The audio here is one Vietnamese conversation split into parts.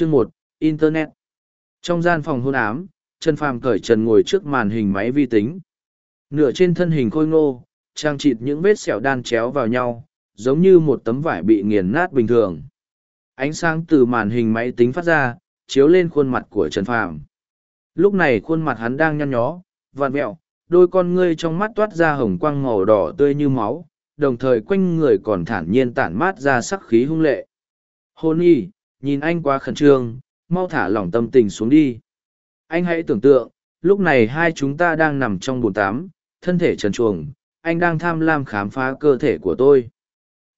Chương một Internet Trong gian phòng hôn ám, Trần Phàm cởi trần ngồi trước màn hình máy vi tính. Nửa trên thân hình khôi ngô, trang trịt những vết sẹo đan chéo vào nhau, giống như một tấm vải bị nghiền nát bình thường. Ánh sáng từ màn hình máy tính phát ra, chiếu lên khuôn mặt của Trần Phàm. Lúc này khuôn mặt hắn đang nhăn nhó, vặn vẹo, đôi con ngươi trong mắt toát ra hồng quang màu đỏ tươi như máu, đồng thời quanh người còn thản nhiên tản mát ra sắc khí hung lệ. Hôn y, nhìn anh quá khẩn trương, mau thả lỏng tâm tình xuống đi. Anh hãy tưởng tượng, lúc này hai chúng ta đang nằm trong bồn tám, thân thể trần truồng, anh đang tham lam khám phá cơ thể của tôi.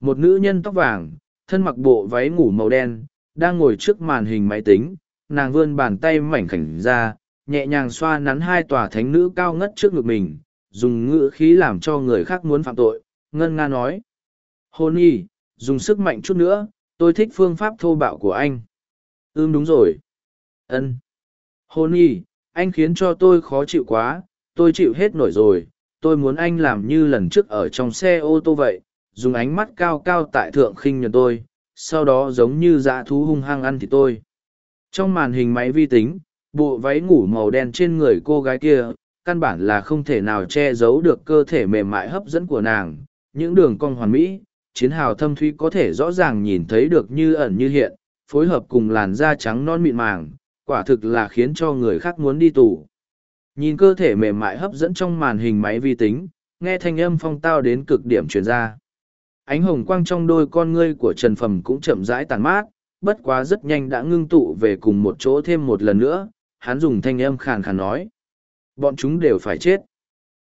Một nữ nhân tóc vàng, thân mặc bộ váy ngủ màu đen, đang ngồi trước màn hình máy tính, nàng vươn bàn tay mảnh khảnh ra, nhẹ nhàng xoa nắn hai tòa thánh nữ cao ngất trước ngực mình, dùng ngữ khí làm cho người khác muốn phạm tội, ngân nga nói. Hôn y, dùng sức mạnh chút nữa, tôi thích phương pháp thô bạo của anh. Ưm đúng rồi. ân Hôn y, anh khiến cho tôi khó chịu quá, tôi chịu hết nổi rồi, tôi muốn anh làm như lần trước ở trong xe ô tô vậy, dùng ánh mắt cao cao tại thượng khinh nhờ tôi, sau đó giống như dã thú hung hăng ăn thì tôi. Trong màn hình máy vi tính, bộ váy ngủ màu đen trên người cô gái kia, căn bản là không thể nào che giấu được cơ thể mềm mại hấp dẫn của nàng. Những đường cong hoàn mỹ, chiến hào thâm thúy có thể rõ ràng nhìn thấy được như ẩn như hiện, phối hợp cùng làn da trắng non mịn màng, quả thực là khiến cho người khác muốn đi tù. Nhìn cơ thể mềm mại hấp dẫn trong màn hình máy vi tính, nghe thanh âm phong tao đến cực điểm truyền ra. Ánh hồng quang trong đôi con ngươi của Trần Phẩm cũng chậm rãi tàn mát, bất quá rất nhanh đã ngưng tụ về cùng một chỗ thêm một lần nữa, hắn dùng thanh âm khàn khàn nói. Bọn chúng đều phải chết.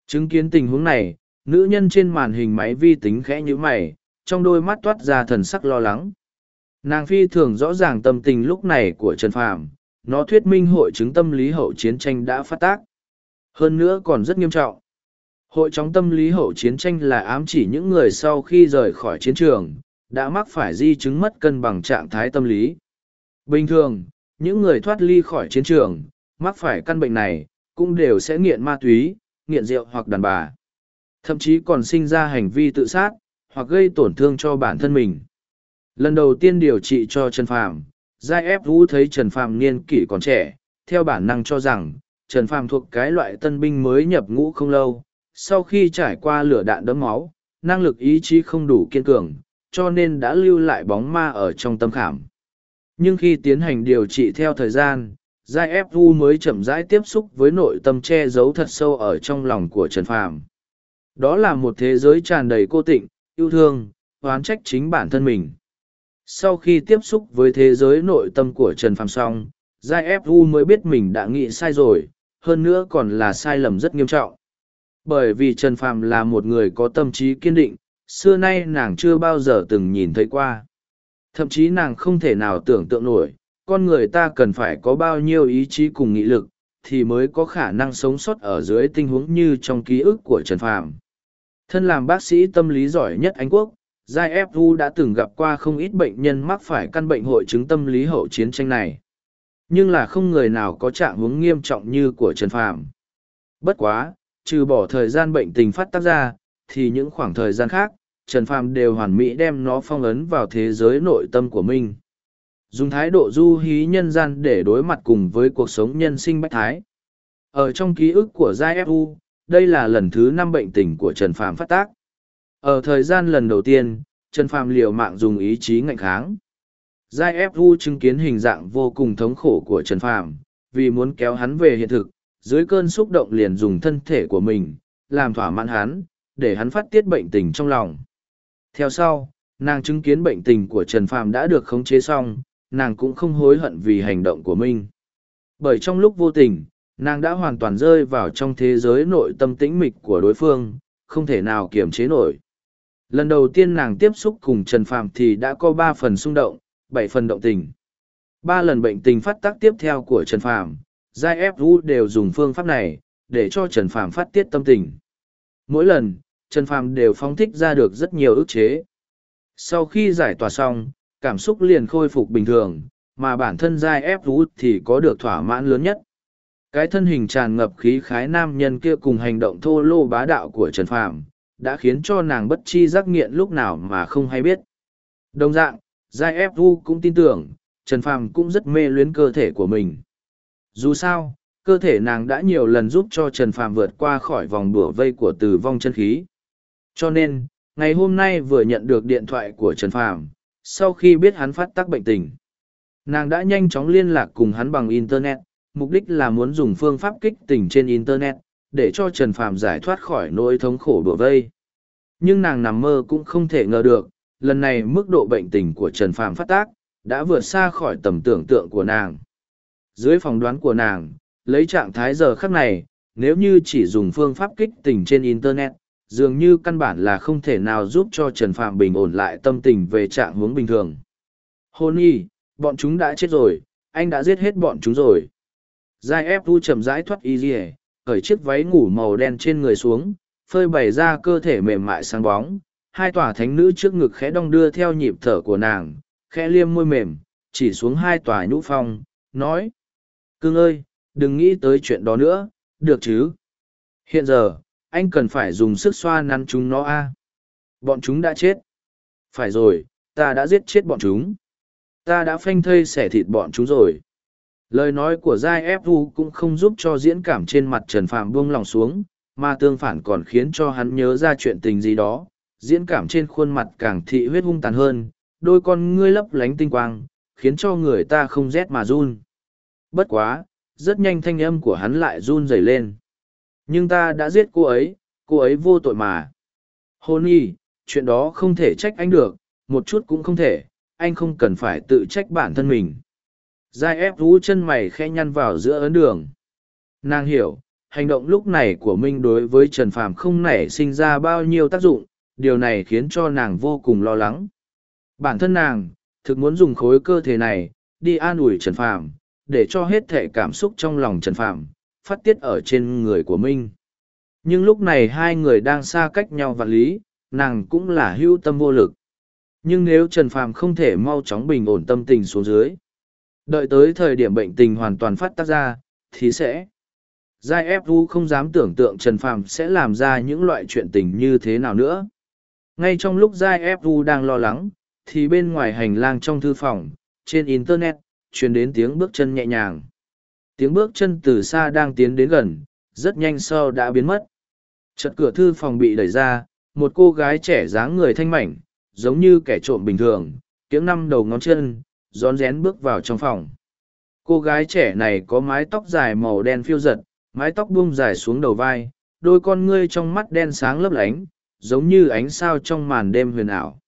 Chứng kiến tình huống này, nữ nhân trên màn hình máy vi tính khẽ như mày, trong đôi mắt toát ra thần sắc lo lắng. Nàng phi thường rõ ràng tâm tình lúc này của Trần Phàm, nó thuyết minh hội chứng tâm lý hậu chiến tranh đã phát tác. Hơn nữa còn rất nghiêm trọng. Hội chống tâm lý hậu chiến tranh là ám chỉ những người sau khi rời khỏi chiến trường, đã mắc phải di chứng mất cân bằng trạng thái tâm lý. Bình thường, những người thoát ly khỏi chiến trường, mắc phải căn bệnh này, cũng đều sẽ nghiện ma túy, nghiện rượu hoặc đàn bà. Thậm chí còn sinh ra hành vi tự sát, hoặc gây tổn thương cho bản thân mình. Lần đầu tiên điều trị cho Trần Phàm, Giai ép Vũ thấy Trần Phàm niên kỷ còn trẻ, theo bản năng cho rằng, Trần Phàm thuộc cái loại tân binh mới nhập ngũ không lâu, sau khi trải qua lửa đạn đấm máu, năng lực ý chí không đủ kiên cường, cho nên đã lưu lại bóng ma ở trong tâm khảm. Nhưng khi tiến hành điều trị theo thời gian, Giai Fu mới chậm rãi tiếp xúc với nội tâm che giấu thật sâu ở trong lòng của Trần Phàm. Đó là một thế giới tràn đầy cô tịnh, yêu thương, oán trách chính bản thân mình. Sau khi tiếp xúc với thế giới nội tâm của Trần Phàm Song, Giai Fu mới biết mình đã nghĩ sai rồi, hơn nữa còn là sai lầm rất nghiêm trọng. Bởi vì Trần Phàm là một người có tâm trí kiên định, xưa nay nàng chưa bao giờ từng nhìn thấy qua. Thậm chí nàng không thể nào tưởng tượng nổi, con người ta cần phải có bao nhiêu ý chí cùng nghị lực, thì mới có khả năng sống sót ở dưới tình huống như trong ký ức của Trần Phàm. Thân làm bác sĩ tâm lý giỏi nhất Anh Quốc, Giai Fu đã từng gặp qua không ít bệnh nhân mắc phải căn bệnh hội chứng tâm lý hậu chiến tranh này. Nhưng là không người nào có trạng huống nghiêm trọng như của Trần Phàm. Bất quá, trừ bỏ thời gian bệnh tình phát tác ra, thì những khoảng thời gian khác, Trần Phàm đều hoàn mỹ đem nó phong ấn vào thế giới nội tâm của mình. Dùng thái độ du hí nhân gian để đối mặt cùng với cuộc sống nhân sinh bách thái. Ở trong ký ức của Giai Fu, đây là lần thứ năm bệnh tình của Trần Phàm phát tác. Ở thời gian lần đầu tiên, Trần Phàm liều mạng dùng ý chí ngạnh kháng. Giai Vu chứng kiến hình dạng vô cùng thống khổ của Trần Phàm, vì muốn kéo hắn về hiện thực, dưới cơn xúc động liền dùng thân thể của mình, làm thỏa mãn hắn, để hắn phát tiết bệnh tình trong lòng. Theo sau, nàng chứng kiến bệnh tình của Trần Phàm đã được khống chế xong, nàng cũng không hối hận vì hành động của mình. Bởi trong lúc vô tình, nàng đã hoàn toàn rơi vào trong thế giới nội tâm tĩnh mịch của đối phương, không thể nào kiềm chế nổi. Lần đầu tiên nàng tiếp xúc cùng Trần Phạm thì đã có ba phần xung động, bảy phần động tình. Ba lần bệnh tình phát tác tiếp theo của Trần Phạm, Giai ép Vũ đều dùng phương pháp này, để cho Trần Phạm phát tiết tâm tình. Mỗi lần, Trần Phạm đều phóng thích ra được rất nhiều ức chế. Sau khi giải tỏa xong, cảm xúc liền khôi phục bình thường, mà bản thân Giai ép Vũ thì có được thỏa mãn lớn nhất. Cái thân hình tràn ngập khí khái nam nhân kia cùng hành động thô lô bá đạo của Trần Phàm đã khiến cho nàng bất chi giác nghiện lúc nào mà không hay biết. Đồng dạng, Giai ép vu cũng tin tưởng, Trần Phàm cũng rất mê luyến cơ thể của mình. Dù sao, cơ thể nàng đã nhiều lần giúp cho Trần Phàm vượt qua khỏi vòng đùa vây của tử vong chân khí. Cho nên, ngày hôm nay vừa nhận được điện thoại của Trần Phàm, sau khi biết hắn phát tác bệnh tình, nàng đã nhanh chóng liên lạc cùng hắn bằng Internet, mục đích là muốn dùng phương pháp kích tình trên Internet, để cho Trần Phàm giải thoát khỏi nỗi thống khổ bủa vây. Nhưng nàng nằm mơ cũng không thể ngờ được, lần này mức độ bệnh tình của Trần Phàm phát tác, đã vượt xa khỏi tầm tưởng tượng của nàng. Dưới phỏng đoán của nàng, lấy trạng thái giờ khắc này, nếu như chỉ dùng phương pháp kích tình trên Internet, dường như căn bản là không thể nào giúp cho Trần Phạm bình ổn lại tâm tình về trạng hướng bình thường. Hôn y, bọn chúng đã chết rồi, anh đã giết hết bọn chúng rồi. Giai ép thu chậm rãi thoát y dì cởi chiếc váy ngủ màu đen trên người xuống, phơi bày ra cơ thể mềm mại sáng bóng, hai tòa thánh nữ trước ngực khẽ đong đưa theo nhịp thở của nàng, khẽ liêm môi mềm, chỉ xuống hai tòa nhũ phong, nói. Cưng ơi, đừng nghĩ tới chuyện đó nữa, được chứ? Hiện giờ, anh cần phải dùng sức xoa nắn chúng nó a bọn chúng đã chết phải rồi ta đã giết chết bọn chúng ta đã phanh thây xẻ thịt bọn chúng rồi lời nói của giai ép u cũng không giúp cho diễn cảm trên mặt trần phạm buông lòng xuống, mà tương phản còn khiến cho hắn nhớ ra chuyện tình gì đó, diễn cảm trên khuôn mặt càng thị huyết hung tàn hơn, đôi con ngươi lấp lánh tinh quang, khiến cho người ta không rét mà run. Bất quá, rất nhanh thanh âm của hắn lại run rẩy lên. Nhưng ta đã giết cô ấy cô ấy vô tội mà. Hôn y, chuyện đó không thể trách anh được, một chút cũng không thể, anh không cần phải tự trách bản thân mình giai ép vũ chân mày khe nhăn vào giữa ấn đường nàng hiểu hành động lúc này của minh đối với trần phàm không nảy sinh ra bao nhiêu tác dụng điều này khiến cho nàng vô cùng lo lắng bản thân nàng thực muốn dùng khối cơ thể này đi an ủi trần phàm để cho hết thể cảm xúc trong lòng trần phàm phát tiết ở trên người của Minh. Nhưng lúc này hai người đang xa cách nhau vạn lý, nàng cũng là hữu tâm vô lực. Nhưng nếu Trần Phàm không thể mau chóng bình ổn tâm tình xuống dưới, đợi tới thời điểm bệnh tình hoàn toàn phát tác ra, thì sẽ. Giai ép vu không dám tưởng tượng Trần Phàm sẽ làm ra những loại chuyện tình như thế nào nữa. Ngay trong lúc Giai ép vu đang lo lắng, thì bên ngoài hành lang trong thư phòng, trên Internet, truyền đến tiếng bước chân nhẹ nhàng tiếng bước chân từ xa đang tiến đến gần rất nhanh sau đã biến mất chật cửa thư phòng bị đẩy ra một cô gái trẻ dáng người thanh mảnh giống như kẻ trộm bình thường tiếng năm đầu ngón chân rón rén bước vào trong phòng. Cô gái trẻ này có mái tóc dài màu đen phiêu giật, mái tóc buông dài xuống đầu vai, đôi con ngươi trong mắt đen sáng lấp lánh, giống như ánh sao trong màn đêm huyền ảo.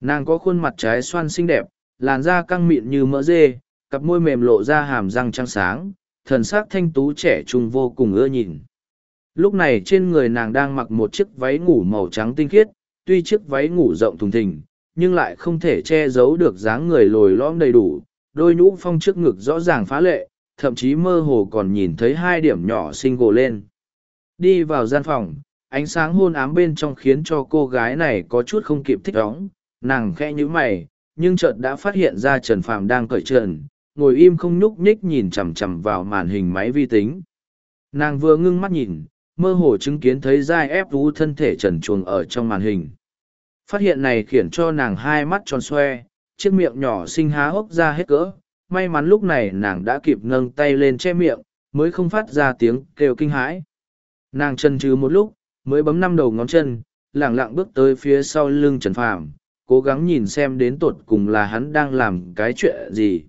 Nàng có khuôn mặt trái xoan xinh đẹp, làn da căng mịn như mỡ dê, cặp môi mềm lộ ra hàm răng trắng sáng, thần s ắ c thanh tú trẻ trung vô cùng ưa nhìn. Lúc này trên người nàng đang mặc một chiếc váy ngủ màu trắng tinh khiết, tuy chiếc váy ngủ rộng thùng thình nhưng lại không thể che giấu được dáng người lồi lõm đầy đủ, đôi nhũ phong trước ngực rõ ràng phá lệ, thậm chí mơ hồ còn nhìn thấy hai điểm nhỏ sinh gồ lên. Đi vào gian phòng, ánh sáng hôn ám bên trong khiến cho cô gái này có chút không kịp thích đóng nàng khẽ nhíu mày, nhưng chợt đã phát hiện ra trần phàm đang cởi trần, ngồi im không nhúc nhích nhìn chằm chằm vào màn hình máy vi tính. Nàng vừa ngưng mắt nhìn, mơ hồ chứng kiến thấy dai ép vú thân thể trần chuồng ở trong màn hình phát hiện này khiến cho nàng hai mắt tròn xoe chiếc miệng nhỏ xinh há hốc ra hết cỡ. May mắn lúc này nàng đã kịp nâng tay lên che miệng mới không phát ra tiếng kêu kinh hãi. Nàng chân trừ một lúc mới bấm năm đầu ngón chân lẳng lặng bước tới phía sau lưng trần phàm cố gắng nhìn xem đến tột cùng là hắn đang làm cái chuyện gì.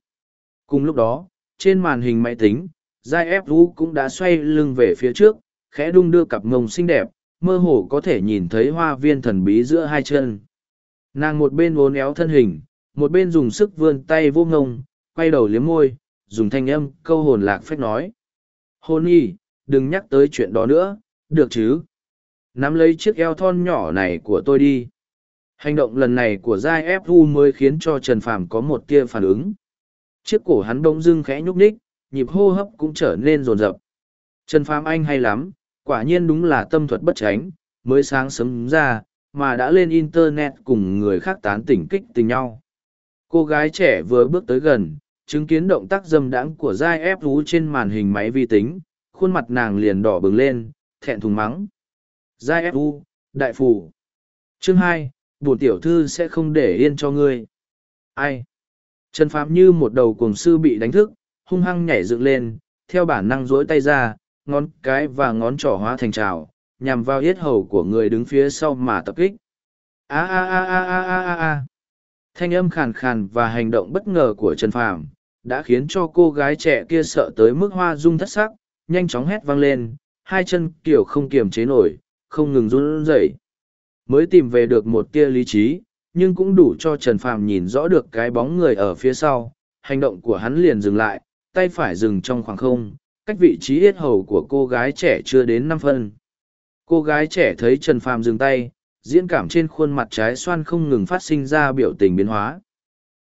Cùng lúc đó, trên màn hình máy tính, Giai ép Vũ cũng đã xoay lưng về phía trước, khẽ đung đưa cặp mông xinh đẹp, mơ hồ có thể nhìn thấy hoa viên thần bí giữa hai chân. Nàng một bên uốn éo thân hình, một bên dùng sức vươn tay vô ngông, quay đầu liếm môi, dùng thanh âm câu hồn lạc phách nói. Hôn y, đừng nhắc tới chuyện đó nữa, được chứ? Nắm lấy chiếc eo thon nhỏ này của tôi đi. Hành động lần này của Giai ép u mới khiến cho Trần Phàm có một tia phản ứng. Chiếc cổ hắn bỗng dưng khẽ nhúc nhích, nhịp hô hấp cũng trở nên rồn rập. Trần Phàm Anh hay lắm, quả nhiên đúng là tâm thuật bất tránh, mới sáng sớm ra, mà đã lên Internet cùng người khác tán tỉnh kích tình nhau. Cô gái trẻ vừa bước tới gần, chứng kiến động tác dâm đãng của Giai ép vú trên màn hình máy vi tính, khuôn mặt nàng liền đỏ bừng lên, thẹn thùng mắng. Giai ép vú, đại phủ. Chương hai, bổn tiểu thư sẽ không để yên cho ngươi. Ai? Trần Phạm như một đầu cuồng sư bị đánh thức, hung hăng nhảy dựng lên, theo bản năng duỗi tay ra, ngón cái và ngón trỏ hóa thành trào, nhằm vào yết hầu của người đứng phía sau mà tập kích. A a a a a a a a. Thanh âm khàn khàn và hành động bất ngờ của Trần Phàm đã khiến cho cô gái trẻ kia sợ tới mức hoa rung thất sắc, nhanh chóng hét vang lên, hai chân kiểu không kiềm chế nổi, không ngừng run rẩy. Mới tìm về được một tia lý trí, nhưng cũng đủ cho Trần Phàm nhìn rõ được cái bóng người ở phía sau, hành động của hắn liền dừng lại, tay phải dừng trong khoảng không, cách vị trí yết hầu của cô gái trẻ chưa đến năm phân. Cô gái trẻ thấy Trần Phàm dừng tay, diễn cảm trên khuôn mặt trái xoan không ngừng phát sinh ra biểu tình biến hóa.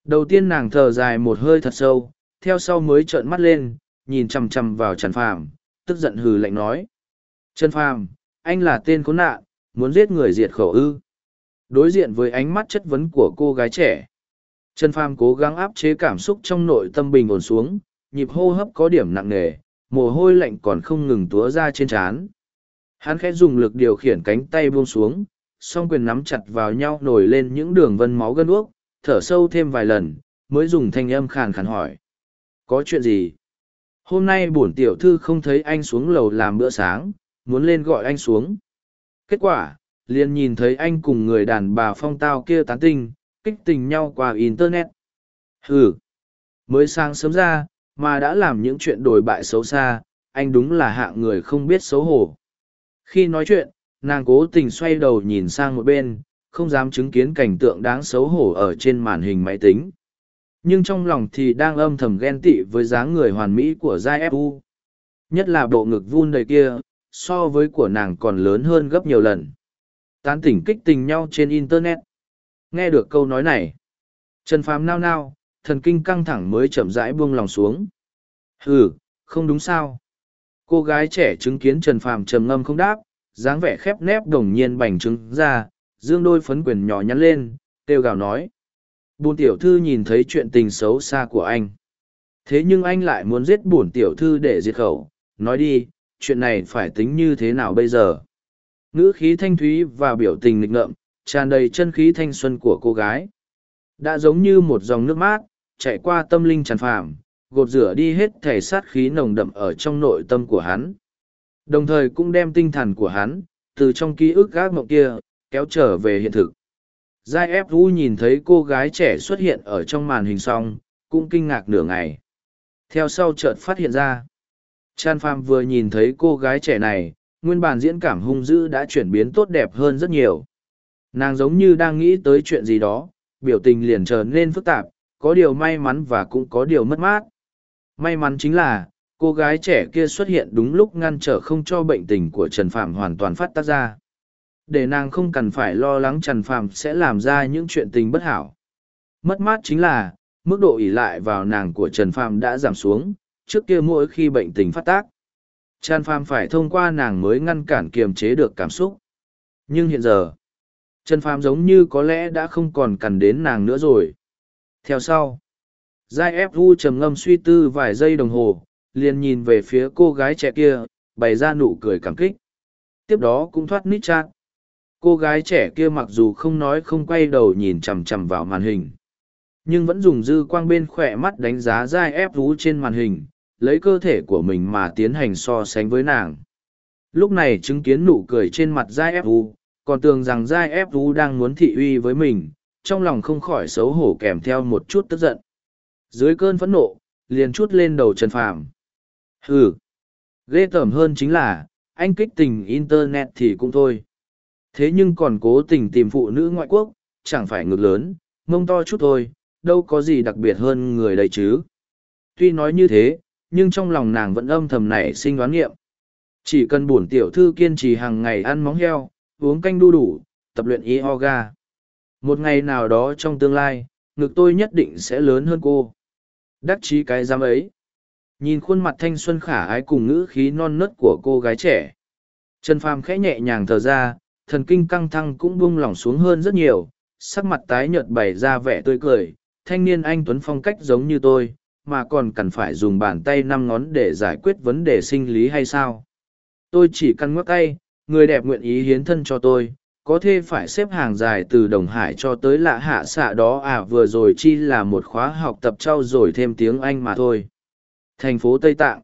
Đầu tiên nàng thở dài một hơi thật sâu, theo sau mới trợn mắt lên, nhìn chằm chằm vào Trần Phàm, tức giận hừ lạnh nói. Trần Phàm, anh là tên khốn nạn, muốn giết người diệt khẩu ư. Đối diện với ánh mắt chất vấn của cô gái trẻ. Trần Phàm cố gắng áp chế cảm xúc trong nội tâm bình ổn xuống, nhịp hô hấp có điểm nặng nề, mồ hôi lạnh còn không ngừng túa ra trên trán. Hắn khẽ dùng lực điều khiển cánh tay buông xuống, song quyền nắm chặt vào nhau nổi lên những đường vân máu gân uốc, thở sâu thêm vài lần, mới dùng thanh âm khàn khàn hỏi. Có chuyện gì? Hôm nay bổn tiểu thư không thấy anh xuống lầu làm bữa sáng, muốn lên gọi anh xuống. Kết quả, liền nhìn thấy anh cùng người đàn bà phong tao kia tán tình, kích tình nhau qua Internet. Ừ, mới sáng sớm ra, mà đã làm những chuyện đổi bại xấu xa, anh đúng là hạng người không biết xấu hổ. Khi nói chuyện, nàng cố tình xoay đầu nhìn sang một bên không dám chứng kiến cảnh tượng đáng xấu hổ ở trên màn hình máy tính. Nhưng trong lòng thì đang âm thầm ghen tị với dáng người hoàn mỹ của giai fu nhất là bộ ngực vun đầy kia so với của nàng còn lớn hơn gấp nhiều lần. Tán tỉnh kích tình nhau trên internet. Nghe được câu nói này trần phàm nao nao thần kinh căng thẳng mới chậm rãi buông lòng xuống ừ không đúng sao cô gái trẻ chứng kiến trần phàm trầm ngâm không đáp dáng vẻ khép nép đồng nhiên bành trứng ra, dương đôi phấn quyền nhỏ nhắn lên, kêu gào nói. Bùn tiểu thư nhìn thấy chuyện tình xấu xa của anh. Thế nhưng anh lại muốn giết bổn tiểu thư để diệt khẩu, nói đi, chuyện này phải tính như thế nào bây giờ? Ngữ khí thanh thúy và biểu tình nghịch ngợm, tràn đầy chân khí thanh xuân của cô gái. Đã giống như một dòng nước mát, chạy qua tâm linh tràn phàm, gột rửa đi hết thể sát khí nồng đậm ở trong nội tâm của hắn. Đồng thời cũng đem tinh thần của hắn, từ trong ký ức gác mộng kia, kéo trở về hiện thực. Giai ép Vũ nhìn thấy cô gái trẻ xuất hiện ở trong màn hình xong, cũng kinh ngạc nửa ngày. Theo sau chợt phát hiện ra, Chan Pham vừa nhìn thấy cô gái trẻ này, nguyên bản diễn cảm hung dữ đã chuyển biến tốt đẹp hơn rất nhiều. Nàng giống như đang nghĩ tới chuyện gì đó, biểu tình liền trở nên phức tạp, có điều may mắn và cũng có điều mất mát. May mắn chính là, cô gái trẻ kia xuất hiện đúng lúc ngăn trở không cho bệnh tình của trần phạm hoàn toàn phát tác ra. Để nàng không cần phải lo lắng trần phạm sẽ làm ra những chuyện tình bất hảo. Mất mát chính là mức độ ỉ lại vào nàng của trần phạm đã giảm xuống trước kia mỗi khi bệnh tình phát tác. Trần phạm phải thông qua nàng mới ngăn cản kiềm chế được cảm xúc. Nhưng hiện giờ trần phạm giống như có lẽ đã không còn cần đến nàng nữa rồi theo sau giai ép vu trầm ngâm suy tư vài giây đồng hồ liền nhìn về phía cô gái trẻ kia, bày ra nụ cười cảm kích. Tiếp đó cũng thoát nít chát. Cô gái trẻ kia mặc dù không nói không quay đầu nhìn chằm chằm vào màn hình. Nhưng vẫn dùng dư quang bên khỏe mắt đánh giá giai ép vú trên màn hình, lấy cơ thể của mình mà tiến hành so sánh với nàng. Lúc này chứng kiến nụ cười trên mặt giai ép vú, còn tưởng rằng giai ép vú đang muốn thị uy với mình, trong lòng không khỏi xấu hổ kèm theo một chút tức giận. Dưới cơn phẫn nộ, liền chút lên đầu Trần Phàm. hừ Ghê tởm hơn chính là, anh kích tình Internet thì cũng thôi. Thế nhưng còn cố tình tìm phụ nữ ngoại quốc, chẳng phải ngược lớn, mông to chút thôi, đâu có gì đặc biệt hơn người đây chứ. Tuy nói như thế, nhưng trong lòng nàng vẫn âm thầm nảy sinh đoán nghiệm. Chỉ cần bổn tiểu thư kiên trì hàng ngày ăn móng heo, uống canh đu đủ, tập luyện yoga. Một ngày nào đó trong tương lai, ngực tôi nhất định sẽ lớn hơn cô. Đắc chí cái dám ấy. Nhìn khuôn mặt thanh xuân khả ái cùng ngữ khí non nớt của cô gái trẻ. Trần Phàm khẽ nhẹ nhàng thở ra, thần kinh căng thẳng cũng buông lỏng xuống hơn rất nhiều, sắc mặt tái nhợt bày ra vẻ tươi cười, thanh niên anh Tuấn phong cách giống như tôi, mà còn cần phải dùng bàn tay năm ngón để giải quyết vấn đề sinh lý hay sao? Tôi chỉ căn ngoắc tay, người đẹp nguyện ý hiến thân cho tôi, có thể phải xếp hàng dài từ Đồng Hải cho tới lạ hạ xạ đó à vừa rồi chi là một khóa học tập trau rồi thêm tiếng Anh mà thôi. Thành phố Tây Tạng.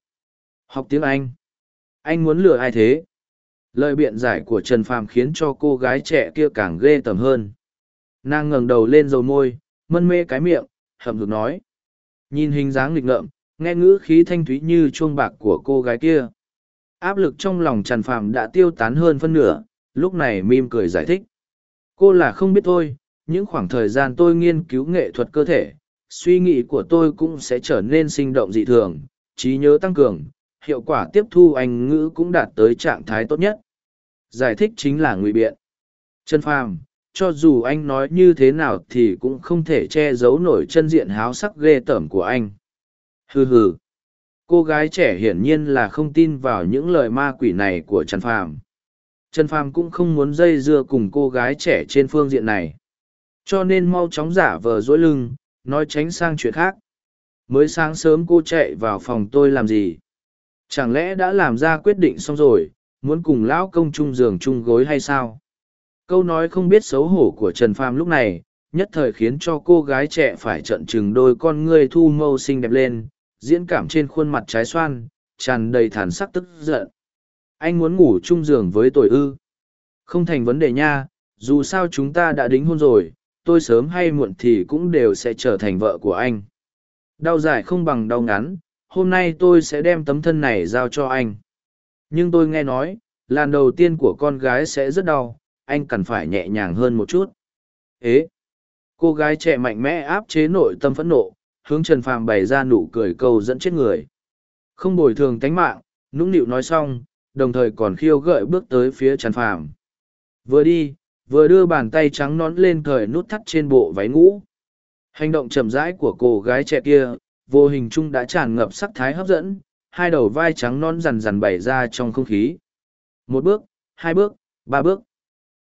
Học tiếng Anh. Anh muốn lừa ai thế? Lời biện giải của Trần Phàm khiến cho cô gái trẻ kia càng ghê tởm hơn. Nàng ngẩng đầu lên dầu môi, mân mê cái miệng, hậm hực nói. Nhìn hình dáng nghịch ngợm, nghe ngữ khí thanh thúy như chuông bạc của cô gái kia. Áp lực trong lòng Trần Phàm đã tiêu tán hơn phân nửa, lúc này mim cười giải thích. Cô là không biết thôi, những khoảng thời gian tôi nghiên cứu nghệ thuật cơ thể, suy nghĩ của tôi cũng sẽ trở nên sinh động dị thường, trí nhớ tăng cường, hiệu quả tiếp thu anh ngữ cũng đạt tới trạng thái tốt nhất. Giải thích chính là ngụy biện. Trần Phàm, cho dù anh nói như thế nào thì cũng không thể che giấu nổi chân diện háo sắc ghê tởm của anh. Hừ hừ. Cô gái trẻ hiển nhiên là không tin vào những lời ma quỷ này của Trần Phàm. Trần Phàm cũng không muốn dây dưa cùng cô gái trẻ trên phương diện này. Cho nên mau chóng giả vờ dối lưng, nói tránh sang chuyện khác. Mới sáng sớm cô chạy vào phòng tôi làm gì? Chẳng lẽ đã làm ra quyết định xong rồi, muốn cùng lão công chung giường chung gối hay sao? Câu nói không biết xấu hổ của Trần Phàm lúc này, nhất thời khiến cho cô gái trẻ phải trợn trừng đôi con ngươi thu mâu xinh đẹp lên, diễn cảm trên khuôn mặt trái xoan, tràn đầy thản sắc tức giận. Anh muốn ngủ chung giường với tôi ư? Không thành vấn đề nha, dù sao chúng ta đã đính hôn rồi, tôi sớm hay muộn thì cũng đều sẽ trở thành vợ của anh. Đau dài không bằng đau ngắn, hôm nay tôi sẽ đem tấm thân này giao cho anh. Nhưng tôi nghe nói, làn đầu tiên của con gái sẽ rất đau, anh cần phải nhẹ nhàng hơn một chút. Ế! Cô gái trẻ mạnh mẽ áp chế nội tâm phẫn nộ, hướng Trần Phàm bày ra nụ cười câu dẫn chết người. Không bồi thường tánh mạng, nũng nịu nói xong, đồng thời còn khiêu gợi bước tới phía Trần Phàm. Vừa đi, vừa đưa bàn tay trắng nón lên cởi nút thắt trên bộ váy ngũ. Hành động chậm rãi của cô gái trẻ kia, vô hình chung đã tràn ngập sắc thái hấp dẫn, hai đầu vai trắng non rằn rằn bày ra trong không khí. Một bước, hai bước, ba bước.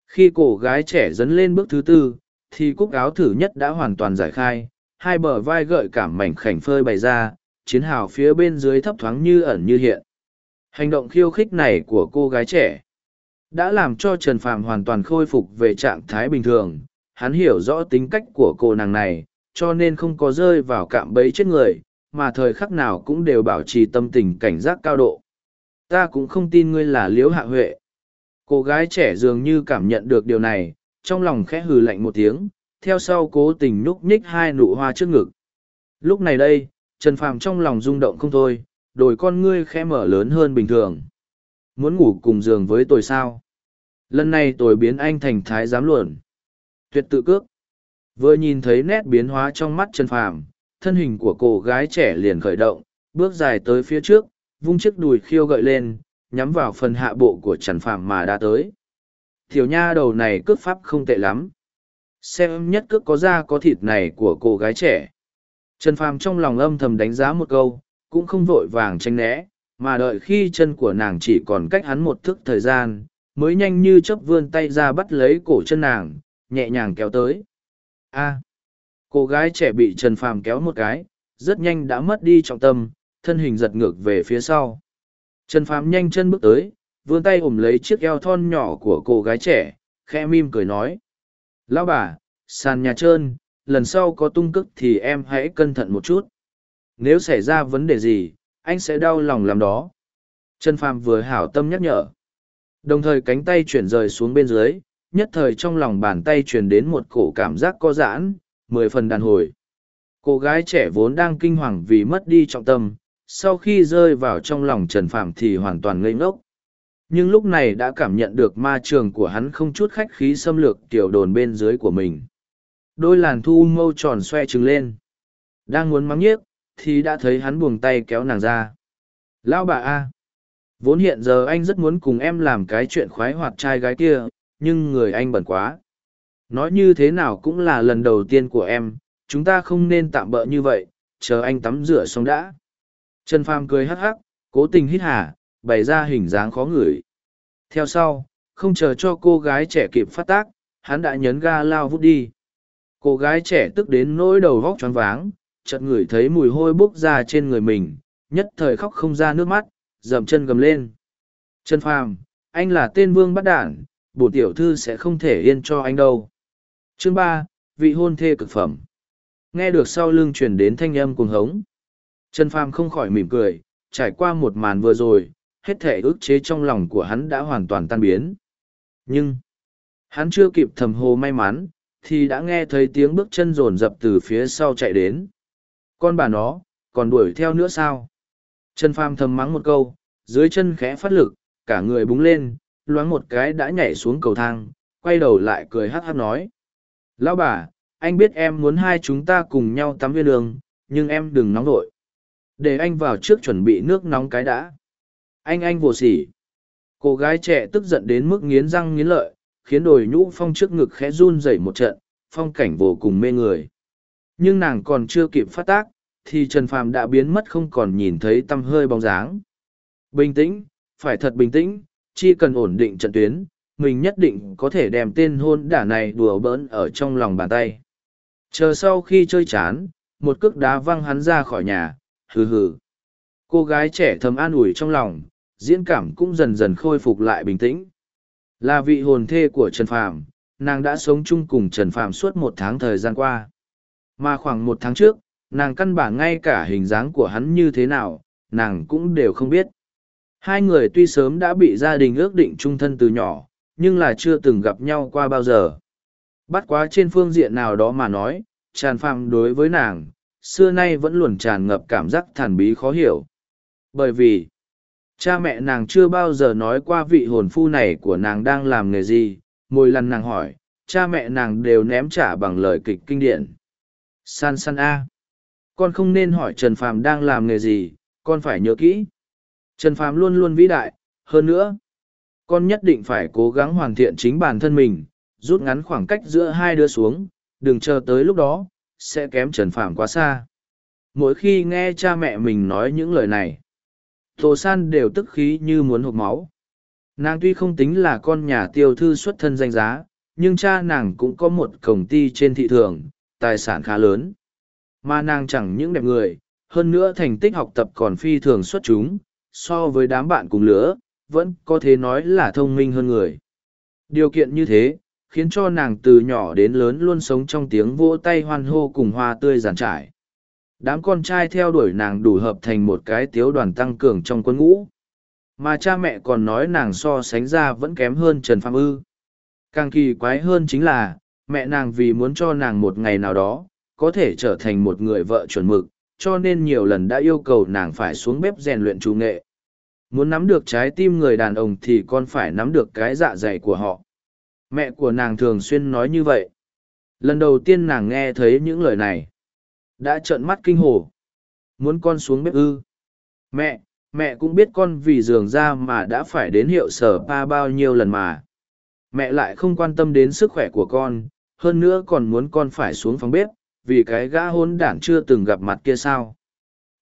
Khi cổ gái trẻ dấn lên bước thứ tư, thì cúc áo thử nhất đã hoàn toàn giải khai, hai bờ vai gợi cảm mảnh khảnh phơi bày ra, chiến hào phía bên dưới thấp thoáng như ẩn như hiện. Hành động khiêu khích này của cô gái trẻ đã làm cho Trần Phàm hoàn toàn khôi phục về trạng thái bình thường. Hắn hiểu rõ tính cách của cô nàng này, cho nên không có rơi vào cạm bẫy chết người, mà thời khắc nào cũng đều bảo trì tâm tình cảnh giác cao độ. Ta cũng không tin ngươi là Liễu Hạ Huệ. Cô gái trẻ dường như cảm nhận được điều này, trong lòng khẽ hừ lạnh một tiếng, theo sau cố tình nhúc nhích hai nụ hoa trước ngực. Lúc này đây, Trần Phàm trong lòng rung động không thôi, đồi con ngươi khẽ mở lớn hơn bình thường. Muốn ngủ cùng giường với tôi sao? Lần này tôi biến anh thành thái giám luận. Tuyệt tự cước. Vừa nhìn thấy nét biến hóa trong mắt Trần Phàm, thân hình của cô gái trẻ liền khởi động, bước dài tới phía trước, vung chiếc đùi khiêu gợi lên, nhắm vào phần hạ bộ của Trần Phàm mà đã tới. Tiểu nha đầu này cước pháp không tệ lắm. Xem nhất cước có da có thịt này của cô gái trẻ. Trần Phàm trong lòng âm thầm đánh giá một câu, cũng không vội vàng tranh né, mà đợi khi chân của nàng chỉ còn cách hắn một thức thời gian, mới nhanh như chớp vươn tay ra bắt lấy cổ chân nàng, nhẹ nhàng kéo tới. A. cô gái trẻ bị Trần Phàm kéo một cái, rất nhanh đã mất đi trọng tâm, thân hình giật ngược về phía sau. Trần Phàm nhanh chân bước tới, vươn tay ôm lấy chiếc eo thon nhỏ của cô gái trẻ, khẽ mim cười nói. Lão bà, sàn nhà trơn, lần sau có tung cức thì em hãy cẩn thận một chút. Nếu xảy ra vấn đề gì, anh sẽ đau lòng làm đó. Trần Phàm vừa hảo tâm nhắc nhở. Đồng thời cánh tay chuyển rời xuống bên dưới, nhất thời trong lòng bàn tay truyền đến một cổ cảm giác co giãn, mười phần đàn hồi. Cô gái trẻ vốn đang kinh hoàng vì mất đi trọng tâm, sau khi rơi vào trong lòng Trần Phàm thì hoàn toàn ngây ngốc. Nhưng lúc này đã cảm nhận được ma trường của hắn không chút khách khí xâm lược tiểu đồn bên dưới của mình. Đôi làn thu mâu tròn xoe trừng lên. Đang muốn mắng nhiếc, thì đã thấy hắn buông tay kéo nàng ra. Lão bà A. Vốn hiện giờ anh rất muốn cùng em làm cái chuyện khoái hoạt trai gái kia, nhưng người anh bẩn quá. Nói như thế nào cũng là lần đầu tiên của em, chúng ta không nên tạm bỡ như vậy, chờ anh tắm rửa xong đã. Trần Phàm cười hắc hắc, cố tình hít hà, bày ra hình dáng khó ngửi. Theo sau, không chờ cho cô gái trẻ kịp phát tác, hắn đã nhấn ga lao vút đi. Cô gái trẻ tức đến nỗi đầu vóc choáng váng, chợt ngửi thấy mùi hôi bốc ra trên người mình, nhất thời khóc không ra nước mắt, dậm chân gầm lên. Trần Phàm, anh là tên vương bắt đản, bổn tiểu thư sẽ không thể yên cho anh đâu. Chương ba, vị hôn thê cực phẩm. Nghe được sau lưng truyền đến thanh âm cuồng hống. Trần Phàm không khỏi mỉm cười, trải qua một màn vừa rồi, hết thể ức chế trong lòng của hắn đã hoàn toàn tan biến. Nhưng, hắn chưa kịp thầm hồ may mắn, thì đã nghe thấy tiếng bước chân rồn rập từ phía sau chạy đến. Con bà nó, còn đuổi theo nữa sao? Trần Phàm thầm mắng một câu, dưới chân khẽ phát lực, cả người búng lên, loáng một cái đã nhảy xuống cầu thang, quay đầu lại cười hát hát nói. Lão bà, anh biết em muốn hai chúng ta cùng nhau tắm viên đường, nhưng em đừng nóng vội. Để anh vào trước chuẩn bị nước nóng cái đã. Anh anh vô sỉ. Cô gái trẻ tức giận đến mức nghiến răng nghiến lợi, khiến đồi nhũ phong trước ngực khẽ run rẩy một trận, phong cảnh vô cùng mê người. Nhưng nàng còn chưa kịp phát tác, thì Trần Phàm đã biến mất không còn nhìn thấy tăm hơi bóng dáng. Bình tĩnh, phải thật bình tĩnh, chỉ cần ổn định trận tuyến, mình nhất định có thể đem tên hôn đả này đùa bỡn ở trong lòng bàn tay. Chờ sau khi chơi chán, một cước đá văng hắn ra khỏi nhà, hừ hừ. Cô gái trẻ thầm an ủi trong lòng, diễn cảm cũng dần dần khôi phục lại bình tĩnh. Là vị hồn thê của Trần Phàm, nàng đã sống chung cùng Trần Phàm suốt một tháng thời gian qua. Mà khoảng một tháng trước, nàng căn bản ngay cả hình dáng của hắn như thế nào, nàng cũng đều không biết. Hai người tuy sớm đã bị gia đình ước định chung thân từ nhỏ, nhưng là chưa từng gặp nhau qua bao giờ. Bắt quá trên phương diện nào đó mà nói, tràn phàm đối với nàng, xưa nay vẫn luôn tràn ngập cảm giác thản bí khó hiểu. Bởi vì, cha mẹ nàng chưa bao giờ nói qua vị hồn phu này của nàng đang làm nghề gì, mỗi lần nàng hỏi, cha mẹ nàng đều ném trả bằng lời kịch kinh điển. San san A. Con không nên hỏi Trần Phàm đang làm nghề gì, con phải nhớ kỹ. Trần Phàm luôn luôn vĩ đại, hơn nữa, con nhất định phải cố gắng hoàn thiện chính bản thân mình, rút ngắn khoảng cách giữa hai đứa xuống, đừng chờ tới lúc đó, sẽ kém Trần Phàm quá xa. Mỗi khi nghe cha mẹ mình nói những lời này, Tô San đều tức khí như muốn hộp máu. Nàng tuy không tính là con nhà tiêu thư xuất thân danh giá, nhưng cha nàng cũng có một công ty trên thị trường, tài sản khá lớn. Mà nàng chẳng những đẹp người, hơn nữa thành tích học tập còn phi thường xuất chúng, so với đám bạn cùng lứa, vẫn có thể nói là thông minh hơn người. Điều kiện như thế, khiến cho nàng từ nhỏ đến lớn luôn sống trong tiếng vỗ tay hoan hô cùng hoa tươi giàn trải. Đám con trai theo đuổi nàng đủ hợp thành một cái tiếu đoàn tăng cường trong quân ngũ. Mà cha mẹ còn nói nàng so sánh ra vẫn kém hơn Trần Phạm Ư. Càng kỳ quái hơn chính là, mẹ nàng vì muốn cho nàng một ngày nào đó, có thể trở thành một người vợ chuẩn mực, cho nên nhiều lần đã yêu cầu nàng phải xuống bếp rèn luyện chủ nghệ. Muốn nắm được trái tim người đàn ông thì con phải nắm được cái dạ dày của họ. Mẹ của nàng thường xuyên nói như vậy. Lần đầu tiên nàng nghe thấy những lời này. Đã trợn mắt kinh hồ. Muốn con xuống bếp ư. Mẹ, mẹ cũng biết con vì giường ra mà đã phải đến hiệu sở pa bao nhiêu lần mà. Mẹ lại không quan tâm đến sức khỏe của con, hơn nữa còn muốn con phải xuống phòng bếp, vì cái gã hôn đản chưa từng gặp mặt kia sao.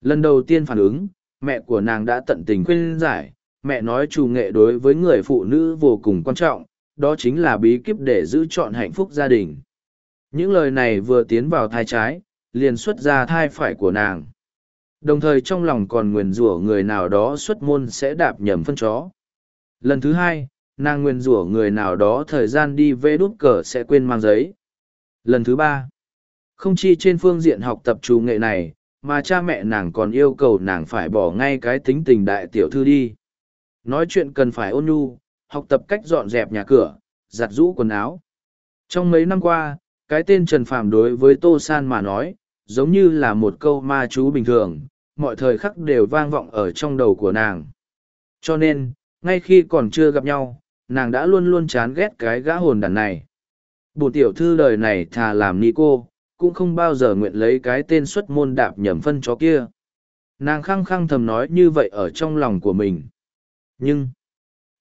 Lần đầu tiên phản ứng, mẹ của nàng đã tận tình khuyên giải, mẹ nói chủ nghệ đối với người phụ nữ vô cùng quan trọng, đó chính là bí kíp để giữ chọn hạnh phúc gia đình. Những lời này vừa tiến vào thai trái, liền xuất ra thai phải của nàng. Đồng thời trong lòng còn nguyền rủa người nào đó xuất môn sẽ đạp nhầm phân chó. Lần thứ hai, nàng Nguyên rủa người nào đó thời gian đi vê đút cờ sẽ quên mang giấy. Lần thứ ba, không chi trên phương diện học tập trù nghệ này, mà cha mẹ nàng còn yêu cầu nàng phải bỏ ngay cái tính tình đại tiểu thư đi. Nói chuyện cần phải ôn nhu, học tập cách dọn dẹp nhà cửa, giặt rũ quần áo. Trong mấy năm qua, cái tên Trần Phàm đối với Tô San mà nói, giống như là một câu ma chú bình thường, mọi thời khắc đều vang vọng ở trong đầu của nàng. Cho nên, ngay khi còn chưa gặp nhau, nàng đã luôn luôn chán ghét cái gã hồn đàn này. Bồn tiểu thư đời này thà làm ni cô, cũng không bao giờ nguyện lấy cái tên xuất môn đạp nhầm phân chó kia. Nàng khăng khăng thầm nói như vậy ở trong lòng của mình. Nhưng,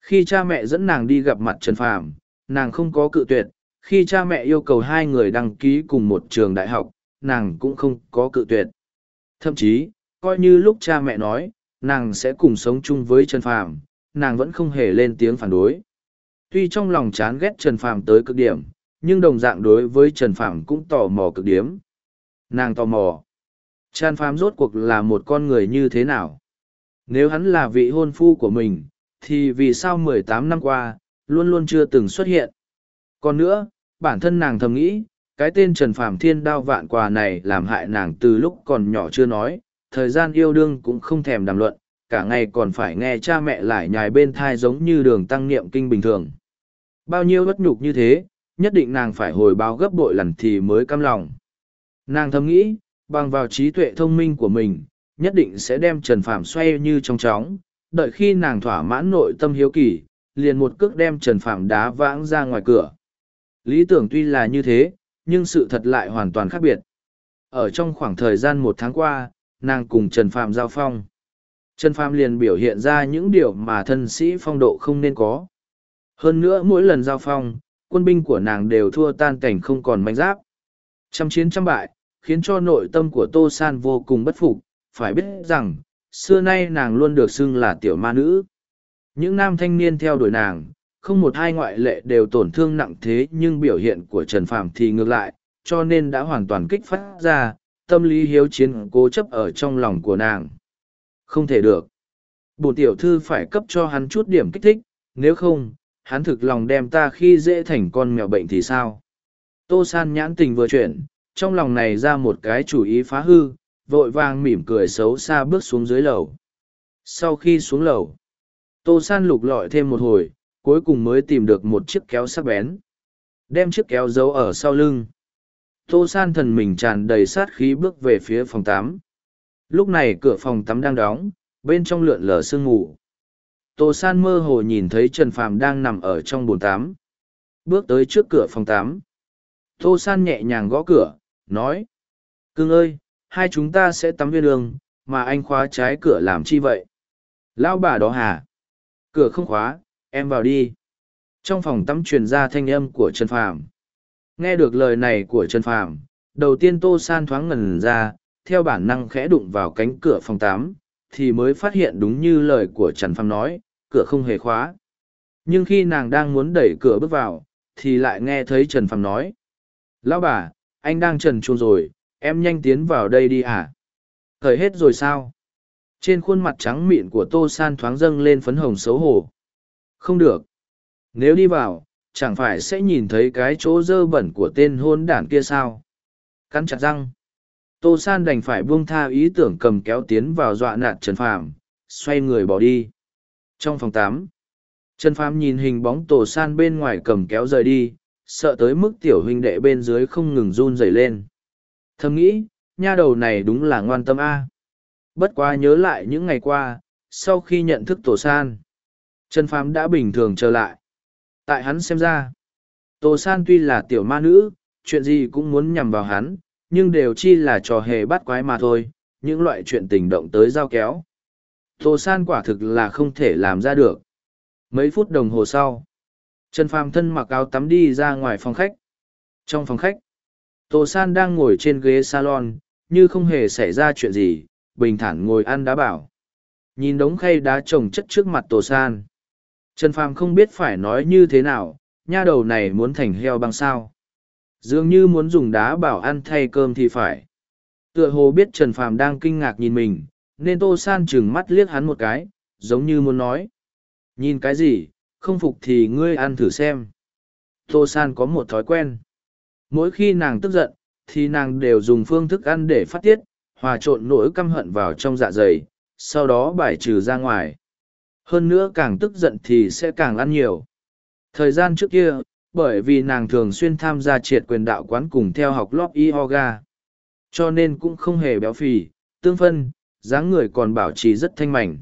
khi cha mẹ dẫn nàng đi gặp mặt Trần Phàm, nàng không có cự tuyệt, khi cha mẹ yêu cầu hai người đăng ký cùng một trường đại học, nàng cũng không có cự tuyệt. Thậm chí, coi như lúc cha mẹ nói, nàng sẽ cùng sống chung với Trần Phàm, nàng vẫn không hề lên tiếng phản đối. Tuy trong lòng chán ghét Trần Phàm tới cực điểm, nhưng đồng dạng đối với Trần Phàm cũng tò mò cực điểm. Nàng tò mò. Trần Phàm rốt cuộc là một con người như thế nào? Nếu hắn là vị hôn phu của mình, thì vì sao mười tám năm qua, luôn luôn chưa từng xuất hiện. Còn nữa, bản thân nàng thầm nghĩ, cái tên Trần Phàm Thiên đao vạn quà này làm hại nàng từ lúc còn nhỏ chưa nói, thời gian yêu đương cũng không thèm đàm luận, cả ngày còn phải nghe cha mẹ lại nhài bên thai giống như đường tăng niệm kinh bình thường. Bao nhiêu bất nhục như thế, nhất định nàng phải hồi báo gấp bội lần thì mới cam lòng. Nàng thầm nghĩ, bằng vào trí tuệ thông minh của mình, nhất định sẽ đem Trần Phạm xoay như trong chóng, đợi khi nàng thỏa mãn nội tâm hiếu kỳ, liền một cước đem Trần Phạm đá vãng ra ngoài cửa. Lý tưởng tuy là như thế, nhưng sự thật lại hoàn toàn khác biệt. Ở trong khoảng thời gian một tháng qua, nàng cùng Trần Phạm giao phong. Trần Phạm liền biểu hiện ra những điều mà thân sĩ phong độ không nên có. Hơn nữa mỗi lần giao phong, quân binh của nàng đều thua tan cảnh không còn manh giáp. Trăm chiến trăm bại, khiến cho nội tâm của Tô San vô cùng bất phục, phải biết rằng, xưa nay nàng luôn được xưng là tiểu ma nữ. Những nam thanh niên theo đuổi nàng, không một hai ngoại lệ đều tổn thương nặng thế nhưng biểu hiện của Trần Phàm thì ngược lại, cho nên đã hoàn toàn kích phát ra, tâm lý hiếu chiến cố chấp ở trong lòng của nàng. Không thể được. Bổn tiểu thư phải cấp cho hắn chút điểm kích thích, nếu không, hắn thực lòng đem ta khi dễ thành con mèo bệnh thì sao? Tô san nhãn tình vừa chuyển, trong lòng này ra một cái chủ ý phá hư, vội vàng mỉm cười xấu xa bước xuống dưới lầu. Sau khi xuống lầu, Tô san lục lọi thêm một hồi, cuối cùng mới tìm được một chiếc kéo sắc bén. Đem chiếc kéo giấu ở sau lưng. Tô san thần mình tràn đầy sát khí bước về phía phòng tám. Lúc này cửa phòng tắm đang đóng, bên trong lượn lờ sương mù. Tô san mơ hồ nhìn thấy Trần Phàm đang nằm ở trong bồn tắm. Bước tới trước cửa phòng tắm. Tô san nhẹ nhàng gõ cửa, nói. Cưng ơi, hai chúng ta sẽ tắm viên đường, mà anh khóa trái cửa làm chi vậy? Lão bà đó hả? Cửa không khóa, em vào đi. Trong phòng tắm truyền ra thanh âm của Trần Phàm. Nghe được lời này của Trần Phàm, đầu tiên Tô San thoáng ngần ra, theo bản năng khẽ đụng vào cánh cửa phòng tắm, thì mới phát hiện đúng như lời của Trần Phàm nói, cửa không hề khóa. Nhưng khi nàng đang muốn đẩy cửa bước vào, thì lại nghe thấy Trần Phàm nói. Lão bà, anh đang trần chuông rồi, em nhanh tiến vào đây đi à? Thời hết rồi sao? Trên khuôn mặt trắng mịn của Tô San thoáng dâng lên phấn hồng xấu hổ. Không được. Nếu đi vào, chẳng phải sẽ nhìn thấy cái chỗ dơ bẩn của tên hôn đản kia sao? Cắn chặt răng. Tô San đành phải buông tha ý tưởng cầm kéo tiến vào dọa nạt Trần Phàm, xoay người bỏ đi. Trong phòng tám, Trần Phàm nhìn hình bóng Tô San bên ngoài cầm kéo rời đi, sợ tới mức tiểu huynh đệ bên dưới không ngừng run rẩy lên. Thầm nghĩ, nha đầu này đúng là ngoan tâm A. Bất quá nhớ lại những ngày qua, sau khi nhận thức Tô San, Trần Phàm đã bình thường trở lại. Tại hắn xem ra, Tô San tuy là tiểu ma nữ, chuyện gì cũng muốn nhằm vào hắn, nhưng đều chi là trò hề bắt quái mà thôi, những loại chuyện tình động tới giao kéo. Tô San quả thực là không thể làm ra được. Mấy phút đồng hồ sau, Trần Phàm thân mặc áo tắm đi ra ngoài phòng khách. Trong phòng khách, Tô San đang ngồi trên ghế salon, như không hề xảy ra chuyện gì, bình thản ngồi ăn đá bảo. Nhìn đống khay đá trồng chất trước mặt Tô San. Trần Phàm không biết phải nói như thế nào, nha đầu này muốn thành heo băng sao. Dường như muốn dùng đá bảo ăn thay cơm thì phải. Tựa hồ biết Trần Phàm đang kinh ngạc nhìn mình, nên Tô San chừng mắt liếc hắn một cái, giống như muốn nói. Nhìn cái gì, không phục thì ngươi ăn thử xem. Tô San có một thói quen. Mỗi khi nàng tức giận, thì nàng đều dùng phương thức ăn để phát tiết, hòa trộn nỗi căm hận vào trong dạ dày, sau đó bài trừ ra ngoài. Hơn nữa càng tức giận thì sẽ càng ăn nhiều. Thời gian trước kia, bởi vì nàng thường xuyên tham gia triệt quyền đạo quán cùng theo học lóp yoga. Cho nên cũng không hề béo phì, tương phân, dáng người còn bảo trì rất thanh mảnh.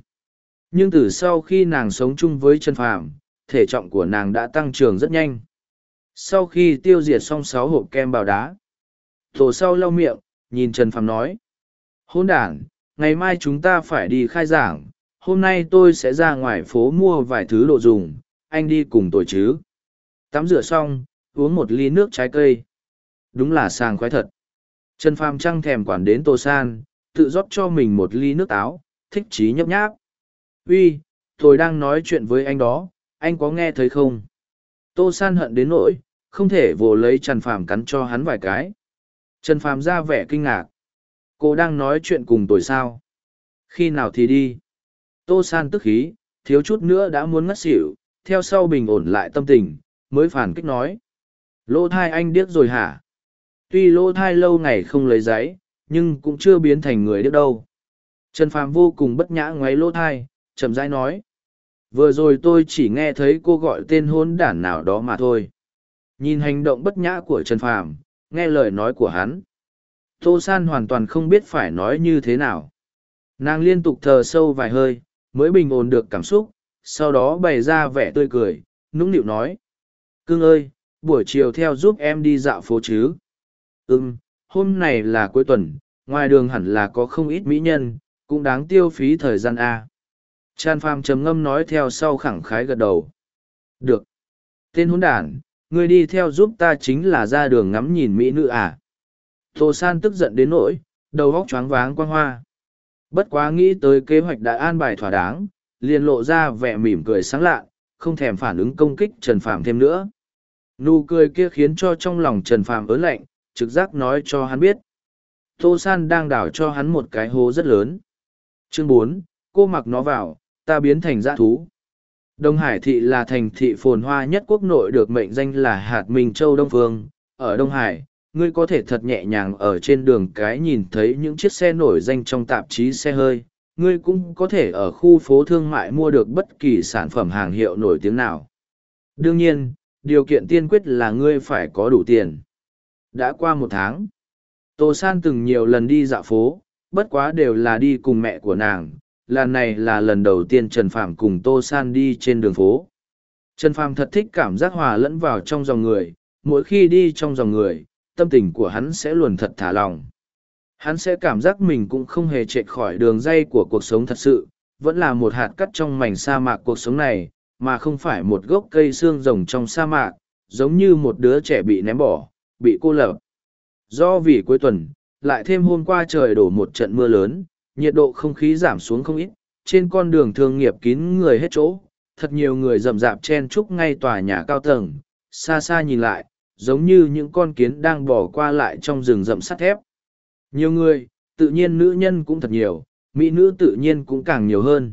Nhưng từ sau khi nàng sống chung với chân phàm, thể trọng của nàng đã tăng trưởng rất nhanh. Sau khi tiêu diệt xong sáu hộp kem bào đá, tổ sau lau miệng, nhìn Trần Phàm nói. Hôn đản, ngày mai chúng ta phải đi khai giảng, hôm nay tôi sẽ ra ngoài phố mua vài thứ đồ dùng, anh đi cùng tôi chứ. Tắm rửa xong, uống một ly nước trái cây. Đúng là sàng khoái thật. Trần Phàm trăng thèm quản đến Tô San, tự rót cho mình một ly nước táo, thích chí nhấp nháp. Uy, tôi đang nói chuyện với anh đó, anh có nghe thấy không? Tô San hận đến nỗi, không thể vồ lấy Trần Phàm cắn cho hắn vài cái. Trần Phàm ra vẻ kinh ngạc. Cô đang nói chuyện cùng tôi sao? Khi nào thì đi? Tô San tức khí, thiếu chút nữa đã muốn ngất xỉu, theo sau bình ổn lại tâm tình, mới phản kích nói. Lô thai anh điếc rồi hả? Tuy lô thai lâu ngày không lấy giấy, nhưng cũng chưa biến thành người điếc đâu. Trần Phàm vô cùng bất nhã ngoáy lô thai, chậm rãi nói. Vừa rồi tôi chỉ nghe thấy cô gọi tên hôn đản nào đó mà thôi. Nhìn hành động bất nhã của Trần Phàm, nghe lời nói của hắn. Tô San hoàn toàn không biết phải nói như thế nào. Nàng liên tục thờ sâu vài hơi, mới bình ổn được cảm xúc, sau đó bày ra vẻ tươi cười, nũng nịu nói. Cưng ơi, buổi chiều theo giúp em đi dạo phố chứ. Ừm, hôm này là cuối tuần, ngoài đường hẳn là có không ít mỹ nhân, cũng đáng tiêu phí thời gian A. Chan Pham trầm ngâm nói theo sau khẳng khái gật đầu. Được. Tên hôn đản, người đi theo giúp ta chính là ra đường ngắm nhìn mỹ nữ à. Tô San tức giận đến nỗi, đầu góc choáng váng quang hoa. Bất quá nghĩ tới kế hoạch đã an bài thỏa đáng, liền lộ ra vẻ mỉm cười sáng lạ, không thèm phản ứng công kích Trần Phàm thêm nữa. Nụ cười kia khiến cho trong lòng Trần Phàm ớn lạnh, trực giác nói cho hắn biết. Tô San đang đảo cho hắn một cái hố rất lớn. Chương bốn, cô mặc nó vào, ta biến thành dã thú. Đông Hải thị là thành thị phồn hoa nhất quốc nội được mệnh danh là hạt Minh Châu Đông Phương. Ở Đông Hải, ngươi có thể thật nhẹ nhàng ở trên đường cái nhìn thấy những chiếc xe nổi danh trong tạp chí xe hơi. Ngươi cũng có thể ở khu phố thương mại mua được bất kỳ sản phẩm hàng hiệu nổi tiếng nào. Đương nhiên, điều kiện tiên quyết là ngươi phải có đủ tiền. Đã qua một tháng, Tô San từng nhiều lần đi dạo phố, bất quá đều là đi cùng mẹ của nàng. Lần này là lần đầu tiên Trần Phàm cùng Tô San đi trên đường phố. Trần Phàm thật thích cảm giác hòa lẫn vào trong dòng người, mỗi khi đi trong dòng người, tâm tình của hắn sẽ luôn thật thả lòng. Hắn sẽ cảm giác mình cũng không hề chạy khỏi đường dây của cuộc sống thật sự, vẫn là một hạt cắt trong mảnh sa mạc cuộc sống này, mà không phải một gốc cây xương rồng trong sa mạc, giống như một đứa trẻ bị ném bỏ, bị cô lập. Do vì cuối tuần, lại thêm hôm qua trời đổ một trận mưa lớn, nhiệt độ không khí giảm xuống không ít, trên con đường thương nghiệp kín người hết chỗ, thật nhiều người rậm rạp chen chúc ngay tòa nhà cao tầng, xa xa nhìn lại, giống như những con kiến đang bỏ qua lại trong rừng rậm sắt thép. Nhiều người, tự nhiên nữ nhân cũng thật nhiều, mỹ nữ tự nhiên cũng càng nhiều hơn.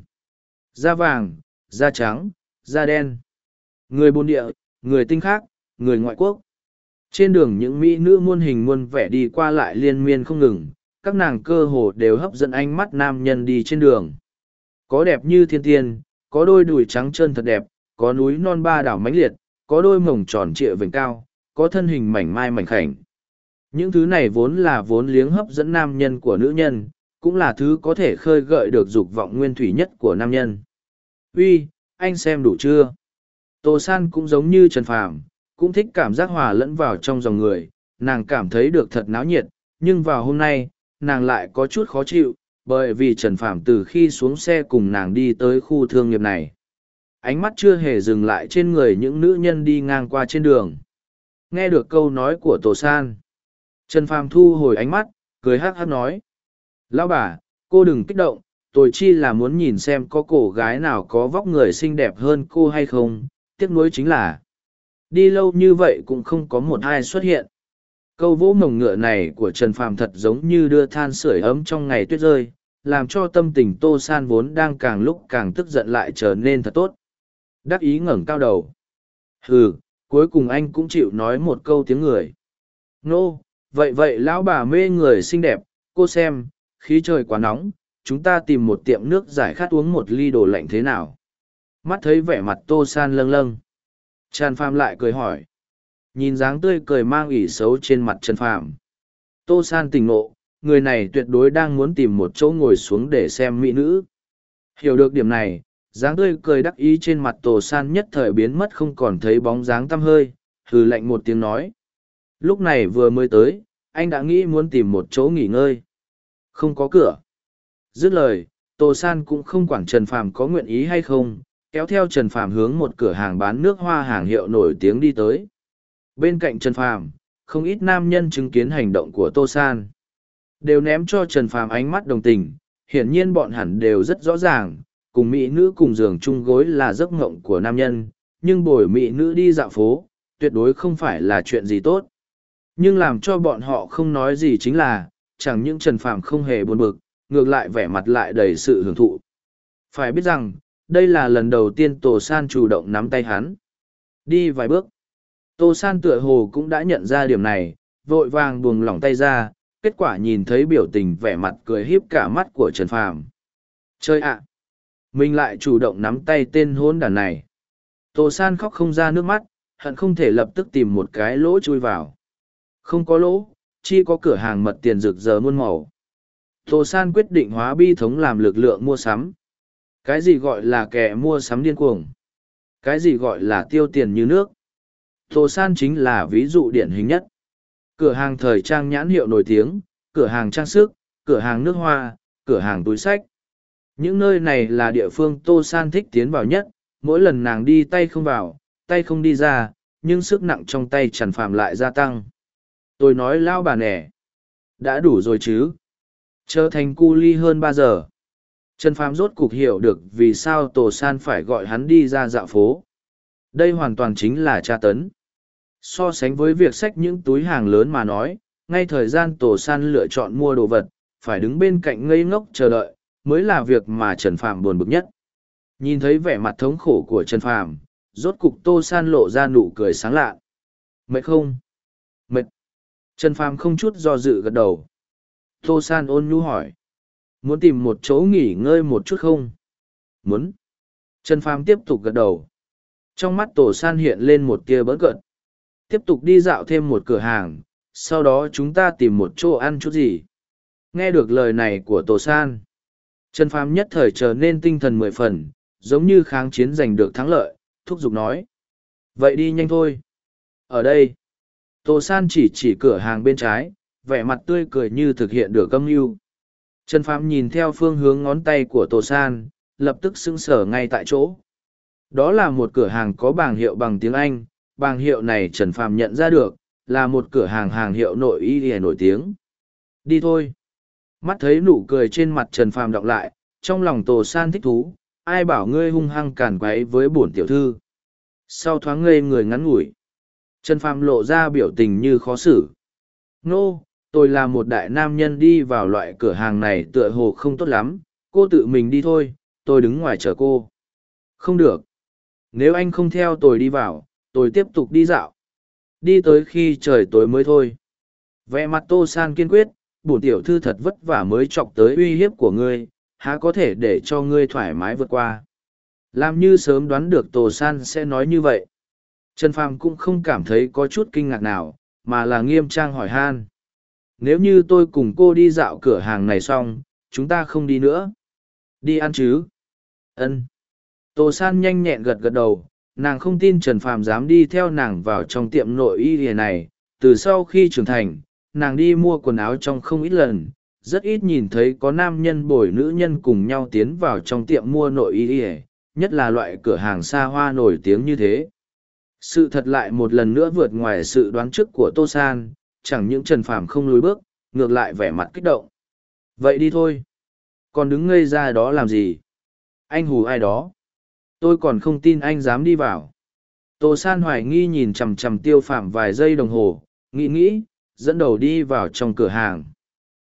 Da vàng, da trắng, da đen. Người bồn địa, người tinh khác, người ngoại quốc. Trên đường những mỹ nữ muôn hình muôn vẻ đi qua lại liên miên không ngừng, các nàng cơ hồ đều hấp dẫn ánh mắt nam nhân đi trên đường. Có đẹp như thiên tiên, có đôi đùi trắng trơn thật đẹp, có núi non ba đảo mãnh liệt, có đôi mồng tròn trịa vành cao, có thân hình mảnh mai mảnh khảnh. Những thứ này vốn là vốn liếng hấp dẫn nam nhân của nữ nhân, cũng là thứ có thể khơi gợi được dục vọng nguyên thủy nhất của nam nhân. Uy, anh xem đủ chưa? Tô San cũng giống như Trần Phàm, cũng thích cảm giác hòa lẫn vào trong dòng người, nàng cảm thấy được thật náo nhiệt, nhưng vào hôm nay, nàng lại có chút khó chịu, bởi vì Trần Phàm từ khi xuống xe cùng nàng đi tới khu thương nghiệp này. Ánh mắt chưa hề dừng lại trên người những nữ nhân đi ngang qua trên đường. Nghe được câu nói của Tổ San. Trần Phàm thu hồi ánh mắt, cười hắc hắc nói. Lão bà, cô đừng kích động, tôi chi là muốn nhìn xem có cổ gái nào có vóc người xinh đẹp hơn cô hay không, tiếc nuối chính là đi lâu như vậy cũng không có một ai xuất hiện. Câu vỗ mồng ngựa này của trần phàm thật giống như đưa than sưởi ấm trong ngày tuyết rơi làm cho tâm tình tô san vốn đang càng lúc càng tức giận lại trở nên thật tốt. Đắc ý ngẩng cao đầu. Ừ cuối cùng anh cũng chịu nói một câu tiếng người. Nô vậy vậy lão bà mê người xinh đẹp cô xem khí trời quá nóng chúng ta tìm một tiệm nước giải khát uống một ly đồ lạnh thế nào? Mắt thấy vẻ mặt tô san lâng lâng. Tràn phàm lại cười hỏi. Nhìn dáng tươi cười mang ủy xấu trên mặt trần phàm. Tô san tỉnh ngộ, người này tuyệt đối đang muốn tìm một chỗ ngồi xuống để xem mỹ nữ. Hiểu được điểm này, dáng tươi cười đắc ý trên mặt tô san nhất thời biến mất không còn thấy bóng dáng tăm hơi, hừ lạnh một tiếng nói. Lúc này vừa mới tới, anh đã nghĩ muốn tìm một chỗ nghỉ ngơi. Không có cửa dứt lời, tô san cũng không quản trần phàm có nguyện ý hay không, kéo theo trần phàm hướng một cửa hàng bán nước hoa hàng hiệu nổi tiếng đi tới. Bên cạnh trần phàm, không ít nam nhân chứng kiến hành động của tô san. Đều ném cho trần phàm ánh mắt đồng tình, hiển nhiên bọn hẳn đều rất rõ ràng, cùng mỹ nữ cùng giường chung gối là giấc ngộng của nam nhân, nhưng bồi mỹ nữ đi dạo phố, tuyệt đối không phải là chuyện gì tốt. Nhưng làm cho bọn họ không nói gì chính là, chẳng những trần phàm không hề buồn bực ngược lại vẻ mặt lại đầy sự hưởng thụ phải biết rằng đây là lần đầu tiên Tô San chủ động nắm tay hắn. Đi vài bước. Tô San tựa hồ cũng đã nhận ra điểm này, vội vàng buông lỏng tay ra, kết quả nhìn thấy biểu tình vẻ mặt cười híp cả mắt của Trần Phàm. Chơi ạ! Mình lại chủ động nắm tay tên hôn đàn này. Tô San khóc không ra nước mắt, hận không thể lập tức tìm một cái lỗ chui vào. Không có lỗ, chỉ có cửa hàng mật tiền rực rỡ muôn màu. Tô San quyết định hóa bi thống làm lực lượng mua sắm. Cái gì gọi là kẻ mua sắm điên cuồng? Cái gì gọi là tiêu tiền như nước? Tô San chính là ví dụ điển hình nhất. Cửa hàng thời trang nhãn hiệu nổi tiếng, cửa hàng trang sức, cửa hàng nước hoa, cửa hàng túi sách. Những nơi này là địa phương Tô San thích tiến vào nhất, mỗi lần nàng đi tay không vào, tay không đi ra, nhưng sức nặng trong tay chẳng phạm lại gia tăng. Tôi nói lao bà nẻ. Đã đủ rồi chứ. Trở thành cu ly hơn ba giờ. Trần Phàm rốt cục hiểu được vì sao tổ San phải gọi hắn đi ra dạo phố. Đây hoàn toàn chính là tra tấn. So sánh với việc xách những túi hàng lớn mà nói, ngay thời gian tổ San lựa chọn mua đồ vật, phải đứng bên cạnh ngây ngốc chờ đợi, mới là việc mà Trần Phàm buồn bực nhất. Nhìn thấy vẻ mặt thống khổ của Trần Phàm, rốt cục Tô San lộ ra nụ cười sáng lạ. Mệt không? Mệt. Trần Phàm không chút do dự gật đầu. Tô San ôn nhu hỏi. Muốn tìm một chỗ nghỉ ngơi một chút không? Muốn. Trần Phàm tiếp tục gật đầu. Trong mắt Tô San hiện lên một tia bớt cợt. Tiếp tục đi dạo thêm một cửa hàng, sau đó chúng ta tìm một chỗ ăn chút gì. Nghe được lời này của Tô San. Trần Phàm nhất thời trở nên tinh thần mười phần, giống như kháng chiến giành được thắng lợi, thúc giục nói. Vậy đi nhanh thôi. Ở đây, Tô San chỉ chỉ cửa hàng bên trái, vẻ mặt tươi cười như thực hiện được âm mưu. Trần Phàm nhìn theo phương hướng ngón tay của Tô San, lập tức sững sờ ngay tại chỗ. Đó là một cửa hàng có bảng hiệu bằng tiếng Anh, bảng hiệu này Trần Phàm nhận ra được, là một cửa hàng hàng hiệu nội y nổi tiếng. Đi thôi. Mắt thấy nụ cười trên mặt Trần Phàm đọc lại, trong lòng Tô San thích thú, ai bảo ngươi hung hăng cản quấy với bổn tiểu thư. Sau thoáng ngây người ngắn ngủi, Trần Phàm lộ ra biểu tình như khó xử. Nô, tôi là một đại nam nhân đi vào loại cửa hàng này tựa hồ không tốt lắm, cô tự mình đi thôi, tôi đứng ngoài chờ cô. Không được. Nếu anh không theo tôi đi vào, tôi tiếp tục đi dạo. Đi tới khi trời tối mới thôi. Vẻ mặt Tô San kiên quyết, bổn tiểu thư thật vất vả mới chọc tới uy hiếp của ngươi, há có thể để cho ngươi thoải mái vượt qua. Làm như sớm đoán được Tô San sẽ nói như vậy. Trần Phàm cũng không cảm thấy có chút kinh ngạc nào, mà là nghiêm trang hỏi han. Nếu như tôi cùng cô đi dạo cửa hàng này xong, chúng ta không đi nữa. Đi ăn chứ? Ân. Tô San nhanh nhẹn gật gật đầu, nàng không tin Trần Phàm dám đi theo nàng vào trong tiệm nội y này. Từ sau khi trưởng thành, nàng đi mua quần áo trong không ít lần, rất ít nhìn thấy có nam nhân bồi nữ nhân cùng nhau tiến vào trong tiệm mua nội y nhất là loại cửa hàng xa hoa nổi tiếng như thế sự thật lại một lần nữa vượt ngoài sự đoán trước của tô san chẳng những trần phàm không lùi bước ngược lại vẻ mặt kích động. Vậy đi thôi. Còn đứng ngây ra đó làm gì? Anh hù ai đó? Tôi còn không tin anh dám đi vào. Tô san hoài nghi nhìn chằm chằm tiêu phạm vài giây đồng hồ nghĩ nghĩ dẫn đầu đi vào trong cửa hàng.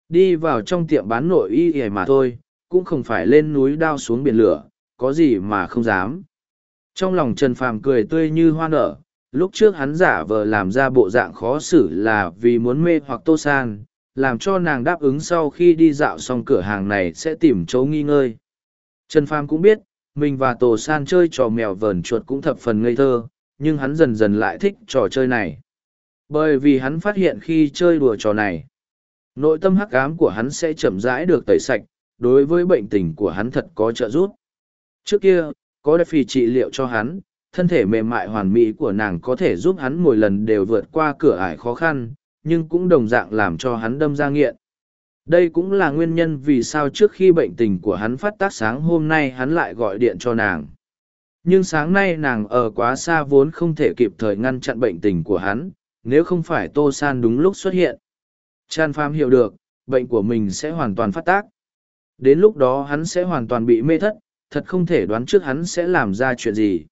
Đi vào trong tiệm bán nội y y mà thôi cũng không phải lên núi đao xuống biển lửa có gì mà không dám. Trong lòng Trần Phàm cười tươi như hoa nở, lúc trước hắn giả vờ làm ra bộ dạng khó xử là vì muốn mê hoặc Tô San, làm cho nàng đáp ứng sau khi đi dạo xong cửa hàng này sẽ tìm chỗ nghi ngơi. Trần Phàm cũng biết, mình và Tô San chơi trò mèo vờn chuột cũng thập phần ngây thơ, nhưng hắn dần dần lại thích trò chơi này. Bởi vì hắn phát hiện khi chơi đùa trò này, nội tâm hắc ám của hắn sẽ chậm rãi được tẩy sạch, đối với bệnh tình của hắn thật có trợ giúp. Trước kia, có đẹp phì trị liệu cho hắn, thân thể mềm mại hoàn mỹ của nàng có thể giúp hắn mỗi lần đều vượt qua cửa ải khó khăn, nhưng cũng đồng dạng làm cho hắn đâm ra nghiện. Đây cũng là nguyên nhân vì sao trước khi bệnh tình của hắn phát tác sáng hôm nay hắn lại gọi điện cho nàng. Nhưng sáng nay nàng ở quá xa vốn không thể kịp thời ngăn chặn bệnh tình của hắn, nếu không phải Tô San đúng lúc xuất hiện. Chan Pham hiểu được, bệnh của mình sẽ hoàn toàn phát tác. Đến lúc đó hắn sẽ hoàn toàn bị mê thất, thật không thể đoán trước hắn sẽ làm ra chuyện gì.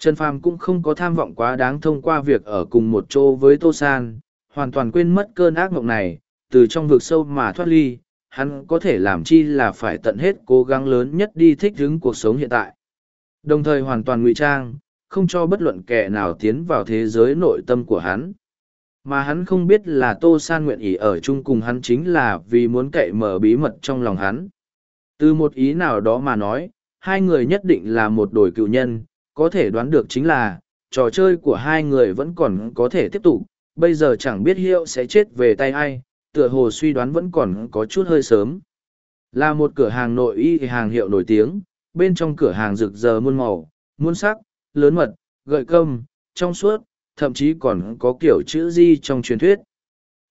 Trần Phàm cũng không có tham vọng quá đáng thông qua việc ở cùng một chỗ với Tô San, hoàn toàn quên mất cơn ác mộng này, từ trong vực sâu mà thoát ly, hắn có thể làm chi là phải tận hết cố gắng lớn nhất đi thích ứng cuộc sống hiện tại. Đồng thời hoàn toàn ngụy trang, không cho bất luận kẻ nào tiến vào thế giới nội tâm của hắn. Mà hắn không biết là Tô San nguyện ý ở chung cùng hắn chính là vì muốn cậy mở bí mật trong lòng hắn. Từ một ý nào đó mà nói, hai người nhất định là một đôi cựu nhân, có thể đoán được chính là, trò chơi của hai người vẫn còn có thể tiếp tục, bây giờ chẳng biết hiệu sẽ chết về tay ai, tựa hồ suy đoán vẫn còn có chút hơi sớm. Là một cửa hàng nội y hàng hiệu nổi tiếng, bên trong cửa hàng rực rỡ muôn màu, muôn sắc, lớn mật, gợi cơm, trong suốt, thậm chí còn có kiểu chữ di trong truyền thuyết.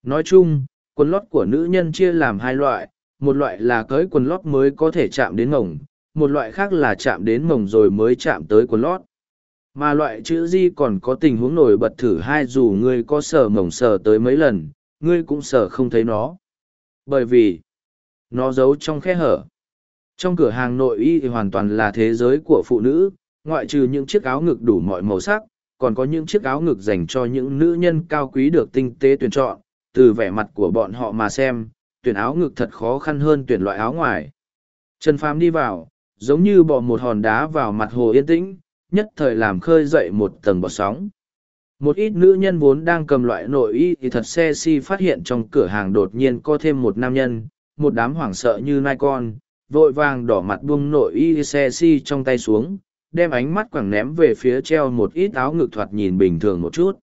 Nói chung, quần lót của nữ nhân chia làm hai loại, một loại là cưới quần lót mới có thể chạm đến ngổng, một loại khác là chạm đến mồng rồi mới chạm tới quần lót. Mà loại chữ di còn có tình huống nổi bật thử hai dù ngươi có sờ mồng sờ tới mấy lần, ngươi cũng sờ không thấy nó. Bởi vì, nó giấu trong khe hở. Trong cửa hàng nội y thì hoàn toàn là thế giới của phụ nữ, ngoại trừ những chiếc áo ngực đủ mọi màu sắc, còn có những chiếc áo ngực dành cho những nữ nhân cao quý được tinh tế tuyển chọn, từ vẻ mặt của bọn họ mà xem, tuyển áo ngực thật khó khăn hơn tuyển loại áo ngoài. Trần Phàm đi vào, giống như bỏ một hòn đá vào mặt hồ yên tĩnh, nhất thời làm khơi dậy một tầng bọt sóng. Một ít nữ nhân vốn đang cầm loại nội y thì thật xe si phát hiện trong cửa hàng đột nhiên có thêm một nam nhân, một đám hoảng sợ như nai con, vội vàng đỏ mặt buông nội y xe si trong tay xuống, đem ánh mắt quẳng ném về phía treo một ít áo ngực thoạt nhìn bình thường một chút.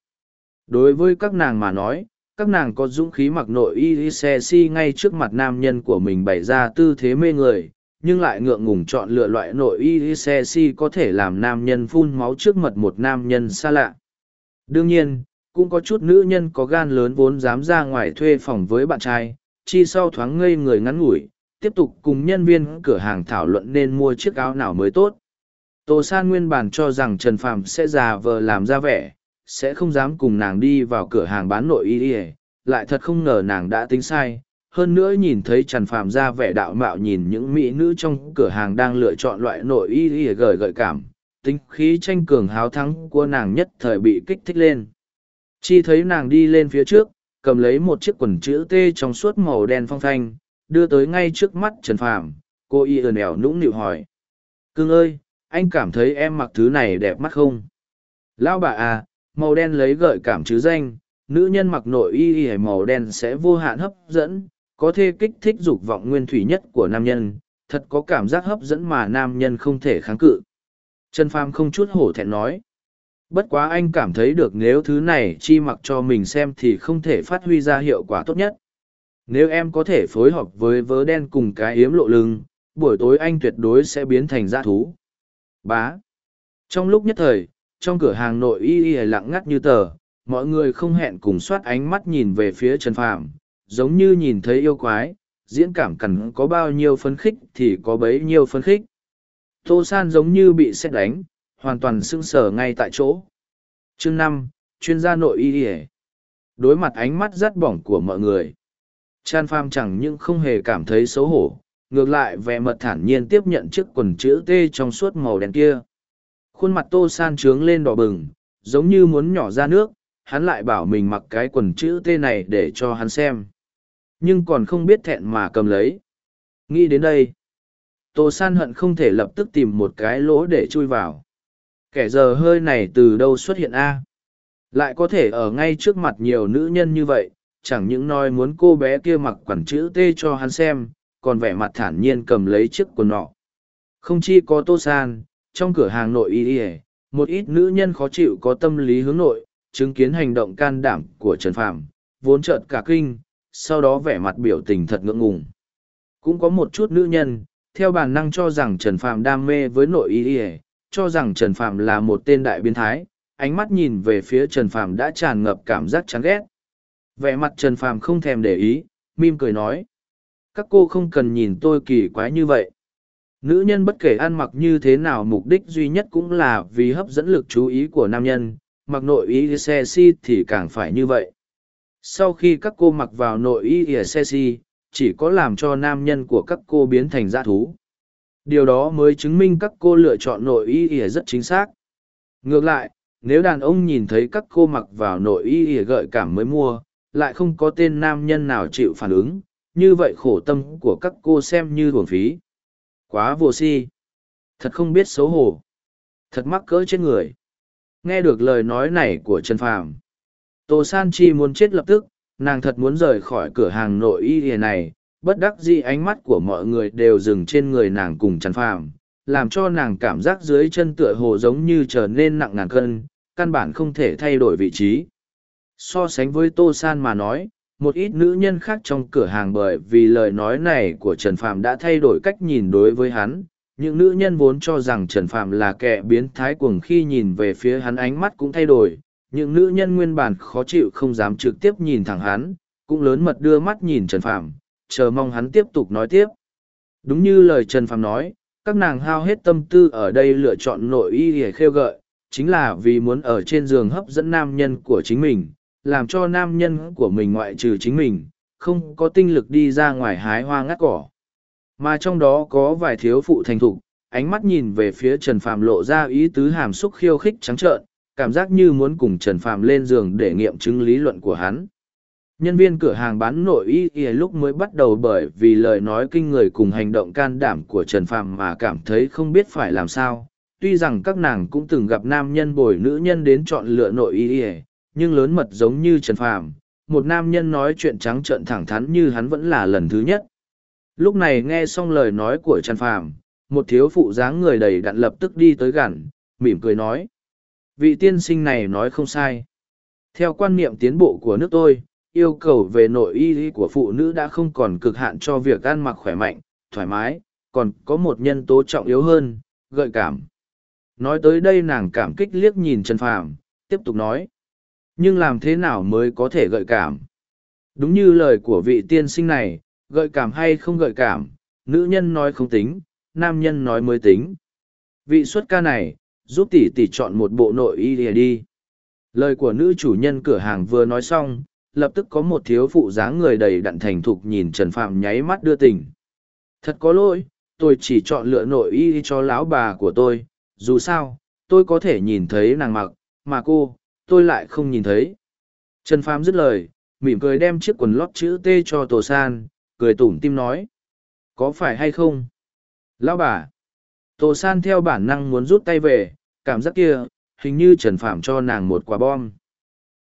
Đối với các nàng mà nói, các nàng có dũng khí mặc nội y xe si ngay trước mặt nam nhân của mình bày ra tư thế mê người, nhưng lại ngượng ngùng chọn lựa loại nội y xe si có thể làm nam nhân phun máu trước mặt một nam nhân xa lạ. Đương nhiên, cũng có chút nữ nhân có gan lớn vốn dám ra ngoài thuê phòng với bạn trai, chi sau thoáng ngây người ngắn ngủi, tiếp tục cùng nhân viên cửa hàng thảo luận nên mua chiếc áo nào mới tốt. Tô San nguyên bản cho rằng Trần Phàm sẽ già vờ làm ra vẻ, sẽ không dám cùng nàng đi vào cửa hàng bán nội y y, lại thật không ngờ nàng đã tính sai. Hơn nữa nhìn thấy Trần Phàm ra vẻ đạo mạo nhìn những mỹ nữ trong cửa hàng đang lựa chọn loại nội y y gợi gợi cảm, tính khí tranh cường háo thắng của nàng nhất thời bị kích thích lên. Chi thấy nàng đi lên phía trước, cầm lấy một chiếc quần chữ T trong suốt màu đen phong thanh, đưa tới ngay trước mắt Trần Phàm. Cô y ờn ẻo nũng nịu hỏi. Cưng ơi, anh cảm thấy em mặc thứ này đẹp mắt không? Lão bà à, màu đen lấy gợi cảm chứ danh, nữ nhân mặc nội y y màu đen sẽ vô hạn hấp dẫn, có thể kích thích dục vọng nguyên thủy nhất của nam nhân, thật có cảm giác hấp dẫn mà nam nhân không thể kháng cự. Trần Phàm không chút hổ thẹn nói. Bất quá anh cảm thấy được nếu thứ này chi mặc cho mình xem thì không thể phát huy ra hiệu quả tốt nhất. Nếu em có thể phối hợp với vớ đen cùng cái yếm lộ lưng, buổi tối anh tuyệt đối sẽ biến thành dã thú. Bá. Trong lúc nhất thời, trong cửa hàng nội y y lặng ngắt như tờ, mọi người không hẹn cùng soát ánh mắt nhìn về phía Trần Phàm, giống như nhìn thấy yêu quái, diễn cảm cần có bao nhiêu phấn khích thì có bấy nhiêu phấn khích. Tô San giống như bị xét đánh, hoàn toàn sưng sở ngay tại chỗ. Chương năm, chuyên gia nội y y Đối mặt ánh mắt rắt bỏng của mọi người. Chan Pham chẳng những không hề cảm thấy xấu hổ, ngược lại vẻ mật thản nhiên tiếp nhận chiếc quần chữ T trong suốt màu đen kia. Khuôn mặt Tô San trướng lên đỏ bừng, giống như muốn nhỏ ra nước, hắn lại bảo mình mặc cái quần chữ T này để cho hắn xem. Nhưng còn không biết thẹn mà cầm lấy. Nghĩ đến đây, Tô San hận không thể lập tức tìm một cái lỗ để chui vào. Kẻ giờ hơi này từ đâu xuất hiện a? Lại có thể ở ngay trước mặt nhiều nữ nhân như vậy, chẳng những nói muốn cô bé kia mặc quần chữ T cho hắn xem, còn vẻ mặt thản nhiên cầm lấy chiếc quần nọ. Không chi có tô san, trong cửa hàng nội y y một ít nữ nhân khó chịu có tâm lý hướng nội, chứng kiến hành động can đảm của Trần Phạm, vốn trợn cả kinh, sau đó vẻ mặt biểu tình thật ngượng ngùng. Cũng có một chút nữ nhân, theo bản năng cho rằng Trần Phạm đam mê với nội y y, cho rằng Trần Phạm là một tên đại biến thái, ánh mắt nhìn về phía Trần Phạm đã tràn ngập cảm giác chán ghét. Vẻ mặt Trần Phạm không thèm để ý, mim cười nói các cô không cần nhìn tôi kỳ quái như vậy nữ nhân bất kể ăn mặc như thế nào mục đích duy nhất cũng là vì hấp dẫn lực chú ý của nam nhân mặc nội y xe si thì càng phải như vậy sau khi các cô mặc vào nội y xe si chỉ có làm cho nam nhân của các cô biến thành dã thú điều đó mới chứng minh các cô lựa chọn nội y ỉa rất chính xác ngược lại nếu đàn ông nhìn thấy các cô mặc vào nội y ỉa gợi cảm mới mua lại không có tên nam nhân nào chịu phản ứng như vậy khổ tâm của các cô xem như thuồng phí. Quá vô si. Thật không biết xấu hổ. Thật mắc cỡ chết người. Nghe được lời nói này của Trần Phàm, Tô San Chi muốn chết lập tức, nàng thật muốn rời khỏi cửa hàng nội y này, bất đắc dĩ ánh mắt của mọi người đều dừng trên người nàng cùng Trần Phàm, làm cho nàng cảm giác dưới chân tựa hồ giống như trở nên nặng ngàn cân, căn bản không thể thay đổi vị trí. So sánh với Tô San mà nói, một ít nữ nhân khác trong cửa hàng bởi vì lời nói này của Trần Phàm đã thay đổi cách nhìn đối với hắn. Những nữ nhân vốn cho rằng Trần Phàm là kẻ biến thái cuồng khi nhìn về phía hắn ánh mắt cũng thay đổi. Những nữ nhân nguyên bản khó chịu không dám trực tiếp nhìn thẳng hắn, cũng lớn mật đưa mắt nhìn Trần Phạm, chờ mong hắn tiếp tục nói tiếp. Đúng như lời Trần Phạm nói, các nàng hao hết tâm tư ở đây lựa chọn nội y để khêu gợi, chính là vì muốn ở trên giường hấp dẫn nam nhân của chính mình, làm cho nam nhân của mình ngoại trừ chính mình, không có tinh lực đi ra ngoài hái hoa ngắt cỏ. Mà trong đó có vài thiếu phụ thành thục, ánh mắt nhìn về phía Trần Phạm lộ ra ý tứ hàm xúc khiêu khích trắng trợn, cảm giác như muốn cùng Trần Phạm lên giường để nghiệm chứng lý luận của hắn. Nhân viên cửa hàng bán nội y y lúc mới bắt đầu bởi vì lời nói kinh người cùng hành động can đảm của Trần Phạm mà cảm thấy không biết phải làm sao. Tuy rằng các nàng cũng từng gặp nam nhân bồi nữ nhân đến chọn lựa nội y y, nhưng lớn mật giống như Trần Phàm, một nam nhân nói chuyện trắng trợn thẳng thắn như hắn vẫn là lần thứ nhất. Lúc này nghe xong lời nói của Trần Phàm, một thiếu phụ dáng người đầy đặn lập tức đi tới gần, mỉm cười nói. Vị tiên sinh này nói không sai. Theo quan niệm tiến bộ của nước tôi, yêu cầu về nội y của phụ nữ đã không còn cực hạn cho việc ăn mặc khỏe mạnh, thoải mái, còn có một nhân tố trọng yếu hơn, gợi cảm. Nói tới đây nàng cảm kích liếc nhìn Trần Phàm, tiếp tục nói nhưng làm thế nào mới có thể gợi cảm đúng như lời của vị tiên sinh này gợi cảm hay không gợi cảm nữ nhân nói không tính nam nhân nói mới tính vị xuất ca này giúp tỷ tỷ chọn một bộ nội y lìa đi lời của nữ chủ nhân cửa hàng vừa nói xong lập tức có một thiếu phụ dáng người đầy đặn thành thục nhìn trần phạm nháy mắt đưa tình thật có lỗi tôi chỉ chọn lựa nội y cho lão bà của tôi dù sao tôi có thể nhìn thấy nàng mặc mà cô tôi lại không nhìn thấy. Trần Phạm dứt lời, mỉm cười đem chiếc quần lót chữ T cho Tổ San, cười tủm tim nói. Có phải hay không? Lão bà. Tô San theo bản năng muốn rút tay về, cảm giác kia, hình như Trần Phàm cho nàng một quả bom.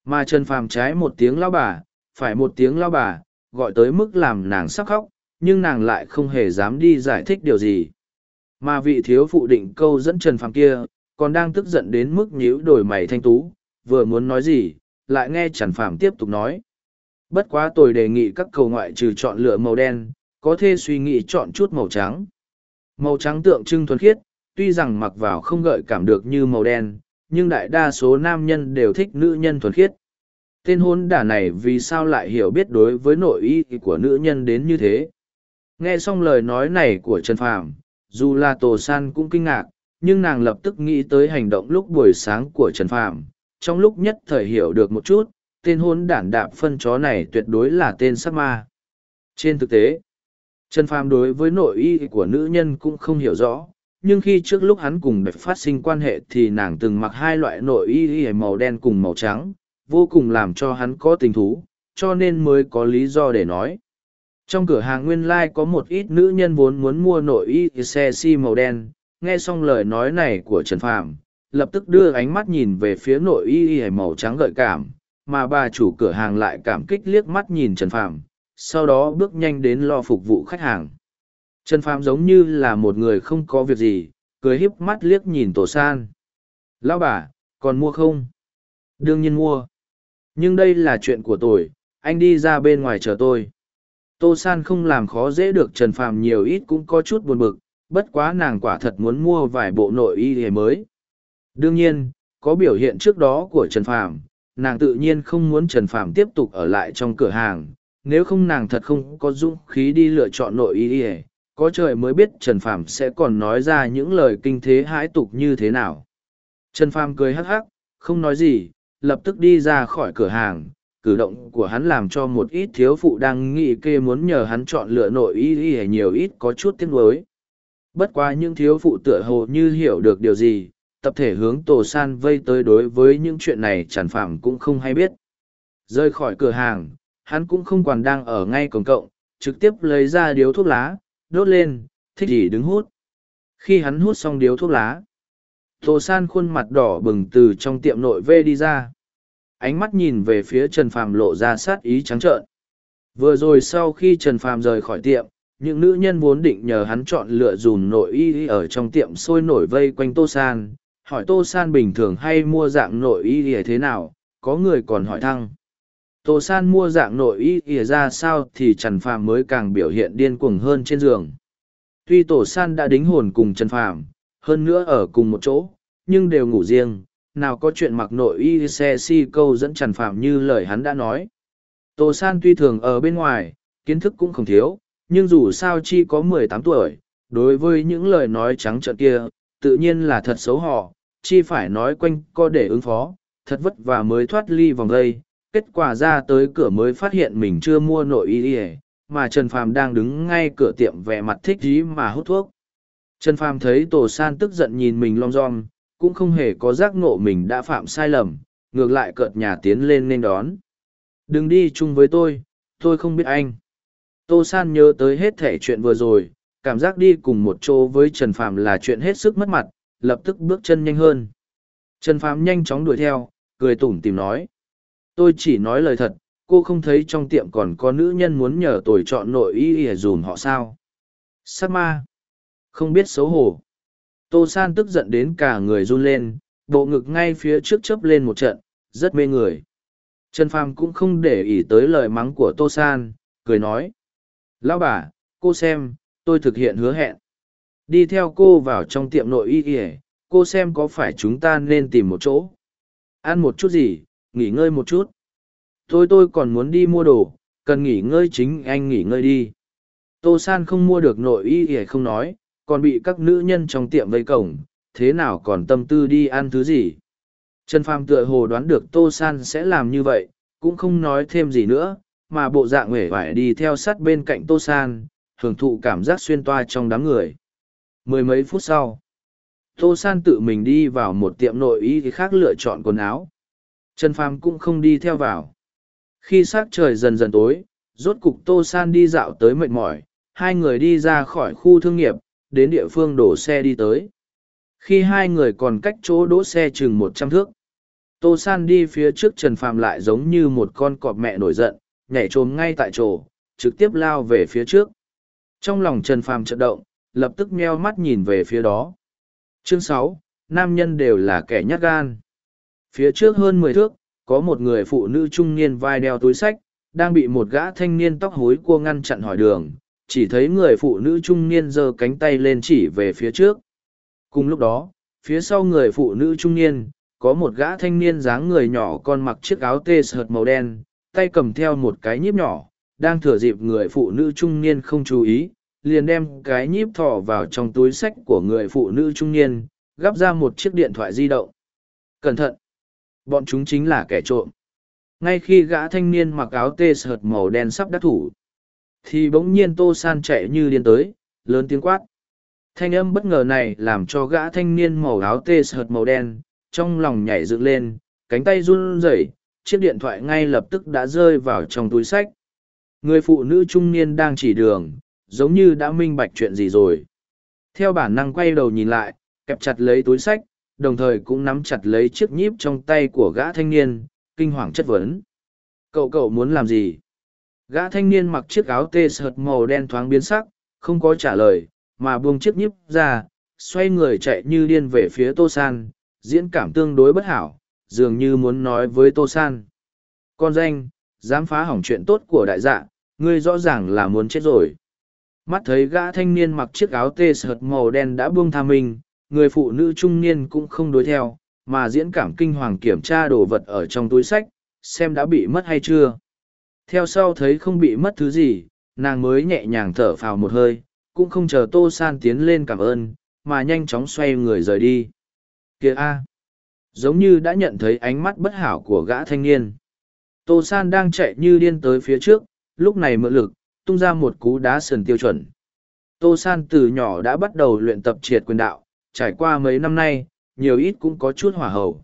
Mà Trần Phàm trái một tiếng lão bà, phải một tiếng lão bà, gọi tới mức làm nàng sắp khóc, nhưng nàng lại không hề dám đi giải thích điều gì. Mà vị thiếu phụ định câu dẫn Trần Phàm kia, còn đang tức giận đến mức nhíu đổi mày thanh tú, vừa muốn nói gì, lại nghe Trần Phàm tiếp tục nói. Bất quá tôi đề nghị các cầu ngoại trừ chọn lựa màu đen, có thể suy nghĩ chọn chút màu trắng. Màu trắng tượng trưng thuần khiết, tuy rằng mặc vào không gợi cảm được như màu đen, nhưng đại đa số nam nhân đều thích nữ nhân thuần khiết. Tên hôn đả này vì sao lại hiểu biết đối với nội ý của nữ nhân đến như thế? Nghe xong lời nói này của Trần Phàm, dù là Tổ San cũng kinh ngạc, nhưng nàng lập tức nghĩ tới hành động lúc buổi sáng của Trần Phàm, trong lúc nhất thời hiểu được một chút, tên hôn đản đạp phân chó này tuyệt đối là tên sắc ma. Trên thực tế, Trần Phàm đối với nội y của nữ nhân cũng không hiểu rõ, nhưng khi trước lúc hắn cùng đẹp phát sinh quan hệ thì nàng từng mặc hai loại nội y màu đen cùng màu trắng, vô cùng làm cho hắn có tình thú, cho nên mới có lý do để nói. Trong cửa hàng nguyên lai like có một ít nữ nhân vốn muốn mua nội y xe si màu đen, nghe xong lời nói này của Trần Phàm, lập tức đưa ánh mắt nhìn về phía nội y y màu trắng gợi cảm, mà bà chủ cửa hàng lại cảm kích liếc mắt nhìn Trần Phàm, sau đó bước nhanh đến lo phục vụ khách hàng. Trần Phàm giống như là một người không có việc gì, cười híp mắt liếc nhìn Tổ San. Lão bà, còn mua không? Đương nhiên mua. Nhưng đây là chuyện của tôi, anh đi ra bên ngoài chờ tôi. Tô San không làm khó dễ được Trần Phàm nhiều ít cũng có chút buồn bực, bất quá nàng quả thật muốn mua vài bộ nội y hề mới. Đương nhiên, có biểu hiện trước đó của Trần Phàm, nàng tự nhiên không muốn Trần Phàm tiếp tục ở lại trong cửa hàng, nếu không nàng thật không có dũng khí đi lựa chọn nội y ỉa có trời mới biết Trần Phàm sẽ còn nói ra những lời kinh thế hãi tục như thế nào. Trần Phàm cười hắc hắc, không nói gì, lập tức đi ra khỏi cửa hàng, cử động của hắn làm cho một ít thiếu phụ đang nghĩ kê muốn nhờ hắn chọn lựa nội y y nhiều ít có chút tiếc nuối. Bất quá những thiếu phụ tựa hồ như hiểu được điều gì, tập thể hướng tổ san vây tới đối với những chuyện này tràn phạm cũng không hay biết rời khỏi cửa hàng hắn cũng không còn đang ở ngay cổng cộng trực tiếp lấy ra điếu thuốc lá đốt lên thích gì đứng hút khi hắn hút xong điếu thuốc lá Tô San khuôn mặt đỏ bừng từ trong tiệm nội vê đi ra. Ánh mắt nhìn về phía Trần Phàm lộ ra sát ý trắng trợn. Vừa rồi sau khi Trần Phàm rời khỏi tiệm, những nữ nhân vốn định nhờ hắn chọn lựa dùm nội y ở trong tiệm sôi nổi vây quanh Tô San, hỏi Tô San bình thường hay mua dạng nội y thế nào, có người còn hỏi thăng. Tô San mua dạng nội y ỉa ra sao thì Trần Phàm mới càng biểu hiện điên cuồng hơn trên giường. Tuy Tổ San đã đính hồn cùng Trần Phàm, hơn nữa ở cùng một chỗ, nhưng đều ngủ riêng, nào có chuyện mặc nội y xe si câu dẫn Trần Phàm như lời hắn đã nói. Tô San tuy thường ở bên ngoài, kiến thức cũng không thiếu, nhưng dù sao chi có mười tám tuổi, đối với những lời nói trắng trợn kia, tự nhiên là thật xấu hổ, chi phải nói quanh co để ứng phó, thật vất vả mới thoát ly vòng dây, kết quả ra tới cửa mới phát hiện mình chưa mua nội y ỉa mà Trần Phàm đang đứng ngay cửa tiệm vẻ mặt thích dí mà hút thuốc. Trần Phàm thấy Tổ San tức giận nhìn mình lom rom, cũng không hề có giác ngộ mình đã phạm sai lầm, ngược lại cợt nhà tiến lên nên đón. Đừng đi chung với tôi, tôi không biết anh. Tô San nhớ tới hết thể chuyện vừa rồi, cảm giác đi cùng một chỗ với Trần Phàm là chuyện hết sức mất mặt, lập tức bước chân nhanh hơn. Trần Phàm nhanh chóng đuổi theo, cười tủm tìm nói. Tôi chỉ nói lời thật, cô không thấy trong tiệm còn có nữ nhân muốn nhờ tôi chọn nội y ỉa dùm họ sao. Sát ma. Không biết xấu hổ. Tô San tức giận đến cả người run lên, bộ ngực ngay phía trước chớp lên một trận, rất mê người. Trần Phàm cũng không để ý tới lời mắng của Tô San, cười nói. Lão bà, cô xem, tôi thực hiện hứa hẹn. Đi theo cô vào trong tiệm nội y y cô xem có phải chúng ta nên tìm một chỗ. Ăn một chút gì, nghỉ ngơi một chút. Tôi tôi còn muốn đi mua đồ, cần nghỉ ngơi chính anh nghỉ ngơi đi. Tô San không mua được nội y y không nói, còn bị các nữ nhân trong tiệm vây cổng, thế nào còn tâm tư đi ăn thứ gì. Trần Phàm tựa hồ đoán được Tô San sẽ làm như vậy, cũng không nói thêm gì nữa, mà bộ dạng uể vải đi theo sát bên cạnh Tô San, hưởng thụ cảm giác xuyên toa trong đám người. Mười mấy phút sau, Tô San tự mình đi vào một tiệm nội y khác lựa chọn quần áo. Trần Phàm cũng không đi theo vào. Khi sắc trời dần dần tối, rốt cục Tô San đi dạo tới mệt mỏi, hai người đi ra khỏi khu thương nghiệp, đến địa phương đổ xe đi tới. Khi hai người còn cách chỗ đỗ xe chừng một trăm thước, Tô San đi phía trước Trần Phàm lại giống như một con cọp mẹ nổi giận, nhảy trồm ngay tại chỗ, trực tiếp lao về phía trước. Trong lòng Trần Phàm chợt động, lập tức meo mắt nhìn về phía đó. Chương sáu, Nam nhân đều là kẻ nhát gan. Phía trước hơn mười thước, có một người phụ nữ trung niên vai đeo túi sách, đang bị một gã thanh niên tóc hối cua ngăn chặn hỏi đường, chỉ thấy người phụ nữ trung niên giơ cánh tay lên chỉ về phía trước. Cùng lúc đó, phía sau người phụ nữ trung niên, có một gã thanh niên dáng người nhỏ con mặc chiếc áo tê sợt màu đen, tay cầm theo một cái nhíp nhỏ, đang thừa dịp người phụ nữ trung niên không chú ý, liền đem cái nhíp thỏ vào trong túi sách của người phụ nữ trung niên, gắp ra một chiếc điện thoại di động. Cẩn thận! Bọn chúng chính là kẻ trộm. Ngay khi gã thanh niên mặc áo tê sợt màu đen sắp đắc thủ, thì bỗng nhiên tô san chạy như điên tới, lớn tiếng quát. Thanh âm bất ngờ này làm cho gã thanh niên màu áo tê sợt màu đen, trong lòng nhảy dựng lên, cánh tay run rẩy, chiếc điện thoại ngay lập tức đã rơi vào trong túi sách. Người phụ nữ trung niên đang chỉ đường, giống như đã minh bạch chuyện gì rồi. Theo bản năng quay đầu nhìn lại, kẹp chặt lấy túi sách, đồng thời cũng nắm chặt lấy chiếc nhíp trong tay của gã thanh niên, kinh hoàng chất vấn. Cậu cậu muốn làm gì? Gã thanh niên mặc chiếc áo tê sợt màu đen thoáng biến sắc, không có trả lời, mà buông chiếc nhíp ra, xoay người chạy như điên về phía Tô San, diễn cảm tương đối bất hảo, dường như muốn nói với Tô San. Con danh, dám phá hỏng chuyện tốt của đại dạ, ngươi rõ ràng là muốn chết rồi. Mắt thấy gã thanh niên mặc chiếc áo tê sợt màu đen đã buông tha mình, người phụ nữ trung niên cũng không đối theo, mà diễn cảm kinh hoàng kiểm tra đồ vật ở trong túi sách, xem đã bị mất hay chưa. Theo sau thấy không bị mất thứ gì, nàng mới nhẹ nhàng thở phào một hơi, cũng không chờ Tô San tiến lên cảm ơn, mà nhanh chóng xoay người rời đi. Kìa A. Giống như đã nhận thấy ánh mắt bất hảo của gã thanh niên. Tô San đang chạy như điên tới phía trước, lúc này mượn lực, tung ra một cú đá sườn tiêu chuẩn. Tô San từ nhỏ đã bắt đầu luyện tập triệt quyền đạo, trải qua mấy năm nay, nhiều ít cũng có chút hỏa hầu.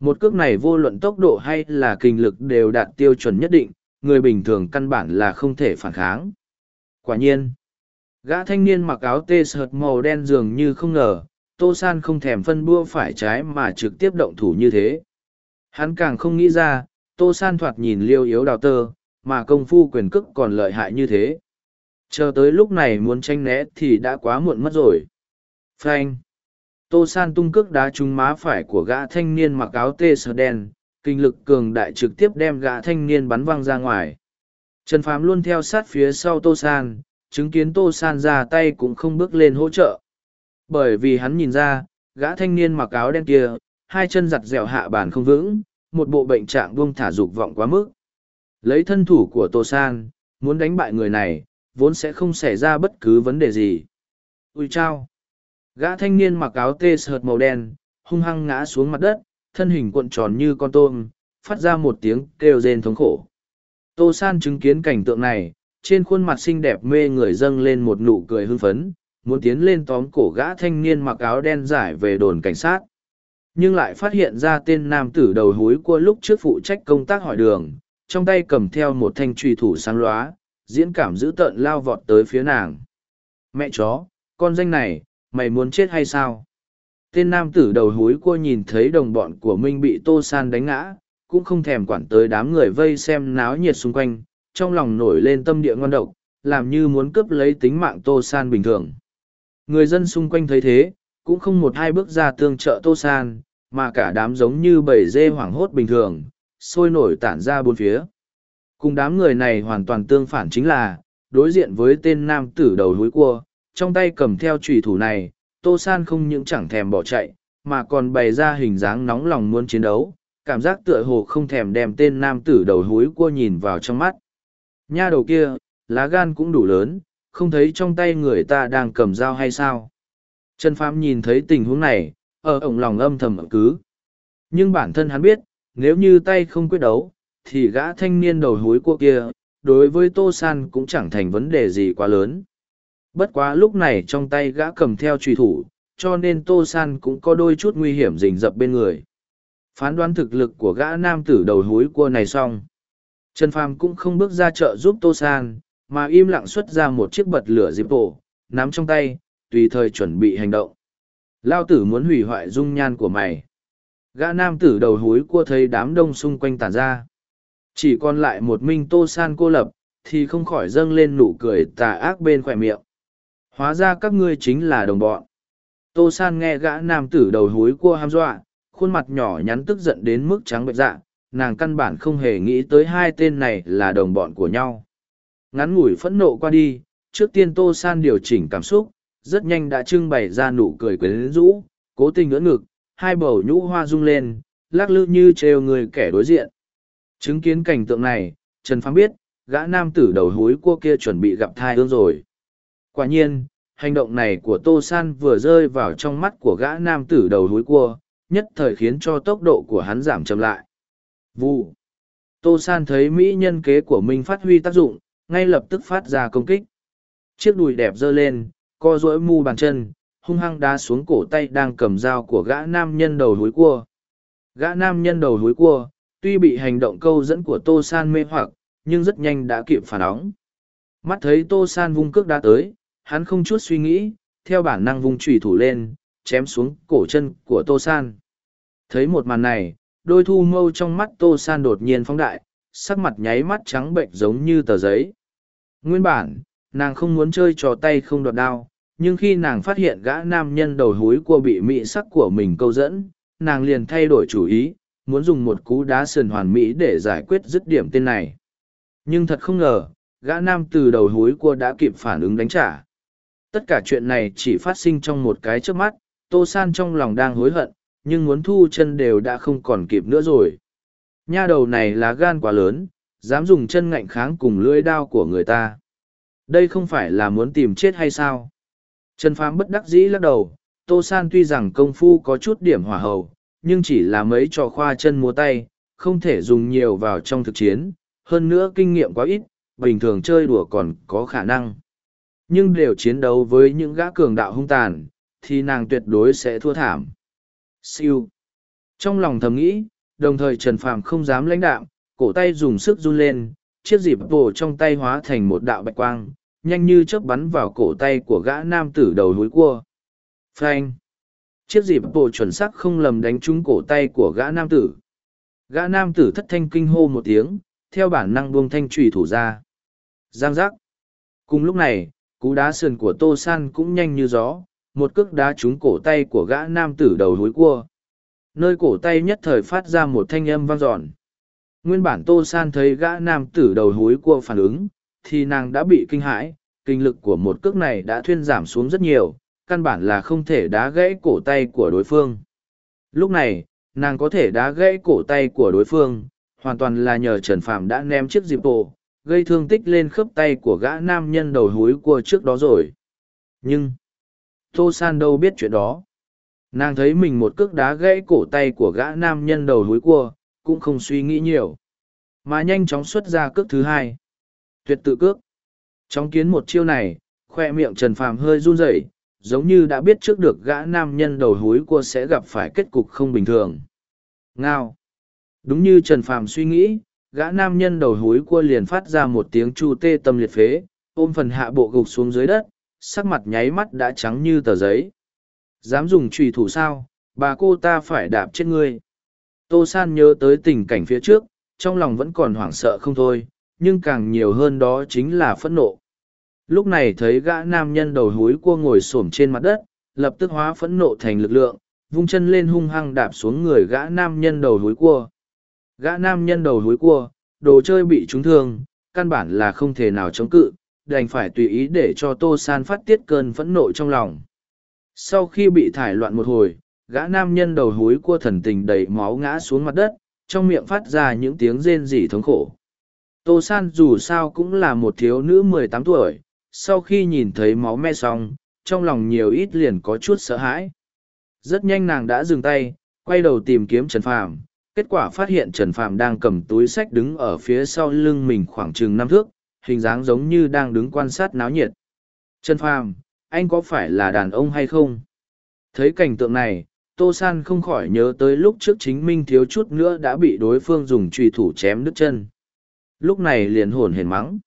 Một cước này vô luận tốc độ hay là kinh lực đều đạt tiêu chuẩn nhất định, người bình thường căn bản là không thể phản kháng. Quả nhiên, gã thanh niên mặc áo tê sợt màu đen dường như không ngờ, tô san không thèm phân bua phải trái mà trực tiếp động thủ như thế hắn càng không nghĩ ra tô san thoạt nhìn liêu yếu đào tơ mà công phu quyền cước còn lợi hại như thế chờ tới lúc này muốn tranh né thì đã quá muộn mất rồi frank tô san tung cước đá trúng má phải của gã thanh niên mặc áo tê sờ đen, kinh lực cường đại trực tiếp đem gã thanh niên bắn văng ra ngoài. Trần phám luôn theo sát phía sau tô san, chứng kiến tô san ra tay cũng không bước lên hỗ trợ. Bởi vì hắn nhìn ra, gã thanh niên mặc áo đen kia, hai chân giặt dẻo hạ bàn không vững, một bộ bệnh trạng buông thả dục vọng quá mức. Lấy thân thủ của tô san, muốn đánh bại người này, vốn sẽ không xảy ra bất cứ vấn đề gì. Ui chao gã thanh niên mặc áo tê sợt màu đen, hung hăng ngã xuống mặt đất, thân hình cuộn tròn như con tôm, phát ra một tiếng kêu rên thống khổ. Tô san chứng kiến cảnh tượng này, trên khuôn mặt xinh đẹp mê người dâng lên một nụ cười hưng phấn, muốn tiến lên tóm cổ gã thanh niên mặc áo đen giải về đồn cảnh sát. Nhưng lại phát hiện ra tên nam tử đầu húi của lúc trước phụ trách công tác hỏi đường, trong tay cầm theo một thanh truy thủ sáng lóa, diễn cảm dữ tợn lao vọt tới phía nàng. Mẹ chó, con danh này mày muốn chết hay sao? Tên nam tử đầu húi cua nhìn thấy đồng bọn của minh bị tô san đánh ngã, cũng không thèm quản tới đám người vây xem náo nhiệt xung quanh, trong lòng nổi lên tâm địa ngon độc, làm như muốn cướp lấy tính mạng tô san bình thường. Người dân xung quanh thấy thế, cũng không một hai bước ra tương trợ tô san, mà cả đám giống như bầy dê hoảng hốt bình thường, sôi nổi tản ra bốn phía. Cùng đám người này hoàn toàn tương phản chính là, đối diện với tên nam tử đầu núi cua trong tay cầm theo trùy thủ này, tô san không những chẳng thèm bỏ chạy, mà còn bày ra hình dáng nóng lòng muốn chiến đấu, cảm giác tựa hồ không thèm đem tên nam tử đầu húi cua nhìn vào trong mắt. Nha đầu kia, lá gan cũng đủ lớn, không thấy trong tay người ta đang cầm dao hay sao. Trần phàm nhìn thấy tình huống này, ở ổng lòng âm thầm cứ. Nhưng bản thân hắn biết, nếu như tay không quyết đấu, thì gã thanh niên đầu hối cua kia, đối với tô san cũng chẳng thành vấn đề gì quá lớn bất quá lúc này trong tay gã cầm theo trùy thủ, cho nên tô san cũng có đôi chút nguy hiểm rình rập bên người. Phán đoán thực lực của gã nam tử đầu hối cua này xong. Trần phàm cũng không bước ra chợ giúp tô san, mà im lặng xuất ra một chiếc bật lửa dịp bộ, nắm trong tay, tùy thời chuẩn bị hành động. Lao tử muốn hủy hoại dung nhan của mày. Gã nam tử đầu hối cua thấy đám đông xung quanh tàn ra. Chỉ còn lại một minh tô san cô lập, thì không khỏi dâng lên nụ cười tà ác bên khoe miệng hóa ra các ngươi chính là đồng bọn. Tô san nghe gã nam tử đầu hối cua ham dọa, khuôn mặt nhỏ nhắn tức giận đến mức trắng bệch dạ nàng căn bản không hề nghĩ tới hai tên này là đồng bọn của nhau. Ngắn ngủi phẫn nộ qua đi, trước tiên tô san điều chỉnh cảm xúc, rất nhanh đã trưng bày ra nụ cười quyến rũ, cố tình ngỡ ngực, hai bầu nhũ hoa rung lên, lắc lư như trêu người kẻ đối diện. Chứng kiến cảnh tượng này, trần phán biết, gã nam tử đầu hối cua kia chuẩn bị gặp thai ương rồi quả nhiên, hành động này của tô san vừa rơi vào trong mắt của gã nam tử đầu húi cua, nhất thời khiến cho tốc độ của hắn giảm chậm lại. Vu tô san thấy mỹ nhân kế của mình phát huy tác dụng, ngay lập tức phát ra công kích. Chiếc đùi đẹp giơ lên, co rỗi mu bàn chân, hung hăng đá xuống cổ tay đang cầm dao của gã nam nhân đầu húi cua. Gã nam nhân đầu húi cua, tuy bị hành động câu dẫn của tô san mê hoặc, nhưng rất nhanh đã kịp phản ứng. mắt thấy tô san vung cước đá tới hắn không chút suy nghĩ, theo bản năng vung trùy thủ lên, chém xuống cổ chân của tô san. Thấy một màn này, đôi thu mâu trong mắt tô san đột nhiên phóng đại, sắc mặt nháy mắt trắng bệnh giống như tờ giấy. Nguyên bản, nàng không muốn chơi trò tay không đoạt đao, nhưng khi nàng phát hiện gã nam nhân đầu húi cua bị mị sắc của mình câu dẫn, nàng liền thay đổi chủ ý, muốn dùng một cú đá sườn hoàn mỹ để giải quyết dứt điểm tên này. Nhưng thật không ngờ, gã nam từ đầu húi cua đã kịp phản ứng đánh trả tất cả chuyện này chỉ phát sinh trong một cái trước mắt, tô san trong lòng đang hối hận, nhưng muốn thu chân đều đã không còn kịp nữa rồi. Nha đầu này là gan quá lớn, dám dùng chân ngạnh kháng cùng lưỡi đao của người ta. Đây không phải là muốn tìm chết hay sao? Trần phám bất đắc dĩ lắc đầu, tô san tuy rằng công phu có chút điểm hỏa hầu, nhưng chỉ là mấy trò khoa chân múa tay, không thể dùng nhiều vào trong thực chiến, hơn nữa kinh nghiệm quá ít, bình thường chơi đùa còn có khả năng nhưng đều chiến đấu với những gã cường đạo hung tàn, thì nàng tuyệt đối sẽ thua thảm. Siêu. Trong lòng thầm nghĩ, đồng thời trần phàm không dám lãnh đạm, cổ tay dùng sức run lên, chiếc dịp bổ trong tay hóa thành một đạo bạch quang, nhanh như chớp bắn vào cổ tay của gã nam tử đầu núi cua. Phanh. Chiếc dịp bộ chuẩn sắc không lầm đánh trúng cổ tay của gã nam tử. Gã nam tử thất thanh kinh hô một tiếng, theo bản năng buông thanh trùy thủ ra. Giang giác. Cùng lúc này cú đá sườn của tô san cũng nhanh như gió, một cước đá trúng cổ tay của gã nam tử đầu hối cua. Nơi cổ tay nhất thời phát ra một thanh âm vang dọn. Nguyên bản tô san thấy gã nam tử đầu hối cua phản ứng, thì nàng đã bị kinh hãi, kinh lực của một cước này đã thuyên giảm xuống rất nhiều, căn bản là không thể đá gãy cổ tay của đối phương. Lúc này, nàng có thể đá gãy cổ tay của đối phương, hoàn toàn là nhờ trần phạm đã ném chiếc dịp bộ gây thương tích lên khớp tay của gã nam nhân đầu húi cua trước đó rồi. Nhưng, tô san đâu biết chuyện đó. Nàng thấy mình một cước đá gãy cổ tay của gã nam nhân đầu húi cua, cũng không suy nghĩ nhiều. Mà nhanh chóng xuất ra cước thứ hai. Tuyệt tự cước. Chóng kiến một chiêu này, khoe miệng trần phàm hơi run rẩy, giống như đã biết trước được gã nam nhân đầu húi cua sẽ gặp phải kết cục không bình thường. Ngao. Đúng như trần phàm suy nghĩ gã nam nhân đầu húi cua liền phát ra một tiếng chu tê tâm liệt phế, ôm phần hạ bộ gục xuống dưới đất, sắc mặt nháy mắt đã trắng như tờ giấy. Dám dùng trùy thủ sao? Bà cô ta phải đạp chết ngươi. Tô san nhớ tới tình cảnh phía trước, trong lòng vẫn còn hoảng sợ không thôi, nhưng càng nhiều hơn đó chính là phẫn nộ. Lúc này thấy gã nam nhân đầu húi cua ngồi s ổ m trên mặt đất, lập tức hóa phẫn nộ thành lực lượng, vung chân lên hung hăng đạp xuống người gã nam nhân đầu húi cua gã nam nhân đầu hối cua, đồ chơi bị trúng thương, căn bản là không thể nào chống cự, đành phải tùy ý để cho tô san phát tiết cơn phẫn nộ trong lòng. Sau khi bị thải loạn một hồi, gã nam nhân đầu hối cua thần tình đầy máu ngã xuống mặt đất, trong miệng phát ra những tiếng rên rỉ thống khổ. Tô san dù sao cũng là một thiếu nữ mười tám tuổi, sau khi nhìn thấy máu me xong, trong lòng nhiều ít liền có chút sợ hãi. Rất nhanh nàng đã dừng tay, quay đầu tìm kiếm trần phàm kết quả phát hiện trần phàm đang cầm túi sách đứng ở phía sau lưng mình khoảng chừng năm thước, hình dáng giống như đang đứng quan sát náo nhiệt. Trần phàm, anh có phải là đàn ông hay không? Thấy cảnh tượng này, tô san không khỏi nhớ tới lúc trước chính minh thiếu chút nữa đã bị đối phương dùng trùy thủ chém đứt chân. Lúc này liền hồn hển mắng.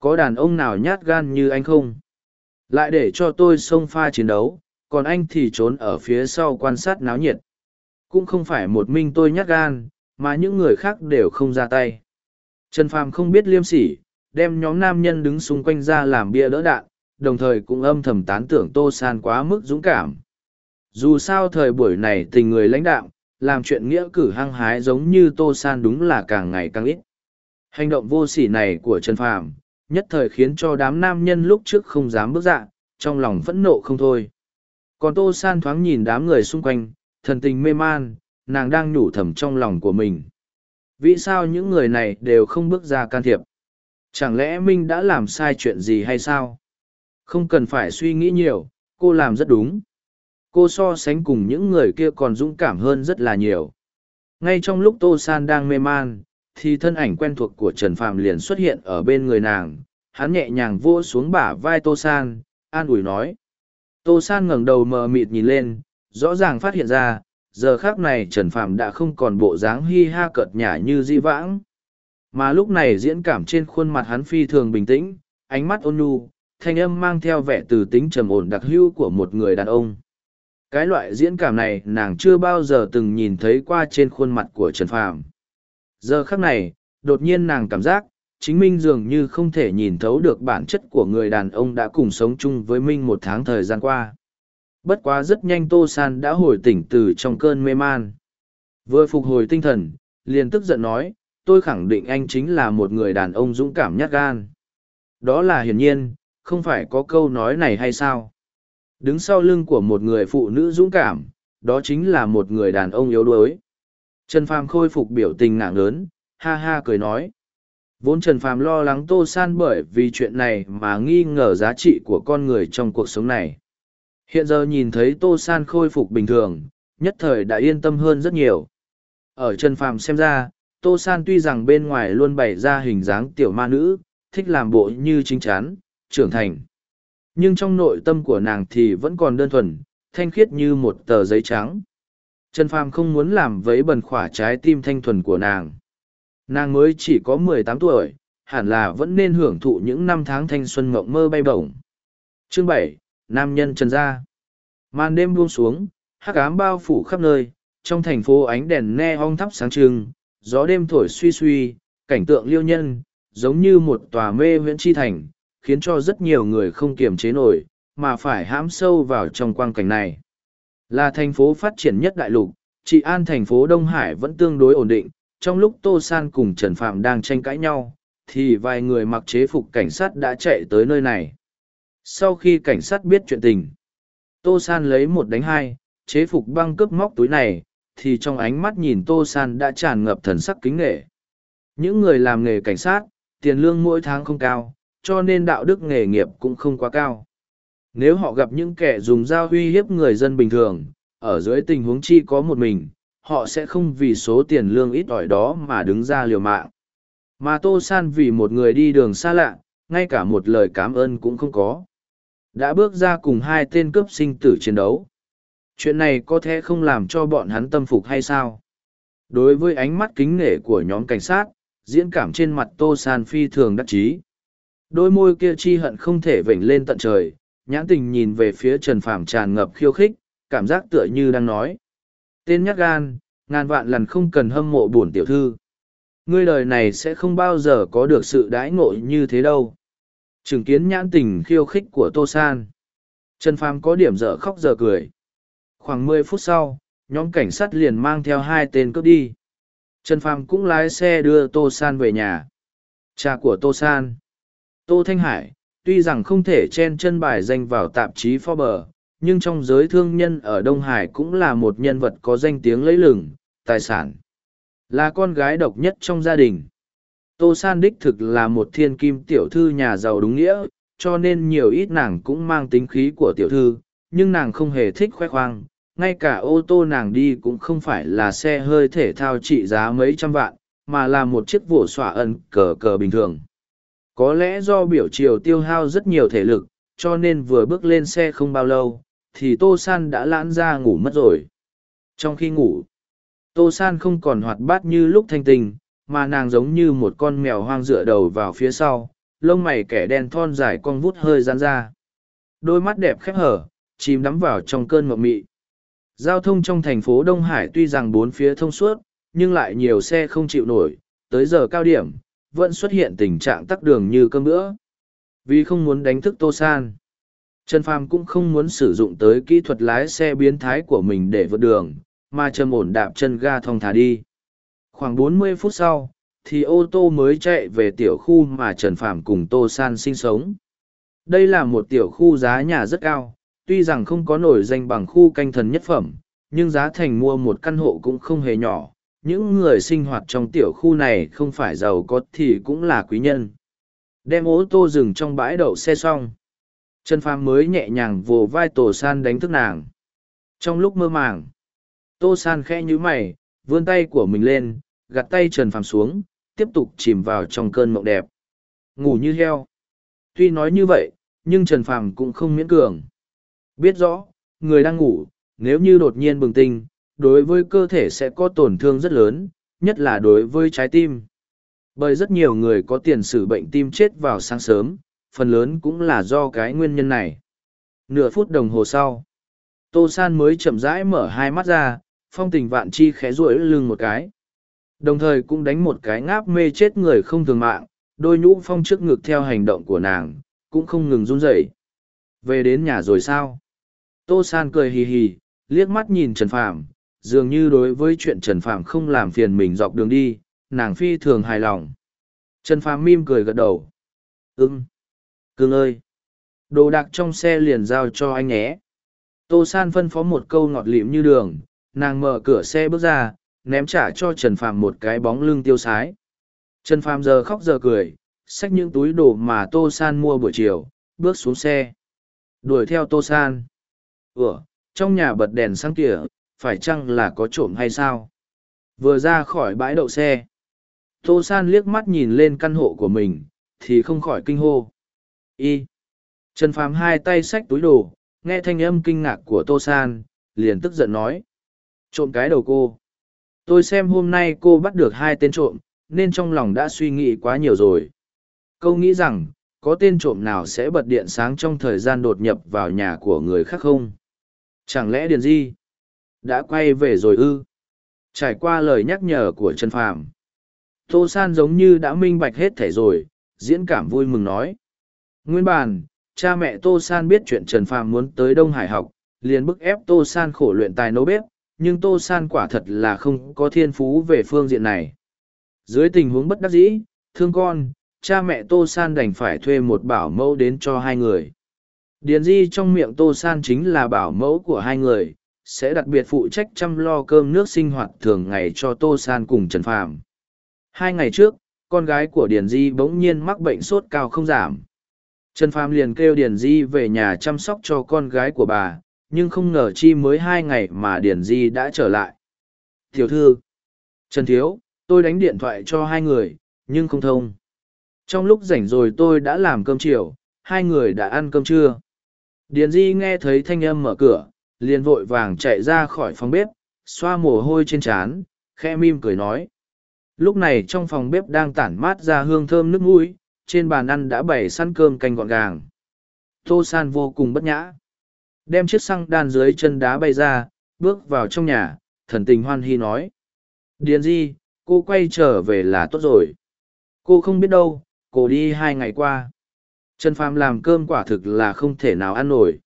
Có đàn ông nào nhát gan như anh không? Lại để cho tôi xông pha chiến đấu, còn anh thì trốn ở phía sau quan sát náo nhiệt cũng không phải một mình tôi nhát gan, mà những người khác đều không ra tay. Trần phàm không biết liêm sỉ, đem nhóm nam nhân đứng xung quanh ra làm bia đỡ đạn, đồng thời cũng âm thầm tán tưởng tô san quá mức dũng cảm. Dù sao thời buổi này tình người lãnh đạo làm chuyện nghĩa cử hăng hái giống như tô san đúng là càng ngày càng ít. Hành động vô sỉ này của trần phàm, nhất thời khiến cho đám nam nhân lúc trước không dám bước dạ trong lòng phẫn nộ không thôi. Còn tô san thoáng nhìn đám người xung quanh thần tình mê man, nàng đang nhủ thầm trong lòng của mình. Vì sao những người này đều không bước ra can thiệp? Chẳng lẽ minh đã làm sai chuyện gì hay sao? Không cần phải suy nghĩ nhiều, cô làm rất đúng. Cô so sánh cùng những người kia còn dũng cảm hơn rất là nhiều. Ngay trong lúc tô san đang mê man, thì thân ảnh quen thuộc của trần phạm liền xuất hiện ở bên người nàng. Hắn nhẹ nhàng vỗ xuống bả vai tô san, an ủi nói. Tô san ngẩng đầu mờ mịt nhìn lên rõ ràng phát hiện ra, giờ khác này trần phàm đã không còn bộ dáng hi ha cợt nhả như di vãng. Mà lúc này diễn cảm trên khuôn mặt hắn phi thường bình tĩnh, ánh mắt ôn nhu, thanh âm mang theo vẻ từ tính trầm ổn đặc hữu của một người đàn ông. Cái loại diễn cảm này nàng chưa bao giờ từng nhìn thấy qua trên khuôn mặt của trần phàm. Giờ khắc này, đột nhiên nàng cảm giác, chính minh dường như không thể nhìn thấu được bản chất của người đàn ông đã cùng sống chung với minh một tháng thời gian qua bất quá rất nhanh tô san đã hồi tỉnh từ trong cơn mê man. Vừa phục hồi tinh thần, liền tức giận nói, tôi khẳng định anh chính là một người đàn ông dũng cảm nhát gan. Đó là hiển nhiên, không phải có câu nói này hay sao? Đứng sau lưng của một người phụ nữ dũng cảm, đó chính là một người đàn ông yếu đuối. Trần phàm khôi phục biểu tình ngạng lớn ha ha cười nói, vốn trần phàm lo lắng tô san bởi vì chuyện này mà nghi ngờ giá trị của con người trong cuộc sống này hiện giờ nhìn thấy tô san khôi phục bình thường, nhất thời đã yên tâm hơn rất nhiều. Ở trần phàm xem ra, tô san tuy rằng bên ngoài luôn bày ra hình dáng tiểu ma nữ, thích làm bộ như chính chắn trưởng thành. Nhưng trong nội tâm của nàng thì vẫn còn đơn thuần, thanh khiết như một tờ giấy trắng. Trần phàm không muốn làm vấy bẩn khỏa trái tim thanh thuần của nàng. Nàng mới chỉ có mười tám tuổi, hẳn là vẫn nên hưởng thụ những năm tháng thanh xuân mộng mơ bay bổng. Chương bảy nam nhân trần gia màn đêm buông xuống, hắc ám bao phủ khắp nơi, trong thành phố ánh đèn ne hong thắp sáng trưng, gió đêm thổi suy suy, cảnh tượng liêu nhân, giống như một tòa mê viễn chi thành, khiến cho rất nhiều người không kiềm chế nổi, mà phải hãm sâu vào trong quang cảnh này. Là thành phố phát triển nhất đại lục, trị an thành phố đông hải vẫn tương đối ổn định, trong lúc tô san cùng trần phạm đang tranh cãi nhau, thì vài người mặc chế phục cảnh sát đã chạy tới nơi này sau khi cảnh sát biết chuyện tình, tô san lấy một đánh hai, chế phục băng cướp móc túi này, thì trong ánh mắt nhìn tô san đã tràn ngập thần sắc kính nghệ. Những người làm nghề cảnh sát, tiền lương mỗi tháng không cao, cho nên đạo đức nghề nghiệp cũng không quá cao. Nếu họ gặp những kẻ dùng dao uy hiếp người dân bình thường, ở dưới tình huống chi có một mình, họ sẽ không vì số tiền lương ít ỏi đó mà đứng ra liều mạng. Mà tô san vì một người đi đường xa lạ, ngay cả một lời cảm ơn cũng không có đã bước ra cùng hai tên cướp sinh tử chiến đấu. Chuyện này có thể không làm cho bọn hắn tâm phục hay sao? Đối với ánh mắt kính nể của nhóm cảnh sát, diễn cảm trên mặt tô san phi thường đắc chí. Đôi môi kia chi hận không thể vểnh lên tận trời, nhãn tình nhìn về phía trần phàm tràn ngập khiêu khích, cảm giác tựa như đang nói. Tên nhát gan, ngàn vạn lần không cần hâm mộ bổn tiểu thư. Ngươi đời này sẽ không bao giờ có được sự đãi ngộ như thế đâu chứng kiến nhãn tình khiêu khích của tô san. Trần phàm có điểm dở khóc dở cười. Khoảng mười phút sau, nhóm cảnh sát liền mang theo hai tên cướp đi. Trần phàm cũng lái xe đưa tô san về nhà. Cha của tô san. Tô thanh hải, tuy rằng không thể chen chân bài danh vào tạp chí forbes, nhưng trong giới thương nhân ở đông hải cũng là một nhân vật có danh tiếng lấy lừng, tài sản. Là con gái độc nhất trong gia đình tô san đích thực là một thiên kim tiểu thư nhà giàu đúng nghĩa, cho nên nhiều ít nàng cũng mang tính khí của tiểu thư, nhưng nàng không hề thích khoe khoang, ngay cả ô tô nàng đi cũng không phải là xe hơi thể thao trị giá mấy trăm vạn, mà là một chiếc vỗ xỏa ẩn cờ cờ bình thường. Có lẽ do biểu chiều tiêu hao rất nhiều thể lực, cho nên vừa bước lên xe không bao lâu, thì tô san đã lãn ra ngủ mất rồi. Trong khi ngủ, tô san không còn hoạt bát như lúc thanh tình mà nàng giống như một con mèo hoang dựa đầu vào phía sau, lông mày kẻ đen thon dài con vút hơi rán ra. Đôi mắt đẹp khép hở, chìm đắm vào trong cơn mộng mị. Giao thông trong thành phố đông hải tuy rằng bốn phía thông suốt, nhưng lại nhiều xe không chịu nổi, tới giờ cao điểm, vẫn xuất hiện tình trạng tắc đường như cơm bữa. Vì không muốn đánh thức tô san, trần phàm cũng không muốn sử dụng tới kỹ thuật lái xe biến thái của mình để vượt đường, mà trầm ổn đạp chân ga thong thả đi khoảng 40 phút sau, thì ô tô mới chạy về tiểu khu mà trần phàm cùng tô san sinh sống. Đây là một tiểu khu giá nhà rất cao, tuy rằng không có nổi danh bằng khu canh thần nhất phẩm, nhưng giá thành mua một căn hộ cũng không hề nhỏ. Những người sinh hoạt trong tiểu khu này không phải giàu có thì cũng là quý nhân. Đem ô tô dừng trong bãi đậu xe xong, trần phàm mới nhẹ nhàng vồ vai tổ san đánh thức nàng. Trong lúc mơ màng, tô san khẽ nhíu mày, vươn tay của mình lên gạt tay trần phàm xuống, tiếp tục chìm vào trong cơn mộng đẹp. Ngủ như heo. Tuy nói như vậy, nhưng trần phàm cũng không miễn cường biết rõ, người đang ngủ, nếu như đột nhiên bừng tinh, đối với cơ thể sẽ có tổn thương rất lớn, nhất là đối với trái tim. Bởi rất nhiều người có tiền sử bệnh tim chết vào sáng sớm, phần lớn cũng là do cái nguyên nhân này. Nửa phút đồng hồ sau, tô san mới chậm rãi mở hai mắt ra, phong tình vạn chi khẽ ruỗi lưng một cái đồng thời cũng đánh một cái ngáp mê chết người không thường mạng, đôi nhũ phong trước ngực theo hành động của nàng, cũng không ngừng run rẩy. Về đến nhà rồi sao? Tô san cười hì hì, liếc mắt nhìn trần phàm, dường như đối với chuyện trần phàm không làm phiền mình dọc đường đi, nàng phi thường hài lòng. Trần phàm mim cười gật đầu. Ưng cương ơi, đồ đạc trong xe liền giao cho anh nhé. Tô san phân phó một câu ngọt lịm như đường, nàng mở cửa xe bước ra ném trả cho trần phàm một cái bóng lưng tiêu sái. Trần phàm giờ khóc giờ cười, xách những túi đồ mà tô san mua buổi chiều, bước xuống xe. Đuổi theo tô san. Ủa, trong nhà bật đèn sáng kìa, phải chăng là có trộm hay sao? Vừa ra khỏi bãi đậu xe, tô san liếc mắt nhìn lên căn hộ của mình, thì không khỏi kinh hô. Y. Trần phàm hai tay xách túi đồ, nghe thanh âm kinh ngạc của tô san, liền tức giận nói. Trộm cái đầu cô tôi xem hôm nay cô bắt được hai tên trộm, nên trong lòng đã suy nghĩ quá nhiều rồi. Câu nghĩ rằng, có tên trộm nào sẽ bật điện sáng trong thời gian đột nhập vào nhà của người khác không? Chẳng lẽ điền di đã quay về rồi ư? Trải qua lời nhắc nhở của trần phàm, tô san giống như đã minh bạch hết thể rồi, diễn cảm vui mừng nói. Nguyên bản, cha mẹ tô san biết chuyện trần phàm muốn tới đông hải học, liền bức ép tô san khổ luyện tài nấu bếp nhưng tô san quả thật là không có thiên phú về phương diện này. Dưới tình huống bất đắc dĩ, thương con, cha mẹ tô san đành phải thuê một bảo mẫu đến cho hai người. Điền di trong miệng tô san chính là bảo mẫu của hai người, sẽ đặc biệt phụ trách chăm lo cơm nước sinh hoạt thường ngày cho tô san cùng trần phàm. Hai ngày trước, con gái của điền di bỗng nhiên mắc bệnh sốt cao không giảm. Trần phàm liền kêu điền di về nhà chăm sóc cho con gái của bà nhưng không ngờ chi mới hai ngày mà điền di đã trở lại. Tiểu thư, trần thiếu, tôi đánh điện thoại cho hai người, nhưng không thông. Trong lúc rảnh rồi tôi đã làm cơm chiều, hai người đã ăn cơm trưa. Điền di nghe thấy thanh âm mở cửa, liền vội vàng chạy ra khỏi phòng bếp, xoa mồ hôi trên trán khe mim cười nói. Lúc này trong phòng bếp đang tản mát ra hương thơm nước mũi, trên bàn ăn đã bày săn cơm canh gọn gàng. Tô san vô cùng bất nhã đem chiếc xăng đan dưới chân đá bay ra, bước vào trong nhà, thần tình hoan hy nói. Điền di, cô quay trở về là tốt rồi. Cô không biết đâu, cô đi hai ngày qua. Trần phàm làm cơm quả thực là không thể nào ăn nổi.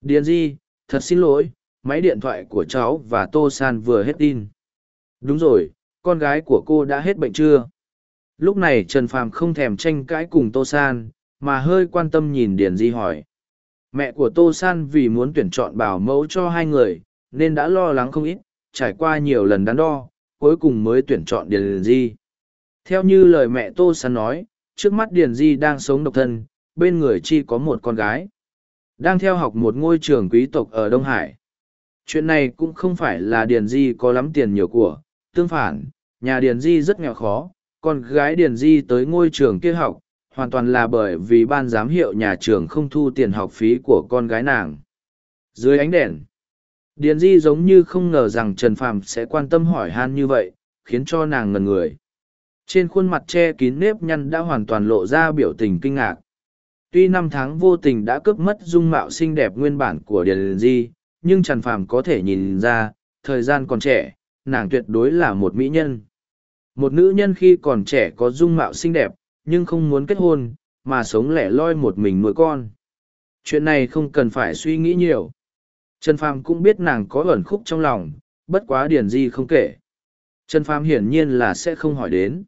Điền di, thật xin lỗi, máy điện thoại của cháu và tô san vừa hết tin đúng rồi, con gái của cô đã hết bệnh chưa? Lúc này trần phàm không thèm tranh cãi cùng tô san, mà hơi quan tâm nhìn điền di hỏi mẹ của tô san vì muốn tuyển chọn bảo mẫu cho hai người, nên đã lo lắng không ít, trải qua nhiều lần đắn đo, cuối cùng mới tuyển chọn điền di. Theo như lời mẹ tô san nói, trước mắt điền di đang sống độc thân, bên người chi có một con gái, đang theo học một ngôi trường quý tộc ở đông hải. Chuyện này cũng không phải là điền di có lắm tiền nhiều của, tương phản, nhà điền di rất nghèo khó, con gái điền di tới ngôi trường kia học hoàn toàn là bởi vì ban giám hiệu nhà trường không thu tiền học phí của con gái nàng. Dưới ánh đèn, điền di giống như không ngờ rằng trần phàm sẽ quan tâm hỏi han như vậy, khiến cho nàng ngần người. Trên khuôn mặt che kín nếp nhăn đã hoàn toàn lộ ra biểu tình kinh ngạc. Tuy năm tháng vô tình đã cướp mất dung mạo xinh đẹp nguyên bản của điền di, nhưng trần phàm có thể nhìn ra, thời gian còn trẻ, nàng tuyệt đối là một mỹ nhân. Một nữ nhân khi còn trẻ có dung mạo xinh đẹp nhưng không muốn kết hôn, mà sống lẻ loi một mình nuôi con. Chuyện này không cần phải suy nghĩ nhiều. Trần phàm cũng biết nàng có ẩn khúc trong lòng, bất quá điền di không kể. Trần phàm hiển nhiên là sẽ không hỏi đến.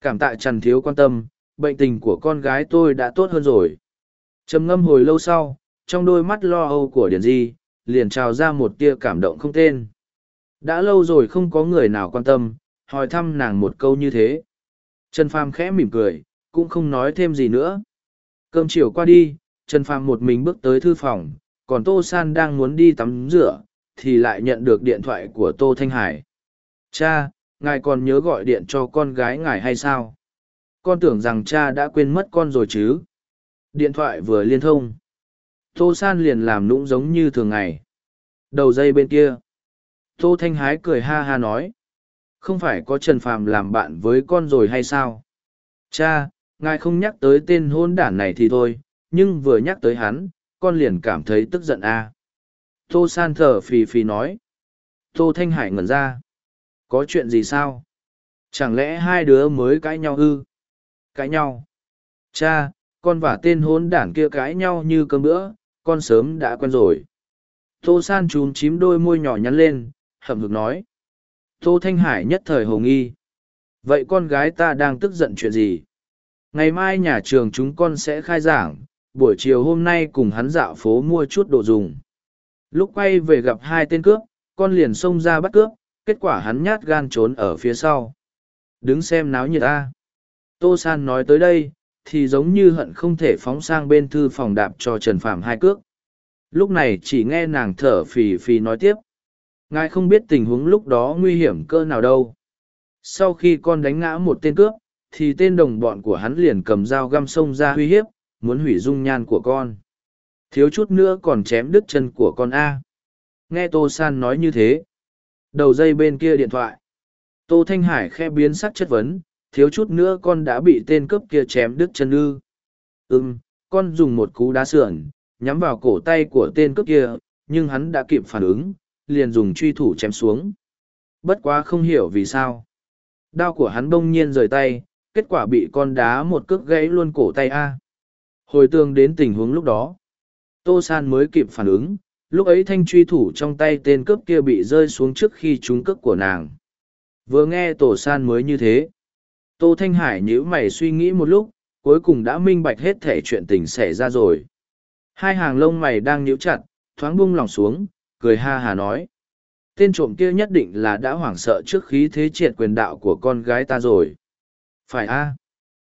Cảm tạ trần thiếu quan tâm, bệnh tình của con gái tôi đã tốt hơn rồi. Trầm ngâm hồi lâu sau, trong đôi mắt lo âu của điền di, liền trào ra một tia cảm động không tên. Đã lâu rồi không có người nào quan tâm, hỏi thăm nàng một câu như thế trần phàm khẽ mỉm cười, cũng không nói thêm gì nữa. Cơm chiều qua đi, trần phàm một mình bước tới thư phòng, còn tô san đang muốn đi tắm rửa, thì lại nhận được điện thoại của tô thanh hải. Cha, ngài còn nhớ gọi điện cho con gái ngài hay sao? Con tưởng rằng cha đã quên mất con rồi chứ. Điện thoại vừa liên thông, tô san liền làm nũng giống như thường ngày. Đầu dây bên kia, tô thanh hái cười ha ha nói không phải có trần phàm làm bạn với con rồi hay sao? Cha, ngài không nhắc tới tên hôn đản này thì thôi, nhưng vừa nhắc tới hắn, con liền cảm thấy tức giận a. À. tô san thở phì phì nói. Tô thanh hải ngẩn ra. Có chuyện gì sao? Chẳng lẽ hai đứa mới cãi nhau ư? Cãi nhau. Cha, con và tên hôn đản kia cãi nhau như cơm bữa, con sớm đã quen rồi. Tô san chúm chím đôi môi nhỏ nhắn lên, hậm hực nói tô thanh hải nhất thời hồ nghi. Vậy con gái ta đang tức giận chuyện gì? Ngày mai nhà trường chúng con sẽ khai giảng, buổi chiều hôm nay cùng hắn dạo phố mua chút đồ dùng. Lúc quay về gặp hai tên cướp, con liền xông ra bắt cướp, kết quả hắn nhát gan trốn ở phía sau. Đứng xem náo nhiệt ta tô san nói tới đây, thì giống như hận không thể phóng sang bên thư phòng đạp cho trần Phạm hai cước. Lúc này chỉ nghe nàng thở phì phì nói tiếp ngài không biết tình huống lúc đó nguy hiểm cơ nào đâu. Sau khi con đánh ngã một tên cướp, thì tên đồng bọn của hắn liền cầm dao găm sông ra uy hiếp, muốn hủy dung nhan của con. Thiếu chút nữa còn chém đứt chân của con a. Nghe tô san nói như thế, đầu dây bên kia điện thoại. Tô thanh hải khe biến sắc chất vấn, thiếu chút nữa con đã bị tên cướp kia chém đứt chân ư. Ừm, con dùng một cú đá sườn, nhắm vào cổ tay của tên cướp kia, nhưng hắn đã kịp phản ứng liền dùng truy thủ chém xuống. Bất quá không hiểu vì sao. Đao của hắn bỗng nhiên rời tay, kết quả bị con đá một cước gãy luôn cổ tay A. Hồi tương đến tình huống lúc đó. Tô San mới kịp phản ứng, lúc ấy thanh truy thủ trong tay tên cướp kia bị rơi xuống trước khi trúng cước của nàng. Vừa nghe Tổ San mới như thế. Tô Thanh Hải nhíu mày suy nghĩ một lúc, cuối cùng đã minh bạch hết thể chuyện tình xảy ra rồi. Hai hàng lông mày đang nhíu chặt, thoáng buông lỏng xuống, cười ha hà nói. Tên trộm kia nhất định là đã hoảng sợ trước khí thế triệt quyền đạo của con gái ta rồi. Phải a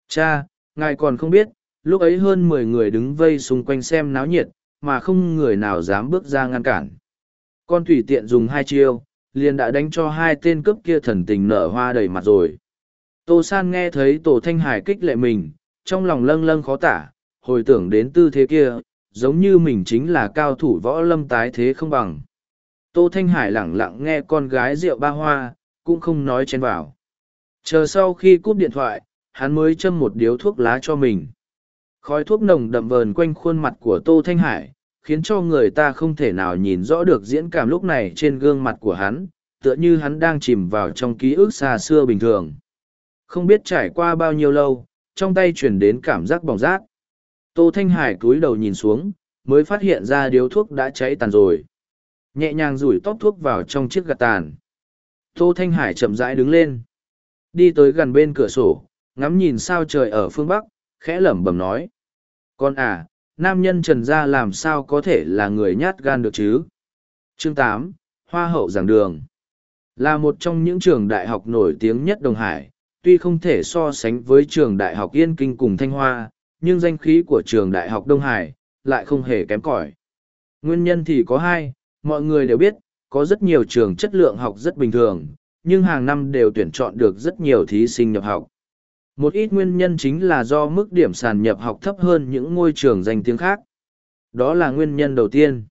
Cha, ngài còn không biết, lúc ấy hơn mười người đứng vây xung quanh xem náo nhiệt, mà không người nào dám bước ra ngăn cản. Con Thủy tiện dùng hai chiêu, liền đã đánh cho hai tên cướp kia thần tình nở hoa đầy mặt rồi. Tô San nghe thấy Tổ Thanh Hải kích lệ mình, trong lòng lâng lâng khó tả, hồi tưởng đến tư thế kia, giống như mình chính là cao thủ võ lâm tái thế không bằng. Tô Thanh Hải lẳng lặng nghe con gái rượu ba hoa, cũng không nói chen vào. Chờ sau khi cúp điện thoại, hắn mới châm một điếu thuốc lá cho mình. Khói thuốc nồng đậm vờn quanh khuôn mặt của Tô Thanh Hải, khiến cho người ta không thể nào nhìn rõ được diễn cảm lúc này trên gương mặt của hắn, tựa như hắn đang chìm vào trong ký ức xa xưa bình thường. Không biết trải qua bao nhiêu lâu, trong tay chuyển đến cảm giác bỏng rát. Tô Thanh Hải cúi đầu nhìn xuống, mới phát hiện ra điếu thuốc đã cháy tàn rồi. Nhẹ nhàng rủi tóc thuốc vào trong chiếc gạt tàn. Tô Thanh Hải chậm rãi đứng lên. Đi tới gần bên cửa sổ, ngắm nhìn sao trời ở phương Bắc, khẽ lẩm bẩm nói. Con à, nam nhân trần gia làm sao có thể là người nhát gan được chứ? Chương tám Hoa hậu giảng đường. Là một trong những trường đại học nổi tiếng nhất Đồng Hải, tuy không thể so sánh với trường đại học Yên Kinh cùng Thanh Hoa, nhưng danh khí của trường đại học Đông Hải lại không hề kém cỏi. Nguyên nhân thì có hai, mọi người đều biết, có rất nhiều trường chất lượng học rất bình thường, nhưng hàng năm đều tuyển chọn được rất nhiều thí sinh nhập học. Một ít nguyên nhân chính là do mức điểm sàn nhập học thấp hơn những ngôi trường danh tiếng khác. Đó là nguyên nhân đầu tiên.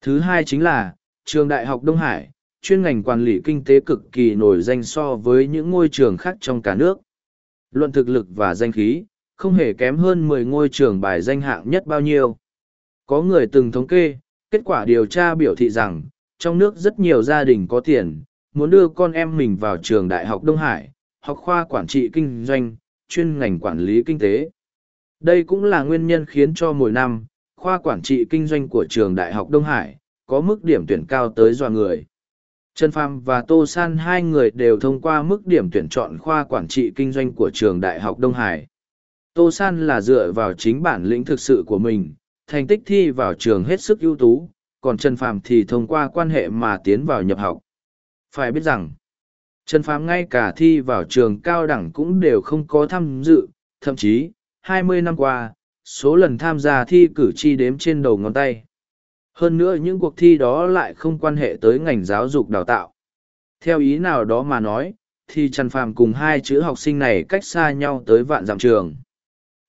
Thứ hai chính là, trường Đại học Đông Hải, chuyên ngành quản lý kinh tế cực kỳ nổi danh so với những ngôi trường khác trong cả nước. Luận thực lực và danh khí, không hề kém hơn mười ngôi trường bài danh hạng nhất bao nhiêu. Có người từng thống kê, kết quả điều tra biểu thị rằng, trong nước rất nhiều gia đình có tiền, muốn đưa con em mình vào trường Đại học Đông Hải, học khoa quản trị kinh doanh, chuyên ngành quản lý kinh tế. Đây cũng là nguyên nhân khiến cho mỗi năm, khoa quản trị kinh doanh của trường Đại học Đông Hải, có mức điểm tuyển cao tới dọa người. Trần Pham và Tô San hai người đều thông qua mức điểm tuyển chọn khoa quản trị kinh doanh của trường Đại học Đông Hải. Tô San là dựa vào chính bản lĩnh thực sự của mình, thành tích thi vào trường hết sức ưu tú, còn Trần Phàm thì thông qua quan hệ mà tiến vào nhập học. Phải biết rằng, Trần Phàm ngay cả thi vào trường cao đẳng cũng đều không có tham dự, thậm chí, 20 năm qua, số lần tham gia thi cử tri đếm trên đầu ngón tay. Hơn nữa những cuộc thi đó lại không quan hệ tới ngành giáo dục đào tạo. Theo ý nào đó mà nói, thì Trần Phàm cùng hai chữ học sinh này cách xa nhau tới vạn dặm trường.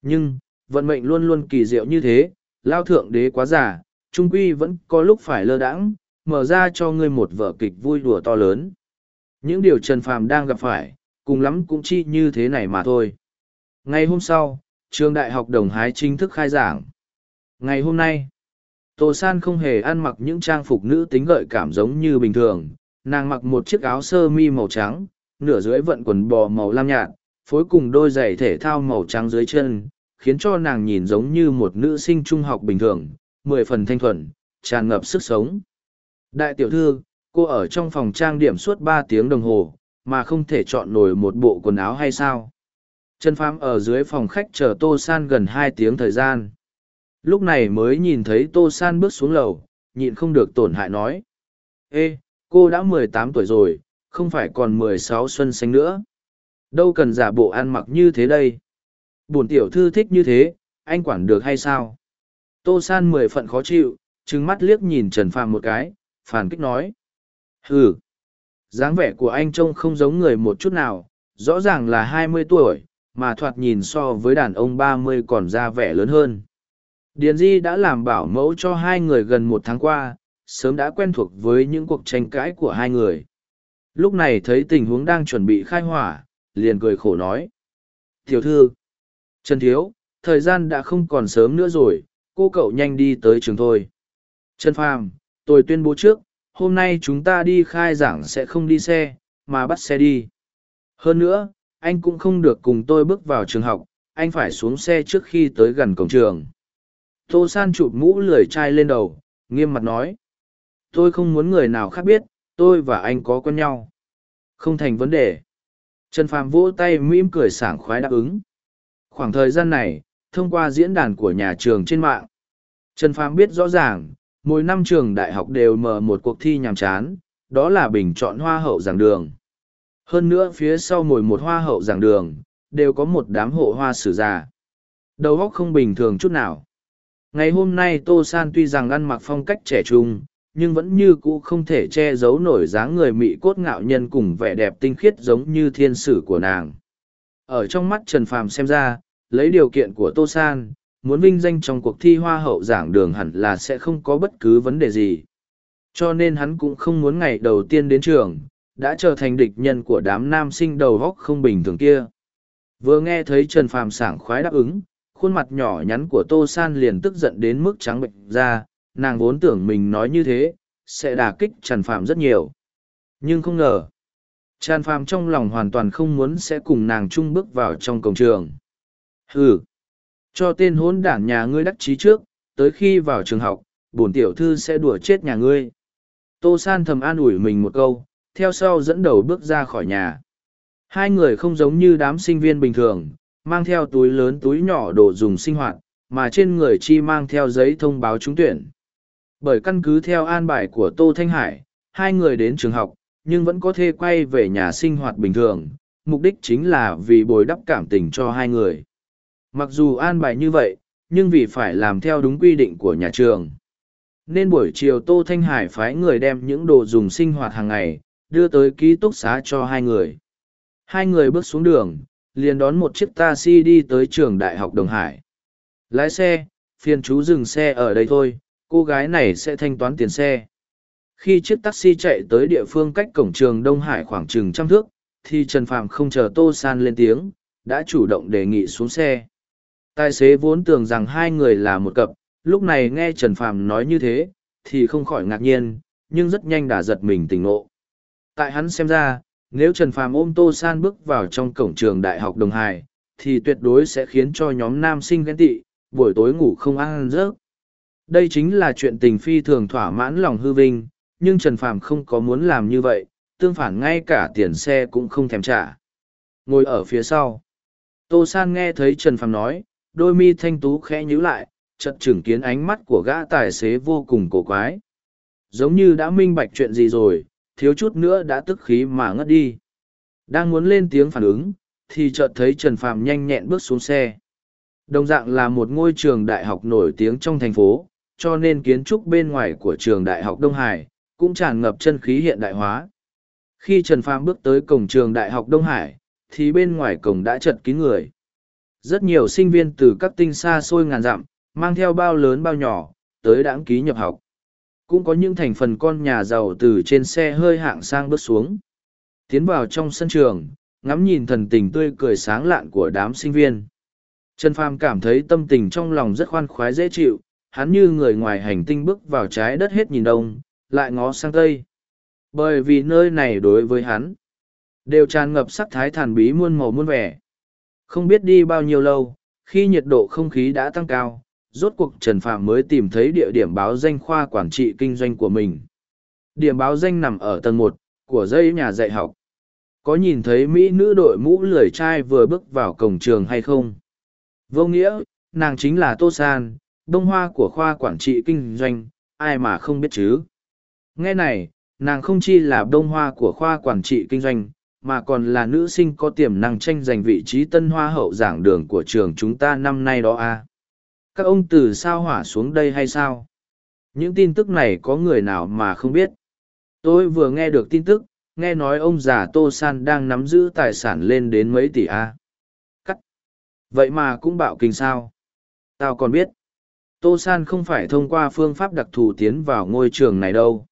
Nhưng, vận mệnh luôn luôn kỳ diệu như thế, lao thượng đế quá giả, trung quy vẫn có lúc phải lơ đãng, mở ra cho ngươi một vở kịch vui đùa to lớn. Những điều Trần Phàm đang gặp phải, cùng lắm cũng chi như thế này mà thôi. Ngày hôm sau, trường đại học Đồng Hái chính thức khai giảng. Ngày hôm nay, Tô San không hề ăn mặc những trang phục nữ tính gợi cảm giống như bình thường, nàng mặc một chiếc áo sơ mi màu trắng, nửa dưới vận quần bò màu lam nhạt, phối cùng đôi giày thể thao màu trắng dưới chân, khiến cho nàng nhìn giống như một nữ sinh trung học bình thường, mười phần thanh thuần, tràn ngập sức sống. Đại tiểu thư, cô ở trong phòng trang điểm suốt ba tiếng đồng hồ, mà không thể chọn nổi một bộ quần áo hay sao? Trần Phàm ở dưới phòng khách chờ Tô San gần hai tiếng thời gian. Lúc này mới nhìn thấy Tô San bước xuống lầu, nhịn không được tổn hại nói. Ê, cô đã mười tám tuổi rồi, không phải còn mười sáu xuân xanh nữa. Đâu cần giả bộ ăn mặc như thế đây. Bổn tiểu thư thích như thế, anh quản được hay sao? Tô San mười phận khó chịu, trừng mắt liếc nhìn Trần Phàm một cái, phản kích nói. Hừ, dáng vẻ của anh trông không giống người một chút nào, rõ ràng là hai mươi tuổi, mà thoạt nhìn so với đàn ông ba mươi còn ra vẻ lớn hơn. Điền Di đã làm bảo mẫu cho hai người gần một tháng qua, sớm đã quen thuộc với những cuộc tranh cãi của hai người. Lúc này thấy tình huống đang chuẩn bị khai hỏa, liền cười khổ nói. Tiểu thư, Trần Thiếu, thời gian đã không còn sớm nữa rồi, cô cậu nhanh đi tới trường thôi. Trần Phàm, tôi tuyên bố trước, hôm nay chúng ta đi khai giảng sẽ không đi xe, mà bắt xe đi. Hơn nữa, anh cũng không được cùng tôi bước vào trường học, anh phải xuống xe trước khi tới gần cổng trường. Tô San chụp mũ lười chai lên đầu, nghiêm mặt nói. Tôi không muốn người nào khác biết, tôi và anh có quen nhau. Không thành vấn đề. Trần Phàm vỗ tay mỉm cười sảng khoái đáp ứng. Khoảng thời gian này, thông qua diễn đàn của nhà trường trên mạng, Trần Phàm biết rõ ràng, mỗi năm trường đại học đều mở một cuộc thi nhàm chán, đó là bình chọn hoa hậu giảng đường. Hơn nữa phía sau mỗi một hoa hậu giảng đường, đều có một đám hộ hoa sử già. Đầu óc không bình thường chút nào. Ngày hôm nay Tô San tuy rằng ăn mặc phong cách trẻ trung, nhưng vẫn như cũ không thể che giấu nổi dáng người mị cốt ngạo nhân cùng vẻ đẹp tinh khiết giống như thiên sử của nàng. Ở trong mắt Trần Phàm xem ra, lấy điều kiện của Tô San, muốn vinh danh trong cuộc thi hoa hậu giảng đường hẳn là sẽ không có bất cứ vấn đề gì. Cho nên hắn cũng không muốn ngày đầu tiên đến trường, đã trở thành địch nhân của đám nam sinh đầu góc không bình thường kia. Vừa nghe thấy Trần Phàm sảng khoái đáp ứng, khuôn mặt nhỏ nhắn của Tô San liền tức giận đến mức trắng bệnh ra, nàng vốn tưởng mình nói như thế, sẽ đả kích Trần Phạm rất nhiều. Nhưng không ngờ, Trần Phạm trong lòng hoàn toàn không muốn sẽ cùng nàng chung bước vào trong cổng trường. Hừ, cho tên hốn đản nhà ngươi đắc chí trước, tới khi vào trường học, bổn tiểu thư sẽ đùa chết nhà ngươi. Tô San thầm an ủi mình một câu, theo sau dẫn đầu bước ra khỏi nhà. Hai người không giống như đám sinh viên bình thường, mang theo túi lớn túi nhỏ đồ dùng sinh hoạt, mà trên người chi mang theo giấy thông báo trúng tuyển. Bởi căn cứ theo an bài của Tô Thanh Hải, hai người đến trường học, nhưng vẫn có thể quay về nhà sinh hoạt bình thường, mục đích chính là vì bồi đắp cảm tình cho hai người. Mặc dù an bài như vậy, nhưng vì phải làm theo đúng quy định của nhà trường. Nên buổi chiều Tô Thanh Hải phái người đem những đồ dùng sinh hoạt hàng ngày, đưa tới ký túc xá cho hai người. Hai người bước xuống đường, liền đón một chiếc taxi đi tới trường đại học Đồng Hải. Lái xe, phiền chú dừng xe ở đây thôi, cô gái này sẽ thanh toán tiền xe. Khi chiếc taxi chạy tới địa phương cách cổng trường Đông Hải khoảng chừng trăm thước, thì Trần Phạm không chờ Tô San lên tiếng, đã chủ động đề nghị xuống xe. Tài xế vốn tưởng rằng hai người là một cặp, lúc này nghe Trần Phạm nói như thế, thì không khỏi ngạc nhiên, nhưng rất nhanh đã giật mình tỉnh ngộ. Tại hắn xem ra, nếu Trần Phàm ôm Tô San bước vào trong cổng trường Đại học Đồng Hải, thì tuyệt đối sẽ khiến cho nhóm nam sinh ghen tị, buổi tối ngủ không ăn giấc. Đây chính là chuyện tình phi thường thỏa mãn lòng hư vinh, nhưng Trần Phàm không có muốn làm như vậy, tương phản ngay cả tiền xe cũng không thèm trả. Ngồi ở phía sau, Tô San nghe thấy Trần Phàm nói, đôi mi thanh tú khẽ nhíu lại, chợt chứng kiến ánh mắt của gã tài xế vô cùng cổ quái. Giống như đã minh bạch chuyện gì rồi, thiếu chút nữa đã tức khí mà ngất đi. Đang muốn lên tiếng phản ứng, thì chợt thấy Trần Phạm nhanh nhẹn bước xuống xe. Đồng dạng là một ngôi trường đại học nổi tiếng trong thành phố, cho nên kiến trúc bên ngoài của trường đại học Đông Hải cũng tràn ngập chân khí hiện đại hóa. Khi Trần Phàm bước tới cổng trường đại học Đông Hải, thì bên ngoài cổng đã chật kín người. Rất nhiều sinh viên từ các tinh xa xôi ngàn dặm, mang theo bao lớn bao nhỏ, tới đãng ký nhập học cũng có những thành phần con nhà giàu từ trên xe hơi hạng sang bước xuống tiến vào trong sân trường ngắm nhìn thần tình tươi cười sáng lạn của đám sinh viên trần phàm cảm thấy tâm tình trong lòng rất khoan khoái dễ chịu hắn như người ngoài hành tinh bước vào trái đất hết nhìn đông lại ngó sang tây bởi vì nơi này đối với hắn đều tràn ngập sắc thái thản bí muôn màu muôn vẻ không biết đi bao nhiêu lâu khi nhiệt độ không khí đã tăng cao rốt cuộc Trần Phạm mới tìm thấy địa điểm báo danh khoa quản trị kinh doanh của mình. Điểm báo danh nằm ở tầng một của dãy nhà dạy học. Có nhìn thấy Mỹ nữ đội mũ lười trai vừa bước vào cổng trường hay không? Vô nghĩa, nàng chính là Tô San, đông hoa của khoa quản trị kinh doanh, ai mà không biết chứ? Nghe này, nàng không chi là đông hoa của khoa quản trị kinh doanh, mà còn là nữ sinh có tiềm năng tranh giành vị trí tân hoa hậu giảng đường của trường chúng ta năm nay đó à? các ông từ sao hỏa xuống đây hay sao? Những tin tức này có người nào mà không biết? Tôi vừa nghe được tin tức nghe nói ông già tô san đang nắm giữ tài sản lên đến mấy tỷ a cắt. Vậy mà cũng bạo kinh sao? Tao còn biết tô san không phải thông qua phương pháp đặc thù tiến vào ngôi trường này đâu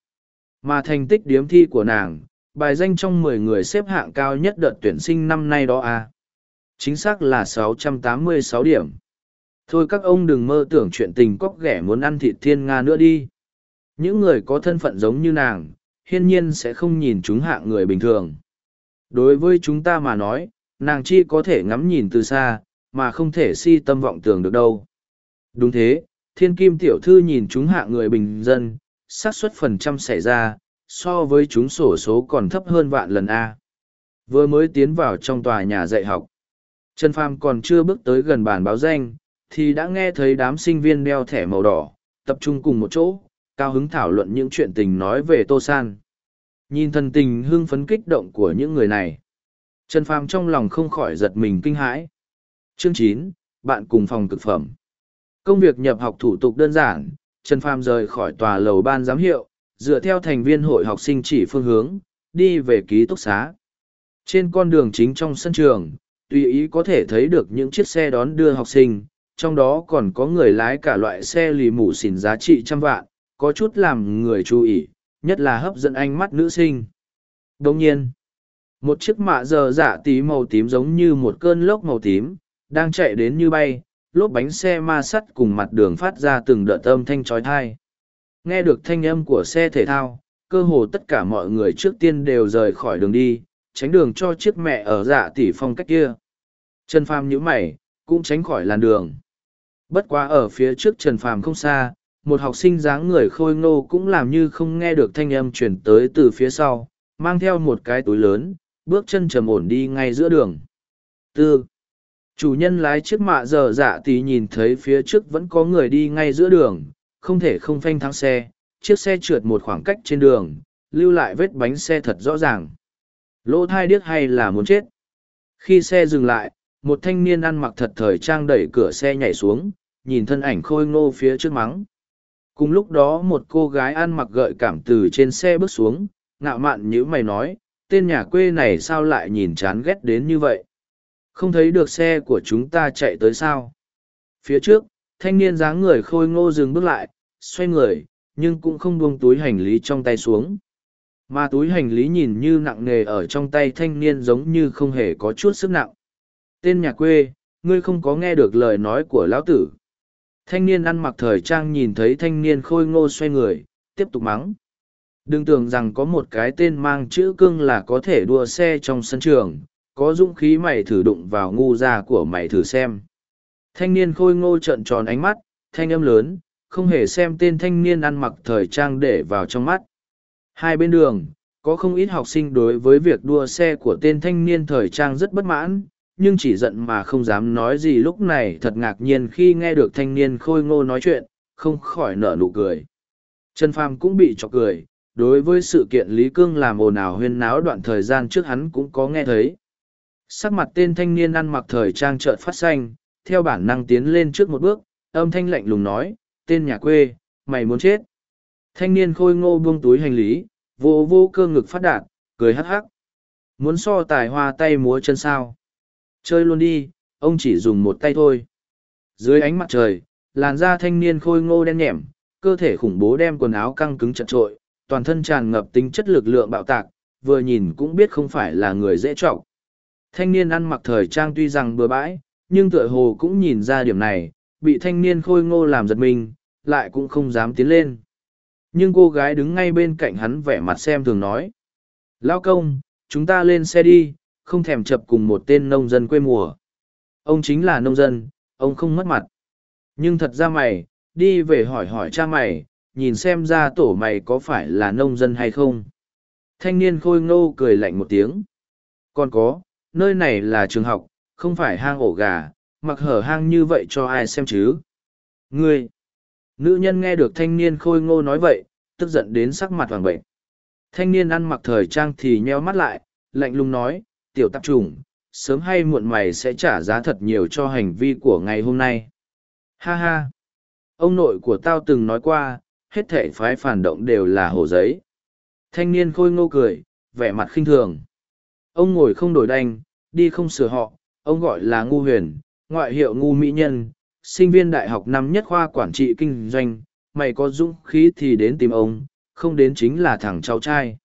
mà thành tích điếm thi của nàng bài danh trong mười người xếp hạng cao nhất đợt tuyển sinh năm nay đó à? chính xác là 686 điểm Thôi các ông đừng mơ tưởng chuyện tình cóc ghẻ muốn ăn thịt thiên Nga nữa đi. Những người có thân phận giống như nàng, hiên nhiên sẽ không nhìn chúng hạng người bình thường. Đối với chúng ta mà nói, nàng chi có thể ngắm nhìn từ xa, mà không thể si tâm vọng tưởng được đâu. Đúng thế, thiên kim tiểu thư nhìn chúng hạ người bình dân, xác suất phần trăm xảy ra, so với chúng sổ số còn thấp hơn vạn lần A. Vừa mới tiến vào trong tòa nhà dạy học. Trần Phàm còn chưa bước tới gần bàn báo danh, thì đã nghe thấy đám sinh viên đeo thẻ màu đỏ, tập trung cùng một chỗ, cao hứng thảo luận những chuyện tình nói về Tô San. Nhìn thần tình hưng phấn kích động của những người này. Trần Phàm trong lòng không khỏi giật mình kinh hãi. Chương chín, bạn cùng phòng cực phẩm. Công việc nhập học thủ tục đơn giản, Trần Phàm rời khỏi tòa lầu ban giám hiệu, dựa theo thành viên hội học sinh chỉ phương hướng, đi về ký túc xá. Trên con đường chính trong sân trường, tùy ý có thể thấy được những chiếc xe đón đưa học sinh, trong đó còn có người lái cả loại xe lì mù xỉn giá trị trăm vạn, có chút làm người chú ý, nhất là hấp dẫn ánh mắt nữ sinh. Đồng nhiên, một chiếc mạ giờ giả dạ tí màu tím giống như một cơn lốc màu tím, đang chạy đến như bay, lốp bánh xe ma sắt cùng mặt đường phát ra từng đợt âm thanh trói thai. Nghe được thanh âm của xe thể thao, cơ hồ tất cả mọi người trước tiên đều rời khỏi đường đi, tránh đường cho chiếc mẹ ở dạ tỷ phong cách kia. Trần Phàm nhíu mày, cũng tránh khỏi làn đường. Bất quá ở phía trước Trần Phàm không xa, một học sinh dáng người khôi ngô cũng làm như không nghe được thanh âm chuyển tới từ phía sau, mang theo một cái túi lớn, bước chân trầm ổn đi ngay giữa đường. Tư. Chủ nhân lái chiếc mạ giờ dạ tí nhìn thấy phía trước vẫn có người đi ngay giữa đường, không thể không phanh thắng xe, chiếc xe trượt một khoảng cách trên đường, lưu lại vết bánh xe thật rõ ràng. Lỗ thai điếc hay là muốn chết. Khi xe dừng lại, một thanh niên ăn mặc thật thời trang đẩy cửa xe nhảy xuống, nhìn thân ảnh khôi ngô phía trước mắng. Cùng lúc đó một cô gái ăn mặc gợi cảm từ trên xe bước xuống, ngạo mạn như mày nói, tên nhà quê này sao lại nhìn chán ghét đến như vậy? Không thấy được xe của chúng ta chạy tới sao? Phía trước, thanh niên dáng người khôi ngô dừng bước lại, xoay người, nhưng cũng không buông túi hành lý trong tay xuống. Mà túi hành lý nhìn như nặng nề ở trong tay thanh niên giống như không hề có chút sức nặng. Tên nhà quê, ngươi không có nghe được lời nói của lão tử. Thanh niên ăn mặc thời trang nhìn thấy thanh niên khôi ngô xoay người, tiếp tục mắng. Đừng tưởng rằng có một cái tên mang chữ cưng là có thể đua xe trong sân trường, có dũng khí mày thử đụng vào ngu ra của mày thử xem. Thanh niên khôi ngô trợn tròn ánh mắt, thanh âm lớn, không hề xem tên thanh niên ăn mặc thời trang để vào trong mắt. Hai bên đường, có không ít học sinh đối với việc đua xe của tên thanh niên thời trang rất bất mãn, nhưng chỉ giận mà không dám nói gì lúc này thật ngạc nhiên khi nghe được thanh niên khôi ngô nói chuyện, không khỏi nở nụ cười. Trần Phàm cũng bị chọc cười, đối với sự kiện Lý Cương làm ồn ào huyên náo đoạn thời gian trước hắn cũng có nghe thấy. Sắc mặt tên thanh niên ăn mặc thời trang trợn phát xanh, theo bản năng tiến lên trước một bước, âm thanh lạnh lùng nói, tên nhà quê, mày muốn chết. Thanh niên khôi ngô buông túi hành lý, vô vô cơ ngực phát đạt, cười hắc hắc. Muốn so tài hoa tay múa chân sao. Chơi luôn đi, ông chỉ dùng một tay thôi. Dưới ánh mặt trời, làn da thanh niên khôi ngô đen nhẻm, cơ thể khủng bố đem quần áo căng cứng chật trội, toàn thân tràn ngập tính chất lực lượng bạo tạc, vừa nhìn cũng biết không phải là người dễ trọng. Thanh niên ăn mặc thời trang tuy rằng bừa bãi, nhưng tựa hồ cũng nhìn ra điểm này, bị thanh niên khôi ngô làm giật mình, lại cũng không dám tiến lên. Nhưng cô gái đứng ngay bên cạnh hắn vẻ mặt xem thường nói. Lao công, chúng ta lên xe đi, không thèm chập cùng một tên nông dân quê mùa. Ông chính là nông dân, ông không mất mặt. Nhưng thật ra mày, đi về hỏi hỏi cha mày, nhìn xem ra tổ mày có phải là nông dân hay không. Thanh niên khôi ngô cười lạnh một tiếng. Còn có, nơi này là trường học, không phải hang ổ gà, mặc hở hang như vậy cho ai xem chứ. Ngươi! Nữ nhân nghe được thanh niên khôi ngô nói vậy, tức giận đến sắc mặt vàng bệnh. Thanh niên ăn mặc thời trang thì nheo mắt lại, lạnh lùng nói, tiểu tạp trùng, sớm hay muộn mày sẽ trả giá thật nhiều cho hành vi của ngày hôm nay. Ha ha! Ông nội của tao từng nói qua, hết thể phái phản động đều là hồ giấy. Thanh niên khôi ngô cười, vẻ mặt khinh thường. Ông ngồi không đổi đanh, đi không sửa họ, ông gọi là ngu huyền, ngoại hiệu ngu mỹ nhân, sinh viên đại học năm nhất khoa quản trị kinh doanh, mày có dũng khí thì đến tìm ông, không đến chính là thằng cháu trai.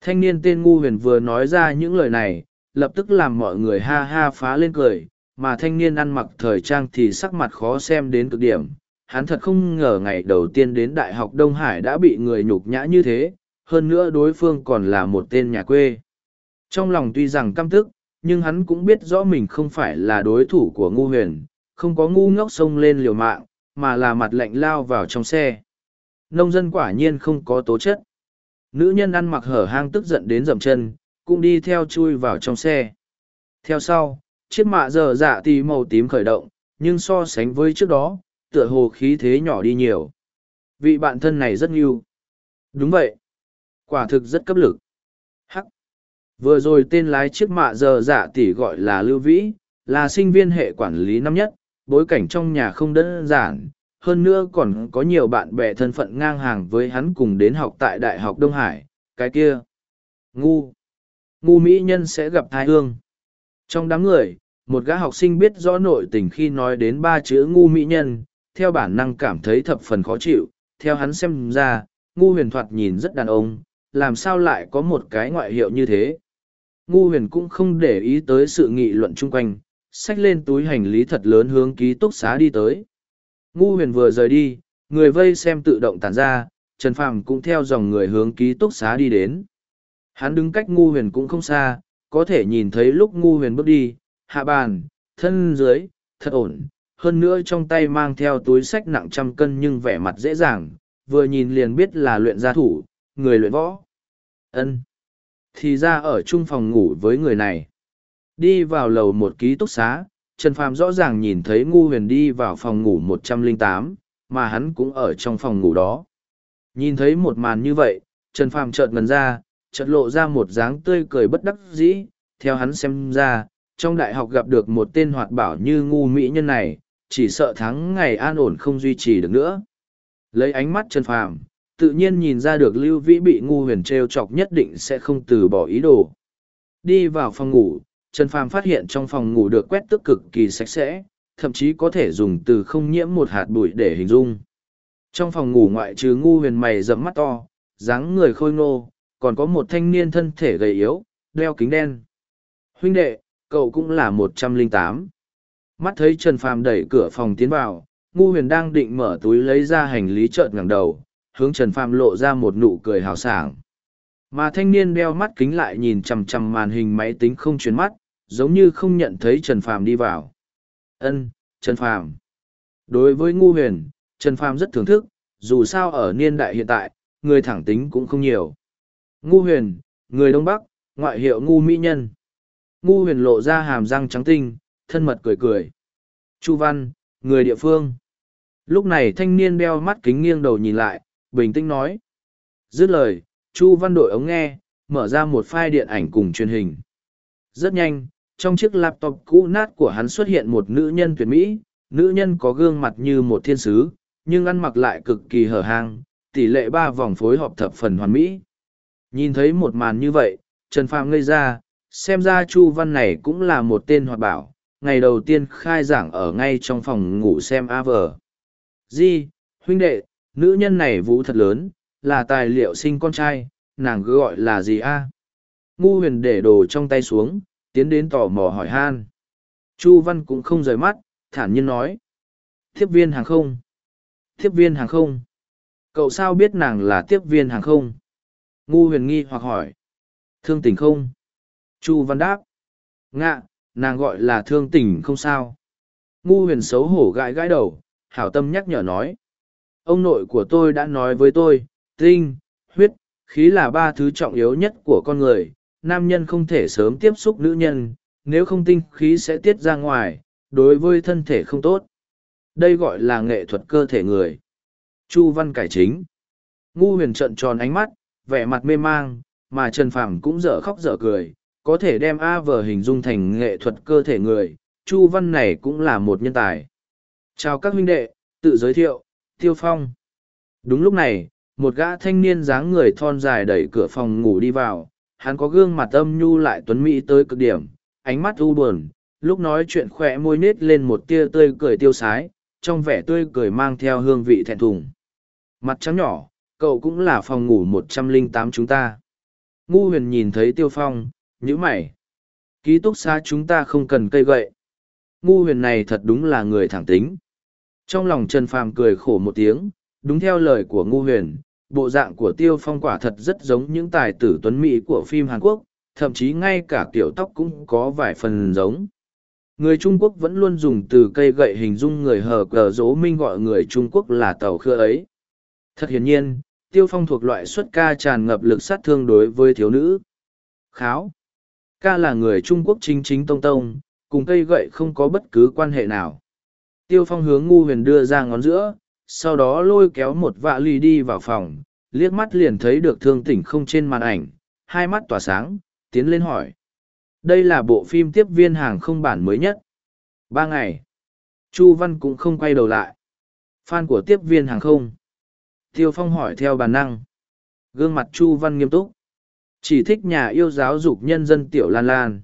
Thanh niên tên ngu huyền vừa nói ra những lời này, lập tức làm mọi người ha ha phá lên cười, mà thanh niên ăn mặc thời trang thì sắc mặt khó xem đến cực điểm, hắn thật không ngờ ngày đầu tiên đến Đại học Đông Hải đã bị người nhục nhã như thế, hơn nữa đối phương còn là một tên nhà quê. Trong lòng tuy rằng căm tức, nhưng hắn cũng biết rõ mình không phải là đối thủ của ngu huyền, không có ngu ngốc xông lên liều mạng, mà là mặt lạnh lao vào trong xe. Nông dân quả nhiên không có tố chất. Nữ nhân ăn mặc hở hang tức giận đến dậm chân, cũng đi theo chui vào trong xe. Theo sau, chiếc mạ giờ dạ tì màu tím khởi động, nhưng so sánh với trước đó, tựa hồ khí thế nhỏ đi nhiều. Vị bạn thân này rất nhiều. Đúng vậy. Quả thực rất cấp lực. Vừa rồi tên lái chiếc mạ giờ giả tỷ gọi là Lưu Vĩ, là sinh viên hệ quản lý năm nhất, bối cảnh trong nhà không đơn giản, hơn nữa còn có nhiều bạn bè thân phận ngang hàng với hắn cùng đến học tại Đại học Đông Hải, cái kia. Ngu. Ngu mỹ nhân sẽ gặp thai hương. Trong đám người, một gã học sinh biết rõ nội tình khi nói đến ba chữ ngu mỹ nhân, theo bản năng cảm thấy thập phần khó chịu, theo hắn xem ra, ngu huyền thoạt nhìn rất đàn ông, làm sao lại có một cái ngoại hiệu như thế. Ngu huyền cũng không để ý tới sự nghị luận chung quanh, xách lên túi hành lý thật lớn hướng ký túc xá đi tới. Ngu huyền vừa rời đi, người vây xem tự động tàn ra, Trần Phàm cũng theo dòng người hướng ký túc xá đi đến. Hắn đứng cách ngu huyền cũng không xa, có thể nhìn thấy lúc ngu huyền bước đi, hạ bàn, thân dưới, thật ổn, hơn nữa trong tay mang theo túi sách nặng trăm cân nhưng vẻ mặt dễ dàng, vừa nhìn liền biết là luyện gia thủ, người luyện võ. ân thì ra ở chung phòng ngủ với người này. Đi vào lầu một ký túc xá, Trần Phàm rõ ràng nhìn thấy ngu huyền đi vào phòng ngủ một trăm lẻ tám, mà hắn cũng ở trong phòng ngủ đó. Nhìn thấy một màn như vậy, Trần Phàm chợt ngần ra, chợt lộ ra một dáng tươi cười bất đắc dĩ, theo hắn xem ra, trong đại học gặp được một tên hoạt bảo như ngu mỹ nhân này, chỉ sợ thắng ngày an ổn không duy trì được nữa. Lấy ánh mắt Trần Phàm, tự nhiên nhìn ra được Lưu Vĩ bị ngu huyền treo chọc nhất định sẽ không từ bỏ ý đồ. Đi vào phòng ngủ, Trần Phàm phát hiện trong phòng ngủ được quét tước cực kỳ sạch sẽ, thậm chí có thể dùng từ không nhiễm một hạt bụi để hình dung. Trong phòng ngủ ngoại trừ ngu huyền mày rậm mắt to, dáng người khôi ngô, còn có một thanh niên thân thể gầy yếu, đeo kính đen. Huynh đệ, cậu cũng là một trăm linh tám. Mắt thấy Trần Phàm đẩy cửa phòng tiến vào, ngu huyền đang định mở túi lấy ra hành lý trợn ngẩng đầu, hướng Trần Phàm lộ ra một nụ cười hào sảng. Mà thanh niên đeo mắt kính lại nhìn chằm chằm màn hình máy tính không chuyển mắt, giống như không nhận thấy Trần Phàm đi vào. Ân, Trần Phàm. Đối với ngu huyền, Trần Phàm rất thưởng thức, dù sao ở niên đại hiện tại, người thẳng tính cũng không nhiều. Ngu huyền, người Đông Bắc, ngoại hiệu ngu mỹ nhân. Ngu huyền lộ ra hàm răng trắng tinh, thân mật cười cười. Chu Văn, người địa phương. Lúc này thanh niên đeo mắt kính nghiêng đầu nhìn lại, bình tĩnh nói. Dứt lời, Chu Văn đội ống nghe, mở ra một file điện ảnh cùng truyền hình. Rất nhanh, trong chiếc laptop cũ nát của hắn xuất hiện một nữ nhân tuyệt mỹ, nữ nhân có gương mặt như một thiên sứ, nhưng ăn mặc lại cực kỳ hở hang, tỷ lệ ba vòng phối hợp thập phần hoàn mỹ. Nhìn thấy một màn như vậy, Trần Phàm ngây ra, xem ra Chu Văn này cũng là một tên hoạt bảo, ngày đầu tiên khai giảng ở ngay trong phòng ngủ xem AV. Di, huynh đệ, nữ nhân này vũ thật lớn, là tài liệu sinh con trai, nàng cứ gọi là gì a? Ngu huyền để đồ trong tay xuống, tiến đến tò mò hỏi han. Chu Văn cũng không rời mắt, thản nhiên nói. Tiếp viên hàng không. Tiếp viên hàng không. Cậu sao biết nàng là tiếp viên hàng không? Ngu huyền nghi hoặc hỏi. Thương tình không? Chu Văn đáp. Ngạ, nàng gọi là thương tình không sao. Ngu huyền xấu hổ gãi gãi đầu, hảo tâm nhắc nhở nói. Ông nội của tôi đã nói với tôi, tinh, huyết, khí là ba thứ trọng yếu nhất của con người. Nam nhân không thể sớm tiếp xúc nữ nhân, nếu không tinh khí sẽ tiết ra ngoài, đối với thân thể không tốt. Đây gọi là nghệ thuật cơ thể người. Chu văn cải chính. Ngu huyền trận tròn ánh mắt, vẻ mặt mê mang, mà Trần Phàm cũng dở khóc dở cười, có thể đem A vờ hình dung thành nghệ thuật cơ thể người, Chu Văn này cũng là một nhân tài. Chào các huynh đệ, tự giới thiệu, Tiêu Phong. Đúng lúc này, một gã thanh niên dáng người thon dài đẩy cửa phòng ngủ đi vào, hắn có gương mặt âm nhu lại tuấn mỹ tới cực điểm, ánh mắt u buồn, lúc nói chuyện khỏe môi nết lên một tia tươi cười tiêu sái, trong vẻ tươi cười mang theo hương vị thẹn thùng. Mặt trắng nhỏ, cậu cũng là phòng ngủ một trăm linh tám chúng ta. Ngu huyền nhìn thấy Tiêu Phong, nhíu mày ký túc xá chúng ta không cần cây gậy ngu huyền này thật đúng là người thẳng tính trong lòng Trần Phàm cười khổ một tiếng, đúng theo lời của Ngu Huyền, bộ dạng của Tiêu Phong quả thật rất giống những tài tử tuấn mỹ của phim Hàn Quốc, thậm chí ngay cả kiểu tóc cũng có vài phần giống. Người Trung Quốc vẫn luôn dùng từ cây gậy hình dung người hờ cờ dỗ minh gọi người Trung Quốc là tàu khưa ấy. Thật hiển nhiên, Tiêu Phong thuộc loại xuất ca tràn ngập lực sát thương đối với thiếu nữ. Kháo. Ca là người Trung Quốc chính chính tông tông, cùng cây gậy không có bất cứ quan hệ nào. Tiêu Phong hướng ngu huyền đưa ra ngón giữa, sau đó lôi kéo một vạ ly đi vào phòng, liếc mắt liền thấy được thương tỉnh không trên màn ảnh, hai mắt tỏa sáng, tiến lên hỏi. Đây là bộ phim tiếp viên hàng không bản mới nhất. Ba ngày. Chu Văn cũng không quay đầu lại. Fan của tiếp viên hàng không. Tiêu Phong hỏi theo bản năng. Gương mặt Chu Văn nghiêm túc. Chỉ thích nhà yêu giáo dục nhân dân tiểu Lan Lan.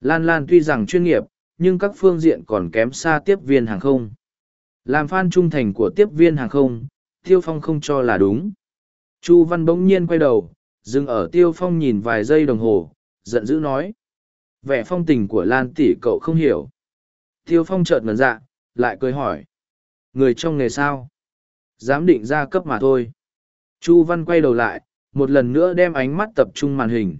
Lan Lan tuy rằng chuyên nghiệp, nhưng các phương diện còn kém xa tiếp viên hàng không. Làm fan trung thành của tiếp viên hàng không, Tiêu Phong không cho là đúng. Chu Văn bỗng nhiên quay đầu, dừng ở Tiêu Phong nhìn vài giây đồng hồ, giận dữ nói. Vẻ phong tình của Lan tỷ cậu không hiểu. Tiêu Phong chợt ngần dạ, lại cười hỏi. Người trong nghề sao? Dám định ra cấp mà thôi. Chu Văn quay đầu lại, một lần nữa đem ánh mắt tập trung màn hình.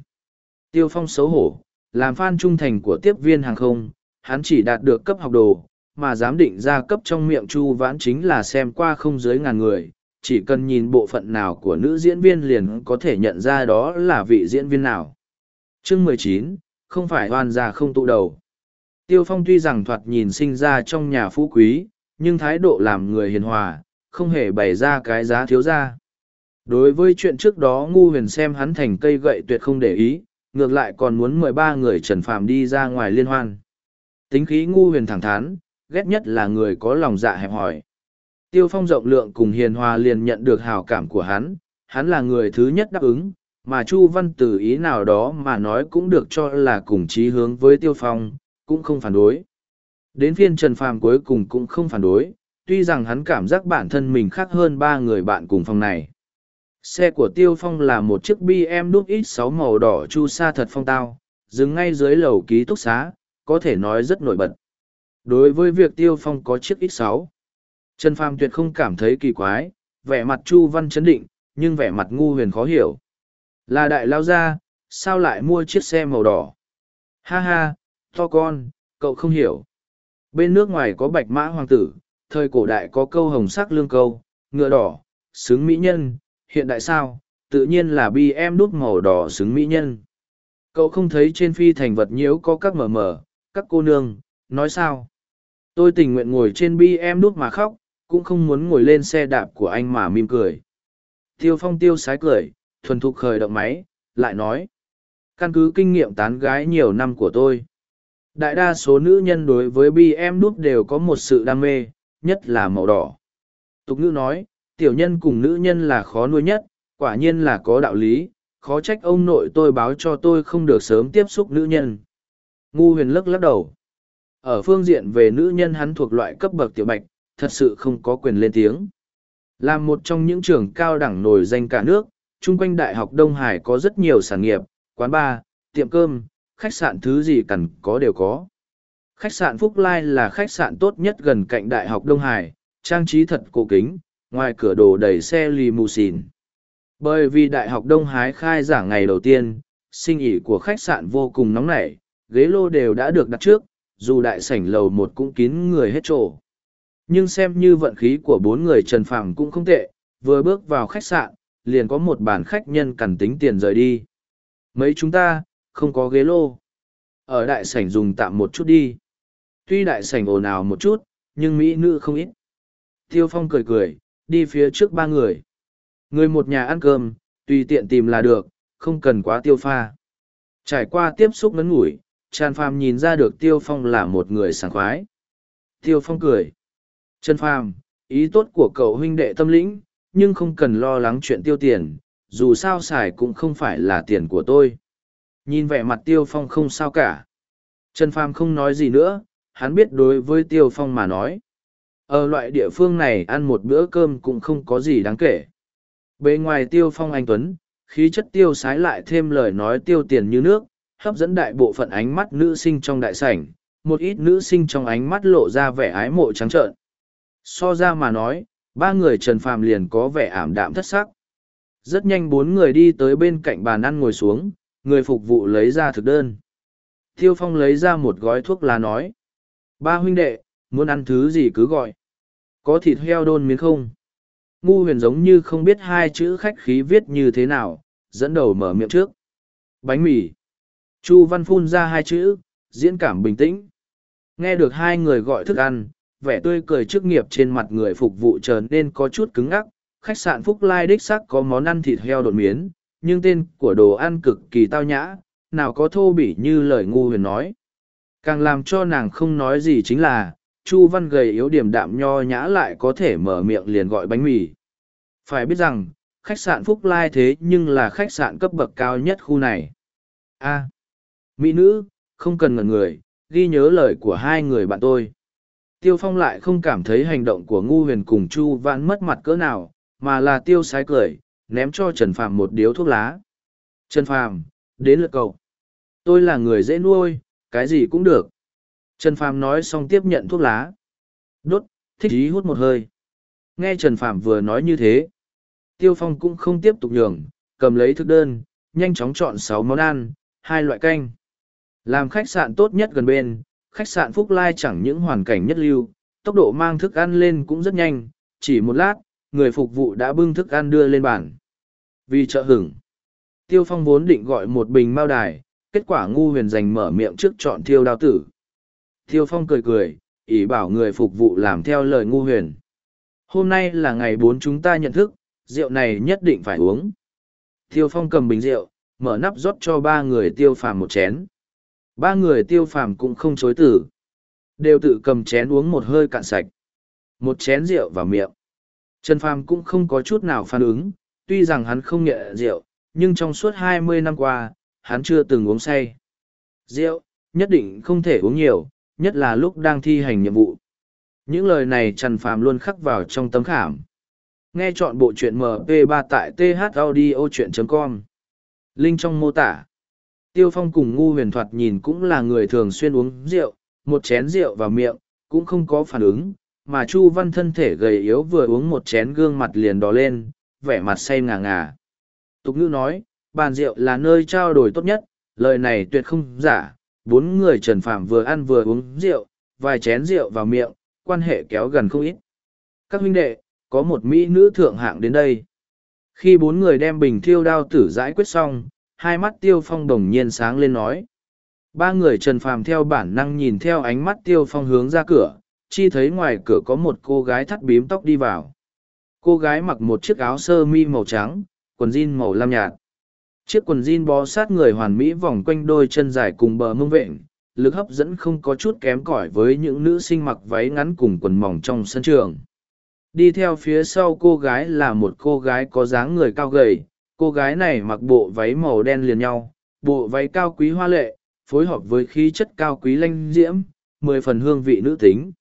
Tiêu Phong xấu hổ, làm fan trung thành của tiếp viên hàng không, hắn chỉ đạt được cấp học đồ, mà dám định ra cấp trong miệng Chu Vãn chính là xem qua không dưới ngàn người, chỉ cần nhìn bộ phận nào của nữ diễn viên liền có thể nhận ra đó là vị diễn viên nào. Chương mười chín không phải hoàn gia không tụ đầu. Tiêu Phong tuy rằng thoạt nhìn sinh ra trong nhà phú quý, nhưng thái độ làm người hiền hòa, không hề bày ra cái giá thiếu ra. Đối với chuyện trước đó ngu huyền xem hắn thành cây gậy tuyệt không để ý, ngược lại còn muốn mời ba người trần phàm đi ra ngoài liên hoan. Tính khí ngu huyền thẳng thắn, ghét nhất là người có lòng dạ hẹp hòi. Tiêu phong rộng lượng cùng hiền hòa liền nhận được hào cảm của hắn, hắn là người thứ nhất đáp ứng, mà Chu Văn từ ý nào đó mà nói cũng được cho là cùng chí hướng với Tiêu Phong, cũng không phản đối. Đến phiên Trần Phàm cuối cùng cũng không phản đối, tuy rằng hắn cảm giác bản thân mình khác hơn ba người bạn cùng phòng này. Xe của Tiêu Phong là một chiếc BMW X6 màu đỏ chu sa thật phong tao, dừng ngay dưới lầu ký túc xá, có thể nói rất nổi bật. Đối với việc Tiêu Phong có chiếc X6, Trần Phàm tuyệt không cảm thấy kỳ quái, vẻ mặt Chu Văn chấn định, nhưng vẻ mặt ngu huyền khó hiểu. Là đại lao ra, sao lại mua chiếc xe màu đỏ? Ha ha, to con, cậu không hiểu. Bên nước ngoài có bạch mã hoàng tử, thời cổ đại có câu hồng sắc lương câu, ngựa đỏ, xứng mỹ nhân, hiện đại sao, tự nhiên là bi em đút màu đỏ xứng mỹ nhân. Cậu không thấy trên phi thành vật nhiễu có các mờ mờ, các cô nương, nói sao? Tôi tình nguyện ngồi trên bi em đút mà khóc, cũng không muốn ngồi lên xe đạp của anh mà mỉm cười. Tiêu phong tiêu sái cười, thuần thục khởi động máy, lại nói. Căn cứ kinh nghiệm tán gái nhiều năm của tôi. Đại đa số nữ nhân đối với bi em đút đều có một sự đam mê, nhất là màu đỏ. Tục ngữ nói, tiểu nhân cùng nữ nhân là khó nuôi nhất, quả nhiên là có đạo lý, khó trách ông nội tôi báo cho tôi không được sớm tiếp xúc nữ nhân. Ngu huyền lắc lắc đầu. Ở phương diện về nữ nhân hắn thuộc loại cấp bậc tiểu bạch, thật sự không có quyền lên tiếng. Là một trong những trường cao đẳng nổi danh cả nước, chung quanh Đại học Đông Hải có rất nhiều sản nghiệp, quán bar, tiệm cơm, khách sạn thứ gì cần có đều có. Khách sạn Phúc Lai là khách sạn tốt nhất gần cạnh Đại học Đông Hải, trang trí thật cổ kính, ngoài cửa đồ đầy xe limousine. Bởi vì Đại học Đông Hải khai giảng ngày đầu tiên, sinh ý của khách sạn vô cùng nóng nảy, ghế lô đều đã được đặt trước, dù đại sảnh lầu một cũng kín người hết chỗ. Nhưng xem như vận khí của bốn người Trần Phàm cũng không tệ, vừa bước vào khách sạn, liền có một bàn khách nhân cần tính tiền rời đi. Mấy chúng ta, không có ghế lô. Ở đại sảnh dùng tạm một chút đi. Tuy đại sảnh ồn ào một chút, nhưng mỹ nữ không ít. Tiêu Phong cười cười, đi phía trước ba người. Người một nhà ăn cơm, tùy tiện tìm là được, không cần quá tiêu pha. Trải qua tiếp xúc ngắn ngủi, Trần Phàm nhìn ra được Tiêu Phong là một người sảng khoái. Tiêu Phong cười. Trần Phàm, ý tốt của cậu huynh đệ tâm lĩnh, nhưng không cần lo lắng chuyện tiêu tiền, dù sao xài cũng không phải là tiền của tôi. Nhìn vẻ mặt Tiêu Phong không sao cả. Trần Phàm không nói gì nữa, hắn biết đối với Tiêu Phong mà nói. Ở loại địa phương này ăn một bữa cơm cũng không có gì đáng kể. Bề ngoài Tiêu Phong anh Tuấn, khí chất tiêu sái lại thêm lời nói tiêu tiền như nước, hấp dẫn đại bộ phận ánh mắt nữ sinh trong đại sảnh, một ít nữ sinh trong ánh mắt lộ ra vẻ ái mộ trắng trợn. So ra mà nói, ba người Trần Phàm liền có vẻ ảm đạm thất sắc. Rất nhanh bốn người đi tới bên cạnh bàn ăn ngồi xuống, người phục vụ lấy ra thực đơn. Tiêu Phong lấy ra một gói thuốc lá nói. Ba huynh đệ, muốn ăn thứ gì cứ gọi. Có thịt heo đôn miếng không? Ngu huyền giống như không biết hai chữ khách khí viết như thế nào, dẫn đầu mở miệng trước. Bánh mì. Chu Văn phun ra hai chữ, diễn cảm bình tĩnh. Nghe được hai người gọi thức ăn, vẻ tươi cười chức nghiệp trên mặt người phục vụ trở nên có chút cứng ngắc. Khách sạn Phúc Lai đích sắc có món ăn thịt heo đột miến, nhưng tên của đồ ăn cực kỳ tao nhã, nào có thô bỉ như lời ngu huyền nói. Càng làm cho nàng không nói gì chính là, Chu Văn gầy yếu điểm đạm nho nhã lại có thể mở miệng liền gọi bánh mì. Phải biết rằng, khách sạn Phúc Lai thế nhưng là khách sạn cấp bậc cao nhất khu này. A. Mỹ nữ, không cần ngần người, ghi nhớ lời của hai người bạn tôi. Tiêu Phong lại không cảm thấy hành động của ngu huyền cùng Chu vãn mất mặt cỡ nào, mà là tiêu sái cười, ném cho Trần Phàm một điếu thuốc lá. Trần Phàm, đến lượt cậu. Tôi là người dễ nuôi, cái gì cũng được. Trần Phàm nói xong tiếp nhận thuốc lá. Đốt, thích ý hút một hơi. Nghe Trần Phàm vừa nói như thế. Tiêu Phong cũng không tiếp tục nhường, cầm lấy thức đơn, nhanh chóng chọn sáu món ăn, hai loại canh. Làm khách sạn tốt nhất gần bên, khách sạn Phúc Lai chẳng những hoàn cảnh nhất lưu, tốc độ mang thức ăn lên cũng rất nhanh, chỉ một lát, người phục vụ đã bưng thức ăn đưa lên bàn. Vì chợ hửng, Tiêu Phong vốn định gọi một bình mao đài, kết quả ngu huyền giành mở miệng trước chọn thiêu đao tử. Tiêu Phong cười cười, ý bảo người phục vụ làm theo lời ngu huyền. Hôm nay là ngày bốn chúng ta nhận thức, rượu này nhất định phải uống. Tiêu Phong cầm bình rượu, mở nắp rót cho ba người tiêu phàm một chén. Ba người tiêu phàm cũng không chối tử. Đều tự cầm chén uống một hơi cạn sạch. Một chén rượu vào miệng. Trần Phàm cũng không có chút nào phản ứng, tuy rằng hắn không nhẹ rượu, nhưng trong suốt hai mươi năm qua, hắn chưa từng uống say. Rượu, nhất định không thể uống nhiều, nhất là lúc đang thi hành nhiệm vụ. Những lời này Trần Phàm luôn khắc vào trong tấm khảm. Nghe chọn bộ truyện MP3 tại thaudio.com. Linh trong mô tả. Tiêu Phong cùng ngu huyền thoạt nhìn cũng là người thường xuyên uống rượu, một chén rượu vào miệng, cũng không có phản ứng, mà Chu Văn thân thể gầy yếu vừa uống một chén gương mặt liền đỏ lên, vẻ mặt say ngà ngà. Tục ngữ nói, bàn rượu là nơi trao đổi tốt nhất, lời này tuyệt không giả. Bốn người Trần Phạm vừa ăn vừa uống rượu, vài chén rượu vào miệng, quan hệ kéo gần không ít. Các huynh đệ, có một mỹ nữ thượng hạng đến đây. Khi bốn người đem bình thiêu đao tử giải quyết xong, hai mắt tiêu phong đồng nhiên sáng lên nói. Ba người Trần Phàm theo bản năng nhìn theo ánh mắt tiêu phong hướng ra cửa, chi thấy ngoài cửa có một cô gái thắt bím tóc đi vào. Cô gái mặc một chiếc áo sơ mi màu trắng, quần jean màu lam nhạt. Chiếc quần jean bó sát người hoàn mỹ vòng quanh đôi chân dài cùng bờ mông vện, lực hấp dẫn không có chút kém cỏi với những nữ sinh mặc váy ngắn cùng quần mỏng trong sân trường. Đi theo phía sau cô gái là một cô gái có dáng người cao gầy, cô gái này mặc bộ váy màu đen liền nhau, bộ váy cao quý hoa lệ, phối hợp với khí chất cao quý lanh diễm, mười phần hương vị nữ tính.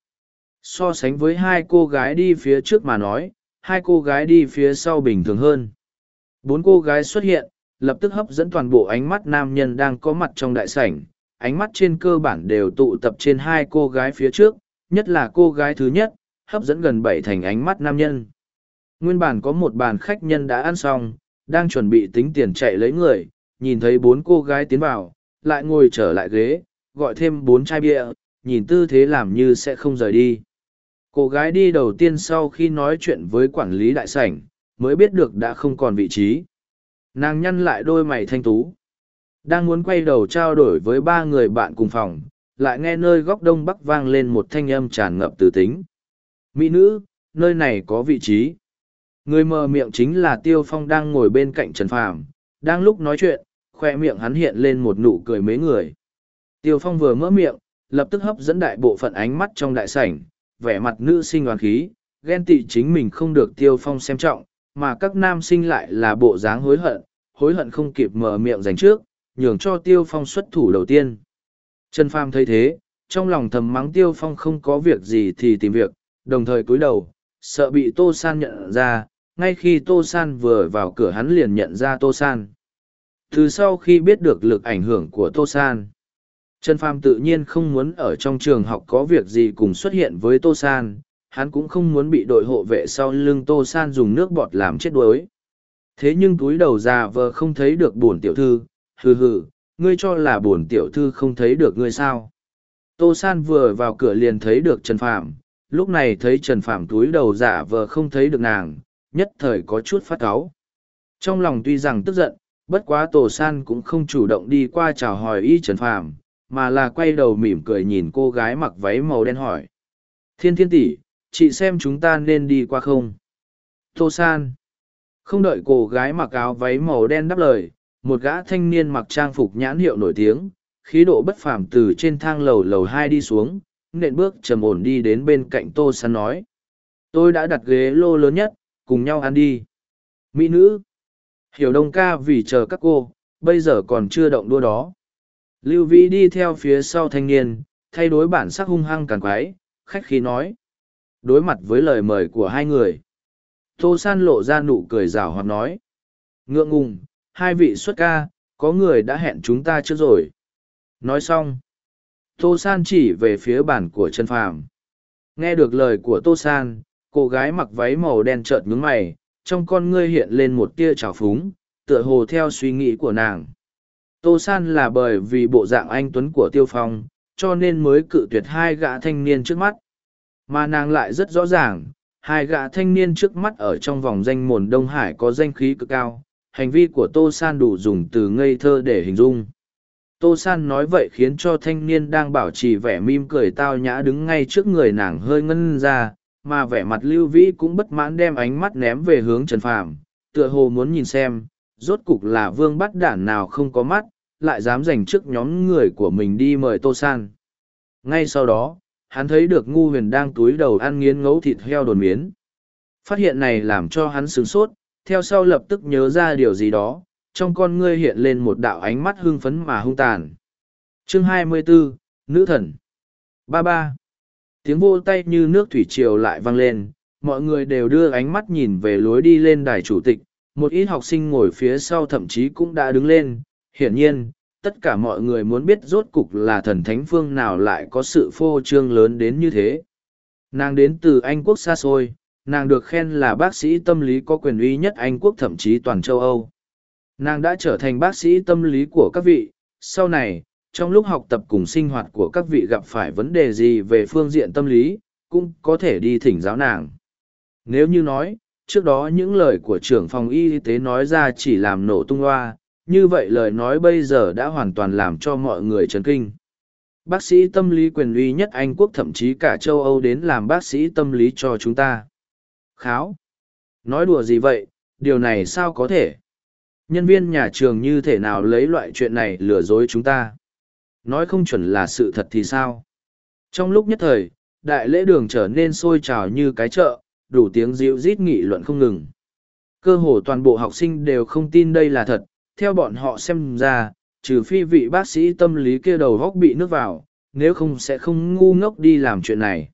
So sánh với hai cô gái đi phía trước mà nói, hai cô gái đi phía sau bình thường hơn. Bốn cô gái xuất hiện, lập tức hấp dẫn toàn bộ ánh mắt nam nhân đang có mặt trong đại sảnh. Ánh mắt trên cơ bản đều tụ tập trên hai cô gái phía trước, nhất là cô gái thứ nhất, hấp dẫn gần bảy thành ánh mắt nam nhân. Nguyên bản có một bàn khách nhân đã ăn xong, đang chuẩn bị tính tiền chạy lấy người, nhìn thấy bốn cô gái tiến vào, lại ngồi trở lại ghế, gọi thêm bốn chai bia, nhìn tư thế làm như sẽ không rời đi. Cô gái đi đầu tiên sau khi nói chuyện với quản lý đại sảnh, mới biết được đã không còn vị trí. Nàng nhăn lại đôi mày thanh tú. Đang muốn quay đầu trao đổi với ba người bạn cùng phòng, lại nghe nơi góc đông bắc vang lên một thanh âm tràn ngập từ tính. Mỹ nữ, nơi này có vị trí. Người mờ miệng chính là Tiêu Phong đang ngồi bên cạnh Trần Phàm, đang lúc nói chuyện, khoe miệng hắn hiện lên một nụ cười mấy người. Tiêu Phong vừa mở miệng, lập tức hấp dẫn đại bộ phận ánh mắt trong đại sảnh, vẻ mặt nữ sinh đoàn khí, ghen tị chính mình không được Tiêu Phong xem trọng, mà các nam sinh lại là bộ dáng hối hận, hối hận không kịp mở miệng giành trước, nhường cho Tiêu Phong xuất thủ đầu tiên. Trần Phàm thấy thế, trong lòng thầm mắng Tiêu Phong không có việc gì thì tìm việc, đồng thời cúi đầu, sợ bị Tô San nhận ra, ngay khi Tô San vừa vào cửa hắn liền nhận ra Tô San. Từ sau khi biết được lực ảnh hưởng của Tô San, Trần Phàm tự nhiên không muốn ở trong trường học có việc gì cùng xuất hiện với Tô San, hắn cũng không muốn bị đội hộ vệ sau lưng tô san dùng nước bọt làm chết đuối. Thế nhưng túi đầu già vờ không thấy được bổn tiểu thư. Hừ hừ ngươi cho là bổn tiểu thư không thấy được ngươi sao? Tô san vừa vào cửa liền thấy được trần phạm lúc này thấy trần phạm túi đầu giả vờ không thấy được nàng nhất thời có chút phát cáu. Trong lòng tuy rằng tức giận, bất quá tổ san cũng không chủ động đi qua chào hỏi y trần phàm, mà là quay đầu mỉm cười nhìn cô gái mặc váy màu đen hỏi. Thiên thiên tỷ, chị xem chúng ta nên đi qua không? Tô san. Không đợi cô gái mặc áo váy màu đen đáp lời, một gã thanh niên mặc trang phục nhãn hiệu nổi tiếng, khí độ bất phàm từ trên thang lầu lầu hai đi xuống, nện bước trầm ổn đi đến bên cạnh tô san nói. Tôi đã đặt ghế lô lớn nhất cùng nhau ăn đi. Mỹ nữ, hiểu đông ca vì chờ các cô, bây giờ còn chưa động đua đó. Lưu vĩ đi theo phía sau thanh niên, thay đối bản sắc hung hăng càng quái, khách khí nói. Đối mặt với lời mời của hai người, tô san lộ ra nụ cười rào hoặc nói. Ngượng ngùng, hai vị xuất ca, có người đã hẹn chúng ta trước rồi. Nói xong, tô san chỉ về phía bản của trần phàm. Nghe được lời của tô san cô gái mặc váy màu đen trợn nhướng mày, trong con ngươi hiện lên một tia trào phúng, tựa hồ theo suy nghĩ của nàng. Tô san là bởi vì bộ dạng anh tuấn của tiêu phong, cho nên mới cự tuyệt hai gã thanh niên trước mắt. Mà nàng lại rất rõ ràng, hai gã thanh niên trước mắt ở trong vòng danh mồn đông hải có danh khí cực cao, hành vi của tô san đủ dùng từ ngây thơ để hình dung. Tô san nói vậy khiến cho thanh niên đang bảo trì vẻ mim cười tao nhã đứng ngay trước người nàng hơi ngân ra mà vẻ mặt lưu vĩ cũng bất mãn đem ánh mắt ném về hướng trần phàm tựa hồ muốn nhìn xem rốt cục là vương bắt đản nào không có mắt lại dám dành trước nhóm người của mình đi mời tô san. Ngay sau đó hắn thấy được ngu huyền đang túi đầu ăn nghiến ngấu thịt heo đồn miến. Phát hiện này làm cho hắn sửng sốt theo sau lập tức nhớ ra điều gì đó trong con ngươi hiện lên một đạo ánh mắt hưng phấn mà hung tàn. Chương 24, nữ thần. Ba ba tiếng vô tay như nước thủy triều lại vang lên, mọi người đều đưa ánh mắt nhìn về lối đi lên đài chủ tịch, một ít học sinh ngồi phía sau thậm chí cũng đã đứng lên. Hiển nhiên, tất cả mọi người muốn biết rốt cục là thần thánh phương nào lại có sự phô trương lớn đến như thế. Nàng đến từ anh quốc xa xôi, nàng được khen là bác sĩ tâm lý có quyền uy nhất anh quốc thậm chí toàn châu âu. Nàng đã trở thành bác sĩ tâm lý của các vị. Sau này trong lúc học tập cùng sinh hoạt của các vị gặp phải vấn đề gì về phương diện tâm lý, cũng có thể đi thỉnh giáo nàng. Nếu như nói, trước đó những lời của trưởng phòng y tế nói ra chỉ làm nổ tung loa, như vậy lời nói bây giờ đã hoàn toàn làm cho mọi người chấn kinh. Bác sĩ tâm lý quyền uy nhất anh quốc thậm chí cả châu âu đến làm bác sĩ tâm lý cho chúng ta. Kháo. Nói đùa gì vậy, điều này sao có thể? Nhân viên nhà trường như thể nào lấy loại chuyện này lừa dối chúng ta? Nói không chuẩn là sự thật thì sao? Trong lúc nhất thời, đại lễ đường trở nên sôi trào như cái chợ, đủ tiếng dịu rít nghị luận không ngừng. Cơ hồ toàn bộ học sinh đều không tin đây là thật, theo bọn họ xem ra, trừ phi vị bác sĩ tâm lý kia đầu góc bị nước vào, nếu không sẽ không ngu ngốc đi làm chuyện này.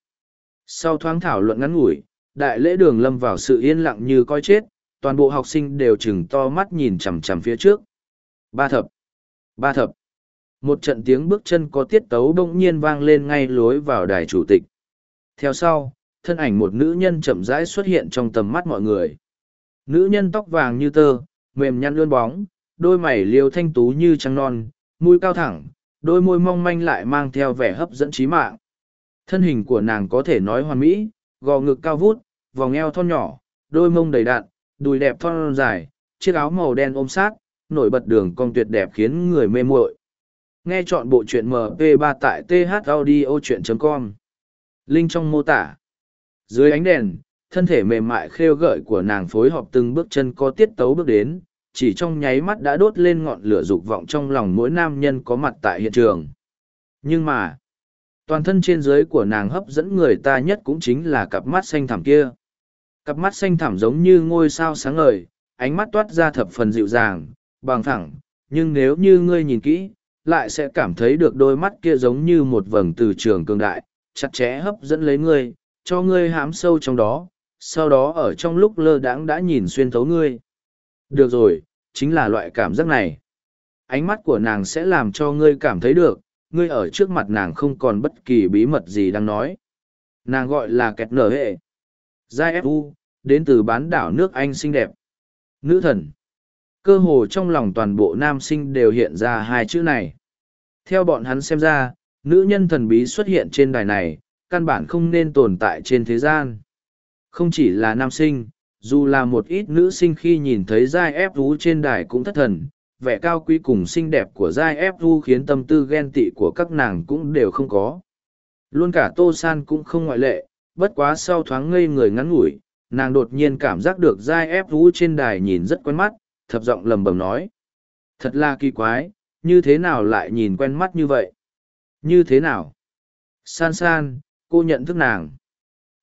Sau thoáng thảo luận ngắn ngủi, đại lễ đường lâm vào sự yên lặng như coi chết, toàn bộ học sinh đều chừng to mắt nhìn chằm chằm phía trước. Ba thập. Ba thập một trận tiếng bước chân có tiết tấu bỗng nhiên vang lên ngay lối vào đài chủ tịch. Theo sau, thân ảnh một nữ nhân chậm rãi xuất hiện trong tầm mắt mọi người. Nữ nhân tóc vàng như tơ, mềm nhăn lươn bóng, đôi mày liều thanh tú như trăng non, mũi cao thẳng, đôi môi mong manh lại mang theo vẻ hấp dẫn trí mạng. Thân hình của nàng có thể nói hoàn mỹ, gò ngực cao vút, vòng eo thon nhỏ, đôi mông đầy đạn đùi đẹp thon dài, chiếc áo màu đen ôm sát, nổi bật đường cong tuyệt đẹp khiến người mê muội nghe chọn bộ truyện mp 3 tại th audio chuyện com. Linh trong mô tả. Dưới ánh đèn, thân thể mềm mại khêu gợi của nàng phối hợp từng bước chân có tiết tấu bước đến, chỉ trong nháy mắt đã đốt lên ngọn lửa dục vọng trong lòng mỗi nam nhân có mặt tại hiện trường. Nhưng mà, toàn thân trên dưới của nàng hấp dẫn người ta nhất cũng chính là cặp mắt xanh thẳm kia. Cặp mắt xanh thẳm giống như ngôi sao sáng ngời, ánh mắt toát ra thập phần dịu dàng, bằng thẳng nhưng nếu như ngươi nhìn kỹ lại sẽ cảm thấy được đôi mắt kia giống như một vầng từ trường cường đại, chặt chẽ hấp dẫn lấy ngươi, cho ngươi hám sâu trong đó, sau đó ở trong lúc lơ đãng đã nhìn xuyên thấu ngươi. Được rồi, chính là loại cảm giác này. Ánh mắt của nàng sẽ làm cho ngươi cảm thấy được, ngươi ở trước mặt nàng không còn bất kỳ bí mật gì đang nói. Nàng gọi là kẹt nở hệ. Giai fu đến từ bán đảo nước anh xinh đẹp. Nữ thần cơ hồ trong lòng toàn bộ nam sinh đều hiện ra hai chữ này. Theo bọn hắn xem ra, nữ nhân thần bí xuất hiện trên đài này, căn bản không nên tồn tại trên thế gian. Không chỉ là nam sinh, dù là một ít nữ sinh khi nhìn thấy giai ép vú trên đài cũng thất thần, vẻ cao quý cùng xinh đẹp của giai ép vú khiến tâm tư ghen tị của các nàng cũng đều không có. Luôn cả tô san cũng không ngoại lệ, bất quá sau thoáng ngây người ngắn ngủi, nàng đột nhiên cảm giác được giai ép vú trên đài nhìn rất quen mắt thập giọng lầm bầm nói. Thật là kỳ quái, như thế nào lại nhìn quen mắt như vậy? Như thế nào? San san, cô nhận thức nàng.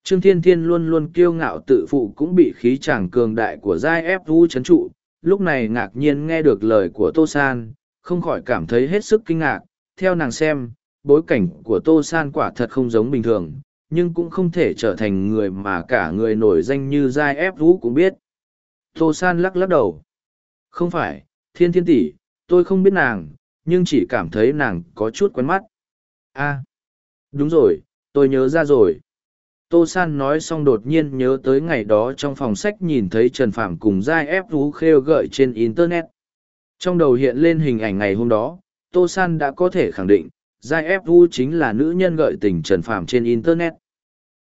Trương thiên thiên luôn luôn kiêu ngạo tự phụ cũng bị khí chàng cường đại của giai ép vú chấn trụ. Lúc này ngạc nhiên nghe được lời của tô san, không khỏi cảm thấy hết sức kinh ngạc. Theo nàng xem, bối cảnh của tô san quả thật không giống bình thường, nhưng cũng không thể trở thành người mà cả người nổi danh như giai ép vũ cũng biết. Tô san lắc lắc đầu không phải, thiên thiên tỷ, tôi không biết nàng, nhưng chỉ cảm thấy nàng có chút quen mắt. A, đúng rồi, tôi nhớ ra rồi. Tô san nói xong đột nhiên nhớ tới ngày đó trong phòng sách nhìn thấy trần phạm cùng giai ép vú khêu gợi trên internet. Trong đầu hiện lên hình ảnh ngày hôm đó, tô san đã có thể khẳng định, giai ép vú chính là nữ nhân gợi tình trần phạm trên internet.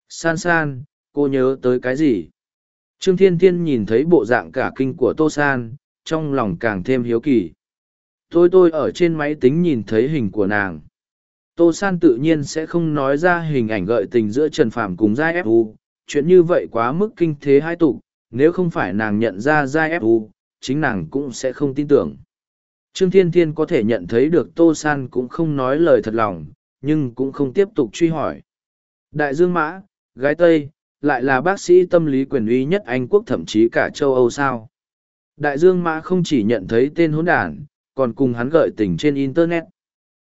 San san, cô nhớ tới cái gì? Trương thiên thiên nhìn thấy bộ dạng cả kinh của tô san trong lòng càng thêm hiếu kỳ tôi tôi ở trên máy tính nhìn thấy hình của nàng Tô San tự nhiên sẽ không nói ra hình ảnh gợi tình giữa Trần Phàm cùng Giai Fu, chuyện như vậy quá mức kinh thế hai tục, nếu không phải nàng nhận ra Giai Fu, chính nàng cũng sẽ không tin tưởng. Trương Thiên Thiên có thể nhận thấy được Tô San cũng không nói lời thật lòng, nhưng cũng không tiếp tục truy hỏi. Đại Dương Mã, gái Tây, lại là bác sĩ tâm lý quyền uy nhất Anh quốc thậm chí cả châu Âu sao. Đại Dương Mã không chỉ nhận thấy tên hỗn đản, còn cùng hắn gợi tình trên Internet.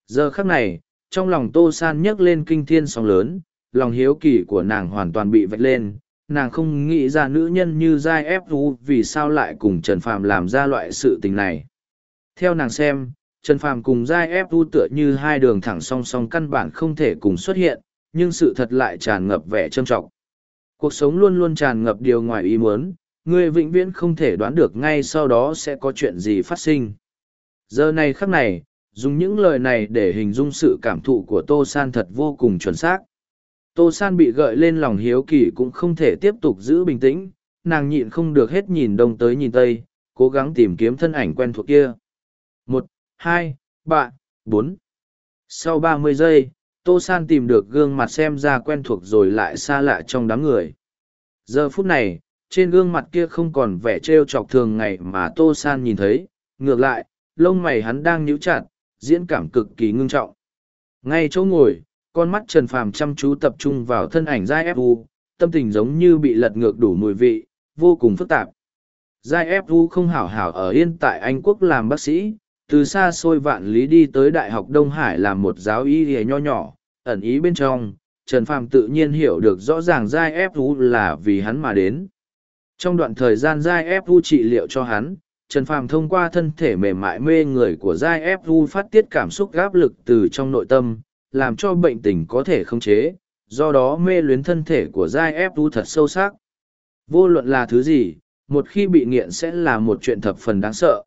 Giờ khắc này, trong lòng tô san nhấc lên kinh thiên sóng lớn lòng hiếu kỳ của nàng hoàn toàn bị vạch lên. Nàng không nghĩ ra nữ nhân như giai ép vũ vì sao lại cùng trần phàm làm ra loại sự tình này. Theo nàng xem trần phàm cùng giai ép vũ tựa như hai đường thẳng song song căn bản không thể cùng xuất hiện nhưng sự thật lại tràn ngập vẻ trâm trọng. Cuộc sống luôn luôn tràn ngập điều ngoài ý muốn Ngươi vĩnh viễn không thể đoán được ngay sau đó sẽ có chuyện gì phát sinh. Giờ này khắc này, dùng những lời này để hình dung sự cảm thụ của tô san thật vô cùng chuẩn xác. Tô san bị gợi lên lòng hiếu kỳ cũng không thể tiếp tục giữ bình tĩnh, nàng nhịn không được hết nhìn đông tới nhìn tây, cố gắng tìm kiếm thân ảnh quen thuộc kia. Một, hai, ba, bốn. Sau ba mươi giây, tô san tìm được gương mặt xem ra quen thuộc rồi lại xa lạ trong đám người. Giờ phút này trên gương mặt kia không còn vẻ t r e o chọc thường ngày mà tô san nhìn thấy ngược lại lông mày hắn đang nhíu chặt diễn cảm cực kỳ ngưng trọng. Ngay chỗ ngồi, con mắt Trần Phàm chăm chú tập trung vào thân ảnh Giai Fu, tâm tình giống như bị lật ngược đủ mùi vị, vô cùng phức tạp. Giai Fu không hảo hảo ở yên tại Anh Quốc làm bác sĩ, từ xa xôi vạn lý đi tới Đại học Đông Hải làm một giáo y hề nho nhỏ, ẩn ý bên trong, Trần Phàm tự nhiên hiểu được rõ ràng Giai Fu là vì hắn mà đến. Trong đoạn thời gian Giai Fu trị liệu cho hắn, Trần Phàm thông qua thân thể mềm mại mê người của Giai ép u phát tiết cảm xúc gáp lực từ trong nội tâm, làm cho bệnh tình có thể khống chế, do đó mê luyến thân thể của Giai ép u thật sâu sắc. Vô luận là thứ gì, một khi bị nghiện sẽ là một chuyện thập phần đáng sợ.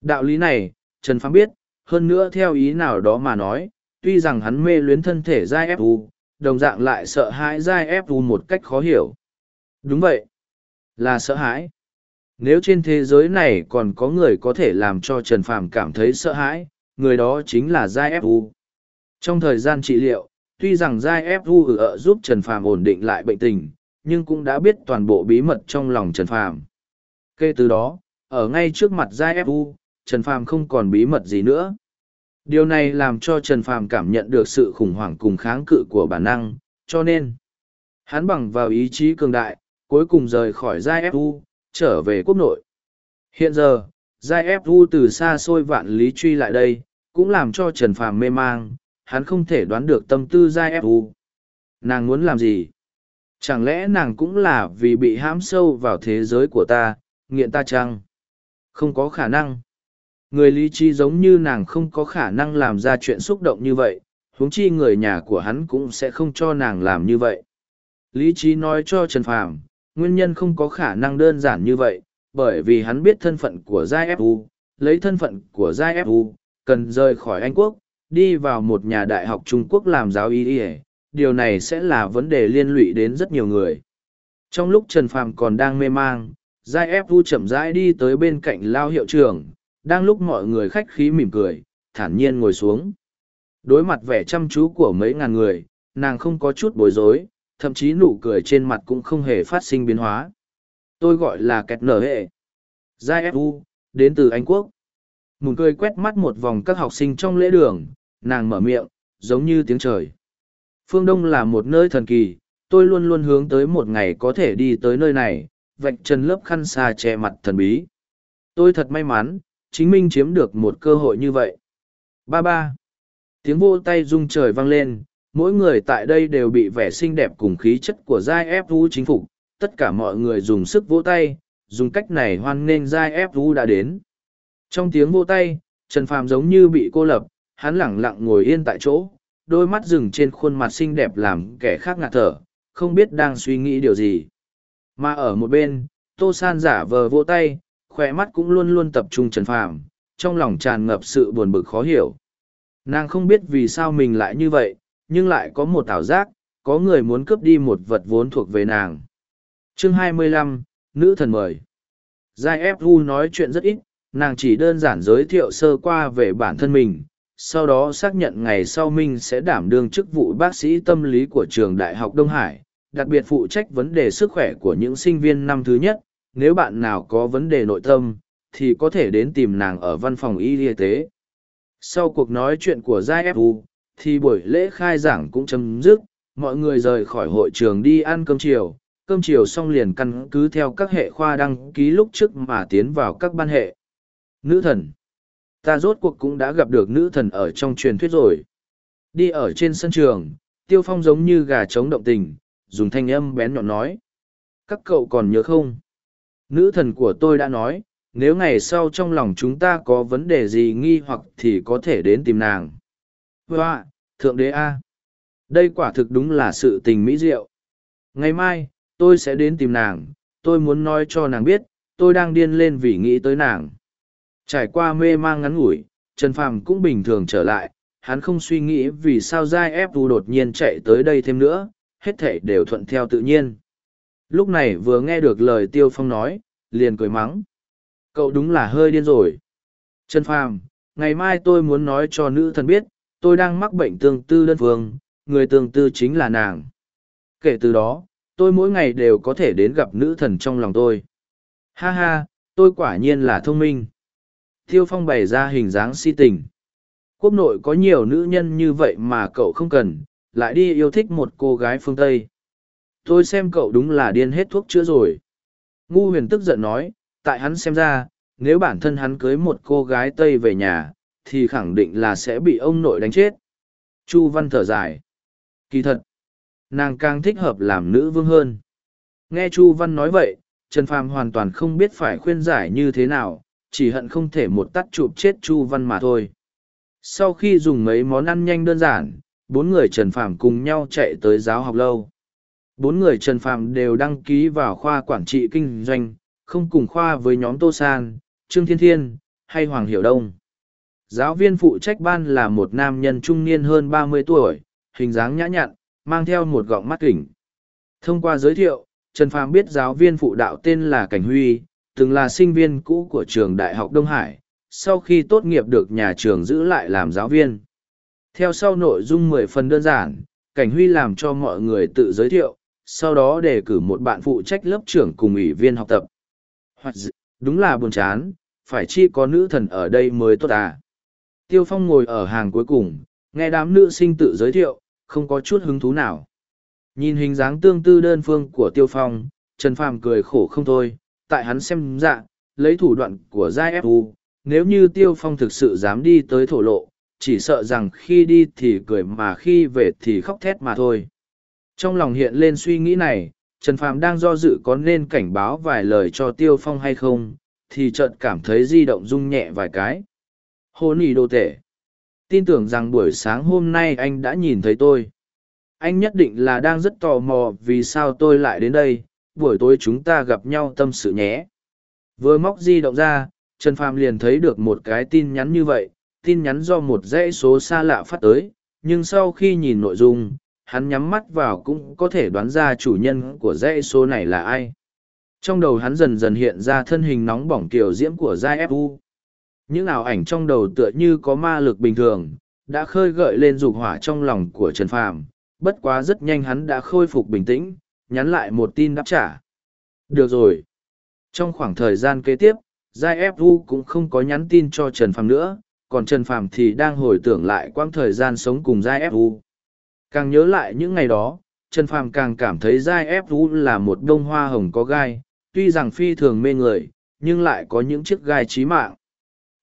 Đạo lý này, Trần Phàm biết, hơn nữa theo ý nào đó mà nói, tuy rằng hắn mê luyến thân thể Giai ép u, đồng dạng lại sợ hãi Giai ép u một cách khó hiểu. Đúng vậy, là sợ hãi. Nếu trên thế giới này còn có người có thể làm cho Trần Phàm cảm thấy sợ hãi, người đó chính là Giai Fu. Trong thời gian trị liệu, tuy rằng Giai Fu ở giúp Trần Phàm ổn định lại bệnh tình, nhưng cũng đã biết toàn bộ bí mật trong lòng Trần Phàm. Kể từ đó, ở ngay trước mặt Giai Fu, Trần Phàm không còn bí mật gì nữa. Điều này làm cho Trần Phàm cảm nhận được sự khủng hoảng cùng kháng cự của bản năng, cho nên, hắn bằng vào ý chí cường đại, cuối cùng rời khỏi Giai Fu, trở về quốc nội. Hiện giờ, giai ép từ xa xôi vạn lý truy lại đây, cũng làm cho Trần Phàm mê mang, hắn không thể đoán được tâm tư giai ép. Nàng muốn làm gì? Chẳng lẽ nàng cũng là vì bị hãm sâu vào thế giới của ta, nghiện ta chăng? Không có khả năng. Người lý trí giống như nàng không có khả năng làm ra chuyện xúc động như vậy, huống chi người nhà của hắn cũng sẽ không cho nàng làm như vậy. Lý trí nói cho Trần Phàm, nguyên nhân không có khả năng đơn giản như vậy, bởi vì hắn biết thân phận của Giai Fu, lấy thân phận của Giai Fu, cần rời khỏi Anh Quốc, đi vào một nhà đại học Trung Quốc làm giáo y y điều này sẽ là vấn đề liên lụy đến rất nhiều người. Trong lúc Trần Phàm còn đang mê mang, Giai Fu chậm rãi đi tới bên cạnh lao hiệu trưởng, đang lúc mọi người khách khí mỉm cười, thản nhiên ngồi xuống. Đối mặt vẻ chăm chú của mấy ngàn người, nàng không có chút bối rối, thậm chí nụ cười trên mặt cũng không hề phát sinh biến hóa. Tôi gọi là kẹt nở hệ. Giai Fu, đến từ Anh Quốc. Mùn cười quét mắt một vòng các học sinh trong lễ đường, nàng mở miệng, giống như tiếng trời. Phương Đông là một nơi thần kỳ, tôi luôn luôn hướng tới một ngày có thể đi tới nơi này, vạch chân lớp khăn xa che mặt thần bí. Tôi thật may mắn, chính minh chiếm được một cơ hội như vậy. Ba ba. Tiếng vô tay rung trời vang lên, mỗi người tại đây đều bị vẻ xinh đẹp cùng khí chất của giai ép vũ chính phục, tất cả mọi người dùng sức vỗ tay, dùng cách này hoan nghênh giai ép vũ đã đến. Trong tiếng vỗ tay, trần phàm giống như bị cô lập, hắn lẳng lặng ngồi yên tại chỗ, đôi mắt rừng trên khuôn mặt xinh đẹp làm kẻ khác ngạt thở, không biết đang suy nghĩ điều gì. Mà ở một bên, tô san giả vờ vỗ tay khoe mắt cũng luôn luôn tập trung trần phàm, trong lòng tràn ngập sự buồn bực khó hiểu. Nàng không biết vì sao mình lại như vậy nhưng lại có một ảo giác, có người muốn cướp đi một vật vốn thuộc về nàng. Chương 25, Nữ thần mời. Giai Fu nói chuyện rất ít, nàng chỉ đơn giản giới thiệu sơ qua về bản thân mình, sau đó xác nhận ngày sau minh sẽ đảm đương chức vụ bác sĩ tâm lý của trường Đại học Đông Hải, đặc biệt phụ trách vấn đề sức khỏe của những sinh viên năm thứ nhất, nếu bạn nào có vấn đề nội tâm, thì có thể đến tìm nàng ở văn phòng y tế. Sau cuộc nói chuyện của Giai Fu, thì buổi lễ khai giảng cũng chấm dứt, mọi người rời khỏi hội trường đi ăn cơm chiều. Cơm chiều xong liền căn cứ theo các hệ khoa đăng ký lúc trước mà tiến vào các ban hệ. Nữ thần. Ta rốt cuộc cũng đã gặp được nữ thần ở trong truyền thuyết rồi. Đi ở trên sân trường, tiêu phong giống như gà trống động tình, dùng thanh âm bén nhọn nói. Các cậu còn nhớ không? Nữ thần của tôi đã nói, nếu ngày sau trong lòng chúng ta có vấn đề gì nghi hoặc thì có thể đến tìm nàng. Vâng Hoa, thượng đế A. Đây quả thực đúng là sự tình mỹ diệu. Ngày mai, tôi sẽ đến tìm nàng, tôi muốn nói cho nàng biết, tôi đang điên lên vì nghĩ tới nàng. Trải qua mê mang ngắn ngủi, Trần Phàm cũng bình thường trở lại, hắn không suy nghĩ vì sao Giai ép tu đột nhiên chạy tới đây thêm nữa, hết thể đều thuận theo tự nhiên. Lúc này vừa nghe được lời Tiêu Phong nói, liền cười mắng. Cậu đúng là hơi điên rồi. Trần Phàm, ngày mai tôi muốn nói cho nữ thần biết, tôi đang mắc bệnh tương tư đơn phương, người tương tư chính là nàng. Kể từ đó, tôi mỗi ngày đều có thể đến gặp nữ thần trong lòng tôi. Ha ha, tôi quả nhiên là thông minh. Tiêu Phong bày ra hình dáng si tình. Quốc nội có nhiều nữ nhân như vậy mà cậu không cần, lại đi yêu thích một cô gái phương Tây. Tôi xem cậu đúng là điên hết thuốc chữa rồi. Ngu huyền tức giận nói, tại hắn xem ra, nếu bản thân hắn cưới một cô gái Tây về nhà, thì khẳng định là sẽ bị ông nội đánh chết. Chu Văn thở dài. Kỳ thật, nàng càng thích hợp làm nữ vương hơn. Nghe Chu Văn nói vậy, Trần Phàm hoàn toàn không biết phải khuyên giải như thế nào, chỉ hận không thể một tắt chụp chết Chu Văn mà thôi. Sau khi dùng mấy món ăn nhanh đơn giản, bốn người Trần Phàm cùng nhau chạy tới giáo học lâu. Bốn người Trần Phàm đều đăng ký vào khoa quản trị kinh doanh, không cùng khoa với nhóm Tô San, Trương Thiên Thiên, hay Hoàng Hiểu Đông. Giáo viên phụ trách ban là một nam nhân trung niên hơn ba mươi tuổi, hình dáng nhã nhặn, mang theo một gọng mắt kính. Thông qua giới thiệu, Trần Phàm biết giáo viên phụ đạo tên là Cảnh Huy, từng là sinh viên cũ của trường Đại học Đông Hải, sau khi tốt nghiệp được nhà trường giữ lại làm giáo viên. Theo sau nội dung mười phần đơn giản, Cảnh Huy làm cho mọi người tự giới thiệu, sau đó đề cử một bạn phụ trách lớp trưởng cùng ủy viên học tập. Hoặc đúng là buồn chán, phải chi có nữ thần ở đây mới tốt à. Tiêu Phong ngồi ở hàng cuối cùng, nghe đám nữ sinh tự giới thiệu, không có chút hứng thú nào. Nhìn hình dáng tương tư đơn phương của Tiêu Phong, Trần Phàm cười khổ không thôi, tại hắn xem dạ, lấy thủ đoạn của Giai Fu, nếu như Tiêu Phong thực sự dám đi tới thổ lộ, chỉ sợ rằng khi đi thì cười mà khi về thì khóc thét mà thôi. Trong lòng hiện lên suy nghĩ này, Trần Phàm đang do dự có nên cảnh báo vài lời cho Tiêu Phong hay không, thì chợt cảm thấy di động rung nhẹ vài cái hôn ý đồ tể. Tin tưởng rằng buổi sáng hôm nay anh đã nhìn thấy tôi. Anh nhất định là đang rất tò mò vì sao tôi lại đến đây, buổi tối chúng ta gặp nhau tâm sự nhé. Vừa móc di động ra, trần phàm liền thấy được một cái tin nhắn như vậy, tin nhắn do một dãy số xa lạ phát tới, nhưng sau khi nhìn nội dung, hắn nhắm mắt vào cũng có thể đoán ra chủ nhân của dãy số này là ai. Trong đầu hắn dần dần hiện ra thân hình nóng bỏng kiểu diễm của giai fu những ảo ảnh trong đầu tựa như có ma lực bình thường, đã khơi gợi lên dục hỏa trong lòng của trần phàm. Bất quá rất nhanh hắn đã khôi phục bình tĩnh, nhắn lại một tin đáp trả. Được rồi. Trong khoảng thời gian kế tiếp, giai fu cũng không có nhắn tin cho trần phàm nữa, còn trần phàm thì đang hồi tưởng lại quãng thời gian sống cùng giai fu càng nhớ lại những ngày đó, trần phàm càng cảm thấy giai fu là một đ ô n g hoa hồng có gai, tuy rằng phi thường mê người, nhưng lại có những chiếc gai trí mạng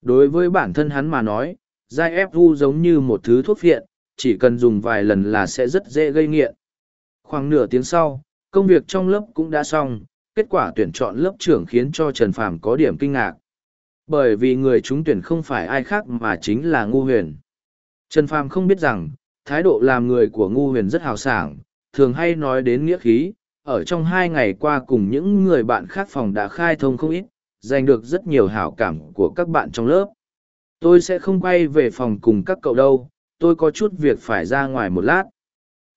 đối với bản thân hắn mà nói, giai fu giống như một thứ thuốc phiện, chỉ cần dùng vài lần là sẽ rất dễ gây nghiện. Khoảng nửa tiếng sau, công việc trong lớp cũng đã xong, kết quả tuyển chọn lớp trưởng khiến cho trần phàm có điểm kinh ngạc. Bởi vì người chúng tuyển không phải ai khác mà chính là ngu huyền. Trần phàm không biết rằng, thái độ làm người của ngu huyền rất hào sảng, thường hay nói đến nghĩa khí, ở trong hai ngày qua cùng những người bạn khác phòng đã khai thông không ít giành được rất nhiều hảo cảm của các bạn trong lớp. Tôi sẽ không quay về phòng cùng các cậu đâu, tôi có chút việc phải ra ngoài một lát.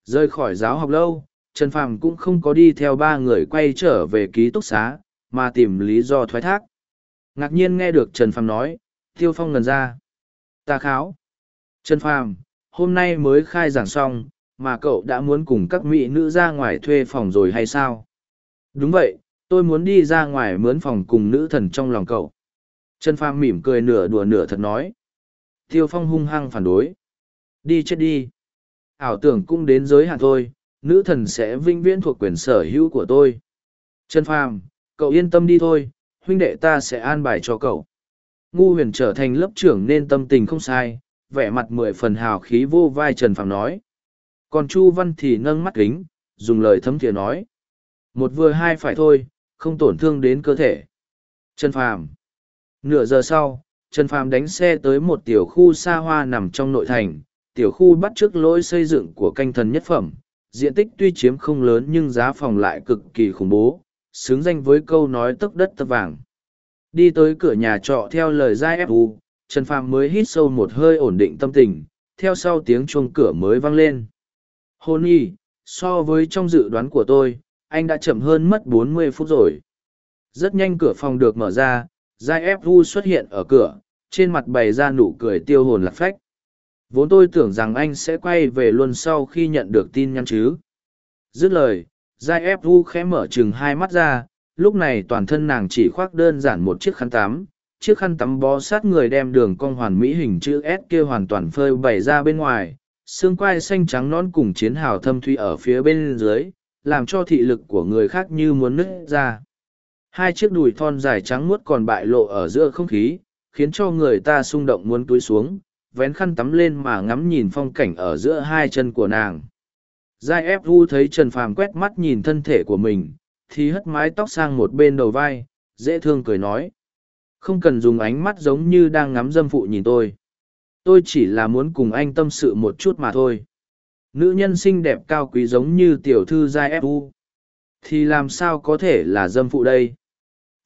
Rời khỏi giáo học lâu, trần phàm cũng không có đi theo ba người quay trở về ký túc xá, mà tìm lý do thoái thác. Ngạc nhiên nghe được trần phàm nói, tiêu phong ngần ra. Ta kháo. Trần phàm, hôm nay mới khai giảng xong, mà cậu đã muốn cùng các mỹ nữ ra ngoài thuê phòng rồi hay sao? Đúng vậy tôi muốn đi ra ngoài mướn phòng cùng nữ thần trong lòng cậu. Trần phàm mỉm cười nửa đùa nửa thật nói. Tiêu phong hung hăng phản đối. Đi chết đi. Ảo tưởng cũng đến giới hạn thôi, nữ thần sẽ vinh viễn thuộc quyền sở hữu của tôi. Trần phàm, cậu yên tâm đi thôi, huynh đệ ta sẽ an bài cho cậu. Ngu huyền trở thành lớp trưởng nên tâm tình không sai, vẻ mặt mười phần hào khí vô vai trần phàm nói. Còn chu văn thì nâng mắt kính, dùng lời thấm thiế nói. Một vừa hai phải thôi không tổn thương đến cơ thể trần phàm nửa giờ sau trần phàm đánh xe tới một tiểu khu xa hoa nằm trong nội thành tiểu khu bắt trước lỗi xây dựng của canh thần nhất phẩm diện tích tuy chiếm không lớn nhưng giá phòng lại cực kỳ khủng bố xứng danh với câu nói tấc đất tấc vàng. Đi tới cửa nhà trọ theo lời giai fu, Trần Phàm mới hít sâu một hơi ổn định tâm tình, theo sau tiếng chuông cửa mới vang lên. Hôn y, so với trong dự đoán của tôi, anh đã chậm hơn mất 40 phút rồi. Rất nhanh cửa phòng được mở ra, giai fu xuất hiện ở cửa, trên mặt bày ra nụ cười tiêu hồn lạc phách. Vốn tôi tưởng rằng anh sẽ quay về luôn sau khi nhận được tin nhắn chứ. Dứt lời, giai ép vu khẽ mở chừng hai mắt ra lúc này toàn thân nàng chỉ khoác đơn giản một chiếc khăn tắm chiếc khăn tắm bó sát người đem đường cong hoàn mỹ hình chữ s kia hoàn toàn phơi bày ra bên ngoài xương quai xanh trắng nón cùng chiến hào thâm thuy ở phía bên dưới làm cho thị lực của người khác như muốn nứt ra. Hai chiếc đùi thon dài trắng muốt còn bại lộ ở giữa không khí, khiến cho người ta xung động muốn túi xuống, vén khăn tắm lên mà ngắm nhìn phong cảnh ở giữa hai chân của nàng. Giai ép vu thấy trần phàm quét mắt nhìn thân thể của mình, thì hất mái tóc sang một bên đầu vai, dễ thương cười nói. Không cần dùng ánh mắt giống như đang ngắm dâm phụ nhìn tôi. Tôi chỉ là muốn cùng anh tâm sự một chút mà thôi nữ nhân xinh đẹp cao quý giống như tiểu thư giai ép thì làm sao có thể là dâm phụ đây?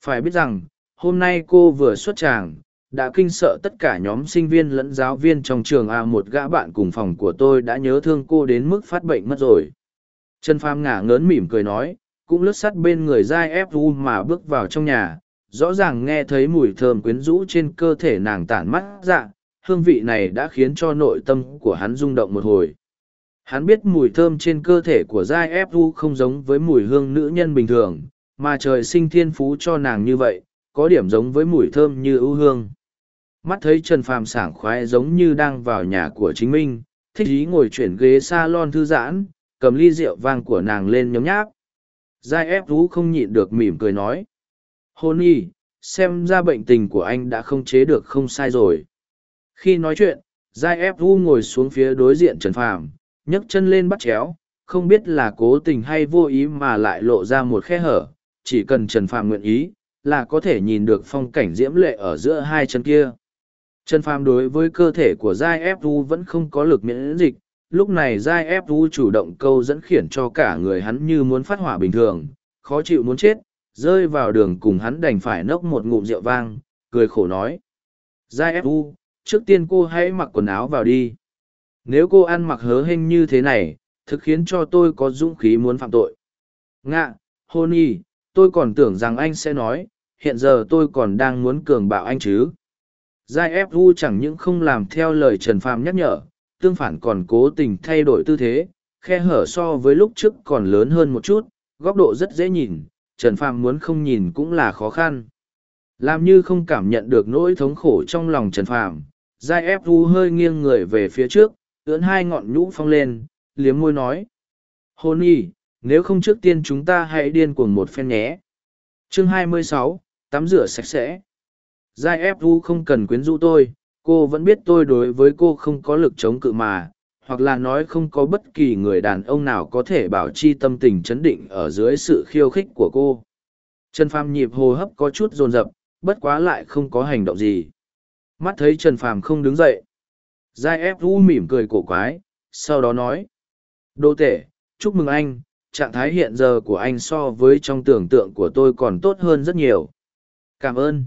Phải biết rằng, hôm nay cô vừa xuất tràng, đã kinh sợ tất cả nhóm sinh viên lẫn giáo viên trong trường a một gã bạn cùng phòng của tôi đã nhớ thương cô đến mức phát bệnh mất rồi. Trần pham ngả ngớn mỉm cười nói, cũng lướt sắt bên người giai ép u mà bước vào trong nhà, rõ ràng nghe thấy mùi thơm quyến rũ trên cơ thể nàng tản mắt dạ hương vị này đã khiến cho nội tâm của hắn rung động một hồi hắn biết mùi thơm trên cơ thể của giai ép u không giống với mùi hương nữ nhân bình thường, mà trời sinh thiên phú cho nàng như vậy, có điểm giống với mùi thơm như ưu hương. Mắt thấy trần phàm sảng khoái giống như đang vào nhà của chính mình, thích ý ngồi chuyển ghế s a lon thư giãn, cầm ly rượu vang của nàng lên nhấm nháp. Giai ép u không nhịn được mỉm cười nói, hôn y, xem ra bệnh tình của anh đã không chế được không sai rồi. Khi nói chuyện, giai ép u ngồi xuống phía đối diện trần phàm nhấc chân lên bắt chéo không biết là cố tình hay vô ý mà lại lộ ra một khe hở chỉ cần trần phàm nguyện ý là có thể nhìn được phong cảnh diễm lệ ở giữa hai chân kia. Trần Phàm đối với cơ thể của Giai Fu vẫn không có lực miễn dịch, lúc này giai Ép U chủ động câu dẫn khiển cho cả người hắn như muốn phát hỏa bình thường khó chịu muốn chết rơi vào đường cùng hắn đành phải nốc một ngụm rượu vang cười khổ nói. Giai Ép U, trước tiên cô hãy mặc quần áo vào đi nếu cô ăn mặc hớ hênh như thế này, thực khiến cho tôi có dũng khí muốn phạm tội. Ngạ, hôn y, tôi còn tưởng rằng anh sẽ nói, hiện giờ tôi còn đang muốn cường bạo anh chứ. Giai ép u chẳng những không làm theo lời trần phàm nhắc nhở, tương phản còn cố tình thay đổi tư thế, khe hở so với lúc trước còn lớn hơn một chút, góc độ rất dễ nhìn, trần phàm muốn không nhìn cũng là khó khăn. Làm như không cảm nhận được nỗi thống khổ trong lòng trần phàm, giai ép u hơi nghiêng người về phía trước ưỡn hai ngọn nhũ phong lên liếm môi nói hôn y nếu không trước tiên chúng ta hãy điên cuồng một phen nhé. Chương 26, tắm rửa sạch sẽ. Giai ép vu không cần quyến rũ tôi cô vẫn biết tôi đối với cô không có lực chống cự mà hoặc là nói không có bất kỳ người đàn ông nào có thể bảo chi tâm tình chấn định ở dưới sự khiêu khích của cô. Trần phàm nhịp hô hấp có chút dồn dập bất quá lại không có hành động gì. Mắt thấy trần phàm không đứng dậy giai ép vu mỉm cười cổ quái, sau đó nói, đô tể, chúc mừng anh, trạng thái hiện giờ của anh so với trong tưởng tượng của tôi còn tốt hơn rất nhiều. Cảm ơn.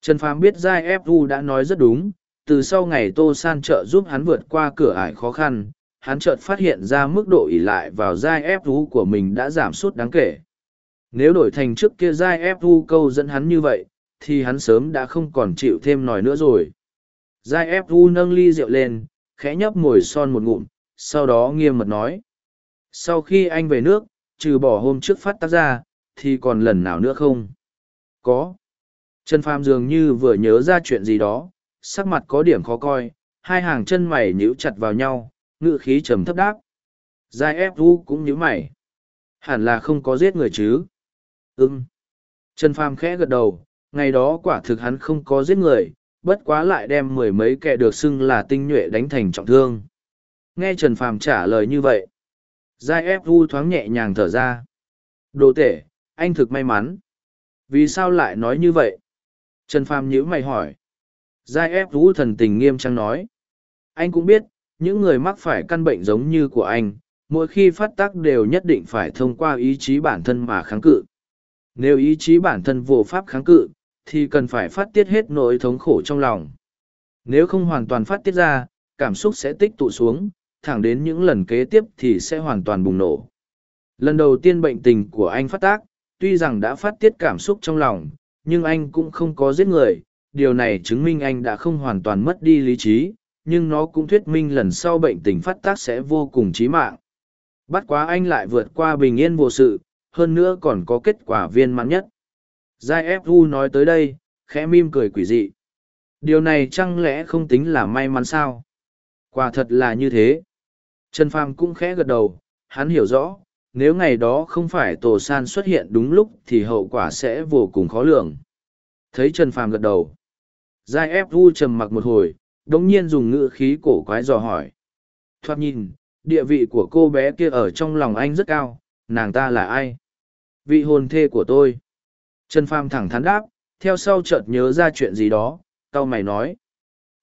Trần phàm biết giai ép vu đã nói rất đúng, từ sau ngày tô san trợ giúp hắn vượt qua cửa ải khó khăn, hắn chợt phát hiện ra mức độ ỉ lại vào giai ép vu của mình đã giảm sút đáng kể. Nếu đổi thành trước kia giai ép vu câu dẫn hắn như vậy, thì hắn sớm đã không còn chịu thêm nòi nữa rồi giai ép u nâng ly rượu lên, khẽ nhấp mồi son một ngụm, sau đó nghiêm mật nói. Sau khi anh về nước, trừ bỏ hôm trước phát tác ra, thì còn lần nào nữa không? Có. Trần phàm dường như vừa nhớ ra chuyện gì đó, sắc mặt có điểm khó coi, hai hàng chân mày nhíu chặt vào nhau ngự khí trầm thấp đáp. Giai ép u cũng nhíu mày. Hẳn là không có giết người chứ? Ưng trần phàm khẽ gật đầu, ngày đó quả thực hắn không có giết người bất quá lại đem mười mấy kẻ được xưng là tinh nhuệ đánh thành trọng thương. Nghe trần phàm trả lời như vậy, giai ép vu thoáng nhẹ nhàng thở ra. Đồ tể, anh thực may mắn. Vì sao lại nói như vậy? Trần phàm nhíu mày hỏi. Giai ép vũ thần tình nghiêm trang nói. Anh cũng biết, những người mắc phải căn bệnh giống như của anh, mỗi khi phát tác đều nhất định phải thông qua ý chí bản thân mà kháng cự. Nếu ý chí bản thân vô pháp kháng cự thì cần phải phát tiết hết nỗi thống khổ trong lòng nếu không hoàn toàn phát tiết ra cảm xúc sẽ tích tụ xuống thẳng đến những lần kế tiếp thì sẽ hoàn toàn bùng nổ. Lần đầu tiên bệnh tình của anh phát tác, tuy rằng đã phát tiết cảm xúc trong lòng, nhưng anh cũng không có giết người. Điều này chứng minh anh đã không hoàn toàn mất đi lý trí, nhưng nó cũng thuyết minh lần sau bệnh tình phát tác sẽ vô cùng chí mạng. Bắt quá anh lại vượt qua bình yên vô sự, hơn nữa còn có kết quả viên mãn nhất. Giai F.U. nói tới đây, khẽ mim cười quỷ dị. Điều này chẳng lẽ không tính là may mắn sao? Quả thật là như thế. Trần Phàm cũng khẽ gật đầu, hắn hiểu rõ, nếu ngày đó không phải tổ san xuất hiện đúng lúc thì hậu quả sẽ vô cùng khó lường. Thấy Trần Phàm gật đầu. Giai ép u trầm mặc một hồi, đống nhiên dùng ngữ khí cổ quái dò hỏi. Thoát nhìn, địa vị của cô bé kia ở trong lòng anh rất cao, nàng ta là ai? Vị hồn thê của tôi. Trần Phàm thẳng thắn đáp, theo sau chợt nhớ ra chuyện gì đó, cau mày nói.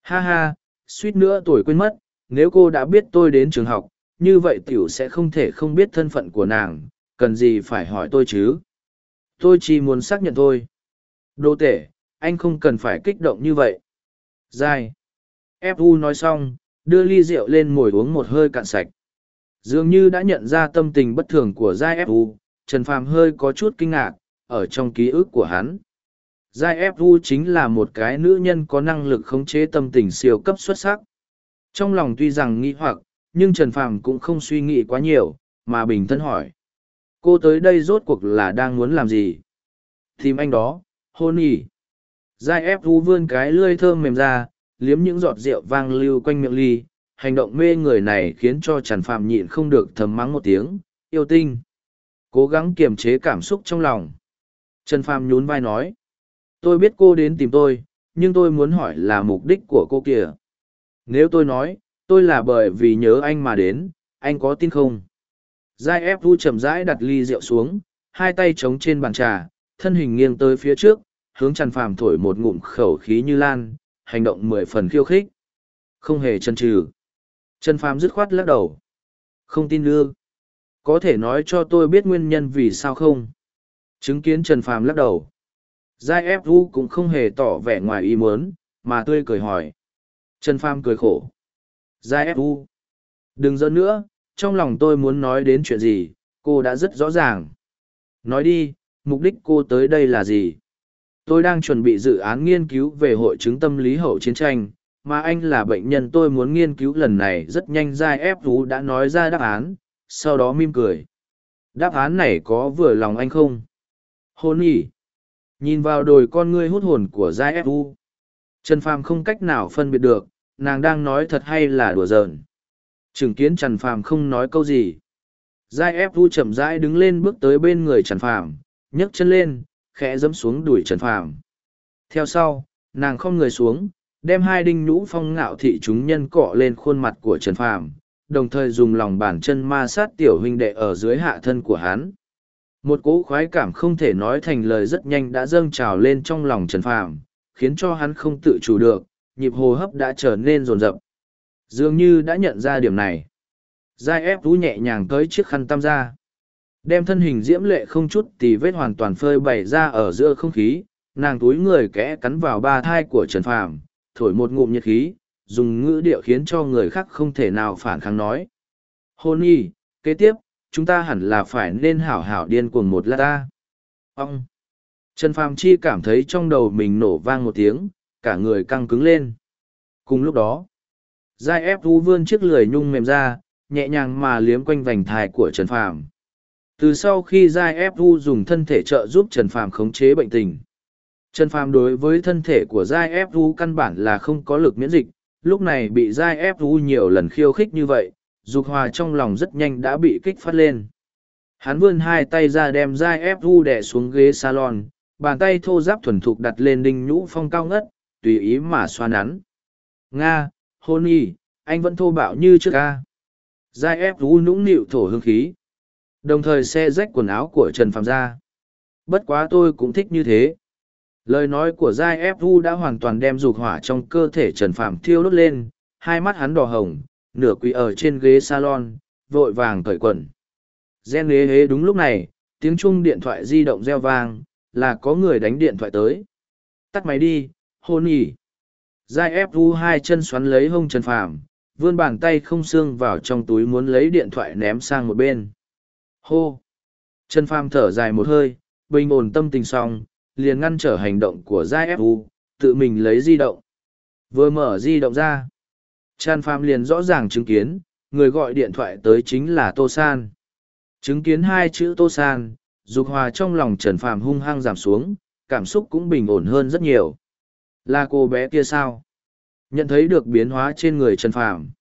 Ha ha, suýt nữa tuổi quên mất, nếu cô đã biết tôi đến trường học như vậy tiểu sẽ không thể không biết thân phận của nàng cần gì phải hỏi tôi chứ? Tôi chỉ muốn xác nhận thôi. Đô tể anh không cần phải kích động như vậy. Dai fu nói xong đưa ly rượu lên ngồi uống một hơi cạn sạch. Dường như đã nhận ra tâm tình bất thường của giai fu trần phàm hơi có chút kinh ngạc ở trong ký ức của hắn giai fu chính là một cái nữ nhân có năng lực khống chế tâm tình siêu cấp xuất sắc trong lòng tuy rằng nghĩ hoặc, nhưng Trần Phàm cũng không suy nghĩ quá nhiều, mà bình thân hỏi. Cô tới đây rốt cuộc là đang muốn làm gì? Tìm anh đó, hôn nhỉ. Giai ép vú vươn cái lươi thơm mềm ra, liếm những giọt rượu vang lưu quanh miệng ly. Hành động mê người này khiến cho Trần Phàm nhịn không được thầm mắng một tiếng, yêu tinh. Cố gắng kiềm chế cảm xúc trong lòng. Trần Phàm nhún vai nói. Tôi biết cô đến tìm tôi, nhưng tôi muốn hỏi là mục đích của cô kìa. Nếu tôi nói, tôi là bởi vì nhớ anh mà đến, anh có tin không? Giai ép vu chậm rãi đặt ly rượu xuống, hai tay chống trên bàn trà, thân hình nghiêng tới phía trước, hướng Trần Phàm thổi một ngụm khẩu khí như lan, hành động mười phần khiêu khích. Không hề chần chừ. Trần Phàm dứt khoát lắc đầu. Không tin lương. Có thể nói cho tôi biết nguyên nhân vì sao không? Chứng kiến Trần Phàm lắc đầu. Giai ép vu cũng không hề tỏ vẻ ngoài ý muốn, mà tươi cười hỏi. Trần Phàm cười khổ. Giai ép vu. Đừng giỡn nữa, trong lòng tôi muốn nói đến chuyện gì, cô đã rất rõ ràng. Nói đi, mục đích cô tới đây là gì? Tôi đang chuẩn bị dự án nghiên cứu về hội chứng tâm lý hậu chiến tranh, mà anh là bệnh nhân tôi muốn nghiên cứu lần này rất nhanh Giai ép vu đã nói ra đáp án, sau đó mim cười. Đáp án này có vừa lòng anh không? Hôn nhỉ? Nhìn vào đồi con ngươi hút hồn của Giai ép. Trần Phàm không cách nào phân biệt được, nàng đang nói thật hay là đùa giỡn. Chứng kiến Trần Phàm không nói câu gì. Giai ép chậm rãi đứng lên bước tới bên người Trần Phàm, nhấc chân lên, khẽ dẫm xuống đuổi Trần Phàm. Theo sau, nàng không người xuống, đem hai đinh nhũ phong ngạo thị chúng nhân cọ lên khuôn mặt của Trần Phàm, đồng thời dùng lòng bàn chân ma sát tiểu huynh đệ ở dưới hạ thân của hắn. Một cỗ khoái cảm không thể nói thành lời rất nhanh đã dâng trào lên trong lòng Trần Phàm, khiến cho hắn không tự chủ được, nhịp hô hấp đã trở nên rồn rập. Dường như đã nhận ra điểm này. Giai ép vũ nhẹ nhàng tới chiếc khăn tam ra. Đem thân hình diễm lệ không chút tì vết hoàn toàn phơi bày ra ở giữa không khí, nàng túi người kẽ cắn vào ba thai của Trần Phàm, thổi một ngụm nhiệt khí, dùng ngữ điệu khiến cho người khác không thể nào phản kháng nói. Hôn y, kế tiếp, chúng ta hẳn là phải nên hảo hảo điên cuồng một lát ta. Ông! Trần Phàm Chi cảm thấy trong đầu mình nổ vang một tiếng, cả người căng cứng lên. Cùng lúc đó, Giai ép Vũ vươn chiếc lười nhung mềm ra, nhẹ nhàng mà liếm quanh vành thai của Trần Phàm. Từ sau khi Giai ép Vũ dùng thân thể trợ giúp Trần Phàm khống chế bệnh tình. Trần Phàm đối với thân thể của Giai ép Vũ căn bản là không có lực miễn dịch, lúc này bị Giai ép Vũ nhiều lần khiêu khích như vậy, dục hòa trong lòng rất nhanh đã bị kích phát lên. Hắn vươn hai tay ra đem dai ép u đè xuống ghế salon, bàn tay thô giáp thuần thục đặt lên đinh nhũ phong cao ngất, tùy ý mà xoa nắn. Nga, hôn y, anh vẫn thô bạo như trước ca. dai ép u nũng nịu thổ hương khí. Đồng thời xe rách quần áo của Trần Phạm ra. Bất quá tôi cũng thích như thế. Lời nói của Giai ép u đã hoàn toàn đem dục hỏa trong cơ thể Trần Phạm thiêu đốt lên, hai mắt hắn đỏ hồng, nửa quỳ ở trên ghế salon, vội vàng cởi quần. Gen ghế hế đúng lúc này, tiếng chuông điện thoại di động reo vang, là có người đánh điện thoại tới. Tắt máy đi, hôn nhỉ. Giai ép vu hai chân xoắn lấy hông Trần phàm vươn bàn tay không xương vào trong túi muốn lấy điện thoại ném sang một bên. Hô! Trần Phàm thở dài một hơi, bình ổn tâm tình xong, liền ngăn trở hành động của Giai ép vu, tự mình lấy di động. Vừa mở di động ra. Trần Phàm liền rõ ràng chứng kiến, người gọi điện thoại tới chính là Tô San. Chứng kiến hai chữ Tô San, dục hòa trong lòng Trần Phàm hung hăng giảm xuống, cảm xúc cũng bình ổn hơn rất nhiều. Là cô bé kia sao? Nhận thấy được biến hóa trên người Trần Phàm.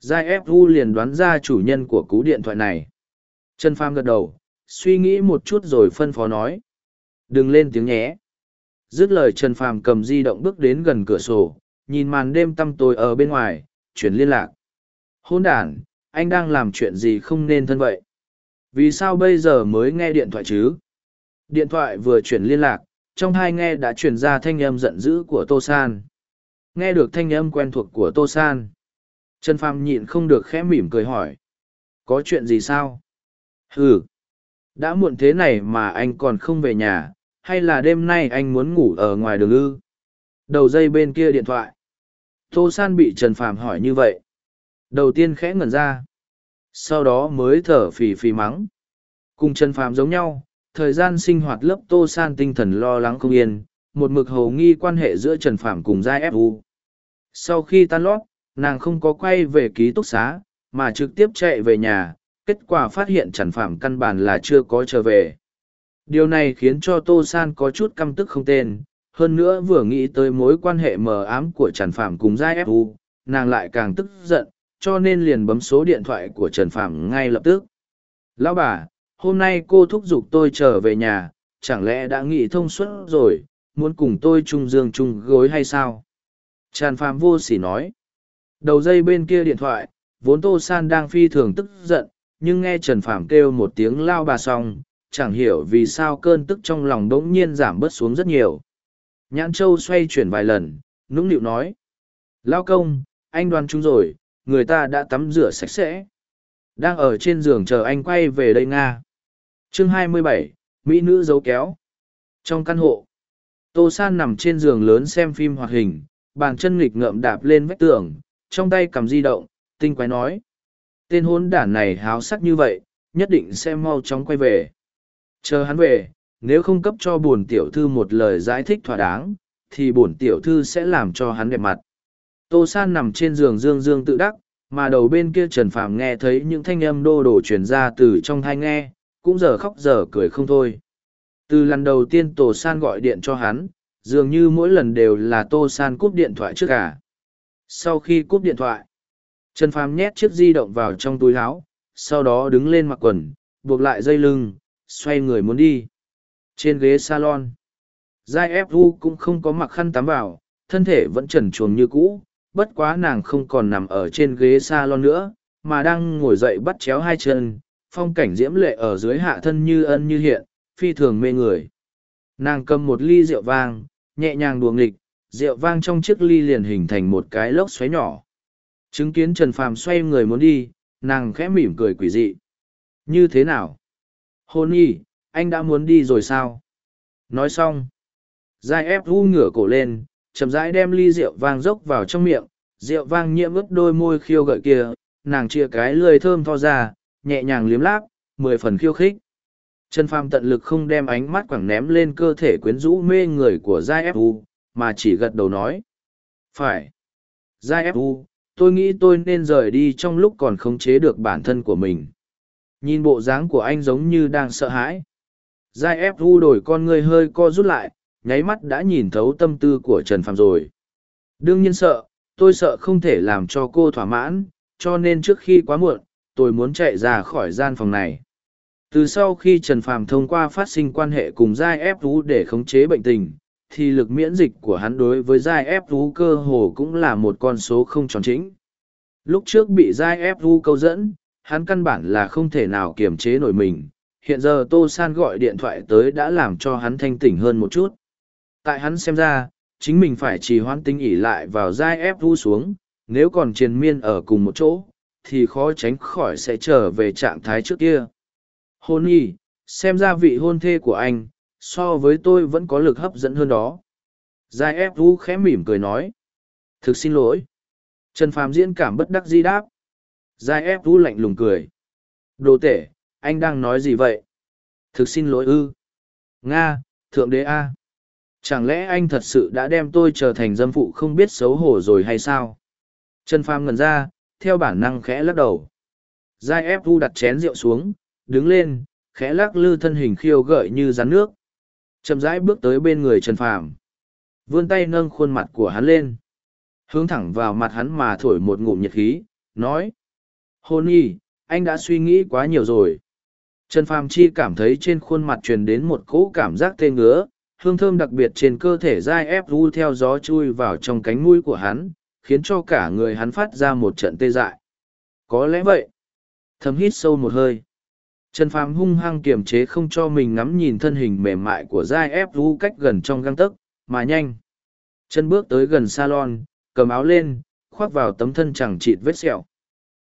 Giai ép Vu liền đoán ra chủ nhân của cú điện thoại này. Trần Phàm gật đầu, suy nghĩ một chút rồi phân phó nói. Đừng lên tiếng nhé. Dứt lời Trần Phàm cầm di động bước đến gần cửa sổ, nhìn màn đêm tăm tối ở bên ngoài, chuyển liên lạc. Hôn đàn, anh đang làm chuyện gì không nên thân vậy? Vì sao bây giờ mới nghe điện thoại chứ? Điện thoại vừa chuyển liên lạc, trong hai nghe đã truyền ra thanh âm giận dữ của Tô San. Nghe được thanh âm quen thuộc của Tô San. Trần Phàm nhịn không được khẽ mỉm cười hỏi. Có chuyện gì sao? Ừ. Đã muộn thế này mà anh còn không về nhà, hay là đêm nay anh muốn ngủ ở ngoài đường ư? Đầu dây bên kia điện thoại. Tô San bị Trần Phàm hỏi như vậy. Đầu tiên khẽ ngẩn ra. Sau đó mới thở phì phì mắng. Cùng Trần Phàm giống nhau, thời gian sinh hoạt lớp Tô San tinh thần lo lắng không yên, một mực hầu nghi quan hệ giữa Trần Phàm cùng Giai Fu. Sau khi tan lót, nàng không có quay về ký túc xá, mà trực tiếp chạy về nhà, kết quả phát hiện Trần Phàm căn bản là chưa có trở về. Điều này khiến cho Tô San có chút căm tức không tên, hơn nữa vừa nghĩ tới mối quan hệ mờ ám của Trần Phàm cùng Giai Fu, nàng lại càng tức giận, cho nên liền bấm số điện thoại của Trần Phàm ngay lập tức. Lão bà, hôm nay cô thúc giục tôi trở về nhà, chẳng lẽ đã nghĩ thông suốt rồi, muốn cùng tôi chung giường chung gối hay sao? Trần Phàm vô sỉ nói. Đầu dây bên kia điện thoại, vốn Tô San đang phi thường tức giận, nhưng nghe Trần Phàm kêu một tiếng lao bà xong, chẳng hiểu vì sao cơn tức trong lòng đống nhiên giảm bớt xuống rất nhiều. Nhãn Châu xoay chuyển vài lần, nũng nịu nói. Lao công, anh đoán chúng rồi, người ta đã tắm rửa sạch sẽ. Đang ở trên giường chờ anh quay về đây Nga. chương 27, Mỹ nữ giấu kéo. Trong căn hộ, Tô San nằm trên giường lớn xem phim hoạt hình, bàn chân nghịch ngợm đạp lên vách tường, trong tay cầm di động, tinh quái nói. Tên hôn đản này háo sắc như vậy, nhất định sẽ mau chóng quay về. Chờ hắn về, nếu không cấp cho bổn tiểu thư một lời giải thích thỏa đáng, thì bổn tiểu thư sẽ làm cho hắn đẹp mặt. Tô San nằm trên giường dương dương tự đắc, mà đầu bên kia Trần Phàm nghe thấy những thanh âm đô đổ truyền ra từ trong thai nghe, cũng giờ khóc giờ cười không thôi. Từ lần đầu tiên Tô San gọi điện cho hắn, dường như mỗi lần đều là Tô San cúp điện thoại trước cả. Sau khi cúp điện thoại, Trần Phàm nhét chiếc di động vào trong túi áo, sau đó đứng lên mặc quần, buộc lại dây lưng, xoay người muốn đi. Trên ghế salon, Giai ép cũng không có mặc khăn tắm vào, thân thể vẫn trần truồng như cũ, bất quá nàng không còn nằm ở trên ghế salon nữa, mà đang ngồi dậy bắt chéo hai chân, phong cảnh diễm lệ ở dưới hạ thân như ân như hiện, phi thường mê người. Nàng cầm một ly rượu vang, nhẹ nhàng đùa nghịch, rượu vang trong chiếc ly liền hình thành một cái lốc xoáy nhỏ. Chứng kiến Trần Phàm xoay người muốn đi, nàng khẽ mỉm cười quỷ dị. Như thế nào? Hôn y, anh đã muốn đi rồi sao? Nói xong. Giai ép u ngửa cổ lên, chậm rãi đem ly rượu vang dốc vào trong miệng, rượu vang nhiễm ướt đôi môi khiêu gợi kia, nàng chia cái lười thơm tho ra, nhẹ nhàng liếm láp, mười phần khiêu khích. Trần Phàm tận lực không đem ánh mắt quẳng ném lên cơ thể quyến rũ mê người của Giai Fu, mà chỉ gật đầu nói. Phải. Giai Fu, tôi nghĩ tôi nên rời đi trong lúc còn khống chế được bản thân của mình. Nhìn bộ dáng của anh giống như đang sợ hãi. Giai Fu đổi con người hơi co rút lại, nháy mắt đã nhìn thấu tâm tư của Trần Phàm rồi. Đương nhiên sợ, tôi sợ không thể làm cho cô thỏa mãn, cho nên trước khi quá muộn, tôi muốn chạy ra khỏi gian phòng này. Từ sau khi Trần Phàm thông qua phát sinh quan hệ cùng Giai ép Vũ để khống chế bệnh tình, thì lực miễn dịch của hắn đối với Giai ép Vũ cơ hồ cũng là một con số không tròn chính. Lúc trước bị Giai ép Vũ câu dẫn, hắn căn bản là không thể nào kiềm chế nổi mình. Hiện giờ Tô San gọi điện thoại tới đã làm cho hắn thanh tỉnh hơn một chút. Tại hắn xem ra, chính mình phải trì hoãn tinh ỉ lại vào Giai ép Vũ xuống, nếu còn triền miên ở cùng một chỗ, thì khó tránh khỏi sẽ trở về trạng thái trước kia. Hôn y xem ra vị hôn thê của anh so với tôi vẫn có lực hấp dẫn hơn đó. Giai ép vũ khẽ mỉm cười nói. Thực xin lỗi. Trần phàm diễn cảm bất đắc di đáp. Giai ép vũ lạnh lùng cười. Đồ tể anh đang nói gì vậy? Thực xin lỗi ư? Nga thượng đế a. Chẳng lẽ anh thật sự đã đem tôi trở thành dâm phụ không biết xấu hổ rồi hay sao? Trần phàm ngần ra theo bản năng khẽ lắc đầu. Giai ép vũ đặt chén rượu xuống đứng lên, khẽ lắc lư thân hình khiêu gợi như rắn nước. Chậm rãi bước tới bên người Trần Phàm, vươn tay nâng khuôn mặt của hắn lên, hướng thẳng vào mặt hắn mà thổi một ngụm nhiệt khí, nói: "Hôn y, anh đã suy nghĩ quá nhiều rồi." Trần Phàm chi cảm thấy trên khuôn mặt truyền đến một cỗ cảm giác tê ngứa, hương thơm đặc biệt trên cơ thể dai ép ru theo gió chui vào trong cánh mũi của hắn, khiến cho cả người hắn phát ra một trận tê dại. Có lẽ vậy. Thầm hít sâu một hơi. Trần Phàm hung hăng kiềm chế không cho mình ngắm nhìn thân hình mềm mại của dai ép ru cách gần trong găng tấc, mà nhanh. Chân bước tới gần salon, cầm áo lên, khoác vào tấm thân chẳng chịt vết sẹo.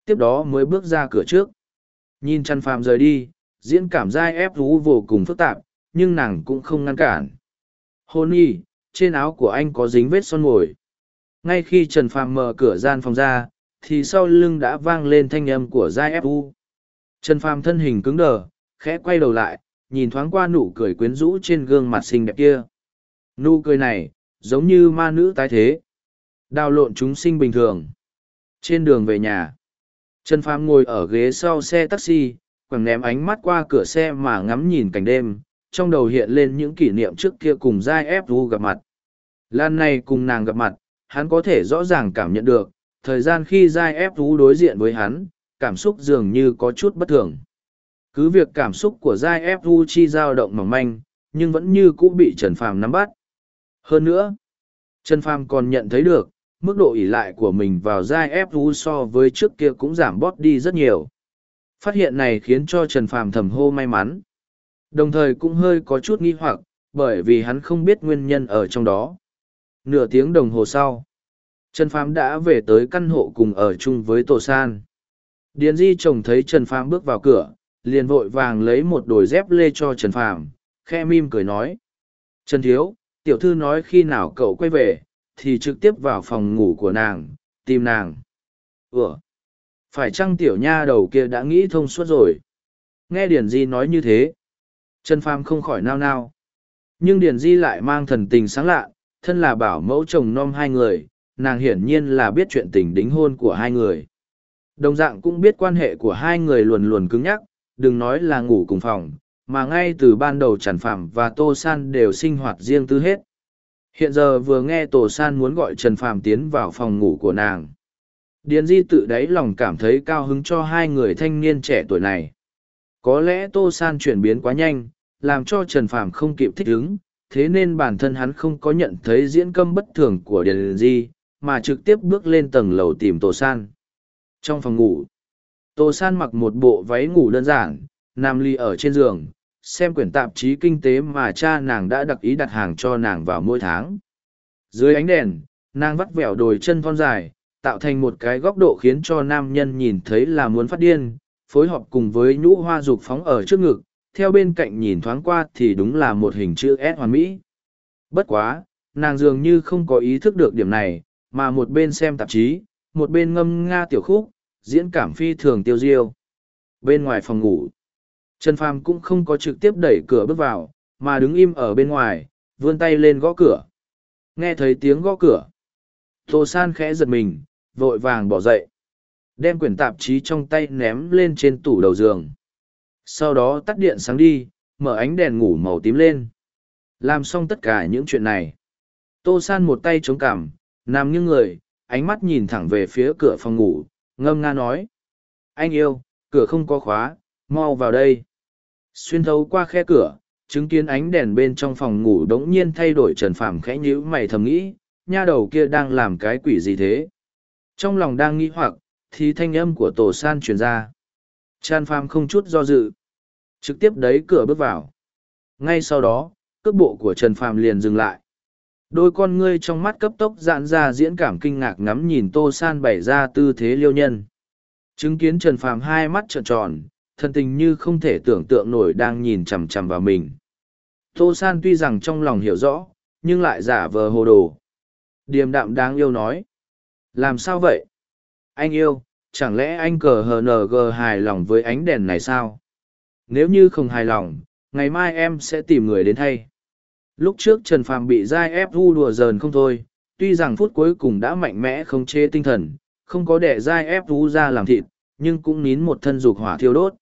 Tiếp đó mới bước ra cửa trước. Nhìn Trần Phàm rời đi, diễn cảm Giai ép thú vô cùng phức tạp, nhưng nàng cũng không ngăn cản. Hôn y, trên áo của anh có dính vết son mồi. Ngay khi Trần Phàm mở cửa gian phòng ra, thì sau lưng đã vang lên thanh âm của Giai ép Vũ Trần Phàm thân hình cứng đờ, khẽ quay đầu lại, nhìn thoáng qua nụ cười quyến rũ trên gương mặt xinh đẹp kia. Nụ cười này, giống như ma nữ tái thế. Đào lộn chúng sinh bình thường. Trên đường về nhà, Trần Phàm ngồi ở ghế sau xe taxi, quẳng ném ánh mắt qua cửa xe mà ngắm nhìn cảnh đêm, trong đầu hiện lên những kỷ niệm trước kia cùng Giai Ép Vu gặp mặt. Lan này cùng nàng gặp mặt, hắn có thể rõ ràng cảm nhận được, thời gian khi Giai Ép Vu đối diện với hắn, cảm xúc dường như có chút bất thường. Cứ việc cảm xúc của Giai Ép U Chi dao động mỏng manh, nhưng vẫn như cũ bị Trần Phàm nắm bắt. Hơn nữa, Trần Phàm còn nhận thấy được, mức độ ỉ lại của mình vào Giai Ép U so với trước kia cũng giảm bót đi rất nhiều. Phát hiện này khiến cho Trần Phàm thầm hô may mắn. Đồng thời cũng hơi có chút nghi hoặc, bởi vì hắn không biết nguyên nhân ở trong đó. Nửa tiếng đồng hồ sau, Trần Phàm đã về tới căn hộ cùng ở chung với Tổ San. Điền Di chồng thấy Trần Phàm bước vào cửa, liền vội vàng lấy một đồi dép lê cho Trần Phàm, khe mim cười nói. Trần Thiếu, tiểu thư nói khi nào cậu quay về, thì trực tiếp vào phòng ngủ của nàng, tìm nàng. Ủa? Phải chăng tiểu nha đầu kia đã nghĩ thông suốt rồi? Nghe Điền Di nói như thế. Trần Phàm không khỏi nao nao. Nhưng Điền Di lại mang thần tình sáng lạ, thân là bảo mẫu chồng nom hai người, nàng hiển nhiên là biết chuyện tình đính hôn của hai người. Đồng dạng cũng biết quan hệ của hai người luồn luồn cứng nhắc, đừng nói là ngủ cùng phòng, mà ngay từ ban đầu Trần Phạm và Tô San đều sinh hoạt riêng tư hết. Hiện giờ vừa nghe Tô San muốn gọi Trần Phạm tiến vào phòng ngủ của nàng. Điền Di tự đáy lòng cảm thấy cao hứng cho hai người thanh niên trẻ tuổi này. Có lẽ Tô San chuyển biến quá nhanh, làm cho Trần Phạm không kịp thích ứng, thế nên bản thân hắn không có nhận thấy diễn câm bất thường của Điền Di, mà trực tiếp bước lên tầng lầu tìm Tô San. Trong phòng ngủ, Tô San mặc một bộ váy ngủ đơn giản, nằm ly ở trên giường, xem quyển tạp chí kinh tế mà cha nàng đã đặc ý đặt hàng cho nàng vào mỗi tháng. Dưới ánh đèn, nàng vắt vẻo đồi chân thon dài, tạo thành một cái góc độ khiến cho nam nhân nhìn thấy là muốn phát điên, phối hợp cùng với nhũ hoa dục phóng ở trước ngực, theo bên cạnh nhìn thoáng qua thì đúng là một hình chữ S hoàn mỹ. Bất quá, nàng dường như không có ý thức được điểm này, mà một bên xem tạp chí, một bên ngâm nga tiểu khúc, diễn cảm phi thường tiêu diêu. Bên ngoài phòng ngủ, Trần Phàm cũng không có trực tiếp đẩy cửa bước vào, mà đứng im ở bên ngoài, vươn tay lên gõ cửa. Nghe thấy tiếng gõ cửa. Tô San khẽ giật mình, vội vàng bỏ dậy. Đem quyển tạp chí trong tay ném lên trên tủ đầu giường. Sau đó tắt điện sáng đi, mở ánh đèn ngủ màu tím lên. Làm xong tất cả những chuyện này. Tô San một tay chống cằm, nằm như người, ánh mắt nhìn thẳng về phía cửa phòng ngủ, ngâm nga nói. Anh yêu, cửa không có khóa, mau vào đây. Xuyên thấu qua khe cửa, chứng kiến ánh đèn bên trong phòng ngủ đống nhiên thay đổi trần phàm khẽ nhữ mày thầm nghĩ, nha đầu kia đang làm cái quỷ gì thế? Trong lòng đang nghĩ hoặc, thì thanh âm của tổ san truyền ra. Chan phàm không chút do dự. Trực tiếp đấy cửa bước vào. Ngay sau đó, cước bộ của Trần Phàm liền dừng lại. Đôi con ngươi trong mắt cấp tốc giãn ra diễn cảm kinh ngạc ngắm nhìn Tô San bày ra tư thế liêu nhân. Chứng kiến Trần Phàm hai mắt trợn tròn, thân tình như không thể tưởng tượng nổi đang nhìn chằm chằm vào mình. Tô San tuy rằng trong lòng hiểu rõ, nhưng lại giả vờ hồ đồ. Điềm đạm đáng yêu nói. Làm sao vậy? Anh yêu, chẳng lẽ anh cờ hờ nờ gờ hài lòng với ánh đèn này sao? Nếu như không hài lòng, ngày mai em sẽ tìm người đến thay. Lúc trước Trần Phàm bị dai ép vu đùa dờn không thôi, tuy rằng phút cuối cùng đã mạnh mẽ không chế tinh thần, không có để dai ép vu ra làm thịt, nhưng cũng nín một thân dục hỏa thiêu đốt.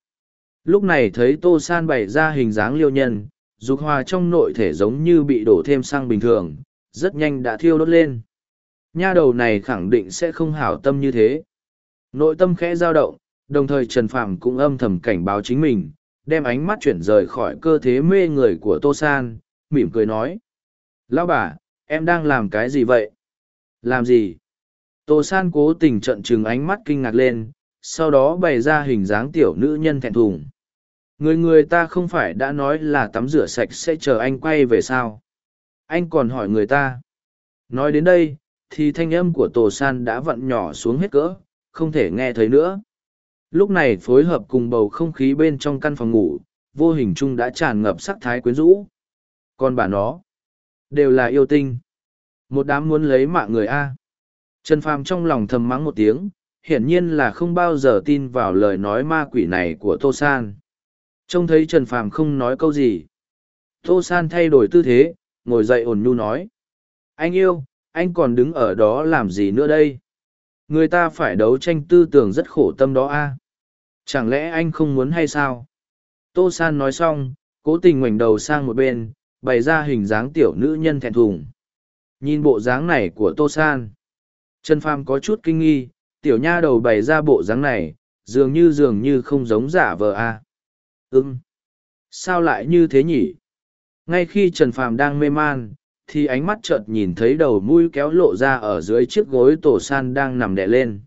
Lúc này thấy Tô San bày ra hình dáng liêu nhân, dục hỏa trong nội thể giống như bị đổ thêm xăng bình thường, rất nhanh đã thiêu đốt lên. Nha đầu này khẳng định sẽ không hảo tâm như thế. Nội tâm khẽ dao động, đồng thời Trần Phàm cũng âm thầm cảnh báo chính mình, đem ánh mắt chuyển rời khỏi cơ thế mê người của Tô San, mỉm cười nói. Lão bà, em đang làm cái gì vậy? Làm gì? Tô San cố tình trận trừng ánh mắt kinh ngạc lên, sau đó bày ra hình dáng tiểu nữ nhân thẹn thùng. Người người ta không phải đã nói là tắm rửa sạch sẽ chờ anh quay về sao? Anh còn hỏi người ta. Nói đến đây, thì thanh âm của Tô San đã vặn nhỏ xuống hết cỡ, không thể nghe thấy nữa. Lúc này phối hợp cùng bầu không khí bên trong căn phòng ngủ, vô hình chung đã tràn ngập sắc thái quyến rũ. Còn bà nó, đều là yêu tinh. Một đám muốn lấy mạng người A. Trần Phàm trong lòng thầm mắng một tiếng, hiển nhiên là không bao giờ tin vào lời nói ma quỷ này của Tô San. Trông thấy Trần Phàm không nói câu gì. Tô San thay đổi tư thế, ngồi dậy ổn nhu nói. Anh yêu, anh còn đứng ở đó làm gì nữa đây? Người ta phải đấu tranh tư tưởng rất khổ tâm đó a Chẳng lẽ anh không muốn hay sao? Tô San nói xong, cố tình ngoảnh đầu sang một bên, bày ra hình dáng tiểu nữ nhân thẹn thùng. Nhìn bộ dáng này của Tô San. Trần Phàm có chút kinh nghi, tiểu nha đầu bày ra bộ dáng này, dường như dường như không giống giả vờ a. À. Sao lại như thế nhỉ? Ngay khi Trần Phàm đang mê man, thì ánh mắt chợt nhìn thấy đầu mũi kéo lộ ra ở dưới chiếc gối tổ san đang nằm đè lên.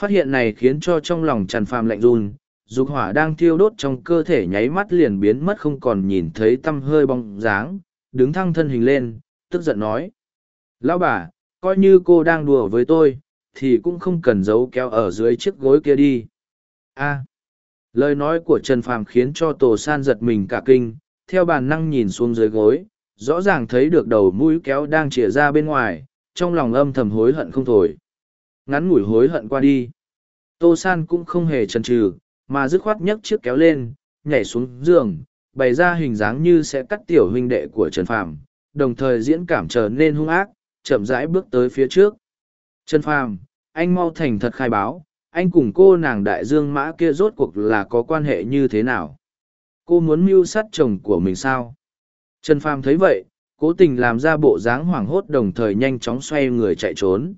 Phát hiện này khiến cho trong lòng Trần Phàm lạnh run, dục hỏa đang thiêu đốt trong cơ thể nháy mắt liền biến mất không còn nhìn thấy tăm hơi bóng dáng, đứng thăng thân hình lên, tức giận nói. Lão bà, coi như cô đang đùa với tôi thì cũng không cần giấu kéo ở dưới chiếc gối kia đi a à. lời nói của trần phàm khiến cho tổ san giật mình cả kinh theo bản năng nhìn xuống dưới gối rõ ràng thấy được đầu mũi kéo đang chìa ra bên ngoài, trong lòng âm thầm hối hận không thổi ngắn ngủi hối hận qua đi. Tô san cũng không hề chần chừ, mà dứt khoát nhấc chiếc kéo lên, nhảy xuống giường, bày ra hình dáng như sẽ cắt tiểu huynh đệ của trần phàm, đồng thời diễn cảm trở nên hung ác, chậm rãi bước tới phía trước. Trần phàm, anh mau thành thật khai báo, anh cùng cô nàng đại dương mã kia rốt cuộc là có quan hệ như thế nào? Cô muốn mưu sát chồng của mình sao? Trần phàm thấy vậy cố tình làm ra bộ dáng hoảng hốt đồng thời nhanh chóng xoay người chạy trốn.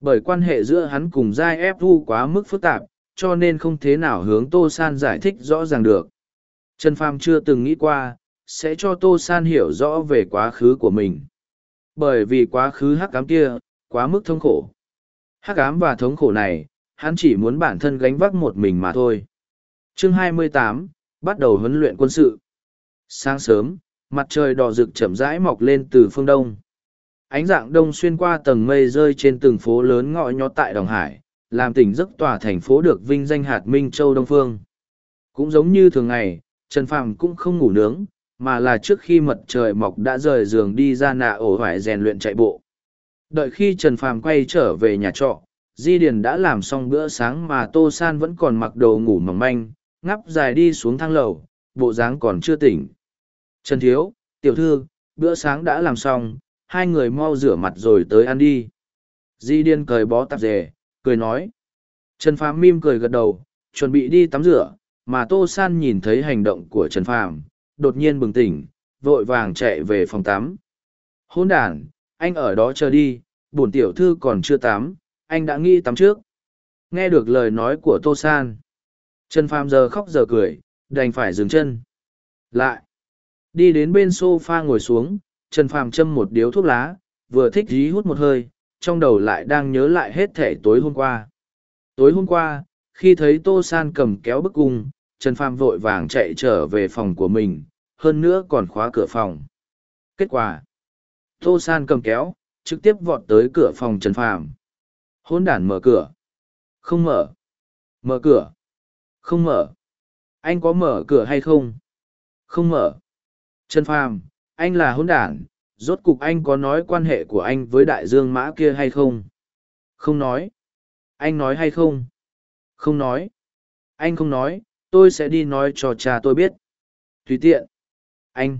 Bởi quan hệ giữa hắn cùng giai ép thu quá mức phức tạp cho nên không thế nào hướng tô san giải thích rõ ràng được. Trần phàm chưa từng nghĩ qua sẽ cho tô san hiểu rõ về quá khứ của mình. Bởi vì quá khứ hắc cám kia quá mức thống khổ. Hắc ám và thống khổ này hắn chỉ muốn bản thân gánh vác một mình mà thôi. Chương 28, bắt đầu huấn luyện quân sự. Sáng sớm mặt trời đỏ rực chậm rãi mọc lên từ phương đông. Ánh dạng đông xuyên qua tầng mây rơi trên từng phố lớn ngõ nhó tại đồng hải, làm tỉnh giấc tòa thành phố được vinh danh hạt minh châu đông phương. Cũng giống như thường ngày, trần phàm cũng không ngủ nướng, mà là trước khi mặt trời mọc đã rời giường đi ra nạ ổ hoài rèn luyện chạy bộ. Đợi khi trần phàm quay trở về nhà trọ, di điền đã làm xong bữa sáng mà tô san vẫn còn mặc đồ ngủ mỏng manh ngắp dài đi xuống thang lầu, bộ dáng còn chưa tỉnh trần thiếu tiểu thư bữa sáng đã làm xong hai người mau rửa mặt rồi tới ăn đi. Di điên cười bó tạp dề cười nói. Trần phàm mim cười gật đầu chuẩn bị đi tắm rửa mà tô san nhìn thấy hành động của trần phàm đột nhiên bừng tỉnh vội vàng chạy về phòng tắm. Hôn đàn, anh ở đó chờ đi bổn tiểu thư còn chưa tắm anh đã nghĩ tắm trước. Nghe được lời nói của tô san trần phàm giờ khóc giờ cười đành phải dừng chân. Lại đi đến bên sofa ngồi xuống, trần phàm châm một điếu thuốc lá, vừa thích dí hút một hơi, trong đầu lại đang nhớ lại hết thể tối hôm qua. Tối hôm qua, khi thấy tô san cầm kéo bức cung, trần phàm vội vàng chạy trở về phòng của mình, hơn nữa còn khóa cửa phòng. Kết quả, tô san cầm kéo, trực tiếp vọt tới cửa phòng trần phàm. Hôn đản mở cửa. Không mở. Mở cửa. Không mở. Anh có mở cửa hay không? Không mở trần phàm anh là hôn đản rốt cục anh có nói quan hệ của anh với đại dương mã kia hay không? Không nói. Anh nói hay không? Không nói. Anh không nói tôi sẽ đi nói cho cha tôi biết. Tùy tiện. Anh.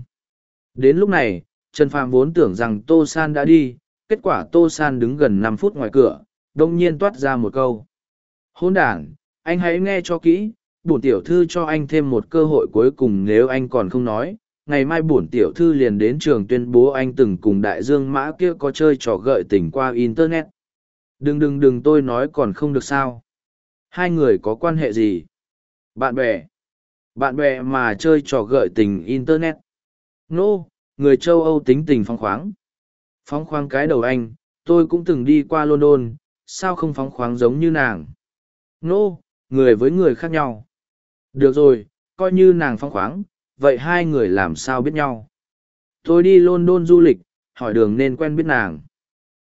Đến lúc này trần phàm vốn tưởng rằng tô san đã đi kết quả tô san đứng gần năm phút ngoài cửa đông nhiên toát ra một câu. Hôn đảng, anh hãy nghe cho kỹ bổn tiểu thư cho anh thêm một cơ hội cuối cùng nếu anh còn không nói ngày mai bổn tiểu thư liền đến trường tuyên bố anh từng cùng đại dương mã kia có chơi trò gợi tình qua internet. Đừng đừng đừng tôi nói còn không được sao. Hai người có quan hệ gì? Bạn bè. Bạn bè mà chơi trò gợi tình internet. Nô、no, người châu âu tính tình phóng khoáng. Phóng khoáng cái đầu anh tôi cũng từng đi qua london sao không phóng khoáng giống như nàng? Nô、no, người với người khác nhau. Được rồi coi như nàng phóng khoáng vậy hai người làm sao biết nhau? Tôi đi london du lịch, hỏi đường nên quen biết nàng.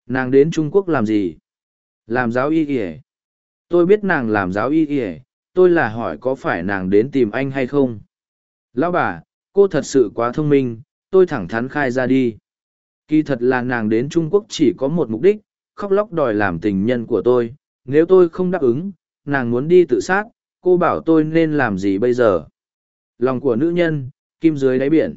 Nàng đến trung quốc làm gì? Làm giáo y ỉa tôi biết nàng làm giáo y ỉa tôi là hỏi có phải nàng đến tìm anh hay không? Lão bà, cô thật sự quá thông minh, tôi thẳng thắn khai ra đi. Kỳ thật là nàng đến trung quốc chỉ có một mục đích, khóc lóc đòi làm tình nhân của tôi. Nếu tôi không đáp ứng, nàng muốn đi tự sát, cô bảo tôi nên làm gì bây giờ? Lòng của nữ nhân, kim dưới đáy biển.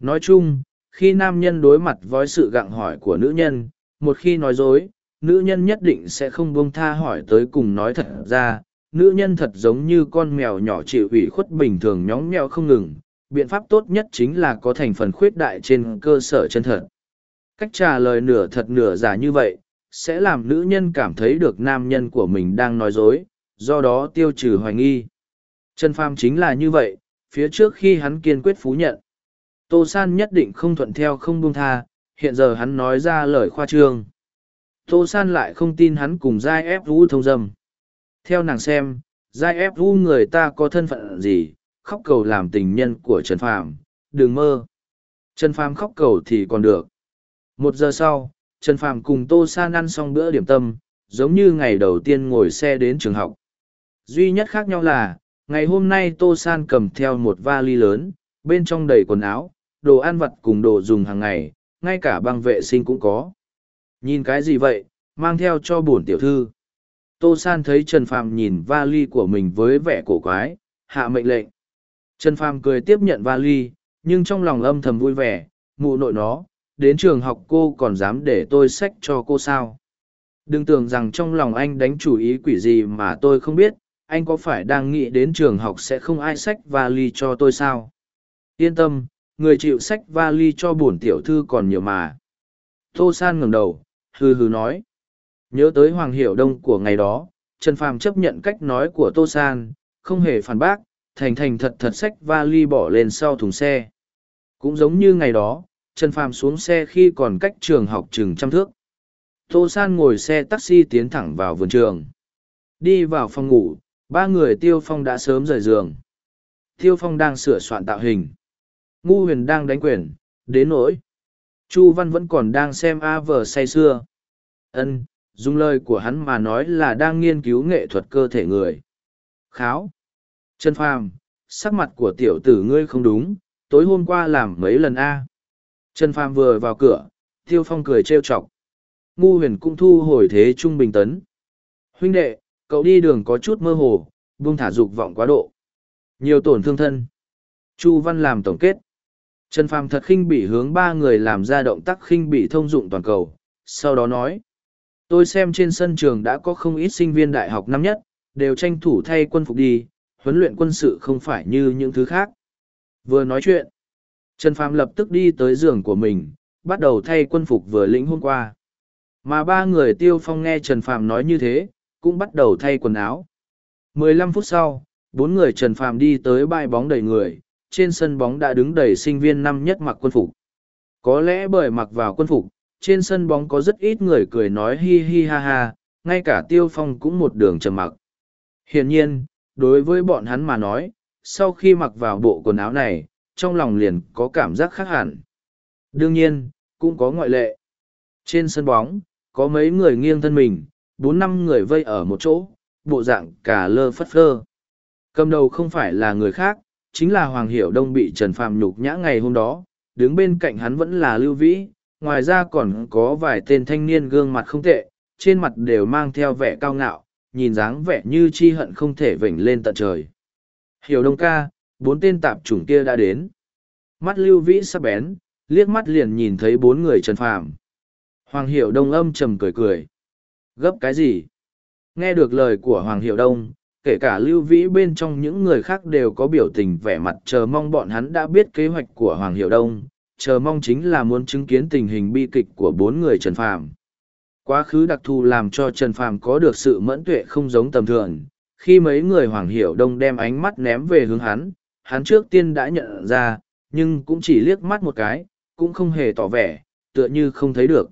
Nói chung, khi nam nhân đối mặt với sự gặng hỏi của nữ nhân, một khi nói dối, nữ nhân nhất định sẽ không buông tha hỏi tới cùng nói thật ra. Nữ nhân thật giống như con mèo nhỏ chịu ủy khuất bình thường nhóng mèo không ngừng. Biện pháp tốt nhất chính là có thành phần khuyết đại trên cơ sở chân thật. Cách trả lời nửa thật nửa giả như vậy, sẽ làm nữ nhân cảm thấy được nam nhân của mình đang nói dối, do đó tiêu trừ hoài nghi. Trần pham chính là như vậy phía trước khi hắn kiên quyết phú nhận. Tô san nhất định không thuận theo không buông tha hiện giờ hắn nói ra lời khoa trương. Tô san lại không tin hắn cùng giai ép vũ thông dâm. Theo nàng xem giai ép vũ người ta có thân phận gì khóc cầu làm tình nhân của trần phàm đừng mơ. Trần phàm khóc cầu thì còn được. Một giờ sau Trần Phàm cùng Tô San ăn xong bữa điểm tâm, giống như ngày đầu tiên ngồi xe đến trường học. Duy nhất khác nhau là, ngày hôm nay Tô San cầm theo một vali lớn, bên trong đầy quần áo, đồ ăn vặt cùng đồ dùng hàng ngày, ngay cả băng vệ sinh cũng có. Nhìn cái gì vậy, mang theo cho bổn tiểu thư. Tô San thấy Trần Phàm nhìn vali của mình với vẻ cổ quái, hạ mệnh lệnh. Trần Phàm cười tiếp nhận vali, nhưng trong lòng âm thầm vui vẻ, mụ nội nó, đến trường học cô còn dám để tôi sách cho cô sao. Đừng tưởng rằng trong lòng anh đánh chủ ý quỷ gì mà tôi không biết, anh có phải đang nghĩ đến trường học sẽ không ai sách vali cho tôi sao? Yên tâm, người chịu sách vali cho bổn tiểu thư còn nhiều mà. Tô San ngẩng đầu, hừ hừ nói. Nhớ tới Hoàng Hiểu Đông của ngày đó, Trần Phàm chấp nhận cách nói của Tô San, không hề phản bác, thành thành thật thật sách vali bỏ lên sau thùng xe. Cũng giống như ngày đó, Trần Phàm xuống xe khi còn cách trường học chừng trăm thước. Tô San ngồi xe taxi tiến thẳng vào vườn trường. Đi vào phòng ngủ, ba người Tiêu Phong đã sớm rời giường. Tiêu Phong đang sửa soạn tạo hình. Ngu huyền đang đánh quyền, đến nỗi. Chu Văn vẫn còn đang xem A vờ say xưa. Ân, dùng lời của hắn mà nói là đang nghiên cứu nghệ thuật cơ thể người. Kháo. Trần Phàm, sắc mặt của tiểu tử ngươi không đúng, tối hôm qua làm mấy lần A. Trần Phàm vừa vào cửa, Tiêu Phong cười trêu chọc. Ngu huyền cũng thu hồi thế trung bình tấn. Huynh đệ, cậu đi đường có chút mơ hồ, buông thả dục vọng quá độ. Nhiều tổn thương thân. Chu Văn làm tổng kết. Trần Phàm thật khinh bị hướng ba người làm ra động tác khinh bị thông dụng toàn cầu, sau đó nói. Tôi xem trên sân trường đã có không ít sinh viên đại học năm nhất, đều tranh thủ thay quân phục đi, huấn luyện quân sự không phải như những thứ khác. Vừa nói chuyện, Trần Phàm lập tức đi tới giường của mình, bắt đầu thay quân phục vừa lĩnh hôm qua. Mà ba người tiêu phong nghe Trần Phàm nói như thế, cũng bắt đầu thay quần áo. 15 phút sau, bốn người Trần Phàm đi tới bãi bóng đầy người, trên sân bóng đã đứng đầy sinh viên năm nhất mặc quân phục. Có lẽ bởi mặc vào quân phục, trên sân bóng có rất ít người cười nói hi hi ha ha, ngay cả Tiêu Phong cũng một đường trầm mặc. Hiển nhiên, đối với bọn hắn mà nói, sau khi mặc vào bộ quần áo này, trong lòng liền có cảm giác khác hẳn. Đương nhiên, cũng có ngoại lệ. Trên sân bóng, có mấy người nghiêng thân mình, bốn năm người vây ở một chỗ, bộ dạng cả lơ phất phơ. Cầm đầu không phải là người khác, chính là Hoàng Hiểu Đông bị Trần Phàm nhục nhã ngày hôm đó, đứng bên cạnh hắn vẫn là Lưu Vĩ, ngoài ra còn có vài tên thanh niên gương mặt không tệ, trên mặt đều mang theo vẻ cao ngạo, nhìn dáng vẻ như chi hận không thể vểnh lên tận trời. Hiểu Đông ca, bốn tên tạp chủng kia đã đến. Mắt Lưu Vĩ sắc bén, liếc mắt liền nhìn thấy bốn người Trần Phàm. Hoàng Hiểu Đông âm trầm cười cười. Gấp cái gì? Nghe được lời của Hoàng Hiệu Đông, kể cả Lưu Vĩ bên trong những người khác đều có biểu tình vẻ mặt chờ mong bọn hắn đã biết kế hoạch của Hoàng Hiệu Đông, chờ mong chính là muốn chứng kiến tình hình bi kịch của bốn người Trần Phàm. Quá khứ đặc thù làm cho Trần Phàm có được sự mẫn tuệ không giống tầm thường, khi mấy người Hoàng Hiểu Đông đem ánh mắt ném về hướng hắn, hắn trước tiên đã nhận ra, nhưng cũng chỉ liếc mắt một cái, cũng không hề tỏ vẻ, tựa như không thấy được.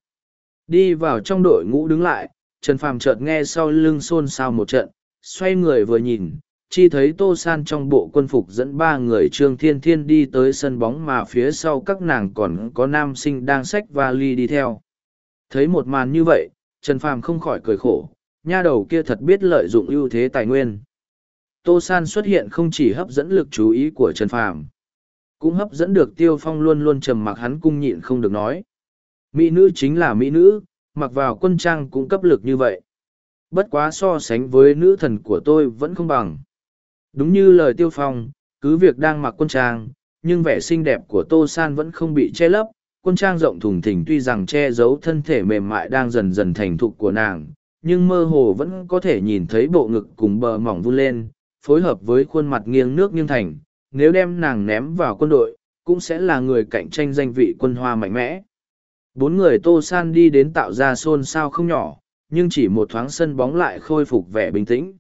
Đi vào trong đội ngũ đứng lại, Trần Phàm chợt nghe sau lưng xôn xao một trận, xoay người vừa nhìn, chi thấy Tô San trong bộ quân phục dẫn ba người Trương Thiên Thiên đi tới sân bóng mà phía sau các nàng còn có nam sinh đang xách vali đi theo. Thấy một màn như vậy, Trần Phàm không khỏi cười khổ, nha đầu kia thật biết lợi dụng ưu thế tài nguyên. Tô San xuất hiện không chỉ hấp dẫn lực chú ý của Trần Phàm, cũng hấp dẫn được Tiêu Phong luôn luôn trầm mặc hắn cung nhịn không được nói. Mỹ nữ chính là mỹ nữ, mặc vào quân trang cũng cấp lực như vậy. Bất quá so sánh với nữ thần của tôi vẫn không bằng. Đúng như lời tiêu phong, cứ việc đang mặc quân trang, nhưng vẻ xinh đẹp của Tô San vẫn không bị che lấp. Quân trang rộng thùng thình tuy rằng che giấu thân thể mềm mại đang dần dần thành thục của nàng, nhưng mơ hồ vẫn có thể nhìn thấy bộ ngực cùng bờ mỏng vun lên, phối hợp với khuôn mặt nghiêng nước nghiêng thành. Nếu đem nàng ném vào quân đội, cũng sẽ là người cạnh tranh danh vị quân hoa mạnh mẽ. Bốn người Tô San đi đến tạo ra xôn xao không nhỏ, nhưng chỉ một thoáng sân bóng lại khôi phục vẻ bình tĩnh.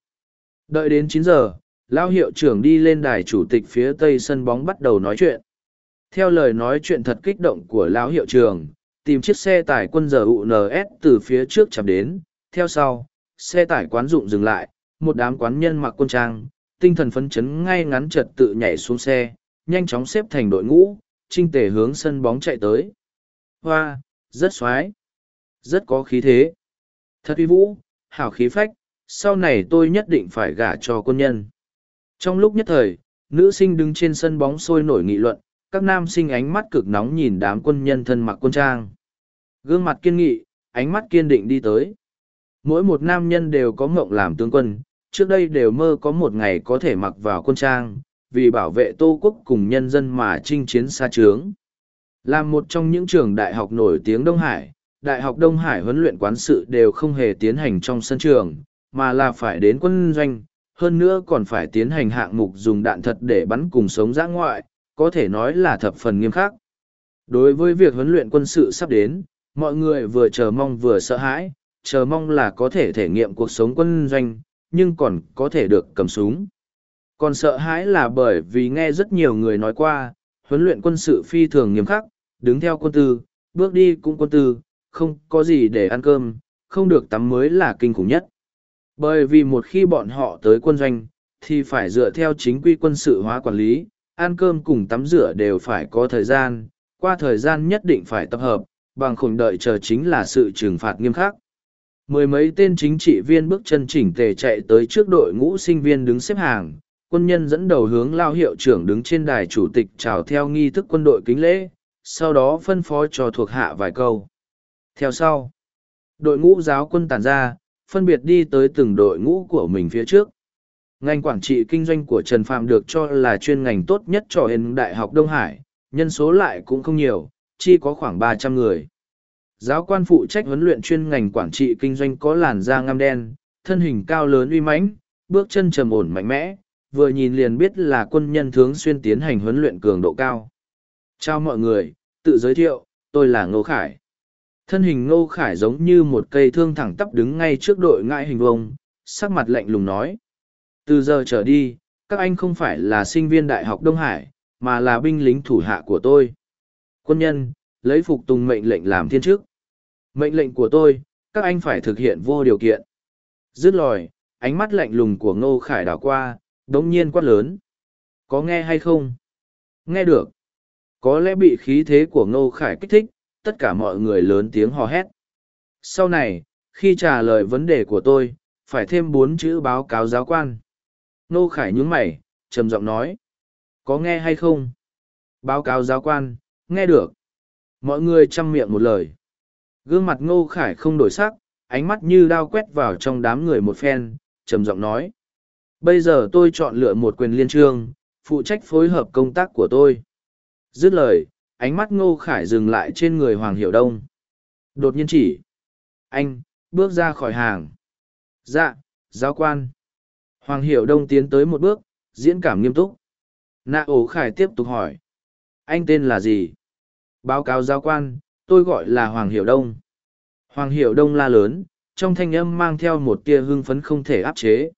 Đợi đến chín giờ, Lao hiệu trưởng đi lên đài chủ tịch phía tây sân bóng bắt đầu nói chuyện. Theo lời nói chuyện thật kích động của lão hiệu trưởng, tìm chiếc xe tải quân giờ UNS từ phía trước chạm đến, theo sau, xe tải quán dụng dừng lại, một đám quán nhân mặc quân trang, tinh thần phấn chấn ngay ngắn trật tự nhảy xuống xe, nhanh chóng xếp thành đội ngũ, trinh tề hướng sân bóng chạy tới hoa, rất xoái. Rất có khí thế. Thật uy vũ, hào khí phách, sau này tôi nhất định phải gả cho quân nhân. Trong lúc nhất thời, nữ sinh đứng trên sân bóng sôi nổi nghị luận, các nam sinh ánh mắt cực nóng nhìn đám quân nhân thân mặc quân trang. Gương mặt kiên nghị, ánh mắt kiên định đi tới. Mỗi một nam nhân đều có mộng làm tướng quân, trước đây đều mơ có một ngày có thể mặc vào quân trang, vì bảo vệ Tô quốc cùng nhân dân mà chinh chiến xa trướng. Là một trong những trường đại học nổi tiếng Đông Hải, Đại học Đông Hải huấn luyện quán sự đều không hề tiến hành trong sân trường, mà là phải đến quân doanh, hơn nữa còn phải tiến hành hạng mục dùng đạn thật để bắn cùng sống giã ngoại, có thể nói là thập phần nghiêm khắc. Đối với việc huấn luyện quân sự sắp đến, mọi người vừa chờ mong vừa sợ hãi, chờ mong là có thể thể nghiệm cuộc sống quân doanh, nhưng còn có thể được cầm súng. Còn sợ hãi là bởi vì nghe rất nhiều người nói qua, huấn luyện quân sự phi thường nghiêm khắc, đứng theo quân tư, bước đi cũng quân tư, không có gì để ăn cơm, không được tắm mới là kinh khủng nhất. Bởi vì một khi bọn họ tới quân doanh, thì phải dựa theo chính quy quân sự hóa quản lý, ăn cơm cùng tắm rửa đều phải có thời gian, qua thời gian nhất định phải tập hợp, bằng khủng đợi chờ chính là sự trừng phạt nghiêm khắc. Mười mấy tên chính trị viên bước chân chỉnh tề chạy tới trước đội ngũ sinh viên đứng xếp hàng, quân nhân dẫn đầu hướng lao hiệu trưởng đứng trên đài chủ tịch chào theo nghi thức quân đội kính lễ, sau đó phân phó cho thuộc hạ vài câu. Theo sau, đội ngũ giáo quân tàn ra, phân biệt đi tới từng đội ngũ của mình phía trước. Ngành quản trị kinh doanh của Trần Phạm được cho là chuyên ngành tốt nhất cho hình Đại học Đông Hải, nhân số lại cũng không nhiều, chỉ có khoảng ba trăm người. Giáo quan phụ trách huấn luyện chuyên ngành quản trị kinh doanh có làn da ngăm đen, thân hình cao lớn uy mãnh, bước chân trầm ổn mạnh mẽ, vừa nhìn liền biết là quân nhân thường xuyên tiến hành huấn luyện cường độ cao. Chào mọi người, tự giới thiệu, tôi là Ngô Khải. Thân hình Ngô Khải giống như một cây thương thẳng tắp đứng ngay trước đội ngại hình vông, sắc mặt lạnh lùng nói. Từ giờ trở đi, các anh không phải là sinh viên Đại học Đông Hải, mà là binh lính thủ hạ của tôi. Quân nhân, lấy phục tùng mệnh lệnh làm thiên chức. Mệnh lệnh của tôi, các anh phải thực hiện vô điều kiện. Dứt lòi, ánh mắt lạnh lùng của Ngô Khải đảo qua, đống nhiên quát lớn. Có nghe hay không? Nghe được. Có lẽ bị khí thế của Ngô Khải kích thích, tất cả mọi người lớn tiếng hò hét. Sau này, khi trả lời vấn đề của tôi, phải thêm bốn chữ báo cáo giáo quan. Ngô Khải nhướng mày, trầm giọng nói. Có nghe hay không? Báo cáo giáo quan, nghe được. Mọi người chăm miệng một lời. Gương mặt Ngô Khải không đổi sắc, ánh mắt như đao quét vào trong đám người một phen, trầm giọng nói. Bây giờ tôi chọn lựa một quyền liên trương, phụ trách phối hợp công tác của tôi. Dứt lời, ánh mắt Ngô Khải dừng lại trên người Hoàng Hiểu Đông. Đột nhiên chỉ. Anh, bước ra khỏi hàng. Dạ, giáo quan. Hoàng Hiểu Đông tiến tới một bước, diễn cảm nghiêm túc. Nạ ổ Khải tiếp tục hỏi. Anh tên là gì? Báo cáo giáo quan, tôi gọi là Hoàng Hiểu Đông. Hoàng Hiểu Đông la lớn, trong thanh âm mang theo một tia hưng phấn không thể áp chế.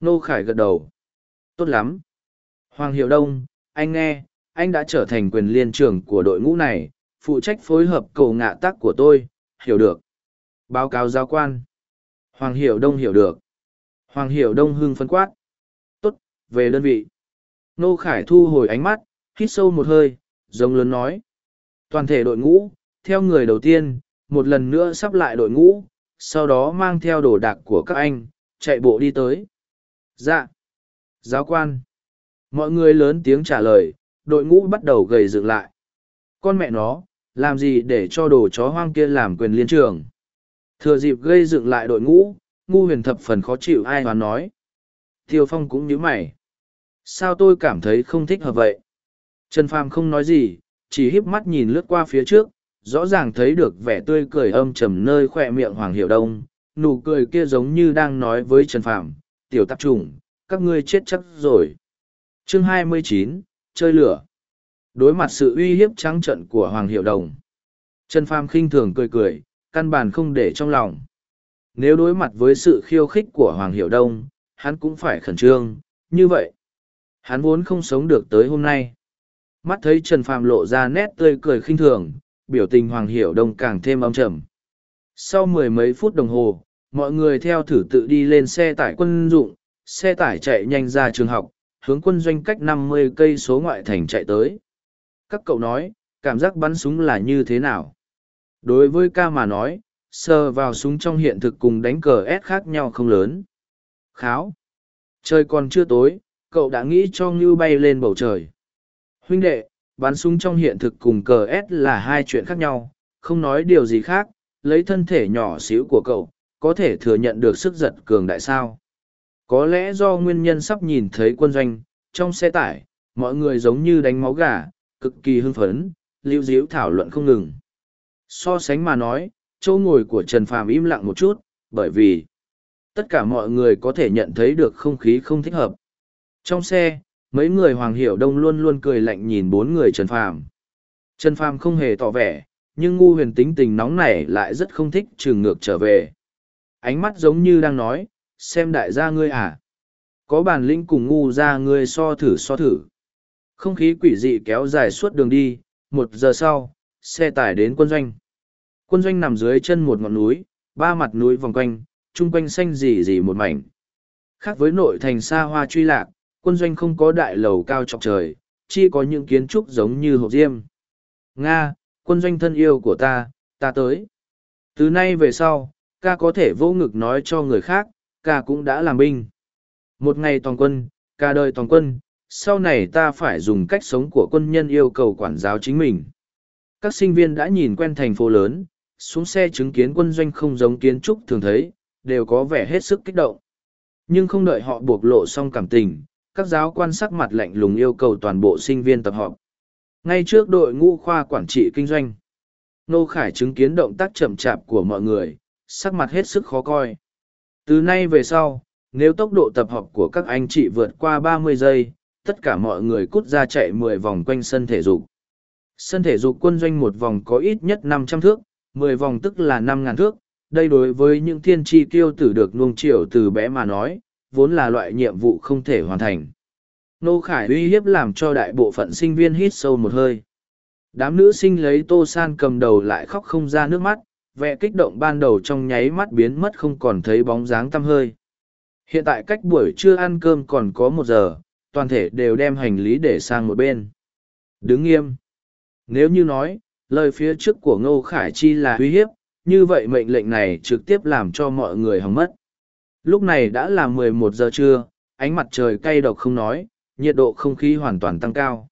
Nô Khải gật đầu. Tốt lắm. Hoàng Hiểu Đông, anh nghe, anh đã trở thành quyền liên trưởng của đội ngũ này, phụ trách phối hợp cầu ngạ tác của tôi, hiểu được. Báo cáo giáo quan. Hoàng Hiểu Đông hiểu được. Hoàng Hiểu Đông hưng phấn quát. Tốt, về đơn vị. Nô Khải thu hồi ánh mắt, hít sâu một hơi, giống lớn nói. Toàn thể đội ngũ, theo người đầu tiên, một lần nữa sắp lại đội ngũ, sau đó mang theo đồ đạc của các anh, chạy bộ đi tới. Dạ. Giáo quan. Mọi người lớn tiếng trả lời, đội ngũ bắt đầu gầy dựng lại. Con mẹ nó, làm gì để cho đồ chó hoang kia làm quyền liên trường. Thừa dịp gây dựng lại đội ngũ, ngu huyền thập phần khó chịu ai hoán nói. Tiêu Phong cũng nhíu mày. Sao tôi cảm thấy không thích hợp vậy? Trần Phàm không nói gì, chỉ híp mắt nhìn lướt qua phía trước, rõ ràng thấy được vẻ tươi cười âm trầm nơi khoe miệng Hoàng Hiểu Đông, nụ cười kia giống như đang nói với Trần Phàm, tiểu tạp trùng, các ngươi chết chắc rồi. Chương 29, chơi lửa. Đối mặt sự uy hiếp trắng trận của Hoàng Hiệu Đồng. Trần Phàm khinh thường cười cười, căn bản không để trong lòng. Nếu đối mặt với sự khiêu khích của Hoàng Hiệu Đông, hắn cũng phải khẩn trương, như vậy. Hắn vốn không sống được tới hôm nay. Mắt thấy Trần Phàm lộ ra nét tươi cười khinh thường, biểu tình Hoàng Hiểu Đông càng thêm âm trầm. Sau mười mấy phút đồng hồ, mọi người theo thử tự đi lên xe tải quân dụng, xe tải chạy nhanh ra trường học, hướng quân doanh cách năm mươi cây số ngoại thành chạy tới. Các cậu nói, cảm giác bắn súng là như thế nào? Đối với ca mà nói, sờ vào súng trong hiện thực cùng đánh cờ ép khác nhau không lớn. Kháo. Trời còn chưa tối, cậu đã nghĩ cho Ngưu bay lên bầu trời. Huynh đệ, bắn súng trong hiện thực cùng cờ S là hai chuyện khác nhau, không nói điều gì khác, lấy thân thể nhỏ xíu của cậu, có thể thừa nhận được sức giật cường đại sao. Có lẽ do nguyên nhân sắp nhìn thấy quân doanh, trong xe tải, mọi người giống như đánh máu gà, cực kỳ hưng phấn, lưu diễu thảo luận không ngừng. So sánh mà nói, chỗ ngồi của Trần Phàm im lặng một chút, bởi vì tất cả mọi người có thể nhận thấy được không khí không thích hợp. Trong xe, mấy người Hoàng Hiểu Đông luôn luôn cười lạnh nhìn bốn người Trần Phàm. Trần Phàm không hề tỏ vẻ, nhưng ngu huyền tính tình nóng này lại rất không thích trường ngược trở về. Ánh mắt giống như đang nói, xem đại gia ngươi à. Có bản lĩnh cùng ngu ra ngươi so thử so thử. Không khí quỷ dị kéo dài suốt đường đi, một giờ sau, xe tải đến quân doanh. Quân doanh nằm dưới chân một ngọn núi, ba mặt núi vòng quanh, chung quanh xanh rì rì một mảnh. Khác với nội thành xa hoa truy lạc, quân doanh không có đại lầu cao trọc trời, chỉ có những kiến trúc giống như hộp diêm. Nga, quân doanh thân yêu của ta, ta tới. Từ nay về sau, ca có thể vô ngực nói cho người khác, ca cũng đã làm binh. Một ngày toàn quân, ca đời toàn quân, sau này ta phải dùng cách sống của quân nhân yêu cầu quản giáo chính mình. Các sinh viên đã nhìn quen thành phố lớn, xuống xe chứng kiến quân doanh không giống kiến trúc thường thấy, đều có vẻ hết sức kích động. Nhưng không đợi họ buộc lộ xong cảm tình, các giáo quan sắc mặt lạnh lùng yêu cầu toàn bộ sinh viên tập họp. Ngay trước đội ngũ khoa quản trị kinh doanh, Nô Khải chứng kiến động tác chậm chạp của mọi người, sắc mặt hết sức khó coi. Từ nay về sau, nếu tốc độ tập hợp của các anh chị vượt qua 30 giây, tất cả mọi người cút ra chạy 10 vòng quanh sân thể dục. Sân thể dục quân doanh một vòng có ít nhất 500 thước, 10 vòng tức là 5.000 thước. Đây đối với những thiên tri kiêu tử được nuông chiều từ bé mà nói, vốn là loại nhiệm vụ không thể hoàn thành. Nô Khải uy hiếp làm cho đại bộ phận sinh viên hít sâu một hơi. Đám nữ sinh lấy tô san cầm đầu lại khóc không ra nước mắt, vẻ kích động ban đầu trong nháy mắt biến mất không còn thấy bóng dáng tăm hơi. Hiện tại cách buổi trưa ăn cơm còn có một giờ, toàn thể đều đem hành lý để sang một bên. Đứng nghiêm. Nếu như nói, lời phía trước của Ngô Khải Chi là uy hiếp, như vậy mệnh lệnh này trực tiếp làm cho mọi người hỏng mất. Lúc này đã là mười một giờ trưa, ánh mặt trời cay độc không nói, nhiệt độ không khí hoàn toàn tăng cao.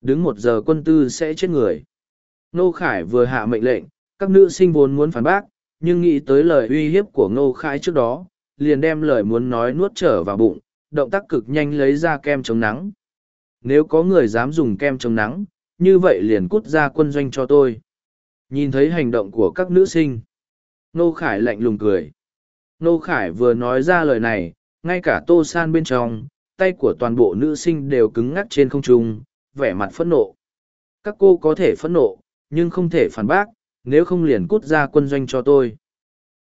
Đứng một giờ quân tư sẽ chết người. Ngô Khải vừa hạ mệnh lệnh, các nữ sinh vốn muốn phản bác, nhưng nghĩ tới lời uy hiếp của Ngô Khải trước đó, liền đem lời muốn nói nuốt trở vào bụng, động tác cực nhanh lấy ra kem chống nắng. Nếu có người dám dùng kem chống nắng, như vậy liền cút ra quân doanh cho tôi. Nhìn thấy hành động của các nữ sinh. Nô Khải lạnh lùng cười. Nô Khải vừa nói ra lời này, ngay cả tô san bên trong, tay của toàn bộ nữ sinh đều cứng ngắc trên không trung, vẻ mặt phẫn nộ. Các cô có thể phẫn nộ, nhưng không thể phản bác, nếu không liền cút ra quân doanh cho tôi.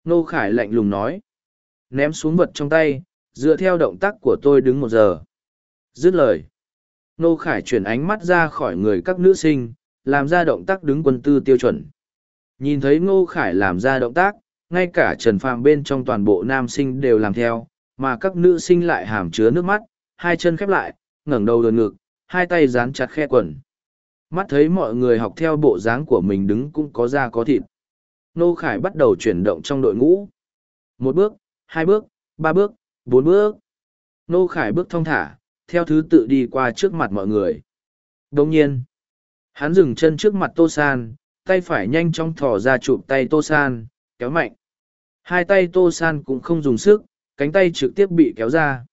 Nô Khải lạnh lùng nói. Ném xuống vật trong tay, dựa theo động tác của tôi đứng một giờ. Dứt lời. Nô Khải chuyển ánh mắt ra khỏi người các nữ sinh, làm ra động tác đứng quân tư tiêu chuẩn. Nhìn thấy Ngô Khải làm ra động tác, ngay cả Trần Phàm bên trong toàn bộ nam sinh đều làm theo, mà các nữ sinh lại hàm chứa nước mắt, hai chân khép lại, ngẩng đầu đờ ngực, hai tay dán chặt khe quần. Mắt thấy mọi người học theo bộ dáng của mình đứng cũng có da có thịt. Nô Khải bắt đầu chuyển động trong đội ngũ. Một bước, hai bước, ba bước, bốn bước. Nô Khải bước thong thả, theo thứ tự đi qua trước mặt mọi người. Đồng nhiên, hắn dừng chân trước mặt Tô San, tay phải nhanh chóng thò ra chụp tay Tô San, kéo mạnh. Hai tay Tô San cũng không dùng sức, cánh tay trực tiếp bị kéo ra.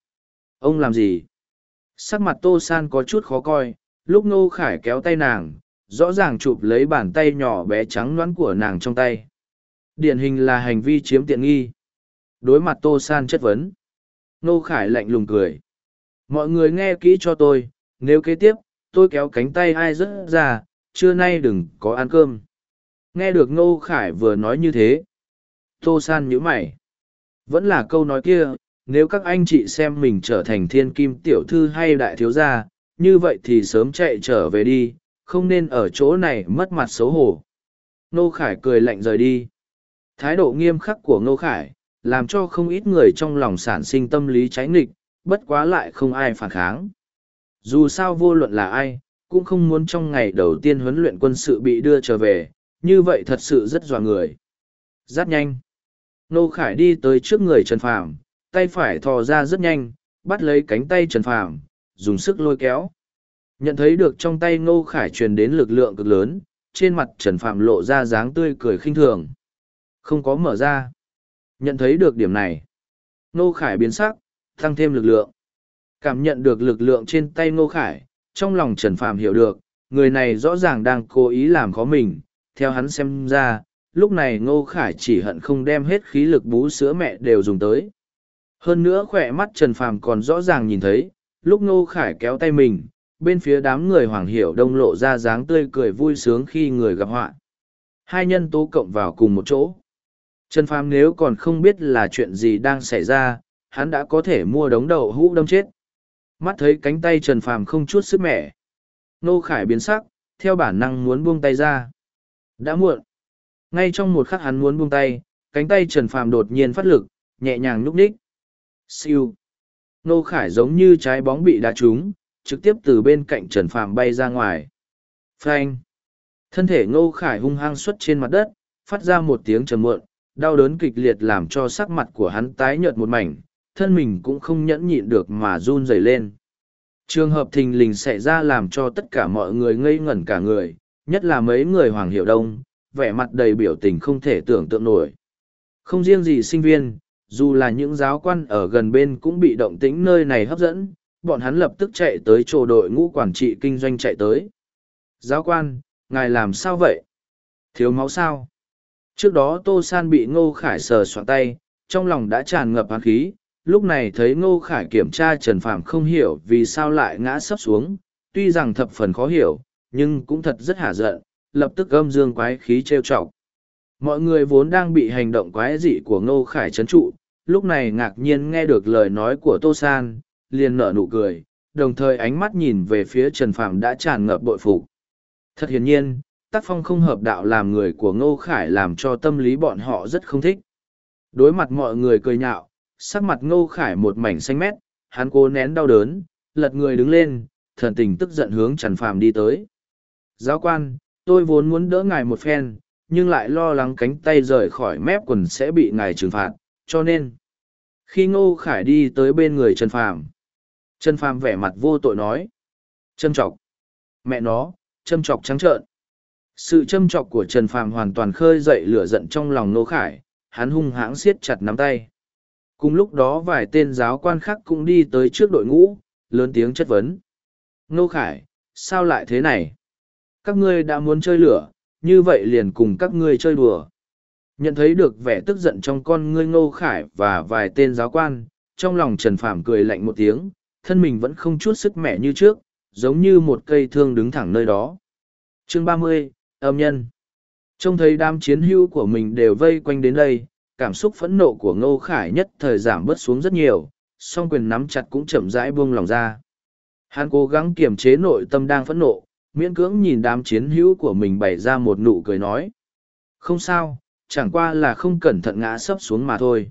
Ông làm gì? Sắc mặt Tô San có chút khó coi, lúc Nô Khải kéo tay nàng, rõ ràng chụp lấy bàn tay nhỏ bé trắng loãng của nàng trong tay. Điển hình là hành vi chiếm tiện nghi. Đối mặt Tô San chất vấn. Nô Khải lạnh lùng cười. Mọi người nghe kỹ cho tôi, nếu kế tiếp, tôi kéo cánh tay ai rớt ra, trưa nay đừng có ăn cơm. Nghe được nô Khải vừa nói như thế. Tô San nhíu mày. Vẫn là câu nói kia, nếu các anh chị xem mình trở thành thiên kim tiểu thư hay đại thiếu gia, như vậy thì sớm chạy trở về đi, không nên ở chỗ này mất mặt xấu hổ. Nô Khải cười lạnh rời đi. Thái độ nghiêm khắc của Nô Khải, làm cho không ít người trong lòng sản sinh tâm lý trái nghịch, bất quá lại không ai phản kháng. Dù sao vô luận là ai, cũng không muốn trong ngày đầu tiên huấn luyện quân sự bị đưa trở về, như vậy thật sự rất dọa người. Rất nhanh. Nô Khải đi tới trước người Trần Phàm, tay phải thò ra rất nhanh, bắt lấy cánh tay Trần Phàm, dùng sức lôi kéo. Nhận thấy được trong tay Ngô Khải truyền đến lực lượng cực lớn, trên mặt Trần Phạm lộ ra dáng tươi cười khinh thường. Không có mở ra. Nhận thấy được điểm này. Ngô Khải biến sắc, tăng thêm lực lượng. Cảm nhận được lực lượng trên tay Ngô Khải, trong lòng Trần Phạm hiểu được, người này rõ ràng đang cố ý làm khó mình. Theo hắn xem ra, lúc này Ngô Khải chỉ hận không đem hết khí lực bú sữa mẹ đều dùng tới. Hơn nữa khỏe mắt Trần Phàm còn rõ ràng nhìn thấy, lúc Ngô Khải kéo tay mình, bên phía đám người Hoàng Hiểu Đông lộ ra dáng tươi cười vui sướng khi người gặp họa. Hai nhân tố cộng vào cùng một chỗ. Trần Phàm nếu còn không biết là chuyện gì đang xảy ra, hắn đã có thể mua đống đậu hũ đâm chết. Mắt thấy cánh tay Trần Phàm không chút sức mẻ. Nô Khải biến sắc, theo bản năng muốn buông tay ra. Đã muộn. Ngay trong một khắc hắn muốn buông tay, cánh tay Trần Phàm đột nhiên phát lực, nhẹ nhàng nhúc nhích. Siêu. Nô Khải giống như trái bóng bị đá trúng, trực tiếp từ bên cạnh Trần Phàm bay ra ngoài. Phanh! Thân thể Ngô Khải hung hăng xuất trên mặt đất, phát ra một tiếng trầm muộn, đau đớn kịch liệt làm cho sắc mặt của hắn tái nhợt một mảnh, thân mình cũng không nhẫn nhịn được mà run rẩy lên. Trường hợp thình lình xảy ra làm cho tất cả mọi người ngây ngẩn cả người, nhất là mấy người Hoàng Hiểu Đông, vẻ mặt đầy biểu tình không thể tưởng tượng nổi. Không riêng gì sinh viên, dù là những giáo quan ở gần bên cũng bị động tĩnh nơi này hấp dẫn, bọn hắn lập tức chạy tới chỗ đội ngũ quản trị kinh doanh chạy tới. Giáo quan, ngài làm sao vậy? Thiếu máu sao? Trước đó Tô San bị Ngô Khải sờ soạn tay, trong lòng đã tràn ngập hán khí, lúc này thấy Ngô Khải kiểm tra Trần Phạm không hiểu vì sao lại ngã sấp xuống, tuy rằng thập phần khó hiểu, nhưng cũng thật rất hả giận, lập tức gâm dương quái khí treo chọc. Mọi người vốn đang bị hành động quái dị của Ngô Khải chấn trụ, lúc này ngạc nhiên nghe được lời nói của Tô San, liền nở nụ cười, đồng thời ánh mắt nhìn về phía Trần phàm đã tràn ngập bội phục. Thật hiển nhiên, tác phong không hợp đạo làm người của Ngô Khải làm cho tâm lý bọn họ rất không thích. Đối mặt mọi người cười nhạo, sắc mặt Ngô Khải một mảnh xanh mét, hắn cố nén đau đớn, lật người đứng lên, thần tình tức giận hướng Trần phàm đi tới. Giáo quan, tôi vốn muốn đỡ ngài một phen, nhưng lại lo lắng cánh tay rời khỏi mép quần sẽ bị ngài trừng phạt, cho nên. Khi Ngô Khải đi tới bên người Trần Phàm, Trần Phàm vẻ mặt vô tội nói. Châm chọc. Mẹ nó, châm chọc trắng trợn. Sự châm chọc của Trần Phàm hoàn toàn khơi dậy lửa giận trong lòng Ngô Khải, hắn hung hãng siết chặt nắm tay. Cùng lúc đó vài tên giáo quan khác cũng đi tới trước đội ngũ, lớn tiếng chất vấn. Ngô Khải, sao lại thế này? Các ngươi đã muốn chơi lửa, như vậy liền cùng các ngươi chơi đùa. Nhận thấy được vẻ tức giận trong con ngươi Ngô Khải và vài tên giáo quan, trong lòng Trần Phàm cười lạnh một tiếng, thân mình vẫn không chút sức mẻ như trước, giống như một cây thương đứng thẳng nơi đó. Chương ba mươi âm nhân. Trông thấy đám chiến hữu của mình đều vây quanh đến đây, cảm xúc phẫn nộ của Ngô Khải nhất thời giảm bớt xuống rất nhiều, song quyền nắm chặt cũng chậm rãi buông lòng ra. Hắn cố gắng kiềm chế nội tâm đang phẫn nộ, miễn cưỡng nhìn đám chiến hữu của mình bày ra một nụ cười nói. Không sao, chẳng qua là không cẩn thận ngã sấp xuống mà thôi.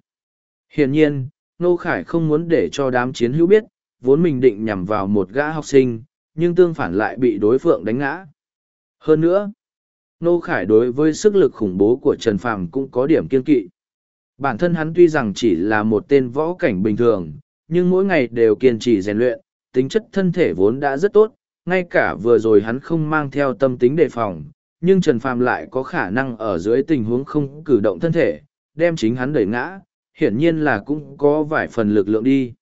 Hiển nhiên, Nô Khải không muốn để cho đám chiến hữu biết, vốn mình định nhằm vào một gã học sinh, nhưng tương phản lại bị đối phương đánh ngã. Hơn nữa, Nô Khải đối với sức lực khủng bố của Trần Phàm cũng có điểm kiên kỵ. Bản thân hắn tuy rằng chỉ là một tên võ cảnh bình thường, nhưng mỗi ngày đều kiên trì rèn luyện, tính chất thân thể vốn đã rất tốt, ngay cả vừa rồi hắn không mang theo tâm tính đề phòng, nhưng Trần Phàm lại có khả năng ở dưới tình huống không cử động thân thể, đem chính hắn đẩy ngã, hiển nhiên là cũng có vài phần lực lượng đi.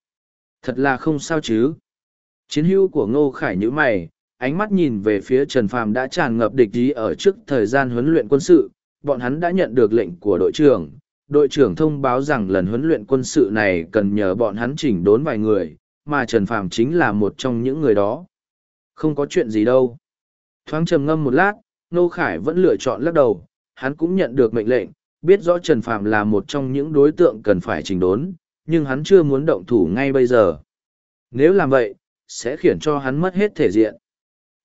Thật là không sao chứ. Chiến hữu của Ngô Khải như mày, ánh mắt nhìn về phía Trần Phàm đã tràn ngập địch ý ở trước thời gian huấn luyện quân sự, bọn hắn đã nhận được lệnh của đội trưởng. Đội trưởng thông báo rằng lần huấn luyện quân sự này cần nhờ bọn hắn chỉnh đốn vài người, mà Trần Phàm chính là một trong những người đó. Không có chuyện gì đâu. Thoáng trầm ngâm một lát, Nô Khải vẫn lựa chọn lắc đầu, hắn cũng nhận được mệnh lệnh, biết rõ Trần Phạm là một trong những đối tượng cần phải chỉnh đốn, nhưng hắn chưa muốn động thủ ngay bây giờ. Nếu làm vậy, sẽ khiến cho hắn mất hết thể diện.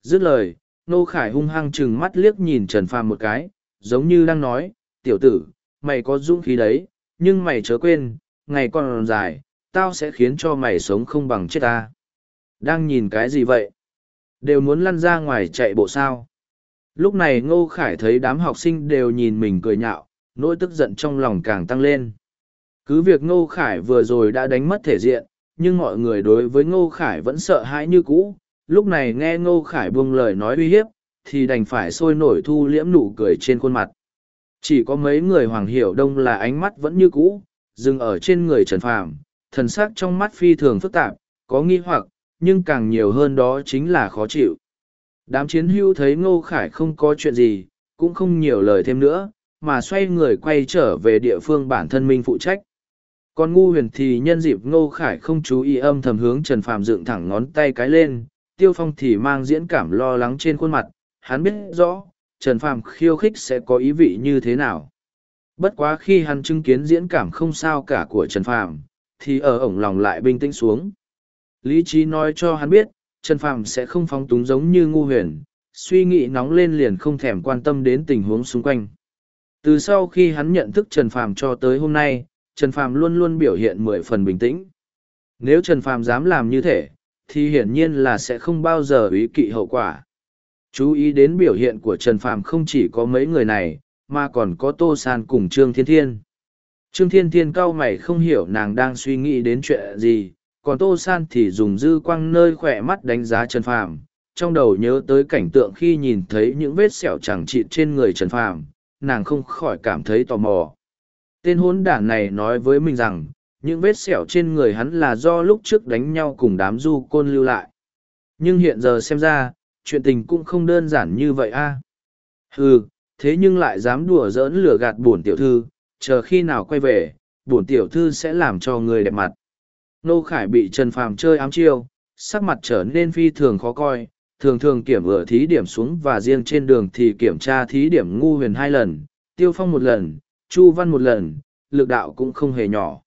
Dứt lời, Nô Khải hung hăng chừng mắt liếc nhìn Trần Phàm một cái, giống như đang nói, tiểu tử, mày có dũng khí đấy, nhưng mày chớ quên, ngày còn dài, tao sẽ khiến cho mày sống không bằng chết ta. Đang nhìn cái gì vậy? Đều muốn lăn ra ngoài chạy bộ sao? Lúc này Ngô Khải thấy đám học sinh đều nhìn mình cười nhạo, nỗi tức giận trong lòng càng tăng lên. Cứ việc Ngô Khải vừa rồi đã đánh mất thể diện, nhưng mọi người đối với Ngô Khải vẫn sợ hãi như cũ. Lúc này nghe Ngô Khải buông lời nói uy hiếp, thì đành phải sôi nổi thu liễm nụ cười trên khuôn mặt. Chỉ có mấy người Hoàng Hiểu Đông là ánh mắt vẫn như cũ, dừng ở trên người Trần Phàm, thần sắc trong mắt phi thường phức tạp, có nghi hoặc, nhưng càng nhiều hơn đó chính là khó chịu. Đám chiến hưu thấy Ngô Khải không có chuyện gì, cũng không nhiều lời thêm nữa, mà xoay người quay trở về địa phương bản thân minh phụ trách. Còn ngu huyền thì nhân dịp Ngô Khải không chú ý âm thầm hướng Trần Phàm dựng thẳng ngón tay cái lên, Tiêu Phong thì mang diễn cảm lo lắng trên khuôn mặt, hắn biết rõ, Trần Phàm khiêu khích sẽ có ý vị như thế nào. Bất quá khi hắn chứng kiến diễn cảm không sao cả của Trần Phàm, thì ở ổng lòng lại bình tĩnh xuống. Lý trí nói cho hắn biết, Trần Phàm sẽ không phóng túng giống như ngu huyền, suy nghĩ nóng lên liền không thèm quan tâm đến tình huống xung quanh. Từ sau khi hắn nhận thức Trần Phàm cho tới hôm nay, Trần Phàm luôn luôn biểu hiện mười phần bình tĩnh. Nếu Trần Phàm dám làm như thế, thì hiển nhiên là sẽ không bao giờ ý kỵ hậu quả. Chú ý đến biểu hiện của Trần Phàm không chỉ có mấy người này, mà còn có Tô San cùng Trương Thiên Thiên. Trương Thiên Thiên cao mày không hiểu nàng đang suy nghĩ đến chuyện gì, còn Tô San thì dùng dư quang nơi khỏe mắt đánh giá Trần Phàm, trong đầu nhớ tới cảnh tượng khi nhìn thấy những vết sẹo chẳng chịt trên người Trần Phàm, nàng không khỏi cảm thấy tò mò. Tên hôn đản này nói với mình rằng, những vết sẹo trên người hắn là do lúc trước đánh nhau cùng đám du côn lưu lại. Nhưng hiện giờ xem ra, chuyện tình cũng không đơn giản như vậy a. À. Ừ, thế nhưng lại dám đùa giỡn lửa gạt bổn tiểu thư, chờ khi nào quay về, bổn tiểu thư sẽ làm cho người đẹp mặt. Nô Khải bị Trần Phàm chơi ám chiêu, sắc mặt trở nên phi thường khó coi, thường thường kiểm ửa thí điểm xuống và riêng trên đường thì kiểm tra thí điểm ngu huyền hai lần, tiêu phong một lần, chu văn một lần, lực đạo cũng không hề nhỏ.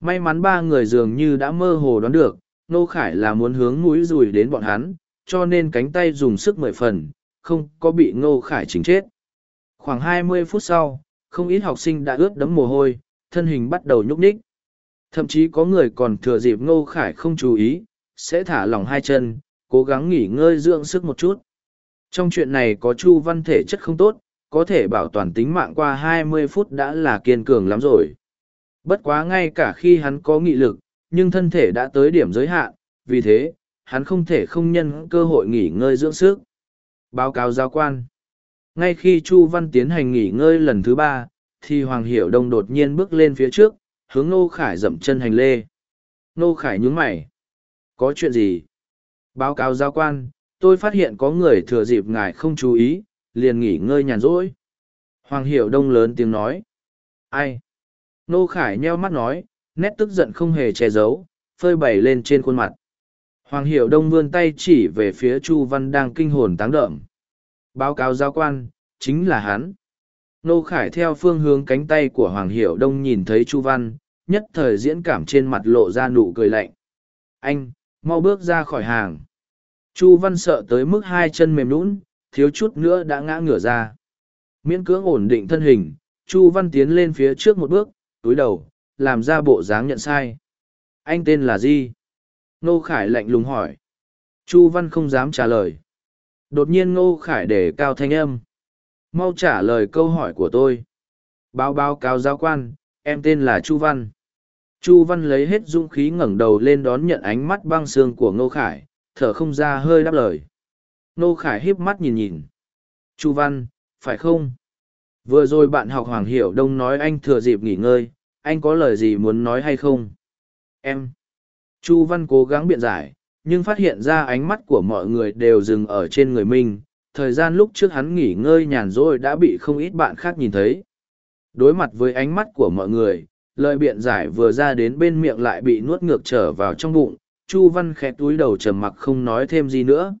May mắn ba người dường như đã mơ hồ đoán được, Nô Khải là muốn hướng mũi rùi đến bọn hắn, cho nên cánh tay dùng sức mười phần, không có bị Nô Khải chính chết. Khoảng hai mươi phút sau, không ít học sinh đã ướt đẫm mồ hôi, thân hình bắt đầu nhúc nhích. Thậm chí có người còn thừa dịp Ngô Khải không chú ý, sẽ thả lỏng hai chân, cố gắng nghỉ ngơi dưỡng sức một chút. Trong chuyện này có Chu Văn thể chất không tốt, có thể bảo toàn tính mạng qua 20 phút đã là kiên cường lắm rồi. Bất quá ngay cả khi hắn có nghị lực, nhưng thân thể đã tới điểm giới hạn, vì thế, hắn không thể không nhân cơ hội nghỉ ngơi dưỡng sức. Báo cáo giáo quan. Ngay khi Chu Văn tiến hành nghỉ ngơi lần thứ ba, thì Hoàng Hiểu Đông đột nhiên bước lên phía trước, hướng Nô Khải dậm chân hành lê. Nô Khải nhún mày. Có chuyện gì? Báo cáo giáo quan, tôi phát hiện có người thừa dịp ngài không chú ý, liền nghỉ ngơi nhàn rỗi. Hoàng Hiểu Đông lớn tiếng nói. Ai? Nô Khải nheo mắt nói, nét tức giận không hề che giấu, phơi bày lên trên khuôn mặt. Hoàng Hiểu Đông vươn tay chỉ về phía Chu Văn đang kinh hồn táng đợm Báo cáo giáo quan, chính là hắn. Nô Khải theo phương hướng cánh tay của Hoàng Hiểu Đông nhìn thấy Chu Văn, nhất thời diễn cảm trên mặt lộ ra nụ cười lạnh. Anh, mau bước ra khỏi hàng. Chu Văn sợ tới mức hai chân mềm nũng, thiếu chút nữa đã ngã ngửa ra. Miễn cưỡng ổn định thân hình, Chu Văn tiến lên phía trước một bước, túi đầu, làm ra bộ dáng nhận sai. Anh tên là gì? Nô Khải lạnh lùng hỏi. Chu Văn không dám trả lời. Đột nhiên Ngô Khải để cao thanh âm mau trả lời câu hỏi của tôi. Báo báo cáo giáo quan, em tên là chu văn. Chu văn lấy hết dũng khí ngẩng đầu lên đón nhận ánh mắt băng xương của ngô khải, thở không ra hơi đáp lời. Ngô khải híp mắt nhìn nhìn. Chu văn, phải không? Vừa rồi bạn học hoàng hiểu đông nói anh thừa dịp nghỉ ngơi, anh có lời gì muốn nói hay không? Em. Chu văn cố gắng biện giải, nhưng phát hiện ra ánh mắt của mọi người đều dừng ở trên người mình thời gian lúc trước hắn nghỉ ngơi nhàn rỗi đã bị không ít bạn khác nhìn thấy. Đối mặt với ánh mắt của mọi người, lời biện giải vừa ra đến bên miệng lại bị nuốt ngược trở vào trong bụng, Chu Văn khẽ túi đầu trầm mặc không nói thêm gì nữa.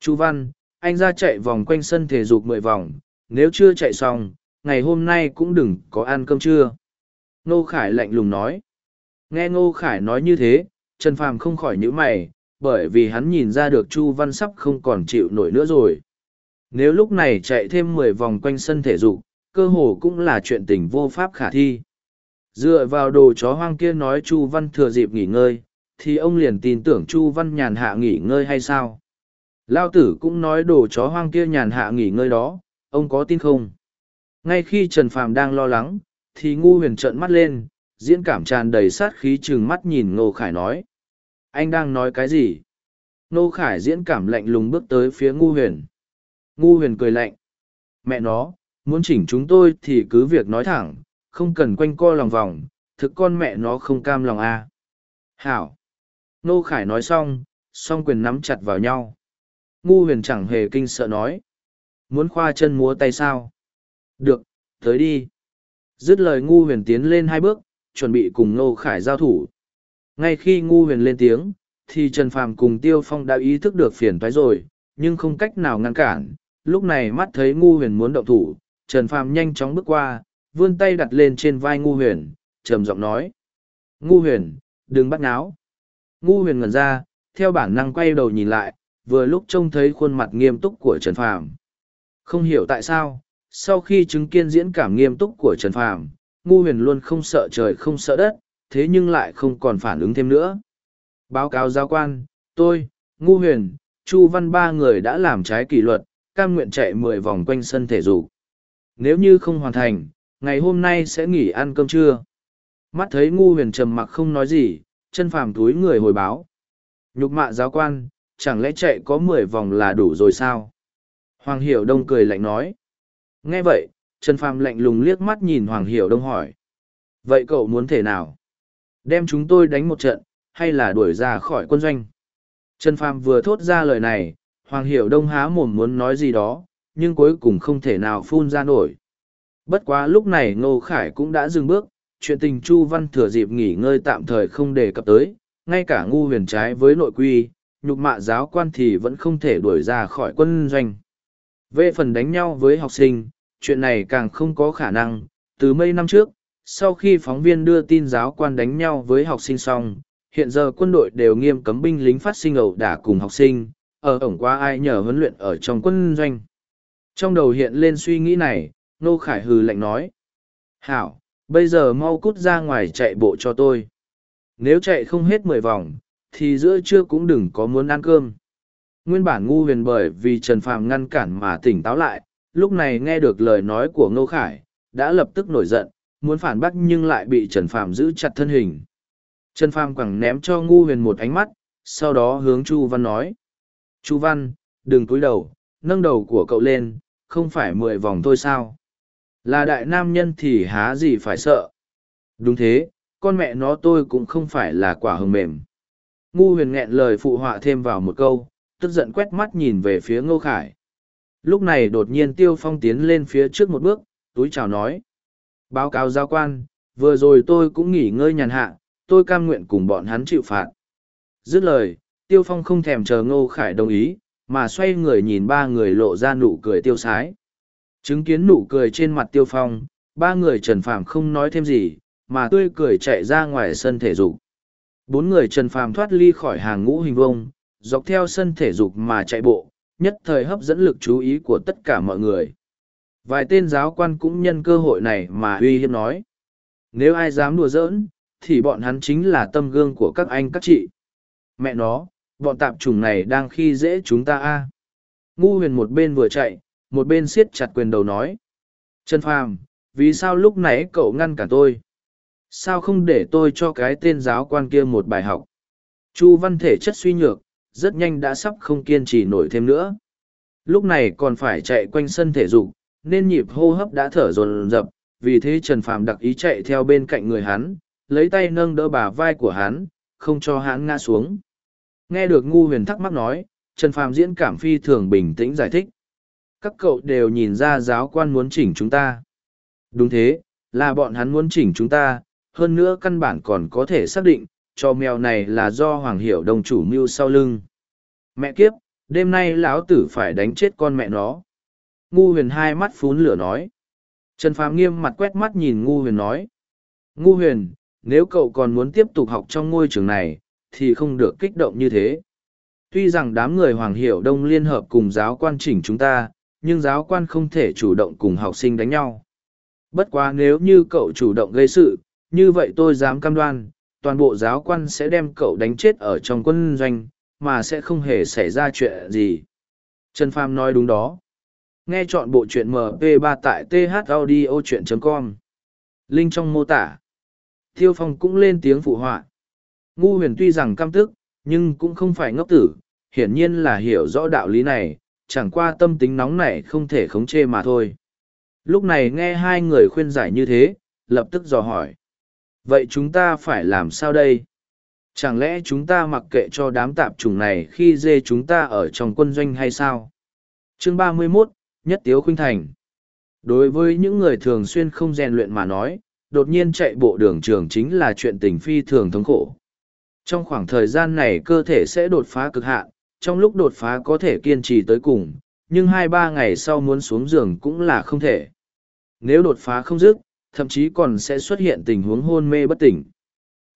Chu Văn, anh ra chạy vòng quanh sân thể dục mười vòng, nếu chưa chạy xong, ngày hôm nay cũng đừng có ăn cơm trưa. Ngô Khải lạnh lùng nói. Nghe Ngô Khải nói như thế, Trần Phàm không khỏi nhíu mày, bởi vì hắn nhìn ra được Chu Văn sắp không còn chịu nổi nữa rồi. Nếu lúc này chạy thêm mười vòng quanh sân thể dục, cơ hồ cũng là chuyện tình vô pháp khả thi. Dựa vào đồ chó hoang kia nói Chu Văn thừa dịp nghỉ ngơi, thì ông liền tin tưởng Chu Văn nhàn hạ nghỉ ngơi hay sao? Lao tử cũng nói đồ chó hoang kia nhàn hạ nghỉ ngơi đó, ông có tin không? Ngay khi Trần Phàm đang lo lắng, thì ngu huyền trợn mắt lên, diễn cảm tràn đầy sát khí chừng mắt nhìn Ngô Khải nói. Anh đang nói cái gì? Ngô Khải diễn cảm lạnh lùng bước tới phía ngu huyền. Ngu huyền cười lạnh. Mẹ nó, muốn chỉnh chúng tôi thì cứ việc nói thẳng, không cần quanh co lòng vòng, thực con mẹ nó không cam lòng à. Hảo. Nô Khải nói xong, song quyền nắm chặt vào nhau. Ngu huyền chẳng hề kinh sợ nói. Muốn khoa chân múa tay sao? Được, tới đi. Dứt lời ngu huyền tiến lên hai bước, chuẩn bị cùng Nô Khải giao thủ. Ngay khi ngu huyền lên tiếng, thì Trần Phàm cùng Tiêu Phong đã ý thức được phiền toái rồi, nhưng không cách nào ngăn cản. Lúc này mắt thấy ngu huyền muốn động thủ, Trần Phàm nhanh chóng bước qua, vươn tay đặt lên trên vai ngu huyền, trầm giọng nói. Ngu huyền, đừng bắt náo. Ngu huyền ngẩn ra, theo bản năng quay đầu nhìn lại, vừa lúc trông thấy khuôn mặt nghiêm túc của Trần Phàm. Không hiểu tại sao, sau khi chứng kiến diễn cảm nghiêm túc của Trần Phàm, ngu huyền luôn không sợ trời không sợ đất, thế nhưng lại không còn phản ứng thêm nữa. Báo cáo giáo quan, tôi, ngu huyền, Chu Văn ba người đã làm trái kỷ luật, cam nguyện chạy mười vòng quanh sân thể dục. Nếu như không hoàn thành, ngày hôm nay sẽ nghỉ ăn cơm trưa. Mắt thấy ngu huyền trầm mặc không nói gì, chân phàm túi người hồi báo. Nhục mạ giáo quan, chẳng lẽ chạy có mười vòng là đủ rồi sao? Hoàng Hiểu Đông cười lạnh nói. Nghe vậy, Trần Phàm lạnh lùng liếc mắt nhìn Hoàng Hiểu Đông hỏi. Vậy cậu muốn thể nào? Đem chúng tôi đánh một trận, hay là đuổi ra khỏi quân doanh? Trần Phàm vừa thốt ra lời này, Hoàng Hiểu Đông há mồm muốn nói gì đó, nhưng cuối cùng không thể nào phun ra nổi. Bất quá lúc này Ngô Khải cũng đã dừng bước, chuyện tình Chu Văn thừa dịp nghỉ ngơi tạm thời không đề cập tới, ngay cả ngu huyền trái với nội quy, nhục mạ giáo quan thì vẫn không thể đuổi ra khỏi quân doanh. Về phần đánh nhau với học sinh, chuyện này càng không có khả năng, từ mấy năm trước, sau khi phóng viên đưa tin giáo quan đánh nhau với học sinh xong, hiện giờ quân đội đều nghiêm cấm binh lính phát sinh ẩu đả cùng học sinh, ở ổng qua ai nhờ huấn luyện ở trong quân doanh. Trong đầu hiện lên suy nghĩ này, Nô Khải hừ lạnh nói. Hảo, bây giờ mau cút ra ngoài chạy bộ cho tôi. Nếu chạy không hết mười vòng, thì giữa trưa cũng đừng có muốn ăn cơm. Nguyên bản ngu huyền bởi vì Trần Phàm ngăn cản mà tỉnh táo lại, lúc này nghe được lời nói của Ngô Khải, đã lập tức nổi giận, muốn phản bác nhưng lại bị Trần Phàm giữ chặt thân hình. Trần Phàm quẳng ném cho ngu huyền một ánh mắt, sau đó hướng Chu Văn nói. Chu Văn, đừng cúi đầu, nâng đầu của cậu lên, không phải mười vòng thôi sao? Là đại nam nhân thì há gì phải sợ. Đúng thế, con mẹ nó tôi cũng không phải là quả hồng mềm. Ngu huyền nghẹn lời phụ họa thêm vào một câu, tức giận quét mắt nhìn về phía ngô khải. Lúc này đột nhiên tiêu phong tiến lên phía trước một bước, túi chào nói. Báo cáo giao quan, vừa rồi tôi cũng nghỉ ngơi nhàn hạ, tôi cam nguyện cùng bọn hắn chịu phạt. Dứt lời, tiêu phong không thèm chờ ngô khải đồng ý, mà xoay người nhìn ba người lộ ra nụ cười tiêu sái. Chứng kiến nụ cười trên mặt tiêu phong, ba người Trần Phàm không nói thêm gì, mà tươi cười chạy ra ngoài sân thể dục. Bốn người Trần Phàm thoát ly khỏi hàng ngũ hình vông, dọc theo sân thể dục mà chạy bộ, nhất thời hấp dẫn lực chú ý của tất cả mọi người. Vài tên giáo quan cũng nhân cơ hội này mà uy hiếp nói. Nếu ai dám đùa giỡn, thì bọn hắn chính là tâm gương của các anh các chị. Mẹ nó, bọn tạp chủng này đang khi dễ chúng ta a Ngu huyền một bên vừa chạy, một bên siết chặt quyền đầu nói. Trần Phàm, vì sao lúc nãy cậu ngăn cản tôi? Sao không để tôi cho cái tên giáo quan kia một bài học? Chu văn thể chất suy nhược, rất nhanh đã sắp không kiên trì nổi thêm nữa. Lúc này còn phải chạy quanh sân thể dục, nên nhịp hô hấp đã thở dồn dập, vì thế Trần Phàm đặc ý chạy theo bên cạnh người hắn, lấy tay nâng đỡ bà vai của hắn, không cho hắn ngã xuống. Nghe được ngu huyền thắc mắc nói, Trần Phàm diễn cảm phi thường bình tĩnh giải thích các cậu đều nhìn ra giáo quan muốn chỉnh chúng ta. Đúng thế, là bọn hắn muốn chỉnh chúng ta, hơn nữa căn bản còn có thể xác định, cho mèo này là do Hoàng Hiểu đồng chủ mưu sau lưng. Mẹ kiếp, đêm nay lão tử phải đánh chết con mẹ nó. Ngu huyền hai mắt phún lửa nói. Trần Phàm nghiêm mặt quét mắt nhìn Ngu huyền nói. Ngu huyền, nếu cậu còn muốn tiếp tục học trong ngôi trường này, thì không được kích động như thế. Tuy rằng đám người Hoàng Hiểu Đông liên hợp cùng giáo quan chỉnh chúng ta, nhưng giáo quan không thể chủ động cùng học sinh đánh nhau. Bất quá nếu như cậu chủ động gây sự, như vậy tôi dám cam đoan, toàn bộ giáo quan sẽ đem cậu đánh chết ở trong quân doanh, mà sẽ không hề xảy ra chuyện gì. Trần Pham nói đúng đó. Nghe chọn bộ truyện MP3 tại thaudio.com. Linh trong mô tả. Tiêu Phong cũng lên tiếng phụ họa. Ngu huyền tuy rằng căm tức, nhưng cũng không phải ngốc tử, hiển nhiên là hiểu rõ đạo lý này, chẳng qua tâm tính nóng này không thể khống chê mà thôi. Lúc này nghe hai người khuyên giải như thế, lập tức dò hỏi. Vậy chúng ta phải làm sao đây? Chẳng lẽ chúng ta mặc kệ cho đám tạp chủng này khi dê chúng ta ở trong quân doanh hay sao? Chương ba mươi 31, Nhất Tiếu Khuynh Thành Đối với những người thường xuyên không rèn luyện mà nói, đột nhiên chạy bộ đường trường chính là chuyện tình phi thường thống khổ. Trong khoảng thời gian này cơ thể sẽ đột phá cực hạn, trong lúc đột phá có thể kiên trì tới cùng, nhưng hai ba ngày sau muốn xuống giường cũng là không thể. Nếu đột phá không dứt, thậm chí còn sẽ xuất hiện tình huống hôn mê bất tỉnh.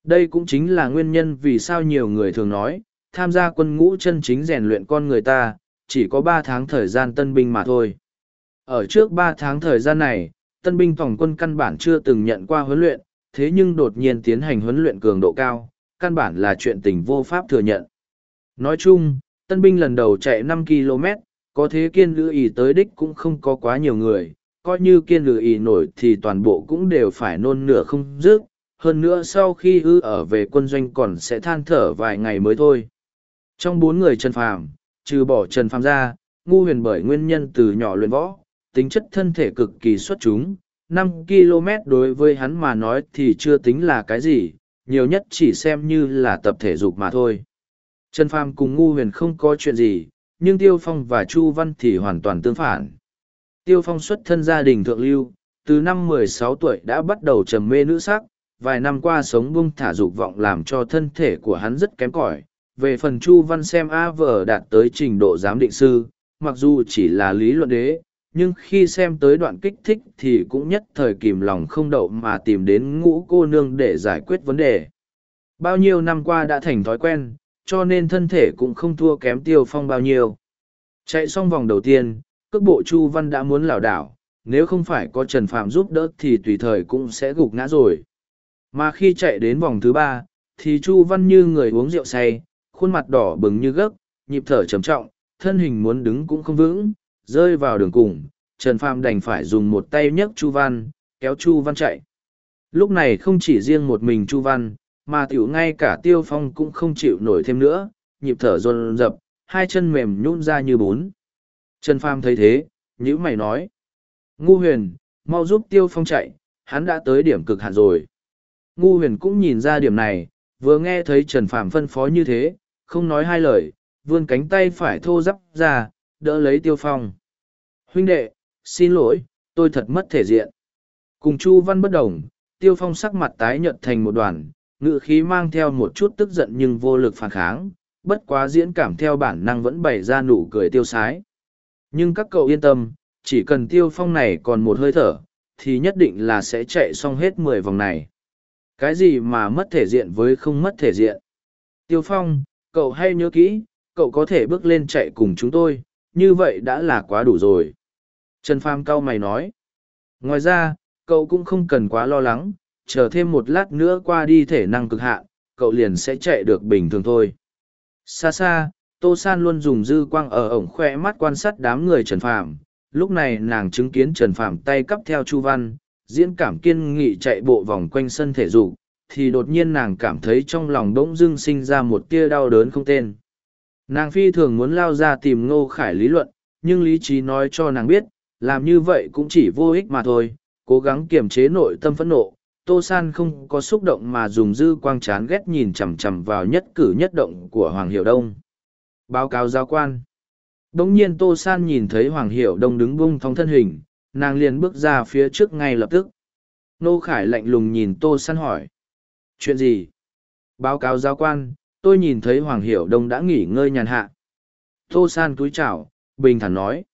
Đây cũng chính là nguyên nhân vì sao nhiều người thường nói, tham gia quân ngũ chân chính rèn luyện con người ta, chỉ có ba tháng thời gian tân binh mà thôi. Ở trước ba tháng thời gian này, tân binh phòng quân căn bản chưa từng nhận qua huấn luyện, thế nhưng đột nhiên tiến hành huấn luyện cường độ cao, căn bản là chuyện tình vô pháp thừa nhận. Nói chung, tân binh lần đầu chạy năm km, có thế kiên lữ ý tới đích cũng không có quá nhiều người, coi như kiên lữ ý nổi thì toàn bộ cũng đều phải nôn nửa không dứt, hơn nữa sau khi ư ở về quân doanh còn sẽ than thở vài ngày mới thôi. Trong bốn người Trần Phàm, trừ bỏ Trần Phàm ra, ngu huyền bởi nguyên nhân từ nhỏ luyện võ, tính chất thân thể cực kỳ xuất chúng, năm km đối với hắn mà nói thì chưa tính là cái gì, nhiều nhất chỉ xem như là tập thể dục mà thôi. Trần Phàm cùng ngu huyền không có chuyện gì, nhưng Tiêu Phong và Chu Văn thì hoàn toàn tương phản. Tiêu Phong xuất thân gia đình thượng lưu, từ năm 16 tuổi đã bắt đầu trầm mê nữ sắc, vài năm qua sống bung thả dục vọng làm cho thân thể của hắn rất kém cỏi. Về phần Chu Văn xem A vợ đạt tới trình độ giám định sư, mặc dù chỉ là lý luận đế, nhưng khi xem tới đoạn kích thích thì cũng nhất thời kìm lòng không đậu mà tìm đến ngũ cô nương để giải quyết vấn đề. Bao nhiêu năm qua đã thành thói quen, cho nên thân thể cũng không thua kém tiêu phong bao nhiêu. Chạy xong vòng đầu tiên, cước bộ Chu Văn đã muốn lảo đảo, nếu không phải có Trần Phạm giúp đỡ thì tùy thời cũng sẽ gục ngã rồi. Mà khi chạy đến vòng thứ ba, thì Chu Văn như người uống rượu say, khuôn mặt đỏ bừng như gấc, nhịp thở trầm trọng, thân hình muốn đứng cũng không vững, rơi vào đường cùng, Trần Phàm đành phải dùng một tay nhấc Chu Văn, kéo Chu Văn chạy. Lúc này không chỉ riêng một mình Chu Văn, mà tiểu ngay cả Tiêu Phong cũng không chịu nổi thêm nữa, nhịp thở dồn dập, hai chân mềm nhũn ra như bún. Trần Phàm thấy thế, nhíu mày nói. Ngu huyền, mau giúp Tiêu Phong chạy, hắn đã tới điểm cực hạn rồi. Ngu huyền cũng nhìn ra điểm này, vừa nghe thấy Trần Phàm phân phó như thế, không nói hai lời, vươn cánh tay phải thô dắp ra, đỡ lấy Tiêu Phong. Huynh đệ, xin lỗi, tôi thật mất thể diện. Cùng Chu Văn bất đồng, Tiêu Phong sắc mặt tái nhợt thành một đoàn, ngự khí mang theo một chút tức giận nhưng vô lực phản kháng, bất quá diễn cảm theo bản năng vẫn bày ra nụ cười tiêu sái. Nhưng các cậu yên tâm, chỉ cần Tiêu Phong này còn một hơi thở, thì nhất định là sẽ chạy xong hết mười vòng này. Cái gì mà mất thể diện với không mất thể diện? Tiêu Phong, cậu hay nhớ kỹ, cậu có thể bước lên chạy cùng chúng tôi, như vậy đã là quá đủ rồi. Trần Pham cau mày nói. Ngoài ra, cậu cũng không cần quá lo lắng, chờ thêm một lát nữa qua đi thể năng cực hạn, cậu liền sẽ chạy được bình thường thôi. Xa xa, Tô San luôn dùng dư quang ở ổng khoe mắt quan sát đám người Trần Phàm. Lúc này nàng chứng kiến Trần Phàm tay cắp theo Chu Văn, diễn cảm kiên nghị chạy bộ vòng quanh sân thể dục, thì đột nhiên nàng cảm thấy trong lòng bỗng dưng sinh ra một tia đau đớn không tên. Nàng phi thường muốn lao ra tìm Ngô Khải lý luận, nhưng lý trí nói cho nàng biết, làm như vậy cũng chỉ vô ích mà thôi, cố gắng kiềm chế nội tâm phẫn nộ. Tô San không có xúc động mà dùng dư quang chán ghét nhìn chằm chằm vào nhất cử nhất động của Hoàng Hiểu Đông. Báo cáo giáo quan. Đống nhiên Tô San nhìn thấy Hoàng Hiểu Đông đứng bung thong thân hình, nàng liền bước ra phía trước ngay lập tức. Nô Khải lạnh lùng nhìn Tô San hỏi. Chuyện gì? Báo cáo giáo quan, tôi nhìn thấy Hoàng Hiểu Đông đã nghỉ ngơi nhàn hạ. Tô San cúi chào, bình thản nói.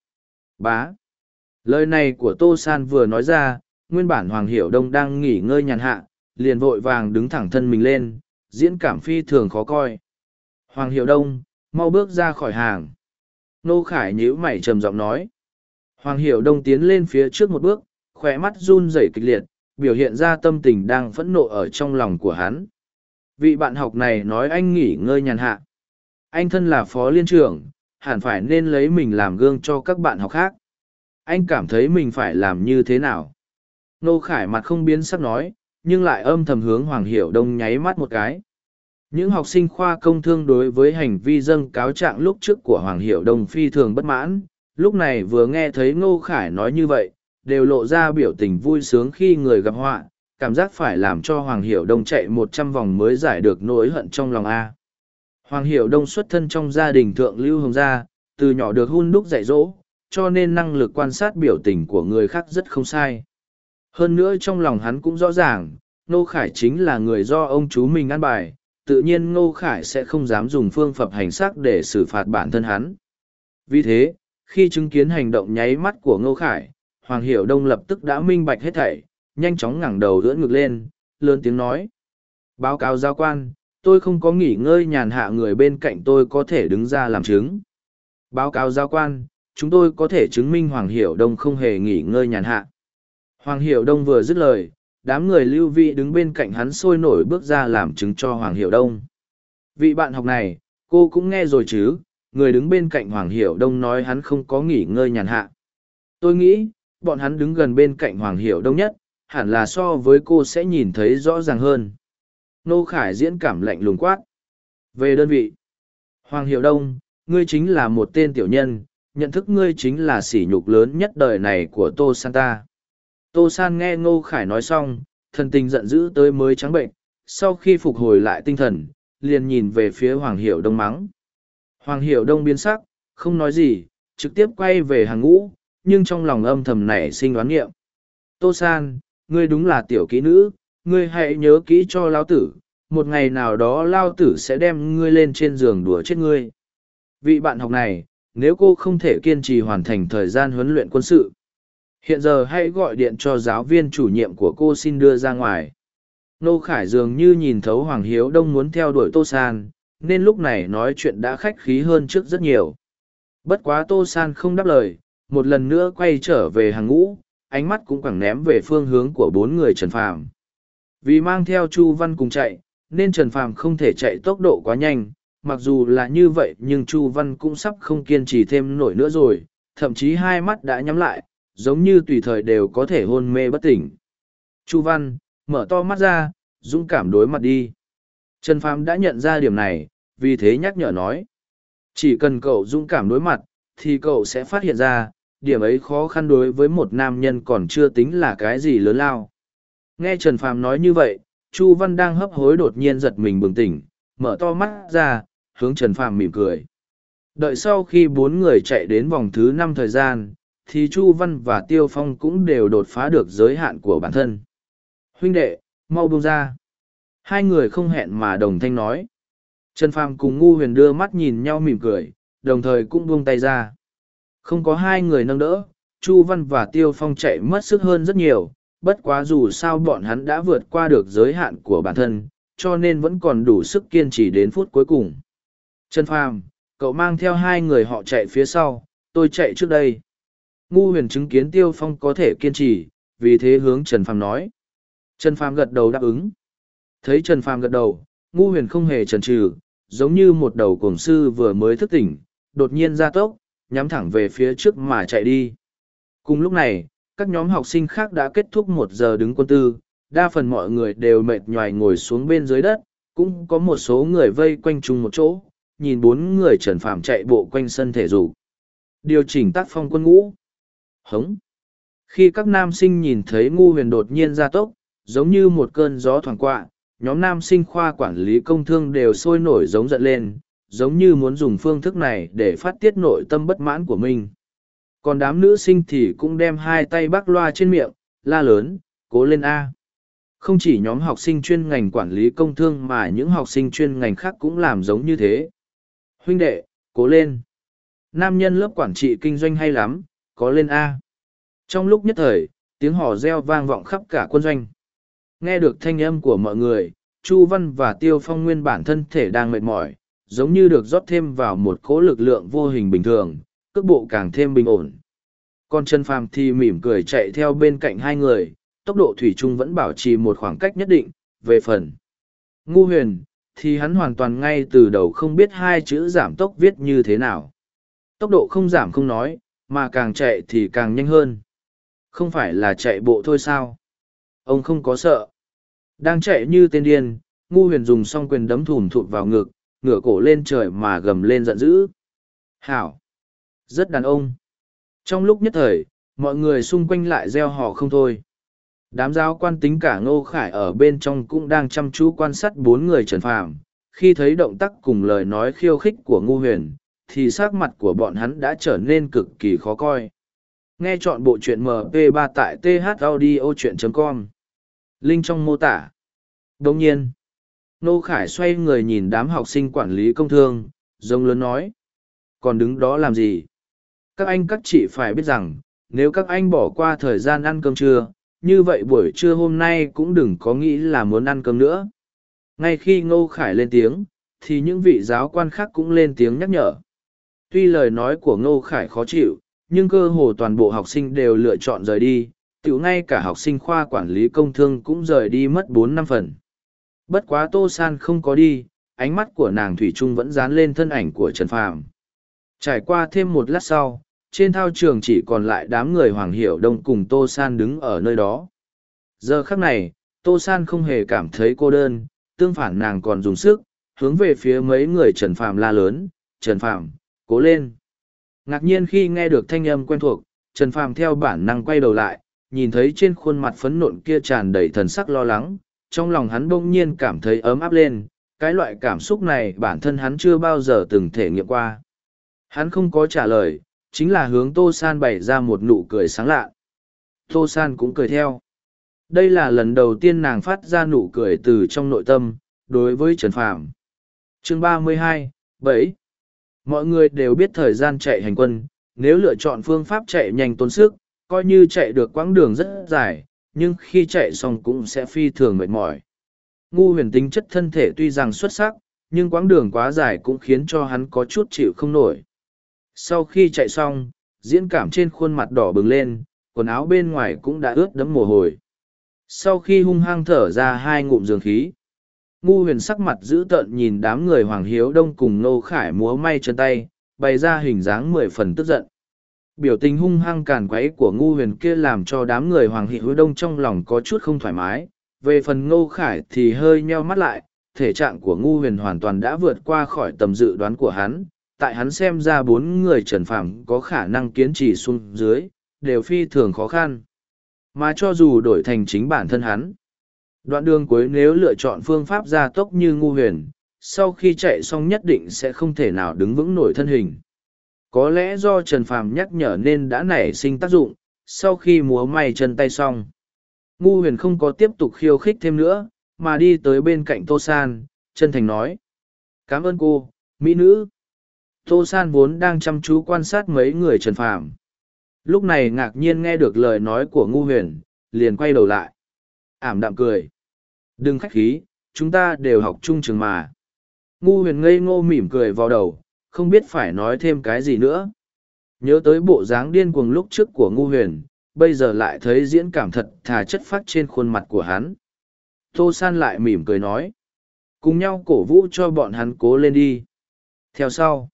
Bá. Lời này của Tô San vừa nói ra, nguyên bản Hoàng Hiểu Đông đang nghỉ ngơi nhàn hạ, liền vội vàng đứng thẳng thân mình lên, diễn cảm phi thường khó coi. Hoàng Hiểu Đông, mau bước ra khỏi hàng. Nô Khải nhíu mày trầm giọng nói. Hoàng Hiểu Đông tiến lên phía trước một bước, khỏe mắt run rẩy kịch liệt, biểu hiện ra tâm tình đang phẫn nộ ở trong lòng của hắn. Vị bạn học này nói anh nghỉ ngơi nhàn hạ. Anh thân là phó liên trưởng, hẳn phải nên lấy mình làm gương cho các bạn học khác. Anh cảm thấy mình phải làm như thế nào? Nô Khải mặt không biến sắc nói, nhưng lại âm thầm hướng Hoàng Hiểu Đông nháy mắt một cái. Những học sinh khoa công thương đối với hành vi dâng cáo trạng lúc trước của Hoàng Hiểu Đông phi thường bất mãn, lúc này vừa nghe thấy Ngô Khải nói như vậy, đều lộ ra biểu tình vui sướng khi người gặp họa, cảm giác phải làm cho Hoàng Hiểu Đông chạy một trăm vòng mới giải được nỗi hận trong lòng A. Hoàng Hiểu Đông xuất thân trong gia đình thượng lưu hồng gia, từ nhỏ được hun đúc dạy dỗ, cho nên năng lực quan sát biểu tình của người khác rất không sai. Hơn nữa trong lòng hắn cũng rõ ràng, Ngô Khải chính là người do ông chú mình ăn bài, tự nhiên Ngô Khải sẽ không dám dùng phương pháp hành xác để xử phạt bản thân hắn. Vì thế, khi chứng kiến hành động nháy mắt của Ngô Khải, Hoàng Hiểu Đông lập tức đã minh bạch hết thảy, nhanh chóng ngẩng đầu ưỡn ngực lên, lớn tiếng nói. Báo cáo giao quan, tôi không có nghỉ ngơi nhàn hạ người bên cạnh tôi có thể đứng ra làm chứng. Báo cáo giao quan, chúng tôi có thể chứng minh Hoàng Hiểu Đông không hề nghỉ ngơi nhàn hạ. Hoàng Hiểu Đông vừa dứt lời, đám người lưu vị đứng bên cạnh hắn sôi nổi bước ra làm chứng cho Hoàng Hiểu Đông. Vị bạn học này, cô cũng nghe rồi chứ, người đứng bên cạnh Hoàng Hiểu Đông nói hắn không có nghỉ ngơi nhàn hạ. Tôi nghĩ, bọn hắn đứng gần bên cạnh Hoàng Hiểu Đông nhất, hẳn là so với cô sẽ nhìn thấy rõ ràng hơn. Nô Khải diễn cảm lạnh lùng quát. Về đơn vị, Hoàng Hiệu Đông, ngươi chính là một tên tiểu nhân, nhận thức ngươi chính là sỉ nhục lớn nhất đời này của Tô Santa. Tô San nghe Ngô Khải nói xong, thần tình giận dữ tới mới trắng bệnh, sau khi phục hồi lại tinh thần, liền nhìn về phía Hoàng Hiệu Đông mắng. Hoàng Hiệu Đông biến sắc, không nói gì, trực tiếp quay về hàng ngũ, nhưng trong lòng âm thầm nảy sinh đoán nghiệm. Tô San, ngươi đúng là tiểu kỹ nữ, ngươi hãy nhớ kỹ cho lao tử, một ngày nào đó lao tử sẽ đem ngươi lên trên giường đùa chết ngươi. Vị bạn học này, nếu cô không thể kiên trì hoàn thành thời gian huấn luyện quân sự, hiện giờ hãy gọi điện cho giáo viên chủ nhiệm của cô xin đưa ra ngoài. Nô Khải dường như nhìn thấu Hoàng Hiếu Đông muốn theo đuổi Tô San, nên lúc này nói chuyện đã khách khí hơn trước rất nhiều. Bất quá Tô San không đáp lời, một lần nữa quay trở về hàng ngũ, ánh mắt cũng quẳng ném về phương hướng của bốn người Trần Phàm. Vì mang theo Chu Văn cùng chạy, nên Trần Phàm không thể chạy tốc độ quá nhanh, mặc dù là như vậy nhưng Chu Văn cũng sắp không kiên trì thêm nổi nữa rồi, thậm chí hai mắt đã nhắm lại, giống như tùy thời đều có thể hôn mê bất tỉnh. Chu Văn, mở to mắt ra, dũng cảm đối mặt đi. Trần Phàm đã nhận ra điểm này, vì thế nhắc nhở nói. Chỉ cần cậu dũng cảm đối mặt, thì cậu sẽ phát hiện ra, điểm ấy khó khăn đối với một nam nhân còn chưa tính là cái gì lớn lao. Nghe Trần Phàm nói như vậy, Chu Văn đang hấp hối đột nhiên giật mình bừng tỉnh, mở to mắt ra, hướng Trần Phàm mỉm cười. Đợi sau khi bốn người chạy đến vòng thứ năm thời gian, thì Chu Văn và Tiêu Phong cũng đều đột phá được giới hạn của bản thân. Huynh đệ, mau buông ra. Hai người không hẹn mà đồng thanh nói. Trần Phàm cùng Ngu Huyền đưa mắt nhìn nhau mỉm cười, đồng thời cũng buông tay ra. Không có hai người nâng đỡ, Chu Văn và Tiêu Phong chạy mất sức hơn rất nhiều, bất quá dù sao bọn hắn đã vượt qua được giới hạn của bản thân, cho nên vẫn còn đủ sức kiên trì đến phút cuối cùng. Trần Phàm, cậu mang theo hai người họ chạy phía sau, tôi chạy trước đây. Ngu huyền chứng kiến Tiêu Phong có thể kiên trì, vì thế hướng Trần Phàm nói. Trần Phàm gật đầu đáp ứng. Thấy Trần Phàm gật đầu, Ngu huyền không hề chần chừ, giống như một đầu cổng sư vừa mới thức tỉnh, đột nhiên ra tốc, nhắm thẳng về phía trước mà chạy đi. Cùng lúc này, các nhóm học sinh khác đã kết thúc một giờ đứng quân tư, đa phần mọi người đều mệt nhoài ngồi xuống bên dưới đất, cũng có một số người vây quanh chung một chỗ, nhìn bốn người trần phạm chạy bộ quanh sân thể dục. Điều chỉnh tác phong quân ngũ. Hống. Khi các nam sinh nhìn thấy ngu huyền đột nhiên ra tốc, giống như một cơn gió thoảng qua, nhóm nam sinh khoa quản lý công thương đều sôi nổi giống giận lên, giống như muốn dùng phương thức này để phát tiết nội tâm bất mãn của mình. Còn đám nữ sinh thì cũng đem hai tay bắc loa trên miệng, la lớn, cố lên A. Không chỉ nhóm học sinh chuyên ngành quản lý công thương mà những học sinh chuyên ngành khác cũng làm giống như thế. Huynh đệ, cố lên. Nam nhân lớp quản trị kinh doanh hay lắm, có lên A. Trong lúc nhất thời, tiếng hò reo vang vọng khắp cả quân doanh. Nghe được thanh âm của mọi người, Chu Văn và Tiêu Phong nguyên bản thân thể đang mệt mỏi, giống như được rót thêm vào một cỗ lực lượng vô hình bình thường, cước bộ càng thêm bình ổn. Còn Trần Phàm thì mỉm cười chạy theo bên cạnh hai người, tốc độ thủy chung vẫn bảo trì một khoảng cách nhất định, về phần. Ngu huyền, thì hắn hoàn toàn ngay từ đầu không biết hai chữ giảm tốc viết như thế nào. Tốc độ không giảm không nói, mà càng chạy thì càng nhanh hơn. Không phải là chạy bộ thôi sao? Ông không có sợ. Đang chạy như tên điên, ngu huyền dùng song quyền đấm thùm thụt vào ngực, ngửa cổ lên trời mà gầm lên giận dữ. Hảo! Rất đàn ông. Trong lúc nhất thời, mọi người xung quanh lại gieo họ không thôi. Đám giáo quan tính cả Ngô Khải ở bên trong cũng đang chăm chú quan sát bốn người Trần Phàm. Khi thấy động tác cùng lời nói khiêu khích của Ngu Huyền, thì sắc mặt của bọn hắn đã trở nên cực kỳ khó coi. Nghe chọn bộ truyện MP3 tại thaudio.com. Link trong mô tả. Đồng nhiên, Nô Khải xoay người nhìn đám học sinh quản lý công thương, rông lớn nói. Còn đứng đó làm gì? Các anh các chị phải biết rằng, nếu các anh bỏ qua thời gian ăn cơm trưa, như vậy buổi trưa hôm nay cũng đừng có nghĩ là muốn ăn cơm nữa. Ngay khi Ngô Khải lên tiếng, thì những vị giáo quan khác cũng lên tiếng nhắc nhở. Tuy lời nói của Ngô Khải khó chịu, nhưng cơ hồ toàn bộ học sinh đều lựa chọn rời đi, tiểu ngay cả học sinh khoa quản lý công thương cũng rời đi mất bốn năm phần. Bất quá Tô San không có đi, ánh mắt của nàng Thủy Trung vẫn dán lên thân ảnh của Trần Phàm. Trải qua thêm một lát sau, trên thao trường chỉ còn lại đám người Hoàng Hiểu Đông cùng Tô San đứng ở nơi đó. Giờ khắc này, Tô San không hề cảm thấy cô đơn, tương phản nàng còn dùng sức, hướng về phía mấy người Trần Phàm la lớn, Trần Phàm cố lên. Ngạc nhiên khi nghe được thanh âm quen thuộc, Trần Phàm theo bản năng quay đầu lại, nhìn thấy trên khuôn mặt phấn nộn kia tràn đầy thần sắc lo lắng, trong lòng hắn bỗng nhiên cảm thấy ấm áp lên, cái loại cảm xúc này bản thân hắn chưa bao giờ từng thể nghiệm qua. Hắn không có trả lời, chính là hướng Tô San bày ra một nụ cười sáng lạ. Tô San cũng cười theo. Đây là lần đầu tiên nàng phát ra nụ cười từ trong nội tâm, đối với Trần Phạm. Chương 32, 7. Mọi người đều biết thời gian chạy hành quân, nếu lựa chọn phương pháp chạy nhanh tốn sức, coi như chạy được quãng đường rất dài, nhưng khi chạy xong cũng sẽ phi thường mệt mỏi. Ngu huyền tính chất thân thể tuy rằng xuất sắc, nhưng quãng đường quá dài cũng khiến cho hắn có chút chịu không nổi. Sau khi chạy xong, diễn cảm trên khuôn mặt đỏ bừng lên, quần áo bên ngoài cũng đã ướt đẫm mồ hôi. Sau khi hung hăng thở ra hai ngụm dương khí, ngu huyền sắc mặt dữ tợn nhìn đám người Hoàng Hiếu Đông cùng Nô Khải múa may chân tay, bày ra hình dáng mười phần tức giận. Biểu tình hung hăng càn quấy của ngu huyền kia làm cho đám người Hoàng hỷ hứa Đông trong lòng có chút không thoải mái. Về phần Ngô Khải thì hơi nheo mắt lại, thể trạng của ngu huyền hoàn toàn đã vượt qua khỏi tầm dự đoán của hắn, tại hắn xem ra bốn người trần phàm có khả năng kiến trì xuống dưới, đều phi thường khó khăn. Mà cho dù đổi thành chính bản thân hắn, đoạn đường cuối nếu lựa chọn phương pháp gia tốc như ngu huyền, sau khi chạy xong nhất định sẽ không thể nào đứng vững nổi thân hình. Có lẽ do Trần Phàm nhắc nhở nên đã nảy sinh tác dụng, sau khi múa may chân tay xong. Ngu huyền không có tiếp tục khiêu khích thêm nữa, mà đi tới bên cạnh Tô San, chân thành nói. Cảm ơn cô, mỹ nữ. Tô San vốn đang chăm chú quan sát mấy người Trần Phàm. Lúc này ngạc nhiên nghe được lời nói của Ngu Huyền, liền quay đầu lại. Ảm đạm cười. Đừng khách khí, chúng ta đều học chung trường mà. Ngu Huyền ngây ngô mỉm cười vào đầu, không biết phải nói thêm cái gì nữa. Nhớ tới bộ dáng điên cuồng lúc trước của Ngu Huyền, bây giờ lại thấy diễn cảm thật thà chất phát trên khuôn mặt của hắn. Tô San lại mỉm cười nói. Cùng nhau cổ vũ cho bọn hắn cố lên đi. Theo sau,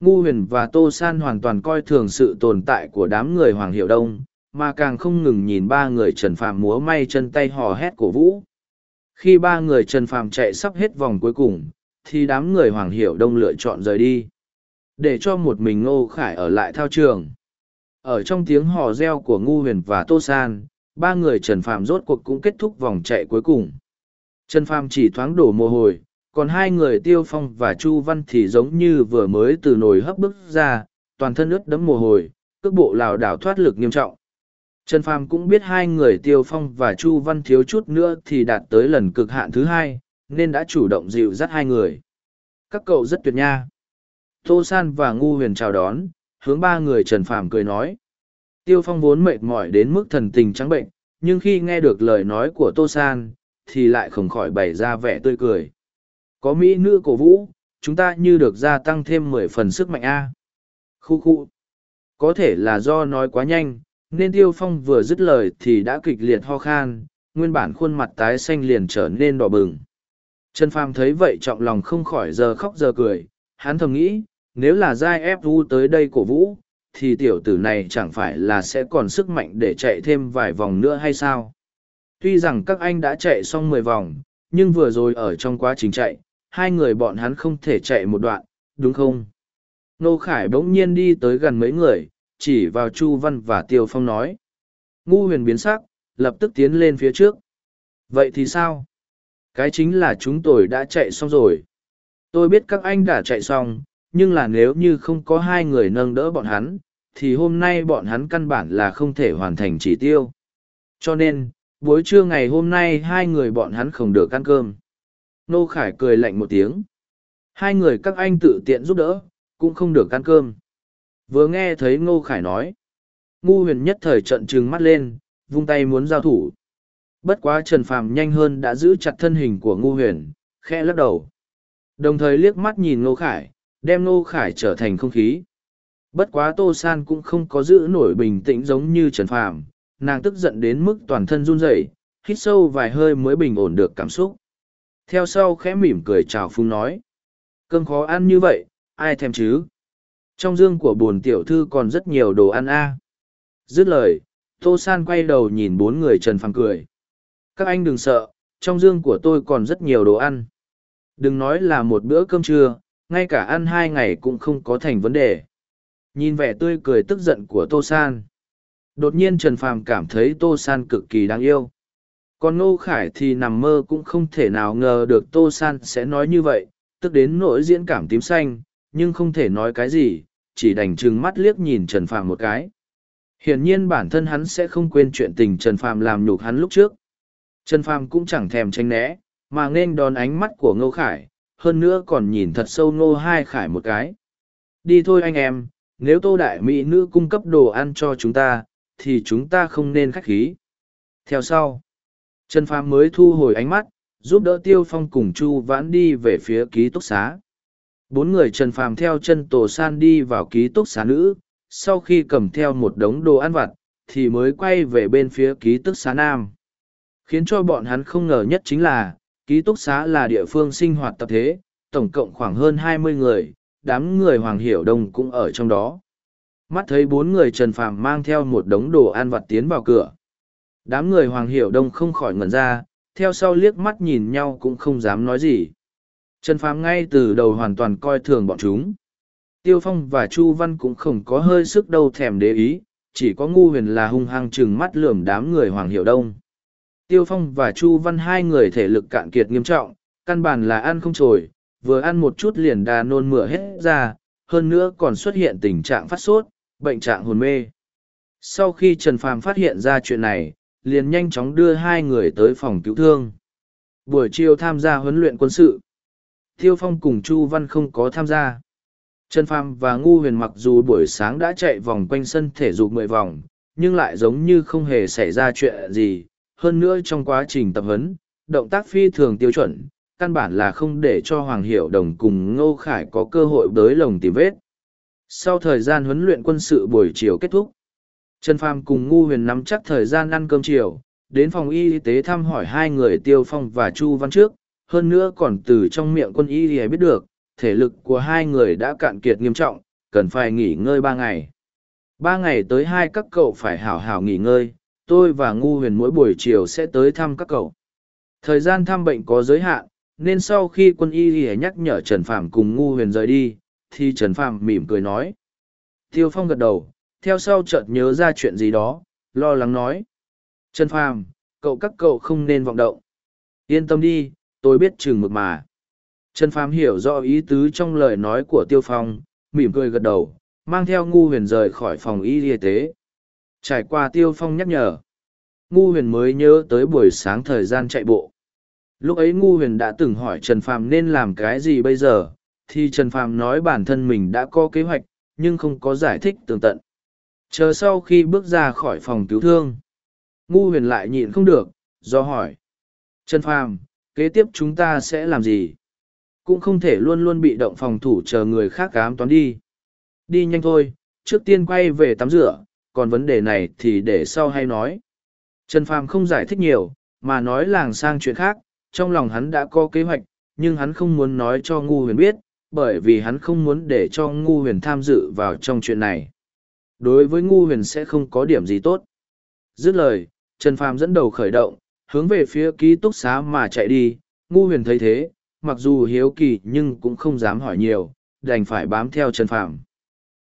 Ngu huyền và Tô San hoàn toàn coi thường sự tồn tại của đám người Hoàng Hiệu Đông, mà càng không ngừng nhìn ba người Trần Phàm múa may chân tay hò hét cổ vũ. Khi ba người Trần Phàm chạy sắp hết vòng cuối cùng, thì đám người Hoàng Hiệu Đông lựa chọn rời đi. Để cho một mình Ngô Khải ở lại thao trường. Ở trong tiếng hò reo của Ngu huyền và Tô San, ba người Trần Phàm rốt cuộc cũng kết thúc vòng chạy cuối cùng. Trần Phàm chỉ thoáng đổ mồ hôi, còn hai người tiêu phong và chu văn thì giống như vừa mới từ nồi hấp bước ra toàn thân ướt đẫm mồ hôi cước bộ lảo đảo thoát lực nghiêm trọng trần phàm cũng biết hai người tiêu phong và chu văn thiếu chút nữa thì đạt tới lần cực hạn thứ hai nên đã chủ động dịu dắt hai người. Các cậu rất tuyệt nha. Tô san và ngu huyền chào đón, hướng ba người trần phàm cười nói. Tiêu phong vốn mệt mỏi đến mức thần tình trắng bệnh, nhưng khi nghe được lời nói của tô san, thì lại không khỏi bày ra vẻ tươi cười. Có mỹ nữ cổ vũ, chúng ta như được gia tăng thêm mười phần sức mạnh a. Khu khu. Có thể là do nói quá nhanh, nên tiêu phong vừa dứt lời thì đã kịch liệt ho khan, nguyên bản khuôn mặt tái xanh liền trở nên đỏ bừng trần phàm thấy vậy trọng lòng không khỏi giờ khóc giờ cười hắn thầm nghĩ nếu là giai ép vu tới đây cổ vũ thì tiểu tử này chẳng phải là sẽ còn sức mạnh để chạy thêm vài vòng nữa hay sao? Tuy rằng các anh đã chạy xong mười vòng, nhưng vừa rồi ở trong quá trình chạy, hai người bọn hắn không thể chạy một đoạn, đúng không? Nô Khải bỗng nhiên đi tới gần mấy người, chỉ vào Chu Văn và Tiêu Phong nói. Ngu huyền biến sắc, lập tức tiến lên phía trước. Vậy thì sao? Cái chính là chúng tôi đã chạy xong rồi. Tôi biết các anh đã chạy xong, nhưng là nếu như không có hai người nâng đỡ bọn hắn, thì hôm nay bọn hắn căn bản là không thể hoàn thành chỉ tiêu. Cho nên, buổi trưa ngày hôm nay hai người bọn hắn không được ăn cơm. Nô Khải cười lạnh một tiếng. Hai người các anh tự tiện giúp đỡ, cũng không được ăn cơm. Vừa nghe thấy Ngô Khải nói, ngu huyền nhất thời trận trừng mắt lên, vung tay muốn giao thủ. Bất quá Trần Phàm nhanh hơn đã giữ chặt thân hình của ngu huyền, khẽ lắc đầu. Đồng thời liếc mắt nhìn Ngô Khải, đem Ngô Khải trở thành không khí. Bất quá Tô San cũng không có giữ nổi bình tĩnh giống như Trần Phàm, nàng tức giận đến mức toàn thân run rẩy, hít sâu vài hơi mới bình ổn được cảm xúc. Theo sau khẽ mỉm cười chào phung nói. Cơm khó ăn như vậy, ai thèm chứ? Trong dương của bồn tiểu thư còn rất nhiều đồ ăn a. Dứt lời, Tô San quay đầu nhìn bốn người Trần Phàm cười. Các anh đừng sợ, trong dương của tôi còn rất nhiều đồ ăn. Đừng nói là một bữa cơm trưa, ngay cả ăn hai ngày cũng không có thành vấn đề. Nhìn vẻ tươi cười tức giận của Tô San. Đột nhiên Trần Phàm cảm thấy Tô San cực kỳ đáng yêu. Còn Ngô Khải thì nằm mơ cũng không thể nào ngờ được Tô San sẽ nói như vậy, tức đến nỗi diễn cảm tím xanh, nhưng không thể nói cái gì, chỉ đành trừng mắt liếc nhìn Trần Phàm một cái. Hiển nhiên bản thân hắn sẽ không quên chuyện tình Trần Phàm làm nhục hắn lúc trước. Trần Phàm cũng chẳng thèm tránh né, mà nên đón ánh mắt của Ngô Khải, hơn nữa còn nhìn thật sâu Ngô Hai Khải một cái. Đi thôi anh em, nếu Tô Đại Mỹ nữ cung cấp đồ ăn cho chúng ta, thì chúng ta không nên khách khí. Theo sau, Trần Phàm mới thu hồi ánh mắt, giúp đỡ Tiêu Phong cùng Chu Vãn đi về phía ký túc xá. Bốn người Trần Phàm theo chân Tổ San đi vào ký túc xá nữ, sau khi cầm theo một đống đồ ăn vặt, thì mới quay về bên phía ký túc xá nam. Khiến cho bọn hắn không ngờ nhất chính là, ký túc xá là địa phương sinh hoạt tập thế, tổng cộng khoảng hơn hai mươi người, đám người Hoàng Hiểu Đông cũng ở trong đó. Mắt thấy bốn người Trần Phàm mang theo một đống đồ ăn vặt tiến vào cửa. Đám người Hoàng Hiểu Đông không khỏi ngẩn ra, theo sau liếc mắt nhìn nhau cũng không dám nói gì. Trần Phàm ngay từ đầu hoàn toàn coi thường bọn chúng. Tiêu Phong và Chu Văn cũng không có hơi sức đâu thèm để ý, chỉ có ngu huyền là hung hăng chừng mắt lườm đám người Hoàng Hiểu Đông. Tiêu Phong và Chu Văn hai người thể lực cạn kiệt nghiêm trọng, căn bản là ăn không trồi, vừa ăn một chút liền đà nôn mửa hết ra, hơn nữa còn xuất hiện tình trạng phát sốt, bệnh trạng hồn mê. Sau khi Trần Phàm phát hiện ra chuyện này, liền nhanh chóng đưa hai người tới phòng cứu thương. Buổi chiều tham gia huấn luyện quân sự. Tiêu Phong cùng Chu Văn không có tham gia. Trần Phàm và Ngu Huyền mặc dù buổi sáng đã chạy vòng quanh sân thể dục mười vòng, nhưng lại giống như không hề xảy ra chuyện gì. Hơn nữa trong quá trình tập huấn, động tác phi thường tiêu chuẩn, căn bản là không để cho Hoàng Hiểu Đồng cùng Ngô Khải có cơ hội đới lồng tìm vết. Sau thời gian huấn luyện quân sự buổi chiều kết thúc, Trần Phàm cùng Ngu Huyền nắm chắc thời gian ăn cơm chiều, đến phòng y tế thăm hỏi hai người Tiêu Phong và Chu Văn trước, hơn nữa còn từ trong miệng quân y thì biết được, thể lực của hai người đã cạn kiệt nghiêm trọng, cần phải nghỉ ngơi ba ngày. Ba ngày tới hai các cậu phải hảo hảo nghỉ ngơi, tôi và Ngu Huyền mỗi buổi chiều sẽ tới thăm các cậu. Thời gian thăm bệnh có giới hạn, nên sau khi quân y thì nhắc nhở Trần Phàm cùng Ngu Huyền rời đi, thì Trần Phàm mỉm cười nói. Tiêu Phong gật đầu, theo sau chợt nhớ ra chuyện gì đó, lo lắng nói. Trần Phàm, cậu các cậu không nên vọng động. Yên tâm đi, tôi biết chừng mực mà. Trần Phàm hiểu rõ ý tứ trong lời nói của Tiêu Phong, mỉm cười gật đầu, mang theo Ngu Huyền rời khỏi phòng y y tế. Trải qua Tiêu Phong nhắc nhở, Ngu Huyền mới nhớ tới buổi sáng thời gian chạy bộ. Lúc ấy Ngu Huyền đã từng hỏi Trần Phàm nên làm cái gì bây giờ, thì Trần Phàm nói bản thân mình đã có kế hoạch, nhưng không có giải thích tường tận. Chờ sau khi bước ra khỏi phòng cứu thương, Ngu Huyền lại nhịn không được, do hỏi. Trần Phàm, kế tiếp chúng ta sẽ làm gì? Cũng không thể luôn luôn bị động phòng thủ chờ người khác cám toán đi. Đi nhanh thôi, trước tiên quay về tắm rửa, còn vấn đề này thì để sau hay nói. Trần Phàm không giải thích nhiều, mà nói làng sang chuyện khác, trong lòng hắn đã có kế hoạch, nhưng hắn không muốn nói cho Ngu Huyền biết, bởi vì hắn không muốn để cho Ngu Huyền tham dự vào trong chuyện này. Đối với ngu huyền sẽ không có điểm gì tốt. Dứt lời, Trần Phàm dẫn đầu khởi động, hướng về phía ký túc xá mà chạy đi, ngu huyền thấy thế, mặc dù hiếu kỳ nhưng cũng không dám hỏi nhiều, đành phải bám theo Trần Phàm.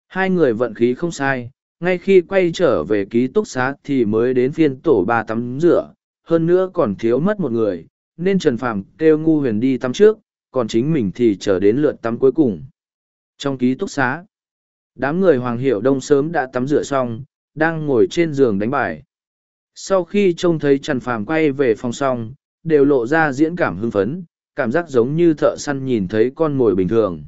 Hai người vận khí không sai, ngay khi quay trở về ký túc xá thì mới đến phiên tổ ba tắm rửa, hơn nữa còn thiếu mất một người, nên Trần Phàm kêu ngu huyền đi tắm trước, còn chính mình thì chờ đến lượt tắm cuối cùng. Trong ký túc xá, đám người Hoàng Hiệu Đông sớm đã tắm rửa xong, đang ngồi trên giường đánh bài. Sau khi trông thấy Trần Phàm quay về phòng xong, đều lộ ra diễn cảm hưng phấn, cảm giác giống như thợ săn nhìn thấy con mồi bình thường.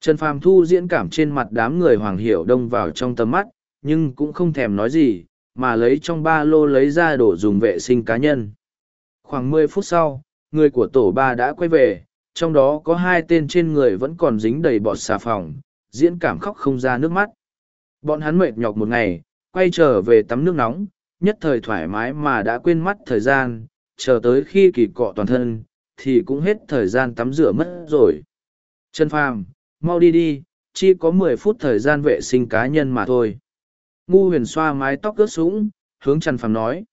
Trần Phàm thu diễn cảm trên mặt đám người Hoàng Hiệu Đông vào trong tầm mắt, nhưng cũng không thèm nói gì, mà lấy trong ba lô lấy ra đồ dùng vệ sinh cá nhân. Khoảng mười phút sau, người của tổ ba đã quay về, trong đó có hai tên trên người vẫn còn dính đầy bọt xà phòng, diễn cảm khóc không ra nước mắt. Bọn hắn mệt nhọc một ngày, quay trở về tắm nước nóng, nhất thời thoải mái mà đã quên mất thời gian, chờ tới khi kỳ cọ toàn thân, thì cũng hết thời gian tắm rửa mất rồi. Trần Phàm, mau đi đi, chỉ có mười phút thời gian vệ sinh cá nhân mà thôi. Ngu huyền xoa mái tóc ướt sũng, hướng Trần Phàm nói.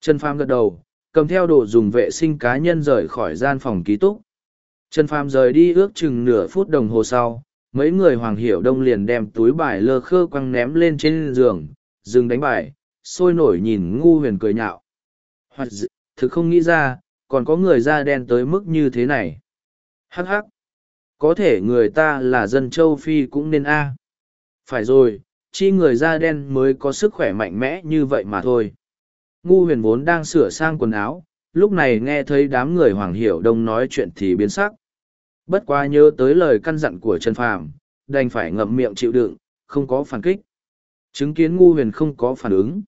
Trần Phàm gật đầu, cầm theo đồ dùng vệ sinh cá nhân rời khỏi gian phòng ký túc. Trần Phàm rời đi ước chừng nửa phút đồng hồ sau, mấy người Hoàng Hiểu Đông liền đem túi bài lơ khơ quăng ném lên trên giường, dừng đánh bài, sôi nổi nhìn ngu huyền cười nhạo. Hoặc thực không nghĩ ra, còn có người da đen tới mức như thế này. Hắc hắc. Có thể người ta là dân châu Phi cũng nên A. Phải rồi, chi người da đen mới có sức khỏe mạnh mẽ như vậy mà thôi. Ngu huyền vốn đang sửa sang quần áo, lúc này nghe thấy đám người Hoàng Hiểu Đông nói chuyện thì biến sắc. Bất quá nhớ tới lời căn dặn của Trần Phàm, đành phải ngậm miệng chịu đựng, không có phản kích. Chứng kiến ngu huyền không có phản ứng.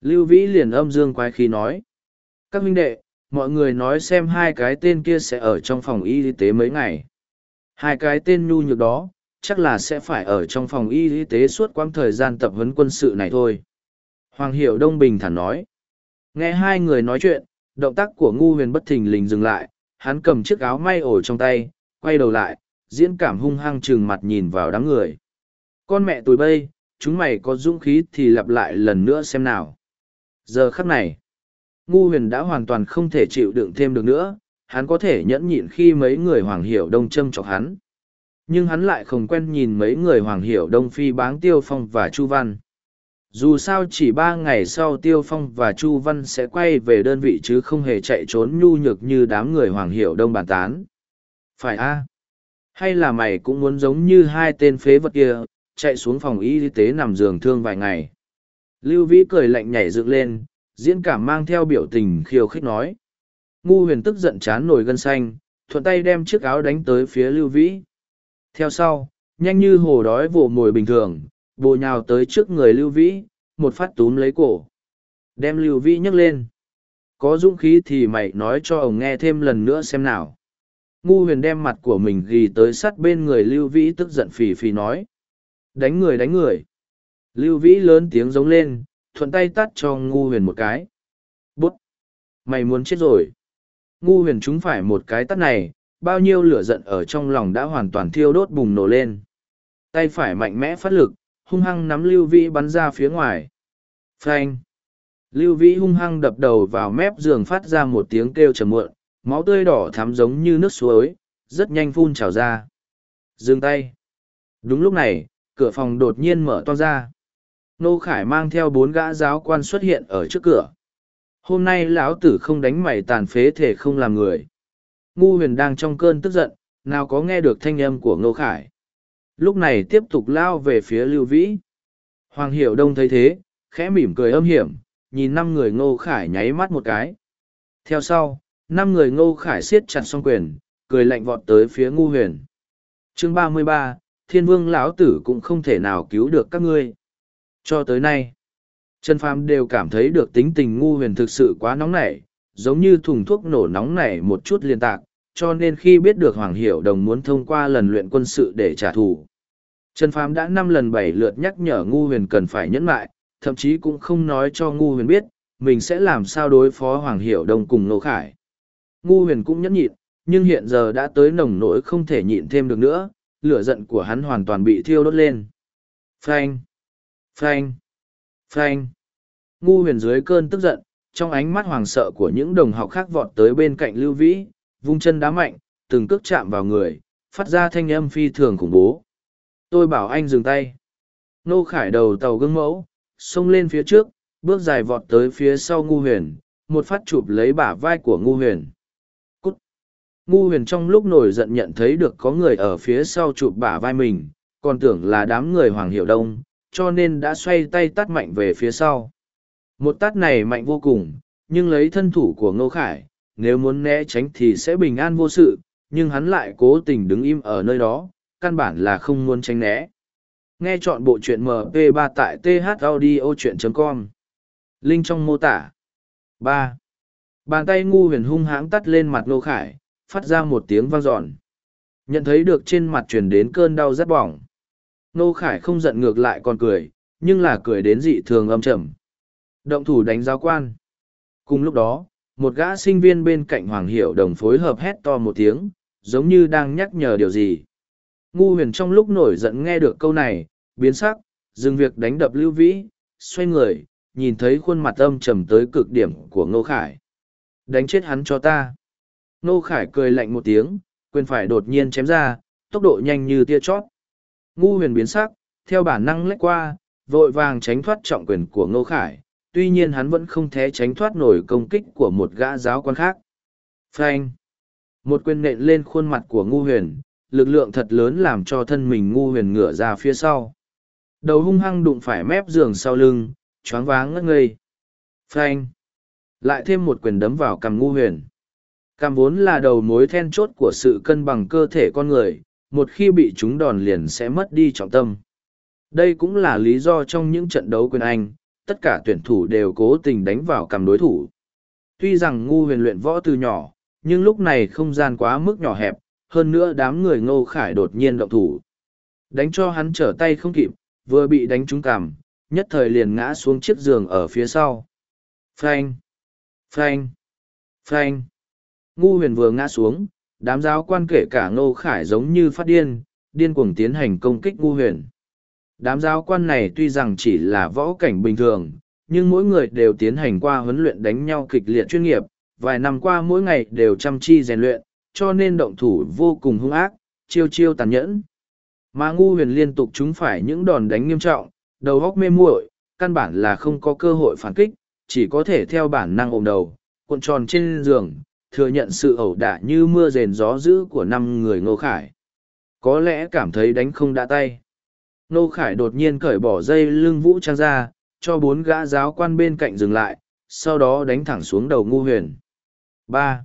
Lưu Vĩ liền âm dương quái khí nói. Các huynh đệ, mọi người nói xem hai cái tên kia sẽ ở trong phòng y tế mấy ngày. Hai cái tên nhu nhược đó, chắc là sẽ phải ở trong phòng y tế suốt quãng thời gian tập huấn quân sự này thôi. Hoàng Hiệu Đông Bình thản nói. Nghe hai người nói chuyện, động tác của ngu huyền bất thình lình dừng lại, hắn cầm chiếc áo may ổ trong tay, quay đầu lại, diễn cảm hung hăng trừng mặt nhìn vào đám người. Con mẹ tuổi bây, chúng mày có dũng khí thì lặp lại lần nữa xem nào. Giờ khắc này, ngu huyền đã hoàn toàn không thể chịu đựng thêm được nữa, hắn có thể nhẫn nhịn khi mấy người hoàng hiểu đông châm chọc hắn. Nhưng hắn lại không quen nhìn mấy người hoàng hiểu đông phi báng tiêu phong và chu văn. Dù sao chỉ ba ngày sau Tiêu Phong và Chu Văn sẽ quay về đơn vị chứ không hề chạy trốn nhu nhược như đám người Hoàng Hiểu Đông bàn tán. Phải a Hay là mày cũng muốn giống như hai tên phế vật kia, chạy xuống phòng y tế nằm giường thương vài ngày. Lưu Vĩ cười lạnh nhảy dựng lên, diễn cảm mang theo biểu tình khiêu khích nói. Ngu huyền tức giận chán nổi gân xanh, thuận tay đem chiếc áo đánh tới phía Lưu Vĩ. Theo sau, nhanh như hồ đói vồ mồi bình thường, bồ nhào tới trước người Lưu Vĩ, một phát túm lấy cổ. Đem Lưu Vĩ nhấc lên. Có dũng khí thì mày nói cho ông nghe thêm lần nữa xem nào. Ngu huyền đem mặt của mình ghi tới sắt bên người Lưu Vĩ tức giận phì phì nói. Đánh người đánh người. Lưu Vĩ lớn tiếng giống lên, thuận tay tắt cho ngu huyền một cái. Bút! Mày muốn chết rồi. Ngu huyền chúng phải một cái tắt này, bao nhiêu lửa giận ở trong lòng đã hoàn toàn thiêu đốt bùng nổ lên. Tay phải mạnh mẽ phát lực, hung hăng nắm Lưu Vĩ bắn ra phía ngoài. Phanh! Lưu Vĩ hung hăng đập đầu vào mép giường phát ra một tiếng kêu trầm muộn, máu tươi đỏ thắm giống như nước suối, rất nhanh phun trào ra. Dừng tay! Đúng lúc này, cửa phòng đột nhiên mở to ra. Nô Khải mang theo bốn gã giáo quan xuất hiện ở trước cửa. Hôm nay lão tử không đánh mày tàn phế thể không làm người. Ngu huyền đang trong cơn tức giận, nào có nghe được thanh âm của Ngô Khải. Lúc này tiếp tục lao về phía lưu vĩ. Hoàng hiệu đông thấy thế khẽ mỉm cười âm hiểm nhìn năm người ngô khải nháy mắt một cái. Theo sau năm người ngô khải siết chặt s o n g quyền cười lạnh vọt tới phía ngu huyền. Chương ba mươi ba thiên vương lão tử cũng không thể nào cứu được các ngươi. Cho tới nay trần phàm đều cảm thấy được tính tình ngu huyền thực sự quá nóng nảy giống như thùng thuốc nổ nóng nảy một chút liên tạc cho nên khi biết được Hoàng Hiểu Đồng muốn thông qua lần luyện quân sự để trả thù. Trần Phàm đã năm lần bảy lượt nhắc nhở Ngu Huyền cần phải nhẫn lại, thậm chí cũng không nói cho Ngu Huyền biết, mình sẽ làm sao đối phó Hoàng Hiểu Đồng cùng Nô Khải. Ngu Huyền cũng nhẫn nhịn, nhưng hiện giờ đã tới nồng nỗi không thể nhịn thêm được nữa, lửa giận của hắn hoàn toàn bị thiêu đốt lên. Phanh! Phanh! Phanh! Ngu huyền dưới cơn tức giận, trong ánh mắt hoàng sợ của những đồng học khác vọt tới bên cạnh Lưu Vĩ, vung chân đá mạnh, từng cước chạm vào người, phát ra thanh âm phi thường khủng bố. Tôi bảo anh dừng tay. Nô Khải đầu tàu gương mẫu, xông lên phía trước, bước dài vọt tới phía sau ngu huyền, một phát chụp lấy bả vai của ngu huyền. Cút! Ngu huyền trong lúc nổi giận nhận thấy được có người ở phía sau chụp bả vai mình, còn tưởng là đám người Hoàng Hiểu Đông, cho nên đã xoay tay tắt mạnh về phía sau. Một tát này mạnh vô cùng, nhưng lấy thân thủ của Ngô Khải, nếu muốn né tránh thì sẽ bình an vô sự, nhưng hắn lại cố tình đứng im ở nơi đó, căn bản là không muốn tránh né. Nghe chọn bộ truyện MP3 tại thaudio.com. Link trong mô tả. ba Bàn tay ngu huyền hung hãng tắt lên mặt Ngô Khải, phát ra một tiếng vang dọn. Nhận thấy được trên mặt truyền đến cơn đau rất bỏng. Ngô Khải không giận ngược lại còn cười, nhưng là cười đến dị thường âm trầm. Động thủ đánh giáo quan. Cùng lúc đó, một gã sinh viên bên cạnh Hoàng Hiểu đồng phối hợp hét to một tiếng, giống như đang nhắc nhở điều gì. Ngu huyền trong lúc nổi giận nghe được câu này, biến sắc, dừng việc đánh đập lưu vĩ, xoay người, nhìn thấy khuôn mặt âm trầm tới cực điểm của Ngô Khải. Đánh chết hắn cho ta. Ngô Khải cười lạnh một tiếng, quyền phải đột nhiên chém ra, tốc độ nhanh như tia chót. Ngu huyền biến sắc, theo bản năng lách qua, vội vàng tránh thoát trọng quyền của Ngô Khải, tuy nhiên hắn vẫn không thể tránh thoát nổi công kích của một gã giáo quan khác. Frank! Một quyền nện lên khuôn mặt của ngu huyền, lực lượng thật lớn làm cho thân mình ngu huyền ngửa ra phía sau. Đầu hung hăng đụng phải mép giường sau lưng, choáng váng ngất ngây. Frank! Lại thêm một quyền đấm vào cằm ngu huyền. Cằm vốn là đầu mối then chốt của sự cân bằng cơ thể con người, một khi bị chúng đòn liền sẽ mất đi trọng tâm. Đây cũng là lý do trong những trận đấu quyền Anh, tất cả tuyển thủ đều cố tình đánh vào cầm đối thủ. Tuy rằng ngu huyền luyện võ từ nhỏ, nhưng lúc này không gian quá mức nhỏ hẹp, hơn nữa đám người ngô khải đột nhiên động thủ. Đánh cho hắn trở tay không kịp, vừa bị đánh trúng cằm, nhất thời liền ngã xuống chiếc giường ở phía sau. Phanh! Phanh! Phanh! Ngu huyền vừa ngã xuống, đám giáo quan kể cả ngô khải giống như phát điên, điên cuồng tiến hành công kích ngu huyền. Đám giáo quan này tuy rằng chỉ là võ cảnh bình thường, nhưng mỗi người đều tiến hành qua huấn luyện đánh nhau kịch liệt chuyên nghiệp, vài năm qua mỗi ngày đều chăm chi rèn luyện, cho nên động thủ vô cùng hung ác, chiêu chiêu tàn nhẫn. Mà ngu huyền liên tục chúng phải những đòn đánh nghiêm trọng, đầu góc mê muội, căn bản là không có cơ hội phản kích, chỉ có thể theo bản năng ôm đầu, cuộn tròn trên giường, thừa nhận sự ẩu đả như mưa rền gió dữ của năm người ngô khải. Có lẽ cảm thấy đánh không đã tay. Nô Khải đột nhiên cởi bỏ dây lưng vũ trang ra, cho bốn gã giáo quan bên cạnh dừng lại, sau đó đánh thẳng xuống đầu ngu huyền. ba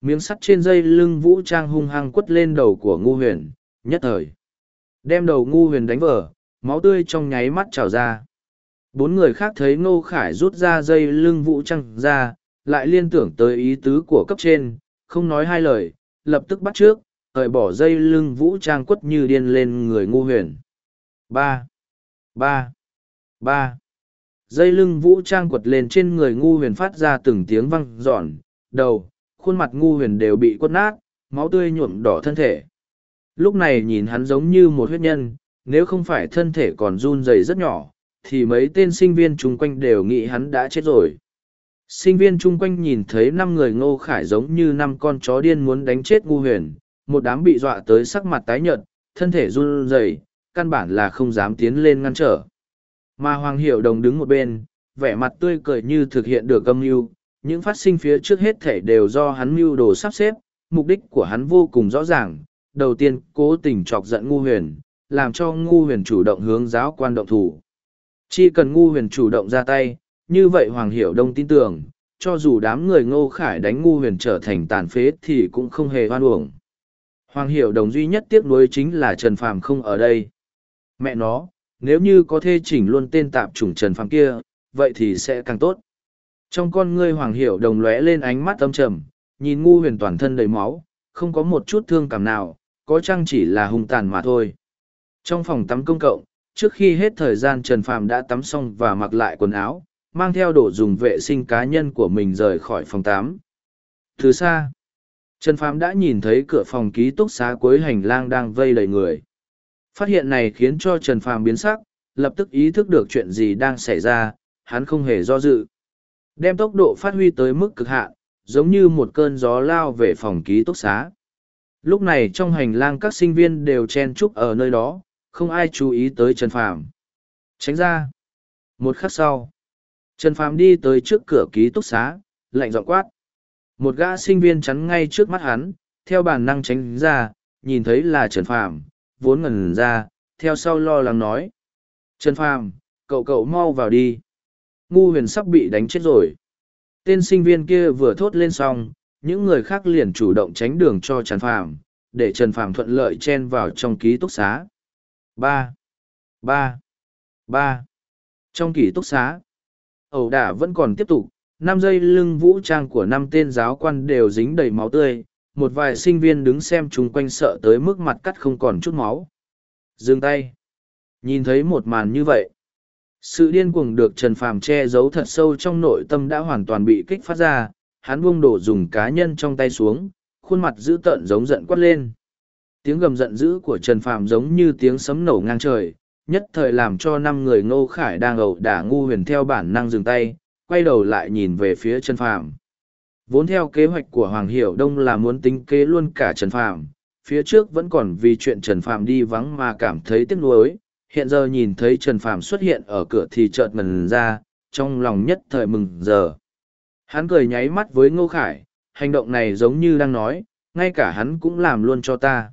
Miếng sắt trên dây lưng vũ trang hung hăng quất lên đầu của ngu huyền, nhất thời. Đem đầu ngu huyền đánh vỡ, máu tươi trong nháy mắt trào ra. Bốn người khác thấy Nô Khải rút ra dây lưng vũ trang ra, lại liên tưởng tới ý tứ của cấp trên, không nói hai lời, lập tức bắt trước, cởi bỏ dây lưng vũ trang quất như điên lên người ngu huyền ba. Ba. Ba. Dây lưng vũ trang quật lên trên người ngu huyền phát ra từng tiếng văng giòn đầu, khuôn mặt ngu huyền đều bị quất nát, máu tươi nhuộm đỏ thân thể. Lúc này nhìn hắn giống như một huyết nhân, nếu không phải thân thể còn run rẩy rất nhỏ, thì mấy tên sinh viên chung quanh đều nghĩ hắn đã chết rồi. Sinh viên chung quanh nhìn thấy năm người ngô khải giống như năm con chó điên muốn đánh chết ngu huyền, một đám bị dọa tới sắc mặt tái nhợt, thân thể run rẩy căn bản là không dám tiến lên ngăn trở. Mà Hoàng Hiểu Đồng đứng một bên, vẻ mặt tươi cười như thực hiện được âm mưu, những phát sinh phía trước hết thể đều do hắn mưu đồ sắp xếp, mục đích của hắn vô cùng rõ ràng. Đầu tiên, cố tình chọc giận ngu huyền, làm cho ngu huyền chủ động hướng giáo quan động thủ. Chỉ cần ngu huyền chủ động ra tay, như vậy Hoàng Hiểu Đông tin tưởng, cho dù đám người ngô khải đánh ngu huyền trở thành tàn phế thì cũng không hề hoan uổng. Hoàng Hiểu Đồng duy nhất tiếc nuối chính là Trần Phàm không ở đây. Mẹ nó, nếu như có thể chỉnh luôn tên tạp chủng Trần Phàm kia, vậy thì sẽ càng tốt. Trong con ngươi Hoàng Hiểu đồng lóe lên ánh mắt âm trầm, nhìn ngu huyền toàn thân đầy máu, không có một chút thương cảm nào, có chăng chỉ là hung tàn mà thôi. Trong phòng tắm công cộng, trước khi hết thời gian Trần Phàm đã tắm xong và mặc lại quần áo, mang theo đồ dùng vệ sinh cá nhân của mình rời khỏi phòng tắm. Từ xa, Trần Phàm đã nhìn thấy cửa phòng ký túc xá cuối hành lang đang vây đầy người. Phát hiện này khiến cho Trần Phàm biến sắc, lập tức ý thức được chuyện gì đang xảy ra, hắn không hề do dự. Đem tốc độ phát huy tới mức cực hạn, giống như một cơn gió lao về phòng ký túc xá. Lúc này trong hành lang các sinh viên đều chen chúc ở nơi đó, không ai chú ý tới Trần Phàm. Tránh ra. Một khắc sau, Trần Phàm đi tới trước cửa ký túc xá, lạnh giọng quát. Một gã sinh viên chắn ngay trước mắt hắn, theo bản năng tránh ra, nhìn thấy là Trần Phàm, vốn ngẩn ra, theo sau lo lắng nói. Trần Phàm, cậu cậu mau vào đi. Ngu huyền sắp bị đánh chết rồi. Tên sinh viên kia vừa thốt lên xong, những người khác liền chủ động tránh đường cho Trần Phàm, để Trần Phàm thuận lợi chen vào trong ký túc xá. Ba, ba, ba. Trong ký túc xá, ẩu đả vẫn còn tiếp tục, năm giây lưng vũ trang của năm tên giáo quan đều dính đầy máu tươi, một vài sinh viên đứng xem chung quanh sợ tới mức mặt cắt không còn chút máu. Dừng tay. Nhìn thấy một màn như vậy, sự điên cuồng được Trần Phàm che giấu thật sâu trong nội tâm đã hoàn toàn bị kích phát ra, hắn buông đổ dùng cá nhân trong tay xuống, khuôn mặt dữ tợn giống giận quát lên. Tiếng gầm giận dữ của Trần Phàm giống như tiếng sấm nổ ngang trời, nhất thời làm cho năm người Ngô Khải đang ẩu đả ngu huyền theo bản năng dừng tay, quay đầu lại nhìn về phía Trần Phàm. Vốn theo kế hoạch của Hoàng Hiểu Đông là muốn tính kế luôn cả Trần Phàm, phía trước vẫn còn vì chuyện Trần Phàm đi vắng mà cảm thấy tiếc nuối, hiện giờ nhìn thấy Trần Phàm xuất hiện ở cửa thì chợt ngần ra, trong lòng nhất thời mừng giờ. Hắn cười nháy mắt với Ngô Khải, hành động này giống như đang nói, ngay cả hắn cũng làm luôn cho ta.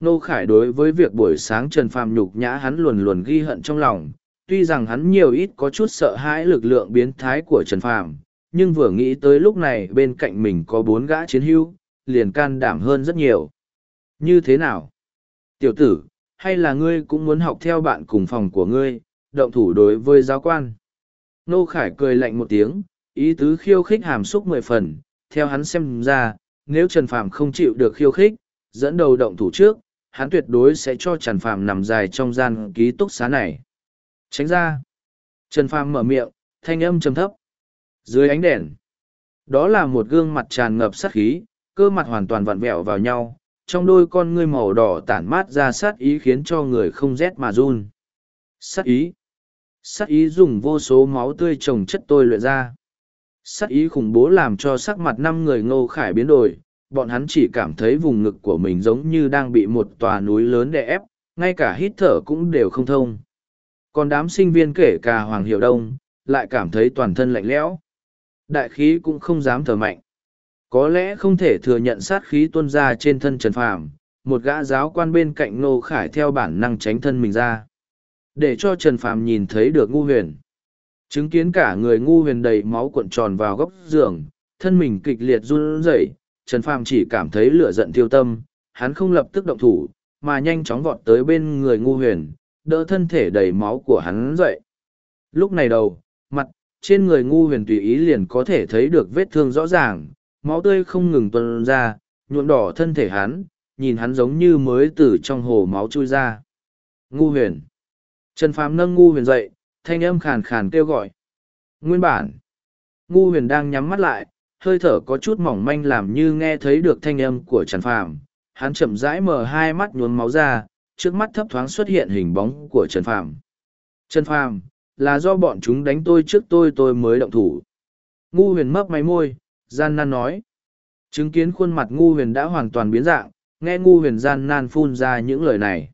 Ngô Khải đối với việc buổi sáng Trần Phàm nhục nhã hắn luồn luồn ghi hận trong lòng, tuy rằng hắn nhiều ít có chút sợ hãi lực lượng biến thái của Trần Phàm, nhưng vừa nghĩ tới lúc này bên cạnh mình có bốn gã chiến hữu, liền can đảm hơn rất nhiều. Như thế nào? Tiểu tử, hay là ngươi cũng muốn học theo bạn cùng phòng của ngươi, động thủ đối với giáo quan? Nô Khải cười lạnh một tiếng, ý tứ khiêu khích hàm xúc mười phần, theo hắn xem ra, nếu Trần Phàm không chịu được khiêu khích, dẫn đầu động thủ trước, hắn tuyệt đối sẽ cho Trần Phàm nằm dài trong gian ký túc xá này. Tránh ra. Trần Phàm mở miệng, thanh âm trầm thấp. Dưới ánh đèn, đó là một gương mặt tràn ngập sát khí, cơ mặt hoàn toàn vặn vẹo vào nhau, trong đôi con ngươi màu đỏ tản mát ra sát ý khiến cho người không rét mà run. Sát ý. Sát ý dùng vô số máu tươi trồng chất tôi luyện ra. Sát ý khủng bố làm cho sắc mặt năm người ngô khải biến đổi, bọn hắn chỉ cảm thấy vùng ngực của mình giống như đang bị một tòa núi lớn đè ép, ngay cả hít thở cũng đều không thông. Còn đám sinh viên kể cả Hoàng Hiệu Đông, lại cảm thấy toàn thân lạnh lẽo. Đại khí cũng không dám thở mạnh. Có lẽ không thể thừa nhận sát khí tuôn ra trên thân Trần Phàm, một gã giáo quan bên cạnh Nô Khải theo bản năng tránh thân mình ra. Để cho Trần Phàm nhìn thấy được ngu huyền. Chứng kiến cả người ngu huyền đầy máu cuộn tròn vào góc giường, thân mình kịch liệt run rẩy, Trần Phàm chỉ cảm thấy lửa giận tiêu tâm, hắn không lập tức động thủ, mà nhanh chóng vọt tới bên người ngu huyền, đỡ thân thể đầy máu của hắn dậy. Lúc này đầu, mặt, trên người ngu huyền tùy ý liền có thể thấy được vết thương rõ ràng, máu tươi không ngừng tuần ra, nhuộm đỏ thân thể hắn, nhìn hắn giống như mới từ trong hồ máu chui ra. Ngu huyền. Trần Phàm nâng ngu huyền dậy, thanh âm khàn khàn kêu gọi. Nguyên bản. Ngu huyền đang nhắm mắt lại, hơi thở có chút mỏng manh làm như nghe thấy được thanh âm của Trần Phàm. Hắn chậm rãi mở hai mắt nhuốm máu ra, trước mắt thấp thoáng xuất hiện hình bóng của Trần Phàm. Trần Phàm, là do bọn chúng đánh tôi trước tôi tôi mới động thủ. Ngu huyền mấp máy môi, gian nan nói. Chứng kiến khuôn mặt ngu huyền đã hoàn toàn biến dạng, nghe ngu huyền gian nan phun ra những lời này.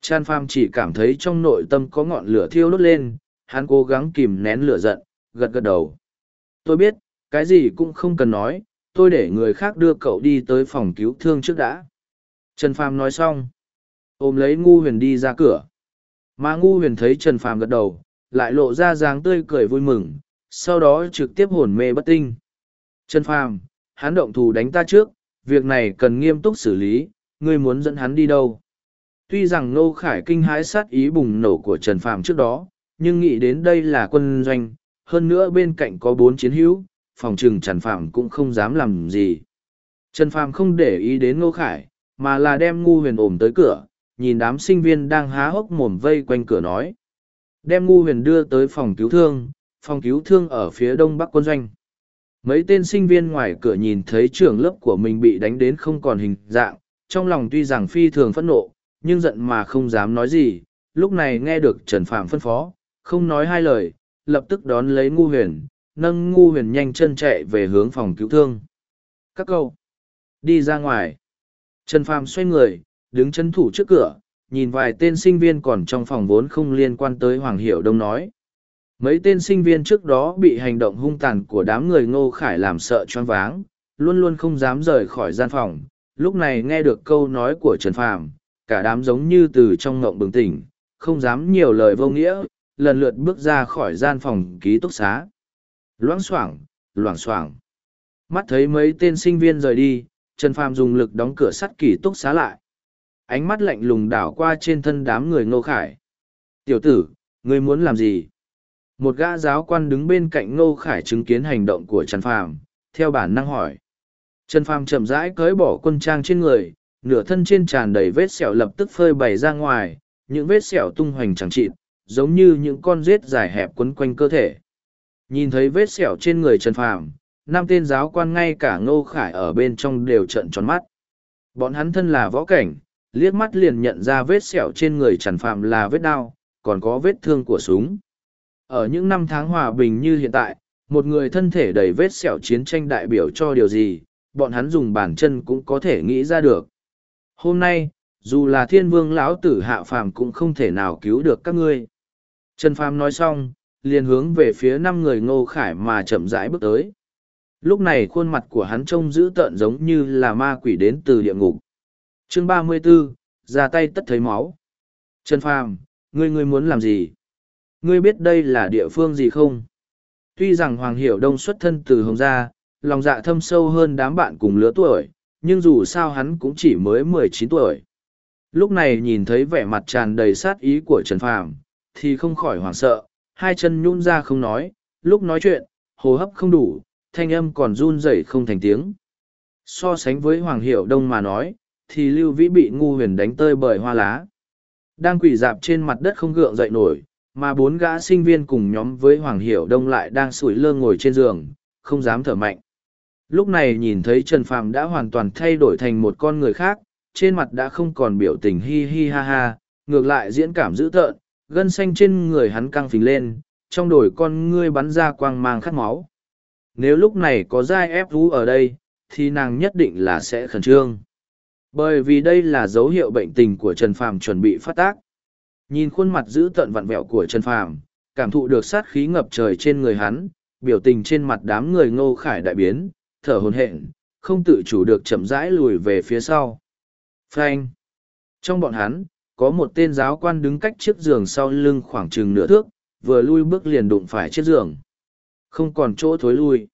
Chan Pham chỉ cảm thấy trong nội tâm có ngọn lửa thiêu đốt lên, hắn cố gắng kìm nén lửa giận, gật gật đầu. Tôi biết, cái gì cũng không cần nói, tôi để người khác đưa cậu đi tới phòng cứu thương trước đã. Trần Phàm nói xong, ôm lấy ngu huyền đi ra cửa. Mà ngu huyền thấy Trần Phàm gật đầu, lại lộ ra dáng tươi cười vui mừng, sau đó trực tiếp hồn mê bất tinh. Trần Phàm, hắn động thủ đánh ta trước, việc này cần nghiêm túc xử lý, ngươi muốn dẫn hắn đi đâu? Tuy rằng Nô Khải kinh hãi sát ý bùng nổ của Trần Phàm trước đó, nhưng nghĩ đến đây là quân doanh, hơn nữa bên cạnh có bốn chiến hữu, phòng trừng Trần Phàm cũng không dám làm gì. Trần Phàm không để ý đến Nô Khải, mà là đem ngu huyền ổm tới cửa, nhìn đám sinh viên đang há hốc mồm vây quanh cửa nói. Đem ngu huyền đưa tới phòng cứu thương, phòng cứu thương ở phía đông bắc quân doanh. Mấy tên sinh viên ngoài cửa nhìn thấy trưởng lớp của mình bị đánh đến không còn hình dạng, trong lòng tuy rằng phi thường phẫn nộ, nhưng giận mà không dám nói gì, lúc này nghe được Trần Phạm phân phó, không nói hai lời, lập tức đón lấy ngu huyền, nâng ngu huyền nhanh chân chạy về hướng phòng cứu thương. Các câu, đi ra ngoài. Trần Phạm xoay người, đứng chân thủ trước cửa, nhìn vài tên sinh viên còn trong phòng vốn không liên quan tới Hoàng Hiểu Đông nói. Mấy tên sinh viên trước đó bị hành động hung tàn của đám người ngô khải làm sợ choáng váng, luôn luôn không dám rời khỏi gian phòng. Lúc này nghe được câu nói của Trần Phàm, cả đám giống như từ trong ngộng bừng tỉnh, không dám nhiều lời vô nghĩa, lần lượt bước ra khỏi gian phòng ký túc xá. Loãng xoảng, loảng xoảng. Mắt thấy mấy tên sinh viên rời đi, Trần Phàm dùng lực đóng cửa sắt ký túc xá lại. Ánh mắt lạnh lùng đảo qua trên thân đám người ngô khải. Tiểu tử, ngươi muốn làm gì? Một gã giáo quan đứng bên cạnh ngô khải chứng kiến hành động của Trần Phàm, theo bản năng hỏi. Trần Phàm chậm rãi cởi bỏ quân trang trên người, nửa thân trên tràn đầy vết sẹo lập tức phơi bày ra ngoài, những vết sẹo tung hoành chẳng chịt, giống như những con rết dài hẹp quấn quanh cơ thể. Nhìn thấy vết sẹo trên người Trần Phàm, năm tên giáo quan ngay cả Ngô Khải ở bên trong đều trợn tròn mắt. Bọn hắn thân là võ cảnh, liếc mắt liền nhận ra vết sẹo trên người Trần Phàm là vết đau, còn có vết thương của súng. Ở những năm tháng hòa bình như hiện tại, một người thân thể đầy vết sẹo chiến tranh đại biểu cho điều gì, bọn hắn dùng bàn chân cũng có thể nghĩ ra được. Hôm nay, dù là thiên vương lão tử hạ phàm cũng không thể nào cứu được các ngươi. Trần Phàm nói xong, liền hướng về phía năm người ngô khải mà chậm rãi bước tới. Lúc này khuôn mặt của hắn trông dữ tợn giống như là ma quỷ đến từ địa ngục. Chương ba mươi 34, ra tay tất thấy máu. Trần Phàm, ngươi ngươi muốn làm gì? Ngươi biết đây là địa phương gì không? Tuy rằng Hoàng Hiểu Đông xuất thân từ Hồng Gia, lòng dạ thâm sâu hơn đám bạn cùng lứa tuổi, nhưng dù sao hắn cũng chỉ mới mười chín tuổi. Lúc này nhìn thấy vẻ mặt tràn đầy sát ý của Trần Phàm, thì không khỏi hoảng sợ, hai chân nhún ra không nói, lúc nói chuyện, hô hấp không đủ, thanh âm còn run rẩy không thành tiếng. So sánh với Hoàng Hiểu Đông mà nói, thì Lưu Vĩ bị ngu huyền đánh tơi bởi hoa lá. Đang quỳ dạp trên mặt đất không gượng dậy nổi, mà bốn gã sinh viên cùng nhóm với Hoàng Hiểu Đông lại đang sủi lơ ngồi trên giường, không dám thở mạnh. Lúc này nhìn thấy Trần Phàm đã hoàn toàn thay đổi thành một con người khác, trên mặt đã không còn biểu tình hi hi ha ha, ngược lại diễn cảm dữ tợn, gân xanh trên người hắn căng phình lên, trong đồi con ngươi bắn ra quang mang khát máu. Nếu lúc này có giai ép vũ ở đây, thì nàng nhất định là sẽ khẩn trương. Bởi vì đây là dấu hiệu bệnh tình của Trần Phàm chuẩn bị phát tác. Nhìn khuôn mặt dữ tợn vặn vẹo của Trần Phàm, cảm thụ được sát khí ngập trời trên người hắn, biểu tình trên mặt đám người ngô khải đại biến, thở hồn hện, không tự chủ được chậm rãi lùi về phía sau. Frank! Trong bọn hắn, có một tên giáo quan đứng cách chiếc giường sau lưng khoảng chừng nửa thước, vừa lui bước liền đụng phải chiếc giường. Không còn chỗ thối lui.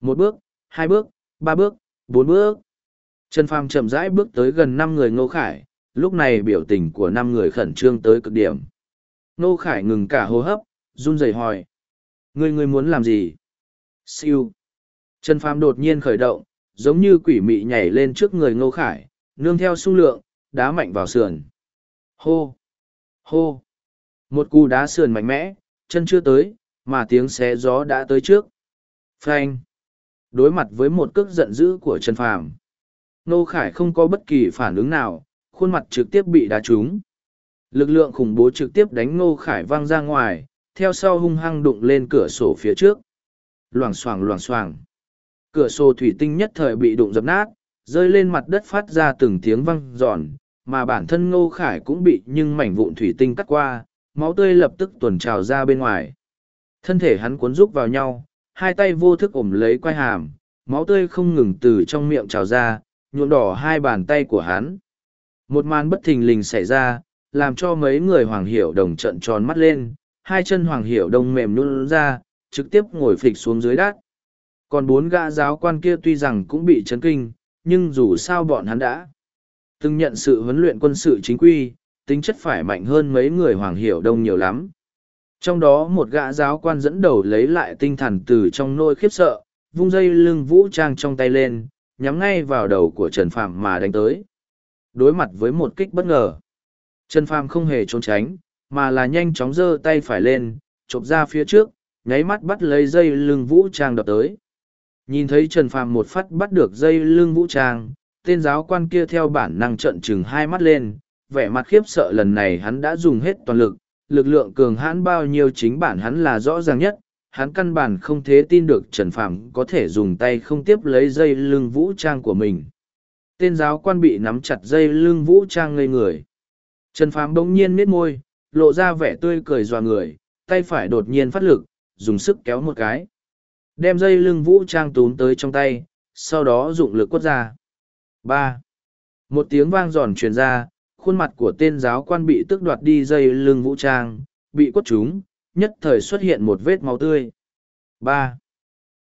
Một bước, hai bước, ba bước, bốn bước. Trần Phàm chậm rãi bước tới gần năm người ngô khải, lúc này biểu tình của năm người khẩn trương tới cực điểm. Ngô khải ngừng cả hô hấp, run rẩy hỏi. Ngươi ngươi muốn làm gì? Siêu. Trần Phàm đột nhiên khởi động, giống như quỷ mị nhảy lên trước người ngô khải, nương theo xung lượng, đá mạnh vào sườn. Hô! Hô! Một cú đá sườn mạnh mẽ, chân chưa tới, mà tiếng xé gió đã tới trước. Phanh! Đối mặt với một cước giận dữ của Trần Phàm, Nô Khải không có bất kỳ phản ứng nào, khuôn mặt trực tiếp bị đá trúng. Lực lượng khủng bố trực tiếp đánh Nô Khải văng ra ngoài, theo sau hung hăng đụng lên cửa sổ phía trước. Loảng xoảng loảng xoảng. Cửa sổ thủy tinh nhất thời bị đụng dập nát, rơi lên mặt đất phát ra từng tiếng văng giòn, mà bản thân Ngô Khải cũng bị nhưng mảnh vụn thủy tinh cắt qua, máu tươi lập tức tuần trào ra bên ngoài. Thân thể hắn cuốn rúc vào nhau, hai tay vô thức ôm lấy quai hàm, máu tươi không ngừng từ trong miệng trào ra, nhuộm đỏ hai bàn tay của hắn. Một màn bất thình lình xảy ra, làm cho mấy người Hoàng Hiểu Đồng trận tròn mắt lên, hai chân Hoàng Hiểu Đồng mềm nhún ra, trực tiếp ngồi phịch xuống dưới đất. Còn bốn gã giáo quan kia tuy rằng cũng bị chấn kinh, nhưng dù sao bọn hắn đã từng nhận sự huấn luyện quân sự chính quy, tính chất phải mạnh hơn mấy người Hoàng Hiểu Đông nhiều lắm. Trong đó một gã giáo quan dẫn đầu lấy lại tinh thần từ trong nôi khiếp sợ, vung dây lưng vũ trang trong tay lên, nhắm ngay vào đầu của Trần Phạm mà đánh tới. Đối mặt với một kích bất ngờ, Trần Phạm không hề trốn tránh, mà là nhanh chóng giơ tay phải lên, chộp ra phía trước, nháy mắt bắt lấy dây lưng vũ trang đập tới. Nhìn thấy Trần Phạm một phát bắt được dây lưng vũ trang, tên giáo quan kia theo bản năng trận trừng hai mắt lên, vẻ mặt khiếp sợ lần này hắn đã dùng hết toàn lực, lực lượng cường hãn bao nhiêu chính bản hắn là rõ ràng nhất, hắn căn bản không thế tin được Trần Phàm có thể dùng tay không tiếp lấy dây lưng vũ trang của mình. Tên giáo quan bị nắm chặt dây lưng vũ trang ngây người. Trần Phàm bỗng nhiên miết môi, lộ ra vẻ tươi cười dọa người, tay phải đột nhiên phát lực, dùng sức kéo một cái. Đem dây lưng vũ trang túm tới trong tay, sau đó dụng lực quất ra. ba Một tiếng vang giòn truyền ra, khuôn mặt của tên giáo quan bị tước đoạt đi dây lưng vũ trang, bị quất trúng, nhất thời xuất hiện một vết máu tươi. ba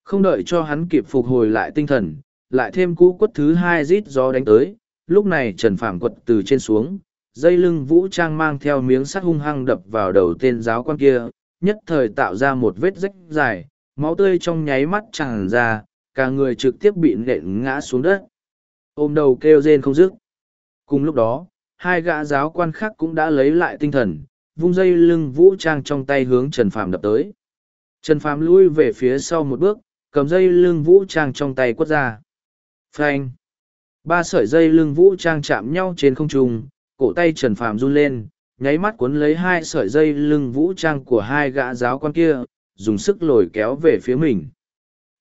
Không đợi cho hắn kịp phục hồi lại tinh thần, lại thêm cú quất thứ hai rít gió đánh tới, lúc này Trần Phạm quật từ trên xuống, dây lưng vũ trang mang theo miếng sắt hung hăng đập vào đầu tên giáo quan kia, nhất thời tạo ra một vết rách dài, máu tươi trong nháy mắt tràn ra, cả người trực tiếp bị nện ngã xuống đất. Ôm đầu kêu rên không dứt. Cùng lúc đó, hai gã giáo quan khác cũng đã lấy lại tinh thần, vung dây lưng vũ trang trong tay hướng Trần Phàm đập tới. Trần Phàm lui về phía sau một bước, cầm dây lưng vũ trang trong tay quất ra. Phanh! Ba sợi dây lưng vũ trang chạm nhau trên không trung, cổ tay Trần Phàm run lên, nháy mắt cuốn lấy hai sợi dây lưng vũ trang của hai gã giáo quan kia, dùng sức lồi kéo về phía mình.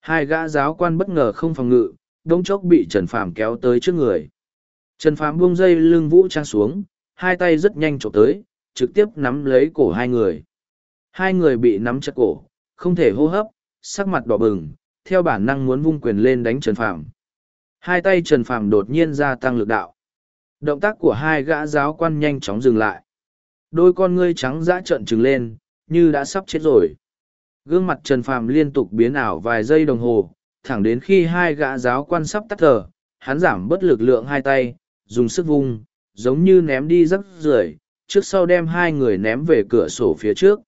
Hai gã giáo quan bất ngờ không phòng ngự, đống chốc bị Trần Phàm kéo tới trước người. Trần Phàm buông dây lưng vũ trang xuống, hai tay rất nhanh chụp tới, trực tiếp nắm lấy cổ hai người. Hai người bị nắm chặt cổ, không thể hô hấp, sắc mặt đỏ bừng, theo bản năng muốn vung quyền lên đánh Trần Phàm. Hai tay Trần Phàm đột nhiên gia tăng lực đạo. Động tác của hai gã giáo quan nhanh chóng dừng lại. Đôi con ngươi trắng dã trợn trừng lên, như đã sắp chết rồi. Gương mặt Trần Phàm liên tục biến ảo vài giây đồng hồ, thẳng đến khi hai gã giáo quan sắp tắt thở, hắn giảm bớt lực lượng hai tay, dùng sức vung, giống như ném đi rắc rưởi, trước sau đem hai người ném về cửa sổ phía trước.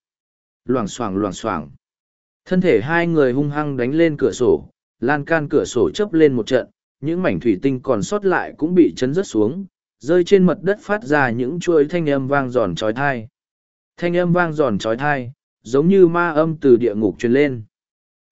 Loảng xoảng loảng xoảng. Thân thể hai người hung hăng đánh lên cửa sổ, lan can cửa sổ chớp lên một trận, những mảnh thủy tinh còn sót lại cũng bị chấn rớt xuống, rơi trên mặt đất phát ra những chuỗi thanh âm vang giòn trói thai. Thanh âm vang giòn trói thai, giống như ma âm từ địa ngục truyền lên.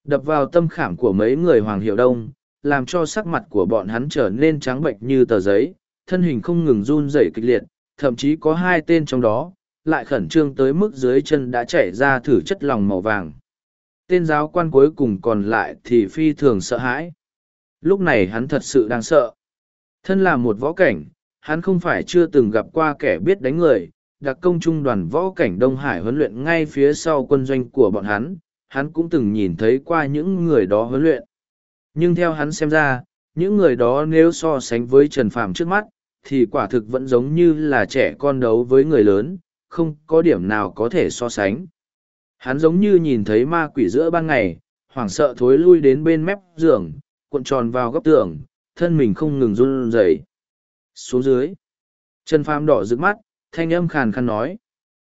Đập vào tâm khảm của mấy người Hoàng Hiệu Đông, làm cho sắc mặt của bọn hắn trở nên trắng bệnh như tờ giấy, thân hình không ngừng run rẩy kịch liệt, thậm chí có hai tên trong đó, lại khẩn trương tới mức dưới chân đã chảy ra thử chất lòng màu vàng. Tên giáo quan cuối cùng còn lại thì phi thường sợ hãi. Lúc này hắn thật sự đang sợ. Thân là một võ cảnh, hắn không phải chưa từng gặp qua kẻ biết đánh người, đặc công trung đoàn võ cảnh Đông Hải huấn luyện ngay phía sau quân doanh của bọn hắn, hắn cũng từng nhìn thấy qua những người đó huấn luyện. Nhưng theo hắn xem ra, những người đó nếu so sánh với Trần Phàm trước mắt, thì quả thực vẫn giống như là trẻ con đấu với người lớn, không có điểm nào có thể so sánh. Hắn giống như nhìn thấy ma quỷ giữa ban ngày, hoảng sợ thối lui đến bên mép giường, cuộn tròn vào góc tường, thân mình không ngừng run rẩy. Xuống dưới, Trần Phàm đỏ rực mắt, thanh âm khàn khàn nói.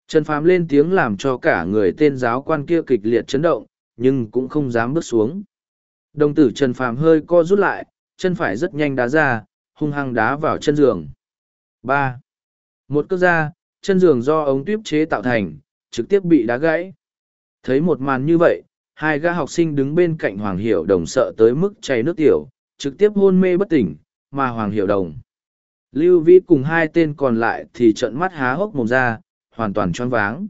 Trần Phàm lên tiếng làm cho cả người tên giáo quan kia kịch liệt chấn động, nhưng cũng không dám bước xuống. Đồng tử Trần Phàm hơi co rút lại, chân phải rất nhanh đá ra, hung hăng đá vào chân giường. ba Một cước ra, chân giường do ống tuyếp chế tạo thành, trực tiếp bị đá gãy. Thấy một màn như vậy, hai gã học sinh đứng bên cạnh Hoàng Hiểu Đồng sợ tới mức chảy nước tiểu, trực tiếp hôn mê bất tỉnh, mà Hoàng Hiểu Đồng. Lưu Vĩ cùng hai tên còn lại thì trợn mắt há hốc mồm ra, hoàn toàn choáng váng.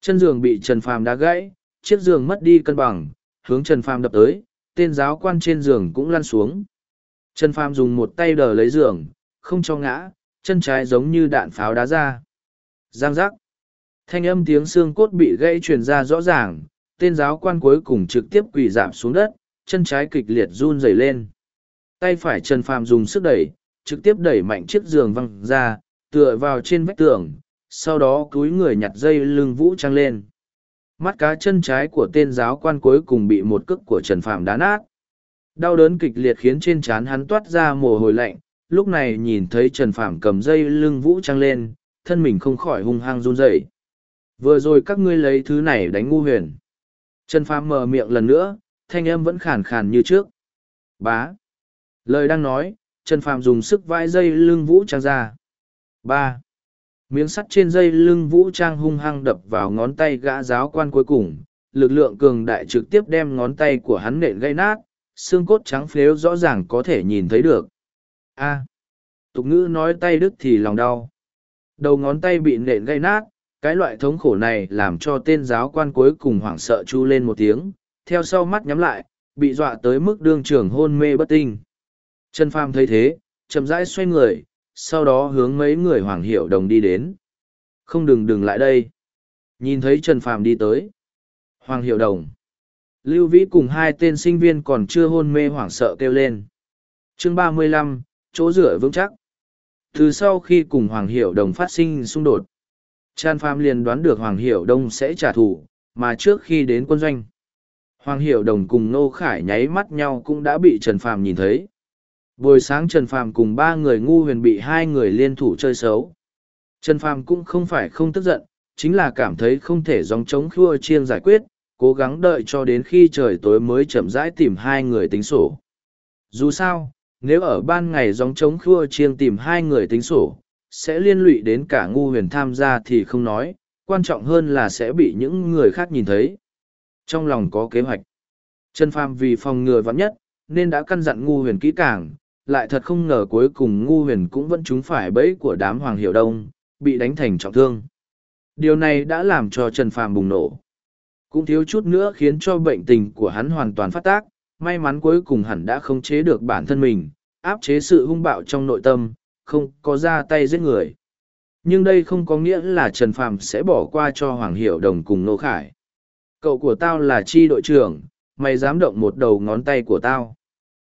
Chân giường bị Trần Phàm đá gãy, chiếc giường mất đi cân bằng, hướng Trần Phàm đập tới, tên giáo quan trên giường cũng lăn xuống. Trần Phàm dùng một tay đờ lấy giường, không cho ngã, chân trái giống như đạn pháo đá ra. Giang giác. Thanh âm tiếng xương cốt bị gãy truyền ra rõ ràng, tên giáo quan cuối cùng trực tiếp quỳ giảm xuống đất, chân trái kịch liệt run rẩy lên. Tay phải Trần Phàm dùng sức đẩy, trực tiếp đẩy mạnh chiếc giường văng ra, tựa vào trên vách tường, sau đó cúi người nhặt dây lưng vũ trang lên. Mắt cá chân trái của tên giáo quan cuối cùng bị một cước của Trần Phàm đá nát. Đau đớn kịch liệt khiến trên trán hắn toát ra mồ hôi lạnh, lúc này nhìn thấy Trần Phàm cầm dây lưng vũ trang lên, thân mình không khỏi hung hăng run rẩy. Vừa rồi các ngươi lấy thứ này đánh ngu huyền. Trần Phàm mở miệng lần nữa, thanh âm vẫn khàn khàn như trước. Bá. Lời đang nói, Trần Phàm dùng sức vai dây lưng vũ trang ra. ba Miếng sắt trên dây lưng vũ trang hung hăng đập vào ngón tay gã giáo quan cuối cùng, lực lượng cường đại trực tiếp đem ngón tay của hắn nện gây nát, xương cốt trắng phếu rõ ràng có thể nhìn thấy được. A. tục ngữ nói tay đứt thì lòng đau. Đầu ngón tay bị nện gây nát, cái loại thống khổ này làm cho tên giáo quan cuối cùng hoảng sợ chu lên một tiếng, theo sau mắt nhắm lại, bị dọa tới mức đương trường hôn mê bất tinh. Trần Phàm thấy thế, chậm rãi xoay người, sau đó hướng mấy người Hoàng Hiệu Đồng đi đến. Không đừng đừng lại đây. Nhìn thấy Trần Phàm đi tới. Hoàng Hiệu Đồng. Lưu Vĩ cùng hai tên sinh viên còn chưa hôn mê hoảng sợ kêu lên. Chương ba mươi lăm, chỗ rửa vững chắc. Từ sau khi cùng Hoàng Hiệu Đồng phát sinh xung đột, Trần Phàm liền đoán được Hoàng Hiệu Đông sẽ trả thù, mà trước khi đến quân doanh. Hoàng Hiệu Đồng cùng Nô Khải nháy mắt nhau cũng đã bị Trần Phàm nhìn thấy. Buổi sáng Trần Phàm cùng ba người ngu huyền bị hai người liên thủ chơi xấu. Trần Phàm cũng không phải không tức giận, chính là cảm thấy không thể dòng chống khua chiêng giải quyết, cố gắng đợi cho đến khi trời tối mới chậm rãi tìm hai người tính sổ. Dù sao, nếu ở ban ngày dòng chống khua chiêng tìm hai người tính sổ, sẽ liên lụy đến cả ngu huyền tham gia thì không nói, quan trọng hơn là sẽ bị những người khác nhìn thấy. Trong lòng có kế hoạch. Trần Phàm vì phòng ngừa vắng nhất, nên đã căn dặn ngu huyền kỹ càng, lại thật không ngờ cuối cùng ngu huyền cũng vẫn trúng phải bẫy của đám Hoàng Hiểu Đông, bị đánh thành trọng thương. Điều này đã làm cho Trần Phàm bùng nổ. Cũng thiếu chút nữa khiến cho bệnh tình của hắn hoàn toàn phát tác, may mắn cuối cùng hẳn đã không chế được bản thân mình, áp chế sự hung bạo trong nội tâm, không có ra tay giết người. Nhưng đây không có nghĩa là Trần Phàm sẽ bỏ qua cho Hoàng Hiểu Đồng cùng Nô Khải. Cậu của tao là chi đội trưởng, mày dám động một đầu ngón tay của tao.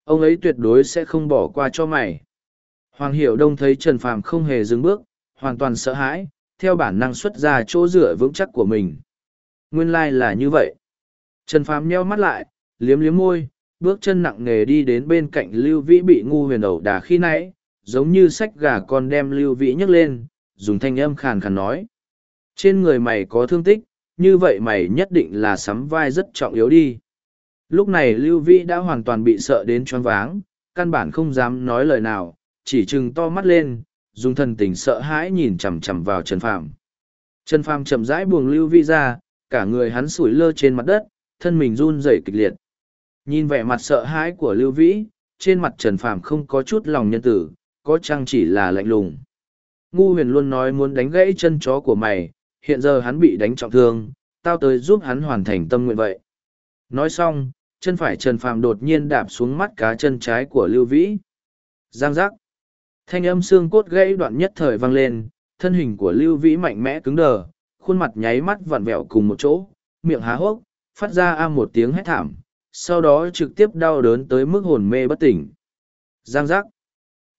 Ông ấy tuyệt đối sẽ không bỏ qua cho mày. Hoàng Hiểu Đông thấy Trần Phàm không hề dừng bước, hoàn toàn sợ hãi, theo bản năng xuất ra chỗ dựa vững chắc của mình. Nguyên lai like là như vậy. Trần Phàm nheo mắt lại, liếm liếm môi, bước chân nặng nề đi đến bên cạnh Lưu Vĩ bị ngu huyền ẩu đà khi nãy, giống như sách gà con đem Lưu Vĩ nhấc lên, dùng thanh âm khàn khàn nói. Trên người mày có thương tích, như vậy mày nhất định là sắm vai rất trọng yếu đi. Lúc này Lưu Vĩ đã hoàn toàn bị sợ đến choáng váng, căn bản không dám nói lời nào, chỉ chừng to mắt lên, dùng thần tình sợ hãi nhìn chằm chằm vào Trần Phàm. Trần Phàm chậm rãi buồng Lưu Vĩ ra, cả người hắn sủi lơ trên mặt đất, thân mình run rẩy kịch liệt. Nhìn vẻ mặt sợ hãi của Lưu Vĩ, trên mặt Trần Phàm không có chút lòng nhân tử, có chăng chỉ là lạnh lùng. Ngu huyền luôn nói muốn đánh gãy chân chó của mày, hiện giờ hắn bị đánh trọng thương, tao tới giúp hắn hoàn thành tâm nguyện vậy. Nói xong, chân phải Trần Phàm đột nhiên đạp xuống mắt cá chân trái của Lưu Vĩ. Giang giác. Thanh âm xương cốt gãy đoạn nhất thời vang lên, thân hình của Lưu Vĩ mạnh mẽ cứng đờ, khuôn mặt nháy mắt vặn vẹo cùng một chỗ, miệng há hốc, phát ra a một tiếng hét thảm, sau đó trực tiếp đau đớn tới mức hồn mê bất tỉnh. Giang giác.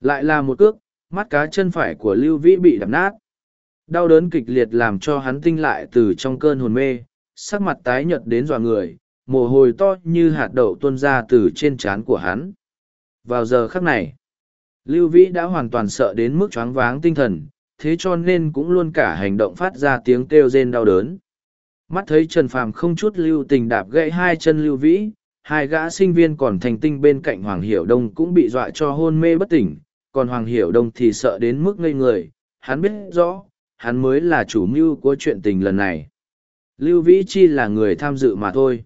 Lại là một cước, mắt cá chân phải của Lưu Vĩ bị đập nát. Đau đớn kịch liệt làm cho hắn tinh lại từ trong cơn hồn mê, sắc mặt tái nhợt đến dọa người, mồ hôi to như hạt đậu tuôn ra từ trên trán của hắn. Vào giờ khắc này, Lưu Vĩ đã hoàn toàn sợ đến mức choáng váng tinh thần, thế cho nên cũng luôn cả hành động phát ra tiếng kêu rên đau đớn. Mắt thấy Trần Phàm không chút lưu tình đạp gãy hai chân Lưu Vĩ, hai gã sinh viên còn thành tinh bên cạnh Hoàng Hiểu Đông cũng bị dọa cho hôn mê bất tỉnh, còn Hoàng Hiểu Đông thì sợ đến mức ngây người, hắn biết rõ, hắn mới là chủ mưu của chuyện tình lần này. Lưu Vĩ Chi là người tham dự mà thôi.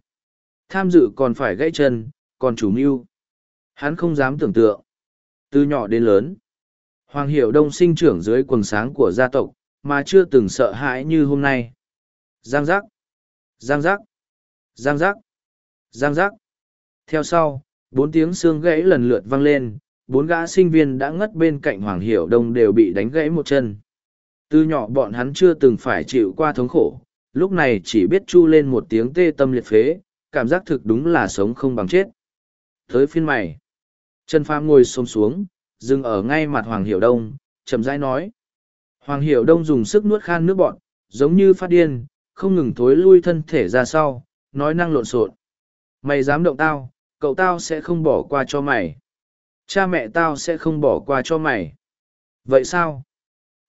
Tham dự còn phải gãy chân, còn chủ mưu. Hắn không dám tưởng tượng. Từ nhỏ đến lớn, Hoàng Hiểu Đông sinh trưởng dưới quần sáng của gia tộc, mà chưa từng sợ hãi như hôm nay. Giang giác, giang giác, giang giác, giang giác. Theo sau, bốn tiếng xương gãy lần lượt vang lên, bốn gã sinh viên đã ngất bên cạnh Hoàng Hiểu Đông đều bị đánh gãy một chân. Từ nhỏ bọn hắn chưa từng phải chịu qua thống khổ, lúc này chỉ biết chu lên một tiếng tê tâm liệt phế, cảm giác thực đúng là sống không bằng chết. Tới phiên mày, Trần Phàm ngồi xôm xuống, dừng ở ngay mặt Hoàng Hiểu Đông, chậm rãi nói. Hoàng Hiểu Đông dùng sức nuốt khan nước bọn, giống như phát điên, không ngừng thối lui thân thể ra sau, nói năng lộn xộn. Mày dám động tao, cậu tao sẽ không bỏ qua cho mày. Cha mẹ tao sẽ không bỏ qua cho mày. Vậy sao?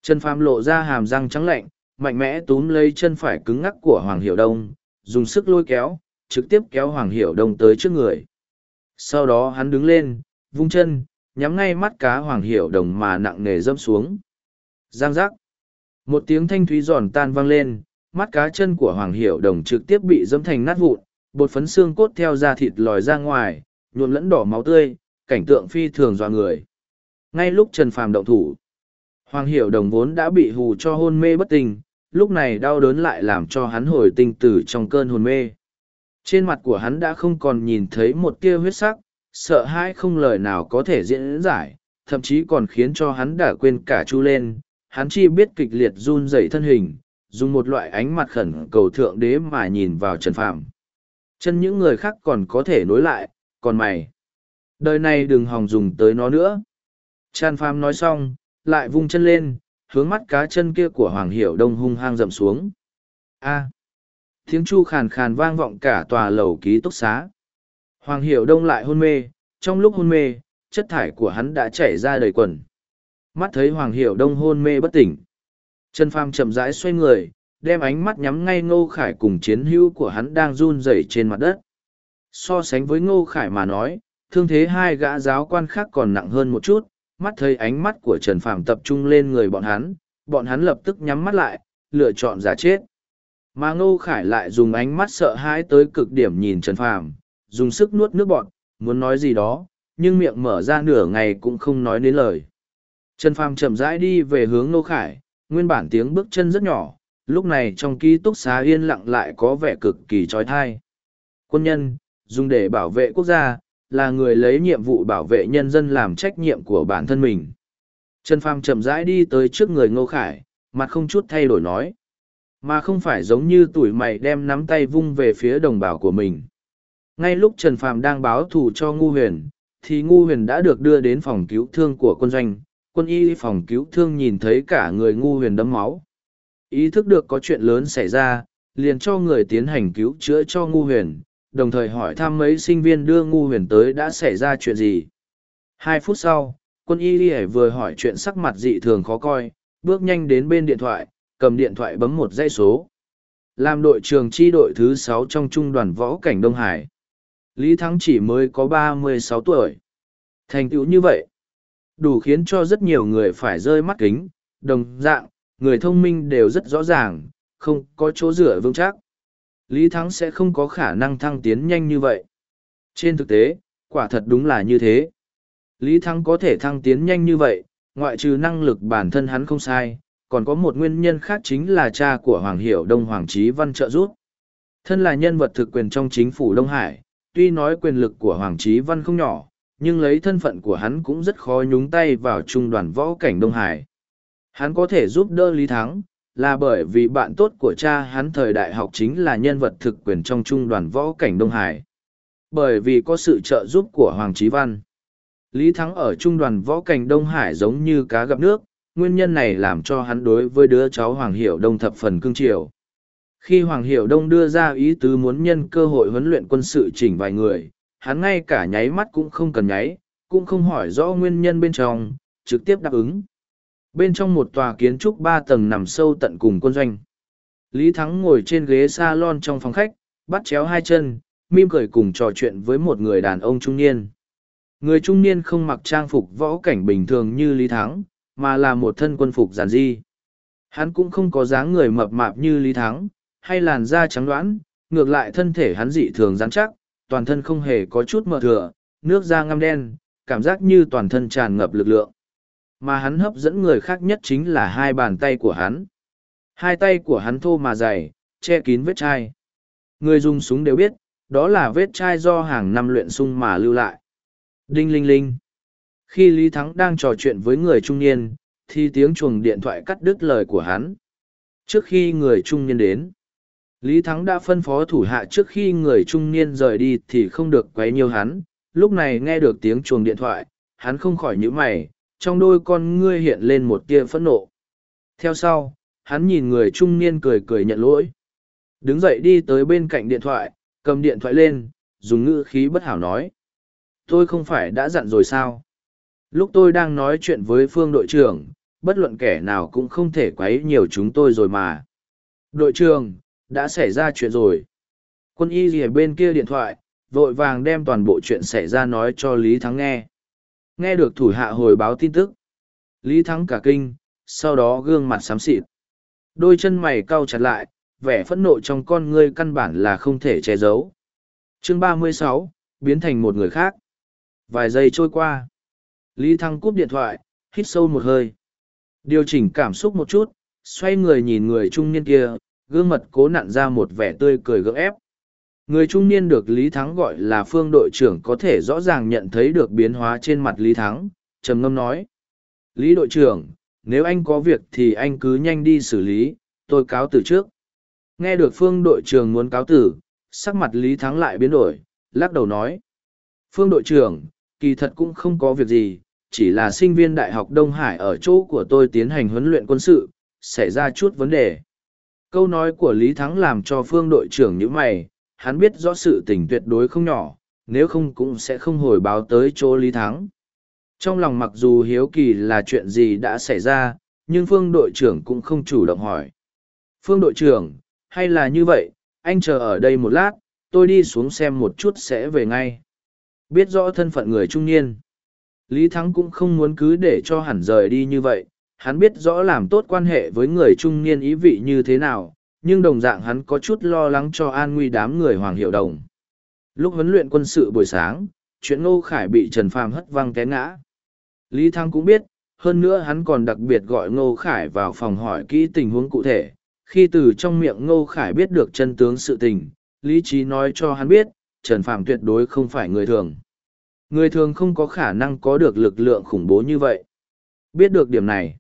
Trần Phàm lộ ra hàm răng trắng lạnh, mạnh mẽ túm lấy chân phải cứng ngắc của Hoàng Hiểu Đông, dùng sức lôi kéo, trực tiếp kéo Hoàng Hiểu Đông tới trước người. Sau đó hắn đứng lên, vung chân, nhắm ngay mắt cá Hoàng Hiểu Đồng mà nặng nề dâm xuống. Giang giác. Một tiếng thanh thúy giòn tan vang lên, mắt cá chân của Hoàng Hiểu Đồng trực tiếp bị dâm thành nát vụn, bột phấn xương cốt theo da thịt lòi ra ngoài, nhuộm lẫn đỏ máu tươi, cảnh tượng phi thường dọa người. Ngay lúc Trần Phàm động thủ, Hoàng Hiểu Đồng vốn đã bị hù cho hôn mê bất tỉnh, lúc này đau đớn lại làm cho hắn hồi tinh tử trong cơn hôn mê. Trên mặt của hắn đã không còn nhìn thấy một tia huyết sắc, sợ hãi không lời nào có thể diễn giải, thậm chí còn khiến cho hắn đã quên cả chu lên, hắn chi biết kịch liệt run rẩy thân hình, dùng một loại ánh mặt khẩn cầu thượng đế mà nhìn vào Trần Phàm. Chân những người khác còn có thể nối lại, còn mày. Đời này đừng hòng dùng tới nó nữa. Trần Phàm nói xong, lại vung chân lên, hướng mắt cá chân kia của Hoàng Hiểu Đông hung hăng dậm xuống. A. Tiếng chu khàn khàn vang vọng cả tòa lầu ký túc xá. Hoàng Hiểu Đông lại hôn mê, trong lúc hôn mê, chất thải của hắn đã chảy ra đầy quần. Mắt thấy Hoàng Hiểu Đông hôn mê bất tỉnh. Trần Phàm chậm rãi xoay người, đem ánh mắt nhắm ngay Ngô Khải cùng chiến hữu của hắn đang run rẩy trên mặt đất. So sánh với Ngô Khải mà nói, thương thế hai gã giáo quan khác còn nặng hơn một chút, mắt thấy ánh mắt của Trần Phàm tập trung lên người bọn hắn, bọn hắn lập tức nhắm mắt lại, lựa chọn giả chết. Mà Ngô Khải lại dùng ánh mắt sợ hãi tới cực điểm nhìn Trần Phàm, dùng sức nuốt nước bọn, muốn nói gì đó, nhưng miệng mở ra nửa ngày cũng không nói đến lời. Trần Phàm chậm rãi đi về hướng Ngô Khải, nguyên bản tiếng bước chân rất nhỏ, lúc này trong ký túc xá yên lặng lại có vẻ cực kỳ trói thai. Quân nhân, dùng để bảo vệ quốc gia, là người lấy nhiệm vụ bảo vệ nhân dân làm trách nhiệm của bản thân mình. Trần Phàm chậm rãi đi tới trước người Ngô Khải, mặt không chút thay đổi nói. Mà không phải giống như tuổi mày đem nắm tay vung về phía đồng bào của mình. Ngay lúc Trần Phàm đang báo thù cho Ngu Huyền, thì Ngu Huyền đã được đưa đến phòng cứu thương của quân doanh. Quân y phòng cứu thương nhìn thấy cả người Ngu Huyền đấm máu. Ý thức được có chuyện lớn xảy ra, liền cho người tiến hành cứu chữa cho Ngu Huyền, đồng thời hỏi thăm mấy sinh viên đưa ngu huyền tới đã xảy ra chuyện gì. Hai phút sau, quân y y vừa hỏi chuyện sắc mặt dị thường khó coi, bước nhanh đến bên điện thoại, cầm điện thoại bấm một dãy số. Làm đội trường chi đội thứ sáu trong trung đoàn võ cảnh Đông Hải. Lý Thắng chỉ mới có ba mươi sáu tuổi. Thành tựu như vậy, đủ khiến cho rất nhiều người phải rơi mắt kính, đồng dạng, người thông minh đều rất rõ ràng, không có chỗ dựa vững chắc. Lý Thắng sẽ không có khả năng thăng tiến nhanh như vậy. Trên thực tế, quả thật đúng là như thế. Lý Thắng có thể thăng tiến nhanh như vậy, ngoại trừ năng lực bản thân hắn không sai, còn có một nguyên nhân khác chính là cha của Hoàng Hiểu Đông Hoàng Chí Văn trợ giúp. Thân là nhân vật thực quyền trong chính phủ Đông Hải, tuy nói quyền lực của Hoàng Chí Văn không nhỏ, nhưng lấy thân phận của hắn cũng rất khó nhúng tay vào trung đoàn võ cảnh Đông Hải. Hắn có thể giúp đỡ Lý Thắng, là bởi vì bạn tốt của cha hắn thời đại học chính là nhân vật thực quyền trong trung đoàn võ cảnh Đông Hải. Bởi vì có sự trợ giúp của Hoàng Chí Văn. Lý Thắng ở trung đoàn võ cảnh Đông Hải giống như cá gặp nước, nguyên nhân này làm cho hắn đối với đứa cháu Hoàng Hiểu Đông thập phần cưng chiều. Khi Hoàng Hiểu Đông đưa ra ý tứ muốn nhân cơ hội huấn luyện quân sự chỉnh vài người, hắn ngay cả nháy mắt cũng không cần nháy, cũng không hỏi rõ nguyên nhân bên trong, trực tiếp đáp ứng. Bên trong một tòa kiến trúc ba tầng nằm sâu tận cùng quân doanh. Lý Thắng ngồi trên ghế salon trong phòng khách, bắt chéo hai chân, mim cười cùng trò chuyện với một người đàn ông trung niên. Người trung niên không mặc trang phục võ cảnh bình thường như Lý Thắng, mà là một thân quân phục giản di. Hắn cũng không có dáng người mập mạp như Lý Thắng, hay làn da trắng đoãn, ngược lại thân thể hắn dị thường rắn chắc, toàn thân không hề có chút mờ thừa, nước da ngăm đen, cảm giác như toàn thân tràn ngập lực lượng. Mà hắn hấp dẫn người khác nhất chính là hai bàn tay của hắn. Hai tay của hắn thô mà dày che kín vết chai. Người dùng súng đều biết đó là vết chai do hàng năm luyện sung mà lưu lại. Đinh linh linh. Khi lý thắng đang trò chuyện với người trung niên thì tiếng chuồng điện thoại cắt đứt lời của hắn. Trước khi người trung niên đến lý thắng đã phân phó thủ hạ trước khi người trung niên rời đi thì không được quấy nhiều hắn lúc này nghe được tiếng chuồng điện thoại hắn không khỏi nhíu mày trong đôi con ngươi hiện lên một tia phẫn nộ. Theo sau, hắn nhìn người trung niên cười cười nhận lỗi. Đứng dậy đi tới bên cạnh điện thoại, cầm điện thoại lên, dùng ngữ khí bất hảo nói. Tôi không phải đã dặn rồi sao? Lúc tôi đang nói chuyện với phương đội trưởng, bất luận kẻ nào cũng không thể quấy nhiều chúng tôi rồi mà. Đội trưởng, đã xảy ra chuyện rồi. Quân y gì bên kia điện thoại, vội vàng đem toàn bộ chuyện xảy ra nói cho Lý Thắng nghe. Nghe được thủ hạ hồi báo tin tức. Lý Thắng cả kinh, sau đó gương mặt xám xịt. Đôi chân mày cau chặt lại, vẻ phẫn nộ trong con ngươi căn bản là không thể che giấu. chương ba mươi sáu biến thành một người khác. Vài giây trôi qua. Lý Thắng cúp điện thoại, hít sâu một hơi. Điều chỉnh cảm xúc một chút, xoay người nhìn người trung niên kia, gương mặt cố nặn ra một vẻ tươi cười gượng ép. Người trung niên được Lý Thắng gọi là phương đội trưởng có thể rõ ràng nhận thấy được biến hóa trên mặt Lý Thắng, trầm ngâm nói. Lý đội trưởng, nếu anh có việc thì anh cứ nhanh đi xử lý, tôi cáo từ trước. Nghe được phương đội trưởng muốn cáo từ, sắc mặt Lý Thắng lại biến đổi, lắc đầu nói. Phương đội trưởng, kỳ thật cũng không có việc gì, chỉ là sinh viên Đại học Đông Hải ở chỗ của tôi tiến hành huấn luyện quân sự, xảy ra chút vấn đề. Câu nói của Lý Thắng làm cho phương đội trưởng như mày, hắn biết rõ sự tình tuyệt đối không nhỏ, nếu không cũng sẽ không hồi báo tới chỗ Lý Thắng. Trong lòng mặc dù hiếu kỳ là chuyện gì đã xảy ra, nhưng phương đội trưởng cũng không chủ động hỏi. Phương đội trưởng, hay là như vậy, anh chờ ở đây một lát, tôi đi xuống xem một chút sẽ về ngay. Biết rõ thân phận người trung niên. Lý Thắng cũng không muốn cứ để cho hẳn rời đi như vậy, hắn biết rõ làm tốt quan hệ với người trung niên ý vị như thế nào, nhưng đồng dạng hắn có chút lo lắng cho an nguy đám người Hoàng Hiệu Đồng. Lúc huấn luyện quân sự buổi sáng, chuyện Ngô Khải bị Trần Phàm hất văng té ngã. Lý Thăng cũng biết, hơn nữa hắn còn đặc biệt gọi Ngô Khải vào phòng hỏi kỹ tình huống cụ thể. Khi từ trong miệng Ngô Khải biết được chân tướng sự tình, lý trí nói cho hắn biết, Trần Phàm tuyệt đối không phải người thường. Người thường không có khả năng có được lực lượng khủng bố như vậy. Biết được điểm này,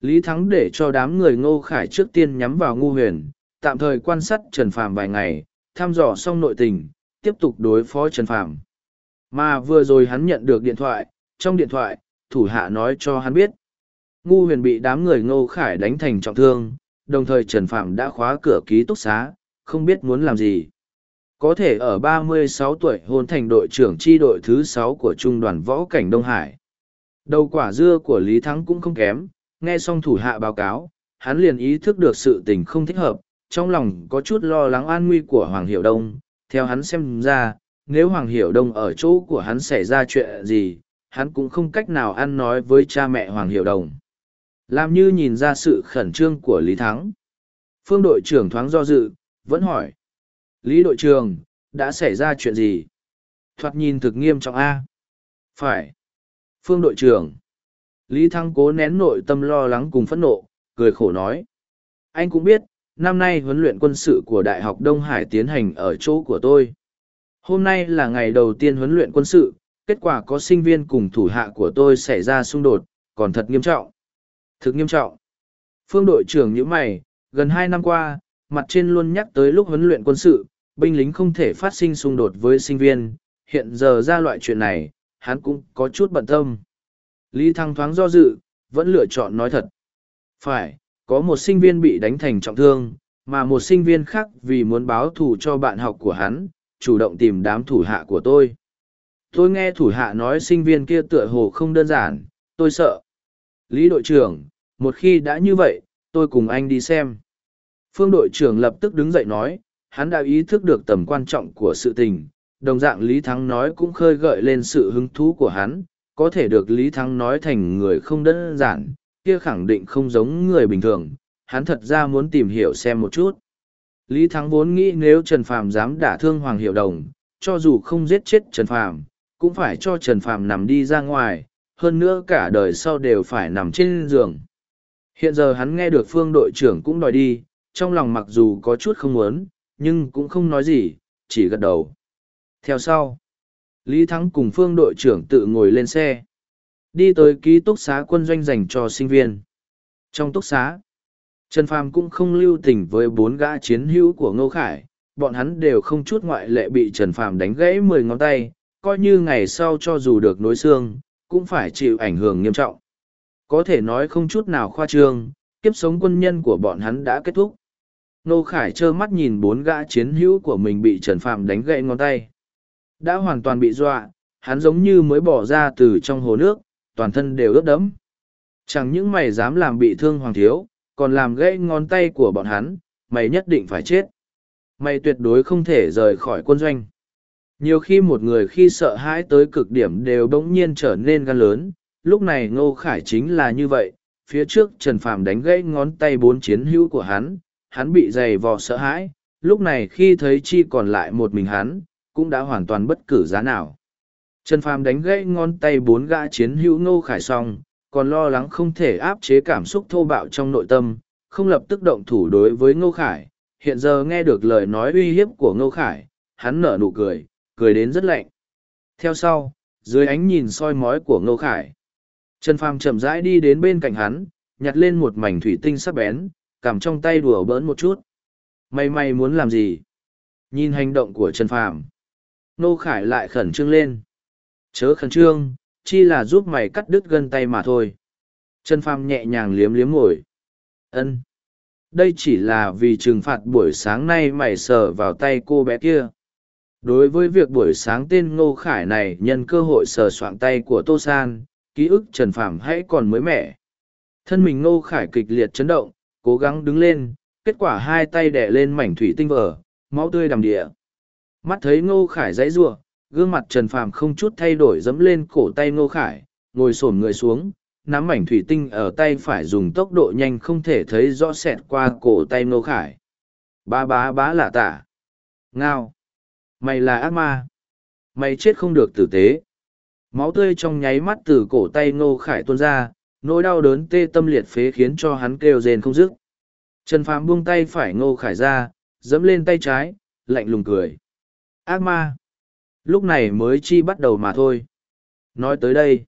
Lý Thắng để cho đám người Ngô Khải trước tiên nhắm vào Ngu Huyền, tạm thời quan sát Trần Phàm vài ngày, thăm dò xong nội tình, tiếp tục đối phó Trần Phàm. Mà vừa rồi hắn nhận được điện thoại, trong điện thoại, thủ hạ nói cho hắn biết. Ngu huyền bị đám người Ngô Khải đánh thành trọng thương, đồng thời Trần Phạm đã khóa cửa ký túc xá, không biết muốn làm gì. Có thể ở 36 tuổi hôn thành đội trưởng chi đội thứ 6 của Trung đoàn Võ Cảnh Đông Hải. Đầu quả dưa của Lý Thắng cũng không kém, nghe xong thủ hạ báo cáo, hắn liền ý thức được sự tình không thích hợp, trong lòng có chút lo lắng an nguy của Hoàng Hiểu Đông. Theo hắn xem ra, nếu Hoàng Hiểu Đông ở chỗ của hắn xảy ra chuyện gì, hắn cũng không cách nào ăn nói với cha mẹ Hoàng Hiểu Đồng. Làm như nhìn ra sự khẩn trương của Lý Thắng. Phương đội trưởng thoáng do dự, vẫn hỏi. Lý đội trưởng, đã xảy ra chuyện gì? Thoạt nhìn thực nghiêm trọng A. Phải. Phương đội trưởng. Lý Thăng cố nén nội tâm lo lắng cùng phẫn nộ, cười khổ nói. Anh cũng biết, năm nay huấn luyện quân sự của Đại học Đông Hải tiến hành ở chỗ của tôi. Hôm nay là ngày đầu tiên huấn luyện quân sự, kết quả có sinh viên cùng thủ hạ của tôi xảy ra xung đột, còn thật nghiêm trọng. Thực nghiêm trọng. Phương đội trưởng như mày, gần hai năm qua, mặt trên luôn nhắc tới lúc huấn luyện quân sự, binh lính không thể phát sinh xung đột với sinh viên, hiện giờ ra loại chuyện này, hắn cũng có chút bận tâm. Lý Thăng thoáng do dự, vẫn lựa chọn nói thật. Phải, có một sinh viên bị đánh thành trọng thương, mà một sinh viên khác vì muốn báo thù cho bạn học của hắn, chủ động tìm đám thủ hạ của tôi. Tôi nghe thủ hạ nói sinh viên kia tựa hồ không đơn giản, tôi sợ. Lý đội trưởng, một khi đã như vậy, tôi cùng anh đi xem. Phương đội trưởng lập tức đứng dậy nói, hắn đã ý thức được tầm quan trọng của sự tình. Đồng dạng Lý Thắng nói cũng khơi gợi lên sự hứng thú của hắn, có thể được Lý Thắng nói thành người không đơn giản, kia khẳng định không giống người bình thường, hắn thật ra muốn tìm hiểu xem một chút. Lý Thắng vốn nghĩ nếu Trần Phàm dám đả thương Hoàng Hiệu Đồng, cho dù không giết chết Trần Phàm, cũng phải cho Trần Phàm nằm đi ra ngoài, hơn nữa cả đời sau đều phải nằm trên giường. Hiện giờ hắn nghe được phương đội trưởng cũng đòi đi, trong lòng mặc dù có chút không muốn, nhưng cũng không nói gì, chỉ gật đầu. Theo sau, Lý Thắng cùng phương đội trưởng tự ngồi lên xe. Đi tới ký túc xá quân doanh dành cho sinh viên. Trong túc xá, Trần Phàm cũng không lưu tình với bốn gã chiến hữu của Ngô Khải, bọn hắn đều không chút ngoại lệ bị Trần Phàm đánh gãy mười ngón tay, coi như ngày sau cho dù được nối xương, cũng phải chịu ảnh hưởng nghiêm trọng. Có thể nói không chút nào khoa trương, kiếp sống quân nhân của bọn hắn đã kết thúc. Ngô Khải trơ mắt nhìn bốn gã chiến hữu của mình bị Trần Phạm đánh gãy ngón tay. Đã hoàn toàn bị dọa, hắn giống như mới bỏ ra từ trong hồ nước, toàn thân đều ướt đẫm. Chẳng những mày dám làm bị thương Hoàng Thiếu, còn làm gãy ngón tay của bọn hắn, mày nhất định phải chết. Mày tuyệt đối không thể rời khỏi quân doanh. Nhiều khi một người khi sợ hãi tới cực điểm đều bỗng nhiên trở nên gan lớn, lúc này Ngô Khải chính là như vậy, phía trước Trần Phàm đánh gãy ngón tay bốn chiến hữu của hắn, hắn bị dày vò sợ hãi, lúc này khi thấy chi còn lại một mình hắn, cũng đã hoàn toàn bất cử giá nào. Trần Phàm đánh gãy ngón tay bốn gã chiến hữu Ngô Khải xong, còn lo lắng không thể áp chế cảm xúc thô bạo trong nội tâm, không lập tức động thủ đối với Ngô Khải. Hiện giờ nghe được lời nói uy hiếp của Ngô Khải, hắn nở nụ cười, cười đến rất lạnh. Theo sau, dưới ánh nhìn soi mói của Ngô Khải, Trần Phàm chậm rãi đi đến bên cạnh hắn, nhặt lên một mảnh thủy tinh sắc bén, cầm trong tay đùa bỡn một chút. Mày mày muốn làm gì? Nhìn hành động của Trần Phàm, Nô Khải lại khẩn trương lên. Chớ khẩn trương, chi là giúp mày cắt đứt gân tay mà thôi. Trần Phàm nhẹ nhàng liếm liếm ngồi. Ân, Đây chỉ là vì trừng phạt buổi sáng nay mày sờ vào tay cô bé kia. Đối với việc buổi sáng tên Ngô Khải này nhân cơ hội sờ soạng tay của Tô San, ký ức Trần Phàm hãy còn mới mẻ. Thân mình Ngô Khải kịch liệt chấn động, cố gắng đứng lên, kết quả hai tay đè lên mảnh thủy tinh vỡ, máu tươi đầm địa. Mắt thấy Ngô Khải dãy rủa, gương mặt Trần Phàm không chút thay đổi dẫm lên cổ tay Ngô Khải, ngồi xổm người xuống, nắm mảnh thủy tinh ở tay phải dùng tốc độ nhanh không thể thấy rõ xẹt qua cổ tay Ngô Khải. Ba bá bá lạ tả. Ngao. Mày là ác ma. Mày chết không được tử tế. Máu tươi trong nháy mắt từ cổ tay Ngô Khải tuôn ra, nỗi đau đớn tê tâm liệt phế khiến cho hắn kêu rền không dứt. Trần Phàm buông tay phải Ngô Khải ra, dẫm lên tay trái, lạnh lùng cười. Ác ma. Lúc này mới chi bắt đầu mà thôi. Nói tới đây,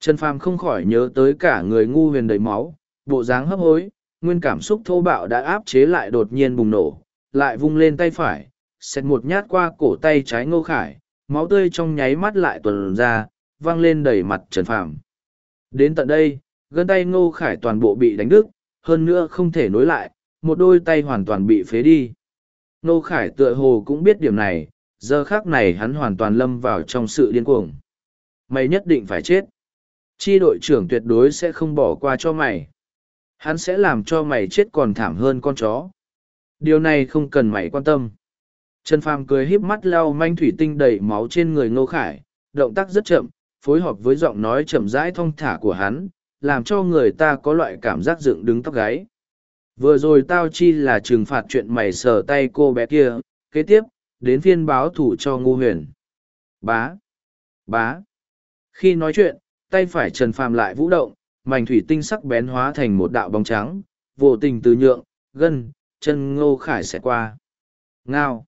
trần phàm không khỏi nhớ tới cả người ngu huyền đầy máu, bộ dáng hấp hối, nguyên cảm xúc thô bạo đã áp chế lại đột nhiên bùng nổ, lại vung lên tay phải, xẹt một nhát qua cổ tay trái ngô khải, máu tươi trong nháy mắt lại tuần ra, văng lên đầy mặt trần phàm. Đến tận đây, gân tay ngô khải toàn bộ bị đánh đứt, hơn nữa không thể nối lại, một đôi tay hoàn toàn bị phế đi. Ngô khải tựa hồ cũng biết điểm này giờ khác này hắn hoàn toàn lâm vào trong sự điên cuồng. Mày nhất định phải chết. Chi đội trưởng tuyệt đối sẽ không bỏ qua cho mày. Hắn sẽ làm cho mày chết còn thảm hơn con chó. Điều này không cần mày quan tâm. Trần phàm cười híp mắt lau manh thủy tinh đầy máu trên người ngô khải, động tác rất chậm, phối hợp với giọng nói chậm rãi thong thả của hắn, làm cho người ta có loại cảm giác dựng đứng tóc gáy. Vừa rồi tao chi là trừng phạt chuyện mày sờ tay cô bé kia, kế tiếp đến phiên báo thủ cho ngu huyền. Bá! Bá! Khi nói chuyện, tay phải trần phàm lại vũ động, mảnh thủy tinh sắc bén hóa thành một đạo bóng trắng, vô tình từ nhượng, gân, chân ngô khải sẽ qua. Ngao!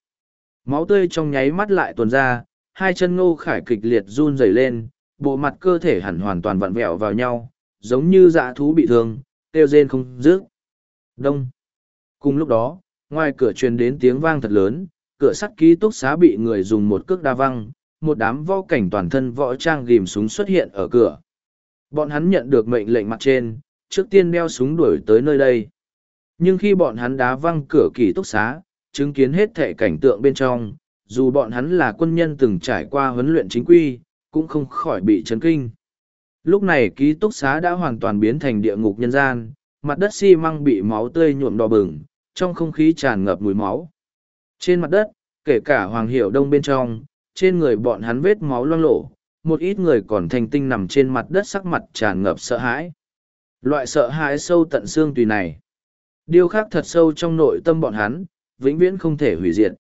Máu tươi trong nháy mắt lại tuần ra, hai chân ngô khải kịch liệt run rẩy lên, bộ mặt cơ thể hẳn hoàn toàn vặn vẹo vào nhau, giống như dạ thú bị thương, kêu rên không dứt. Đông! Cùng lúc đó, ngoài cửa truyền đến tiếng vang thật lớn, cửa sắt ký túc xá bị người dùng một cước đa văng, một đám võ cảnh toàn thân võ trang ghim súng xuất hiện ở cửa. Bọn hắn nhận được mệnh lệnh mặt trên, trước tiên đeo súng đuổi tới nơi đây. Nhưng khi bọn hắn đá văng cửa ký túc xá, chứng kiến hết thệ cảnh tượng bên trong, dù bọn hắn là quân nhân từng trải qua huấn luyện chính quy, cũng không khỏi bị chấn kinh. Lúc này ký túc xá đã hoàn toàn biến thành địa ngục nhân gian, mặt đất xi măng bị máu tươi nhuộm đỏ bừng, trong không khí tràn ngập mùi máu. Trên mặt đất, kể cả Hoàng Hiểu Đông bên trong, trên người bọn hắn vết máu loang lổ, một ít người còn thành tinh nằm trên mặt đất sắc mặt tràn ngập sợ hãi. Loại sợ hãi sâu tận xương tùy này. Điều khác thật sâu trong nội tâm bọn hắn, vĩnh viễn không thể hủy diệt.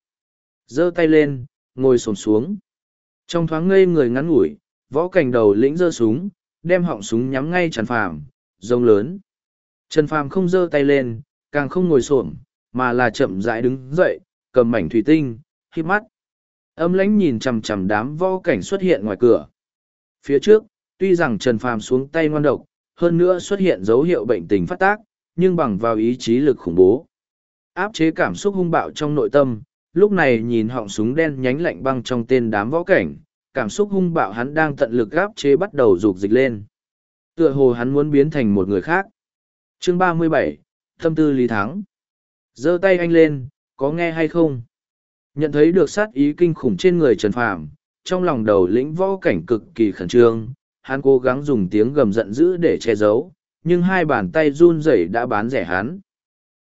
giơ tay lên, ngồi sồn xuống. Trong thoáng ngây người ngắn ngủi, võ cảnh đầu lĩnh giơ súng, đem họng súng nhắm ngay Trần Phàm, rông lớn. Trần Phàm không giơ tay lên, càng không ngồi xổm, mà là chậm rãi đứng dậy, cầm mảnh thủy tinh, khi mắt. Âm lãnh nhìn chằm chằm đám võ cảnh xuất hiện ngoài cửa. Phía trước, tuy rằng Trần Phàm xuống tay ngoan độc, hơn nữa xuất hiện dấu hiệu bệnh tình phát tác, nhưng bằng vào ý chí lực khủng bố. Áp chế cảm xúc hung bạo trong nội tâm, lúc này nhìn họng súng đen nhánh lạnh băng trong tên đám võ cảnh, cảm xúc hung bạo hắn đang tận lực áp chế bắt đầu rục dịch lên. Tựa hồ hắn muốn biến thành một người khác. Chương ba mươi bảy, Tâm tư Lý Thắng. giơ tay anh lên, có nghe hay không? Nhận thấy được sát ý kinh khủng trên người Trần Phàm, trong lòng đầu lĩnh võ cảnh cực kỳ khẩn trương, hắn cố gắng dùng tiếng gầm giận dữ để che giấu, nhưng hai bàn tay run rẩy đã bán rẻ hắn.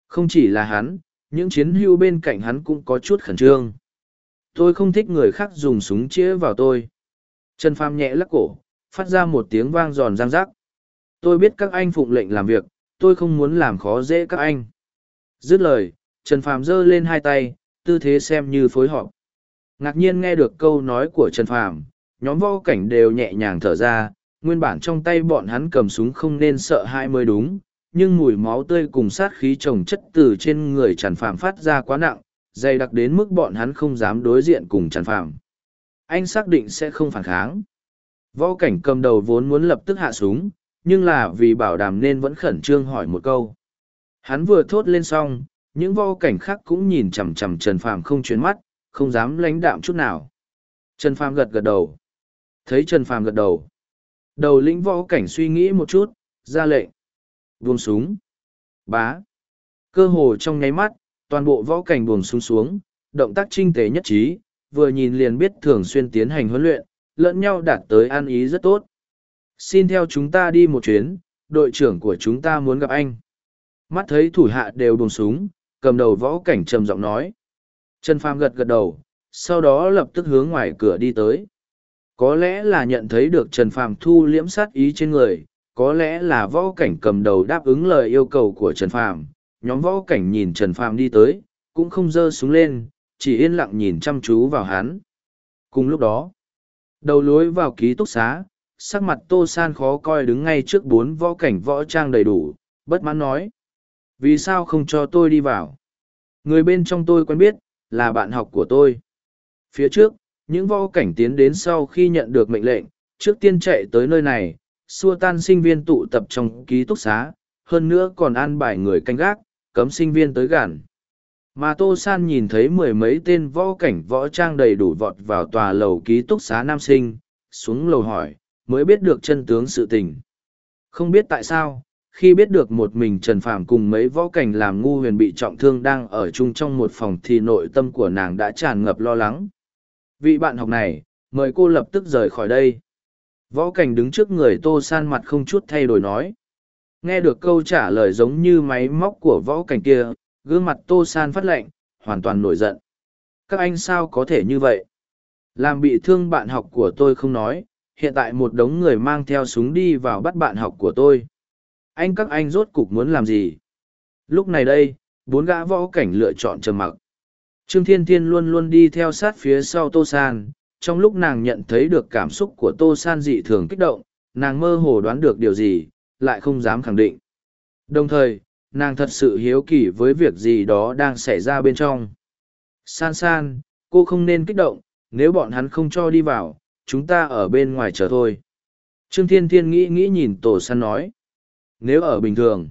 Không chỉ là hắn, những chiến hưu bên cạnh hắn cũng có chút khẩn trương. Tôi không thích người khác dùng súng chĩa vào tôi. Trần Phàm nhẹ lắc cổ, phát ra một tiếng vang giòn răng rắc. Tôi biết các anh phụng lệnh làm việc, tôi không muốn làm khó dễ các anh. Dứt lời, Trần Phàm giơ lên hai tay, tư thế xem như phối hợp. Ngạc nhiên nghe được câu nói của Trần Phàm, nhóm võ cảnh đều nhẹ nhàng thở ra, Nguyên bản trong tay bọn hắn cầm súng không nên sợ hãi mới đúng, nhưng mùi máu tươi cùng sát khí trồng chất từ trên người trần phạm phát ra quá nặng, dày đặc đến mức bọn hắn không dám đối diện cùng trần phạm. Anh xác định sẽ không phản kháng. Võ cảnh cầm đầu vốn muốn lập tức hạ súng, nhưng là vì bảo đảm nên vẫn khẩn trương hỏi một câu. Hắn vừa thốt lên xong, những võ cảnh khác cũng nhìn chằm chằm Trần Phàm không chuyển mắt, không dám lãnh đạm chút nào. Trần Phàm gật gật đầu. Thấy Trần Phàm gật đầu. Đầu lĩnh võ cảnh suy nghĩ một chút, ra lệnh. Buông súng. Bá. Cơ hồ trong nháy mắt, toàn bộ võ cảnh buông súng xuống, động tác trinh tế nhất trí, vừa nhìn liền biết thường xuyên tiến hành huấn luyện, lẫn nhau đạt tới an ý rất tốt. Xin theo chúng ta đi một chuyến, đội trưởng của chúng ta muốn gặp anh. Mắt thấy thủ hạ đều buông súng, cầm đầu võ cảnh trầm giọng nói. Trần Phàm gật gật đầu, sau đó lập tức hướng ngoài cửa đi tới. Có lẽ là nhận thấy được Trần Phàm thu liễm sát ý trên người, có lẽ là võ cảnh cầm đầu đáp ứng lời yêu cầu của Trần Phàm. Nhóm võ cảnh nhìn Trần Phàm đi tới, cũng không dơ súng lên, chỉ yên lặng nhìn chăm chú vào hắn. Cùng lúc đó, đầu lối vào ký túc xá, sắc mặt Tô San khó coi đứng ngay trước bốn võ cảnh võ trang đầy đủ, bất mãn nói. Vì sao không cho tôi đi vào? Người bên trong tôi quen biết, là bạn học của tôi. Phía trước, những võ cảnh tiến đến sau khi nhận được mệnh lệnh, trước tiên chạy tới nơi này, xua tan sinh viên tụ tập trong ký túc xá, hơn nữa còn an bài người canh gác, cấm sinh viên tới gần. Mà Tô San nhìn thấy mười mấy tên võ cảnh võ trang đầy đủ vọt vào tòa lầu ký túc xá nam sinh, xuống lầu hỏi, mới biết được chân tướng sự tình. Không biết tại sao, khi biết được một mình Trần Phàm cùng mấy võ cảnh làm ngu huyền bị trọng thương đang ở chung trong một phòng thì nội tâm của nàng đã tràn ngập lo lắng. Vị bạn học này, mời cô lập tức rời khỏi đây. Võ cảnh đứng trước người Tô San mặt không chút thay đổi nói. Nghe được câu trả lời giống như máy móc của võ cảnh kia, gương mặt Tô San phát lệnh, hoàn toàn nổi giận. Các anh sao có thể như vậy? Làm bị thương bạn học của tôi không nói, hiện tại một đống người mang theo súng đi vào bắt bạn học của tôi anh các anh rốt cục muốn làm gì? Lúc này đây, bốn gã võ cảnh lựa chọn trầm mặc. Trương thiên thiên luôn luôn đi theo sát phía sau tô san, trong lúc nàng nhận thấy được cảm xúc của tô san dị thường kích động, nàng mơ hồ đoán được điều gì, lại không dám khẳng định. Đồng thời, nàng thật sự hiếu kỳ với việc gì đó đang xảy ra bên trong. San san, cô không nên kích động, nếu bọn hắn không cho đi vào, chúng ta ở bên ngoài chờ thôi. Trương thiên thiên nghĩ nghĩ nhìn tổ san nói nếu ở bình thường,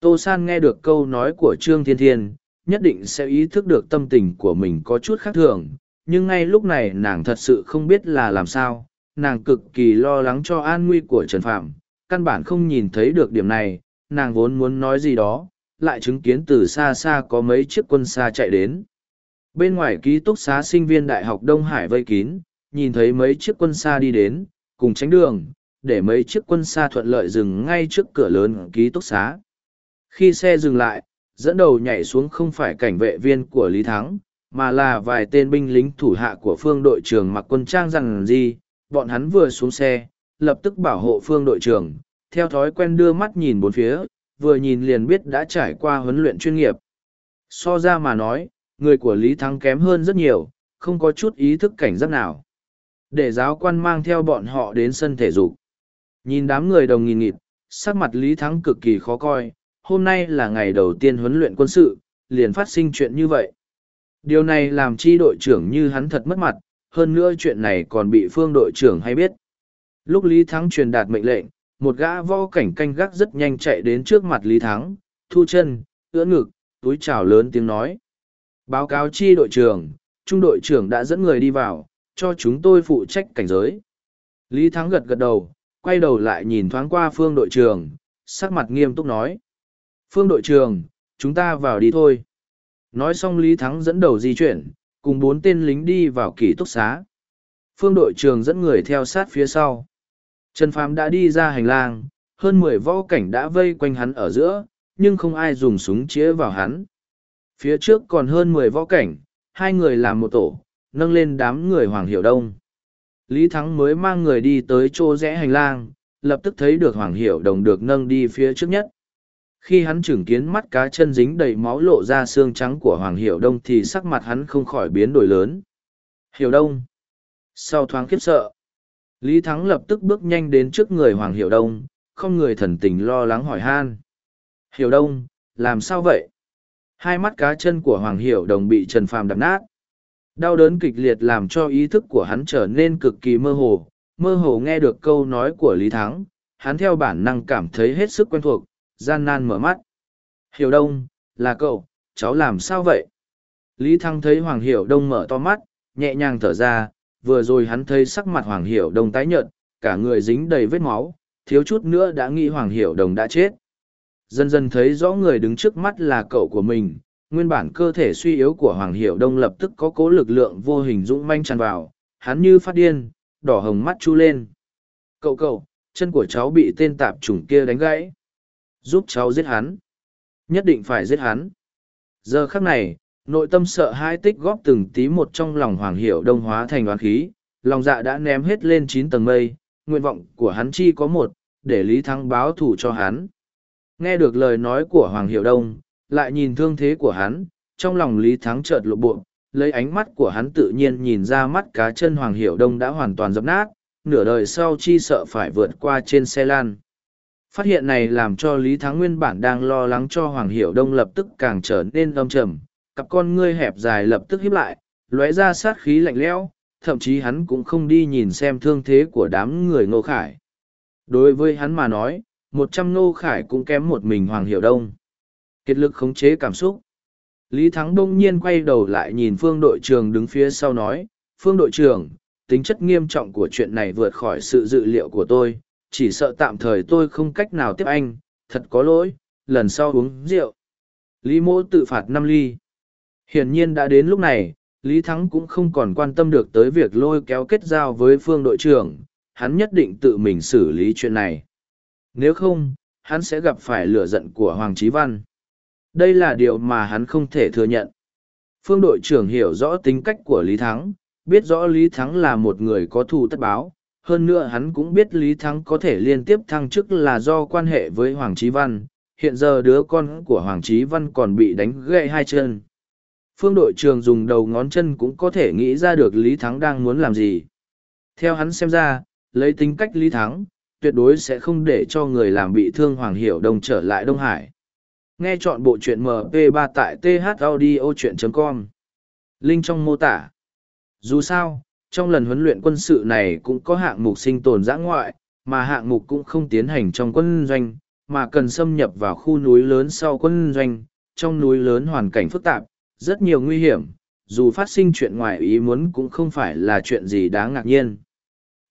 Tô San nghe được câu nói của Trương Thiên Thiên, nhất định sẽ ý thức được tâm tình của mình có chút khác thường, nhưng ngay lúc này nàng thật sự không biết là làm sao, nàng cực kỳ lo lắng cho an nguy của Trần Phạm, căn bản không nhìn thấy được điểm này, nàng vốn muốn nói gì đó, lại chứng kiến từ xa xa có mấy chiếc quân xa chạy đến. Bên ngoài ký túc xá sinh viên Đại học Đông Hải vây kín, nhìn thấy mấy chiếc quân xa đi đến, cùng tránh đường, để mấy chiếc quân xa thuận lợi dừng ngay trước cửa lớn ký túc xá. Khi xe dừng lại, dẫn đầu nhảy xuống không phải cảnh vệ viên của Lý Thắng, mà là vài tên binh lính thủ hạ của phương đội trưởng mặc quân trang rằng gì, bọn hắn vừa xuống xe, lập tức bảo hộ phương đội trưởng, theo thói quen đưa mắt nhìn bốn phía, vừa nhìn liền biết đã trải qua huấn luyện chuyên nghiệp. So ra mà nói, người của Lý Thắng kém hơn rất nhiều, không có chút ý thức cảnh giác nào. Để giáo quan mang theo bọn họ đến sân thể dục. Nhìn đám người đồng nghìn nghịt, sắc mặt Lý Thắng cực kỳ khó coi, hôm nay là ngày đầu tiên huấn luyện quân sự, liền phát sinh chuyện như vậy. Điều này làm chi đội trưởng như hắn thật mất mặt, hơn nữa chuyện này còn bị phương đội trưởng hay biết. Lúc Lý Thắng truyền đạt mệnh lệnh, một gã võ cảnh canh gác rất nhanh chạy đến trước mặt Lý Thắng, thu chân, ưỡn ngực, túi chào lớn tiếng nói. Báo cáo chi đội trưởng, trung đội trưởng đã dẫn người đi vào, cho chúng tôi phụ trách cảnh giới. Lý Thắng gật gật đầu, quay đầu lại nhìn thoáng qua phương đội trưởng, sắc mặt nghiêm túc nói. Phương đội trưởng, chúng ta vào đi thôi. Nói xong Lý Thắng dẫn đầu di chuyển, cùng bốn tên lính đi vào ký túc xá. Phương đội trưởng dẫn người theo sát phía sau. Trần Phàm đã đi ra hành lang, hơn mười võ cảnh đã vây quanh hắn ở giữa, nhưng không ai dùng súng chĩa vào hắn. Phía trước còn hơn mười võ cảnh, hai người làm một tổ, nâng lên đám người Hoàng Hiểu Đông. Lý Thắng mới mang người đi tới chỗ rẽ hành lang, lập tức thấy được Hoàng Hiểu Đồng được nâng đi phía trước nhất. Khi hắn chứng kiến mắt cá chân dính đầy máu lộ ra xương trắng của Hoàng Hiểu Đông thì sắc mặt hắn không khỏi biến đổi lớn. Hiểu Đông. Sau thoáng khiếp sợ. Lý Thắng lập tức bước nhanh đến trước người Hoàng Hiểu Đông, không người thần tình lo lắng hỏi han. Hiểu Đông, làm sao vậy? Hai mắt cá chân của Hoàng Hiểu Đồng bị Trần Phàm đập nát. Đau đớn kịch liệt làm cho ý thức của hắn trở nên cực kỳ mơ hồ, mơ hồ nghe được câu nói của Lý Thắng, hắn theo bản năng cảm thấy hết sức quen thuộc, gian nan mở mắt. Hiểu Đông, là cậu, cháu làm sao vậy? Lý Thắng thấy Hoàng Hiểu Đông mở to mắt, nhẹ nhàng thở ra, vừa rồi hắn thấy sắc mặt Hoàng Hiểu Đông tái nhợt, cả người dính đầy vết máu, thiếu chút nữa đã nghĩ Hoàng Hiểu Đồng đã chết. Dần dần thấy rõ người đứng trước mắt là cậu của mình, nguyên bản cơ thể suy yếu của Hoàng Hiểu Đông lập tức có cố lực lượng vô hình dũng manh tràn vào, hắn như phát điên, đỏ hồng mắt chu lên. Cậu cậu, chân của cháu bị tên tạp chủng kia đánh gãy. Giúp cháu giết hắn. Nhất định phải giết hắn. Giờ khắc này, nội tâm sợ hai tích góp từng tí một trong lòng Hoàng Hiểu Đông hóa thành đoán khí, lòng dạ đã ném hết lên chín tầng mây, nguyện vọng của hắn chi có một, để Lý Thắng báo thù cho hắn. Nghe được lời nói của Hoàng Hiểu Đông, lại nhìn thương thế của hắn, trong lòng Lý Thắng chợt lộ bộ, lấy ánh mắt của hắn tự nhiên nhìn ra mắt cá chân Hoàng Hiểu Đông đã hoàn toàn dập nát, nửa đời sau chi sợ phải vượt qua trên xe lan. Phát hiện này làm cho Lý Thắng nguyên bản đang lo lắng cho Hoàng Hiểu Đông lập tức càng trở nên âm trầm, cặp con ngươi hẹp dài lập tức híp lại, lóe ra sát khí lạnh lẽo, thậm chí hắn cũng không đi nhìn xem thương thế của đám người Ngô Khải. Đối với hắn mà nói, một trăm Ngô Khải cũng kém một mình Hoàng Hiểu Đông. Kết lực khống chế cảm xúc. Lý Thắng đông nhiên quay đầu lại nhìn phương đội trưởng đứng phía sau nói, phương đội trưởng, tính chất nghiêm trọng của chuyện này vượt khỏi sự dự liệu của tôi, chỉ sợ tạm thời tôi không cách nào tiếp anh, thật có lỗi, lần sau uống rượu. Lý mỗ tự phạt năm ly. Hiển nhiên đã đến lúc này, Lý Thắng cũng không còn quan tâm được tới việc lôi kéo kết giao với phương đội trưởng, hắn nhất định tự mình xử lý chuyện này. Nếu không, hắn sẽ gặp phải lửa giận của Hoàng Chí Văn. Đây là điều mà hắn không thể thừa nhận. Phương đội trưởng hiểu rõ tính cách của Lý Thắng, biết rõ Lý Thắng là một người có thù tất báo. Hơn nữa hắn cũng biết Lý Thắng có thể liên tiếp thăng chức là do quan hệ với Hoàng Chí Văn. Hiện giờ đứa con của Hoàng Chí Văn còn bị đánh gãy hai chân. Phương đội trưởng dùng đầu ngón chân cũng có thể nghĩ ra được Lý Thắng đang muốn làm gì. Theo hắn xem ra, lấy tính cách Lý Thắng, tuyệt đối sẽ không để cho người làm bị thương Hoàng Hiểu Đông trở lại Đông Hải nghe chọn bộ truyện mp3 tại thaudio.com link trong mô tả. Dù sao, trong lần huấn luyện quân sự này cũng có hạng mục sinh tồn giã ngoại, mà hạng mục cũng không tiến hành trong quân doanh, mà cần xâm nhập vào khu núi lớn sau quân doanh, trong núi lớn hoàn cảnh phức tạp, rất nhiều nguy hiểm, dù phát sinh chuyện ngoài ý muốn cũng không phải là chuyện gì đáng ngạc nhiên.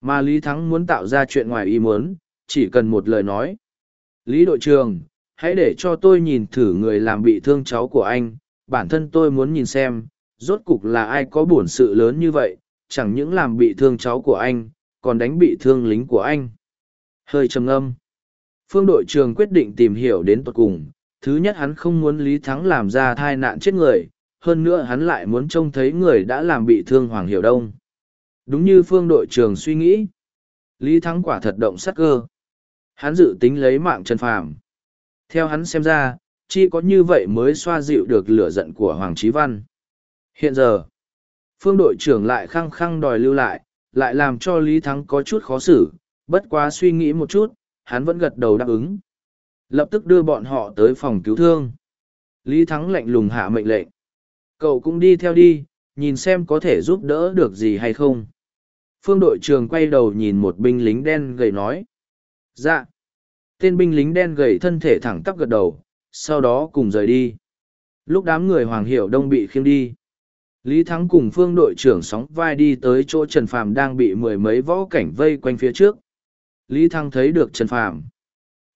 Mà lý thắng muốn tạo ra chuyện ngoài ý muốn, chỉ cần một lời nói. Lý đội trường hãy để cho tôi nhìn thử người làm bị thương cháu của anh, bản thân tôi muốn nhìn xem, rốt cục là ai có bổn sự lớn như vậy, chẳng những làm bị thương cháu của anh, còn đánh bị thương lính của anh. Hơi trầm âm phương đội trường quyết định tìm hiểu đến tột cùng, thứ nhất hắn không muốn lý thắng làm ra thai nạn chết người, hơn nữa hắn lại muốn trông thấy người đã làm bị thương hoàng hiểu đông. Đúng như phương đội trường suy nghĩ. Lý thắng quả thật động sắc cơ. Hắn dự tính lấy mạng trần phàm theo hắn xem ra, chỉ có như vậy mới xoa dịu được lửa giận của Hoàng Chí Văn. Hiện giờ, phương đội trưởng lại khăng khăng đòi lưu lại, lại làm cho Lý Thắng có chút khó xử, bất quá suy nghĩ một chút, hắn vẫn gật đầu đáp ứng. Lập tức đưa bọn họ tới phòng cứu thương. Lý Thắng lạnh lùng hạ mệnh lệnh. Cậu cũng đi theo đi, nhìn xem có thể giúp đỡ được gì hay không. Phương đội trưởng quay đầu nhìn một binh lính đen gầy nói. Dạ tên binh lính đen gầy thân thể thẳng tắp gật đầu, sau đó cùng rời đi. Lúc đám người Hoàng Hiểu Đông bị khiêng đi, Lý Thắng cùng phương đội trưởng sóng vai đi tới chỗ Trần Phàm đang bị mười mấy võ cảnh vây quanh phía trước. Lý Thắng thấy được Trần Phàm.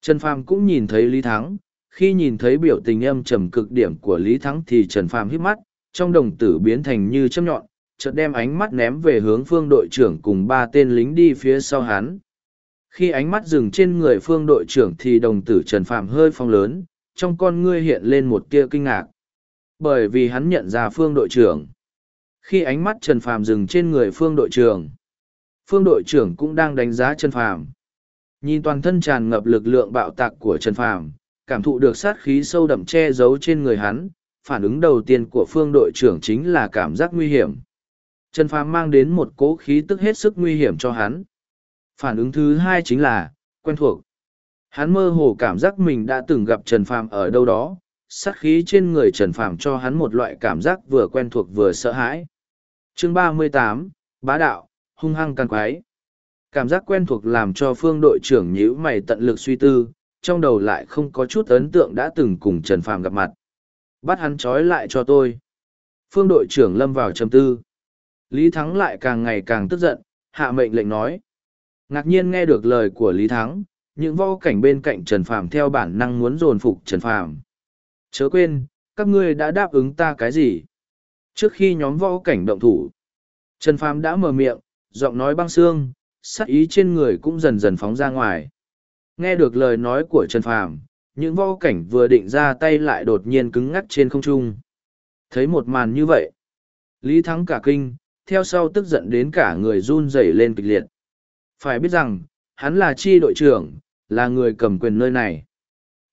Trần Phàm cũng nhìn thấy Lý Thắng, khi nhìn thấy biểu tình âm trầm cực điểm của Lý Thắng thì Trần Phàm hít mắt, trong đồng tử biến thành như châm nhọn, chợt đem ánh mắt ném về hướng phương đội trưởng cùng ba tên lính đi phía sau hắn khi ánh mắt dừng trên người phương đội trưởng thì đồng tử trần phạm hơi phong lớn, trong con ngươi hiện lên một tia kinh ngạc. Bởi vì hắn nhận ra phương đội trưởng. Khi ánh mắt trần phạm dừng trên người phương đội trưởng, phương đội trưởng cũng đang đánh giá trần phạm. Nhìn toàn thân tràn ngập lực lượng bạo tạc của trần phạm, cảm thụ được sát khí sâu đậm che giấu trên người hắn, phản ứng đầu tiên của phương đội trưởng chính là cảm giác nguy hiểm. Trần phạm mang đến một cố khí tức hết sức nguy hiểm cho hắn. Phản ứng thứ hai chính là, quen thuộc. Hắn mơ hồ cảm giác mình đã từng gặp Trần Phàm ở đâu đó, sát khí trên người Trần Phàm cho hắn một loại cảm giác vừa quen thuộc vừa sợ hãi. Chương ba mươi tám Bá đạo, hung hăng càng quái. Cảm giác quen thuộc làm cho phương đội trưởng nhíu mày tận lực suy tư, trong đầu lại không có chút ấn tượng đã từng cùng Trần Phàm gặp mặt. Bắt hắn trói lại cho tôi. Phương đội trưởng lâm vào trầm tư. Lý Thắng lại càng ngày càng tức giận, hạ mệnh lệnh nói. Ngạc nhiên nghe được lời của Lý Thắng, những võ cảnh bên cạnh Trần Phàm theo bản năng muốn dồn phục Trần Phàm. Chớ quên, các ngươi đã đáp ứng ta cái gì? Trước khi nhóm võ cảnh động thủ, Trần Phàm đã mở miệng, giọng nói băng xương, sắc ý trên người cũng dần dần phóng ra ngoài. Nghe được lời nói của Trần Phàm, những võ cảnh vừa định ra tay lại đột nhiên cứng ngắc trên không trung. Thấy một màn như vậy, Lý Thắng cả kinh, theo sau tức giận đến cả người run rẩy lên kịch liệt. Phải biết rằng, hắn là chi đội trưởng, là người cầm quyền nơi này.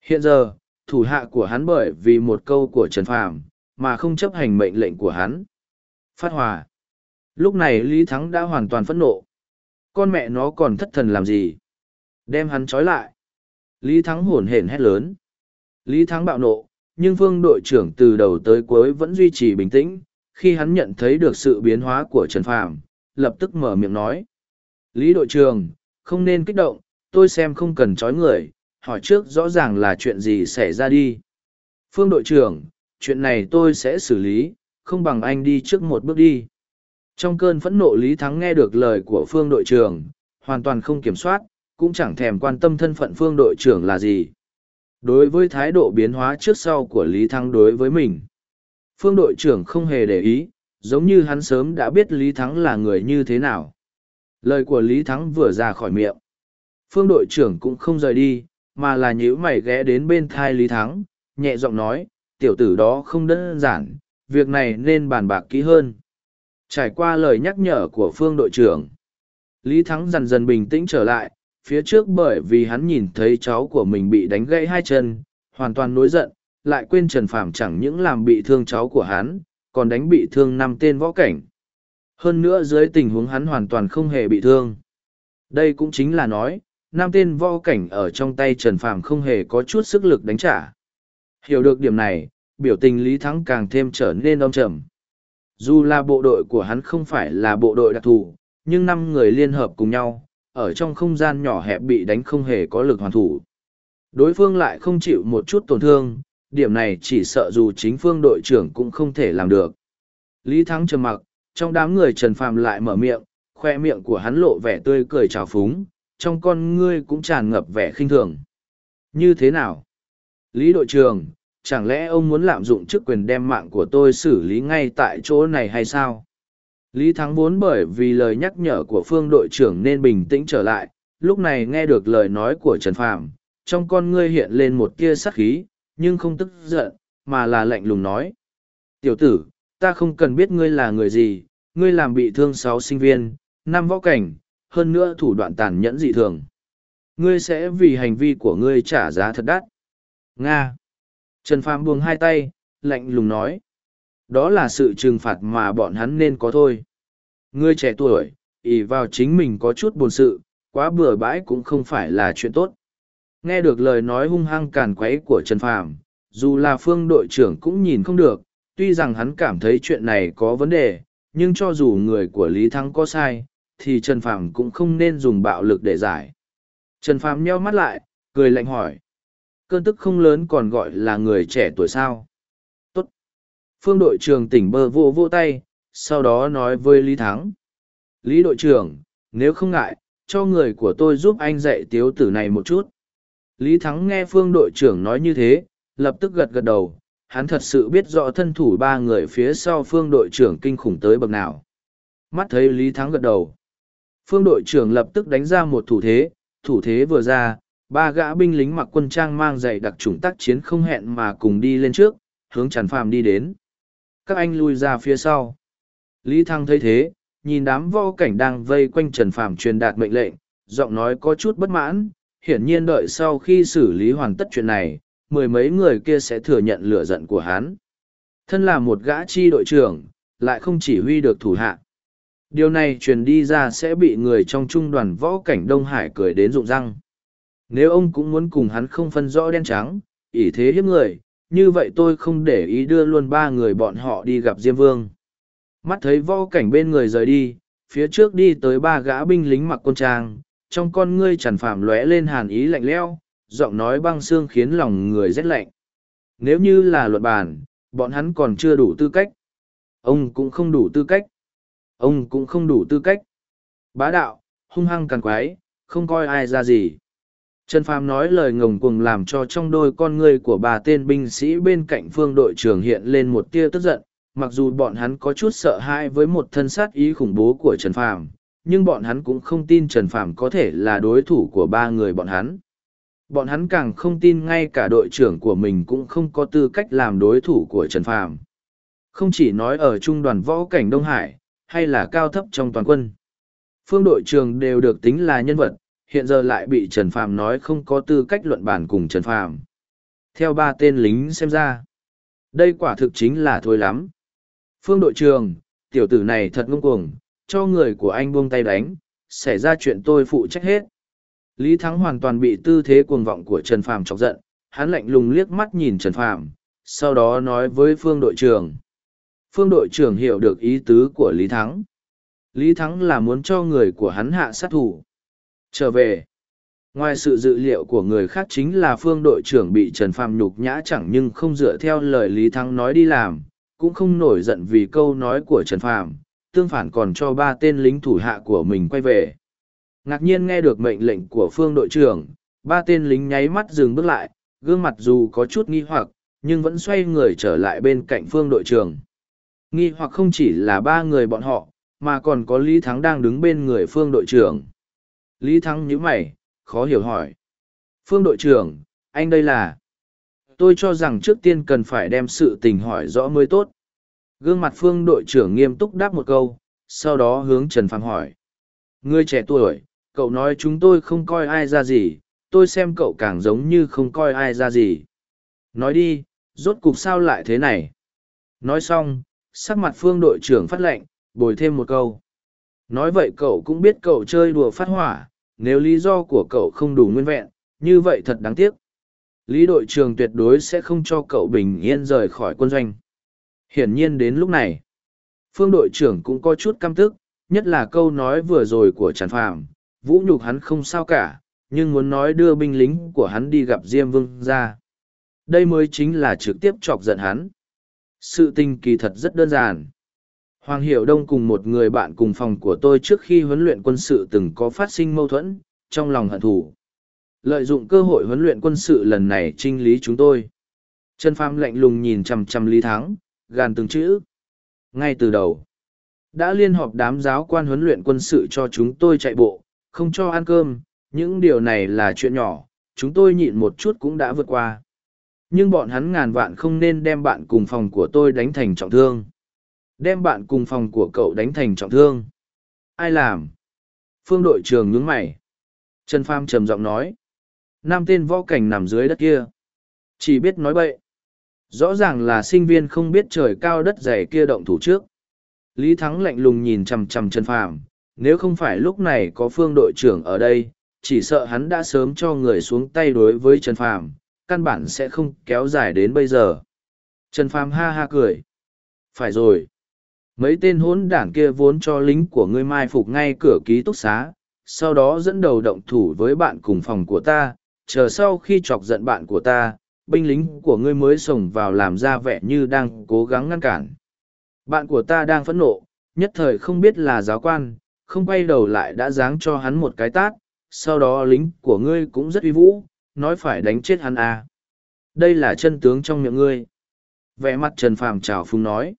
Hiện giờ, thủ hạ của hắn bởi vì một câu của Trần Phàm mà không chấp hành mệnh lệnh của hắn. Phát hòa. Lúc này Lý Thắng đã hoàn toàn phẫn nộ. Con mẹ nó còn thất thần làm gì? Đem hắn trói lại. Lý Thắng hổn hển hét lớn. Lý Thắng bạo nộ, nhưng phương đội trưởng từ đầu tới cuối vẫn duy trì bình tĩnh. Khi hắn nhận thấy được sự biến hóa của Trần Phàm, lập tức mở miệng nói. Lý đội trưởng, không nên kích động, tôi xem không cần trói người, hỏi trước rõ ràng là chuyện gì xảy ra đi. Phương đội trưởng, chuyện này tôi sẽ xử lý, không bằng anh đi trước một bước đi. Trong cơn phẫn nộ Lý Thắng nghe được lời của phương đội trưởng, hoàn toàn không kiểm soát, cũng chẳng thèm quan tâm thân phận phương đội trưởng là gì. Đối với thái độ biến hóa trước sau của Lý Thắng đối với mình, phương đội trưởng không hề để ý, giống như hắn sớm đã biết Lý Thắng là người như thế nào. Lời của Lý Thắng vừa ra khỏi miệng. Phương đội trưởng cũng không rời đi, mà là nhíu mày ghé đến bên thai Lý Thắng, nhẹ giọng nói, tiểu tử đó không đơn giản, việc này nên bàn bạc kỹ hơn. Trải qua lời nhắc nhở của phương đội trưởng, Lý Thắng dần dần bình tĩnh trở lại, phía trước bởi vì hắn nhìn thấy cháu của mình bị đánh gãy hai chân, hoàn toàn nối giận, lại quên Trần Phàm chẳng những làm bị thương cháu của hắn, còn đánh bị thương năm tên võ cảnh. Hơn nữa dưới tình huống hắn hoàn toàn không hề bị thương. Đây cũng chính là nói, năm tên võ cảnh ở trong tay Trần Phàm không hề có chút sức lực đánh trả. Hiểu được điểm này, biểu tình Lý Thắng càng thêm trở nên đông trầm. Dù là bộ đội của hắn không phải là bộ đội đặc thù, nhưng năm người liên hợp cùng nhau, ở trong không gian nhỏ hẹp bị đánh không hề có lực hoàn thủ. Đối phương lại không chịu một chút tổn thương, điểm này chỉ sợ dù chính phương đội trưởng cũng không thể làm được. Lý Thắng trầm mặc, trong đám người Trần Phàm lại mở miệng, khoe miệng của hắn lộ vẻ tươi cười trào phúng, trong con ngươi cũng tràn ngập vẻ khinh thường. Như thế nào? Lý đội trưởng, chẳng lẽ ông muốn lạm dụng chức quyền đem mạng của tôi xử lý ngay tại chỗ này hay sao? Lý Thắng vốn bởi vì lời nhắc nhở của phương đội trưởng nên bình tĩnh trở lại, lúc này nghe được lời nói của Trần Phàm, trong con ngươi hiện lên một tia sắc khí, nhưng không tức giận, mà là lạnh lùng nói. Tiểu tử, ta không cần biết ngươi là người gì, ngươi làm bị thương sáu sinh viên, năm võ cảnh, hơn nữa thủ đoạn tàn nhẫn dị thường. Ngươi sẽ vì hành vi của ngươi trả giá thật đắt. Nga. Trần Phàm buông hai tay, lạnh lùng nói. Đó là sự trừng phạt mà bọn hắn nên có thôi. Ngươi trẻ tuổi, ỷ vào chính mình có chút buồn sự, quá bừa bãi cũng không phải là chuyện tốt. Nghe được lời nói hung hăng càn quấy của Trần Phàm, dù là phương đội trưởng cũng nhìn không được, tuy rằng hắn cảm thấy chuyện này có vấn đề, nhưng cho dù người của Lý Thắng có sai, thì Trần Phàm cũng không nên dùng bạo lực để giải. Trần Phàm nheo mắt lại, cười lạnh hỏi. Cơn tức không lớn còn gọi là người trẻ tuổi sao. Tốt. Phương đội trưởng tỉnh bơ vô vô tay, sau đó nói với Lý Thắng. Lý đội trưởng, nếu không ngại, cho người của tôi giúp anh dạy tiếu tử này một chút. Lý Thắng nghe phương đội trưởng nói như thế, lập tức gật gật đầu, hắn thật sự biết rõ thân thủ ba người phía sau phương đội trưởng kinh khủng tới bậc nào. Mắt thấy Lý Thắng gật đầu. Phương đội trưởng lập tức đánh ra một thủ thế, thủ thế vừa ra, ba gã binh lính mặc quân trang mang giày đặc trùng tác chiến không hẹn mà cùng đi lên trước, hướng Trần Phàm đi đến. Các anh lui ra phía sau. Lý Thăng thấy thế, nhìn đám võ cảnh đang vây quanh Trần Phàm truyền đạt mệnh lệnh, giọng nói có chút bất mãn, hiển nhiên đợi sau khi xử lý hoàn tất chuyện này, mười mấy người kia sẽ thừa nhận lửa giận của hắn. Thân là một gã chi đội trưởng, lại không chỉ huy được thủ hạ. Điều này truyền đi ra sẽ bị người trong trung đoàn võ cảnh Đông Hải cười đến rụng răng. Nếu ông cũng muốn cùng hắn không phân rõ đen trắng, ỷ thế hiếp người, như vậy tôi không để ý đưa luôn ba người bọn họ đi gặp Diêm Vương. Mắt thấy võ cảnh bên người rời đi, phía trước đi tới ba gã binh lính mặc quân trang, trong con ngươi tràn phạm lóe lên hàn ý lạnh lẽo, giọng nói băng xương khiến lòng người rét lạnh. Nếu như là luật bàn, bọn hắn còn chưa đủ tư cách. Ông cũng không đủ tư cách. Ông cũng không đủ tư cách. Bá đạo, hung hăng càng quái, không coi ai ra gì. Trần Phàm nói lời ngồng cuồng làm cho trong đôi con ngươi của bà tên binh sĩ bên cạnh phương đội trưởng hiện lên một tia tức giận, mặc dù bọn hắn có chút sợ hãi với một thân sát ý khủng bố của Trần Phàm, nhưng bọn hắn cũng không tin Trần Phàm có thể là đối thủ của ba người bọn hắn. Bọn hắn càng không tin ngay cả đội trưởng của mình cũng không có tư cách làm đối thủ của Trần Phàm. Không chỉ nói ở trung đoàn võ cảnh Đông Hải, hay là cao thấp trong toàn quân. Phương đội trưởng đều được tính là nhân vật, hiện giờ lại bị Trần Phàm nói không có tư cách luận bản cùng Trần Phàm. Theo ba tên lính xem ra, đây quả thực chính là thôi lắm. Phương đội trưởng, tiểu tử này thật ngông cuồng, cho người của anh buông tay đánh, xảy ra chuyện tôi phụ trách hết. Lý Thắng hoàn toàn bị tư thế cuồng vọng của Trần Phàm chọc giận, hắn lạnh lùng liếc mắt nhìn Trần Phàm, sau đó nói với Phương đội trưởng. Phương đội trưởng hiểu được ý tứ của Lý Thắng. Lý Thắng là muốn cho người của hắn hạ sát thủ. Trở về. Ngoài sự dự liệu của người khác chính là phương đội trưởng bị Trần Phàm nhục nhã chẳng nhưng không dựa theo lời Lý Thắng nói đi làm, cũng không nổi giận vì câu nói của Trần Phàm, tương phản còn cho ba tên lính thủ hạ của mình quay về. Ngạc nhiên nghe được mệnh lệnh của phương đội trưởng, ba tên lính nháy mắt dừng bước lại, gương mặt dù có chút nghi hoặc, nhưng vẫn xoay người trở lại bên cạnh phương đội trưởng. Nghi hoặc không chỉ là ba người bọn họ, mà còn có Lý Thắng đang đứng bên người phương đội trưởng. Lý Thắng nhíu mày, khó hiểu hỏi. Phương đội trưởng, anh đây là... Tôi cho rằng trước tiên cần phải đem sự tình hỏi rõ mới tốt. Gương mặt phương đội trưởng nghiêm túc đáp một câu, sau đó hướng Trần Phàm hỏi. Ngươi trẻ tuổi, cậu nói chúng tôi không coi ai ra gì, tôi xem cậu càng giống như không coi ai ra gì. Nói đi, rốt cục sao lại thế này? Nói xong, sắc mặt phương đội trưởng phát lệnh, bồi thêm một câu. Nói vậy cậu cũng biết cậu chơi đùa phát hỏa, nếu lý do của cậu không đủ nguyên vẹn, như vậy thật đáng tiếc. Lý đội trưởng tuyệt đối sẽ không cho cậu bình yên rời khỏi quân doanh. Hiển nhiên đến lúc này, phương đội trưởng cũng có chút căm tức, nhất là câu nói vừa rồi của Trần Phàm, vũ nhục hắn không sao cả, nhưng muốn nói đưa binh lính của hắn đi gặp Diêm Vương ra. Đây mới chính là trực tiếp chọc giận hắn. Sự tình kỳ thật rất đơn giản. Hoàng Hiểu Đông cùng một người bạn cùng phòng của tôi trước khi huấn luyện quân sự từng có phát sinh mâu thuẫn, trong lòng hận thù. Lợi dụng cơ hội huấn luyện quân sự lần này trinh lý chúng tôi. Trần Pham lạnh lùng nhìn chằm chằm Lý Thắng, gàn từng chữ. Ngay từ đầu, đã liên họp đám giáo quan huấn luyện quân sự cho chúng tôi chạy bộ, không cho ăn cơm, những điều này là chuyện nhỏ, chúng tôi nhịn một chút cũng đã vượt qua. Nhưng bọn hắn ngàn vạn không nên đem bạn cùng phòng của tôi đánh thành trọng thương. Đem bạn cùng phòng của cậu đánh thành trọng thương. Ai làm? Phương đội trưởng nhướng mày. Trần pham trầm giọng nói. Nam tên võ cảnh nằm dưới đất kia. Chỉ biết nói bậy. Rõ ràng là sinh viên không biết trời cao đất dày kia động thủ trước. Lý thắng lạnh lùng nhìn chằm chằm trần phàm nếu không phải lúc này có phương đội trưởng ở đây, chỉ sợ hắn đã sớm cho người xuống tay đối với trần phàm, căn bản sẽ không kéo dài đến bây giờ. Trần phàm ha ha cười. Phải rồi. Mấy tên hỗn đảng kia vốn cho lính của ngươi mai phục ngay cửa ký túc xá, sau đó dẫn đầu động thủ với bạn cùng phòng của ta, chờ sau khi chọc giận bạn của ta, binh lính của ngươi mới xông vào làm ra vẻ như đang cố gắng ngăn cản. Bạn của ta đang phẫn nộ, nhất thời không biết là giáo quan không quay đầu lại đã giáng cho hắn một cái tát sau đó lính của ngươi cũng rất uy vũ nói phải đánh chết hắn à. đây là chân tướng trong miệng ngươi vẻ mặt trần phàm trào phúng nói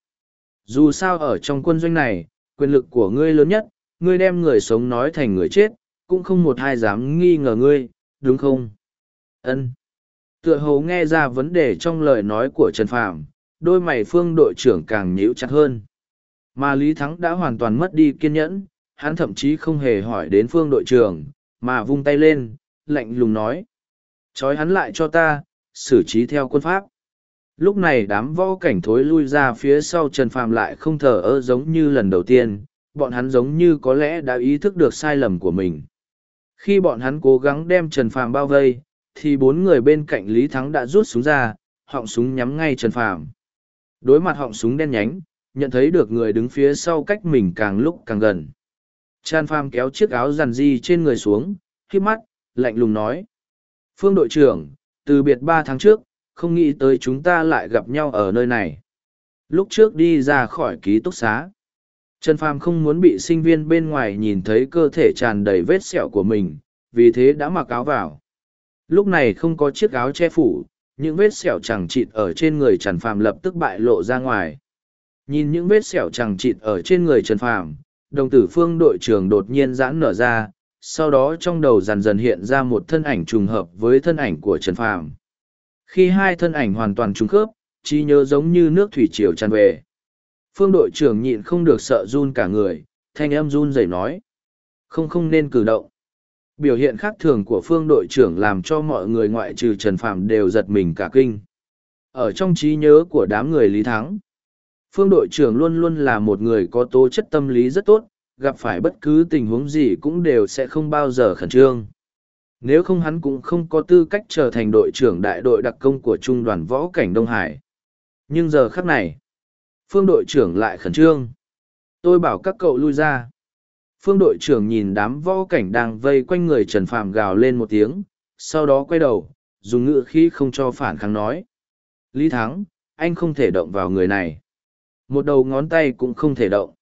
dù sao ở trong quân doanh này, quyền lực của ngươi lớn nhất, ngươi đem người sống nói thành người chết, cũng không một ai dám nghi ngờ ngươi, đúng không? Ân. Tựa hồ nghe ra vấn đề trong lời nói của Trần Phàm, đôi mày phương đội trưởng càng nhíu chặt hơn. Mà Lý Thắng đã hoàn toàn mất đi kiên nhẫn, hắn thậm chí không hề hỏi đến phương đội trưởng, mà vung tay lên, lạnh lùng nói. Chói hắn lại cho ta, xử trí theo quân pháp lúc này đám võ cảnh thối lui ra phía sau trần phàm lại không thở ơ giống như lần đầu tiên bọn hắn giống như có lẽ đã ý thức được sai lầm của mình. Khi bọn hắn cố gắng đem Trần Phàm bao vây, thì bốn người bên cạnh Lý Thắng đã rút súng ra, họng súng nhắm ngay Trần Phàm. Đối mặt họng súng đen nhánh, nhận thấy được người đứng phía sau cách mình càng lúc càng gần. Trần Phàm kéo chiếc áo rằn di trên người xuống, khiếp mắt, lạnh lùng nói. Phương đội trưởng, từ biệt ba tháng trước, không nghĩ tới chúng ta lại gặp nhau ở nơi này. Lúc trước đi ra khỏi ký túc xá. Trần Phàm không muốn bị sinh viên bên ngoài nhìn thấy cơ thể tràn đầy vết sẹo của mình, vì thế đã mặc áo vào. Lúc này không có chiếc áo che phủ, những vết sẹo chẳng chịt ở trên người Trần Phàm lập tức bại lộ ra ngoài. Nhìn những vết sẹo chẳng chịt ở trên người Trần Phàm, đồng tử phương đội trưởng đột nhiên giãn nở ra, sau đó trong đầu dần dần hiện ra một thân ảnh trùng hợp với thân ảnh của Trần Phàm. Khi hai thân ảnh hoàn toàn trùng khớp, trí nhớ giống như nước thủy triều tràn về. Phương đội trưởng nhịn không được sợ run cả người, thanh âm run rẩy nói. Không không nên cử động. Biểu hiện khác thường của phương đội trưởng làm cho mọi người ngoại trừ Trần Phạm đều giật mình cả kinh. Ở trong trí nhớ của đám người Lý Thắng, phương đội trưởng luôn luôn là một người có tố chất tâm lý rất tốt, gặp phải bất cứ tình huống gì cũng đều sẽ không bao giờ khẩn trương. Nếu không hắn cũng không có tư cách trở thành đội trưởng đại đội đặc công của trung đoàn võ cảnh Đông Hải. Nhưng giờ khắc này, phương đội trưởng lại khẩn trương. Tôi bảo các cậu lui ra. Phương đội trưởng nhìn đám võ cảnh đang vây quanh người Trần Phạm gào lên một tiếng, sau đó quay đầu, dùng ngựa khí không cho phản kháng nói. Lý Thắng, anh không thể động vào người này. Một đầu ngón tay cũng không thể động.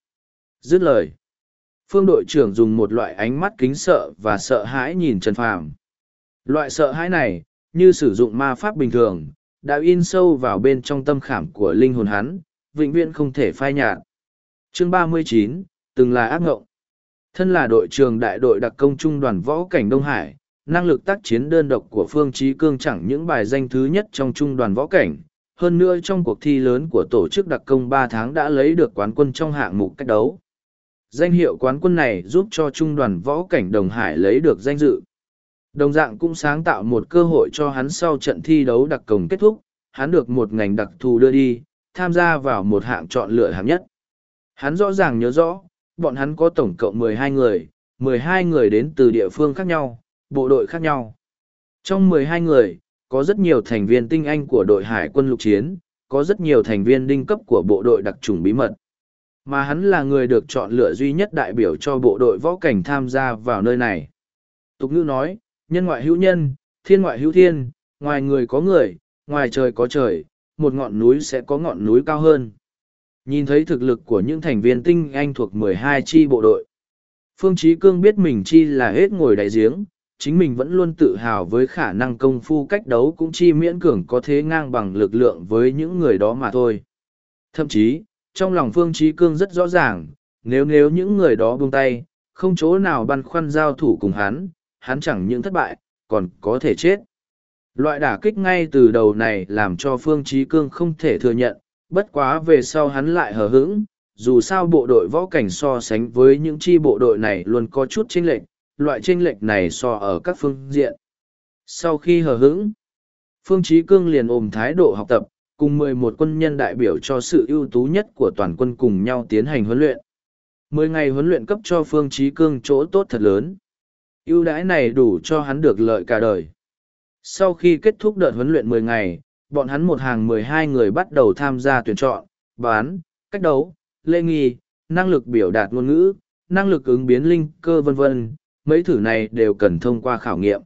Dứt lời. Phương đội trưởng dùng một loại ánh mắt kính sợ và sợ hãi nhìn Trần Phàm. Loại sợ hãi này, như sử dụng ma pháp bình thường, đã in sâu vào bên trong tâm khảm của linh hồn hắn, vĩnh viễn không thể phai nhạt. Chương ba mươi chín từng là ác ngộng. Thân là đội trưởng đại đội đặc công trung đoàn võ cảnh Đông Hải, năng lực tác chiến đơn độc của Phương Chí Cương chẳng những bài danh thứ nhất trong trung đoàn võ cảnh, hơn nữa trong cuộc thi lớn của tổ chức đặc công ba tháng đã lấy được quán quân trong hạng mục cách đấu. Danh hiệu quán quân này giúp cho trung đoàn võ cảnh Đồng Hải lấy được danh dự. Đồng dạng cũng sáng tạo một cơ hội cho hắn sau trận thi đấu đặc công kết thúc, hắn được một ngành đặc thù đưa đi, tham gia vào một hạng chọn lựa hạng nhất. Hắn rõ ràng nhớ rõ, bọn hắn có tổng cộng 12 người, 12 người đến từ địa phương khác nhau, bộ đội khác nhau. Trong 12 người, có rất nhiều thành viên tinh anh của đội hải quân lục chiến, có rất nhiều thành viên đinh cấp của bộ đội đặc trùng bí mật. Mà hắn là người được chọn lựa duy nhất đại biểu cho bộ đội võ cảnh tham gia vào nơi này. Tục ngữ nói, nhân ngoại hữu nhân, thiên ngoại hữu thiên, ngoài người có người, ngoài trời có trời, một ngọn núi sẽ có ngọn núi cao hơn. Nhìn thấy thực lực của những thành viên tinh anh thuộc 12 chi bộ đội. Phương Chí Cương biết mình chi là hết ngồi đại giếng, chính mình vẫn luôn tự hào với khả năng công phu cách đấu cũng chi miễn cường có thế ngang bằng lực lượng với những người đó mà thôi. Thậm chí, trong lòng Phương Chí Cương rất rõ ràng, nếu nếu những người đó buông tay, không chỗ nào băn khoăn giao thủ cùng hắn, hắn chẳng những thất bại, còn có thể chết. Loại đả kích ngay từ đầu này làm cho Phương Chí Cương không thể thừa nhận, bất quá về sau hắn lại hờ hững, dù sao bộ đội võ cảnh so sánh với những chi bộ đội này luôn có chút chênh lệch, loại tranh lệch này so ở các phương diện. Sau khi hờ hững, Phương Chí Cương liền ôm thái độ học tập, cùng 11 quân nhân đại biểu cho sự ưu tú nhất của toàn quân cùng nhau tiến hành huấn luyện. 10 ngày huấn luyện cấp cho Phương Chí Cương chỗ tốt thật lớn. ưu đãi này đủ cho hắn được lợi cả đời. Sau khi kết thúc đợt huấn luyện 10 ngày, bọn hắn một hàng 12 người bắt đầu tham gia tuyển chọn, bán, cách đấu, lễ nghi, năng lực biểu đạt ngôn ngữ, năng lực ứng biến linh cơ vân vân, mấy thử này đều cần thông qua khảo nghiệm.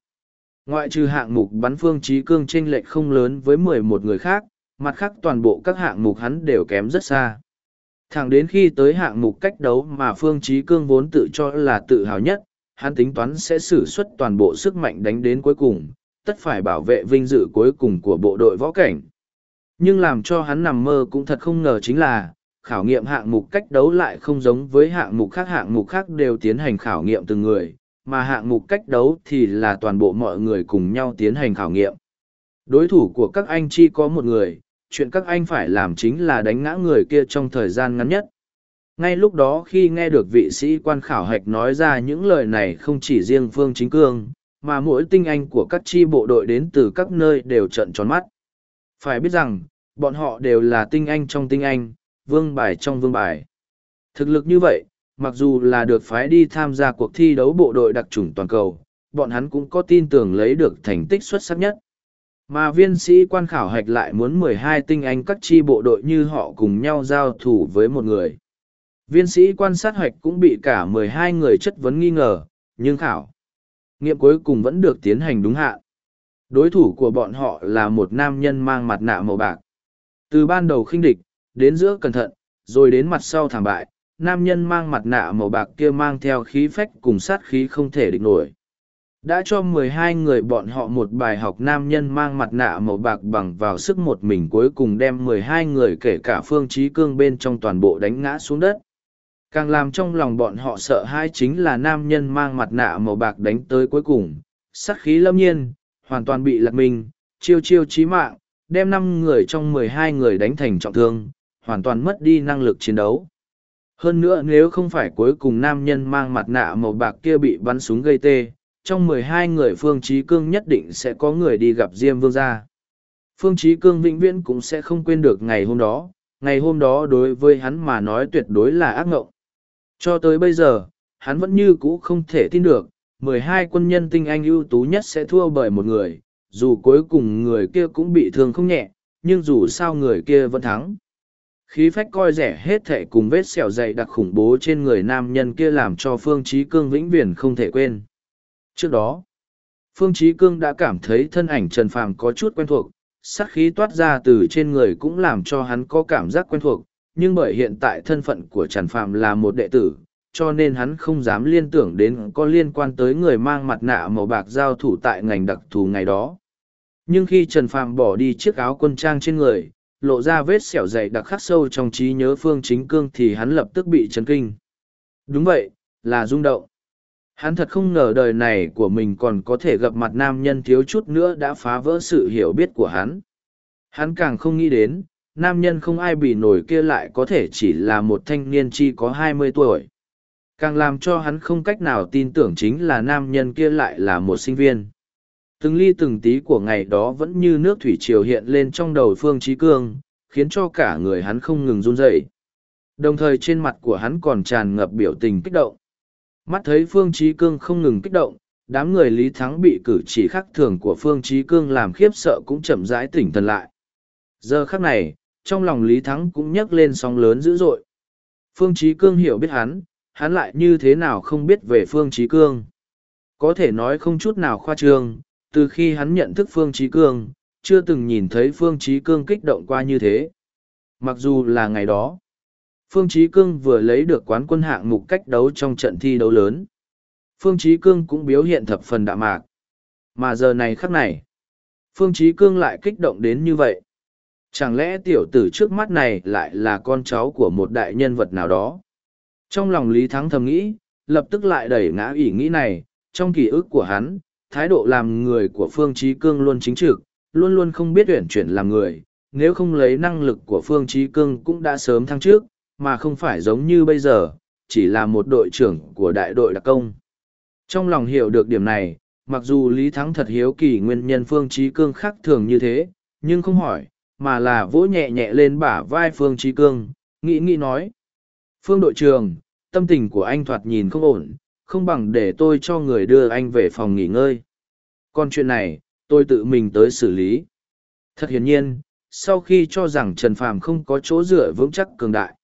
Ngoại trừ hạng mục bắn phương trí cương chênh lệch không lớn với 11 người khác, mặt khác toàn bộ các hạng mục hắn đều kém rất xa. Thẳng đến khi tới hạng mục cách đấu mà Phương Trí Cương vốn tự cho là tự hào nhất, hắn tính toán sẽ sử xuất toàn bộ sức mạnh đánh đến cuối cùng, tất phải bảo vệ vinh dự cuối cùng của bộ đội võ cảnh. Nhưng làm cho hắn nằm mơ cũng thật không ngờ chính là, khảo nghiệm hạng mục cách đấu lại không giống với hạng mục khác hạng mục khác đều tiến hành khảo nghiệm từng người, mà hạng mục cách đấu thì là toàn bộ mọi người cùng nhau tiến hành khảo nghiệm. Đối thủ của các anh chỉ có một người, chuyện các anh phải làm chính là đánh ngã người kia trong thời gian ngắn nhất. Ngay lúc đó khi nghe được vị sĩ quan khảo hạch nói ra những lời này không chỉ riêng Phương Chính Cương, mà mỗi tinh anh của các chi bộ đội đến từ các nơi đều trận tròn mắt. Phải biết rằng, bọn họ đều là tinh anh trong tinh anh, vương bài trong vương bài. Thực lực như vậy, mặc dù là được phái đi tham gia cuộc thi đấu bộ đội đặc trùng toàn cầu, bọn hắn cũng có tin tưởng lấy được thành tích xuất sắc nhất. Mà viên sĩ quan khảo hạch lại muốn mười hai tinh anh các chi bộ đội như họ cùng nhau giao thủ với một người. Viên sĩ quan sát hoạch cũng bị cả mười hai người chất vấn nghi ngờ, nhưng khảo. Nghiệm cuối cùng vẫn được tiến hành đúng hạn. Đối thủ của bọn họ là một nam nhân mang mặt nạ màu bạc. Từ ban đầu khinh địch, đến giữa cẩn thận, rồi đến mặt sau thảm bại, nam nhân mang mặt nạ màu bạc kia mang theo khí phách cùng sát khí không thể địch nổi. Đã cho mười hai người bọn họ một bài học nam nhân mang mặt nạ màu bạc bằng vào sức một mình cuối cùng đem mười hai người kể cả phương trí cương bên trong toàn bộ đánh ngã xuống đất. Càng làm trong lòng bọn họ sợ hai chính là nam nhân mang mặt nạ màu bạc đánh tới cuối cùng, sát khí lâm nhiên, hoàn toàn bị lật mình, chiêu chiêu chí mạng, đem năm người trong mười hai người đánh thành trọng thương, hoàn toàn mất đi năng lực chiến đấu. Hơn nữa nếu không phải cuối cùng nam nhân mang mặt nạ màu bạc kia bị bắn súng gây tê, trong mười hai người Phương Trí Cương nhất định sẽ có người đi gặp Diêm Vương gia. Phương Trí Cương vĩnh viễn cũng sẽ không quên được ngày hôm đó, ngày hôm đó đối với hắn mà nói tuyệt đối là ác ngộng. Cho tới bây giờ, hắn vẫn như cũ không thể tin được, mười hai quân nhân tinh anh ưu tú nhất sẽ thua bởi một người, dù cuối cùng người kia cũng bị thương không nhẹ, nhưng dù sao người kia vẫn thắng. Khí phách coi rẻ hết thệ cùng vết sẹo dày đặc khủng bố trên người nam nhân kia làm cho Phương Trí Cương vĩnh viễn không thể quên. Trước đó, Phương Trí Cương đã cảm thấy thân ảnh Trần Phàm có chút quen thuộc, sát khí toát ra từ trên người cũng làm cho hắn có cảm giác quen thuộc, nhưng bởi hiện tại thân phận của Trần Phàm là một đệ tử, cho nên hắn không dám liên tưởng đến có liên quan tới người mang mặt nạ màu bạc giao thủ tại ngành đặc thù ngày đó. Nhưng khi Trần Phàm bỏ đi chiếc áo quân trang trên người, lộ ra vết sẹo dày đặc khắc sâu trong trí nhớ Phương Chính Cương thì hắn lập tức bị chấn kinh. Đúng vậy, là rung động. Hắn thật không ngờ đời này của mình còn có thể gặp mặt nam nhân thiếu chút nữa đã phá vỡ sự hiểu biết của hắn. Hắn càng không nghĩ đến, nam nhân không ai bị nổi kia lại có thể chỉ là một thanh niên chi có hai mươi tuổi. Càng làm cho hắn không cách nào tin tưởng chính là nam nhân kia lại là một sinh viên. Từng ly từng tí của ngày đó vẫn như nước thủy triều hiện lên trong đầu Phương Trí Cương, khiến cho cả người hắn không ngừng run rẩy. Đồng thời trên mặt của hắn còn tràn ngập biểu tình kích động. Mắt thấy Phương Trí Cương không ngừng kích động, đám người Lý Thắng bị cử chỉ khắc thường của Phương Trí Cương làm khiếp sợ cũng chậm rãi tỉnh thần lại. Giờ khắc này, trong lòng Lý Thắng cũng nhấc lên sóng lớn dữ dội. Phương Trí Cương hiểu biết hắn, hắn lại như thế nào không biết về Phương Trí Cương. Có thể nói không chút nào khoa trương, từ khi hắn nhận thức Phương Trí Cương, chưa từng nhìn thấy Phương Trí Cương kích động qua như thế. Mặc dù là ngày đó, Phương Trí Cương vừa lấy được quán quân hạng mục cách đấu trong trận thi đấu lớn. Phương Trí Cương cũng biểu hiện thập phần đạm mạc. Mà giờ này khắc này, Phương Trí Cương lại kích động đến như vậy. Chẳng lẽ tiểu tử trước mắt này lại là con cháu của một đại nhân vật nào đó? Trong lòng Lý Thắng thầm nghĩ, lập tức lại đẩy ngã ý nghĩ này, trong ký ức của hắn, thái độ làm người của Phương Trí Cương luôn chính trực, luôn luôn không biết uyển chuyển làm người, nếu không lấy năng lực của Phương Trí Cương cũng đã sớm thăng trước, mà không phải giống như bây giờ, chỉ là một đội trưởng của đại đội đặc công. Trong lòng hiểu được điểm này, mặc dù Lý Thắng thật hiếu kỳ nguyên nhân Phương Trí Cương khác thường như thế, nhưng không hỏi, mà là vỗ nhẹ nhẹ lên bả vai Phương Trí Cương, nghĩ nghĩ nói. Phương đội trưởng, tâm tình của anh thoạt nhìn không ổn, không bằng để tôi cho người đưa anh về phòng nghỉ ngơi. Còn chuyện này, tôi tự mình tới xử lý. Thật hiển nhiên, sau khi cho rằng Trần Phàm không có chỗ dựa vững chắc cường đại,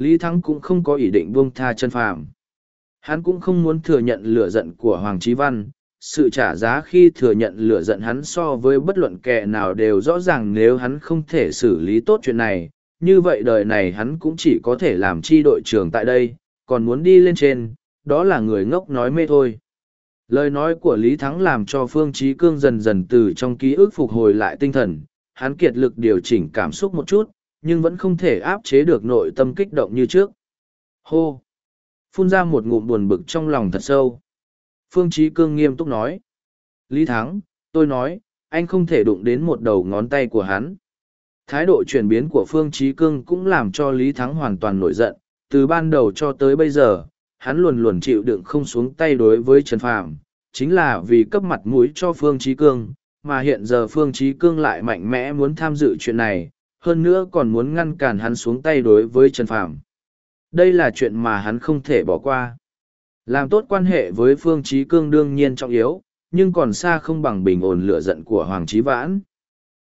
Lý Thắng cũng không có ý định buông tha Trần Phàm. Hắn cũng không muốn thừa nhận lửa giận của Hoàng Chí Văn, sự trả giá khi thừa nhận lửa giận hắn so với bất luận kẻ nào đều rõ ràng nếu hắn không thể xử lý tốt chuyện này, như vậy đời này hắn cũng chỉ có thể làm chi đội trưởng tại đây, còn muốn đi lên trên, đó là người ngốc nói mê thôi. Lời nói của Lý Thắng làm cho Phương Trí Cương dần dần từ trong ký ức phục hồi lại tinh thần, hắn kiệt lực điều chỉnh cảm xúc một chút, nhưng vẫn không thể áp chế được nội tâm kích động như trước. Hô! Phun ra một ngụm buồn bực trong lòng thật sâu. Phương Trí Cương nghiêm túc nói. Lý Thắng, tôi nói, anh không thể đụng đến một đầu ngón tay của hắn. Thái độ chuyển biến của Phương Trí Cương cũng làm cho Lý Thắng hoàn toàn nổi giận, từ ban đầu cho tới bây giờ, hắn luôn luôn chịu đựng không xuống tay đối với Trần Phàm, chính là vì cấp mặt mũi cho Phương Chí Cương, mà hiện giờ Phương Chí Cương lại mạnh mẽ muốn tham dự chuyện này, hơn nữa còn muốn ngăn cản hắn xuống tay đối với Trần Phàm. Đây là chuyện mà hắn không thể bỏ qua. Làm tốt quan hệ với Phương Chí Cương đương nhiên trọng yếu, nhưng còn xa không bằng bình ổn lửa giận của Hoàng Chí Vãn.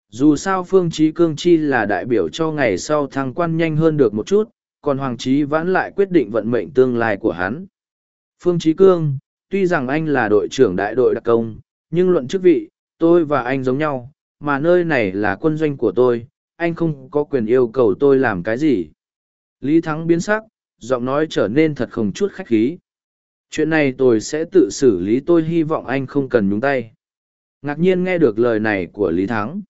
Dù sao Phương Chí Cương chi là đại biểu cho ngày sau thăng quan nhanh hơn được một chút, còn Hoàng Chí Vãn lại quyết định vận mệnh tương lai của hắn. Phương Chí Cương, tuy rằng anh là đội trưởng đại đội đặc công, nhưng luận chức vị, tôi và anh giống nhau, mà nơi này là quân doanh của tôi, anh không có quyền yêu cầu tôi làm cái gì. Lý Thắng biến sắc, giọng nói trở nên thật không chút khách khí. Chuyện này tôi sẽ tự xử lý tôi hy vọng anh không cần nhúng tay. Ngạc nhiên nghe được lời này của Lý Thắng.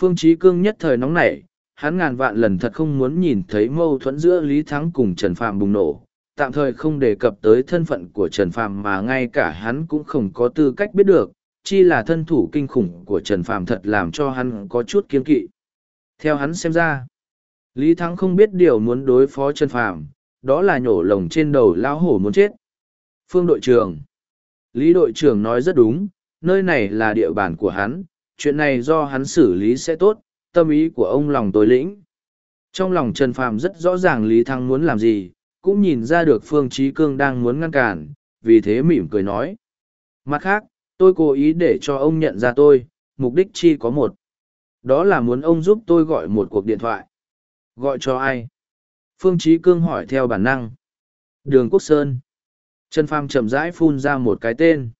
Phương Chí Cương nhất thời nóng nảy, hắn ngàn vạn lần thật không muốn nhìn thấy mâu thuẫn giữa Lý Thắng cùng Trần Phạm bùng nổ. Tạm thời không đề cập tới thân phận của Trần Phạm mà ngay cả hắn cũng không có tư cách biết được, chi là thân thủ kinh khủng của Trần Phạm thật làm cho hắn có chút kiên kỵ. Theo hắn xem ra, Lý Thắng không biết điều muốn đối phó Trần Phạm, đó là nhổ lồng trên đầu lão hổ muốn chết. Phương đội trưởng Lý đội trưởng nói rất đúng, nơi này là địa bàn của hắn, chuyện này do hắn xử lý sẽ tốt, tâm ý của ông lòng tối lĩnh. Trong lòng Trần Phàm rất rõ ràng Lý Thăng muốn làm gì, cũng nhìn ra được Phương Chí Cương đang muốn ngăn cản, vì thế mỉm cười nói. Mặt khác, tôi cố ý để cho ông nhận ra tôi, mục đích chi có một. Đó là muốn ông giúp tôi gọi một cuộc điện thoại. Gọi cho ai? Phương Chí Cương hỏi theo bản năng. Đường Quốc Sơn. Trần Phàm chậm rãi phun ra một cái tên.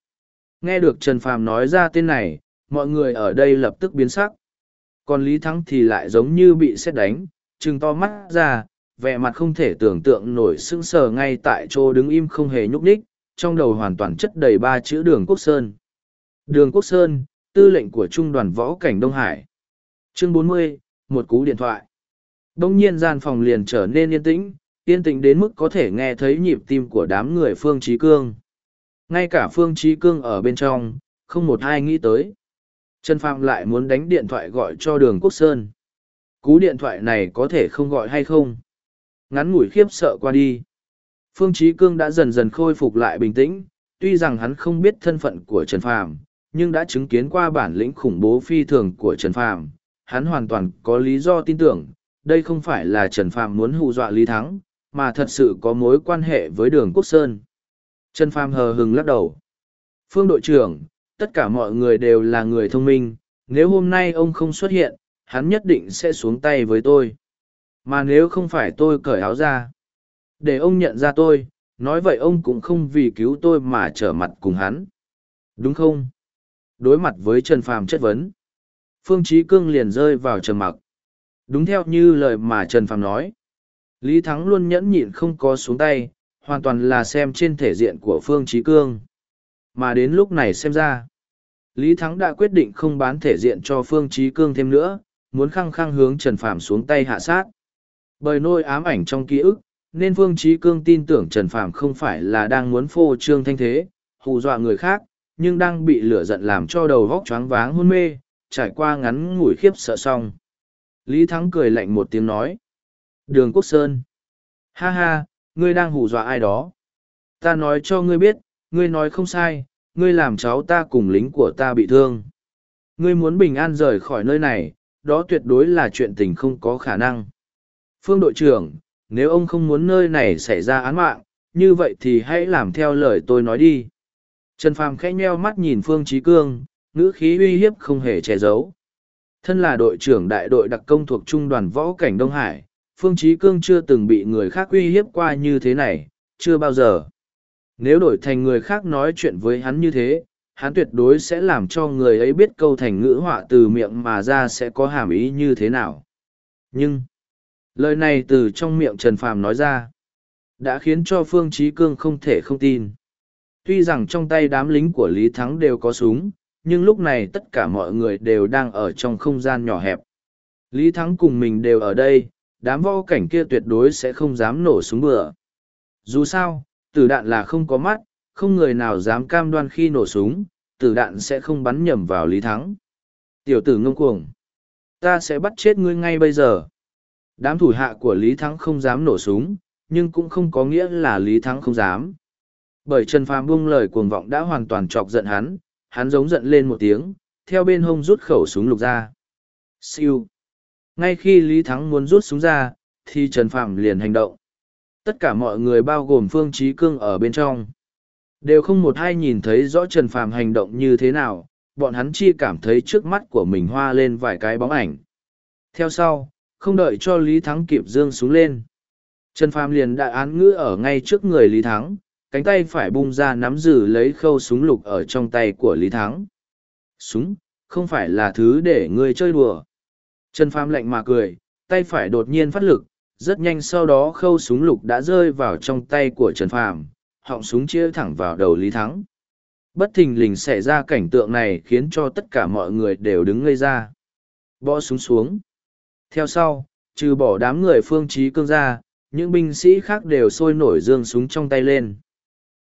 Nghe được Trần Phàm nói ra tên này, mọi người ở đây lập tức biến sắc. Còn Lý Thắng thì lại giống như bị xét đánh, trừng to mắt ra, vẻ mặt không thể tưởng tượng nổi sững sờ ngay tại chỗ đứng im không hề nhúc nhích, trong đầu hoàn toàn chất đầy ba chữ đường Quốc Sơn. Đường Quốc Sơn, tư lệnh của Trung đoàn Võ Cảnh Đông Hải. Chương 40, một cú điện thoại. Đông nhiên gian phòng liền trở nên yên tĩnh, yên tĩnh đến mức có thể nghe thấy nhịp tim của đám người Phương Trí Cương. Ngay cả Phương Trí Cương ở bên trong, không một ai nghĩ tới. Trần Phạm lại muốn đánh điện thoại gọi cho đường Quốc Sơn. Cú điện thoại này có thể không gọi hay không? Ngắn ngủi khiếp sợ qua đi. Phương Chí Cương đã dần dần khôi phục lại bình tĩnh, tuy rằng hắn không biết thân phận của Trần Phàm, nhưng đã chứng kiến qua bản lĩnh khủng bố phi thường của Trần Phàm, hắn hoàn toàn có lý do tin tưởng, đây không phải là Trần Phàm muốn hù dọa Lý Thắng, mà thật sự có mối quan hệ với Đường Quốc Sơn. Trần Phàm hờ hừng lắc đầu. Phương đội trưởng, tất cả mọi người đều là người thông minh, nếu hôm nay ông không xuất hiện, hắn nhất định sẽ xuống tay với tôi. Mà nếu không phải tôi cởi áo ra, để ông nhận ra tôi, nói vậy ông cũng không vì cứu tôi mà trở mặt cùng hắn. Đúng không? Đối mặt với Trần Phàm chất vấn, Phương Chí Cương liền rơi vào trầm mặc. Đúng theo như lời mà Trần Phàm nói. Lý Thắng luôn nhẫn nhịn không có xuống tay, hoàn toàn là xem trên thể diện của Phương Chí Cương. Mà đến lúc này xem ra, Lý Thắng đã quyết định không bán thể diện cho Phương Chí Cương thêm nữa, muốn khăng khăng hướng Trần Phàm xuống tay hạ sát. Bởi nôi ám ảnh trong ký ức, nên Phương Chí Cương tin tưởng Trần Phàm không phải là đang muốn phô trương thanh thế, hù dọa người khác, nhưng đang bị lửa giận làm cho đầu óc choáng váng hôn mê, trải qua ngắn ngủi khiếp sợ xong. Lý Thắng cười lạnh một tiếng nói. Đường Quốc Sơn. Ha ha, ngươi đang hù dọa ai đó. Ta nói cho ngươi biết, ngươi nói không sai, ngươi làm cháu ta cùng lính của ta bị thương. Ngươi muốn bình an rời khỏi nơi này, đó tuyệt đối là chuyện tình không có khả năng. Phương đội trưởng, nếu ông không muốn nơi này xảy ra án mạng, như vậy thì hãy làm theo lời tôi nói đi. Trần Phàm khẽ nheo mắt nhìn Phương Trí Cương, ngữ khí uy hiếp không hề che giấu. Thân là đội trưởng đại đội đặc công thuộc Trung đoàn Võ Cảnh Đông Hải, Phương Trí Cương chưa từng bị người khác uy hiếp qua như thế này, chưa bao giờ. Nếu đổi thành người khác nói chuyện với hắn như thế, hắn tuyệt đối sẽ làm cho người ấy biết câu thành ngữ họa từ miệng mà ra sẽ có hàm ý như thế nào. Nhưng, lời này từ trong miệng Trần Phàm nói ra, đã khiến cho Phương Trí Cương không thể không tin. Tuy rằng trong tay đám lính của Lý Thắng đều có súng, nhưng lúc này tất cả mọi người đều đang ở trong không gian nhỏ hẹp. Lý Thắng cùng mình đều ở đây, đám võ cảnh kia tuyệt đối sẽ không dám nổ súng bừa. Dù sao, tử đạn là không có mắt, không người nào dám cam đoan khi nổ súng, tử đạn sẽ không bắn nhầm vào Lý Thắng. Tiểu tử ngông cuồng, ta sẽ bắt chết ngươi ngay bây giờ. Đám thủ hạ của Lý Thắng không dám nổ súng, nhưng cũng không có nghĩa là Lý Thắng không dám. Bởi Trần Phàm buông lời cuồng vọng đã hoàn toàn chọc giận hắn, hắn giống giận lên một tiếng, theo bên hông rút khẩu súng lục ra. Siêu. Ngay khi Lý Thắng muốn rút súng ra, thì Trần Phàm liền hành động. Tất cả mọi người bao gồm Phương Trí Cương ở bên trong. Đều không một ai nhìn thấy rõ Trần Phàm hành động như thế nào, bọn hắn chi cảm thấy trước mắt của mình hoa lên vài cái bóng ảnh. Theo sau, không đợi cho Lý Thắng kịp dương xuống lên. Trần Phàm liền đã án ngữ ở ngay trước người Lý Thắng, cánh tay phải bung ra nắm giữ lấy khâu súng lục ở trong tay của Lý Thắng. Súng, không phải là thứ để ngươi chơi đùa. Trần Phàm lạnh mà cười, tay phải đột nhiên phát lực, rất nhanh sau đó khâu súng lục đã rơi vào trong tay của Trần Phàm, họng súng chia thẳng vào đầu Lý Thắng. Bất thình lình xảy ra cảnh tượng này khiến cho tất cả mọi người đều đứng ngây ra. Bỏ súng xuống. Theo sau, trừ bỏ đám người phương trí cương ra, những binh sĩ khác đều sôi nổi dương súng trong tay lên.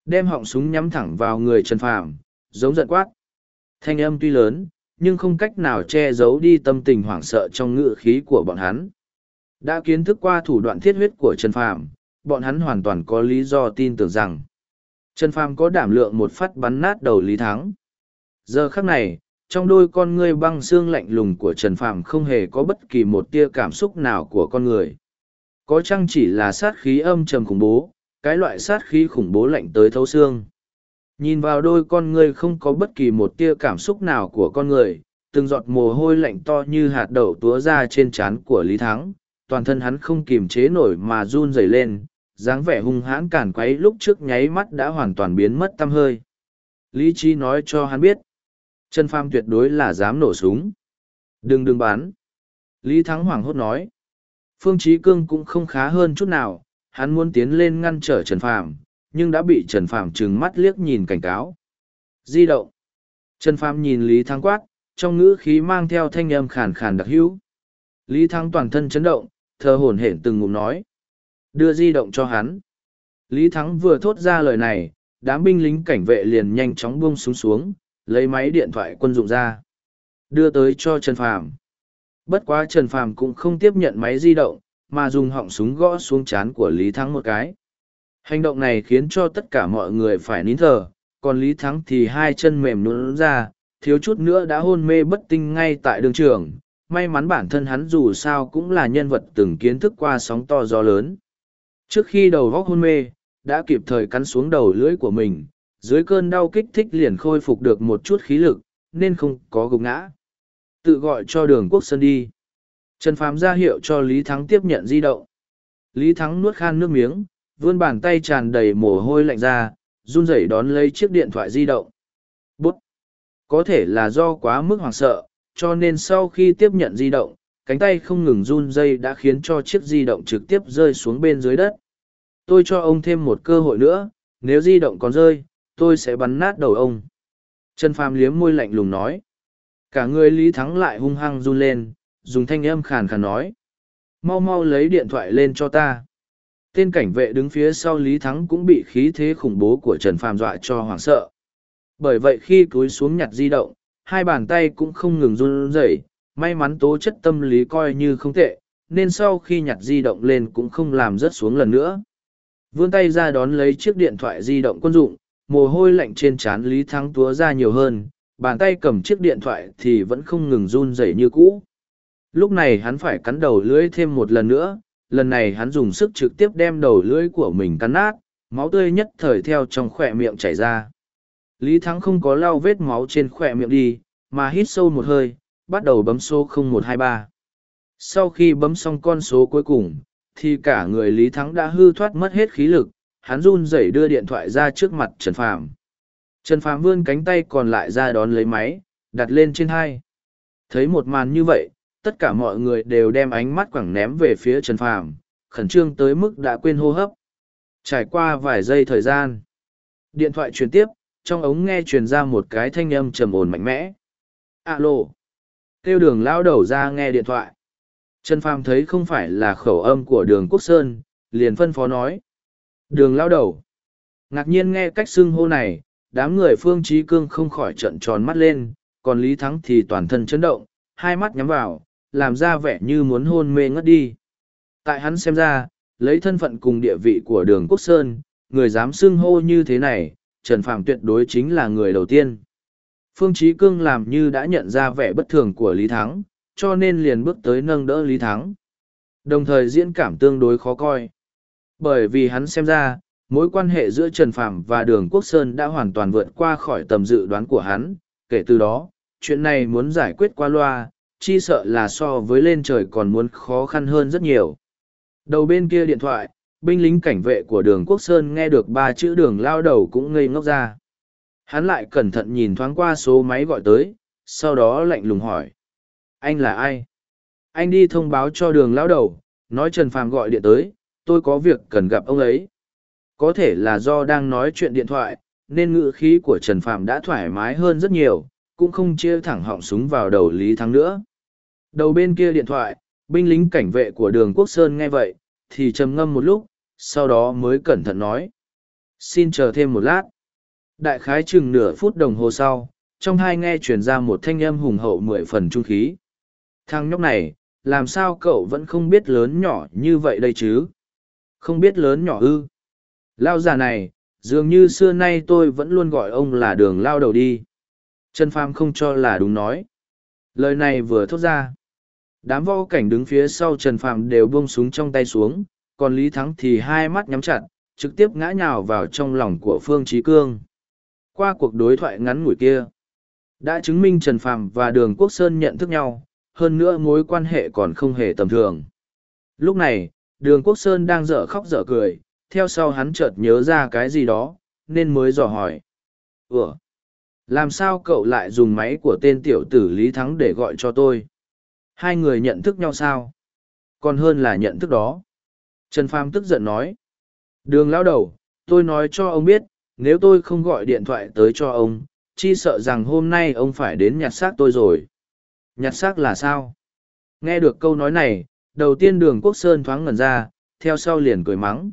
Đem họng súng nhắm thẳng vào người Trần Phàm, giống giận quát. Thanh âm tuy lớn, nhưng không cách nào che giấu đi tâm tình hoảng sợ trong ngự khí của bọn hắn. Đã kiến thức qua thủ đoạn thiết huyết của Trần Phàm, bọn hắn hoàn toàn có lý do tin tưởng rằng Trần Phàm có đảm lượng một phát bắn nát đầu Lý Thắng. Giờ khắc này, trong đôi con ngươi băng xương lạnh lùng của Trần Phàm không hề có bất kỳ một tia cảm xúc nào của con người. Có chăng chỉ là sát khí âm trầm khủng bố, cái loại sát khí khủng bố lạnh tới thấu xương. Nhìn vào đôi con ngươi không có bất kỳ một tia cảm xúc nào của con người, từng giọt mồ hôi lạnh to như hạt đậu túa ra trên trán của Lý Thắng, toàn thân hắn không kiềm chế nổi mà run rẩy lên, dáng vẻ hung hãn cản quấy lúc trước nháy mắt đã hoàn toàn biến mất tăm hơi. Lý trí nói cho hắn biết, Trần Phàm tuyệt đối là dám nổ súng. Đừng đừng bán. Lý Thắng hoảng hốt nói. Phương Chí Cương cũng không khá hơn chút nào, hắn muốn tiến lên ngăn trở Trần Phàm, nhưng đã bị Trần Phàm trừng mắt liếc nhìn cảnh cáo. Di động. Trần Phàm nhìn Lý Thắng quát, trong ngữ khí mang theo thanh âm khàn khàn đặc hữu. Lý Thắng toàn thân chấn động, thờ hổn hển từng ngụm nói. Đưa di động cho hắn. Lý Thắng vừa thốt ra lời này, đám binh lính cảnh vệ liền nhanh chóng buông xuống xuống, lấy máy điện thoại quân dụng ra. Đưa tới cho Trần Phàm. Bất quá Trần Phàm cũng không tiếp nhận máy di động, mà dùng họng súng gõ xuống chán của Lý Thắng một cái. Hành động này khiến cho tất cả mọi người phải nín thở, còn Lý Thắng thì hai chân mềm nhũn ra, thiếu chút nữa đã hôn mê bất tinh ngay tại đường trường. May mắn bản thân hắn dù sao cũng là nhân vật từng kiến thức qua sóng to gió lớn. Trước khi đầu vóc hôn mê, đã kịp thời cắn xuống đầu lưỡi của mình, dưới cơn đau kích thích liền khôi phục được một chút khí lực, nên không có gục ngã. Tự gọi cho đường quốc sơn đi. Trần Phàm ra hiệu cho Lý Thắng tiếp nhận di động. Lý Thắng nuốt khan nước miếng, vươn bàn tay tràn đầy mồ hôi lạnh ra, run rẩy đón lấy chiếc điện thoại di động. Bút! Có thể là do quá mức hoảng sợ, cho nên sau khi tiếp nhận di động, cánh tay không ngừng run dây đã khiến cho chiếc di động trực tiếp rơi xuống bên dưới đất. Tôi cho ông thêm một cơ hội nữa, nếu di động còn rơi, tôi sẽ bắn nát đầu ông. Trần Phàm liếm môi lạnh lùng nói. Cả người Lý Thắng lại hung hăng run lên, dùng thanh âm khàn khàn nói. Mau mau lấy điện thoại lên cho ta. Tên cảnh vệ đứng phía sau Lý Thắng cũng bị khí thế khủng bố của Trần Phàm dọa cho hoảng sợ. Bởi vậy khi cúi xuống nhặt di động, hai bàn tay cũng không ngừng run rẩy, may mắn tố chất tâm lý coi như không tệ, nên sau khi nhặt di động lên cũng không làm rớt xuống lần nữa. Vươn tay ra đón lấy chiếc điện thoại di động quân dụng, mồ hôi lạnh trên trán Lý Thắng túa ra nhiều hơn, bàn tay cầm chiếc điện thoại thì vẫn không ngừng run rẩy như cũ. Lúc này hắn phải cắn đầu lưỡi thêm một lần nữa, lần này hắn dùng sức trực tiếp đem đầu lưỡi của mình cắn nát, máu tươi nhất thời theo trong khỏe miệng chảy ra. Lý Thắng không có lau vết máu trên khỏe miệng đi, mà hít sâu một hơi, bắt đầu bấm số 0123. Sau khi bấm xong con số cuối cùng, thì cả người Lý Thắng đã hư thoát mất hết khí lực, hắn run rẩy đưa điện thoại ra trước mặt Trần Phàm. Trần Phàm vươn cánh tay còn lại ra đón lấy máy, đặt lên trên hai. Thấy một màn như vậy, tất cả mọi người đều đem ánh mắt quẳng ném về phía Trần Phàm, khẩn trương tới mức đã quên hô hấp. Trải qua vài giây thời gian, điện thoại truyền tiếp, trong ống nghe truyền ra một cái thanh âm trầm ổn mạnh mẽ. Alo! Kêu đường lao đầu ra nghe điện thoại. Trần Phàm thấy không phải là khẩu âm của đường Quốc Sơn, liền phân phó nói. Đường lao đầu. Ngạc nhiên nghe cách xưng hô này, đám người phương trí cương không khỏi trận tròn mắt lên, còn Lý Thắng thì toàn thân chấn động, hai mắt nhắm vào, làm ra vẻ như muốn hôn mê ngất đi. Tại hắn xem ra, lấy thân phận cùng địa vị của đường Quốc Sơn, người dám xưng hô như thế này, Trần Phàm tuyệt đối chính là người đầu tiên. Phương Chí Cương làm như đã nhận ra vẻ bất thường của Lý Thắng, cho nên liền bước tới nâng đỡ Lý Thắng. Đồng thời diễn cảm tương đối khó coi. Bởi vì hắn xem ra, mối quan hệ giữa Trần Phạm và Đường Quốc Sơn đã hoàn toàn vượt qua khỏi tầm dự đoán của hắn, kể từ đó, chuyện này muốn giải quyết qua loa, chi sợ là so với lên trời còn muốn khó khăn hơn rất nhiều. Đầu bên kia điện thoại, binh lính cảnh vệ của đường Quốc Sơn nghe được ba chữ đường lao đầu cũng ngây ngốc ra. Hắn lại cẩn thận nhìn thoáng qua số máy gọi tới, sau đó lạnh lùng hỏi. Anh là ai? Anh đi thông báo cho đường lao đầu, nói Trần Phàm gọi điện tới, tôi có việc cần gặp ông ấy. Có thể là do đang nói chuyện điện thoại, nên ngữ khí của Trần Phàm đã thoải mái hơn rất nhiều, cũng không chia thẳng họng súng vào đầu Lý Thắng nữa. Đầu bên kia điện thoại, binh lính cảnh vệ của đường Quốc Sơn nghe vậy, thì trầm ngâm một lúc, sau đó mới cẩn thận nói. Xin chờ thêm một lát. Đại khái chừng nửa phút đồng hồ sau, trong hai nghe truyền ra một thanh âm hùng hậu mười phần trung khí. Thằng nhóc này, làm sao cậu vẫn không biết lớn nhỏ như vậy đây chứ? Không biết lớn nhỏ ư? Lao già này, dường như xưa nay tôi vẫn luôn gọi ông là đường lao đầu đi. Trần pham không cho là đúng nói. Lời này vừa thốt ra. Đám võ cảnh đứng phía sau Trần Phàm đều buông súng trong tay xuống, còn Lý Thắng thì hai mắt nhắm chặt, trực tiếp ngã nhào vào trong lòng của Phương Trí Cương. Qua cuộc đối thoại ngắn ngủi kia, đã chứng minh Trần Phàm và Đường Quốc Sơn nhận thức nhau, hơn nữa mối quan hệ còn không hề tầm thường. Lúc này, Đường Quốc Sơn đang dở khóc dở cười, theo sau hắn chợt nhớ ra cái gì đó, nên mới dò hỏi. Ủa? Làm sao cậu lại dùng máy của tên tiểu tử Lý Thắng để gọi cho tôi? Hai người nhận thức nhau sao? Còn hơn là nhận thức đó. Trần Phàm tức giận nói. Đường lão đầu, tôi nói cho ông biết, nếu tôi không gọi điện thoại tới cho ông, chi sợ rằng hôm nay ông phải đến nhặt xác tôi rồi. Nhặt xác là sao? Nghe được câu nói này, đầu tiên đường quốc sơn thoáng ngẩn ra, theo sau liền cười mắng.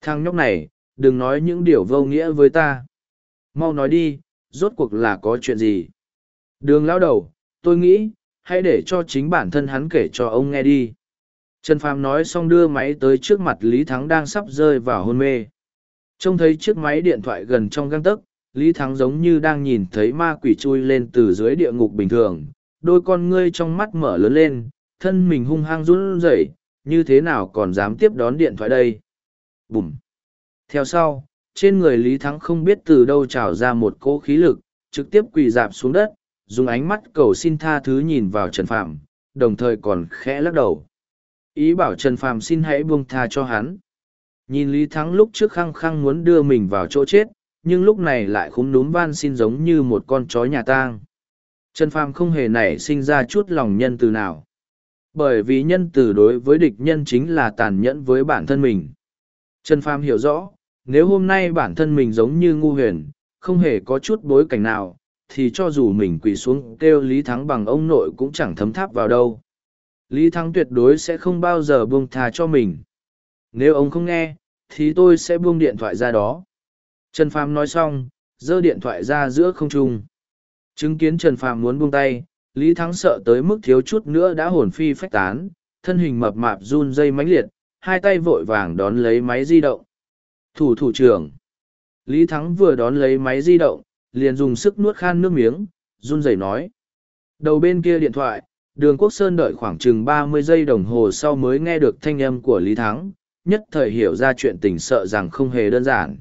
Thằng nhóc này, đừng nói những điều vô nghĩa với ta. Mau nói đi, rốt cuộc là có chuyện gì? Đường lão đầu, tôi nghĩ, hãy để cho chính bản thân hắn kể cho ông nghe đi. Trần Phàm nói xong đưa máy tới trước mặt Lý Thắng đang sắp rơi vào hôn mê. Trông thấy chiếc máy điện thoại gần trong găng tấc, Lý Thắng giống như đang nhìn thấy ma quỷ chui lên từ dưới địa ngục bình thường, đôi con ngươi trong mắt mở lớn lên, thân mình hung hăng run rẩy, như thế nào còn dám tiếp đón điện thoại đây. Bùm! Theo sau, trên người Lý Thắng không biết từ đâu trào ra một cỗ khí lực, trực tiếp quỳ dạp xuống đất, dùng ánh mắt cầu xin tha thứ nhìn vào Trần Phạm, đồng thời còn khẽ lắc đầu. Ý bảo Trần Phạm xin hãy buông tha cho hắn. Nhìn Lý Thắng lúc trước khăng khăng muốn đưa mình vào chỗ chết, nhưng lúc này lại khúm núm van xin giống như một con chó nhà tang. Trần Phàm không hề nảy sinh ra chút lòng nhân từ nào. Bởi vì nhân từ đối với địch nhân chính là tàn nhẫn với bản thân mình. Trần Phàm hiểu rõ, nếu hôm nay bản thân mình giống như ngu huyền, không hề có chút bối cảnh nào, thì cho dù mình quỳ xuống kêu Lý Thắng bằng ông nội cũng chẳng thấm tháp vào đâu. Lý Thắng tuyệt đối sẽ không bao giờ buông thà cho mình. Nếu ông không nghe, thì tôi sẽ buông điện thoại ra đó. Trần Phàm nói xong, giơ điện thoại ra giữa không trung. Chứng kiến Trần Phàm muốn buông tay, Lý Thắng sợ tới mức thiếu chút nữa đã hồn phi phách tán, thân hình mập mạp run dây mãnh liệt, hai tay vội vàng đón lấy máy di động. Thủ thủ trưởng. Lý Thắng vừa đón lấy máy di động, liền dùng sức nuốt khan nước miếng, run rẩy nói. Đầu bên kia điện thoại, đường Quốc Sơn đợi khoảng chừng ba mươi giây đồng hồ sau mới nghe được thanh âm của Lý Thắng, nhất thời hiểu ra chuyện tình sợ rằng không hề đơn giản.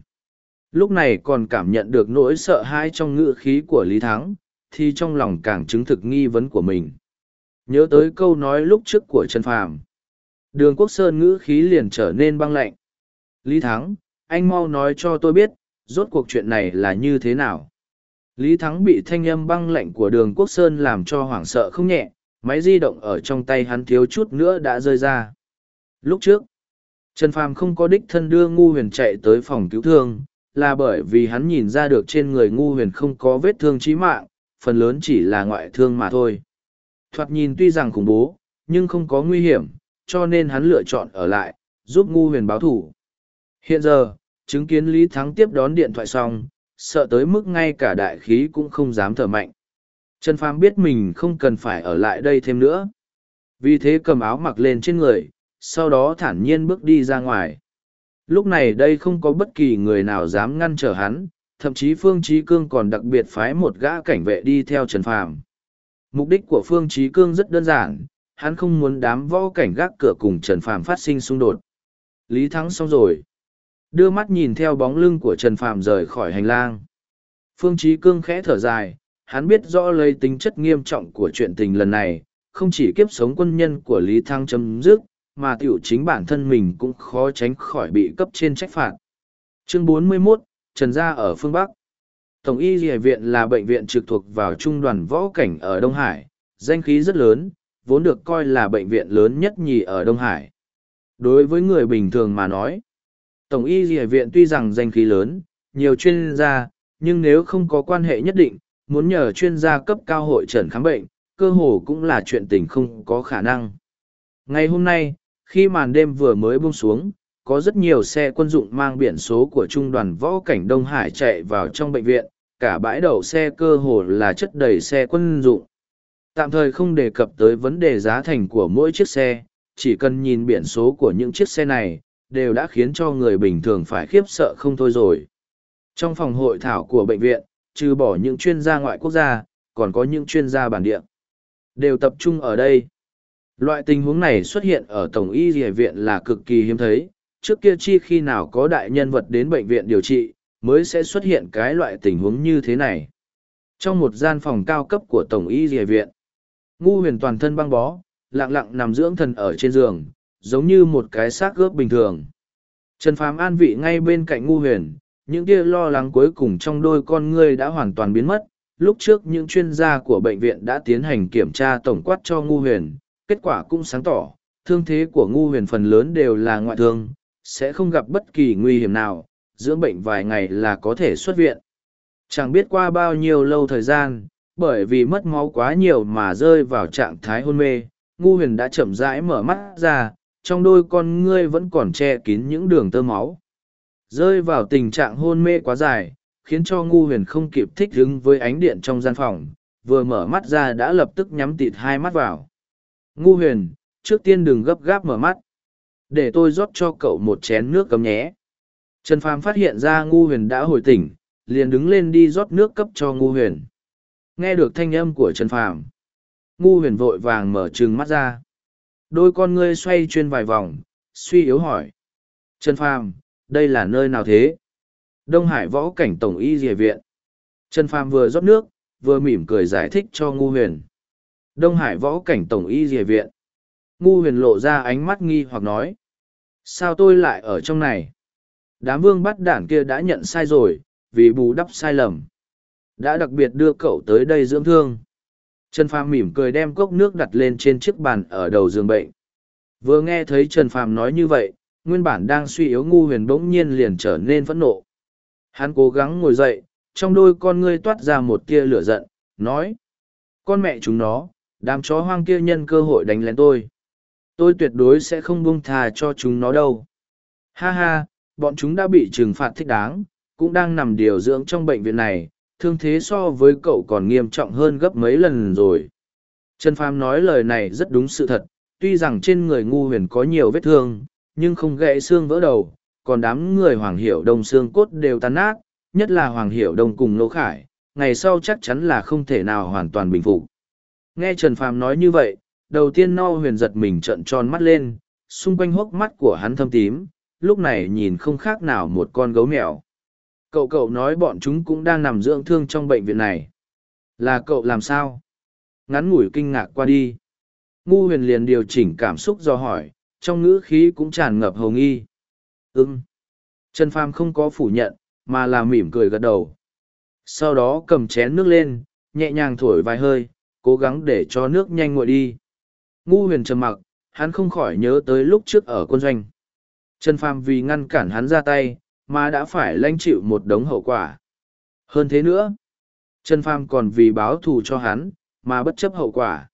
Lúc này còn cảm nhận được nỗi sợ hãi trong ngữ khí của Lý Thắng, thì trong lòng càng chứng thực nghi vấn của mình. Nhớ tới câu nói lúc trước của Trần Phàm, Đường Quốc Sơn ngữ khí liền trở nên băng lạnh. Lý Thắng, anh mau nói cho tôi biết, rốt cuộc chuyện này là như thế nào. Lý Thắng bị thanh âm băng lạnh của đường Quốc Sơn làm cho hoảng sợ không nhẹ, máy di động ở trong tay hắn thiếu chút nữa đã rơi ra. Lúc trước, Trần Phàm không có đích thân đưa Ngu Huyền chạy tới phòng cứu thương, là bởi vì hắn nhìn ra được trên người Ngu Huyền không có vết thương chí mạng, phần lớn chỉ là ngoại thương mà thôi. Thoạt nhìn tuy rằng khủng bố, nhưng không có nguy hiểm, cho nên hắn lựa chọn ở lại, giúp Ngu Huyền báo thủ. Hiện giờ, chứng kiến Lý Thắng tiếp đón điện thoại xong, sợ tới mức ngay cả đại khí cũng không dám thở mạnh. Trần Phàm biết mình không cần phải ở lại đây thêm nữa. Vì thế cầm áo mặc lên trên người, sau đó thản nhiên bước đi ra ngoài. Lúc này đây không có bất kỳ người nào dám ngăn trở hắn, thậm chí Phương Chí Cương còn đặc biệt phái một gã cảnh vệ đi theo Trần Phàm. Mục đích của Phương Chí Cương rất đơn giản, hắn không muốn đám võ cảnh gác cửa cùng Trần Phàm phát sinh xung đột. Lý Thắng xong rồi. Đưa mắt nhìn theo bóng lưng của Trần Phạm rời khỏi hành lang. Phương Chí Cương khẽ thở dài, hắn biết rõ lấy tính chất nghiêm trọng của chuyện tình lần này, không chỉ kiếp sống quân nhân của Lý Thăng chấm dứt, mà tiểu chính bản thân mình cũng khó tránh khỏi bị cấp trên trách phạt. Chương 41, Trần Gia ở phương Bắc Tổng y Dì Viện là bệnh viện trực thuộc vào trung đoàn võ cảnh ở Đông Hải, danh khí rất lớn, vốn được coi là bệnh viện lớn nhất nhì ở Đông Hải. Đối với người bình thường mà nói, Tổng y Dì Viện tuy rằng danh khí lớn, nhiều chuyên gia, nhưng nếu không có quan hệ nhất định, muốn nhờ chuyên gia cấp cao hội trần khám bệnh, cơ hồ cũng là chuyện tình không có khả năng. Ngày hôm nay, khi màn đêm vừa mới buông xuống, có rất nhiều xe quân dụng mang biển số của trung đoàn võ cảnh Đông Hải chạy vào trong bệnh viện, cả bãi đậu xe cơ hồ là chất đầy xe quân dụng. Tạm thời không đề cập tới vấn đề giá thành của mỗi chiếc xe, chỉ cần nhìn biển số của những chiếc xe này, đều đã khiến cho người bình thường phải khiếp sợ không thôi rồi. Trong phòng hội thảo của bệnh viện, trừ bỏ những chuyên gia ngoại quốc gia, còn có những chuyên gia bản địa. Đều tập trung ở đây. Loại tình huống này xuất hiện ở Tổng y Dì viện là cực kỳ hiếm thấy, trước kia chi khi nào có đại nhân vật đến bệnh viện điều trị, mới sẽ xuất hiện cái loại tình huống như thế này. Trong một gian phòng cao cấp của Tổng y Dì viện, ngu huyền toàn thân băng bó, lặng lặng nằm dưỡng thần ở trên giường, giống như một cái xác gớp bình thường. Trần Phàm an vị ngay bên cạnh ngu huyền, những kia lo lắng cuối cùng trong đôi con ngươi đã hoàn toàn biến mất. Lúc trước những chuyên gia của bệnh viện đã tiến hành kiểm tra tổng quát cho ngu huyền, kết quả cũng sáng tỏ, thương thế của ngu huyền phần lớn đều là ngoại thương, sẽ không gặp bất kỳ nguy hiểm nào, dưỡng bệnh vài ngày là có thể xuất viện. Chẳng biết qua bao nhiêu lâu thời gian, bởi vì mất máu quá nhiều mà rơi vào trạng thái hôn mê, ngu huyền đã chậm rãi mở mắt ra, trong đôi con ngươi vẫn còn che kín những đường tơ máu. Rơi vào tình trạng hôn mê quá dài, khiến cho ngu huyền không kịp thích ứng với ánh điện trong gian phòng, vừa mở mắt ra đã lập tức nhắm tịt hai mắt vào. Ngu huyền, trước tiên đừng gấp gáp mở mắt. Để tôi rót cho cậu một chén nước cấm nhé. Trần Phàm phát hiện ra ngu huyền đã hồi tỉnh, liền đứng lên đi rót nước cấp cho ngu huyền. Nghe được thanh âm của Trần Phàm, ngu huyền vội vàng mở trừng mắt ra. Đôi con ngươi xoay chuyên vài vòng, suy yếu hỏi. Trần Phàm, đây là nơi nào thế? Đông Hải Võ Cảnh Tổng Y Dìa Viện. Trần Phàm vừa rót nước, vừa mỉm cười giải thích cho Ngu Huyền. Đông Hải Võ Cảnh Tổng Y Dìa Viện. Ngu Huyền lộ ra ánh mắt nghi hoặc nói. Sao tôi lại ở trong này? Đám vương bắt đản kia đã nhận sai rồi, vì bù đắp sai lầm. Đã đặc biệt đưa cậu tới đây dưỡng thương. Trần Phàm mỉm cười đem cốc nước đặt lên trên chiếc bàn ở đầu giường bệnh. Vừa nghe thấy Trần Phàm nói như vậy, nguyên bản đang suy yếu ngu huyền bỗng nhiên liền trở nên phẫn nộ. Hắn cố gắng ngồi dậy, trong đôi con ngươi toát ra một tia lửa giận, nói. Con mẹ chúng nó, đám chó hoang kia nhân cơ hội đánh lén tôi. Tôi tuyệt đối sẽ không buông thà cho chúng nó đâu. Ha ha, bọn chúng đã bị trừng phạt thích đáng, cũng đang nằm điều dưỡng trong bệnh viện này, thương thế so với cậu còn nghiêm trọng hơn gấp mấy lần rồi. Trần Phàm nói lời này rất đúng sự thật, tuy rằng trên người ngu huyền có nhiều vết thương, nhưng không gãy xương vỡ đầu, còn đám người Hoàng Hiểu Đông xương cốt đều tan nát, nhất là Hoàng Hiểu Đông cùng Lỗ Khải, ngày sau chắc chắn là không thể nào hoàn toàn bình phục. Nghe Trần Phàm nói như vậy, đầu tiên no huyền giật mình trợn tròn mắt lên, xung quanh hốc mắt của hắn thâm tím, lúc này nhìn không khác nào một con gấu mèo. Cậu cậu nói bọn chúng cũng đang nằm dưỡng thương trong bệnh viện này. Là cậu làm sao? Ngắn ngủi kinh ngạc qua đi. Ngu huyền liền điều chỉnh cảm xúc do hỏi, trong ngữ khí cũng tràn ngập hồng nghi. Ừm. Trần Phàm không có phủ nhận, mà là mỉm cười gật đầu. Sau đó cầm chén nước lên, nhẹ nhàng thổi vài hơi, cố gắng để cho nước nhanh nguội đi. Ngu huyền trầm mặc, hắn không khỏi nhớ tới lúc trước ở quân doanh. Trần Phàm vì ngăn cản hắn ra tay, mà đã phải lãnh chịu một đống hậu quả. Hơn thế nữa, Trần Phàm còn vì báo thù cho hắn, mà bất chấp hậu quả.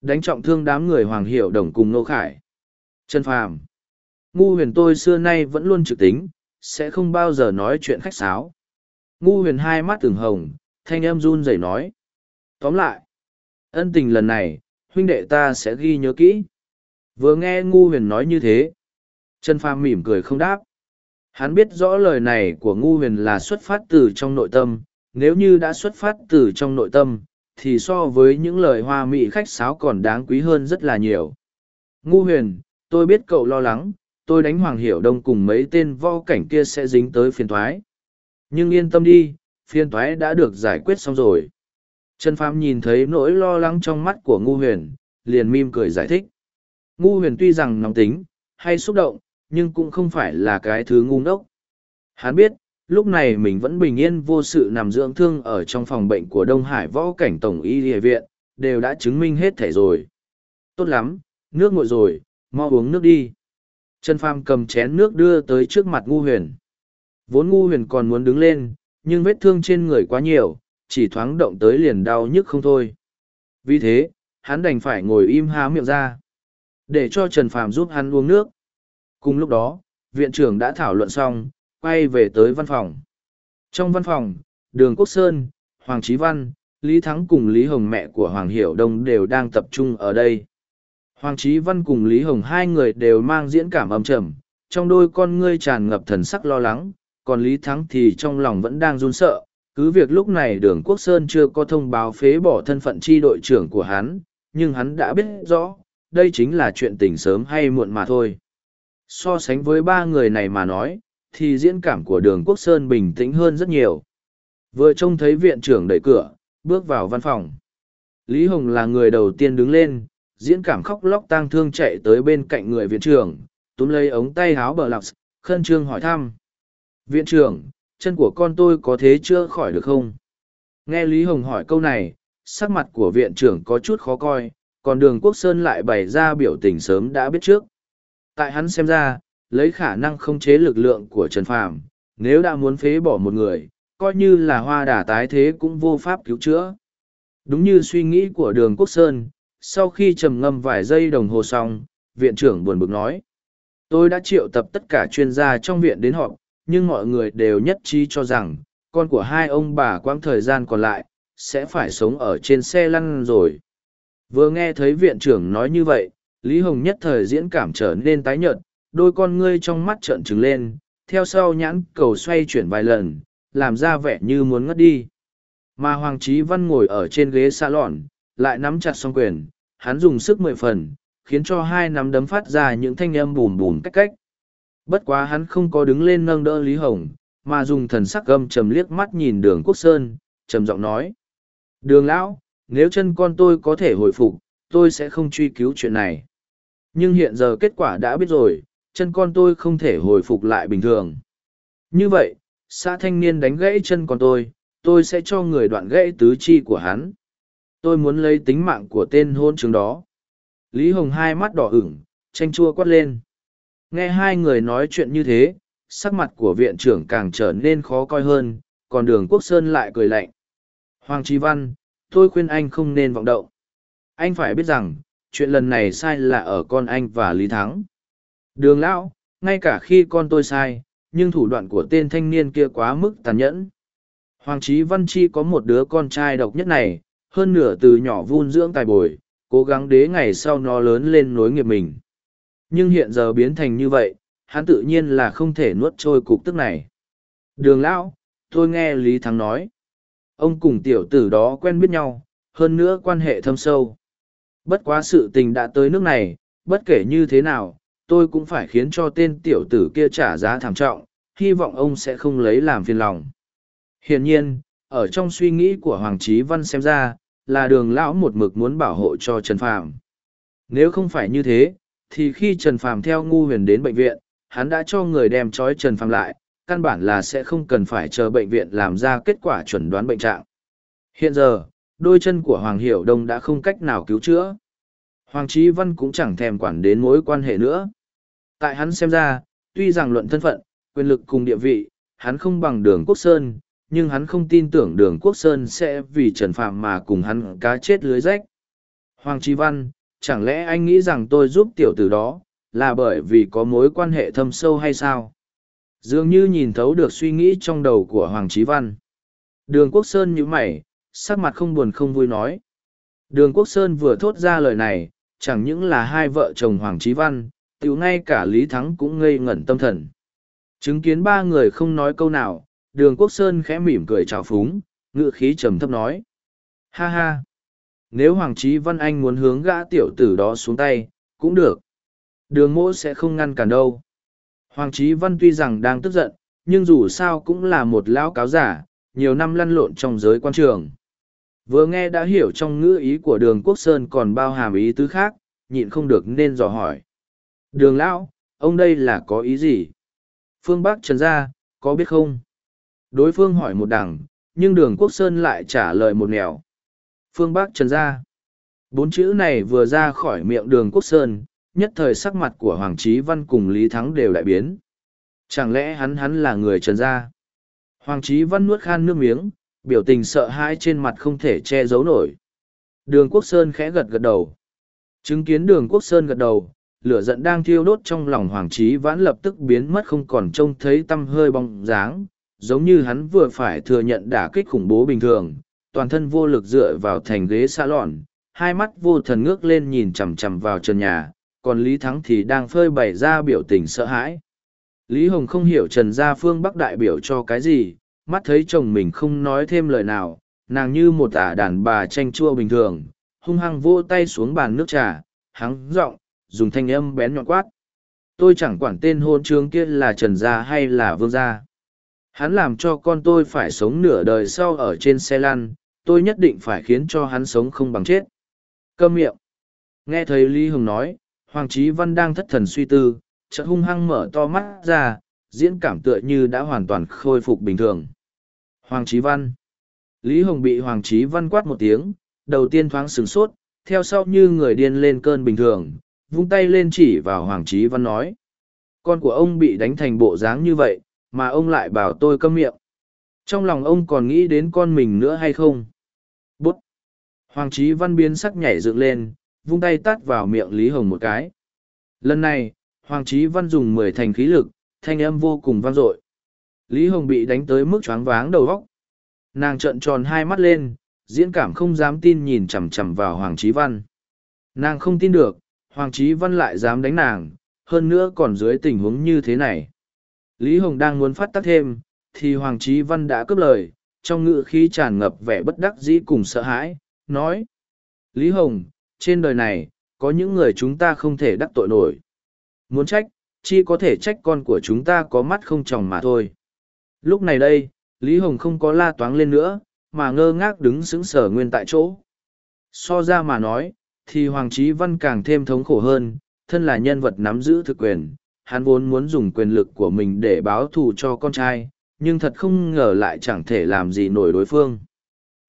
Đánh trọng thương đám người Hoàng Hiểu Đồng cùng Nô Khải. Trần Phàm Ngu huyền tôi xưa nay vẫn luôn trực tính, sẽ không bao giờ nói chuyện khách sáo. Ngu huyền hai mắt từng hồng, thanh âm run rẩy nói. Tóm lại, ân tình lần này, huynh đệ ta sẽ ghi nhớ kỹ. Vừa nghe ngu huyền nói như thế, Trần Phàm mỉm cười không đáp. Hắn biết rõ lời này của ngu huyền là xuất phát từ trong nội tâm, nếu như đã xuất phát từ trong nội tâm, thì so với những lời hoa mỹ khách sáo còn đáng quý hơn rất là nhiều. Ngu huyền, tôi biết cậu lo lắng, tôi đánh Hoàng Hiểu Đông cùng mấy tên vo cảnh kia sẽ dính tới phiền thoái. Nhưng yên tâm đi, phiền thoái đã được giải quyết xong rồi. Trần Phàm nhìn thấy nỗi lo lắng trong mắt của Ngu Huyền, liền mim cười giải thích. Ngu Huyền tuy rằng nóng tính, hay xúc động, nhưng cũng không phải là cái thứ ngu ngốc. Hắn biết, lúc này mình vẫn bình yên vô sự nằm dưỡng thương ở trong phòng bệnh của Đông Hải Võ Cảnh Tổng Y Địa Viện, đều đã chứng minh hết thể rồi. Tốt lắm, nước nguội rồi, mau uống nước đi. Trần Phàm cầm chén nước đưa tới trước mặt Ngu Huyền. Vốn Ngu Huyền còn muốn đứng lên, nhưng vết thương trên người quá nhiều, chỉ thoáng động tới liền đau nhức không thôi. Vì thế, hắn đành phải ngồi im há miệng ra. Để cho Trần Phàm giúp hắn uống nước. Cùng lúc đó, viện trưởng đã thảo luận xong, quay về tới văn phòng. Trong văn phòng, Đường Quốc Sơn, Hoàng Chí Văn, Lý Thắng cùng Lý Hồng mẹ của Hoàng Hiểu Đông đều đang tập trung ở đây. Hoàng Chí Văn cùng Lý Hồng hai người đều mang diễn cảm âm trầm, trong đôi con ngươi tràn ngập thần sắc lo lắng, còn Lý Thắng thì trong lòng vẫn đang run sợ. Cứ việc lúc này đường Quốc Sơn chưa có thông báo phế bỏ thân phận chi đội trưởng của hắn, nhưng hắn đã biết rõ, đây chính là chuyện tình sớm hay muộn mà thôi. So sánh với ba người này mà nói, thì diễn cảm của đường Quốc Sơn bình tĩnh hơn rất nhiều. Vừa trông thấy viện trưởng đẩy cửa, bước vào văn phòng. Lý Hồng là người đầu tiên đứng lên, diễn cảm khóc lóc tang thương chạy tới bên cạnh người viện trưởng, túm lấy ống tay háo bờ lọc, khân trương hỏi thăm. Viện trưởng, chân của con tôi có thế chưa khỏi được không? Nghe Lý Hồng hỏi câu này, sắc mặt của viện trưởng có chút khó coi, còn đường Quốc Sơn lại bày ra biểu tình sớm đã biết trước. Tại hắn xem ra, lấy khả năng không chế lực lượng của Trần Phàm, nếu đã muốn phế bỏ một người, coi như là hoa đà tái thế cũng vô pháp cứu chữa. Đúng như suy nghĩ của đường Quốc Sơn, sau khi trầm ngâm vài giây đồng hồ xong, viện trưởng buồn bực nói. Tôi đã triệu tập tất cả chuyên gia trong viện đến họp, nhưng mọi người đều nhất trí cho rằng, con của hai ông bà quãng thời gian còn lại, sẽ phải sống ở trên xe lăn rồi. Vừa nghe thấy viện trưởng nói như vậy, Lý Hồng nhất thời diễn cảm trở nên tái nhợt, đôi con ngươi trong mắt trợn trừng lên, theo sau nhãn cầu xoay chuyển vài lần, làm ra vẻ như muốn ngất đi. Mà Hoàng Chí Văn ngồi ở trên ghế xa lọn, lại nắm chặt song quyền, hắn dùng sức mười phần, khiến cho hai nắm đấm phát ra những thanh âm bùm bùm cách cách. Bất quá hắn không có đứng lên nâng đỡ Lý Hồng, mà dùng thần sắc gâm trầm liếc mắt nhìn đường Quốc Sơn, trầm giọng nói. Đường lão, nếu chân con tôi có thể hồi phục, tôi sẽ không truy cứu chuyện này. Nhưng hiện giờ kết quả đã biết rồi, chân con tôi không thể hồi phục lại bình thường. Như vậy, xã thanh niên đánh gãy chân con tôi, tôi sẽ cho người đoạn gãy tứ chi của hắn. Tôi muốn lấy tính mạng của tên hôn chứng đó. Lý Hồng hai mắt đỏ ửng, tranh chua quát lên. Nghe hai người nói chuyện như thế, sắc mặt của viện trưởng càng trở nên khó coi hơn, còn đường Quốc Sơn lại cười lạnh. Hoàng Trí Văn, tôi khuyên anh không nên vọng động. Anh phải biết rằng, chuyện lần này sai là ở con anh và Lý Thắng. Đường Lão, ngay cả khi con tôi sai, nhưng thủ đoạn của tên thanh niên kia quá mức tàn nhẫn. Hoàng Trí Văn Chi có một đứa con trai độc nhất này, hơn nửa từ nhỏ vun dưỡng tài bồi, cố gắng đế ngày sau nó lớn lên nối nghiệp mình. Nhưng hiện giờ biến thành như vậy, hắn tự nhiên là không thể nuốt trôi cục tức này. Đường Lão, tôi nghe Lý Thắng nói. Ông cùng tiểu tử đó quen biết nhau, hơn nữa quan hệ thâm sâu. Bất quá sự tình đã tới nước này, bất kể như thế nào, tôi cũng phải khiến cho tên tiểu tử kia trả giá thảm trọng, hy vọng ông sẽ không lấy làm phiền lòng. Hiển nhiên, ở trong suy nghĩ của Hoàng Chí Văn xem ra, là đường lão một mực muốn bảo hộ cho Trần Phàm. Nếu không phải như thế, thì khi Trần Phàm theo ngu huyền đến bệnh viện, hắn đã cho người đem trói Trần Phàm lại, căn bản là sẽ không cần phải chờ bệnh viện làm ra kết quả chuẩn đoán bệnh trạng. Hiện giờ, đôi chân của Hoàng Hiểu Đông đã không cách nào cứu chữa. Hoàng Trí Văn cũng chẳng thèm quản đến mối quan hệ nữa. Tại hắn xem ra, tuy rằng luận thân phận, quyền lực cùng địa vị, hắn không bằng đường Quốc Sơn, nhưng hắn không tin tưởng đường Quốc Sơn sẽ vì Trần Phạm mà cùng hắn cá chết lưới rách. Hoàng Trí Văn, chẳng lẽ anh nghĩ rằng tôi giúp tiểu tử đó, là bởi vì có mối quan hệ thâm sâu hay sao? Dường như nhìn thấu được suy nghĩ trong đầu của Hoàng Trí Văn. Đường Quốc Sơn như mày, sắc mặt không buồn không vui nói. Đường Quốc Sơn vừa thốt ra lời này, chẳng những là hai vợ chồng Hoàng Trí Văn, tiểu ngay cả Lý Thắng cũng ngây ngẩn tâm thần. Chứng kiến ba người không nói câu nào, đường Quốc Sơn khẽ mỉm cười chào phúng, ngự khí trầm thấp nói. Ha ha! Nếu Hoàng Trí Văn Anh muốn hướng gã tiểu tử đó xuống tay, cũng được. Đường mỗ sẽ không ngăn cản đâu. Hoàng Chí Văn tuy rằng đang tức giận, nhưng dù sao cũng là một lão cáo giả, nhiều năm lăn lộn trong giới quan trường. Vừa nghe đã hiểu trong ngữ ý của đường Quốc Sơn còn bao hàm ý tứ khác, nhịn không được nên dò hỏi. Đường lão, ông đây là có ý gì? Phương Bắc Trần Gia, có biết không? Đối phương hỏi một đằng, nhưng đường Quốc Sơn lại trả lời một nẻo. Phương Bắc Trần Gia. Bốn chữ này vừa ra khỏi miệng đường Quốc Sơn, nhất thời sắc mặt của Hoàng Trí Văn cùng Lý Thắng đều đại biến. Chẳng lẽ hắn hắn là người Trần Gia? Hoàng Trí Văn nuốt khan nước miếng, biểu tình sợ hãi trên mặt không thể che giấu nổi. Đường Quốc Sơn khẽ gật gật đầu. Chứng kiến đường Quốc Sơn gật đầu, lửa giận đang thiêu đốt trong lòng Hoàng Trí Vãn lập tức biến mất không còn trông thấy tâm hơi bóng dáng, giống như hắn vừa phải thừa nhận đả kích khủng bố bình thường, toàn thân vô lực dựa vào thành ghế xa lọn, hai mắt vô thần ngước lên nhìn chằm chằm vào trần nhà, còn Lý Thắng thì đang phơi bày ra biểu tình sợ hãi. Lý Hồng không hiểu Trần Gia Phương Bắc đại biểu cho cái gì, mắt thấy chồng mình không nói thêm lời nào, nàng như một ả đàn bà tranh chua bình thường, hung hăng vô tay xuống bàn nước trà, hắng giọng dùng thanh âm bén nhọn quát. Tôi chẳng quản tên hôn trướng kia là Trần Gia hay là Vương Gia. Hắn làm cho con tôi phải sống nửa đời sau ở trên xe lăn, tôi nhất định phải khiến cho hắn sống không bằng chết. Câm miệng. Nghe thấy Lý Hồng nói, Hoàng Chí Văn đang thất thần suy tư, chợt hung hăng mở to mắt ra, diễn cảm tựa như đã hoàn toàn khôi phục bình thường. Hoàng Chí Văn. Lý Hồng bị Hoàng Chí Văn quát một tiếng, đầu tiên thoáng sửng sốt, theo sau như người điên lên cơn bình thường, vung tay lên chỉ vào Hoàng Chí Văn nói. Con của ông bị đánh thành bộ dáng như vậy, mà ông lại bảo tôi câm miệng. Trong lòng ông còn nghĩ đến con mình nữa hay không? Bút! Hoàng Chí Văn biến sắc nhảy dựng lên, vung tay tát vào miệng Lý Hồng một cái. Lần này, Hoàng Chí Văn dùng mười thành khí lực, thanh âm vô cùng vang dội. Lý Hồng bị đánh tới mức choáng váng đầu óc. Nàng trợn tròn hai mắt lên, diễn cảm không dám tin nhìn chằm chằm vào Hoàng Chí Văn. Nàng không tin được, Hoàng Chí Văn lại dám đánh nàng, hơn nữa còn dưới tình huống như thế này. Lý Hồng đang muốn phát tác thêm, thì Hoàng Chí Văn đã cướp lời, trong ngữ khí tràn ngập vẻ bất đắc dĩ cùng sợ hãi, nói. Lý Hồng, trên đời này, có những người chúng ta không thể đắc tội nổi. Muốn trách, chi có thể trách con của chúng ta có mắt không tròng mà thôi. Lúc này đây, Lý Hồng không có la toáng lên nữa, mà ngơ ngác đứng sững sờ nguyên tại chỗ. So ra mà nói, thì Hoàng Chí Văn càng thêm thống khổ hơn, thân là nhân vật nắm giữ thực quyền, hắn vốn muốn dùng quyền lực của mình để báo thù cho con trai, nhưng thật không ngờ lại chẳng thể làm gì nổi đối phương.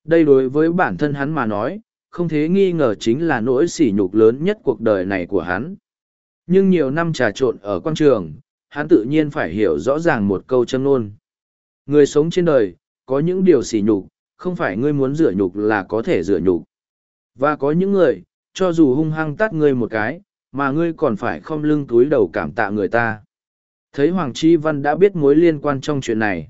Đây đối với bản thân hắn mà nói, không thế nghi ngờ chính là nỗi sỉ nhục lớn nhất cuộc đời này của hắn. Nhưng nhiều năm trà trộn ở quan trường, hắn tự nhiên phải hiểu rõ ràng một câu châm nôn. Người sống trên đời, có những điều sỉ nhục, không phải ngươi muốn rửa nhục là có thể rửa nhục. Và có những người, cho dù hung hăng tát ngươi một cái, mà ngươi còn phải không lưng túi đầu cảm tạ người ta. Thấy Hoàng Chi Văn đã biết mối liên quan trong chuyện này.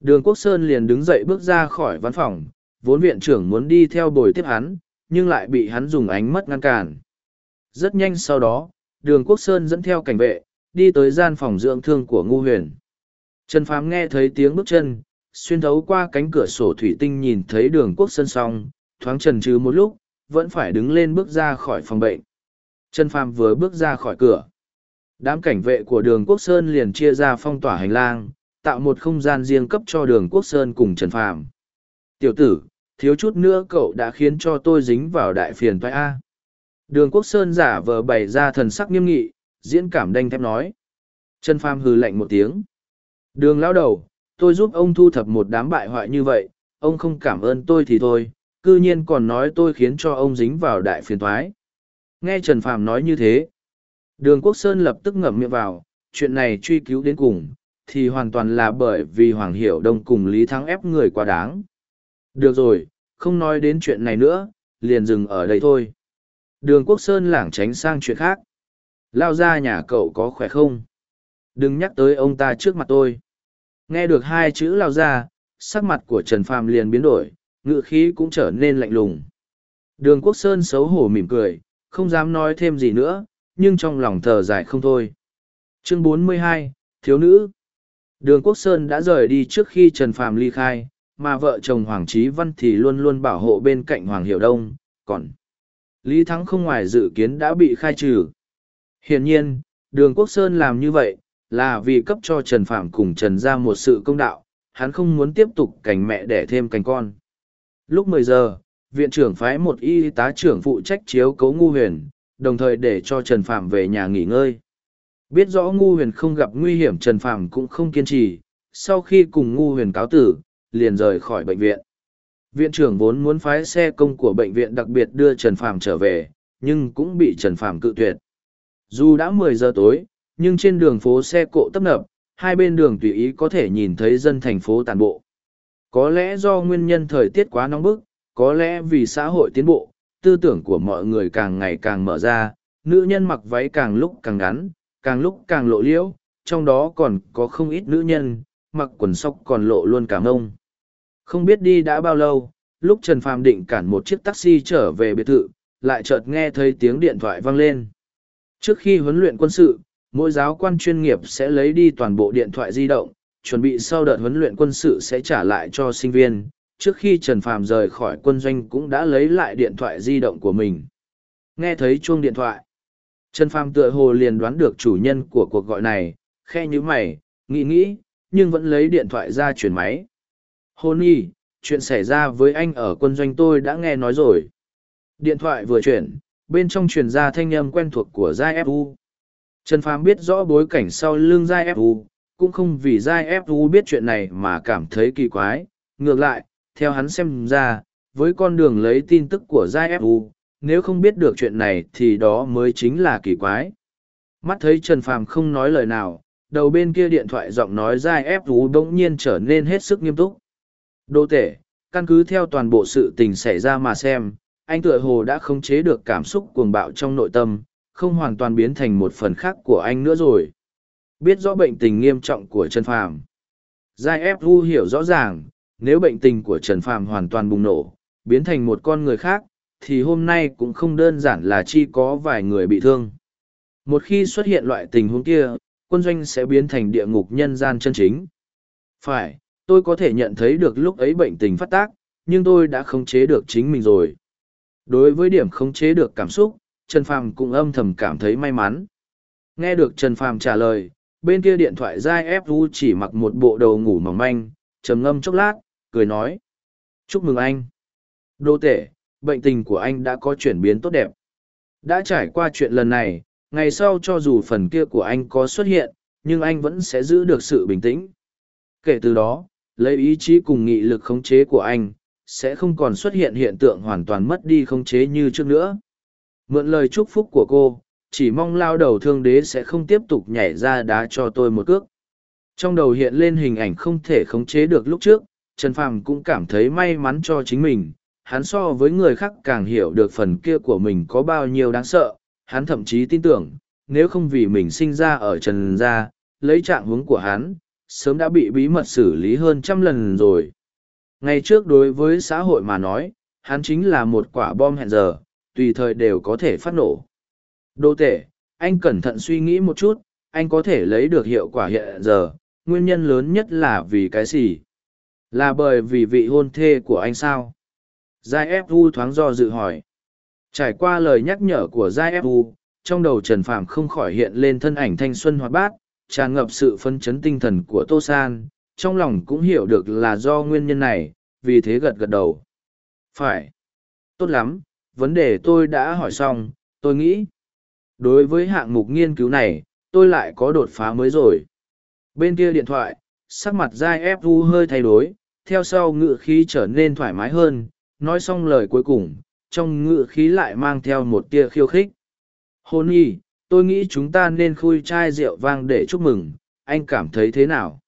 Đường Quốc Sơn liền đứng dậy bước ra khỏi văn phòng, vốn viện trưởng muốn đi theo bồi tiếp hắn, nhưng lại bị hắn dùng ánh mắt ngăn cản. Rất nhanh sau đó, đường Quốc Sơn dẫn theo cảnh vệ, đi tới gian phòng dưỡng thương của Ngu Huyền. Trần Phàm nghe thấy tiếng bước chân, xuyên thấu qua cánh cửa sổ thủy tinh nhìn thấy đường Quốc Sơn song thoáng trần trừ một lúc, vẫn phải đứng lên bước ra khỏi phòng bệnh. Trần Phàm vừa bước ra khỏi cửa. Đám cảnh vệ của đường Quốc Sơn liền chia ra phong tỏa hành lang, tạo một không gian riêng cấp cho đường Quốc Sơn cùng Trần Phàm. Tiểu tử, thiếu chút nữa cậu đã khiến cho tôi dính vào đại phiền toái A. Đường Quốc Sơn giả vờ bày ra thần sắc nghiêm nghị, diễn cảm đanh thép nói. Trần Phàm hừ lạnh một tiếng. Đường lão đầu, tôi giúp ông thu thập một đám bại hoại như vậy, ông không cảm ơn tôi thì thôi, cư nhiên còn nói tôi khiến cho ông dính vào đại phiền toái. Nghe Trần Phàm nói như thế, đường Quốc Sơn lập tức ngậm miệng vào, chuyện này truy cứu đến cùng, thì hoàn toàn là bởi vì Hoàng Hiểu Đông cùng Lý Thắng ép người quá đáng. Được rồi, không nói đến chuyện này nữa, liền dừng ở đây thôi. Đường Quốc Sơn lảng tránh sang chuyện khác. Lao ra nhà cậu có khỏe không? Đừng nhắc tới ông ta trước mặt tôi. Nghe được hai chữ lao ra, sắc mặt của Trần Phàm liền biến đổi, ngự khí cũng trở nên lạnh lùng. Đường Quốc Sơn xấu hổ mỉm cười, không dám nói thêm gì nữa, nhưng trong lòng thở dài không thôi. Chương 42, Thiếu nữ Đường Quốc Sơn đã rời đi trước khi Trần Phàm ly khai, mà vợ chồng Hoàng Trí Văn thì luôn luôn bảo hộ bên cạnh Hoàng Hiểu Đông, còn Lý Thắng không ngoài dự kiến đã bị khai trừ. Hiển nhiên, đường Quốc Sơn làm như vậy, là vì cấp cho Trần Phạm cùng Trần ra một sự công đạo, hắn không muốn tiếp tục cành mẹ đẻ thêm cành con. Lúc mười giờ, viện trưởng phái một y tá trưởng phụ trách chiếu cấu ngu huyền, đồng thời để cho Trần Phạm về nhà nghỉ ngơi. Biết rõ ngu huyền không gặp nguy hiểm Trần Phạm cũng không kiên trì, sau khi cùng ngu huyền cáo tử, liền rời khỏi bệnh viện. Viện trưởng vốn muốn phái xe công của bệnh viện đặc biệt đưa Trần Phạm trở về, nhưng cũng bị Trần Phạm cự tuyệt. Dù đã mười giờ tối, nhưng trên đường phố xe cộ tấp nập, hai bên đường tùy ý có thể nhìn thấy dân thành phố tàn bộ. Có lẽ do nguyên nhân thời tiết quá nóng bức, có lẽ vì xã hội tiến bộ, tư tưởng của mọi người càng ngày càng mở ra, nữ nhân mặc váy càng lúc càng ngắn, càng lúc càng lộ liễu, trong đó còn có không ít nữ nhân, mặc quần sóc còn lộ luôn cả mông. Không biết đi đã bao lâu, lúc Trần Phàm định cản một chiếc taxi trở về biệt thự, lại chợt nghe thấy tiếng điện thoại vang lên. Trước khi huấn luyện quân sự, mỗi giáo quan chuyên nghiệp sẽ lấy đi toàn bộ điện thoại di động, chuẩn bị sau đợt huấn luyện quân sự sẽ trả lại cho sinh viên. Trước khi Trần Phàm rời khỏi quân doanh cũng đã lấy lại điện thoại di động của mình. Nghe thấy chuông điện thoại. Trần Phàm tựa hồ liền đoán được chủ nhân của cuộc gọi này, khe như mày, nghĩ nghĩ, nhưng vẫn lấy điện thoại ra chuyển máy. Hôn y, chuyện xảy ra với anh ở quân doanh tôi đã nghe nói rồi. Điện thoại vừa chuyển, bên trong truyền ra thanh âm quen thuộc của Giai Fu. Trần Phàm biết rõ bối cảnh sau lưng Giai Fu, cũng không vì Giai Fu biết chuyện này mà cảm thấy kỳ quái. Ngược lại, theo hắn xem ra, với con đường lấy tin tức của Giai Fu, nếu không biết được chuyện này thì đó mới chính là kỳ quái. Mắt thấy Trần Phàm không nói lời nào, đầu bên kia điện thoại giọng nói Giai Fu bỗng nhiên trở nên hết sức nghiêm túc. Đô tể, căn cứ theo toàn bộ sự tình xảy ra mà xem, anh tựa hồ đã khống chế được cảm xúc cuồng bạo trong nội tâm, không hoàn toàn biến thành một phần khác của anh nữa rồi. Biết rõ bệnh tình nghiêm trọng của Trần Phàm. Giai ép vu hiểu rõ ràng, nếu bệnh tình của Trần Phàm hoàn toàn bùng nổ, biến thành một con người khác, thì hôm nay cũng không đơn giản là chi có vài người bị thương. Một khi xuất hiện loại tình huống kia, quân doanh sẽ biến thành địa ngục nhân gian chân chính. Phải, tôi có thể nhận thấy được lúc ấy bệnh tình phát tác, nhưng tôi đã khống chế được chính mình rồi. Đối với điểm khống chế được cảm xúc, Trần Phàm cũng âm thầm cảm thấy may mắn. Nghe được Trần Phàm trả lời, bên kia điện thoại Giáp Du chỉ mặc một bộ đầu ngủ mỏng manh, trầm ngâm chốc lát, cười nói. Chúc mừng anh. Đô tể, bệnh tình của anh đã có chuyển biến tốt đẹp. Đã trải qua chuyện lần này, ngày sau cho dù phần kia của anh có xuất hiện, nhưng anh vẫn sẽ giữ được sự bình tĩnh. Kể từ đó, lấy ý chí cùng nghị lực khống chế của anh, sẽ không còn xuất hiện hiện tượng hoàn toàn mất đi khống chế như trước nữa. Mượn lời chúc phúc của cô, chỉ mong lao đầu thương đế sẽ không tiếp tục nhảy ra đá cho tôi một cước. Trong đầu hiện lên hình ảnh không thể khống chế được lúc trước, Trần Phàm cũng cảm thấy may mắn cho chính mình. Hắn so với người khác càng hiểu được phần kia của mình có bao nhiêu đáng sợ, hắn thậm chí tin tưởng, nếu không vì mình sinh ra ở Trần Gia, lấy trạng hướng của hắn, sớm đã bị bí mật xử lý hơn trăm lần rồi. Ngày trước đối với xã hội mà nói, hắn chính là một quả bom hẹn giờ, tùy thời đều có thể phát nổ. Đô tể, anh cẩn thận suy nghĩ một chút, anh có thể lấy được hiệu quả hiện giờ, nguyên nhân lớn nhất là vì cái gì? Là bởi vì vị hôn thê của anh sao? Giai Ép U thoáng do dự hỏi. Trải qua lời nhắc nhở của Giai Ép U, trong đầu Trần Phàm không khỏi hiện lên thân ảnh thanh xuân hoạt bát, tràn ngập sự phân chấn tinh thần của Tô San, trong lòng cũng hiểu được là do nguyên nhân này, vì thế gật gật đầu. Phải. Tốt lắm, vấn đề tôi đã hỏi xong, tôi nghĩ. Đối với hạng mục nghiên cứu này, tôi lại có đột phá mới rồi. Bên kia điện thoại, sắc mặt dai ép u hơi thay đổi, theo sau ngự khí trở nên thoải mái hơn, nói xong lời cuối cùng, trong ngự khí lại mang theo một tia khiêu khích. Hôn y, tôi nghĩ chúng ta nên khui chai rượu vang để chúc mừng, anh cảm thấy thế nào?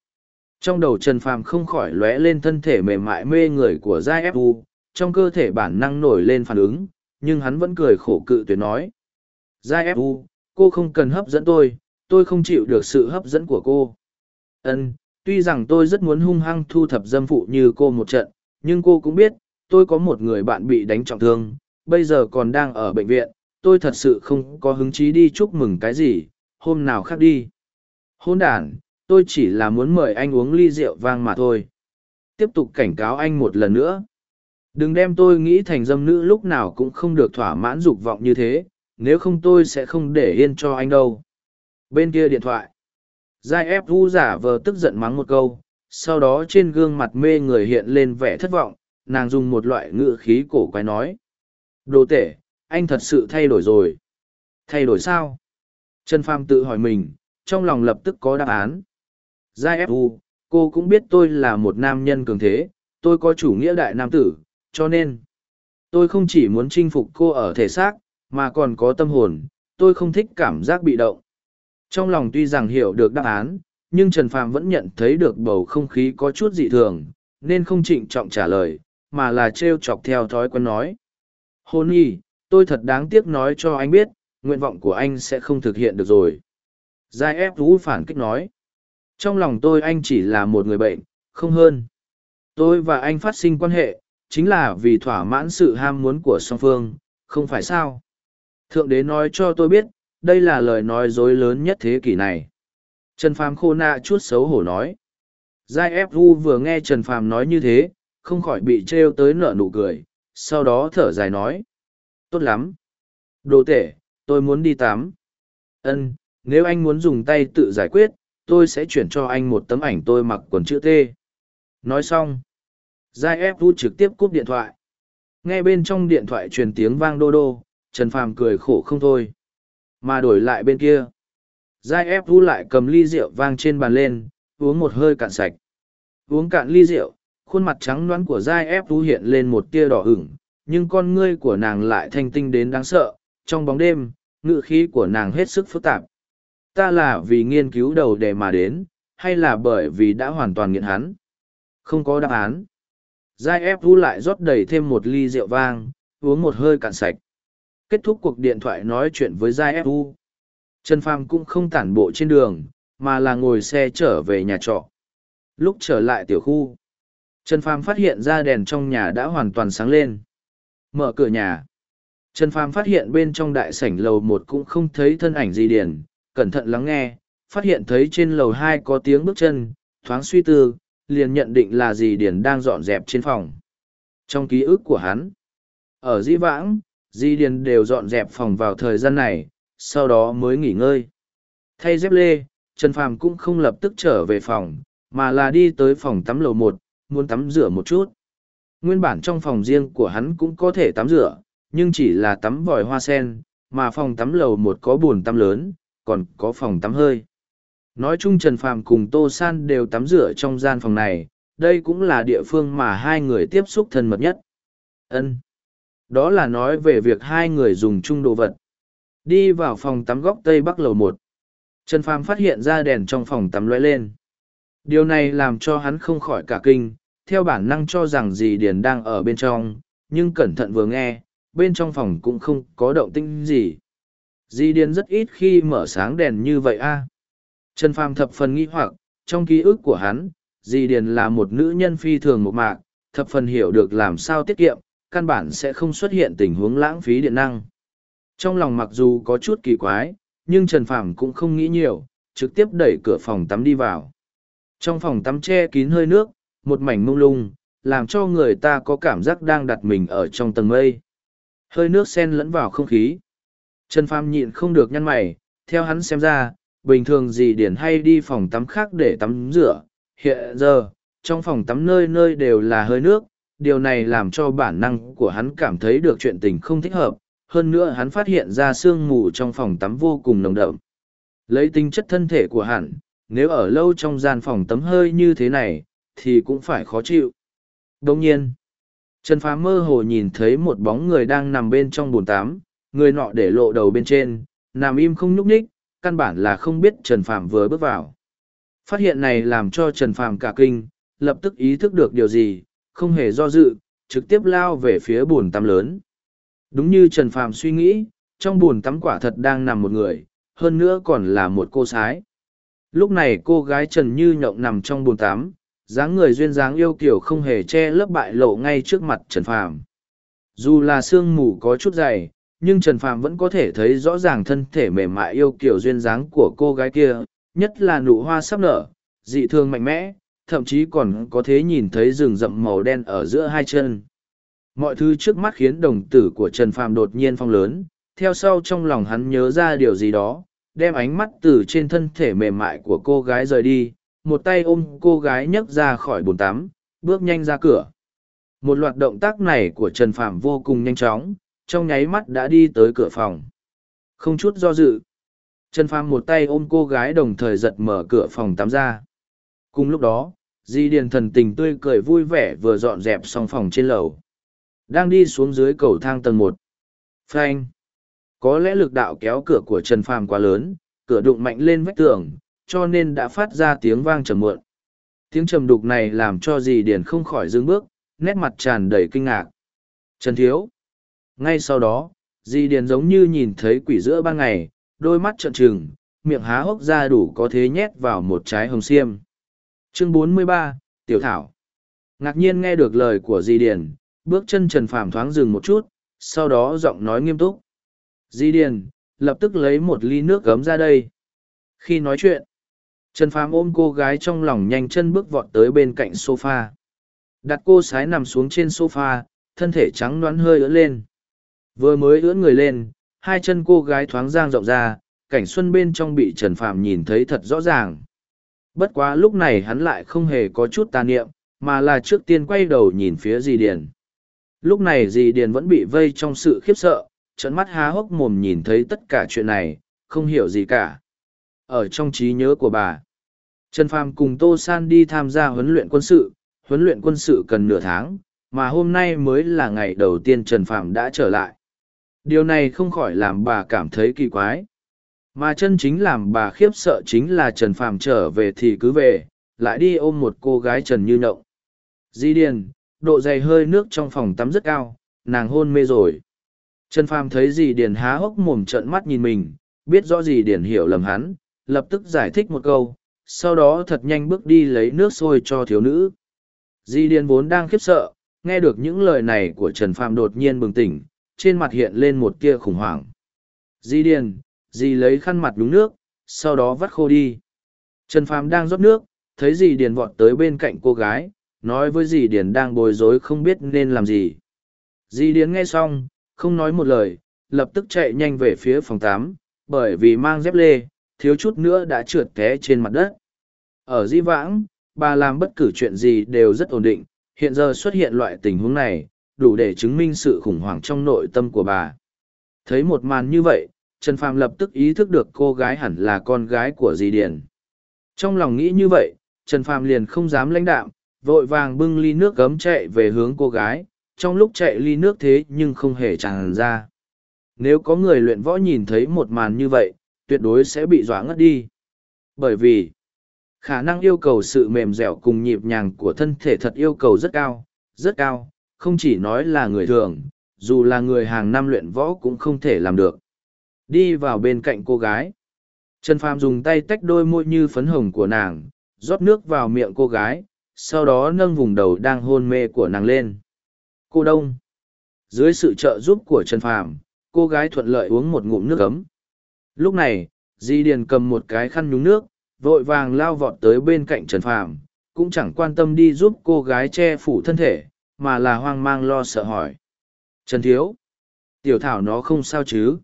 Trong đầu Trần Phàm không khỏi lóe lên thân thể mềm mại mê người của Giai Fu, trong cơ thể bản năng nổi lên phản ứng, nhưng hắn vẫn cười khổ cự tuyệt nói. Giai Fu, cô không cần hấp dẫn tôi, tôi không chịu được sự hấp dẫn của cô. Ân, tuy rằng tôi rất muốn hung hăng thu thập dâm phụ như cô một trận, nhưng cô cũng biết, tôi có một người bạn bị đánh trọng thương, bây giờ còn đang ở bệnh viện, tôi thật sự không có hứng chí đi chúc mừng cái gì, hôm nào khác đi. Hôn đàn, tôi chỉ là muốn mời anh uống ly rượu vang mà thôi tiếp tục cảnh cáo anh một lần nữa đừng đem tôi nghĩ thành dâm nữ lúc nào cũng không được thỏa mãn dục vọng như thế nếu không tôi sẽ không để yên cho anh đâu. Bên kia điện thoại. Giai ép vu giả vờ tức giận mắng một câu sau đó trên gương mặt mê người hiện lên vẻ thất vọng nàng dùng một loại ngữ khí cổ quái nói. Đồ tể anh thật sự thay đổi rồi. Thay đổi sao? Trần pham tự hỏi mình trong lòng lập tức có đáp án. Giai ép vu, cô cũng biết tôi là một nam nhân cường thế tôi có chủ nghĩa đại nam tử cho nên, tôi không chỉ muốn chinh phục cô ở thể xác, mà còn có tâm hồn, tôi không thích cảm giác bị động. Trong lòng tuy rằng hiểu được đáp án, nhưng trần phàm vẫn nhận thấy được bầu không khí có chút dị thường, nên không trịnh trọng trả lời, mà là t r e o chọc theo thói quen nói. Hôn y, tôi thật đáng tiếc nói cho anh biết, nguyện vọng của anh sẽ không thực hiện được rồi. Giai ép vũ phản kích nói. Trong lòng tôi anh chỉ là một người bệnh, không hơn. Tôi và anh phát sinh quan hệ chính là vì thỏa mãn sự ham muốn của song phương, không phải sao? Thượng đế nói cho tôi biết, đây là lời nói dối lớn nhất thế kỷ này. Trần phàm khô nạ chút xấu hổ nói. Giai ép vu vừa nghe trần phàm nói như thế, không khỏi bị trêu tới nở nụ cười, sau đó thở dài nói. Tốt lắm. Đồ tể, tôi muốn đi tắm. Ân, nếu anh muốn dùng tay tự giải quyết, tôi sẽ chuyển cho anh một tấm ảnh tôi mặc quần chữ t. Nói xong giai ép vu trực tiếp cúp điện thoại. Nghe bên trong điện thoại truyền tiếng vang đô đô, trần phàm cười khổ không thôi. Mà đổi lại bên kia. Giai ép vu lại cầm ly rượu vang trên bàn lên, uống một hơi cạn sạch. Uống cạn ly rượu, khuôn mặt trắng đoán của giai ép vu hiện lên một tia đỏ ửng, nhưng con ngươi của nàng lại thanh tinh đến đáng sợ. Trong bóng đêm ngự khí của nàng hết sức phức tạp. Ta là vì nghiên cứu đầu đề mà đến, hay là bởi vì đã hoàn toàn nghiện hắn? Không có đáp án giai ép thu lại rót đầy thêm một ly rượu vang, uống một hơi cạn sạch. Kết thúc cuộc điện thoại nói chuyện với giai ép thu trần phàm cũng không tản bộ trên đường, mà là ngồi xe trở về nhà trọ. Lúc trở lại tiểu khu, trần phàm phát hiện ra đèn trong nhà đã hoàn toàn sáng lên. Mở cửa nhà. Trần phàm phát hiện bên trong đại sảnh lầu một cũng không thấy thân ảnh gì điển. cẩn thận lắng nghe, phát hiện thấy trên lầu hai có tiếng bước chân, thoáng suy tư liền nhận định là dì Điền đang dọn dẹp trên phòng. Trong ký ức của hắn, ở dĩ vãng, dì Điền đều dọn dẹp phòng vào thời gian này, sau đó mới nghỉ ngơi. Thay dép lê, Trần Phàm cũng không lập tức trở về phòng, mà là đi tới phòng tắm lầu một, muốn tắm rửa một chút. Nguyên bản trong phòng riêng của hắn cũng có thể tắm rửa, nhưng chỉ là tắm vòi hoa sen, mà phòng tắm lầu một có bồn tắm lớn, còn có phòng tắm hơi. Nói chung Trần Phàm cùng Tô San đều tắm rửa trong gian phòng này, đây cũng là địa phương mà hai người tiếp xúc thân mật nhất. Ân, Đó là nói về việc hai người dùng chung đồ vật. Đi vào phòng tắm góc Tây Bắc lầu một. Trần Phàm phát hiện ra đèn trong phòng tắm lóe lên. Điều này làm cho hắn không khỏi cả kinh, theo bản năng cho rằng dì Điền đang ở bên trong, nhưng cẩn thận vừa nghe, bên trong phòng cũng không có động tĩnh gì. Dì Điền rất ít khi mở sáng đèn như vậy a. Trần Phàm thập phần nghi hoặc, trong ký ức của hắn, Di Điền là một nữ nhân phi thường một mạc, thập phần hiểu được làm sao tiết kiệm, căn bản sẽ không xuất hiện tình huống lãng phí điện năng. Trong lòng mặc dù có chút kỳ quái, nhưng Trần Phàm cũng không nghĩ nhiều, trực tiếp đẩy cửa phòng tắm đi vào. Trong phòng tắm che kín hơi nước, một mảnh mông lung, làm cho người ta có cảm giác đang đặt mình ở trong tầng mây. Hơi nước sen lẫn vào không khí. Trần Phàm nhịn không được nhăn mày, theo hắn xem ra, bình thường gì điển hay đi phòng tắm khác để tắm rửa. Hiện giờ, trong phòng tắm nơi nơi đều là hơi nước. Điều này làm cho bản năng của hắn cảm thấy được chuyện tình không thích hợp. Hơn nữa hắn phát hiện ra sương mù trong phòng tắm vô cùng nồng đậm. Lấy tính chất thân thể của hắn, nếu ở lâu trong gian phòng tắm hơi như thế này, thì cũng phải khó chịu. Đông nhiên, trần phá mơ hồ nhìn thấy một bóng người đang nằm bên trong bồn tắm, người nọ để lộ đầu bên trên, nằm im không nhúc nhích căn bản là không biết Trần Phàm vừa bước vào. Phát hiện này làm cho Trần Phàm cả kinh, lập tức ý thức được điều gì, không hề do dự, trực tiếp lao về phía bồn tắm lớn. Đúng như Trần Phàm suy nghĩ, trong bồn tắm quả thật đang nằm một người, hơn nữa còn là một cô sái. Lúc này cô gái Trần Như nhộng nằm trong bồn tắm, dáng người duyên dáng yêu kiểu không hề che lấp bại lộ ngay trước mặt Trần Phàm. Dù là sương mù có chút dày, nhưng Trần Phàm vẫn có thể thấy rõ ràng thân thể mềm mại yêu kiểu duyên dáng của cô gái kia, nhất là nụ hoa sắp nở, dị thương mạnh mẽ, thậm chí còn có thể nhìn thấy rừng rậm màu đen ở giữa hai chân. Mọi thứ trước mắt khiến đồng tử của Trần Phàm đột nhiên phong lớn, theo sau trong lòng hắn nhớ ra điều gì đó, đem ánh mắt từ trên thân thể mềm mại của cô gái rời đi, một tay ôm cô gái nhấc ra khỏi bồn tắm, bước nhanh ra cửa. Một loạt động tác này của Trần Phạm vô cùng nhanh chóng, trong nháy mắt đã đi tới cửa phòng. Không chút do dự. Trần Phàm một tay ôm cô gái đồng thời giật mở cửa phòng tắm ra. Cùng lúc đó, Di Điền thần tình tươi cười vui vẻ vừa dọn dẹp xong phòng trên lầu. Đang đi xuống dưới cầu thang tầng một. Phanh. Có lẽ lực đạo kéo cửa của Trần Phàm quá lớn, cửa đụng mạnh lên vách tường, cho nên đã phát ra tiếng vang trầm muộn. Tiếng trầm đục này làm cho Di Điền không khỏi dừng bước, nét mặt tràn đầy kinh ngạc. Trần Thiếu. Ngay sau đó, Di Điền giống như nhìn thấy quỷ giữa ban ngày, đôi mắt trợn trừng, miệng há hốc ra đủ có thế nhét vào một trái hồng xiêm. Chương 43, Tiểu Thảo. Ngạc nhiên nghe được lời của Di Điền, bước chân Trần Phàm thoáng dừng một chút, sau đó giọng nói nghiêm túc. Di Điền, lập tức lấy một ly nước gấm ra đây. Khi nói chuyện, Trần Phàm ôm cô gái trong lòng nhanh chân bước vọt tới bên cạnh sofa. Đặt cô sái nằm xuống trên sofa, thân thể trắng nõn hơi ưỡn lên. Vừa mới ưỡn người lên, hai chân cô gái thoáng giang rộng ra, cảnh xuân bên trong bị Trần Phàm nhìn thấy thật rõ ràng. Bất quá lúc này hắn lại không hề có chút tà niệm, mà là trước tiên quay đầu nhìn phía dì Điền. Lúc này dì Điền vẫn bị vây trong sự khiếp sợ, trận mắt há hốc mồm nhìn thấy tất cả chuyện này, không hiểu gì cả. Ở trong trí nhớ của bà, Trần Phàm cùng Tô San đi tham gia huấn luyện quân sự, huấn luyện quân sự cần nửa tháng, mà hôm nay mới là ngày đầu tiên Trần Phàm đã trở lại. Điều này không khỏi làm bà cảm thấy kỳ quái. Mà chân chính làm bà khiếp sợ chính là Trần Phàm trở về thì cứ về, lại đi ôm một cô gái Trần Như Nộng. Di Điền, độ dày hơi nước trong phòng tắm rất cao, nàng hôn mê rồi. Trần Phàm thấy Di Điền há hốc mồm trợn mắt nhìn mình, biết rõ Di Điền hiểu lầm hắn, lập tức giải thích một câu, sau đó thật nhanh bước đi lấy nước sôi cho thiếu nữ. Di Điền vốn đang khiếp sợ, nghe được những lời này của Trần Phàm đột nhiên bừng tỉnh, trên mặt hiện lên một tia khủng hoảng. Di Điền, Di lấy khăn mặt đúng nước, sau đó vắt khô đi. Trần Phàm đang rót nước, thấy dì Điền vọt tới bên cạnh cô gái, nói với dì Điền đang bối rối không biết nên làm gì. Dì Điền nghe xong, không nói một lời, lập tức chạy nhanh về phía phòng tám, bởi vì mang dép lê, thiếu chút nữa đã trượt té trên mặt đất. Ở di vãng, bà làm bất cứ chuyện gì đều rất ổn định, hiện giờ xuất hiện loại tình huống này, đủ để chứng minh sự khủng hoảng trong nội tâm của bà. Thấy một màn như vậy, Trần Phàm lập tức ý thức được cô gái hẳn là con gái của dì Điền. Trong lòng nghĩ như vậy, Trần Phàm liền không dám lãnh đạm, vội vàng bưng ly nước gấm chạy về hướng cô gái, trong lúc chạy ly nước thế nhưng không hề tràn ra. Nếu có người luyện võ nhìn thấy một màn như vậy, tuyệt đối sẽ bị dọa ngất đi. Bởi vì, khả năng yêu cầu sự mềm dẻo cùng nhịp nhàng của thân thể thật yêu cầu rất cao, rất cao, không chỉ nói là người thường, dù là người hàng năm luyện võ cũng không thể làm được. Đi vào bên cạnh cô gái. Trần Phàm dùng tay tách đôi môi như phấn hồng của nàng, rót nước vào miệng cô gái, sau đó nâng vùng đầu đang hôn mê của nàng lên. Cô Đông. Dưới sự trợ giúp của Trần Phàm, cô gái thuận lợi uống một ngụm nước ấm. Lúc này, Di Điền cầm một cái khăn nhúng nước, vội vàng lao vọt tới bên cạnh Trần Phàm, cũng chẳng quan tâm đi giúp cô gái che phủ thân thể, mà là hoang mang lo sợ hỏi. Trần Thiếu, tiểu thảo nó không sao chứ?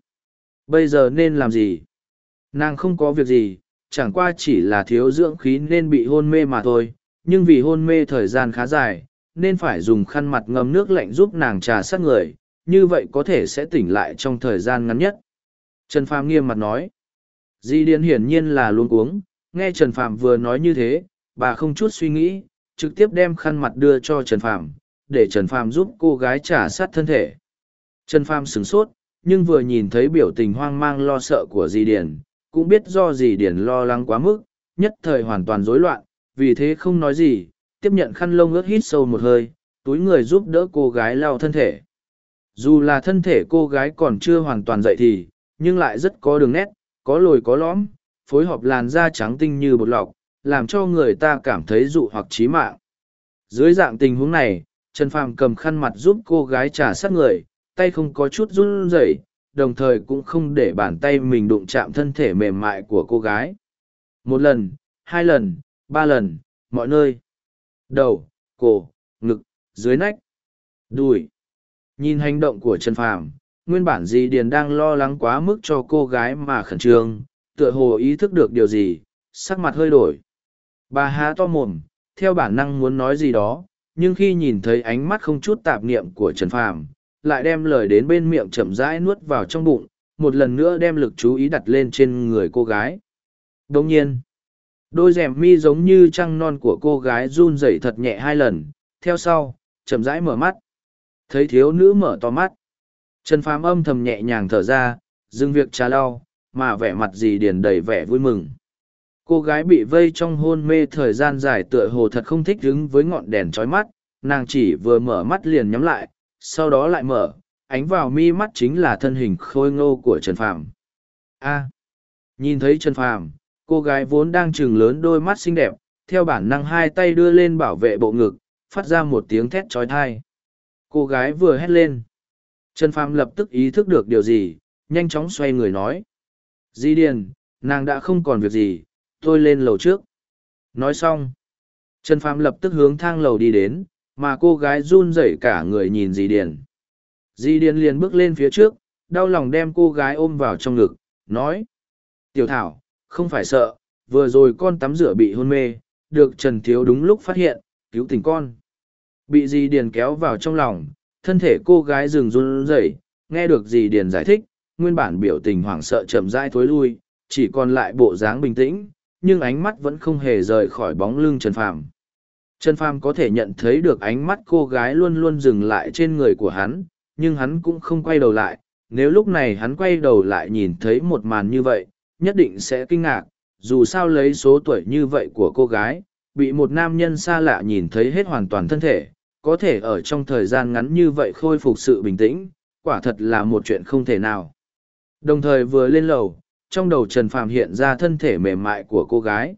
Bây giờ nên làm gì? Nàng không có việc gì, chẳng qua chỉ là thiếu dưỡng khí nên bị hôn mê mà thôi, nhưng vì hôn mê thời gian khá dài, nên phải dùng khăn mặt ngâm nước lạnh giúp nàng trà sát người, như vậy có thể sẽ tỉnh lại trong thời gian ngắn nhất. Trần Phàm nghiêm mặt nói. Di Điền hiển nhiên là luôn uống, nghe Trần Phàm vừa nói như thế, bà không chút suy nghĩ, trực tiếp đem khăn mặt đưa cho Trần Phàm, để Trần Phàm giúp cô gái trả sát thân thể. Trần Phàm sửng sốt, nhưng vừa nhìn thấy biểu tình hoang mang lo sợ của Di Điền, cũng biết do Di Điền lo lắng quá mức, nhất thời hoàn toàn rối loạn, vì thế không nói gì, tiếp nhận khăn lông ướt hít sâu một hơi, túi người giúp đỡ cô gái lau thân thể. Dù là thân thể cô gái còn chưa hoàn toàn dậy thì, nhưng lại rất có đường nét, có lồi có lõm, phối hợp làn da trắng tinh như bột lọc, làm cho người ta cảm thấy dụ hoặc trí mạng. Dưới dạng tình huống này, Trần Phàm cầm khăn mặt giúp cô gái trả sát người, tay không có chút run rẩy, đồng thời cũng không để bàn tay mình đụng chạm thân thể mềm mại của cô gái. Một lần, hai lần, ba lần, mọi nơi. Đầu, cổ, ngực, dưới nách, đùi. Nhìn hành động của Trần Phàm, nguyên bản Di Điền đang lo lắng quá mức cho cô gái mà khẩn trương, tựa hồ ý thức được điều gì, sắc mặt hơi đổi. Bà há to mồm, theo bản năng muốn nói gì đó, nhưng khi nhìn thấy ánh mắt không chút tạp niệm của Trần Phàm, lại đem lời đến bên miệng chậm rãi nuốt vào trong bụng, một lần nữa đem lực chú ý đặt lên trên người cô gái. Đồng nhiên, đôi rèm mi giống như trăng non của cô gái run rẩy thật nhẹ hai lần, theo sau, chậm rãi mở mắt. Thấy thiếu nữ mở to mắt. Trần Phàm âm thầm nhẹ nhàng thở ra, dừng việc trà lau, mà vẻ mặt gì điền đầy vẻ vui mừng. Cô gái bị vây trong hôn mê thời gian dài tựa hồ thật không thích đứng với ngọn đèn trói mắt, nàng chỉ vừa mở mắt liền nhắm lại, sau đó lại mở, ánh vào mi mắt chính là thân hình khôi ngô của Trần Phàm. A. nhìn thấy Trần Phàm, cô gái vốn đang chừng lớn đôi mắt xinh đẹp, theo bản năng hai tay đưa lên bảo vệ bộ ngực, phát ra một tiếng thét trói thai. Cô gái vừa hét lên. Trần Phàm lập tức ý thức được điều gì, nhanh chóng xoay người nói. Di Điền, nàng đã không còn việc gì, tôi lên lầu trước. Nói xong. Trần Phàm lập tức hướng thang lầu đi đến, mà cô gái run rẩy cả người nhìn Di Điền. Di Điền liền bước lên phía trước, đau lòng đem cô gái ôm vào trong ngực, nói. Tiểu Thảo, không phải sợ, vừa rồi con tắm rửa bị hôn mê, được Trần Thiếu đúng lúc phát hiện, cứu tình con. Bị Di Điền kéo vào trong lòng, thân thể cô gái dừng run rẩy, nghe được Di Điền giải thích, nguyên bản biểu tình hoảng sợ chậm rãi thối lui, chỉ còn lại bộ dáng bình tĩnh, nhưng ánh mắt vẫn không hề rời khỏi bóng lưng Trần Phàm. Trần Phàm có thể nhận thấy được ánh mắt cô gái luôn luôn dừng lại trên người của hắn, nhưng hắn cũng không quay đầu lại. Nếu lúc này hắn quay đầu lại nhìn thấy một màn như vậy, nhất định sẽ kinh ngạc, dù sao lấy số tuổi như vậy của cô gái, bị một nam nhân xa lạ nhìn thấy hết hoàn toàn thân thể, có thể ở trong thời gian ngắn như vậy khôi phục sự bình tĩnh, quả thật là một chuyện không thể nào. Đồng thời vừa lên lầu, trong đầu Trần Phàm hiện ra thân thể mềm mại của cô gái.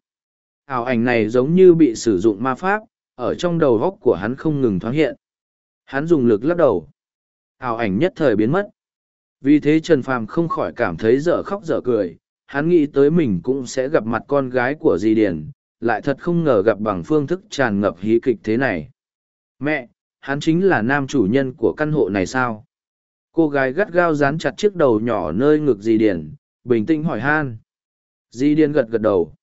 Ảo ảnh này giống như bị sử dụng ma pháp, ở trong đầu góc của hắn không ngừng thoáng hiện. Hắn dùng lực lắc đầu. Ảo ảnh nhất thời biến mất. Vì thế Trần Phàm không khỏi cảm thấy dở khóc dở cười, hắn nghĩ tới mình cũng sẽ gặp mặt con gái của Di Điền, lại thật không ngờ gặp bằng phương thức tràn ngập hí kịch thế này. Mẹ, hắn chính là nam chủ nhân của căn hộ này sao? Cô gái gắt gao dán chặt chiếc đầu nhỏ nơi ngực Di Điền, bình tĩnh hỏi han. Di Điền gật gật đầu.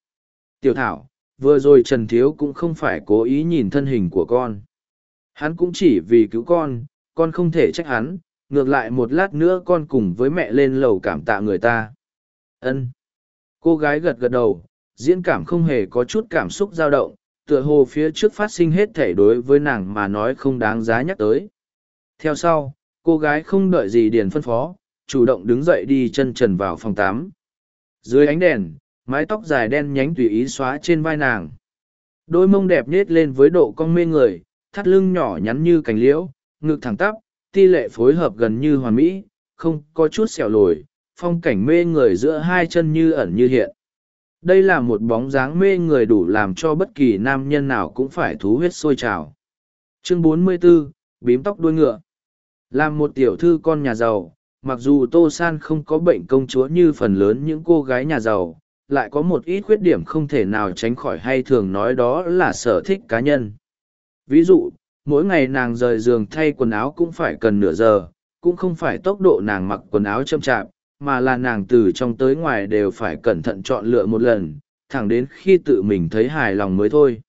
Tiểu Thảo, vừa rồi Trần Thiếu cũng không phải cố ý nhìn thân hình của con. Hắn cũng chỉ vì cứu con, con không thể trách hắn, ngược lại một lát nữa con cùng với mẹ lên lầu cảm tạ người ta. Ân. Cô gái gật gật đầu, diễn cảm không hề có chút cảm xúc dao động, tựa hồ phía trước phát sinh hết thể đối với nàng mà nói không đáng giá nhắc tới. Theo sau, cô gái không đợi gì điền phân phó, chủ động đứng dậy đi chân trần vào phòng tám. Dưới ánh đèn, mái tóc dài đen nhánh tùy ý xóa trên vai nàng. Đôi mông đẹp nhết lên với độ cong mê người, thắt lưng nhỏ nhắn như cành liễu, ngực thẳng tắp, ti lệ phối hợp gần như hoàn mỹ, không có chút xẻo lồi, phong cảnh mê người giữa hai chân như ẩn như hiện. Đây là một bóng dáng mê người đủ làm cho bất kỳ nam nhân nào cũng phải thú huyết sôi trào. Chương 44, Bím tóc đuôi ngựa. Làm một tiểu thư con nhà giàu, mặc dù Tô San không có bệnh công chúa như phần lớn những cô gái nhà giàu, lại có một ít khuyết điểm không thể nào tránh khỏi hay thường nói đó là sở thích cá nhân. Ví dụ, mỗi ngày nàng rời giường thay quần áo cũng phải cần nửa giờ, cũng không phải tốc độ nàng mặc quần áo châm chạp, mà là nàng từ trong tới ngoài đều phải cẩn thận chọn lựa một lần, thẳng đến khi tự mình thấy hài lòng mới thôi.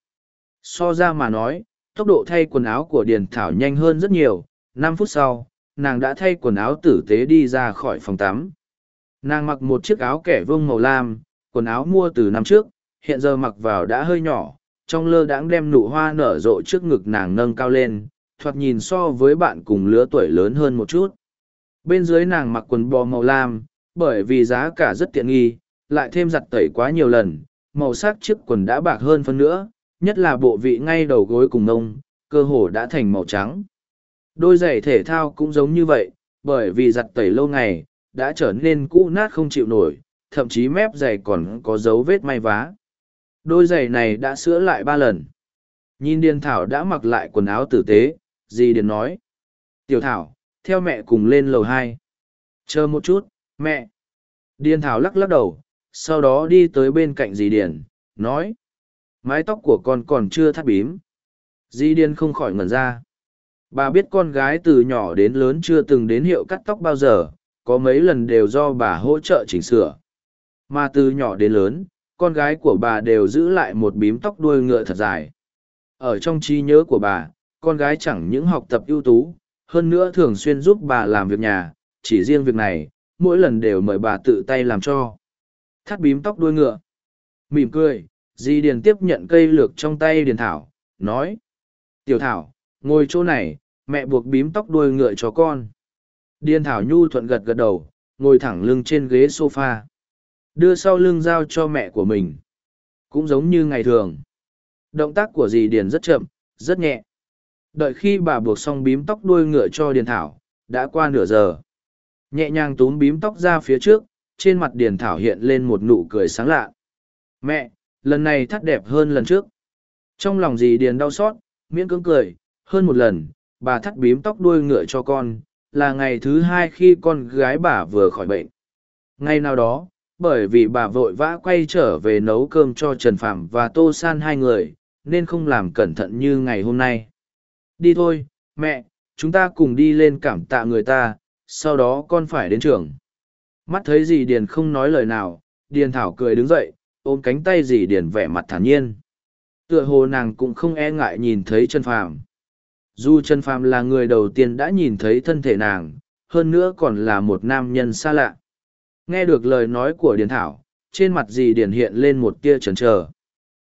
So ra mà nói, tốc độ thay quần áo của Điền Thảo nhanh hơn rất nhiều, năm phút sau, nàng đã thay quần áo tử tế đi ra khỏi phòng tắm. Nàng mặc một chiếc áo kẻ vương màu lam, quần áo mua từ năm trước, hiện giờ mặc vào đã hơi nhỏ, trong lơ đãng đem nụ hoa nở rộ trước ngực nàng nâng cao lên, thoạt nhìn so với bạn cùng lứa tuổi lớn hơn một chút. Bên dưới nàng mặc quần bò màu lam, bởi vì giá cả rất tiện nghi, lại thêm giặt tẩy quá nhiều lần, màu sắc chiếc quần đã bạc hơn phân nữa, nhất là bộ vị ngay đầu gối cùng ngông, cơ hồ đã thành màu trắng. Đôi giày thể thao cũng giống như vậy, bởi vì giặt tẩy lâu ngày, đã trở nên cũ nát không chịu nổi, thậm chí mép giày còn có dấu vết may vá. Đôi giày này đã sửa lại ba lần. Nhìn Điền Thảo đã mặc lại quần áo tử tế, dì Điền nói. Tiểu Thảo, theo mẹ cùng lên lầu hai. Chờ một chút, mẹ. Điền Thảo lắc lắc đầu, sau đó đi tới bên cạnh dì Điền, nói. Mái tóc của con còn chưa thắt bím. Dì Điền không khỏi ngẩn ra. Bà biết con gái từ nhỏ đến lớn chưa từng đến hiệu cắt tóc bao giờ, có mấy lần đều do bà hỗ trợ chỉnh sửa Mà từ nhỏ đến lớn, con gái của bà đều giữ lại một bím tóc đuôi ngựa thật dài. Ở trong trí nhớ của bà, con gái chẳng những học tập ưu tú, hơn nữa thường xuyên giúp bà làm việc nhà, chỉ riêng việc này, mỗi lần đều mời bà tự tay làm cho. Thắt bím tóc đuôi ngựa. Mỉm cười, Di Điền tiếp nhận cây lược trong tay Điền Thảo, nói. Tiểu Thảo, ngồi chỗ này, mẹ buộc bím tóc đuôi ngựa cho con. Điền Thảo nhu thuận gật gật đầu, ngồi thẳng lưng trên ghế sofa. Đưa sau lưng giao cho mẹ của mình. Cũng giống như ngày thường. Động tác của dì Điền rất chậm, rất nhẹ. Đợi khi bà buộc xong bím tóc đuôi ngựa cho Điền Thảo, đã qua nửa giờ. Nhẹ nhàng túm bím tóc ra phía trước, trên mặt Điền Thảo hiện lên một nụ cười sáng lạ. Mẹ, lần này thắt đẹp hơn lần trước. Trong lòng dì Điền đau xót, miễn cưỡng cười, hơn một lần, bà thắt bím tóc đuôi ngựa cho con, là ngày thứ hai khi con gái bà vừa khỏi bệnh. Ngày nào đó, bởi vì bà vội vã quay trở về nấu cơm cho Trần Phạm và Tô San hai người, nên không làm cẩn thận như ngày hôm nay. Đi thôi, mẹ, chúng ta cùng đi lên cảm tạ người ta, sau đó con phải đến trường. Mắt thấy dì Điền không nói lời nào, Điền Thảo cười đứng dậy, ôm cánh tay dì Điền vẻ mặt thản nhiên. Tựa hồ nàng cũng không e ngại nhìn thấy Trần Phàm. Dù Trần Phàm là người đầu tiên đã nhìn thấy thân thể nàng, hơn nữa còn là một nam nhân xa lạ. Nghe được lời nói của Điền Thảo, trên mặt dì Điền hiện lên một tia chần chờ.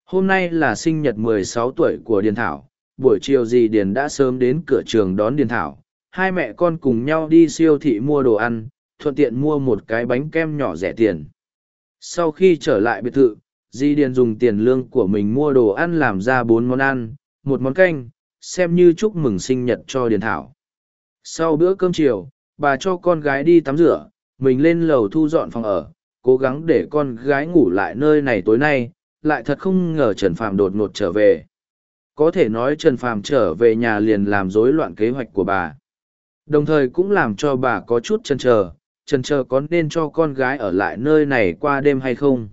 Hôm nay là sinh nhật 16 tuổi của Điền Thảo, buổi chiều dì Điền đã sớm đến cửa trường đón Điền Thảo. Hai mẹ con cùng nhau đi siêu thị mua đồ ăn, thuận tiện mua một cái bánh kem nhỏ rẻ tiền. Sau khi trở lại biệt thự, Di Điền dùng tiền lương của mình mua đồ ăn làm ra bốn món ăn, một món canh, xem như chúc mừng sinh nhật cho Điền Thảo. Sau bữa cơm chiều, bà cho con gái đi tắm rửa, mình lên lầu thu dọn phòng ở, cố gắng để con gái ngủ lại nơi này tối nay, lại thật không ngờ Trần Phàm đột ngột trở về. Có thể nói Trần Phàm trở về nhà liền làm rối loạn kế hoạch của bà. Đồng thời cũng làm cho bà có chút chần chờ, chần chờ có nên cho con gái ở lại nơi này qua đêm hay không.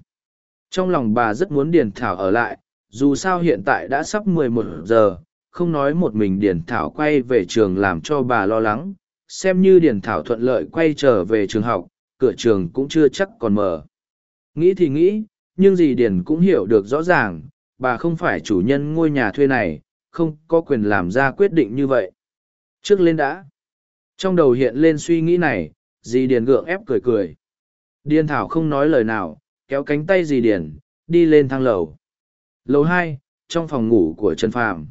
Trong lòng bà rất muốn Điền Thảo ở lại, dù sao hiện tại đã sắp mười một giờ, không nói một mình Điền Thảo quay về trường làm cho bà lo lắng, xem như Điền Thảo thuận lợi quay trở về trường học, cửa trường cũng chưa chắc còn mở. Nghĩ thì nghĩ, nhưng dì Điền cũng hiểu được rõ ràng, bà không phải chủ nhân ngôi nhà thuê này, không có quyền làm ra quyết định như vậy. Trước lên đã. Trong đầu hiện lên suy nghĩ này, dì Điền gượng ép cười cười. Điền Thảo không nói lời nào, kéo cánh tay dì Điền, đi lên thang lầu. Lầu hai, trong phòng ngủ của Trần Phàm.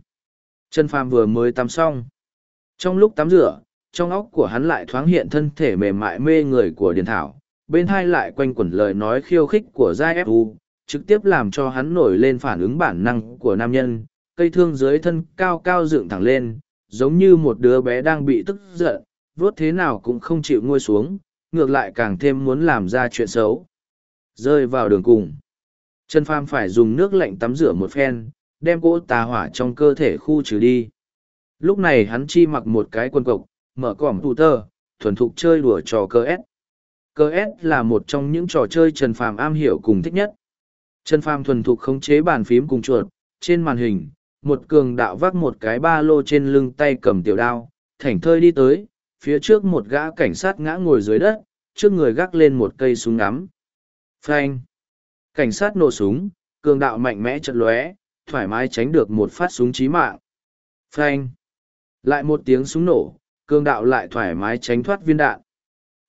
Trần Phàm vừa mới tắm xong. Trong lúc tắm rửa, trong óc của hắn lại thoáng hiện thân thể mềm mại mê người của Điền Thảo, bên hai lại quanh quẩn lời nói khiêu khích của Giai Fu, trực tiếp làm cho hắn nổi lên phản ứng bản năng của nam nhân, cây thương dưới thân cao cao dựng thẳng lên, giống như một đứa bé đang bị tức giận, vuốt thế nào cũng không chịu ngôi xuống, ngược lại càng thêm muốn làm ra chuyện xấu. Rơi vào đường cùng. Trần Phàm phải dùng nước lạnh tắm rửa một phen, đem cỗ tà hỏa trong cơ thể khu trừ đi. Lúc này hắn chi mặc một cái quần cộc, mở cỏm tù tơ, thuần thục chơi đùa trò cơ S. Cơ S là một trong những trò chơi Trần Phàm am hiểu cùng thích nhất. Trần Phàm thuần thục khống chế bàn phím cùng chuột, trên màn hình, một cường đạo vác một cái ba lô trên lưng tay cầm tiểu đao, thảnh thơi đi tới, phía trước một gã cảnh sát ngã ngồi dưới đất, trước người gác lên một cây súng ngắm. Phanh! Cảnh sát nổ súng, cường đạo mạnh mẽ chật lóe, thoải mái tránh được một phát súng chí mạng. Phanh! Lại một tiếng súng nổ, cường đạo lại thoải mái tránh thoát viên đạn.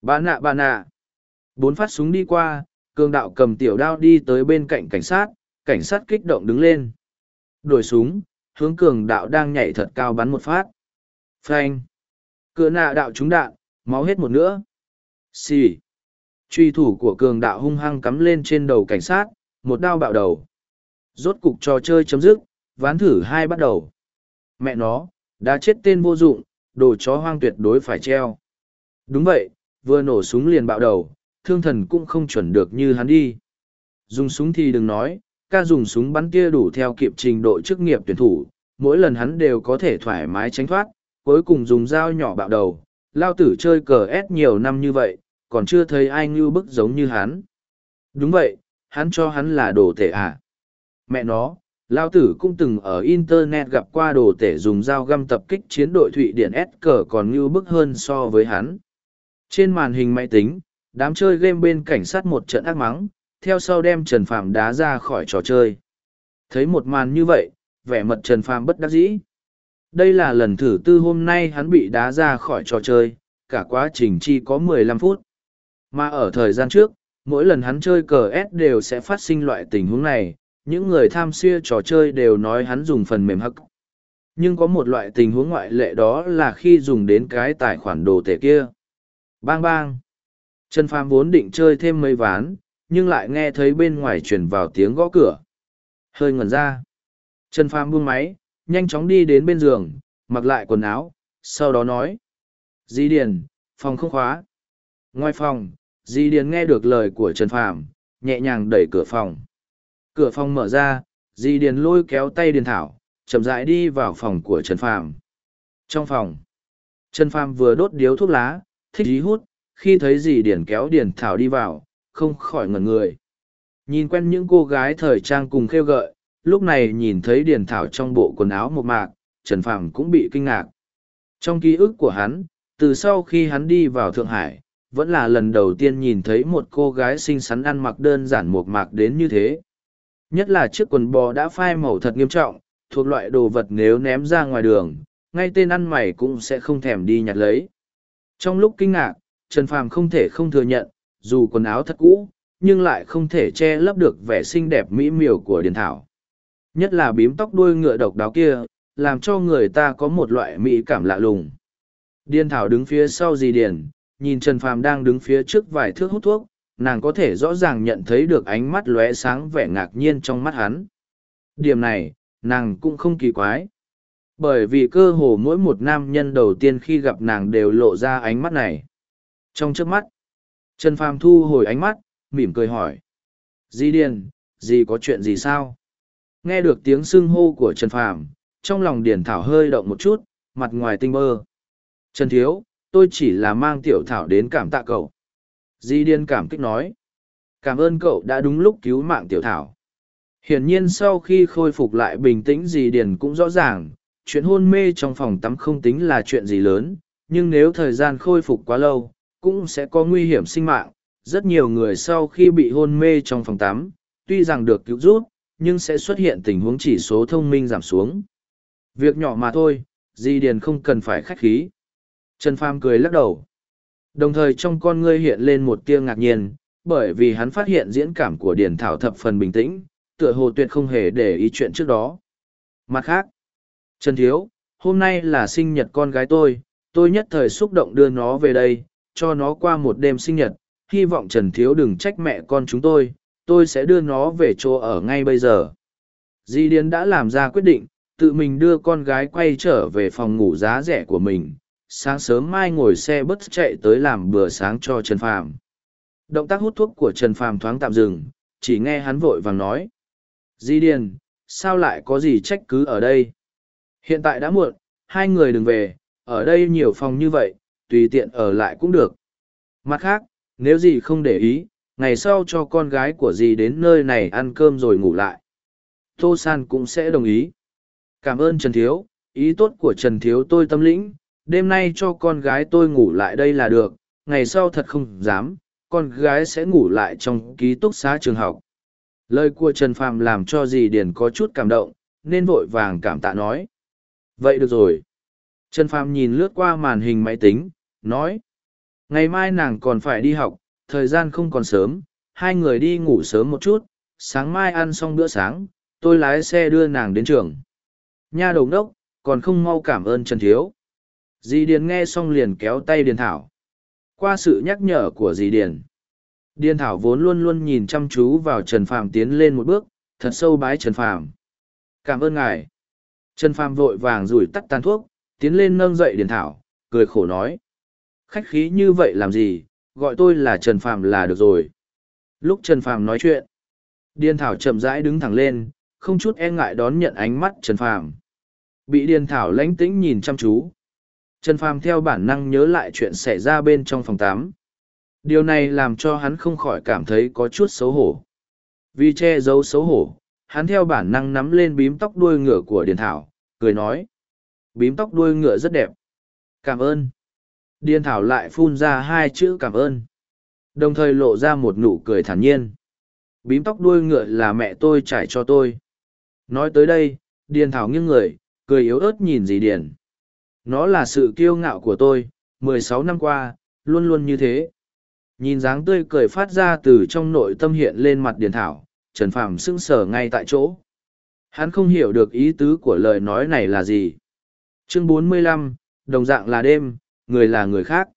Bà nạ bà nạ! Bốn phát súng đi qua, cường đạo cầm tiểu đao đi tới bên cạnh cảnh sát, cảnh sát kích động đứng lên. Đổi súng, hướng cường đạo đang nhảy thật cao bắn một phát. Phanh! Cửa nạ đạo trúng đạn, máu hết một nữa. Xì. Truy thủ của cường đạo hung hăng cắm lên trên đầu cảnh sát, một đao bạo đầu. Rốt cục trò chơi chấm dứt, ván thử hai bắt đầu. Mẹ nó, đã chết tên vô dụng, đồ chó hoang tuyệt đối phải treo. Đúng vậy, vừa nổ súng liền bạo đầu, thương thần cũng không chuẩn được như hắn đi. Dùng súng thì đừng nói, ca dùng súng bắn tia đủ theo kịp trình độ chức nghiệp tuyển thủ, mỗi lần hắn đều có thể thoải mái tránh thoát, cuối cùng dùng dao nhỏ bạo đầu, lao tử chơi cờ ép nhiều năm như vậy, còn chưa thấy ai ngưu bức giống như hắn. Đúng vậy, hắn cho hắn là đồ tể à. Mẹ nó, lao tử cũng từng ở Internet gặp qua đồ tể dùng dao găm tập kích chiến đội Thụy Điển S cờ còn ngưu bức hơn so với hắn. Trên màn hình máy tính, đám chơi game bên cảnh sát một trận ác mắng, theo sau đem Trần Phàm đá ra khỏi trò chơi. Thấy một màn như vậy, vẻ mặt Trần Phàm bất đắc dĩ. Đây là lần thử tư hôm nay hắn bị đá ra khỏi trò chơi, cả quá trình chi có 15 phút. Mà ở thời gian trước, mỗi lần hắn chơi cờ S đều sẽ phát sinh loại tình huống này, những người tham xia trò chơi đều nói hắn dùng phần mềm hắc. Nhưng có một loại tình huống ngoại lệ đó là khi dùng đến cái tài khoản đồ tể kia. Bang bang. Trần Phàm vốn định chơi thêm mấy ván, nhưng lại nghe thấy bên ngoài truyền vào tiếng gõ cửa. Hơi ngẩn ra. Trần Phàm buông máy, nhanh chóng đi đến bên giường, mặc lại quần áo, sau đó nói. Di Điền, phòng không khóa. Ngoài phòng, Di Điền nghe được lời của Trần Phàm, nhẹ nhàng đẩy cửa phòng. Cửa phòng mở ra, Di Điền lôi kéo tay Điền Thảo, chậm rãi đi vào phòng của Trần Phàm. Trong phòng, Trần Phàm vừa đốt điếu thuốc lá, thích dí hút, khi thấy Di Điền kéo Điền Thảo đi vào, không khỏi ngẩn người. Nhìn quen những cô gái thời trang cùng khêu gợi, lúc này nhìn thấy Điền Thảo trong bộ quần áo một mạc, Trần Phàm cũng bị kinh ngạc. Trong ký ức của hắn, từ sau khi hắn đi vào Thượng Hải, vẫn là lần đầu tiên nhìn thấy một cô gái xinh xắn ăn mặc đơn giản một mạc đến như thế. Nhất là chiếc quần bò đã phai màu thật nghiêm trọng, thuộc loại đồ vật nếu ném ra ngoài đường, ngay tên ăn mày cũng sẽ không thèm đi nhặt lấy. Trong lúc kinh ngạc, Trần Phàm không thể không thừa nhận, dù quần áo thật cũ, nhưng lại không thể che lấp được vẻ xinh đẹp mỹ miều của Điền Thảo. Nhất là bím tóc đuôi ngựa độc đáo kia, làm cho người ta có một loại mỹ cảm lạ lùng. Điền Thảo đứng phía sau dì Điền, nhìn Trần Phàm đang đứng phía trước vài thước hút thuốc, nàng có thể rõ ràng nhận thấy được ánh mắt lóe sáng vẻ ngạc nhiên trong mắt hắn. Điểm này, nàng cũng không kỳ quái. Bởi vì cơ hồ mỗi một nam nhân đầu tiên khi gặp nàng đều lộ ra ánh mắt này. Trong trước mắt, Trần Phàm thu hồi ánh mắt, mỉm cười hỏi. Di Điền, gì có chuyện gì sao? Nghe được tiếng sưng hô của Trần Phàm, trong lòng Điền Thảo hơi động một chút, mặt ngoài tinh bơ. Trần Thiếu, tôi chỉ là mang tiểu Thảo đến cảm tạ cậu. Di Điền cảm kích nói. Cảm ơn cậu đã đúng lúc cứu mạng tiểu Thảo. Hiển nhiên sau khi khôi phục lại bình tĩnh Di Điền cũng rõ ràng, chuyện hôn mê trong phòng tắm không tính là chuyện gì lớn, nhưng nếu thời gian khôi phục quá lâu, cũng sẽ có nguy hiểm sinh mạng. Rất nhiều người sau khi bị hôn mê trong phòng tắm, tuy rằng được cứu giúp, nhưng sẽ xuất hiện tình huống chỉ số thông minh giảm xuống. Việc nhỏ mà thôi, Di Điền không cần phải khách khí. Trần Pham cười lắc đầu. Đồng thời trong con ngươi hiện lên một tia ngạc nhiên, bởi vì hắn phát hiện diễn cảm của Điền Thảo thập phần bình tĩnh, tựa hồ tuyệt không hề để ý chuyện trước đó. Mặt khác, Trần Thiếu, hôm nay là sinh nhật con gái tôi, tôi nhất thời xúc động đưa nó về đây, cho nó qua một đêm sinh nhật, hy vọng Trần Thiếu đừng trách mẹ con chúng tôi, tôi sẽ đưa nó về chỗ ở ngay bây giờ. Di Điền đã làm ra quyết định, tự mình đưa con gái quay trở về phòng ngủ giá rẻ của mình, sáng sớm mai ngồi xe bus chạy tới làm bữa sáng cho Trần Phàm. Động tác hút thuốc của Trần Phàm thoáng tạm dừng, chỉ nghe hắn vội vàng nói. Di Điền, sao lại có gì trách cứ ở đây? Hiện tại đã muộn, hai người đừng về, ở đây nhiều phòng như vậy, tùy tiện ở lại cũng được. Mặt khác, nếu gì không để ý, ngày sau cho con gái của dì đến nơi này ăn cơm rồi ngủ lại. Tô San cũng sẽ đồng ý. Cảm ơn Trần Thiếu, ý tốt của Trần Thiếu tôi tâm lĩnh, đêm nay cho con gái tôi ngủ lại đây là được, ngày sau thật không dám, con gái sẽ ngủ lại trong ký túc xá trường học. Lời của Trần Phàm làm cho dì Điền có chút cảm động, nên vội vàng cảm tạ nói. Vậy được rồi. Trần Phàm nhìn lướt qua màn hình máy tính, nói. Ngày mai nàng còn phải đi học, thời gian không còn sớm, hai người đi ngủ sớm một chút, sáng mai ăn xong bữa sáng, tôi lái xe đưa nàng đến trường. Nha đầu đốc, còn không mau cảm ơn Trần Thiếu. Dì Điền nghe xong liền kéo tay Điền Thảo. Qua sự nhắc nhở của dì Điền. Điền Thảo vốn luôn luôn nhìn chăm chú vào Trần Phàm tiến lên một bước, thật sâu bái Trần Phàm. Cảm ơn ngài. Trần Phàm vội vàng rủi tắt tàn thuốc, tiến lên nâng dậy Điền Thảo, cười khổ nói. Khách khí như vậy làm gì, gọi tôi là Trần Phàm là được rồi. Lúc Trần Phàm nói chuyện, Điền Thảo chậm rãi đứng thẳng lên, không chút e ngại đón nhận ánh mắt Trần Phàm. Bị Điền Thảo lánh tĩnh nhìn chăm chú. Trần Phàm theo bản năng nhớ lại chuyện xảy ra bên trong phòng tám. Điều này làm cho hắn không khỏi cảm thấy có chút xấu hổ. Vì che giấu xấu hổ, hắn theo bản năng nắm lên bím tóc đuôi ngựa của Điền Thảo, cười nói. Bím tóc đuôi ngựa rất đẹp. Cảm ơn. Điền Thảo lại phun ra hai chữ cảm ơn. Đồng thời lộ ra một nụ cười thản nhiên. bím tóc đuôi ngựa là mẹ tôi trải cho tôi. Nói tới đây, Điền Thảo nghiêng người, cười yếu ớt nhìn dì Điền. Nó là sự kiêu ngạo của tôi, mười sáu năm qua, luôn luôn như thế. Nhìn dáng tươi cười phát ra từ trong nội tâm hiện lên mặt Điền Thảo, Trần Phàm sững sờ ngay tại chỗ. Hắn không hiểu được ý tứ của lời nói này là gì. Chương 45, đồng dạng là đêm, người là người khác.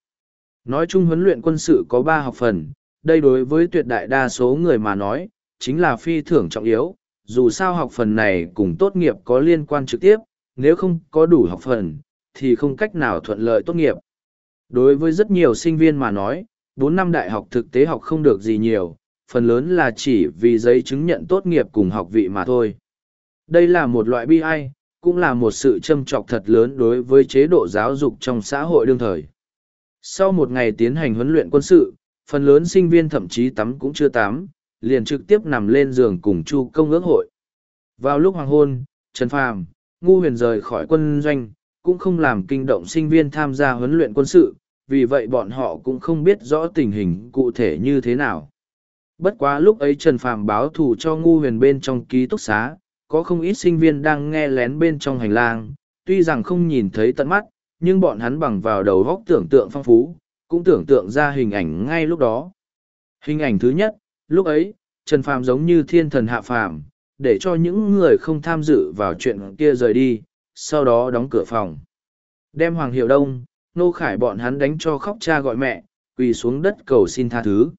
Nói chung huấn luyện quân sự có ba học phần, đây đối với tuyệt đại đa số người mà nói, chính là phi thưởng trọng yếu, dù sao học phần này cùng tốt nghiệp có liên quan trực tiếp, nếu không có đủ học phần, thì không cách nào thuận lợi tốt nghiệp. Đối với rất nhiều sinh viên mà nói, bốn năm đại học thực tế học không được gì nhiều, phần lớn là chỉ vì giấy chứng nhận tốt nghiệp cùng học vị mà thôi. Đây là một loại bi ai, cũng là một sự châm trọc thật lớn đối với chế độ giáo dục trong xã hội đương thời. Sau một ngày tiến hành huấn luyện quân sự, phần lớn sinh viên thậm chí tắm cũng chưa tắm, liền trực tiếp nằm lên giường cùng Chu công ước hội. Vào lúc hoàng hôn, Trần Phàm, Ngu Huyền rời khỏi quân doanh, cũng không làm kinh động sinh viên tham gia huấn luyện quân sự, vì vậy bọn họ cũng không biết rõ tình hình cụ thể như thế nào. Bất quá lúc ấy Trần Phàm báo thù cho Ngu Huyền bên trong ký túc xá, có không ít sinh viên đang nghe lén bên trong hành lang, tuy rằng không nhìn thấy tận mắt, nhưng bọn hắn bằng vào đầu góc tưởng tượng phong phú, cũng tưởng tượng ra hình ảnh ngay lúc đó. Hình ảnh thứ nhất, lúc ấy, Trần Phàm giống như thiên thần hạ phàm, để cho những người không tham dự vào chuyện kia rời đi, sau đó đóng cửa phòng. Đem Hoàng Hiệu Đông, Nô Khải bọn hắn đánh cho khóc cha gọi mẹ, quỳ xuống đất cầu xin tha thứ.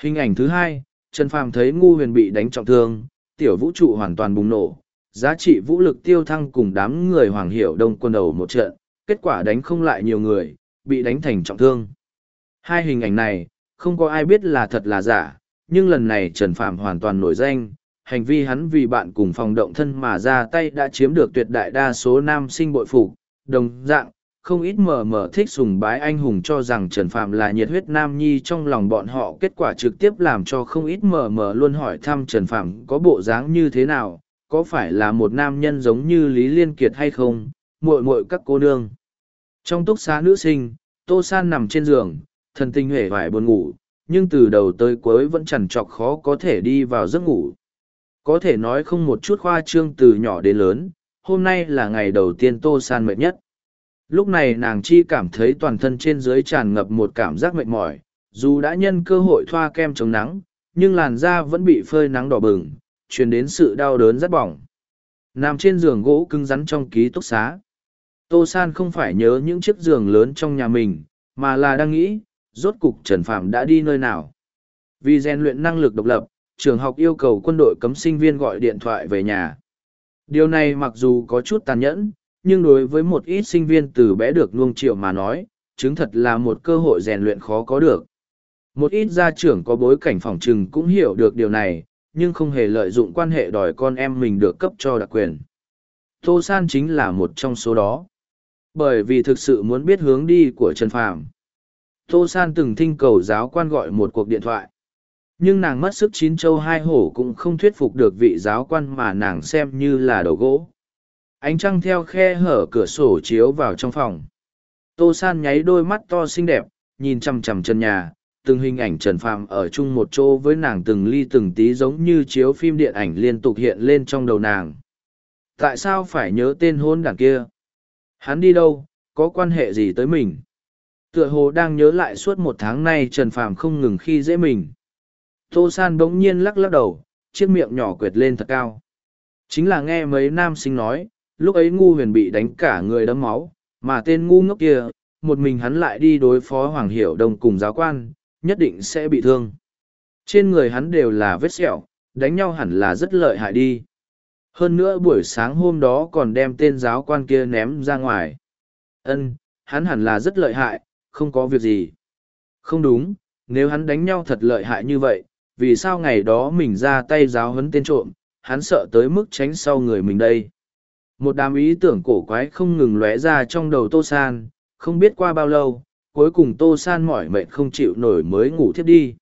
Hình ảnh thứ hai, Trần Phàm thấy ngu huyền bị đánh trọng thương, tiểu vũ trụ hoàn toàn bùng nổ, giá trị vũ lực tiêu thăng cùng đám người Hoàng Hiệu Đông quân đầu một trận, kết quả đánh không lại nhiều người, bị đánh thành trọng thương. Hai hình ảnh này, không có ai biết là thật là giả, nhưng lần này Trần Phạm hoàn toàn nổi danh, hành vi hắn vì bạn cùng phòng động thân mà ra tay đã chiếm được tuyệt đại đa số nam sinh bội phục, đồng dạng, không ít mờ mờ thích sùng bái anh hùng cho rằng Trần Phạm là nhiệt huyết nam nhi trong lòng bọn họ kết quả trực tiếp làm cho không ít mờ mờ luôn hỏi thăm Trần Phạm có bộ dáng như thế nào, có phải là một nam nhân giống như Lý Liên Kiệt hay không, muội muội các cô nương. Trong túc xá nữ sinh, Tô San nằm trên giường, thần tinh huệ vải buồn ngủ, nhưng từ đầu tới cuối vẫn chẳng chọc khó có thể đi vào giấc ngủ. Có thể nói không một chút khoa trương từ nhỏ đến lớn, hôm nay là ngày đầu tiên Tô San mệt nhất. Lúc này nàng chi cảm thấy toàn thân trên dưới tràn ngập một cảm giác mệt mỏi, dù đã nhân cơ hội thoa kem chống nắng, nhưng làn da vẫn bị phơi nắng đỏ bừng, truyền đến sự đau đớn rất bỏng. Nằm trên giường gỗ cứng rắn trong ký túc xá. Tô San không phải nhớ những chiếc giường lớn trong nhà mình, mà là đang nghĩ, rốt cục Trần Phạm đã đi nơi nào. Vì rèn luyện năng lực độc lập, trường học yêu cầu quân đội cấm sinh viên gọi điện thoại về nhà. Điều này mặc dù có chút tàn nhẫn, nhưng đối với một ít sinh viên từ bé được nuông triệu mà nói, chứng thật là một cơ hội rèn luyện khó có được. Một ít gia trưởng có bối cảnh phòng trừng cũng hiểu được điều này, nhưng không hề lợi dụng quan hệ đòi con em mình được cấp cho đặc quyền. Tô San chính là một trong số đó. Bởi vì thực sự muốn biết hướng đi của Trần Phàm. Tô San từng thinh cầu giáo quan gọi một cuộc điện thoại. Nhưng nàng mất sức chín châu hai hổ cũng không thuyết phục được vị giáo quan mà nàng xem như là đầu gỗ. Ánh trăng theo khe hở cửa sổ chiếu vào trong phòng. Tô San nháy đôi mắt to xinh đẹp, nhìn chằm chằm chân nhà, từng hình ảnh Trần Phàm ở chung một chỗ với nàng từng ly từng tí giống như chiếu phim điện ảnh liên tục hiện lên trong đầu nàng. Tại sao phải nhớ tên hôn đảng kia? Hắn đi đâu, có quan hệ gì tới mình? Tựa hồ đang nhớ lại suốt một tháng nay Trần Phàm không ngừng khi dễ mình. Tô San bỗng nhiên lắc lắc đầu, chiếc miệng nhỏ quệt lên thật cao. Chính là nghe mấy nam sinh nói, lúc ấy ngu huyền bị đánh cả người đấm máu, mà tên ngu ngốc kia, một mình hắn lại đi đối phó Hoàng Hiểu Đông cùng giáo quan, nhất định sẽ bị thương. Trên người hắn đều là vết sẹo, đánh nhau hẳn là rất lợi hại đi. Hơn nữa buổi sáng hôm đó còn đem tên giáo quan kia ném ra ngoài. Ân, hắn hẳn là rất lợi hại, không có việc gì. Không đúng, nếu hắn đánh nhau thật lợi hại như vậy, vì sao ngày đó mình ra tay giáo huấn tên trộm, hắn sợ tới mức tránh sau người mình đây. Một đám ý tưởng cổ quái không ngừng lóe ra trong đầu Tô San, không biết qua bao lâu, cuối cùng Tô San mỏi mệt không chịu nổi mới ngủ thiếp đi.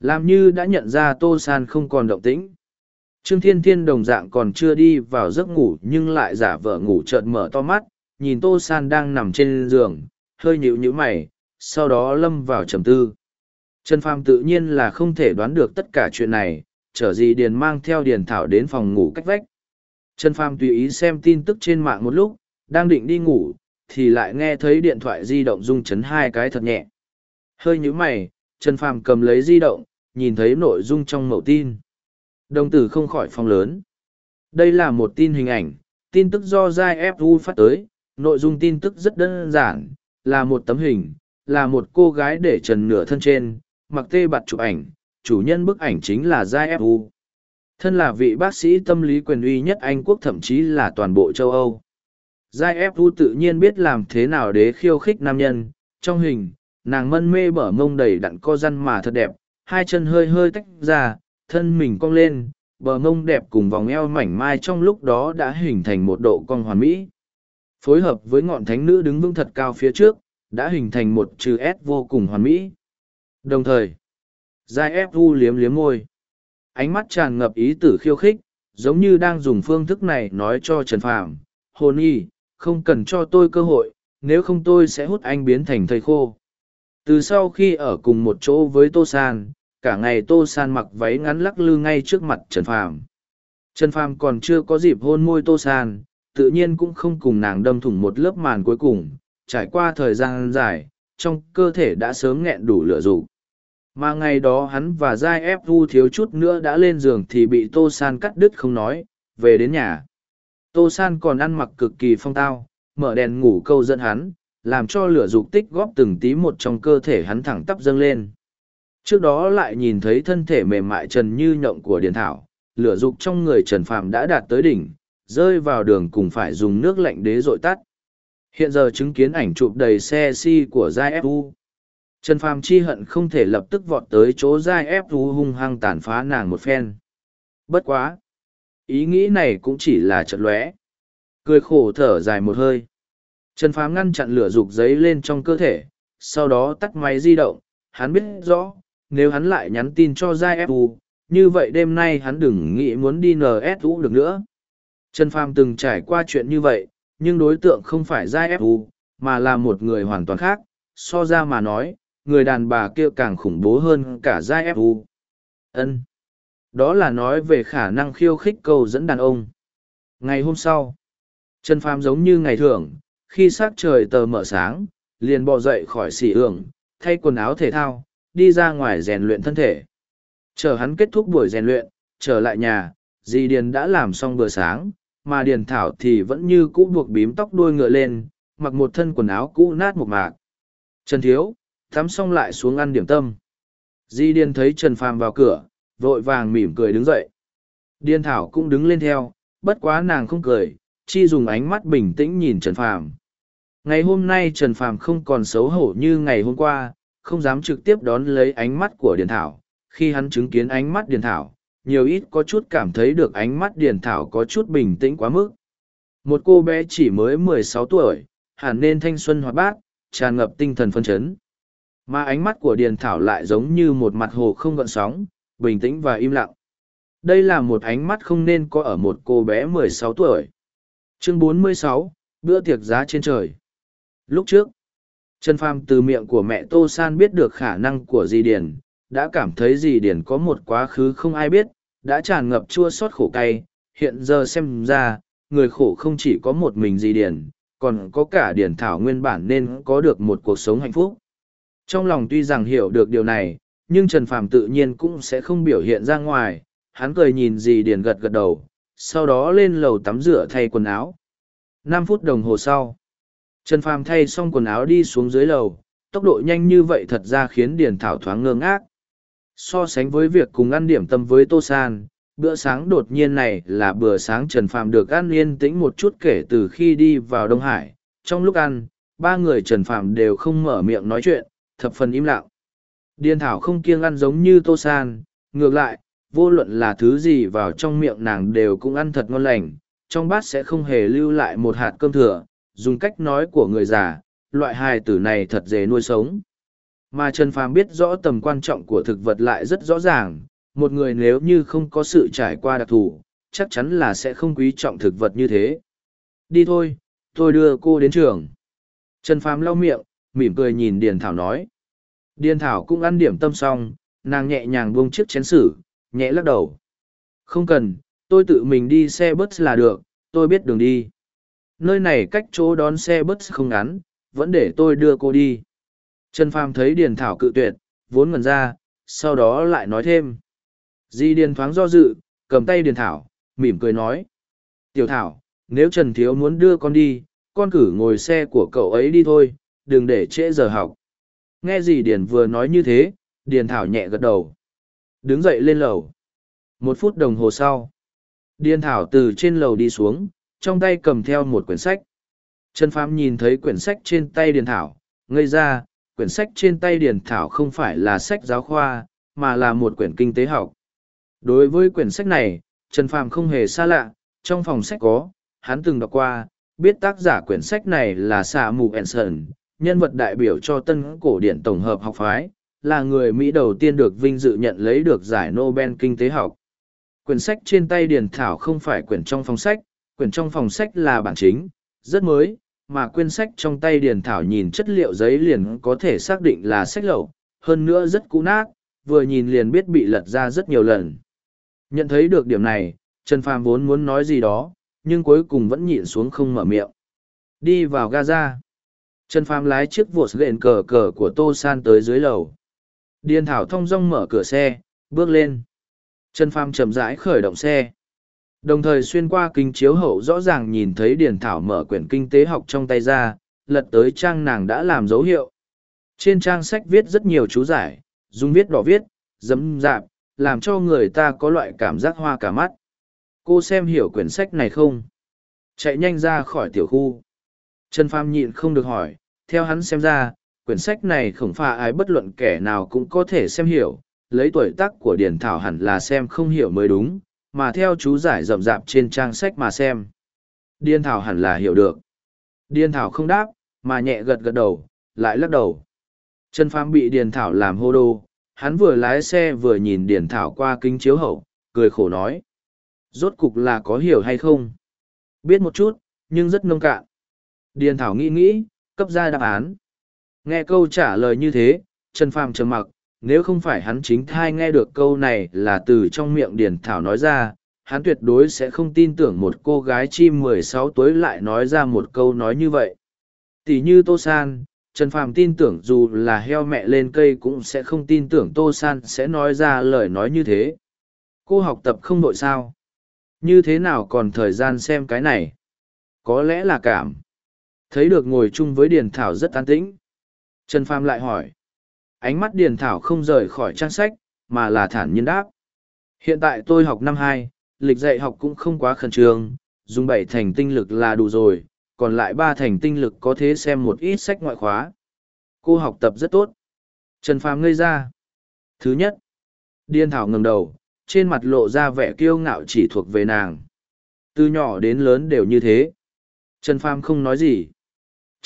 Làm như đã nhận ra Tô San không còn động tĩnh. Trương Thiên Thiên đồng dạng còn chưa đi vào giấc ngủ nhưng lại giả vờ ngủ chợt mở to mắt, nhìn Tô San đang nằm trên giường, hơi nhịu nhữ mày, sau đó lâm vào trầm tư. Trần Phàm tự nhiên là không thể đoán được tất cả chuyện này, chở gì Điền mang theo Điền Thảo đến phòng ngủ cách vách. Trần Phàm tùy ý xem tin tức trên mạng một lúc, đang định đi ngủ, thì lại nghe thấy điện thoại di động rung chấn hai cái thật nhẹ. Hơi nhíu mày, Trần Phàm cầm lấy di động, nhìn thấy nội dung trong mẫu tin. Đồng tử không khỏi phòng lớn. Đây là một tin hình ảnh, tin tức do Giai FU phát tới, nội dung tin tức rất đơn giản, là một tấm hình, là một cô gái để trần nửa thân trên, mặc tê bạt chụp ảnh, chủ nhân bức ảnh chính là Giai FU. Thân là vị bác sĩ tâm lý quyền uy nhất Anh quốc thậm chí là toàn bộ châu Âu. Giai FU tự nhiên biết làm thế nào để khiêu khích nam nhân, trong hình, nàng mân mê bở mông đầy đặn co răn mà thật đẹp, hai chân hơi hơi tách ra, thân mình cong lên, bờ mông đẹp cùng vòng eo mảnh mai trong lúc đó đã hình thành một độ cong hoàn mỹ. Phối hợp với ngọn thánh nữ đứng vững thật cao phía trước, đã hình thành một chữ S vô cùng hoàn mỹ. Đồng thời, Giai Fu liếm liếm môi. Ánh mắt tràn ngập ý tử khiêu khích, giống như đang dùng phương thức này nói cho Trần Phàm, hồn y, không cần cho tôi cơ hội, nếu không tôi sẽ hút anh biến thành thầy khô. Từ sau khi ở cùng một chỗ với Tô San, cả ngày Tô San mặc váy ngắn lắc lư ngay trước mặt Trần Phàm. Trần Phàm còn chưa có dịp hôn môi Tô San, tự nhiên cũng không cùng nàng đâm thủng một lớp màn cuối cùng, trải qua thời gian dài, trong cơ thể đã sớm nghẹn đủ lửa dục mà ngày đó hắn và giai ép vu thiếu chút nữa đã lên giường thì bị tô san cắt đứt không nói, về đến nhà. Tô san còn ăn mặc cực kỳ phong tao, mở đèn ngủ câu dẫn hắn, làm cho lửa dục tích góp từng tí một trong cơ thể hắn thẳng tắp dâng lên. Trước đó lại nhìn thấy thân thể mềm mại trần như nhộng của điền thảo, lửa dục trong người trần phàm đã đạt tới đỉnh, rơi vào đường cùng phải dùng nước lạnh đế dội tắt. Hiện giờ chứng kiến ảnh chụp đầy xe si của giai fu Trần Phàm chi hận không thể lập tức vọt tới chỗ giai ép thú hung hăng tàn phá nàng một phen. Bất quá. Ý nghĩ này cũng chỉ là chợt lóe. Cười khổ thở dài một hơi. Trần Phàm ngăn chặn lửa dục giấy lên trong cơ thể, sau đó tắt máy di động. Hắn biết rõ, nếu hắn lại nhắn tin cho giai ép thú, như vậy đêm nay hắn đừng nghĩ muốn đi NSU được nữa. Trần Phàm từng trải qua chuyện như vậy, nhưng đối tượng không phải giai ép thú, mà là một người hoàn toàn khác. So ra mà nói, người đàn bà kia càng khủng bố hơn cả giai ép u. Ân. Đó là nói về khả năng khiêu khích cầu dẫn đàn ông. Ngày hôm sau, trần phàm giống như ngày thường, khi s á c trời tờ mở sáng, liền bò dậy khỏi xỉ ưởng, thay quần áo thể thao, đi ra ngoài rèn luyện thân thể. Chờ hắn kết thúc buổi rèn luyện, trở lại nhà, dì điền đã làm xong bữa sáng, mà điền thảo thì vẫn như cũ buộc bím tóc đuôi ngựa lên, mặc một thân quần áo cũ nát một mạc. Trần thiếu tắm xong lại xuống ăn điểm tâm. Di Điền thấy Trần Phàm vào cửa, vội vàng mỉm cười đứng dậy. Điền Thảo cũng đứng lên theo, bất quá nàng không cười, chi dùng ánh mắt bình tĩnh nhìn Trần Phàm. Ngày hôm nay Trần Phàm không còn xấu hổ như ngày hôm qua, không dám trực tiếp đón lấy ánh mắt của Điền Thảo. Khi hắn chứng kiến ánh mắt Điền Thảo, nhiều ít có chút cảm thấy được ánh mắt Điền Thảo có chút bình tĩnh quá mức. Một cô bé chỉ mới mười sáu tuổi, hẳn nên thanh xuân hoạt bát, tràn ngập tinh thần phân chấn. Mà ánh mắt của Điền Thảo lại giống như một mặt hồ không gợn sóng, bình tĩnh và im lặng. Đây là một ánh mắt không nên có ở một cô bé 16 tuổi. Chương 46, bữa tiệc giá trên trời. Lúc trước, Trần Phàm từ miệng của mẹ Tô San biết được khả năng của dì Điền, đã cảm thấy dì Điền có một quá khứ không ai biết, đã tràn ngập chua xót khổ cay. Hiện giờ xem ra, người khổ không chỉ có một mình dì Điền, còn có cả Điền Thảo nguyên bản nên có được một cuộc sống hạnh phúc. Trong lòng tuy rằng hiểu được điều này, nhưng Trần Phàm tự nhiên cũng sẽ không biểu hiện ra ngoài, hắn cười nhìn dì Điền gật gật đầu, sau đó lên lầu tắm rửa thay quần áo. Năm phút đồng hồ sau, Trần Phàm thay xong quần áo đi xuống dưới lầu, tốc độ nhanh như vậy thật ra khiến Điền Thảo thoáng ngơ ngác. So sánh với việc cùng ăn điểm tâm với Tô San, bữa sáng đột nhiên này là bữa sáng Trần Phàm được ăn yên tĩnh một chút kể từ khi đi vào Đông Hải. Trong lúc ăn, ba người Trần Phàm đều không mở miệng nói chuyện, thập phần im lặng. Điền thảo không kiêng ăn giống như tô san, ngược lại, vô luận là thứ gì vào trong miệng nàng đều cũng ăn thật ngon lành, trong bát sẽ không hề lưu lại một hạt cơm thừa, dùng cách nói của người già, loại hài tử này thật dễ nuôi sống. Mà Trần Phàm biết rõ tầm quan trọng của thực vật lại rất rõ ràng, một người nếu như không có sự trải qua đặc thù, chắc chắn là sẽ không quý trọng thực vật như thế. Đi thôi, tôi đưa cô đến trường. Trần Phàm lau miệng, mỉm cười nhìn Điền Thảo nói. Điền Thảo cũng ăn điểm tâm xong, nàng nhẹ nhàng buông chiếc chén sử, nhẹ lắc đầu, Không cần, tôi tự mình đi xe bus là được, tôi biết đường đi. Nơi này cách chỗ đón xe bus không ngắn, vẫn để tôi đưa cô đi. Trần Phàm thấy Điền Thảo cự tuyệt, vốn ngần ra, sau đó lại nói thêm. Di Điền thoáng do dự, cầm tay Điền Thảo, mỉm cười nói. Tiểu Thảo, nếu Trần Thiếu muốn đưa con đi, con cử ngồi xe của cậu ấy đi thôi, đừng để trễ giờ học. Nghe gì Điền vừa nói như thế, Điền Thảo nhẹ gật đầu. Đứng dậy lên lầu. Một phút đồng hồ sau, Điền Thảo từ trên lầu đi xuống, trong tay cầm theo một quyển sách. Trần Phàm nhìn thấy quyển sách trên tay Điền Thảo, ngây ra, quyển sách trên tay Điền Thảo không phải là sách giáo khoa, mà là một quyển kinh tế học. Đối với quyển sách này, Trần Phàm không hề xa lạ, trong phòng sách có, hắn từng đọc qua, biết tác giả quyển sách này là Sa Mù Enson, nhân vật đại biểu cho tân cổ điển tổng hợp học phái, là người Mỹ đầu tiên được vinh dự nhận lấy được giải Nobel Kinh tế học. Quyển sách trên tay Điền Thảo không phải quyển trong phòng sách, quyển trong phòng sách là bản chính, rất mới, mà quyển sách trong tay Điền Thảo nhìn chất liệu giấy liền có thể xác định là sách lậu, hơn nữa rất cũ nát, vừa nhìn liền biết bị lật ra rất nhiều lần. Nhận thấy được điểm này, Trần Phàm vốn muốn nói gì đó, nhưng cuối cùng vẫn nhịn xuống không mở miệng. Đi vào Gaza. Trần Phàm lái chiếc vụt gện cờ cờ của Tô San tới dưới lầu. Điền Thảo thông dong mở cửa xe, bước lên. Trần Phàm chậm rãi khởi động xe. Đồng thời xuyên qua kính chiếu hậu rõ ràng nhìn thấy Điền Thảo mở quyển kinh tế học trong tay ra, lật tới trang nàng đã làm dấu hiệu. Trên trang sách viết rất nhiều chú giải, dùng viết đỏ viết, dấm dạp, làm cho người ta có loại cảm giác hoa cả mắt. Cô xem hiểu quyển sách này không? Chạy nhanh ra khỏi tiểu khu. Trần Phàm nhịn không được hỏi, theo hắn xem ra, quyển sách này không phải ai bất luận kẻ nào cũng có thể xem hiểu, lấy tuổi tác của Điền Thảo hẳn là xem không hiểu mới đúng, mà theo chú giải rậm rạp trên trang sách mà xem. Điền Thảo hẳn là hiểu được. Điền Thảo không đáp, mà nhẹ gật gật đầu, lại lắc đầu. Trần Phàm bị Điền Thảo làm hô đô, hắn vừa lái xe vừa nhìn Điền Thảo qua kính chiếu hậu, cười khổ nói. Rốt cục là có hiểu hay không? Biết một chút, nhưng rất nông cạn. Điền Thảo nghĩ nghĩ, cấp ra đáp án. Nghe câu trả lời như thế, Trần Phàm trầm mặc, nếu không phải hắn chính thai nghe được câu này là từ trong miệng Điền Thảo nói ra, hắn tuyệt đối sẽ không tin tưởng một cô gái chi mười sáu tuổi lại nói ra một câu nói như vậy. Tỷ như Tô San, Trần Phàm tin tưởng dù là heo mẹ lên cây cũng sẽ không tin tưởng Tô San sẽ nói ra lời nói như thế. Cô học tập không đội sao? Như thế nào còn thời gian xem cái này? Có lẽ là cảm. Thấy được ngồi chung với Điền Thảo rất an tĩnh. Trần Phàm lại hỏi. Ánh mắt Điền Thảo không rời khỏi trang sách, mà là thản nhiên đáp. Hiện tại tôi học năm hai, lịch dạy học cũng không quá khẩn trương, dùng bảy thành tinh lực là đủ rồi, còn lại ba thành tinh lực có thể xem một ít sách ngoại khóa. Cô học tập rất tốt. Trần Phàm ngây ra. Thứ nhất, Điền Thảo ngẩng đầu, trên mặt lộ ra vẻ kiêu ngạo chỉ thuộc về nàng. Từ nhỏ đến lớn đều như thế. Trần Phàm không nói gì.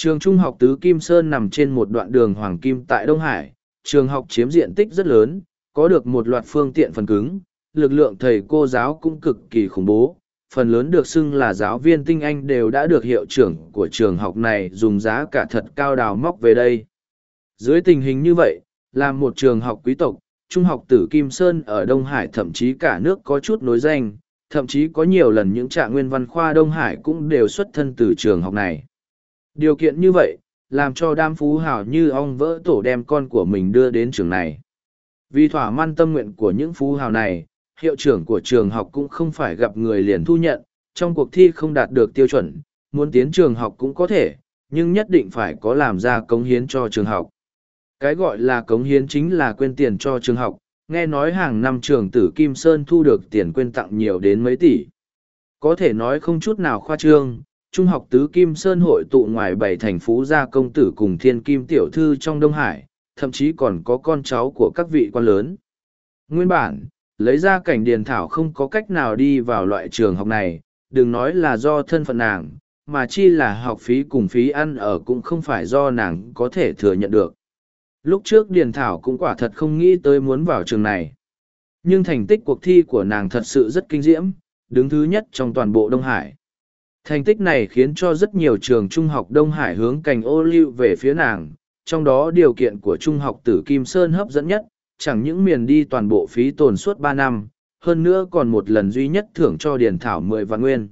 Trường Trung học Tứ Kim Sơn nằm trên một đoạn đường Hoàng Kim tại Đông Hải, trường học chiếm diện tích rất lớn, có được một loạt phương tiện phần cứng, lực lượng thầy cô giáo cũng cực kỳ khủng bố. Phần lớn được xưng là giáo viên tinh anh đều đã được hiệu trưởng của trường học này dùng giá cả thật cao đào móc về đây. Dưới tình hình như vậy, làm một trường học quý tộc, Trung học tử Kim Sơn ở Đông Hải thậm chí cả nước có chút nối danh, thậm chí có nhiều lần những trạng nguyên văn khoa Đông Hải cũng đều xuất thân từ trường học này. Điều kiện như vậy, làm cho đam phú hào như ong vỡ tổ đem con của mình đưa đến trường này. Vì thỏa mãn tâm nguyện của những phú hào này, hiệu trưởng của trường học cũng không phải gặp người liền thu nhận, trong cuộc thi không đạt được tiêu chuẩn, muốn tiến trường học cũng có thể, nhưng nhất định phải có làm ra cống hiến cho trường học. Cái gọi là cống hiến chính là quên tiền cho trường học, nghe nói hàng năm trường tử Kim Sơn thu được tiền quên tặng nhiều đến mấy tỷ. Có thể nói không chút nào khoa trương, Trung học Tứ Kim Sơn hội tụ ngoài bảy thành phú gia công tử cùng thiên kim tiểu thư trong Đông Hải, thậm chí còn có con cháu của các vị quan lớn. Nguyên bản, lấy ra cảnh điền thảo không có cách nào đi vào loại trường học này, đừng nói là do thân phận nàng, mà chi là học phí cùng phí ăn ở cũng không phải do nàng có thể thừa nhận được. Lúc trước Điền Thảo cũng quả thật không nghĩ tới muốn vào trường này. Nhưng thành tích cuộc thi của nàng thật sự rất kinh diễm, đứng thứ nhất trong toàn bộ Đông Hải. Thành tích này khiến cho rất nhiều trường trung học Đông Hải hướng cành ô lưu về phía nàng, trong đó điều kiện của trung học tử Kim Sơn hấp dẫn nhất, chẳng những miền đi toàn bộ phí tồn suốt ba năm, hơn nữa còn một lần duy nhất thưởng cho Điền Thảo mười vạn nguyên.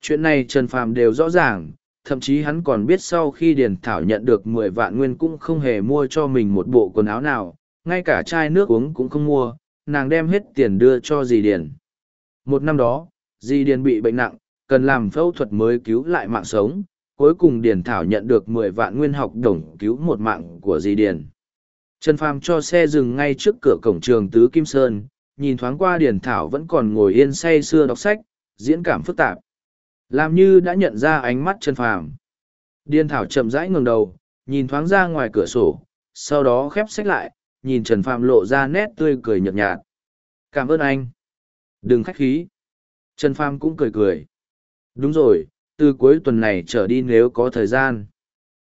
Chuyện này Trần Phàm đều rõ ràng, thậm chí hắn còn biết sau khi Điền Thảo nhận được mười vạn nguyên cũng không hề mua cho mình một bộ quần áo nào, ngay cả chai nước uống cũng không mua, nàng đem hết tiền đưa cho dì Điền. Một năm đó, dì Điền bị bệnh nặng, cần làm phẫu thuật mới cứu lại mạng sống, cuối cùng Điền Thảo nhận được mười vạn nguyên học đồng cứu một mạng của Di Điền. Trần Phàm cho xe dừng ngay trước cửa cổng trường Tứ Kim Sơn, nhìn thoáng qua Điền Thảo vẫn còn ngồi yên say sưa đọc sách, diễn cảm phức tạp. Làm như đã nhận ra ánh mắt Trần Phàm. Điền Thảo chậm rãi ngẩng đầu, nhìn thoáng ra ngoài cửa sổ, sau đó khép sách lại, nhìn Trần Phàm lộ ra nét tươi cười nhợt nhạt. Cảm ơn anh. Đừng khách khí. Trần Phàm cũng cười cười. Đúng rồi, từ cuối tuần này trở đi nếu có thời gian.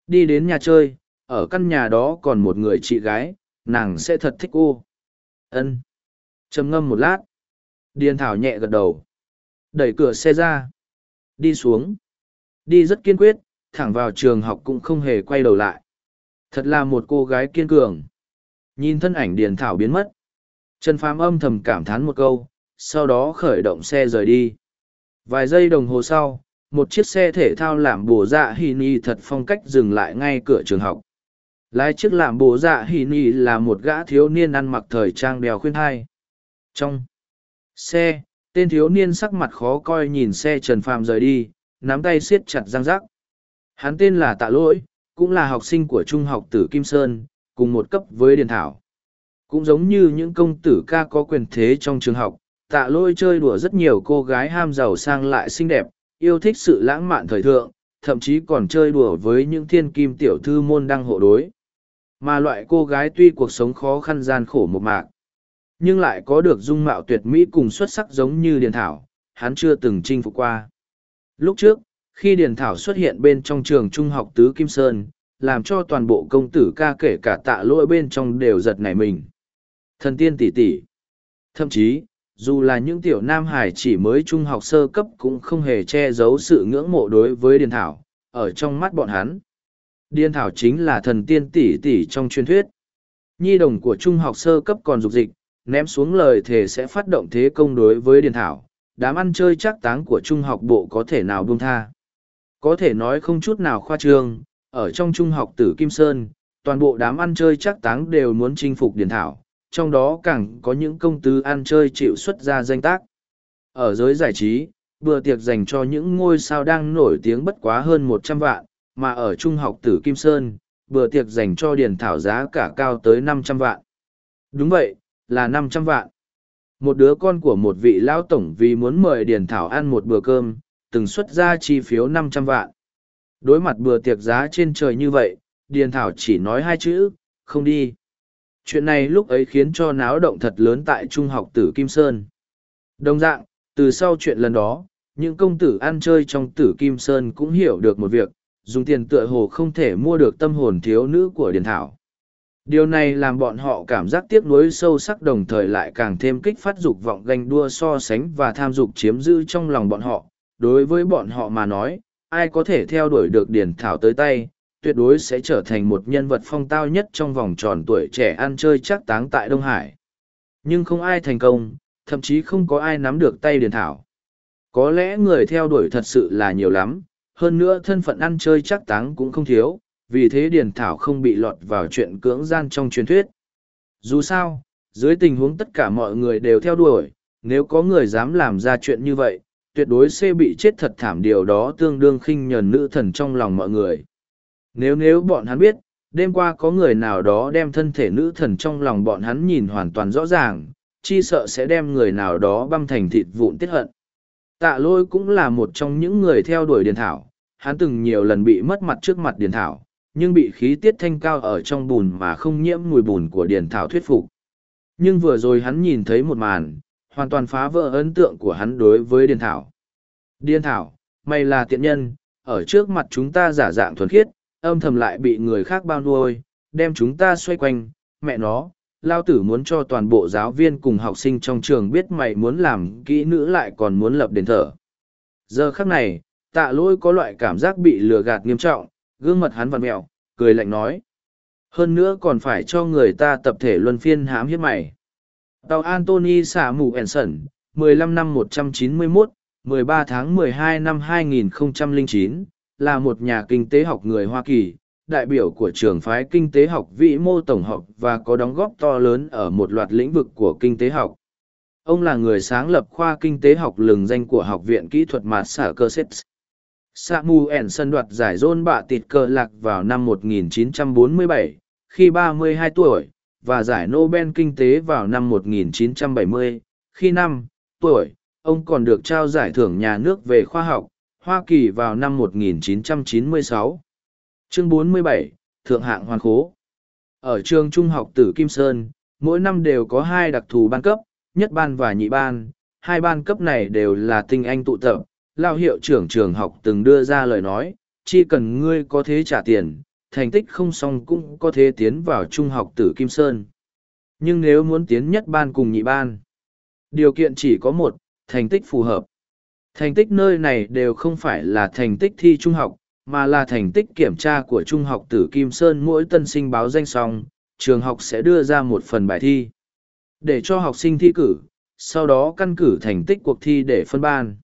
Đi đến nhà chơi, ở căn nhà đó còn một người chị gái, nàng sẽ thật thích cô. Ân. trầm ngâm một lát. Điền Thảo nhẹ gật đầu. Đẩy cửa xe ra. Đi xuống. Đi rất kiên quyết, thẳng vào trường học cũng không hề quay đầu lại. Thật là một cô gái kiên cường. Nhìn thân ảnh Điền Thảo biến mất. Trần Phàm âm thầm cảm thán một câu, sau đó khởi động xe rời đi. Vài giây đồng hồ sau, một chiếc xe thể thao làm bồ dạ hy ni thật phong cách dừng lại ngay cửa trường học. Lái chiếc làm bồ dạ hy ni là một gã thiếu niên ăn mặc thời trang đèo khuyên hai. Trong xe, tên thiếu niên sắc mặt khó coi nhìn xe Trần Phàm rời đi, nắm tay siết chặt răng rắc. Hắn tên là Tạ Lỗi, cũng là học sinh của Trung học Tử Kim Sơn, cùng một cấp với Điền Thảo. Cũng giống như những công tử ca có quyền thế trong trường học, tạ lôi chơi đùa rất nhiều cô gái ham giàu sang lại xinh đẹp, yêu thích sự lãng mạn thời thượng, thậm chí còn chơi đùa với những thiên kim tiểu thư môn đăng hộ đối. Mà loại cô gái tuy cuộc sống khó khăn gian khổ một mạc, nhưng lại có được dung mạo tuyệt mỹ cùng xuất sắc giống như Điền Thảo, hắn chưa từng chinh phục qua. Lúc trước, khi Điền Thảo xuất hiện bên trong trường trung học Tứ Kim Sơn, làm cho toàn bộ công tử ca kể cả tạ lỗi bên trong đều giật nảy mình. Thần tiên tỷ tỷ. Thậm chí, dù là những tiểu nam hải chỉ mới trung học sơ cấp cũng không hề che giấu sự ngưỡng mộ đối với Điền Thảo, ở trong mắt bọn hắn. Điền Thảo chính là thần tiên tỷ tỷ trong truyền thuyết. Nhi đồng của trung học sơ cấp còn dục dịch, ném xuống lời thề sẽ phát động thế công đối với Điền Thảo, đám ăn chơi chắc táng của trung học bộ có thể nào buông tha. Có thể nói không chút nào khoa trương, ở trong trung học tử Kim Sơn, toàn bộ đám ăn chơi chắc táng đều muốn chinh phục Điền Thảo, trong đó càng có những công tứ ăn chơi chịu xuất ra danh tác. Ở giới giải trí, bữa tiệc dành cho những ngôi sao đang nổi tiếng bất quá hơn một trăm vạn, mà ở trung học tử Kim Sơn, bữa tiệc dành cho Điền Thảo giá cả cao tới năm trăm vạn. Đúng vậy, là năm trăm vạn. Một đứa con của một vị lão tổng vì muốn mời Điền Thảo ăn một bữa cơm, từng xuất ra chi phiếu năm trăm vạn. Đối mặt bữa tiệc giá trên trời như vậy, Điền Thảo chỉ nói hai chữ, không đi. Chuyện này lúc ấy khiến cho náo động thật lớn tại Trung học tử Kim Sơn. Đồng dạng, từ sau chuyện lần đó, những công tử ăn chơi trong tử Kim Sơn cũng hiểu được một việc, dùng tiền tựa hồ không thể mua được tâm hồn thiếu nữ của Điền Thảo. Điều này làm bọn họ cảm giác tiếc nuối sâu sắc đồng thời lại càng thêm kích phát dục vọng ganh đua so sánh và tham dục chiếm giữ trong lòng bọn họ. Đối với bọn họ mà nói, ai có thể theo đuổi được Điền Thảo tới tay, tuyệt đối sẽ trở thành một nhân vật phong tao nhất trong vòng tròn tuổi trẻ ăn chơi chắc táng tại Đông Hải. Nhưng không ai thành công, thậm chí không có ai nắm được tay Điền Thảo. Có lẽ người theo đuổi thật sự là nhiều lắm, hơn nữa thân phận ăn chơi chắc táng cũng không thiếu, vì thế Điền Thảo không bị lọt vào chuyện cưỡng gian trong truyền thuyết. Dù sao, dưới tình huống tất cả mọi người đều theo đuổi, nếu có người dám làm ra chuyện như vậy, tuyệt đối sẽ bị chết thật thảm điều đó tương đương khinh nhờn nữ thần trong lòng mọi người. Nếu nếu bọn hắn biết, đêm qua có người nào đó đem thân thể nữ thần trong lòng bọn hắn nhìn hoàn toàn rõ ràng, chi sợ sẽ đem người nào đó băm thành thịt vụn tiết hận. Tạ lôi cũng là một trong những người theo đuổi Điền Thảo, hắn từng nhiều lần bị mất mặt trước mặt Điền Thảo, nhưng bị khí tiết thanh cao ở trong bùn mà không nhiễm mùi bùn của Điền Thảo thuyết phục. Nhưng vừa rồi hắn nhìn thấy một màn, hoàn toàn phá vỡ ấn tượng của hắn đối với Điền Thảo. Điền Thảo, mày là tiện nhân, ở trước mặt chúng ta giả dạng thuần khiết, âm thầm lại bị người khác bao nuôi, đem chúng ta xoay quanh, mẹ nó, lao tử muốn cho toàn bộ giáo viên cùng học sinh trong trường biết mày muốn làm kỹ nữ lại còn muốn lập đền thờ. Giờ khắc này, tạ lỗi có loại cảm giác bị lừa gạt nghiêm trọng, gương mặt hắn vặn mẹo, cười lạnh nói. Hơn nữa còn phải cho người ta tập thể luân phiên hãm hiếp mày. Tàu Anthony xả mù Enson, 15 năm 191, 13 tháng 12 năm 2009, là một nhà kinh tế học người Hoa Kỳ, đại biểu của trường phái kinh tế học vĩ mô tổng học và có đóng góp to lớn ở một loạt lĩnh vực của kinh tế học. Ông là người sáng lập khoa kinh tế học lừng danh của Học viện Kỹ thuật Massachusetts. Samuel sân đoạt giải John bạ tịt cờ lạc vào năm 1947, khi 32 tuổi, và giải Nobel Kinh tế vào năm 1970, khi 5 tuổi, ông còn được trao giải thưởng nhà nước về khoa học, Hoa Kỳ vào năm 1996. Chương 47, Thượng hạng hoàn khố. Ở trường trung học tử Kim Sơn, mỗi năm đều có hai đặc thù ban cấp, nhất ban và nhị ban. Hai ban cấp này đều là tinh anh tụ tập. Lao hiệu trưởng trường học từng đưa ra lời nói, chỉ cần ngươi có thế trả tiền, thành tích không xong cũng có thể tiến vào trung học tử Kim Sơn. Nhưng nếu muốn tiến nhất ban cùng nhị ban, điều kiện chỉ có một, thành tích phù hợp. Thành tích nơi này đều không phải là thành tích thi trung học, mà là thành tích kiểm tra của trung học tử Kim Sơn mỗi tân sinh báo danh xong, trường học sẽ đưa ra một phần bài thi. Để cho học sinh thi cử, sau đó căn cử thành tích cuộc thi để phân ban.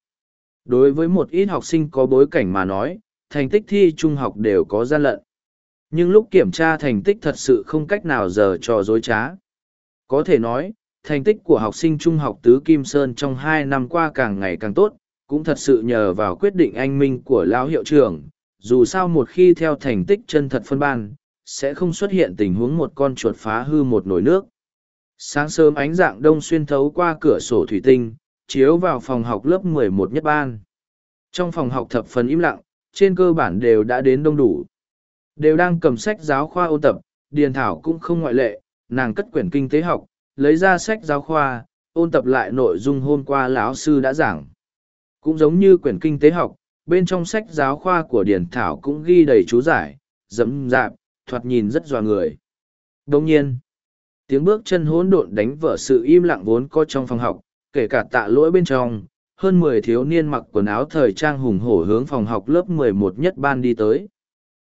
Đối với một ít học sinh có bối cảnh mà nói, thành tích thi trung học đều có gian lận. Nhưng lúc kiểm tra thành tích thật sự không cách nào giờ trò dối trá. Có thể nói, thành tích của học sinh trung học tứ Kim Sơn trong hai năm qua càng ngày càng tốt, cũng thật sự nhờ vào quyết định anh minh của lão hiệu trưởng, dù sao một khi theo thành tích chân thật phân ban, sẽ không xuất hiện tình huống một con chuột phá hư một nồi nước. Sáng sớm ánh dạng đông xuyên thấu qua cửa sổ thủy tinh, chiếu vào phòng học lớp 11 nhất ban. Trong phòng học thập phần im lặng, trên cơ bản đều đã đến đông đủ. Đều đang cầm sách giáo khoa ôn tập, Điền Thảo cũng không ngoại lệ, nàng cất quyển kinh tế học, lấy ra sách giáo khoa, ôn tập lại nội dung hôm qua lão sư đã giảng. Cũng giống như quyển kinh tế học, bên trong sách giáo khoa của Điền Thảo cũng ghi đầy chú giải, dẫm dạp, thoạt nhìn rất dò người. Đồng nhiên, tiếng bước chân hỗn độn đánh vỡ sự im lặng vốn có trong phòng học, kể cả tạ lỗi bên trong, hơn mười thiếu niên mặc quần áo thời trang hùng hổ hướng phòng học lớp mười một nhất ban đi tới.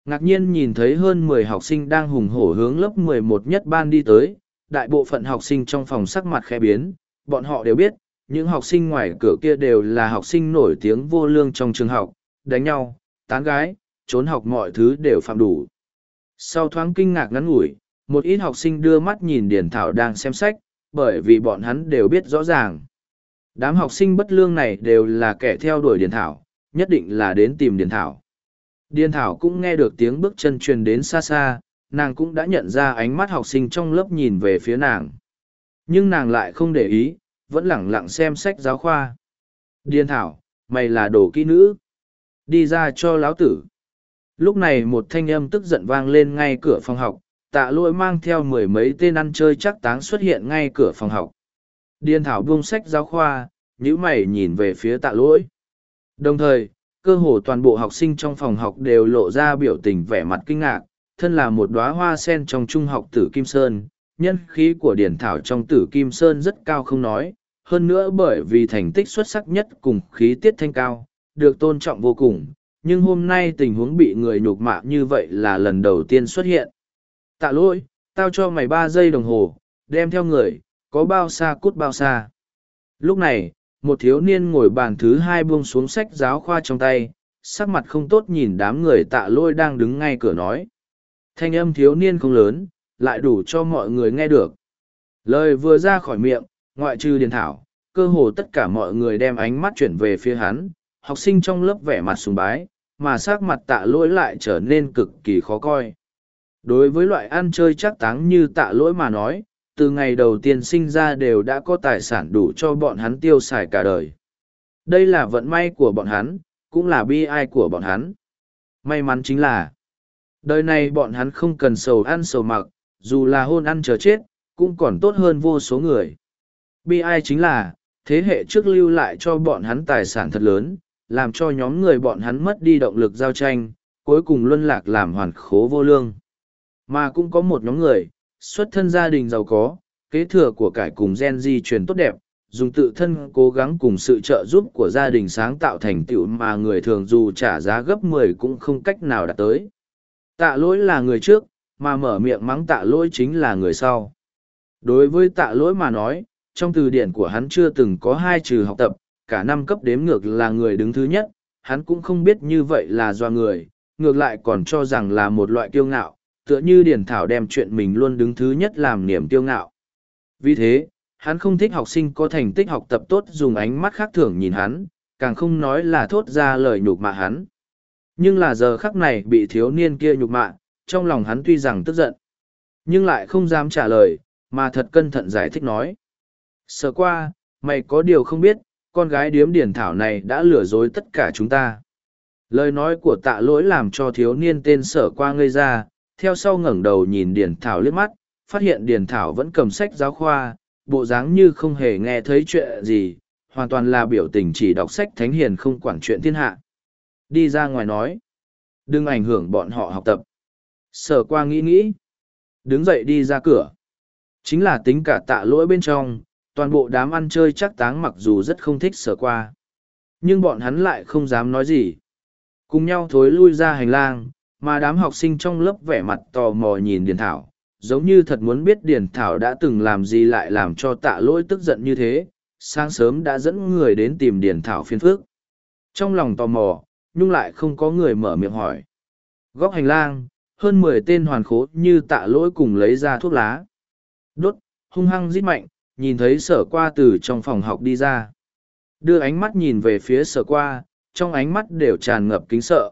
Ngạc nhiên nhìn thấy hơn mười học sinh đang hùng hổ hướng lớp mười một nhất ban đi tới, đại bộ phận học sinh trong phòng sắc mặt khẽ biến, bọn họ đều biết, những học sinh ngoài cửa kia đều là học sinh nổi tiếng vô lương trong trường học, đánh nhau, tán gái, trốn học mọi thứ đều phạm đủ. Sau thoáng kinh ngạc ngắn ngủi, một ít học sinh đưa mắt nhìn Điền Thảo đang xem sách, bởi vì bọn hắn đều biết rõ ràng. Đám học sinh bất lương này đều là kẻ theo đuổi Điền Thảo, nhất định là đến tìm Điền Thảo. Điền Thảo cũng nghe được tiếng bước chân truyền đến xa xa, nàng cũng đã nhận ra ánh mắt học sinh trong lớp nhìn về phía nàng. Nhưng nàng lại không để ý, vẫn lẳng lặng xem sách giáo khoa. Điền Thảo, mày là đồ kỹ nữ. Đi ra cho lão tử. Lúc này một thanh âm tức giận vang lên ngay cửa phòng học, tạ lỗi mang theo mười mấy tên ăn chơi chắc táng xuất hiện ngay cửa phòng học. Điền Thảo buông sách giáo khoa, nhíu mày nhìn về phía tạ lỗi. Đồng thời, cơ hồ toàn bộ học sinh trong phòng học đều lộ ra biểu tình vẻ mặt kinh ngạc, thân là một đóa hoa sen trong trung học tử Kim Sơn, nhân khí của Điển Thảo trong tử Kim Sơn rất cao không nói, hơn nữa bởi vì thành tích xuất sắc nhất cùng khí tiết thanh cao, được tôn trọng vô cùng, nhưng hôm nay tình huống bị người nhục mạ như vậy là lần đầu tiên xuất hiện. Tạ lỗi, tao cho mày ba giây đồng hồ, đem theo người, có bao xa cút bao xa. Lúc này, một thiếu niên ngồi bàn thứ hai buông xuống sách giáo khoa trong tay, sắc mặt không tốt nhìn đám người tạ lôi đang đứng ngay cửa nói. Thanh âm thiếu niên không lớn, lại đủ cho mọi người nghe được. Lời vừa ra khỏi miệng, ngoại trừ điền thảo, cơ hồ tất cả mọi người đem ánh mắt chuyển về phía hắn, học sinh trong lớp vẻ mặt sùng bái, mà sắc mặt tạ lỗi lại trở nên cực kỳ khó coi. Đối với loại ăn chơi chắc táng như tạ lỗi mà nói, từ ngày đầu tiên sinh ra đều đã có tài sản đủ cho bọn hắn tiêu xài cả đời. Đây là vận may của bọn hắn, cũng là bi ai của bọn hắn. May mắn chính là, đời này bọn hắn không cần sầu ăn sầu mặc, dù là hôn ăn chờ chết, cũng còn tốt hơn vô số người. Bi ai chính là, thế hệ trước lưu lại cho bọn hắn tài sản thật lớn, làm cho nhóm người bọn hắn mất đi động lực giao tranh, cuối cùng luân lạc làm hoàn khố vô lương. Mà cũng có một nhóm người, xuất thân gia đình giàu có, kế thừa của cải cùng gen di truyền tốt đẹp, dùng tự thân cố gắng cùng sự trợ giúp của gia đình sáng tạo thành tựu mà người thường dù trả giá gấp mười cũng không cách nào đạt tới. Tạ lỗi là người trước, mà mở miệng mắng tạ lỗi chính là người sau. Đối với tạ lỗi mà nói, trong từ điển của hắn chưa từng có hai trừ học tập, cả năm cấp đếm ngược là người đứng thứ nhất, hắn cũng không biết như vậy là do người, ngược lại còn cho rằng là một loại kiêu ngạo, tựa như Điển Thảo đem chuyện mình luôn đứng thứ nhất làm niềm kiêu ngạo. Vì thế, hắn không thích học sinh có thành tích học tập tốt dùng ánh mắt khác thường nhìn hắn, càng không nói là thốt ra lời nhục mạ hắn. Nhưng là giờ khắc này bị thiếu niên kia nhục mạ, trong lòng hắn tuy rằng tức giận, nhưng lại không dám trả lời, mà thật cẩn thận giải thích nói. Sở qua, mày có điều không biết, con gái điếm điển thảo này đã lừa dối tất cả chúng ta. Lời nói của tạ lỗi làm cho thiếu niên tên sở qua ngây ra, theo sau ngẩng đầu nhìn điển thảo liếc mắt, phát hiện điển thảo vẫn cầm sách giáo khoa, bộ dáng như không hề nghe thấy chuyện gì, hoàn toàn là biểu tình chỉ đọc sách thánh hiền không quản chuyện thiên hạ. Đi ra ngoài nói, đừng ảnh hưởng bọn họ học tập. Sở qua nghĩ nghĩ, đứng dậy đi ra cửa. Chính là tính cả tạ lỗi bên trong, toàn bộ đám ăn chơi chắc táng mặc dù rất không thích sở qua. Nhưng bọn hắn lại không dám nói gì. Cùng nhau thối lui ra hành lang, mà đám học sinh trong lớp vẻ mặt tò mò nhìn Điền Thảo, giống như thật muốn biết Điền Thảo đã từng làm gì lại làm cho tạ lỗi tức giận như thế, sáng sớm đã dẫn người đến tìm Điền Thảo phiên phước. Trong lòng tò mò, nhưng lại không có người mở miệng hỏi. Góc hành lang, hơn mười tên hoàn khố như tạ lỗi cùng lấy ra thuốc lá. Đốt, hung hăng rít mạnh, nhìn thấy sở qua từ trong phòng học đi ra. Đưa ánh mắt nhìn về phía sở qua, trong ánh mắt đều tràn ngập kính sợ.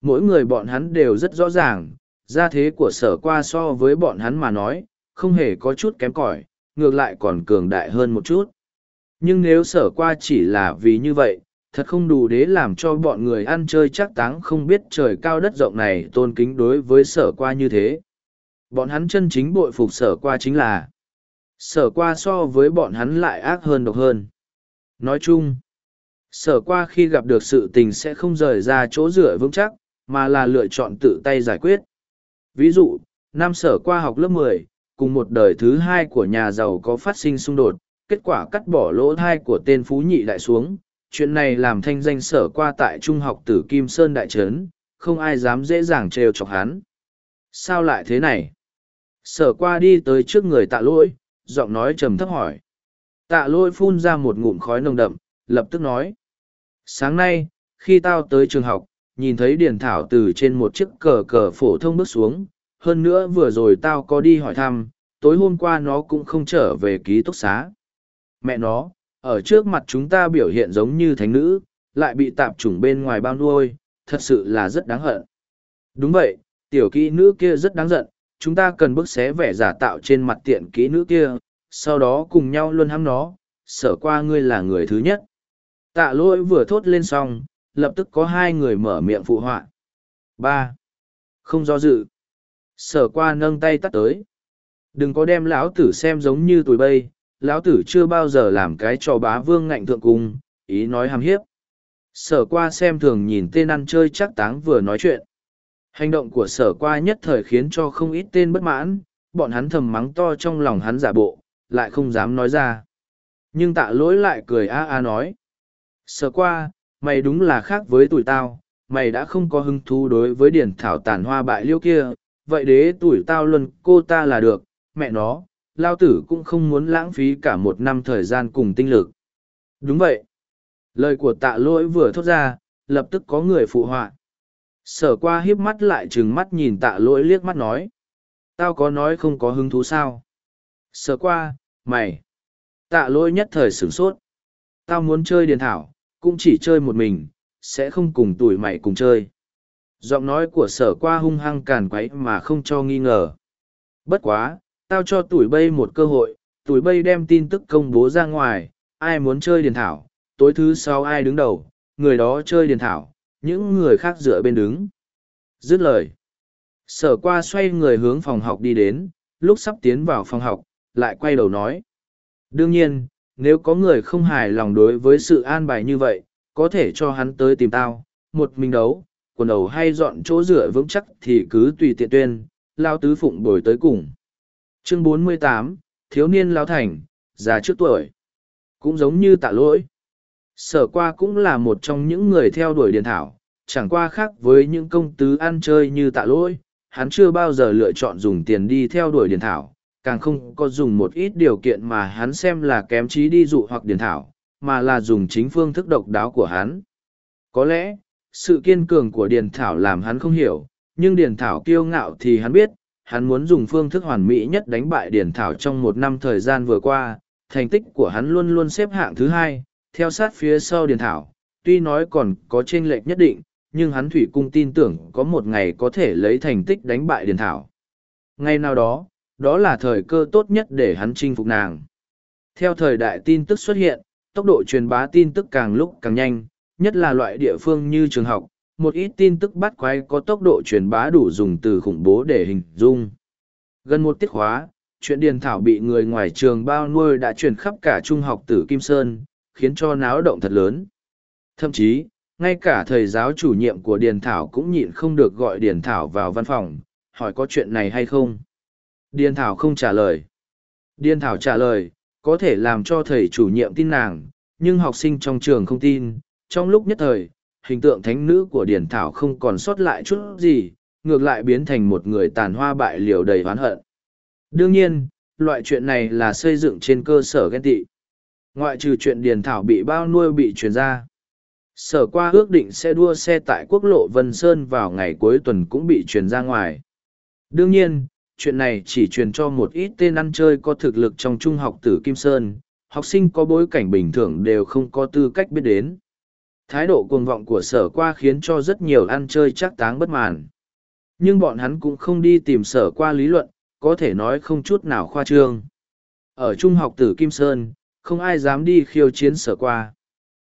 Mỗi người bọn hắn đều rất rõ ràng, gia thế của sở qua so với bọn hắn mà nói, không hề có chút kém cỏi, ngược lại còn cường đại hơn một chút. Nhưng nếu sở qua chỉ là vì như vậy, thật không đủ để làm cho bọn người ăn chơi chắc táng không biết trời cao đất rộng này tôn kính đối với sở qua như thế. Bọn hắn chân chính bội phục sở qua chính là sở qua so với bọn hắn lại ác hơn độc hơn. Nói chung, sở qua khi gặp được sự tình sẽ không rời ra chỗ dựa vững chắc, mà là lựa chọn tự tay giải quyết. Ví dụ, năm sở qua học lớp mười, cùng một đời thứ hai của nhà giàu có phát sinh xung đột, kết quả cắt bỏ lỗ thai của tên phú nhị đại xuống. Chuyện này làm thanh danh sở qua tại Trung học tử Kim Sơn Đại Trấn, không ai dám dễ dàng trêu chọc hắn. Sao lại thế này? Sở qua đi tới trước người tạ lỗi, giọng nói trầm thấp hỏi. Tạ lỗi phun ra một ngụm khói nồng đậm, lập tức nói. Sáng nay, khi tao tới trường học, nhìn thấy Điền Thảo từ trên một chiếc cờ cờ phổ thông bước xuống, hơn nữa vừa rồi tao có đi hỏi thăm, tối hôm qua nó cũng không trở về ký túc xá. Mẹ nó, ở trước mặt chúng ta biểu hiện giống như thánh nữ, lại bị tạp chủng bên ngoài bao nuôi, thật sự là rất đáng hận. Đúng vậy, tiểu kỹ nữ kia rất đáng giận, chúng ta cần bức xé vẻ giả tạo trên mặt tiện kỹ nữ kia, sau đó cùng nhau luôn hăm nó, sở qua ngươi là người thứ nhất. Tạ lỗi vừa thốt lên xong, lập tức có hai người mở miệng phụ họa. ba Không do dự. Sở qua nâng tay tắt tới. Đừng có đem lão tử xem giống như tuổi bây, lão tử chưa bao giờ làm cái trò bá vương ngạnh thượng cung, ý nói hàm hiếp. Sở qua xem thường nhìn tên ăn chơi chắc táng vừa nói chuyện. Hành động của sở qua nhất thời khiến cho không ít tên bất mãn, bọn hắn thầm mắng to trong lòng hắn giả bộ, lại không dám nói ra. Nhưng tạ lỗi lại cười a a nói. Sở qua, mày đúng là khác với tuổi tao, mày đã không có hứng thú đối với điển thảo tàn hoa bại liêu kia, vậy đế tuổi tao luân cô ta là được, mẹ nó, lao tử cũng không muốn lãng phí cả một năm thời gian cùng tinh lực. Đúng vậy. Lời của tạ lỗi vừa thốt ra, lập tức có người phụ họa. Sở qua hiếp mắt lại trừng mắt nhìn tạ lỗi liếc mắt nói. Tao có nói không có hứng thú sao? Sở qua, mày. Tạ lỗi nhất thời sửng sốt. Tao muốn chơi điền thảo, cũng chỉ chơi một mình, sẽ không cùng tuổi mày cùng chơi. Giọng nói của sở qua hung hăng càn quấy mà không cho nghi ngờ. Bất quá, tao cho tuổi bây một cơ hội, tuổi bây đem tin tức công bố ra ngoài, ai muốn chơi điền thảo, tối thứ sau ai đứng đầu, người đó chơi điền thảo, những người khác dựa bên đứng. Dứt lời. Sở qua xoay người hướng phòng học đi đến, lúc sắp tiến vào phòng học, lại quay đầu nói. Đương nhiên, nếu có người không hài lòng đối với sự an bài như vậy, có thể cho hắn tới tìm tao, một mình đấu, quần đầu hay dọn chỗ rửa vững chắc thì cứ tùy tiện tuyên, lao tứ phụng bồi tới cùng. Chương 48, Thiếu niên lao thành, già trước tuổi. Cũng giống như tạ lỗi. Sở qua cũng là một trong những người theo đuổi điện thảo, chẳng qua khác với những công tứ ăn chơi như tạ lỗi, hắn chưa bao giờ lựa chọn dùng tiền đi theo đuổi điện thảo, càng không có dùng một ít điều kiện mà hắn xem là kém trí đi dụ hoặc điền thảo, mà là dùng chính phương thức độc đáo của hắn. Có lẽ, sự kiên cường của điền thảo làm hắn không hiểu, nhưng điền thảo kiêu ngạo thì hắn biết, hắn muốn dùng phương thức hoàn mỹ nhất đánh bại điền thảo trong một năm thời gian vừa qua, thành tích của hắn luôn luôn xếp hạng thứ hai, theo sát phía sau điền thảo, tuy nói còn có chênh lệch nhất định, nhưng hắn thủy cung tin tưởng có một ngày có thể lấy thành tích đánh bại điền thảo. Ngày nào đó, đó là thời cơ tốt nhất để hắn chinh phục nàng. Theo thời đại tin tức xuất hiện, tốc độ truyền bá tin tức càng lúc càng nhanh, nhất là loại địa phương như trường học, một ít tin tức bắt quái có tốc độ truyền bá đủ dùng từ khủng bố để hình dung. Gần một tiết khóa, chuyện điền thảo bị người ngoài trường bao nuôi đã truyền khắp cả trung học tử Kim Sơn, khiến cho náo động thật lớn. Thậm chí, ngay cả thầy giáo chủ nhiệm của Điền Thảo cũng nhịn không được gọi Điền Thảo vào văn phòng, hỏi có chuyện này hay không. Điền Thảo không trả lời. Điền Thảo trả lời, có thể làm cho thầy chủ nhiệm tin nàng, nhưng học sinh trong trường không tin. Trong lúc nhất thời, hình tượng thánh nữ của Điền Thảo không còn sót lại chút gì, ngược lại biến thành một người tàn hoa bại liều đầy oán hận. Đương nhiên, loại chuyện này là xây dựng trên cơ sở ghen tị. Ngoại trừ chuyện Điền Thảo bị bao nuôi bị truyền ra. Sở qua ước định sẽ đua xe tại quốc lộ Vân Sơn vào ngày cuối tuần cũng bị truyền ra ngoài. Đương nhiên, chuyện này chỉ truyền cho một ít tên ăn chơi có thực lực trong trung học tử Kim Sơn, học sinh có bối cảnh bình thường đều không có tư cách biết đến. Thái độ cuồng vọng của sở qua khiến cho rất nhiều ăn chơi chắc táng bất màn. Nhưng bọn hắn cũng không đi tìm sở qua lý luận, có thể nói không chút nào khoa trương. Ở trung học tử Kim Sơn, không ai dám đi khiêu chiến sở qua.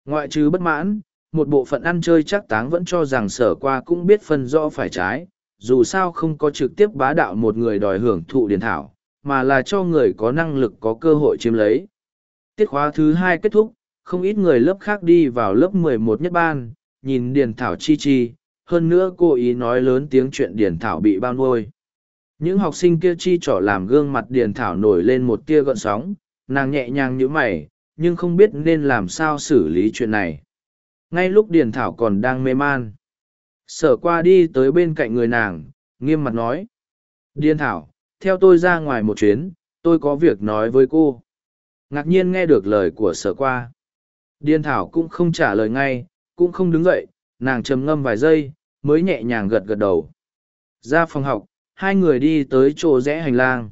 Ngoại trừ bất mãn, một bộ phận ăn chơi chắc táng vẫn cho rằng sở qua cũng biết phân rõ phải trái, dù sao không có trực tiếp bá đạo một người đòi hưởng thụ điển thảo, mà là cho người có năng lực có cơ hội chiếm lấy. Tiết khóa thứ hai kết thúc, không ít người lớp khác đi vào lớp mười một nhất ban, nhìn Điền thảo chi chi, hơn nữa cô ý nói lớn tiếng chuyện Điền thảo bị bao nuôi. Những học sinh kia chi trỏ làm gương mặt Điền thảo nổi lên một tia gợn sóng, nàng nhẹ nhàng như mày, nhưng không biết nên làm sao xử lý chuyện này. Ngay lúc Điền thảo còn đang mê man, sở qua đi tới bên cạnh người nàng nghiêm mặt nói Điền thảo theo tôi ra ngoài một chuyến tôi có việc nói với cô ngạc nhiên nghe được lời của sở qua điên thảo cũng không trả lời ngay cũng không đứng dậy nàng trầm ngâm vài giây mới nhẹ nhàng gật gật đầu ra phòng học hai người đi tới chỗ rẽ hành lang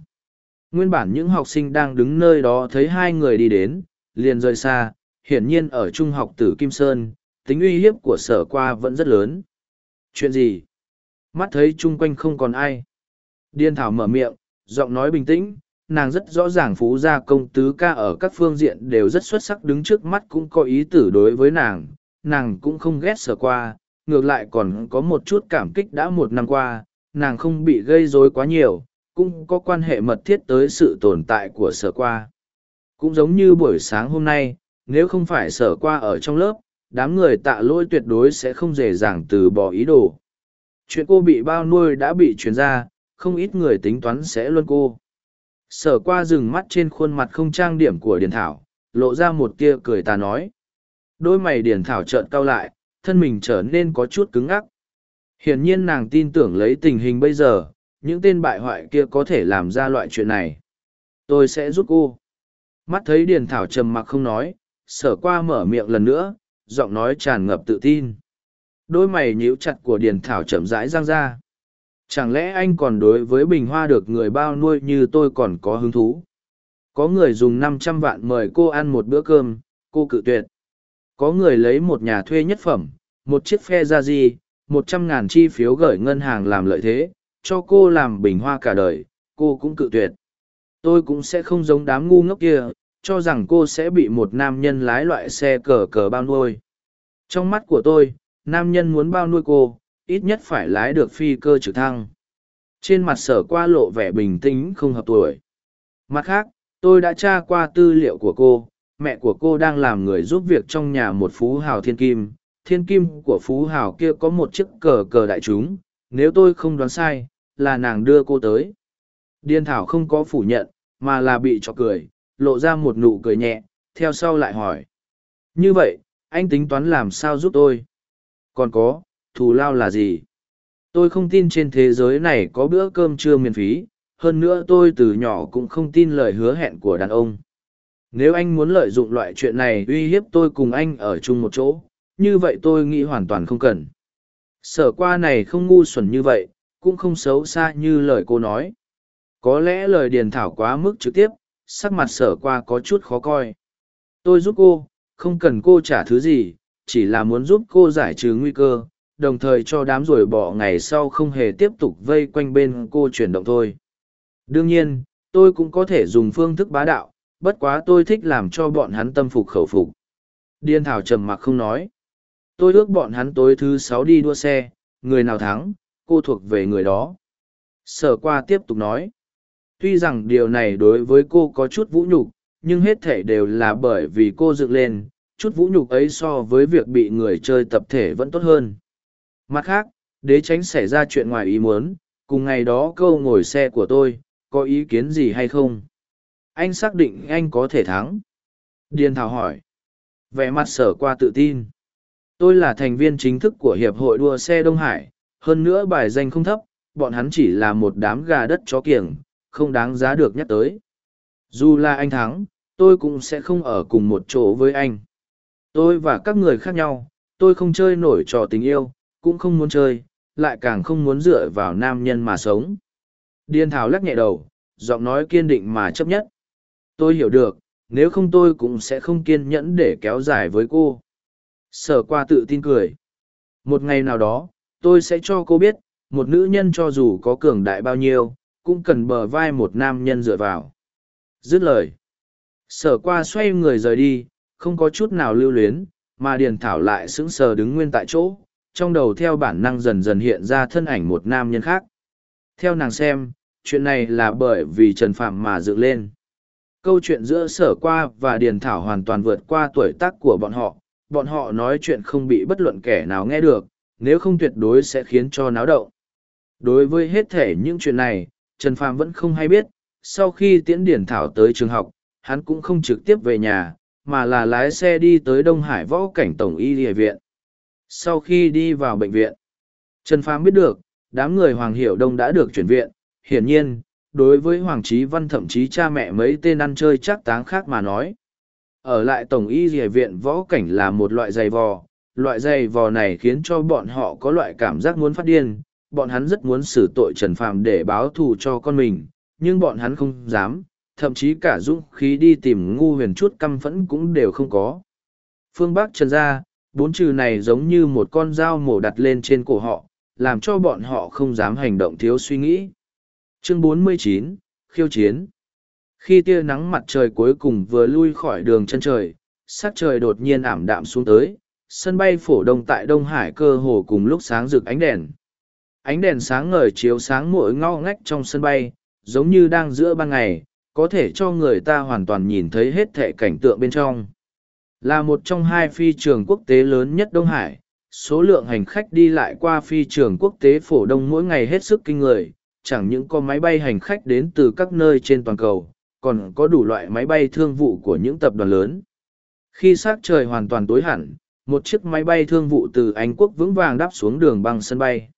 nguyên bản những học sinh đang đứng nơi đó thấy hai người đi đến liền rời xa hiển nhiên ở trung học tử kim sơn tính uy hiếp của sở qua vẫn rất lớn Chuyện gì? Mắt thấy chung quanh không còn ai. Điên thảo mở miệng, giọng nói bình tĩnh, nàng rất rõ ràng phú gia công tứ ca ở các phương diện đều rất xuất sắc đứng trước mắt cũng có ý tử đối với nàng, nàng cũng không ghét sở qua, ngược lại còn có một chút cảm kích đã một năm qua, nàng không bị gây rối quá nhiều, cũng có quan hệ mật thiết tới sự tồn tại của sở qua. Cũng giống như buổi sáng hôm nay, nếu không phải sở qua ở trong lớp, đám người tạ lỗi tuyệt đối sẽ không dễ dàng từ bỏ ý đồ. Chuyện cô bị bao nuôi đã bị truyền ra, không ít người tính toán sẽ luôn cô. Sở qua rừng mắt trên khuôn mặt không trang điểm của Điền Thảo, lộ ra một tia cười ta nói. Đôi mày Điền Thảo trợn cau lại, thân mình trở nên có chút cứng ngắc. Hiển nhiên nàng tin tưởng lấy tình hình bây giờ, những tên bại hoại kia có thể làm ra loại chuyện này. Tôi sẽ giúp cô. Mắt thấy Điền Thảo trầm mặc không nói, sở qua mở miệng lần nữa, giọng nói tràn ngập tự tin. Đôi mày nhíu chặt của Điền Thảo chậm rãi giang ra. Chẳng lẽ anh còn đối với bình hoa được người bao nuôi như tôi còn có hứng thú? Có người dùng năm trăm vạn mời cô ăn một bữa cơm, cô cự tuyệt. Có người lấy một nhà thuê nhất phẩm, một chiếc phe ra gì, một trăm ngàn chi phiếu gửi ngân hàng làm lợi thế, cho cô làm bình hoa cả đời, cô cũng cự tuyệt. Tôi cũng sẽ không giống đám ngu ngốc kia, cho rằng cô sẽ bị một nam nhân lái loại xe cờ cờ bao nuôi trong mắt của tôi nam nhân muốn bao nuôi cô ít nhất phải lái được phi cơ trực thăng. Trên mặt sở qua lộ vẻ bình tĩnh không hợp tuổi. Mặt khác tôi đã tra qua tư liệu của cô. Mẹ của cô đang làm người giúp việc trong nhà một phú hào thiên kim. Thiên kim của phú hào kia có một chiếc cờ cờ đại chúng. Nếu tôi không đoán sai là nàng đưa cô tới. Điên thảo không có phủ nhận mà là bị cho cười lộ ra một nụ cười nhẹ, theo sau lại hỏi. Như vậy, anh tính toán làm sao giúp tôi? Còn có, thù lao là gì? Tôi không tin trên thế giới này có bữa cơm trưa miễn phí, hơn nữa tôi từ nhỏ cũng không tin lời hứa hẹn của đàn ông. Nếu anh muốn lợi dụng loại chuyện này uy hiếp tôi cùng anh ở chung một chỗ như vậy tôi nghĩ hoàn toàn không cần. Sở qua này không ngu xuẩn như vậy cũng không xấu xa như lời cô nói. Có lẽ lời điền thảo quá mức trực tiếp sắc mặt sở qua có chút khó coi. Tôi giúp cô không cần cô trả thứ gì chỉ là muốn giúp cô giải trừ nguy cơ đồng thời cho đám ruồi bỏ ngày sau không hề tiếp tục vây quanh bên cô chuyển động thôi. Đương nhiên, tôi cũng có thể dùng phương thức bá đạo, bất quá tôi thích làm cho bọn hắn tâm phục khẩu phục. Điên thảo trầm mặc không nói. Tôi ước bọn hắn tối thứ sáu đi đua xe, người nào thắng, cô thuộc về người đó. Sở qua tiếp tục nói. Tuy rằng điều này đối với cô có chút vũ nhục, nhưng hết thể đều là bởi vì cô dựng lên, chút vũ nhục ấy so với việc bị người chơi tập thể vẫn tốt hơn mặt khác, đế tránh xảy ra chuyện ngoài ý muốn, cùng ngày đó câu ngồi xe của tôi, có ý kiến gì hay không? Anh xác định anh có thể thắng. Điền thảo hỏi. Vẻ mặt sở qua tự tin. Tôi là thành viên chính thức của hiệp hội đua xe đông hải, hơn nữa bài danh không thấp, bọn hắn chỉ là một đám gà đất chó kiểng, không đáng giá được nhắc tới. Dù là anh thắng, tôi cũng sẽ không ở cùng một chỗ với anh. Tôi và các người khác nhau, tôi không chơi nổi trò tình yêu cũng không muốn chơi, lại càng không muốn dựa vào nam nhân mà sống. Điên thảo lắc nhẹ đầu, giọng nói kiên định mà chấp nhất. Tôi hiểu được, nếu không tôi cũng sẽ không kiên nhẫn để kéo dài với cô. Sở qua tự tin cười. Một ngày nào đó, tôi sẽ cho cô biết, một nữ nhân cho dù có cường đại bao nhiêu, cũng cần bờ vai một nam nhân dựa vào. Dứt lời. Sở qua xoay người rời đi, không có chút nào lưu luyến, mà điền thảo lại sững sờ đứng nguyên tại chỗ trong đầu theo bản năng dần dần hiện ra thân ảnh một nam nhân khác. Theo nàng xem, chuyện này là bởi vì trần phạm mà dựng lên. Câu chuyện giữa sở qua và điền thảo hoàn toàn vượt qua tuổi tác của bọn họ. Bọn họ nói chuyện không bị bất luận kẻ nào nghe được, nếu không tuyệt đối sẽ khiến cho náo động. Đối với hết thể những chuyện này, trần phạm vẫn không hay biết, sau khi tiễn điển thảo tới trường học, hắn cũng không trực tiếp về nhà, mà là lái xe đi tới đông hải võ cảnh tổng y địa viện sau khi đi vào bệnh viện. Trần phàm biết được, đám người hoàng Hiểu đông đã được chuyển viện. Hiển nhiên, đối với hoàng Chí văn thậm chí cha mẹ mấy tên ăn chơi chắc táng khác mà nói. Ở lại tổng y Dì viện võ cảnh là một loại giày vò. Loại giày vò này khiến cho bọn họ có loại cảm giác muốn phát điên. Bọn hắn rất muốn xử tội trần phàm để báo thù cho con mình, nhưng bọn hắn không dám. Thậm chí cả dũng khí đi tìm ngu huyền chút căm phẫn cũng đều không có. Phương bắc trần gia bốn trừ này giống như một con dao mổ đặt lên trên cổ họ làm cho bọn họ không dám hành động thiếu suy nghĩ. Chương 49, khiêu chiến. Khi tia nắng mặt trời cuối cùng vừa lui khỏi đường chân trời sắc trời đột nhiên ảm đạm xuống tới sân bay phổ đông tại đông hải cơ hồ cùng lúc sáng rực ánh đèn. Ánh đèn sáng ngời chiếu sáng mỗi ngõ ngách trong sân bay giống như đang giữa ban ngày có thể cho người ta hoàn toàn nhìn thấy hết thệ cảnh tượng bên trong là một trong hai phi trường quốc tế lớn nhất đông hải. Số lượng hành khách đi lại qua phi trường quốc tế phổ đông mỗi ngày hết sức kinh người. Chẳng những có máy bay hành khách đến từ các nơi trên toàn cầu, còn có đủ loại máy bay thương vụ của những tập đoàn lớn. Khi s á c trời hoàn toàn tối hẳn, một chiếc máy bay thương vụ từ anh quốc vững vàng đáp xuống đường băng sân bay.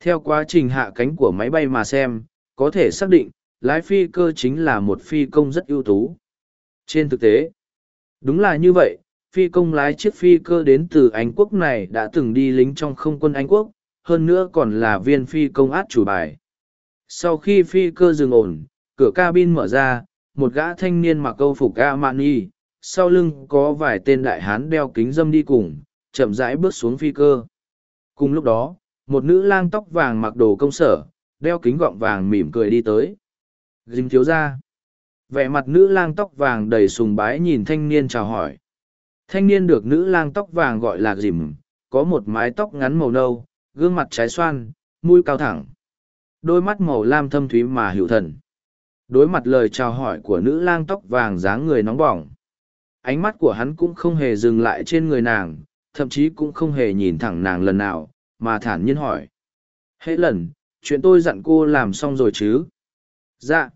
Theo quá trình hạ cánh của máy bay mà xem, có thể xác định, lái phi cơ chính là một phi công rất ưu tú. Trên thực tế đúng là như vậy, phi công lái chiếc phi cơ đến từ anh quốc này đã từng đi lính trong không quân anh quốc, hơn nữa còn là viên phi công át chủ bài. Sau khi phi cơ dừng ổn, cửa cabin mở ra, một gã thanh niên mặc câu phục a mani sau lưng có vài tên đại hán đeo kính dâm đi cùng, chậm rãi bước xuống phi cơ. Cùng lúc đó, một nữ lang tóc vàng mặc đồ công sở, đeo kính gọng vàng mỉm cười đi tới. Dìm thiếu ra vẻ mặt nữ lang tóc vàng đầy sùng bái nhìn thanh niên chào hỏi. Thanh niên được nữ lang tóc vàng gọi là dìm, có một mái tóc ngắn màu nâu, gương mặt trái xoan, mũi cao thẳng. Đôi mắt màu lam thâm thúy mà hữu thần. Đối mặt lời chào hỏi của nữ lang tóc vàng dáng người nóng bỏng. Ánh mắt của hắn cũng không hề dừng lại trên người nàng, thậm chí cũng không hề nhìn thẳng nàng lần nào, mà thản nhiên hỏi. Hễ lần, chuyện tôi dặn cô làm xong rồi chứ? Dạ.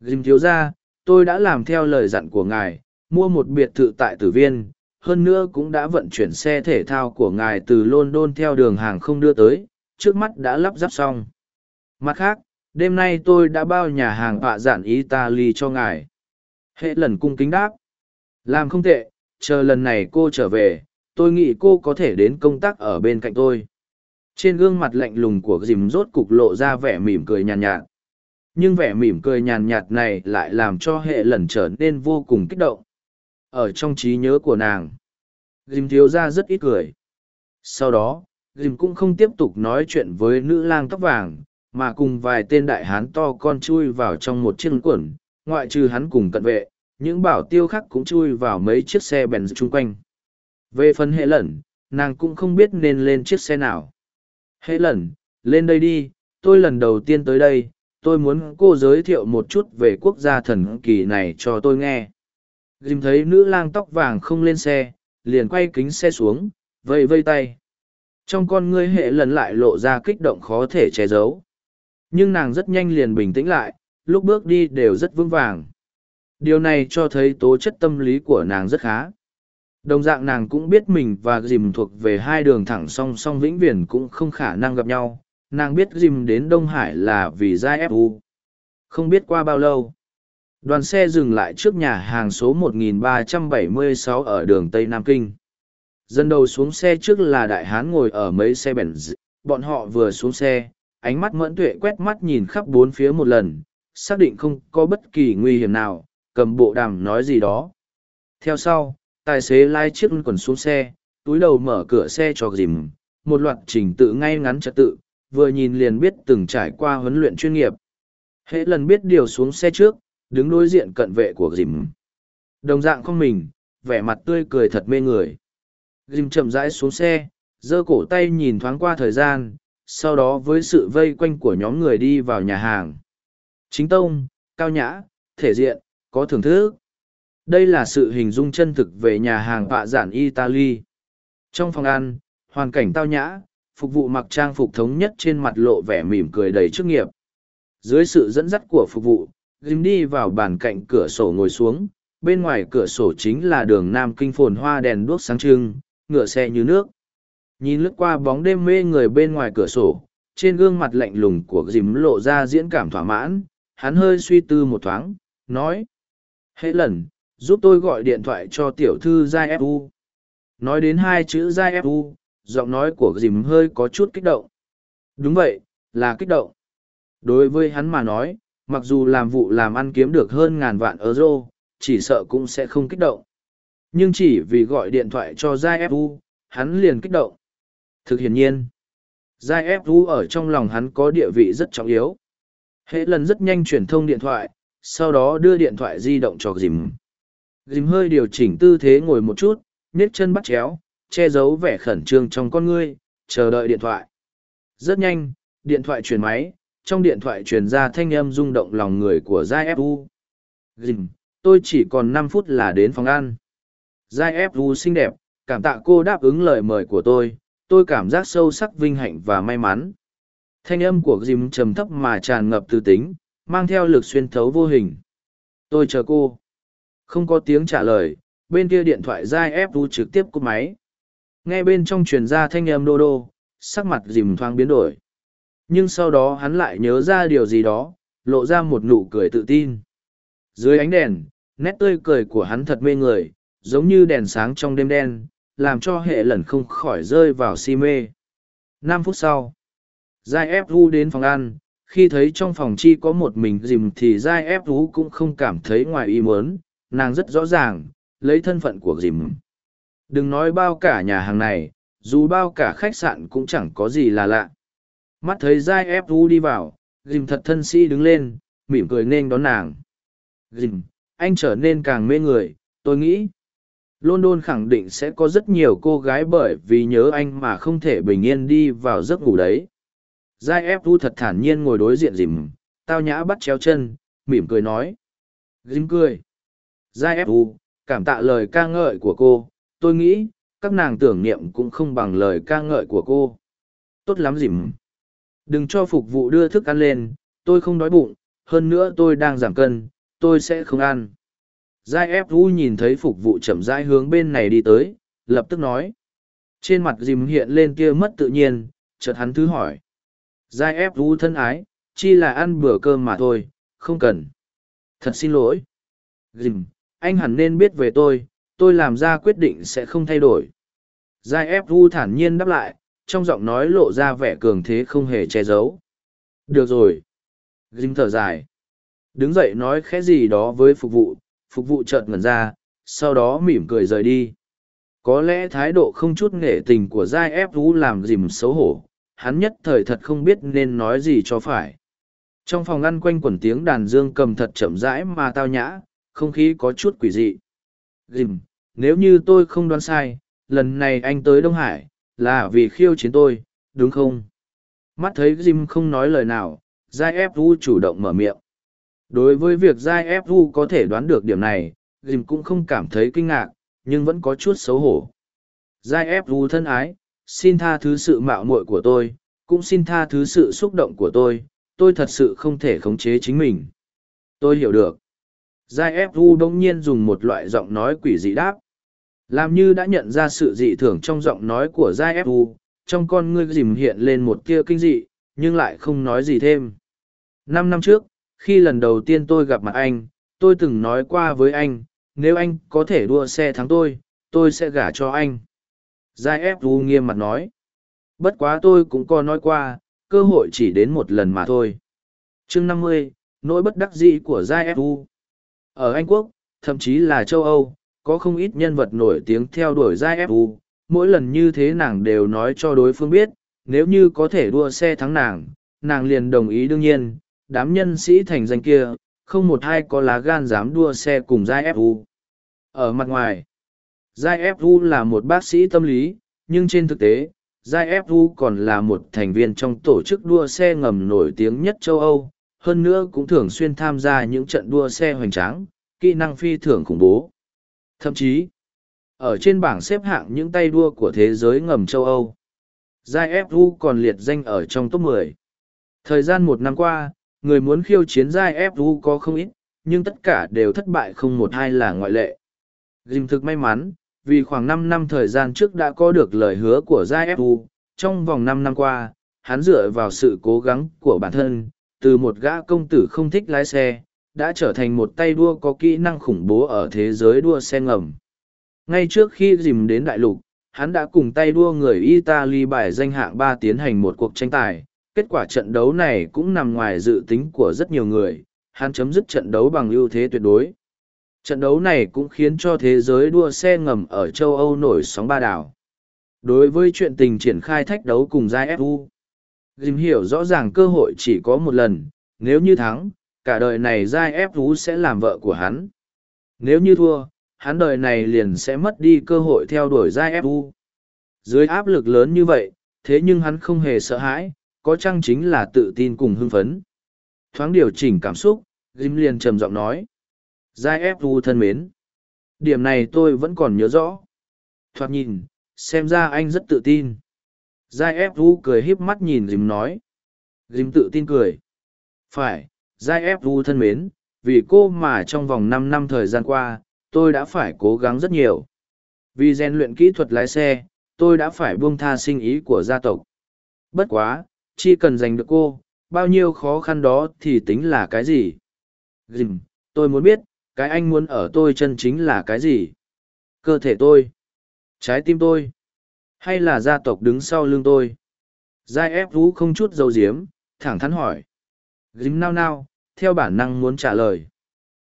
Dìm thiếu ra tôi đã làm theo lời dặn của ngài mua một biệt thự tại tử viên hơn nữa cũng đã vận chuyển xe thể thao của ngài từ london theo đường hàng không đưa tới trước mắt đã lắp ráp xong. Mặt khác đêm nay tôi đã bao nhà hàng họa giản italy cho ngài. Hệ lần cung kính đáp. Làm không tệ chờ lần này cô trở về tôi nghĩ cô có thể đến công tác ở bên cạnh tôi. Trên gương mặt lạnh lùng của dìm rốt cục lộ ra vẻ mỉm cười nhàn nhạt, nhạt nhưng vẻ mỉm cười nhàn nhạt này lại làm cho hệ lần trở nên vô cùng kích động. Ở trong trí nhớ của nàng dìm thiếu ra rất ít cười. Sau đó dìm cũng không tiếp tục nói chuyện với nữ lang tóc vàng, mà cùng vài tên đại hán to con chui vào trong một chiếc quần, ngoại trừ hắn cùng cận vệ, những bảo tiêu khác cũng chui vào mấy chiếc xe bèn chung quanh. Về phần hệ lẩn nàng cũng không biết nên lên chiếc xe nào. Hệ lẩn lên đây đi, tôi lần đầu tiên tới đây tôi muốn cô giới thiệu một chút về quốc gia thần kỳ này cho tôi nghe. Dìm thấy nữ lang tóc vàng không lên xe, liền quay kính xe xuống vây vây tay. Trong con ngươi hệ lần lại lộ ra kích động khó thể che giấu. Nhưng nàng rất nhanh liền bình tĩnh lại, lúc bước đi đều rất vững vàng. Điều này cho thấy tố chất tâm lý của nàng rất khá. Đồng dạng nàng cũng biết mình và dìm thuộc về hai đường thẳng song song vĩnh viễn cũng không khả năng gặp nhau nàng biết dìm đến đông hải là vì giai u. không biết qua bao lâu, đoàn xe dừng lại trước nhà hàng số 1376 ở đường tây nam kinh. Dân đầu xuống xe trước là đại hán ngồi ở mấy xe bèn bọn họ vừa xuống xe, ánh mắt mẫn tuệ quét mắt nhìn khắp bốn phía một lần, xác định không có bất kỳ nguy hiểm nào, cầm bộ đàm nói gì đó. Theo sau, tài xế lai chiếc quần xuống xe, túi đầu mở cửa xe cho dìm một loạt trình tự ngay ngắn trật tự vừa nhìn liền biết từng trải qua huấn luyện chuyên nghiệp. Hễ lần biết điều xuống xe trước, đứng đối diện cận vệ của dìm đồng dạng không mình, vẻ mặt tươi cười thật mê người. Dìm chậm rãi xuống xe, giơ cổ tay nhìn thoáng qua thời gian, sau đó với sự vây quanh của nhóm người đi vào nhà hàng. Chính tông, cao nhã, thể diện, có thưởng thức. Đây là sự hình dung chân thực về nhà hàng vạ giản italy. Trong phòng ăn, hoàn cảnh tao nhã phục vụ mặc trang phục thống nhất trên mặt lộ vẻ mỉm cười đầy chức nghiệp. Dưới sự dẫn dắt của phục vụ, Jim đi vào bàn cạnh cửa sổ ngồi xuống. Bên ngoài cửa sổ chính là đường nam kinh phồn hoa đèn đuốc sáng trưng, ngựa xe như nước. Nhìn lướt qua bóng đêm mê người bên ngoài cửa sổ, trên gương mặt lạnh lùng của Jim lộ ra diễn cảm thỏa mãn. Hắn hơi suy tư một thoáng, nói, hễ lần, giúp tôi gọi điện thoại cho tiểu thư giai fu nói đến hai chữ giai fu giọng nói của dìm hơi có chút kích động. Đúng vậy, là kích động. Đối với hắn mà nói, mặc dù làm vụ làm ăn kiếm được hơn ngàn vạn euro, chỉ sợ cũng sẽ không kích động. Nhưng chỉ vì gọi điện thoại cho giai fu hắn liền kích động. Thực hiển nhiên, giai fu ở trong lòng hắn có địa vị rất trọng yếu. Hễ lần rất nhanh truyền thông điện thoại, sau đó đưa điện thoại di động cho dìm. Dìm hơi điều chỉnh tư thế ngồi một chút nếp chân bắt chéo che giấu vẻ khẩn trương trong con ngươi, chờ đợi điện thoại. Rất nhanh, điện thoại truyền máy, trong điện thoại truyền ra thanh âm rung động lòng người của giai fu dìm, tôi chỉ còn năm phút là đến phòng ăn. Giai fu xinh đẹp, cảm tạ cô đáp ứng lời mời của tôi tôi cảm giác sâu sắc vinh hạnh và may mắn. Thanh âm của dìm trầm thấp mà tràn ngập tư tính, mang theo lực xuyên thấu vô hình. Tôi chờ cô. Không có tiếng trả lời, bên kia điện thoại giai F.U. trực tiếp cúp máy nghe bên trong truyền ra thanh âm đô đô, sắc mặt dìm thoáng biến đổi. Nhưng sau đó hắn lại nhớ ra điều gì đó, lộ ra một nụ cười tự tin. Dưới ánh đèn, nét tươi cười của hắn thật mê người, giống như đèn sáng trong đêm đen, làm cho hệ lần không khỏi rơi vào si mê. Năm phút sau, giai ép u đến phòng ăn, khi thấy trong phòng chi có một mình dìm thì giai ép u cũng không cảm thấy ngoài ý muốn, nàng rất rõ ràng, lấy thân phận của dìm đừng nói bao cả nhà hàng này, dù bao cả khách sạn cũng chẳng có gì là lạ. Mắt thấy giai ép u đi vào dìm thật thân sĩ đứng lên, mỉm cười nên đón nàng. Dìm anh trở nên càng mê người, tôi nghĩ. London khẳng định sẽ có rất nhiều cô gái bởi vì nhớ anh mà không thể bình yên đi vào giấc ngủ đấy. Giai ép u thật thản nhiên ngồi đối diện dìm tao nhã bắt chéo chân, mỉm cười nói. Dìm cười. Giai ép u, cảm tạ lời ca ngợi của cô tôi nghĩ các nàng tưởng niệm cũng không bằng lời ca ngợi của cô. Tốt lắm dìm. Đừng cho phục vụ đưa thức ăn lên tôi không đói bụng hơn nữa tôi đang giảm cân tôi sẽ không ăn. Giai ép u nhìn thấy phục vụ chậm rãi hướng bên này đi tới lập tức nói. Trên mặt dìm hiện lên kia mất tự nhiên chợt hắn thứ hỏi. Giai ép u thân ái chi là ăn bữa cơm mà thôi, không cần. Thật xin lỗi. Dìm, anh hẳn nên biết về tôi, tôi làm ra quyết định sẽ không thay đổi. Giai ép vu thản nhiên đáp lại, trong giọng nói lộ ra vẻ cường thế không hề che giấu. Được rồi. dinh thở dài. Đứng dậy nói khẽ gì đó với phục vụ, phục vụ chợt ngẩn ra, sau đó mỉm cười rời đi. Có lẽ thái độ không chút nghệ tình của Giai ép vu làm dìm xấu hổ, hắn nhất thời thật không biết nên nói gì cho phải. Trong phòng ăn quanh quẩn tiếng đàn dương cầm thật chậm rãi mà tao nhã, không khí có chút quỷ dị. Dìm, nếu như tôi không đoán sai, lần này anh tới Đông Hải, là vì khiêu chiến tôi, đúng không? Mắt thấy Jim không nói lời nào, Giai F.U. chủ động mở miệng. Đối với việc Giai F.U. có thể đoán được điểm này, Jim cũng không cảm thấy kinh ngạc, nhưng vẫn có chút xấu hổ. Giai F.U. thân ái, xin tha thứ sự mạo muội của tôi, cũng xin tha thứ sự xúc động của tôi, tôi thật sự không thể khống chế chính mình. Tôi hiểu được. Giai ép u đông nhiên dùng một loại giọng nói quỷ dị đáp. Làm như đã nhận ra sự dị thường trong giọng nói của Giai ép u, trong con ngươi dìm hiện lên một tia kinh dị, nhưng lại không nói gì thêm. Năm năm trước, khi lần đầu tiên tôi gặp mặt anh, tôi từng nói qua với anh, nếu anh có thể đua xe thắng tôi, tôi sẽ gả cho anh. Giai ép u nghiêm mặt nói. Bất quá tôi cũng có nói qua, cơ hội chỉ đến một lần mà thôi. chương năm mươi, nỗi bất đắc dĩ của Giai ép u. Ở Anh Quốc, thậm chí là châu Âu, có không ít nhân vật nổi tiếng theo đuổi Giai FU, mỗi lần như thế nàng đều nói cho đối phương biết, nếu như có thể đua xe thắng nàng, nàng liền đồng ý đương nhiên, đám nhân sĩ thành danh kia, không một ai có lá gan dám đua xe cùng Giai FU. Ở mặt ngoài, Giai FU là một bác sĩ tâm lý, nhưng trên thực tế, Giai FU còn là một thành viên trong tổ chức đua xe ngầm nổi tiếng nhất châu Âu, hơn nữa cũng thường xuyên tham gia những trận đua xe hoành tráng, kỹ năng phi thường khủng bố. Thậm chí, ở trên bảng xếp hạng những tay đua của thế giới ngầm châu Âu, Giai FU còn liệt danh ở trong top 10. Thời gian một năm qua, người muốn khiêu chiến Giai FU có không ít, nhưng tất cả đều thất bại không một hai là ngoại lệ. Dìm thực may mắn, vì khoảng năm năm thời gian trước đã có được lời hứa của Giai FU, trong vòng năm năm qua, hắn dựa vào sự cố gắng của bản thân, từ một gã công tử không thích lái xe, đã trở thành một tay đua có kỹ năng khủng bố ở thế giới đua xe ngầm. Ngay trước khi dìm đến đại lục, hắn đã cùng tay đua người Italy bài danh hạng ba tiến hành một cuộc tranh tài. Kết quả trận đấu này cũng nằm ngoài dự tính của rất nhiều người, hắn chấm dứt trận đấu bằng ưu thế tuyệt đối. Trận đấu này cũng khiến cho thế giới đua xe ngầm ở châu Âu nổi sóng ba đảo. Đối với chuyện tình triển khai thách đấu cùng giai FU, Dìm hiểu rõ ràng cơ hội chỉ có một lần, nếu như thắng, cả đời này giai ép thú sẽ làm vợ của hắn. Nếu như thua, hắn đời này liền sẽ mất đi cơ hội theo đuổi giai ép thú. Dưới áp lực lớn như vậy, thế nhưng hắn không hề sợ hãi, có chăng chính là tự tin cùng hưng phấn. Thoáng điều chỉnh cảm xúc, dìm liền trầm giọng nói. Giai ép thú thân mến. Điểm này tôi vẫn còn nhớ rõ. Thoạt nhìn, xem ra anh rất tự tin. Giai ép vu cười híp mắt nhìn Dìm nói. Dìm tự tin cười. Phải, Giai ép vu thân mến, vì cô mà trong vòng năm năm thời gian qua, tôi đã phải cố gắng rất nhiều. Vì rèn luyện kỹ thuật lái xe, tôi đã phải buông tha sinh ý của gia tộc. Bất quá, chỉ cần giành được cô, bao nhiêu khó khăn đó thì tính là cái gì? Dìm, tôi muốn biết, cái anh muốn ở tôi chân chính là cái gì? Cơ thể tôi, trái tim tôi, hay là gia tộc đứng sau lưng tôi? Giai ép vũ không chút dầu diếm thẳng thắn hỏi. Dính nao nao, theo bản năng muốn trả lời.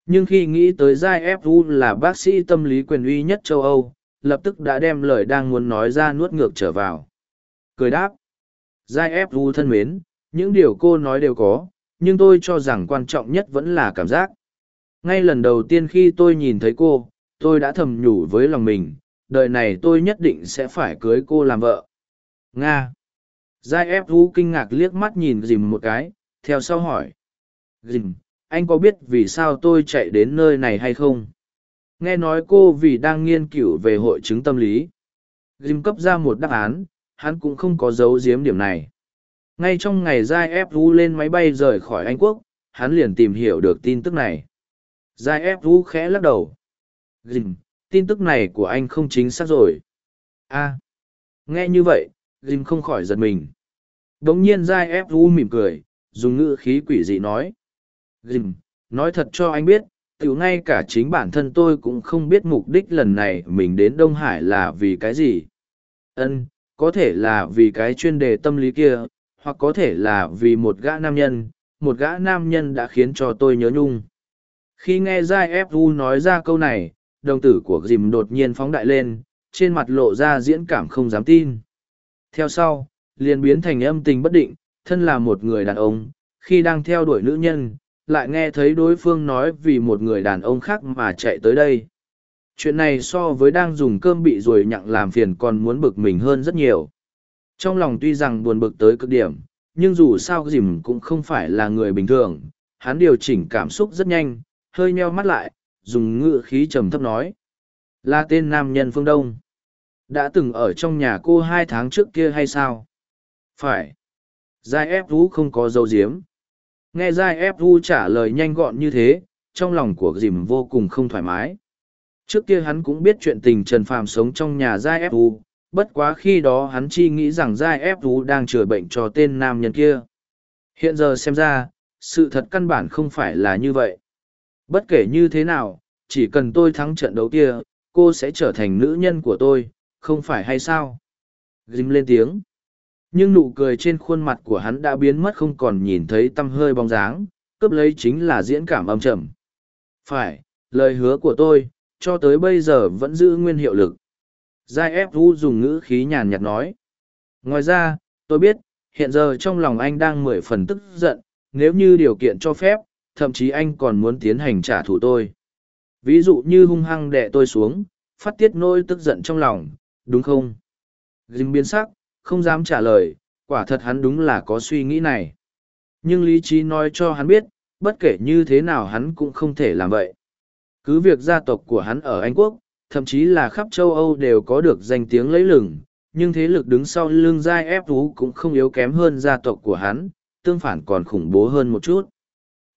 Nhưng khi nghĩ tới giai ép vũ là bác sĩ tâm lý quyền uy nhất châu âu, lập tức đã đem lời đang muốn nói ra nuốt ngược trở vào. Cười đáp. Giai ép vũ thân mến, những điều cô nói đều có, nhưng tôi cho rằng quan trọng nhất vẫn là cảm giác. Ngay lần đầu tiên khi tôi nhìn thấy cô, tôi đã thầm nhủ với lòng mình đời này tôi nhất định sẽ phải cưới cô làm vợ. Nga. Giai ép vũ kinh ngạc liếc mắt nhìn dìm một cái, theo sau hỏi. Dìm, anh có biết vì sao tôi chạy đến nơi này hay không? Nghe nói cô vì đang nghiên cứu về hội chứng tâm lý. Dìm cấp ra một đáp án, hắn cũng không có giấu giếm điểm này. Ngay trong ngày giai ép vũ lên máy bay rời khỏi anh quốc, hắn liền tìm hiểu được tin tức này. Giai ép vũ khẽ lắc đầu. Dìm tin tức này của anh không chính xác rồi a nghe như vậy jim không khỏi giật mình đ ỗ n g nhiên giai ép u mỉm cười dùng ngữ khí quỷ dị nói. Dìm, nói thật cho anh biết, tiểu ngay cả chính bản thân tôi cũng không biết mục đích lần này mình đến Đông Hải là vì cái gì. Ân, có thể là vì cái chuyên đề tâm lý kia, hoặc có thể là vì một gã nam nhân, một gã nam nhân đã khiến cho tôi nhớ nhung. Khi nghe Giai Fu nói ra câu này, đồng tử của dìm đột nhiên phóng đại lên, trên mặt lộ ra diễn cảm không dám tin. Theo sau, liền biến thành âm tình bất định, thân là một người đàn ông, khi đang theo đuổi nữ nhân, lại nghe thấy đối phương nói vì một người đàn ông khác mà chạy tới đây. Chuyện này so với đang dùng cơm bị rồi nhặng làm phiền còn muốn bực mình hơn rất nhiều. Trong lòng tuy rằng buồn bực tới cực điểm, nhưng dù sao dìm cũng không phải là người bình thường, hắn điều chỉnh cảm xúc rất nhanh, hơi nheo mắt lại, dùng ngựa khí trầm thấp nói. Là tên nam nhân phương Đông. Đã từng ở trong nhà cô hai tháng trước kia hay sao? Phải. Giai ép vũ không có dấu diếm. Nghe Giai ép vũ trả lời nhanh gọn như thế, trong lòng của dìm vô cùng không thoải mái. Trước kia hắn cũng biết chuyện tình Trần Phàm sống trong nhà Giai ép vũ, bất quá khi đó hắn chi nghĩ rằng Giai ép vũ đang chữa bệnh cho tên nam nhân kia. Hiện giờ xem ra, sự thật căn bản không phải là như vậy. Bất kể như thế nào, chỉ cần tôi thắng trận đấu kia, cô sẽ trở thành nữ nhân của tôi, không phải hay sao? Dìm lên tiếng. Nhưng nụ cười trên khuôn mặt của hắn đã biến mất không còn nhìn thấy tâm hơi bóng dáng, cướp lấy chính là diễn cảm âm trầm. Phải, lời hứa của tôi, cho tới bây giờ vẫn giữ nguyên hiệu lực. Giai ép Vũ dùng ngữ khí nhàn nhạt nói. Ngoài ra, tôi biết, hiện giờ trong lòng anh đang mười phần tức giận, nếu như điều kiện cho phép, thậm chí anh còn muốn tiến hành trả thù tôi. Ví dụ như hung hăng đè tôi xuống, phát tiết nỗi tức giận trong lòng, đúng không? Dinh biến sắc, không dám trả lời, quả thật hắn đúng là có suy nghĩ này. Nhưng lý trí nói cho hắn biết, bất kể như thế nào hắn cũng không thể làm vậy. Cứ việc gia tộc của hắn ở Anh Quốc, thậm chí là khắp châu Âu đều có được danh tiếng lấy lừng, nhưng thế lực đứng sau lưng giai ép thú cũng không yếu kém hơn gia tộc của hắn, tương phản còn khủng bố hơn một chút.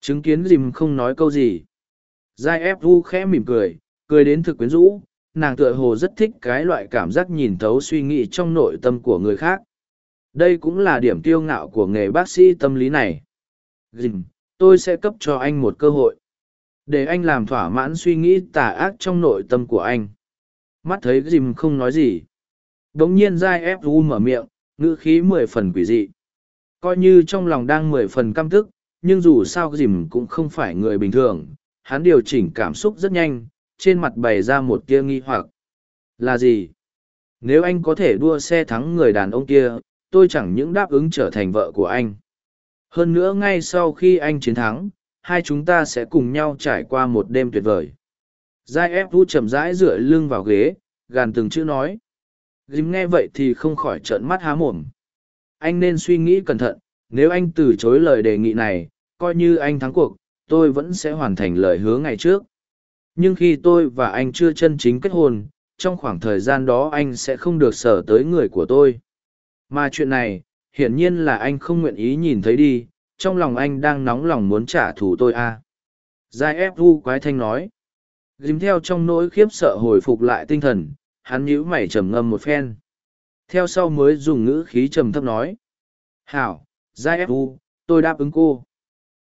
Chứng kiến dìm không nói câu gì. Giai ép vũ khẽ mỉm cười, cười đến thực quyến rũ, nàng tựa hồ rất thích cái loại cảm giác nhìn thấu suy nghĩ trong nội tâm của người khác. Đây cũng là điểm tiêu ngạo của nghề bác sĩ tâm lý này. Dìm, tôi sẽ cấp cho anh một cơ hội. Để anh làm thỏa mãn suy nghĩ tà ác trong nội tâm của anh. Mắt thấy dìm không nói gì. Đống nhiên giai ép u mở miệng, ngữ khí mười phần quỷ dị. Coi như trong lòng đang mười phần căm thức, nhưng dù sao dìm cũng không phải người bình thường. Hắn điều chỉnh cảm xúc rất nhanh, trên mặt bày ra một tia nghi hoặc. Là gì? Nếu anh có thể đua xe thắng người đàn ông kia, tôi chẳng những đáp ứng trở thành vợ của anh. Hơn nữa ngay sau khi anh chiến thắng, hai chúng ta sẽ cùng nhau trải qua một đêm tuyệt vời. Giai ép vũ chậm rãi dựa lưng vào ghế, gàn từng chữ nói. Dìm nghe vậy thì không khỏi trợn mắt há mồm. Anh nên suy nghĩ cẩn thận, nếu anh từ chối lời đề nghị này, coi như anh thắng cuộc, tôi vẫn sẽ hoàn thành lời hứa ngày trước. Nhưng khi tôi và anh chưa chân chính kết hôn trong khoảng thời gian đó anh sẽ không được sở tới người của tôi. Mà chuyện này hiển nhiên là anh không nguyện ý nhìn thấy đi trong lòng anh đang nóng lòng muốn trả thù tôi à. giai ép vu quái thanh nói. Dìm theo trong nỗi khiếp sợ hồi phục lại tinh thần hắn nhíu mày trầm ngâm một phen. Theo sau mới dùng ngữ khí trầm thấp nói. Hảo giai ép tôi đáp ứng cô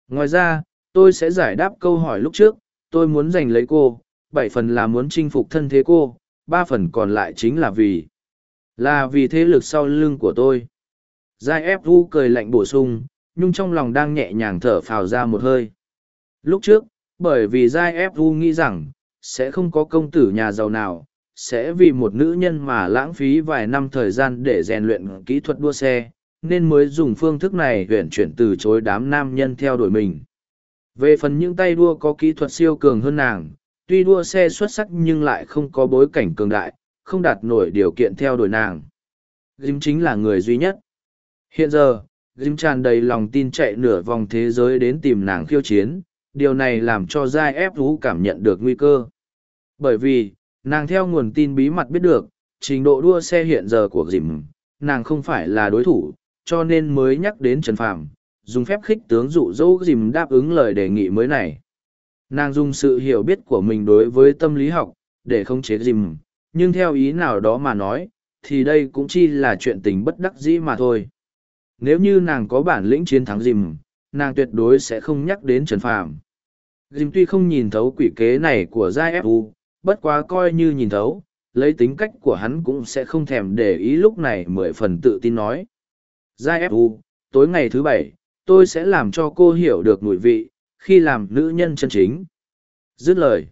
ngoài ra tôi sẽ giải đáp câu hỏi lúc trước tôi muốn giành lấy cô, bảy phần là muốn chinh phục thân thế cô, ba phần còn lại chính là vì, là vì thế lực sau lưng của tôi. Giai ép vu cười lạnh bổ sung, nhưng trong lòng đang nhẹ nhàng thở phào ra một hơi. Lúc trước, bởi vì Giai ép vu nghĩ rằng, sẽ không có công tử nhà giàu nào, sẽ vì một nữ nhân mà lãng phí vài năm thời gian để rèn luyện kỹ thuật đua xe, nên mới dùng phương thức này huyện chuyển từ chối đám nam nhân theo đuổi mình. Về phần những tay đua có kỹ thuật siêu cường hơn nàng, tuy đua xe xuất sắc nhưng lại không có bối cảnh cường đại, không đạt nổi điều kiện theo đuổi nàng. Dìm chính là người duy nhất. Hiện giờ, Dìm tràn đầy lòng tin chạy nửa vòng thế giới đến tìm nàng khiêu chiến, điều này làm cho Giai ép Vũ cảm nhận được nguy cơ. Bởi vì, nàng theo nguồn tin bí mật biết được, trình độ đua xe hiện giờ của Dìm, nàng không phải là đối thủ, cho nên mới nhắc đến Trần Phàm dùng phép khích tướng dụ dỗ dìm đáp ứng lời đề nghị mới này nàng dùng sự hiểu biết của mình đối với tâm lý học để không chế dìm nhưng theo ý nào đó mà nói thì đây cũng chỉ là chuyện tình bất đắc dĩ mà thôi nếu như nàng có bản lĩnh chiến thắng dìm nàng tuyệt đối sẽ không nhắc đến Trần Phàm. Dìm tuy không nhìn thấu quỷ kế này của Giai Fu, bất quá coi như nhìn thấu, lấy tính cách của hắn cũng sẽ không thèm để ý lúc này mười phần tự tin nói. Giai Fu, tối ngày thứ bảy, tôi sẽ làm cho cô hiểu được mùi vị, khi làm nữ nhân chân chính. Dứt lời.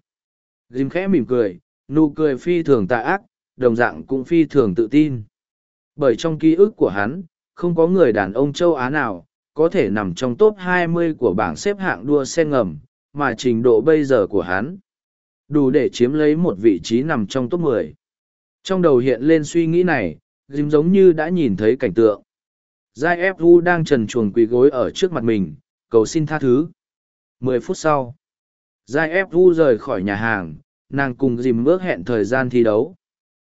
Dìm khẽ mỉm cười, nụ cười phi thường tà ác, đồng dạng cũng phi thường tự tin. Bởi trong ký ức của hắn, không có người đàn ông châu Á nào, có thể nằm trong top 20 của bảng xếp hạng đua xe ngầm, mà trình độ bây giờ của hắn đủ để chiếm lấy một vị trí nằm trong top 10. Trong đầu hiện lên suy nghĩ này, Jim giống như đã nhìn thấy cảnh tượng. Giai Fu đang trần chuồng quỳ gối ở trước mặt mình, cầu xin tha thứ. Mười phút sau, Giai Fu rời khỏi nhà hàng, nàng cùng dìm ước hẹn thời gian thi đấu.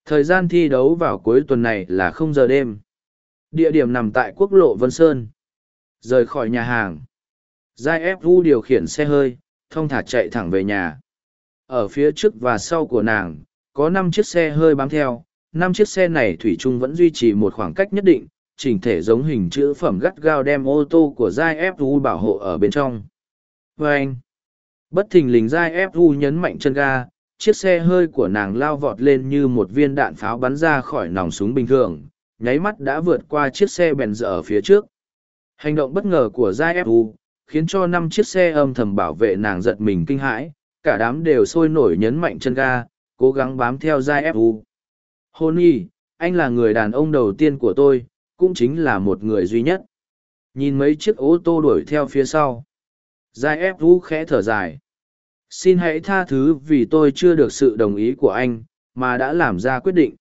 Thời gian thi đấu vào cuối tuần này là không giờ đêm. Địa điểm nằm tại quốc lộ Vân Sơn. Rời khỏi nhà hàng. Giai Fu điều khiển xe hơi, thông thả chạy thẳng về nhà. Ở phía trước và sau của nàng, có năm chiếc xe hơi bám theo. Năm chiếc xe này thủy chung vẫn duy trì một khoảng cách nhất định, chỉnh thể giống hình chữ phẩm gắt gao đem ô tô của Giai Fu bảo hộ ở bên trong. vê anh, bất thình lình Giai Fu nhấn mạnh chân ga, chiếc xe hơi của nàng lao vọt lên như một viên đạn pháo bắn ra khỏi nòng súng bình thường, nháy mắt đã vượt qua chiếc xe bèn dở ở phía trước. Hành động bất ngờ của Giai Fu khiến cho năm chiếc xe âm thầm bảo vệ nàng giật mình kinh hãi, cả đám đều sôi nổi nhấn mạnh chân ga, cố gắng bám theo Giai Fu. hôn y anh là người đàn ông đầu tiên của tôi, cũng chính là một người duy nhất. Nhìn mấy chiếc ô tô đuổi theo phía sau. Giai Fu khẽ thở dài. Xin hãy tha thứ vì tôi chưa được sự đồng ý của anh, mà đã làm ra quyết định.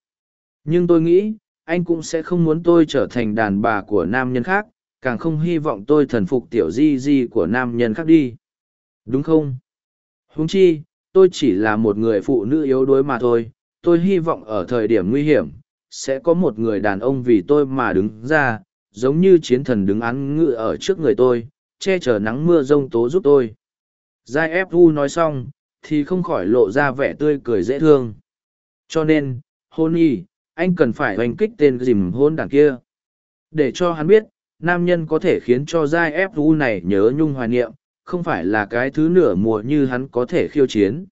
Nhưng tôi nghĩ, anh cũng sẽ không muốn tôi trở thành đàn bà của nam nhân khác, càng không hy vọng tôi thần phục tiểu di di của nam nhân khác đi. Đúng không? Huống chi, tôi chỉ là một người phụ nữ yếu đuối mà thôi, tôi hy vọng ở thời điểm nguy hiểm, sẽ có một người đàn ông vì tôi mà đứng ra, giống như chiến thần đứng án ngự ở trước người tôi, che chở nắng mưa rông tố giúp tôi. Giai ép u nói xong, thì không khỏi lộ ra vẻ tươi cười dễ thương. Cho nên, hôn y, anh cần phải hoành kích tên dìm hôn đảng kia. Để cho hắn biết, nam nhân có thể khiến cho Giai ép u này nhớ nhung hoài niệm, không phải là cái thứ nửa mùa như hắn có thể khiêu chiến.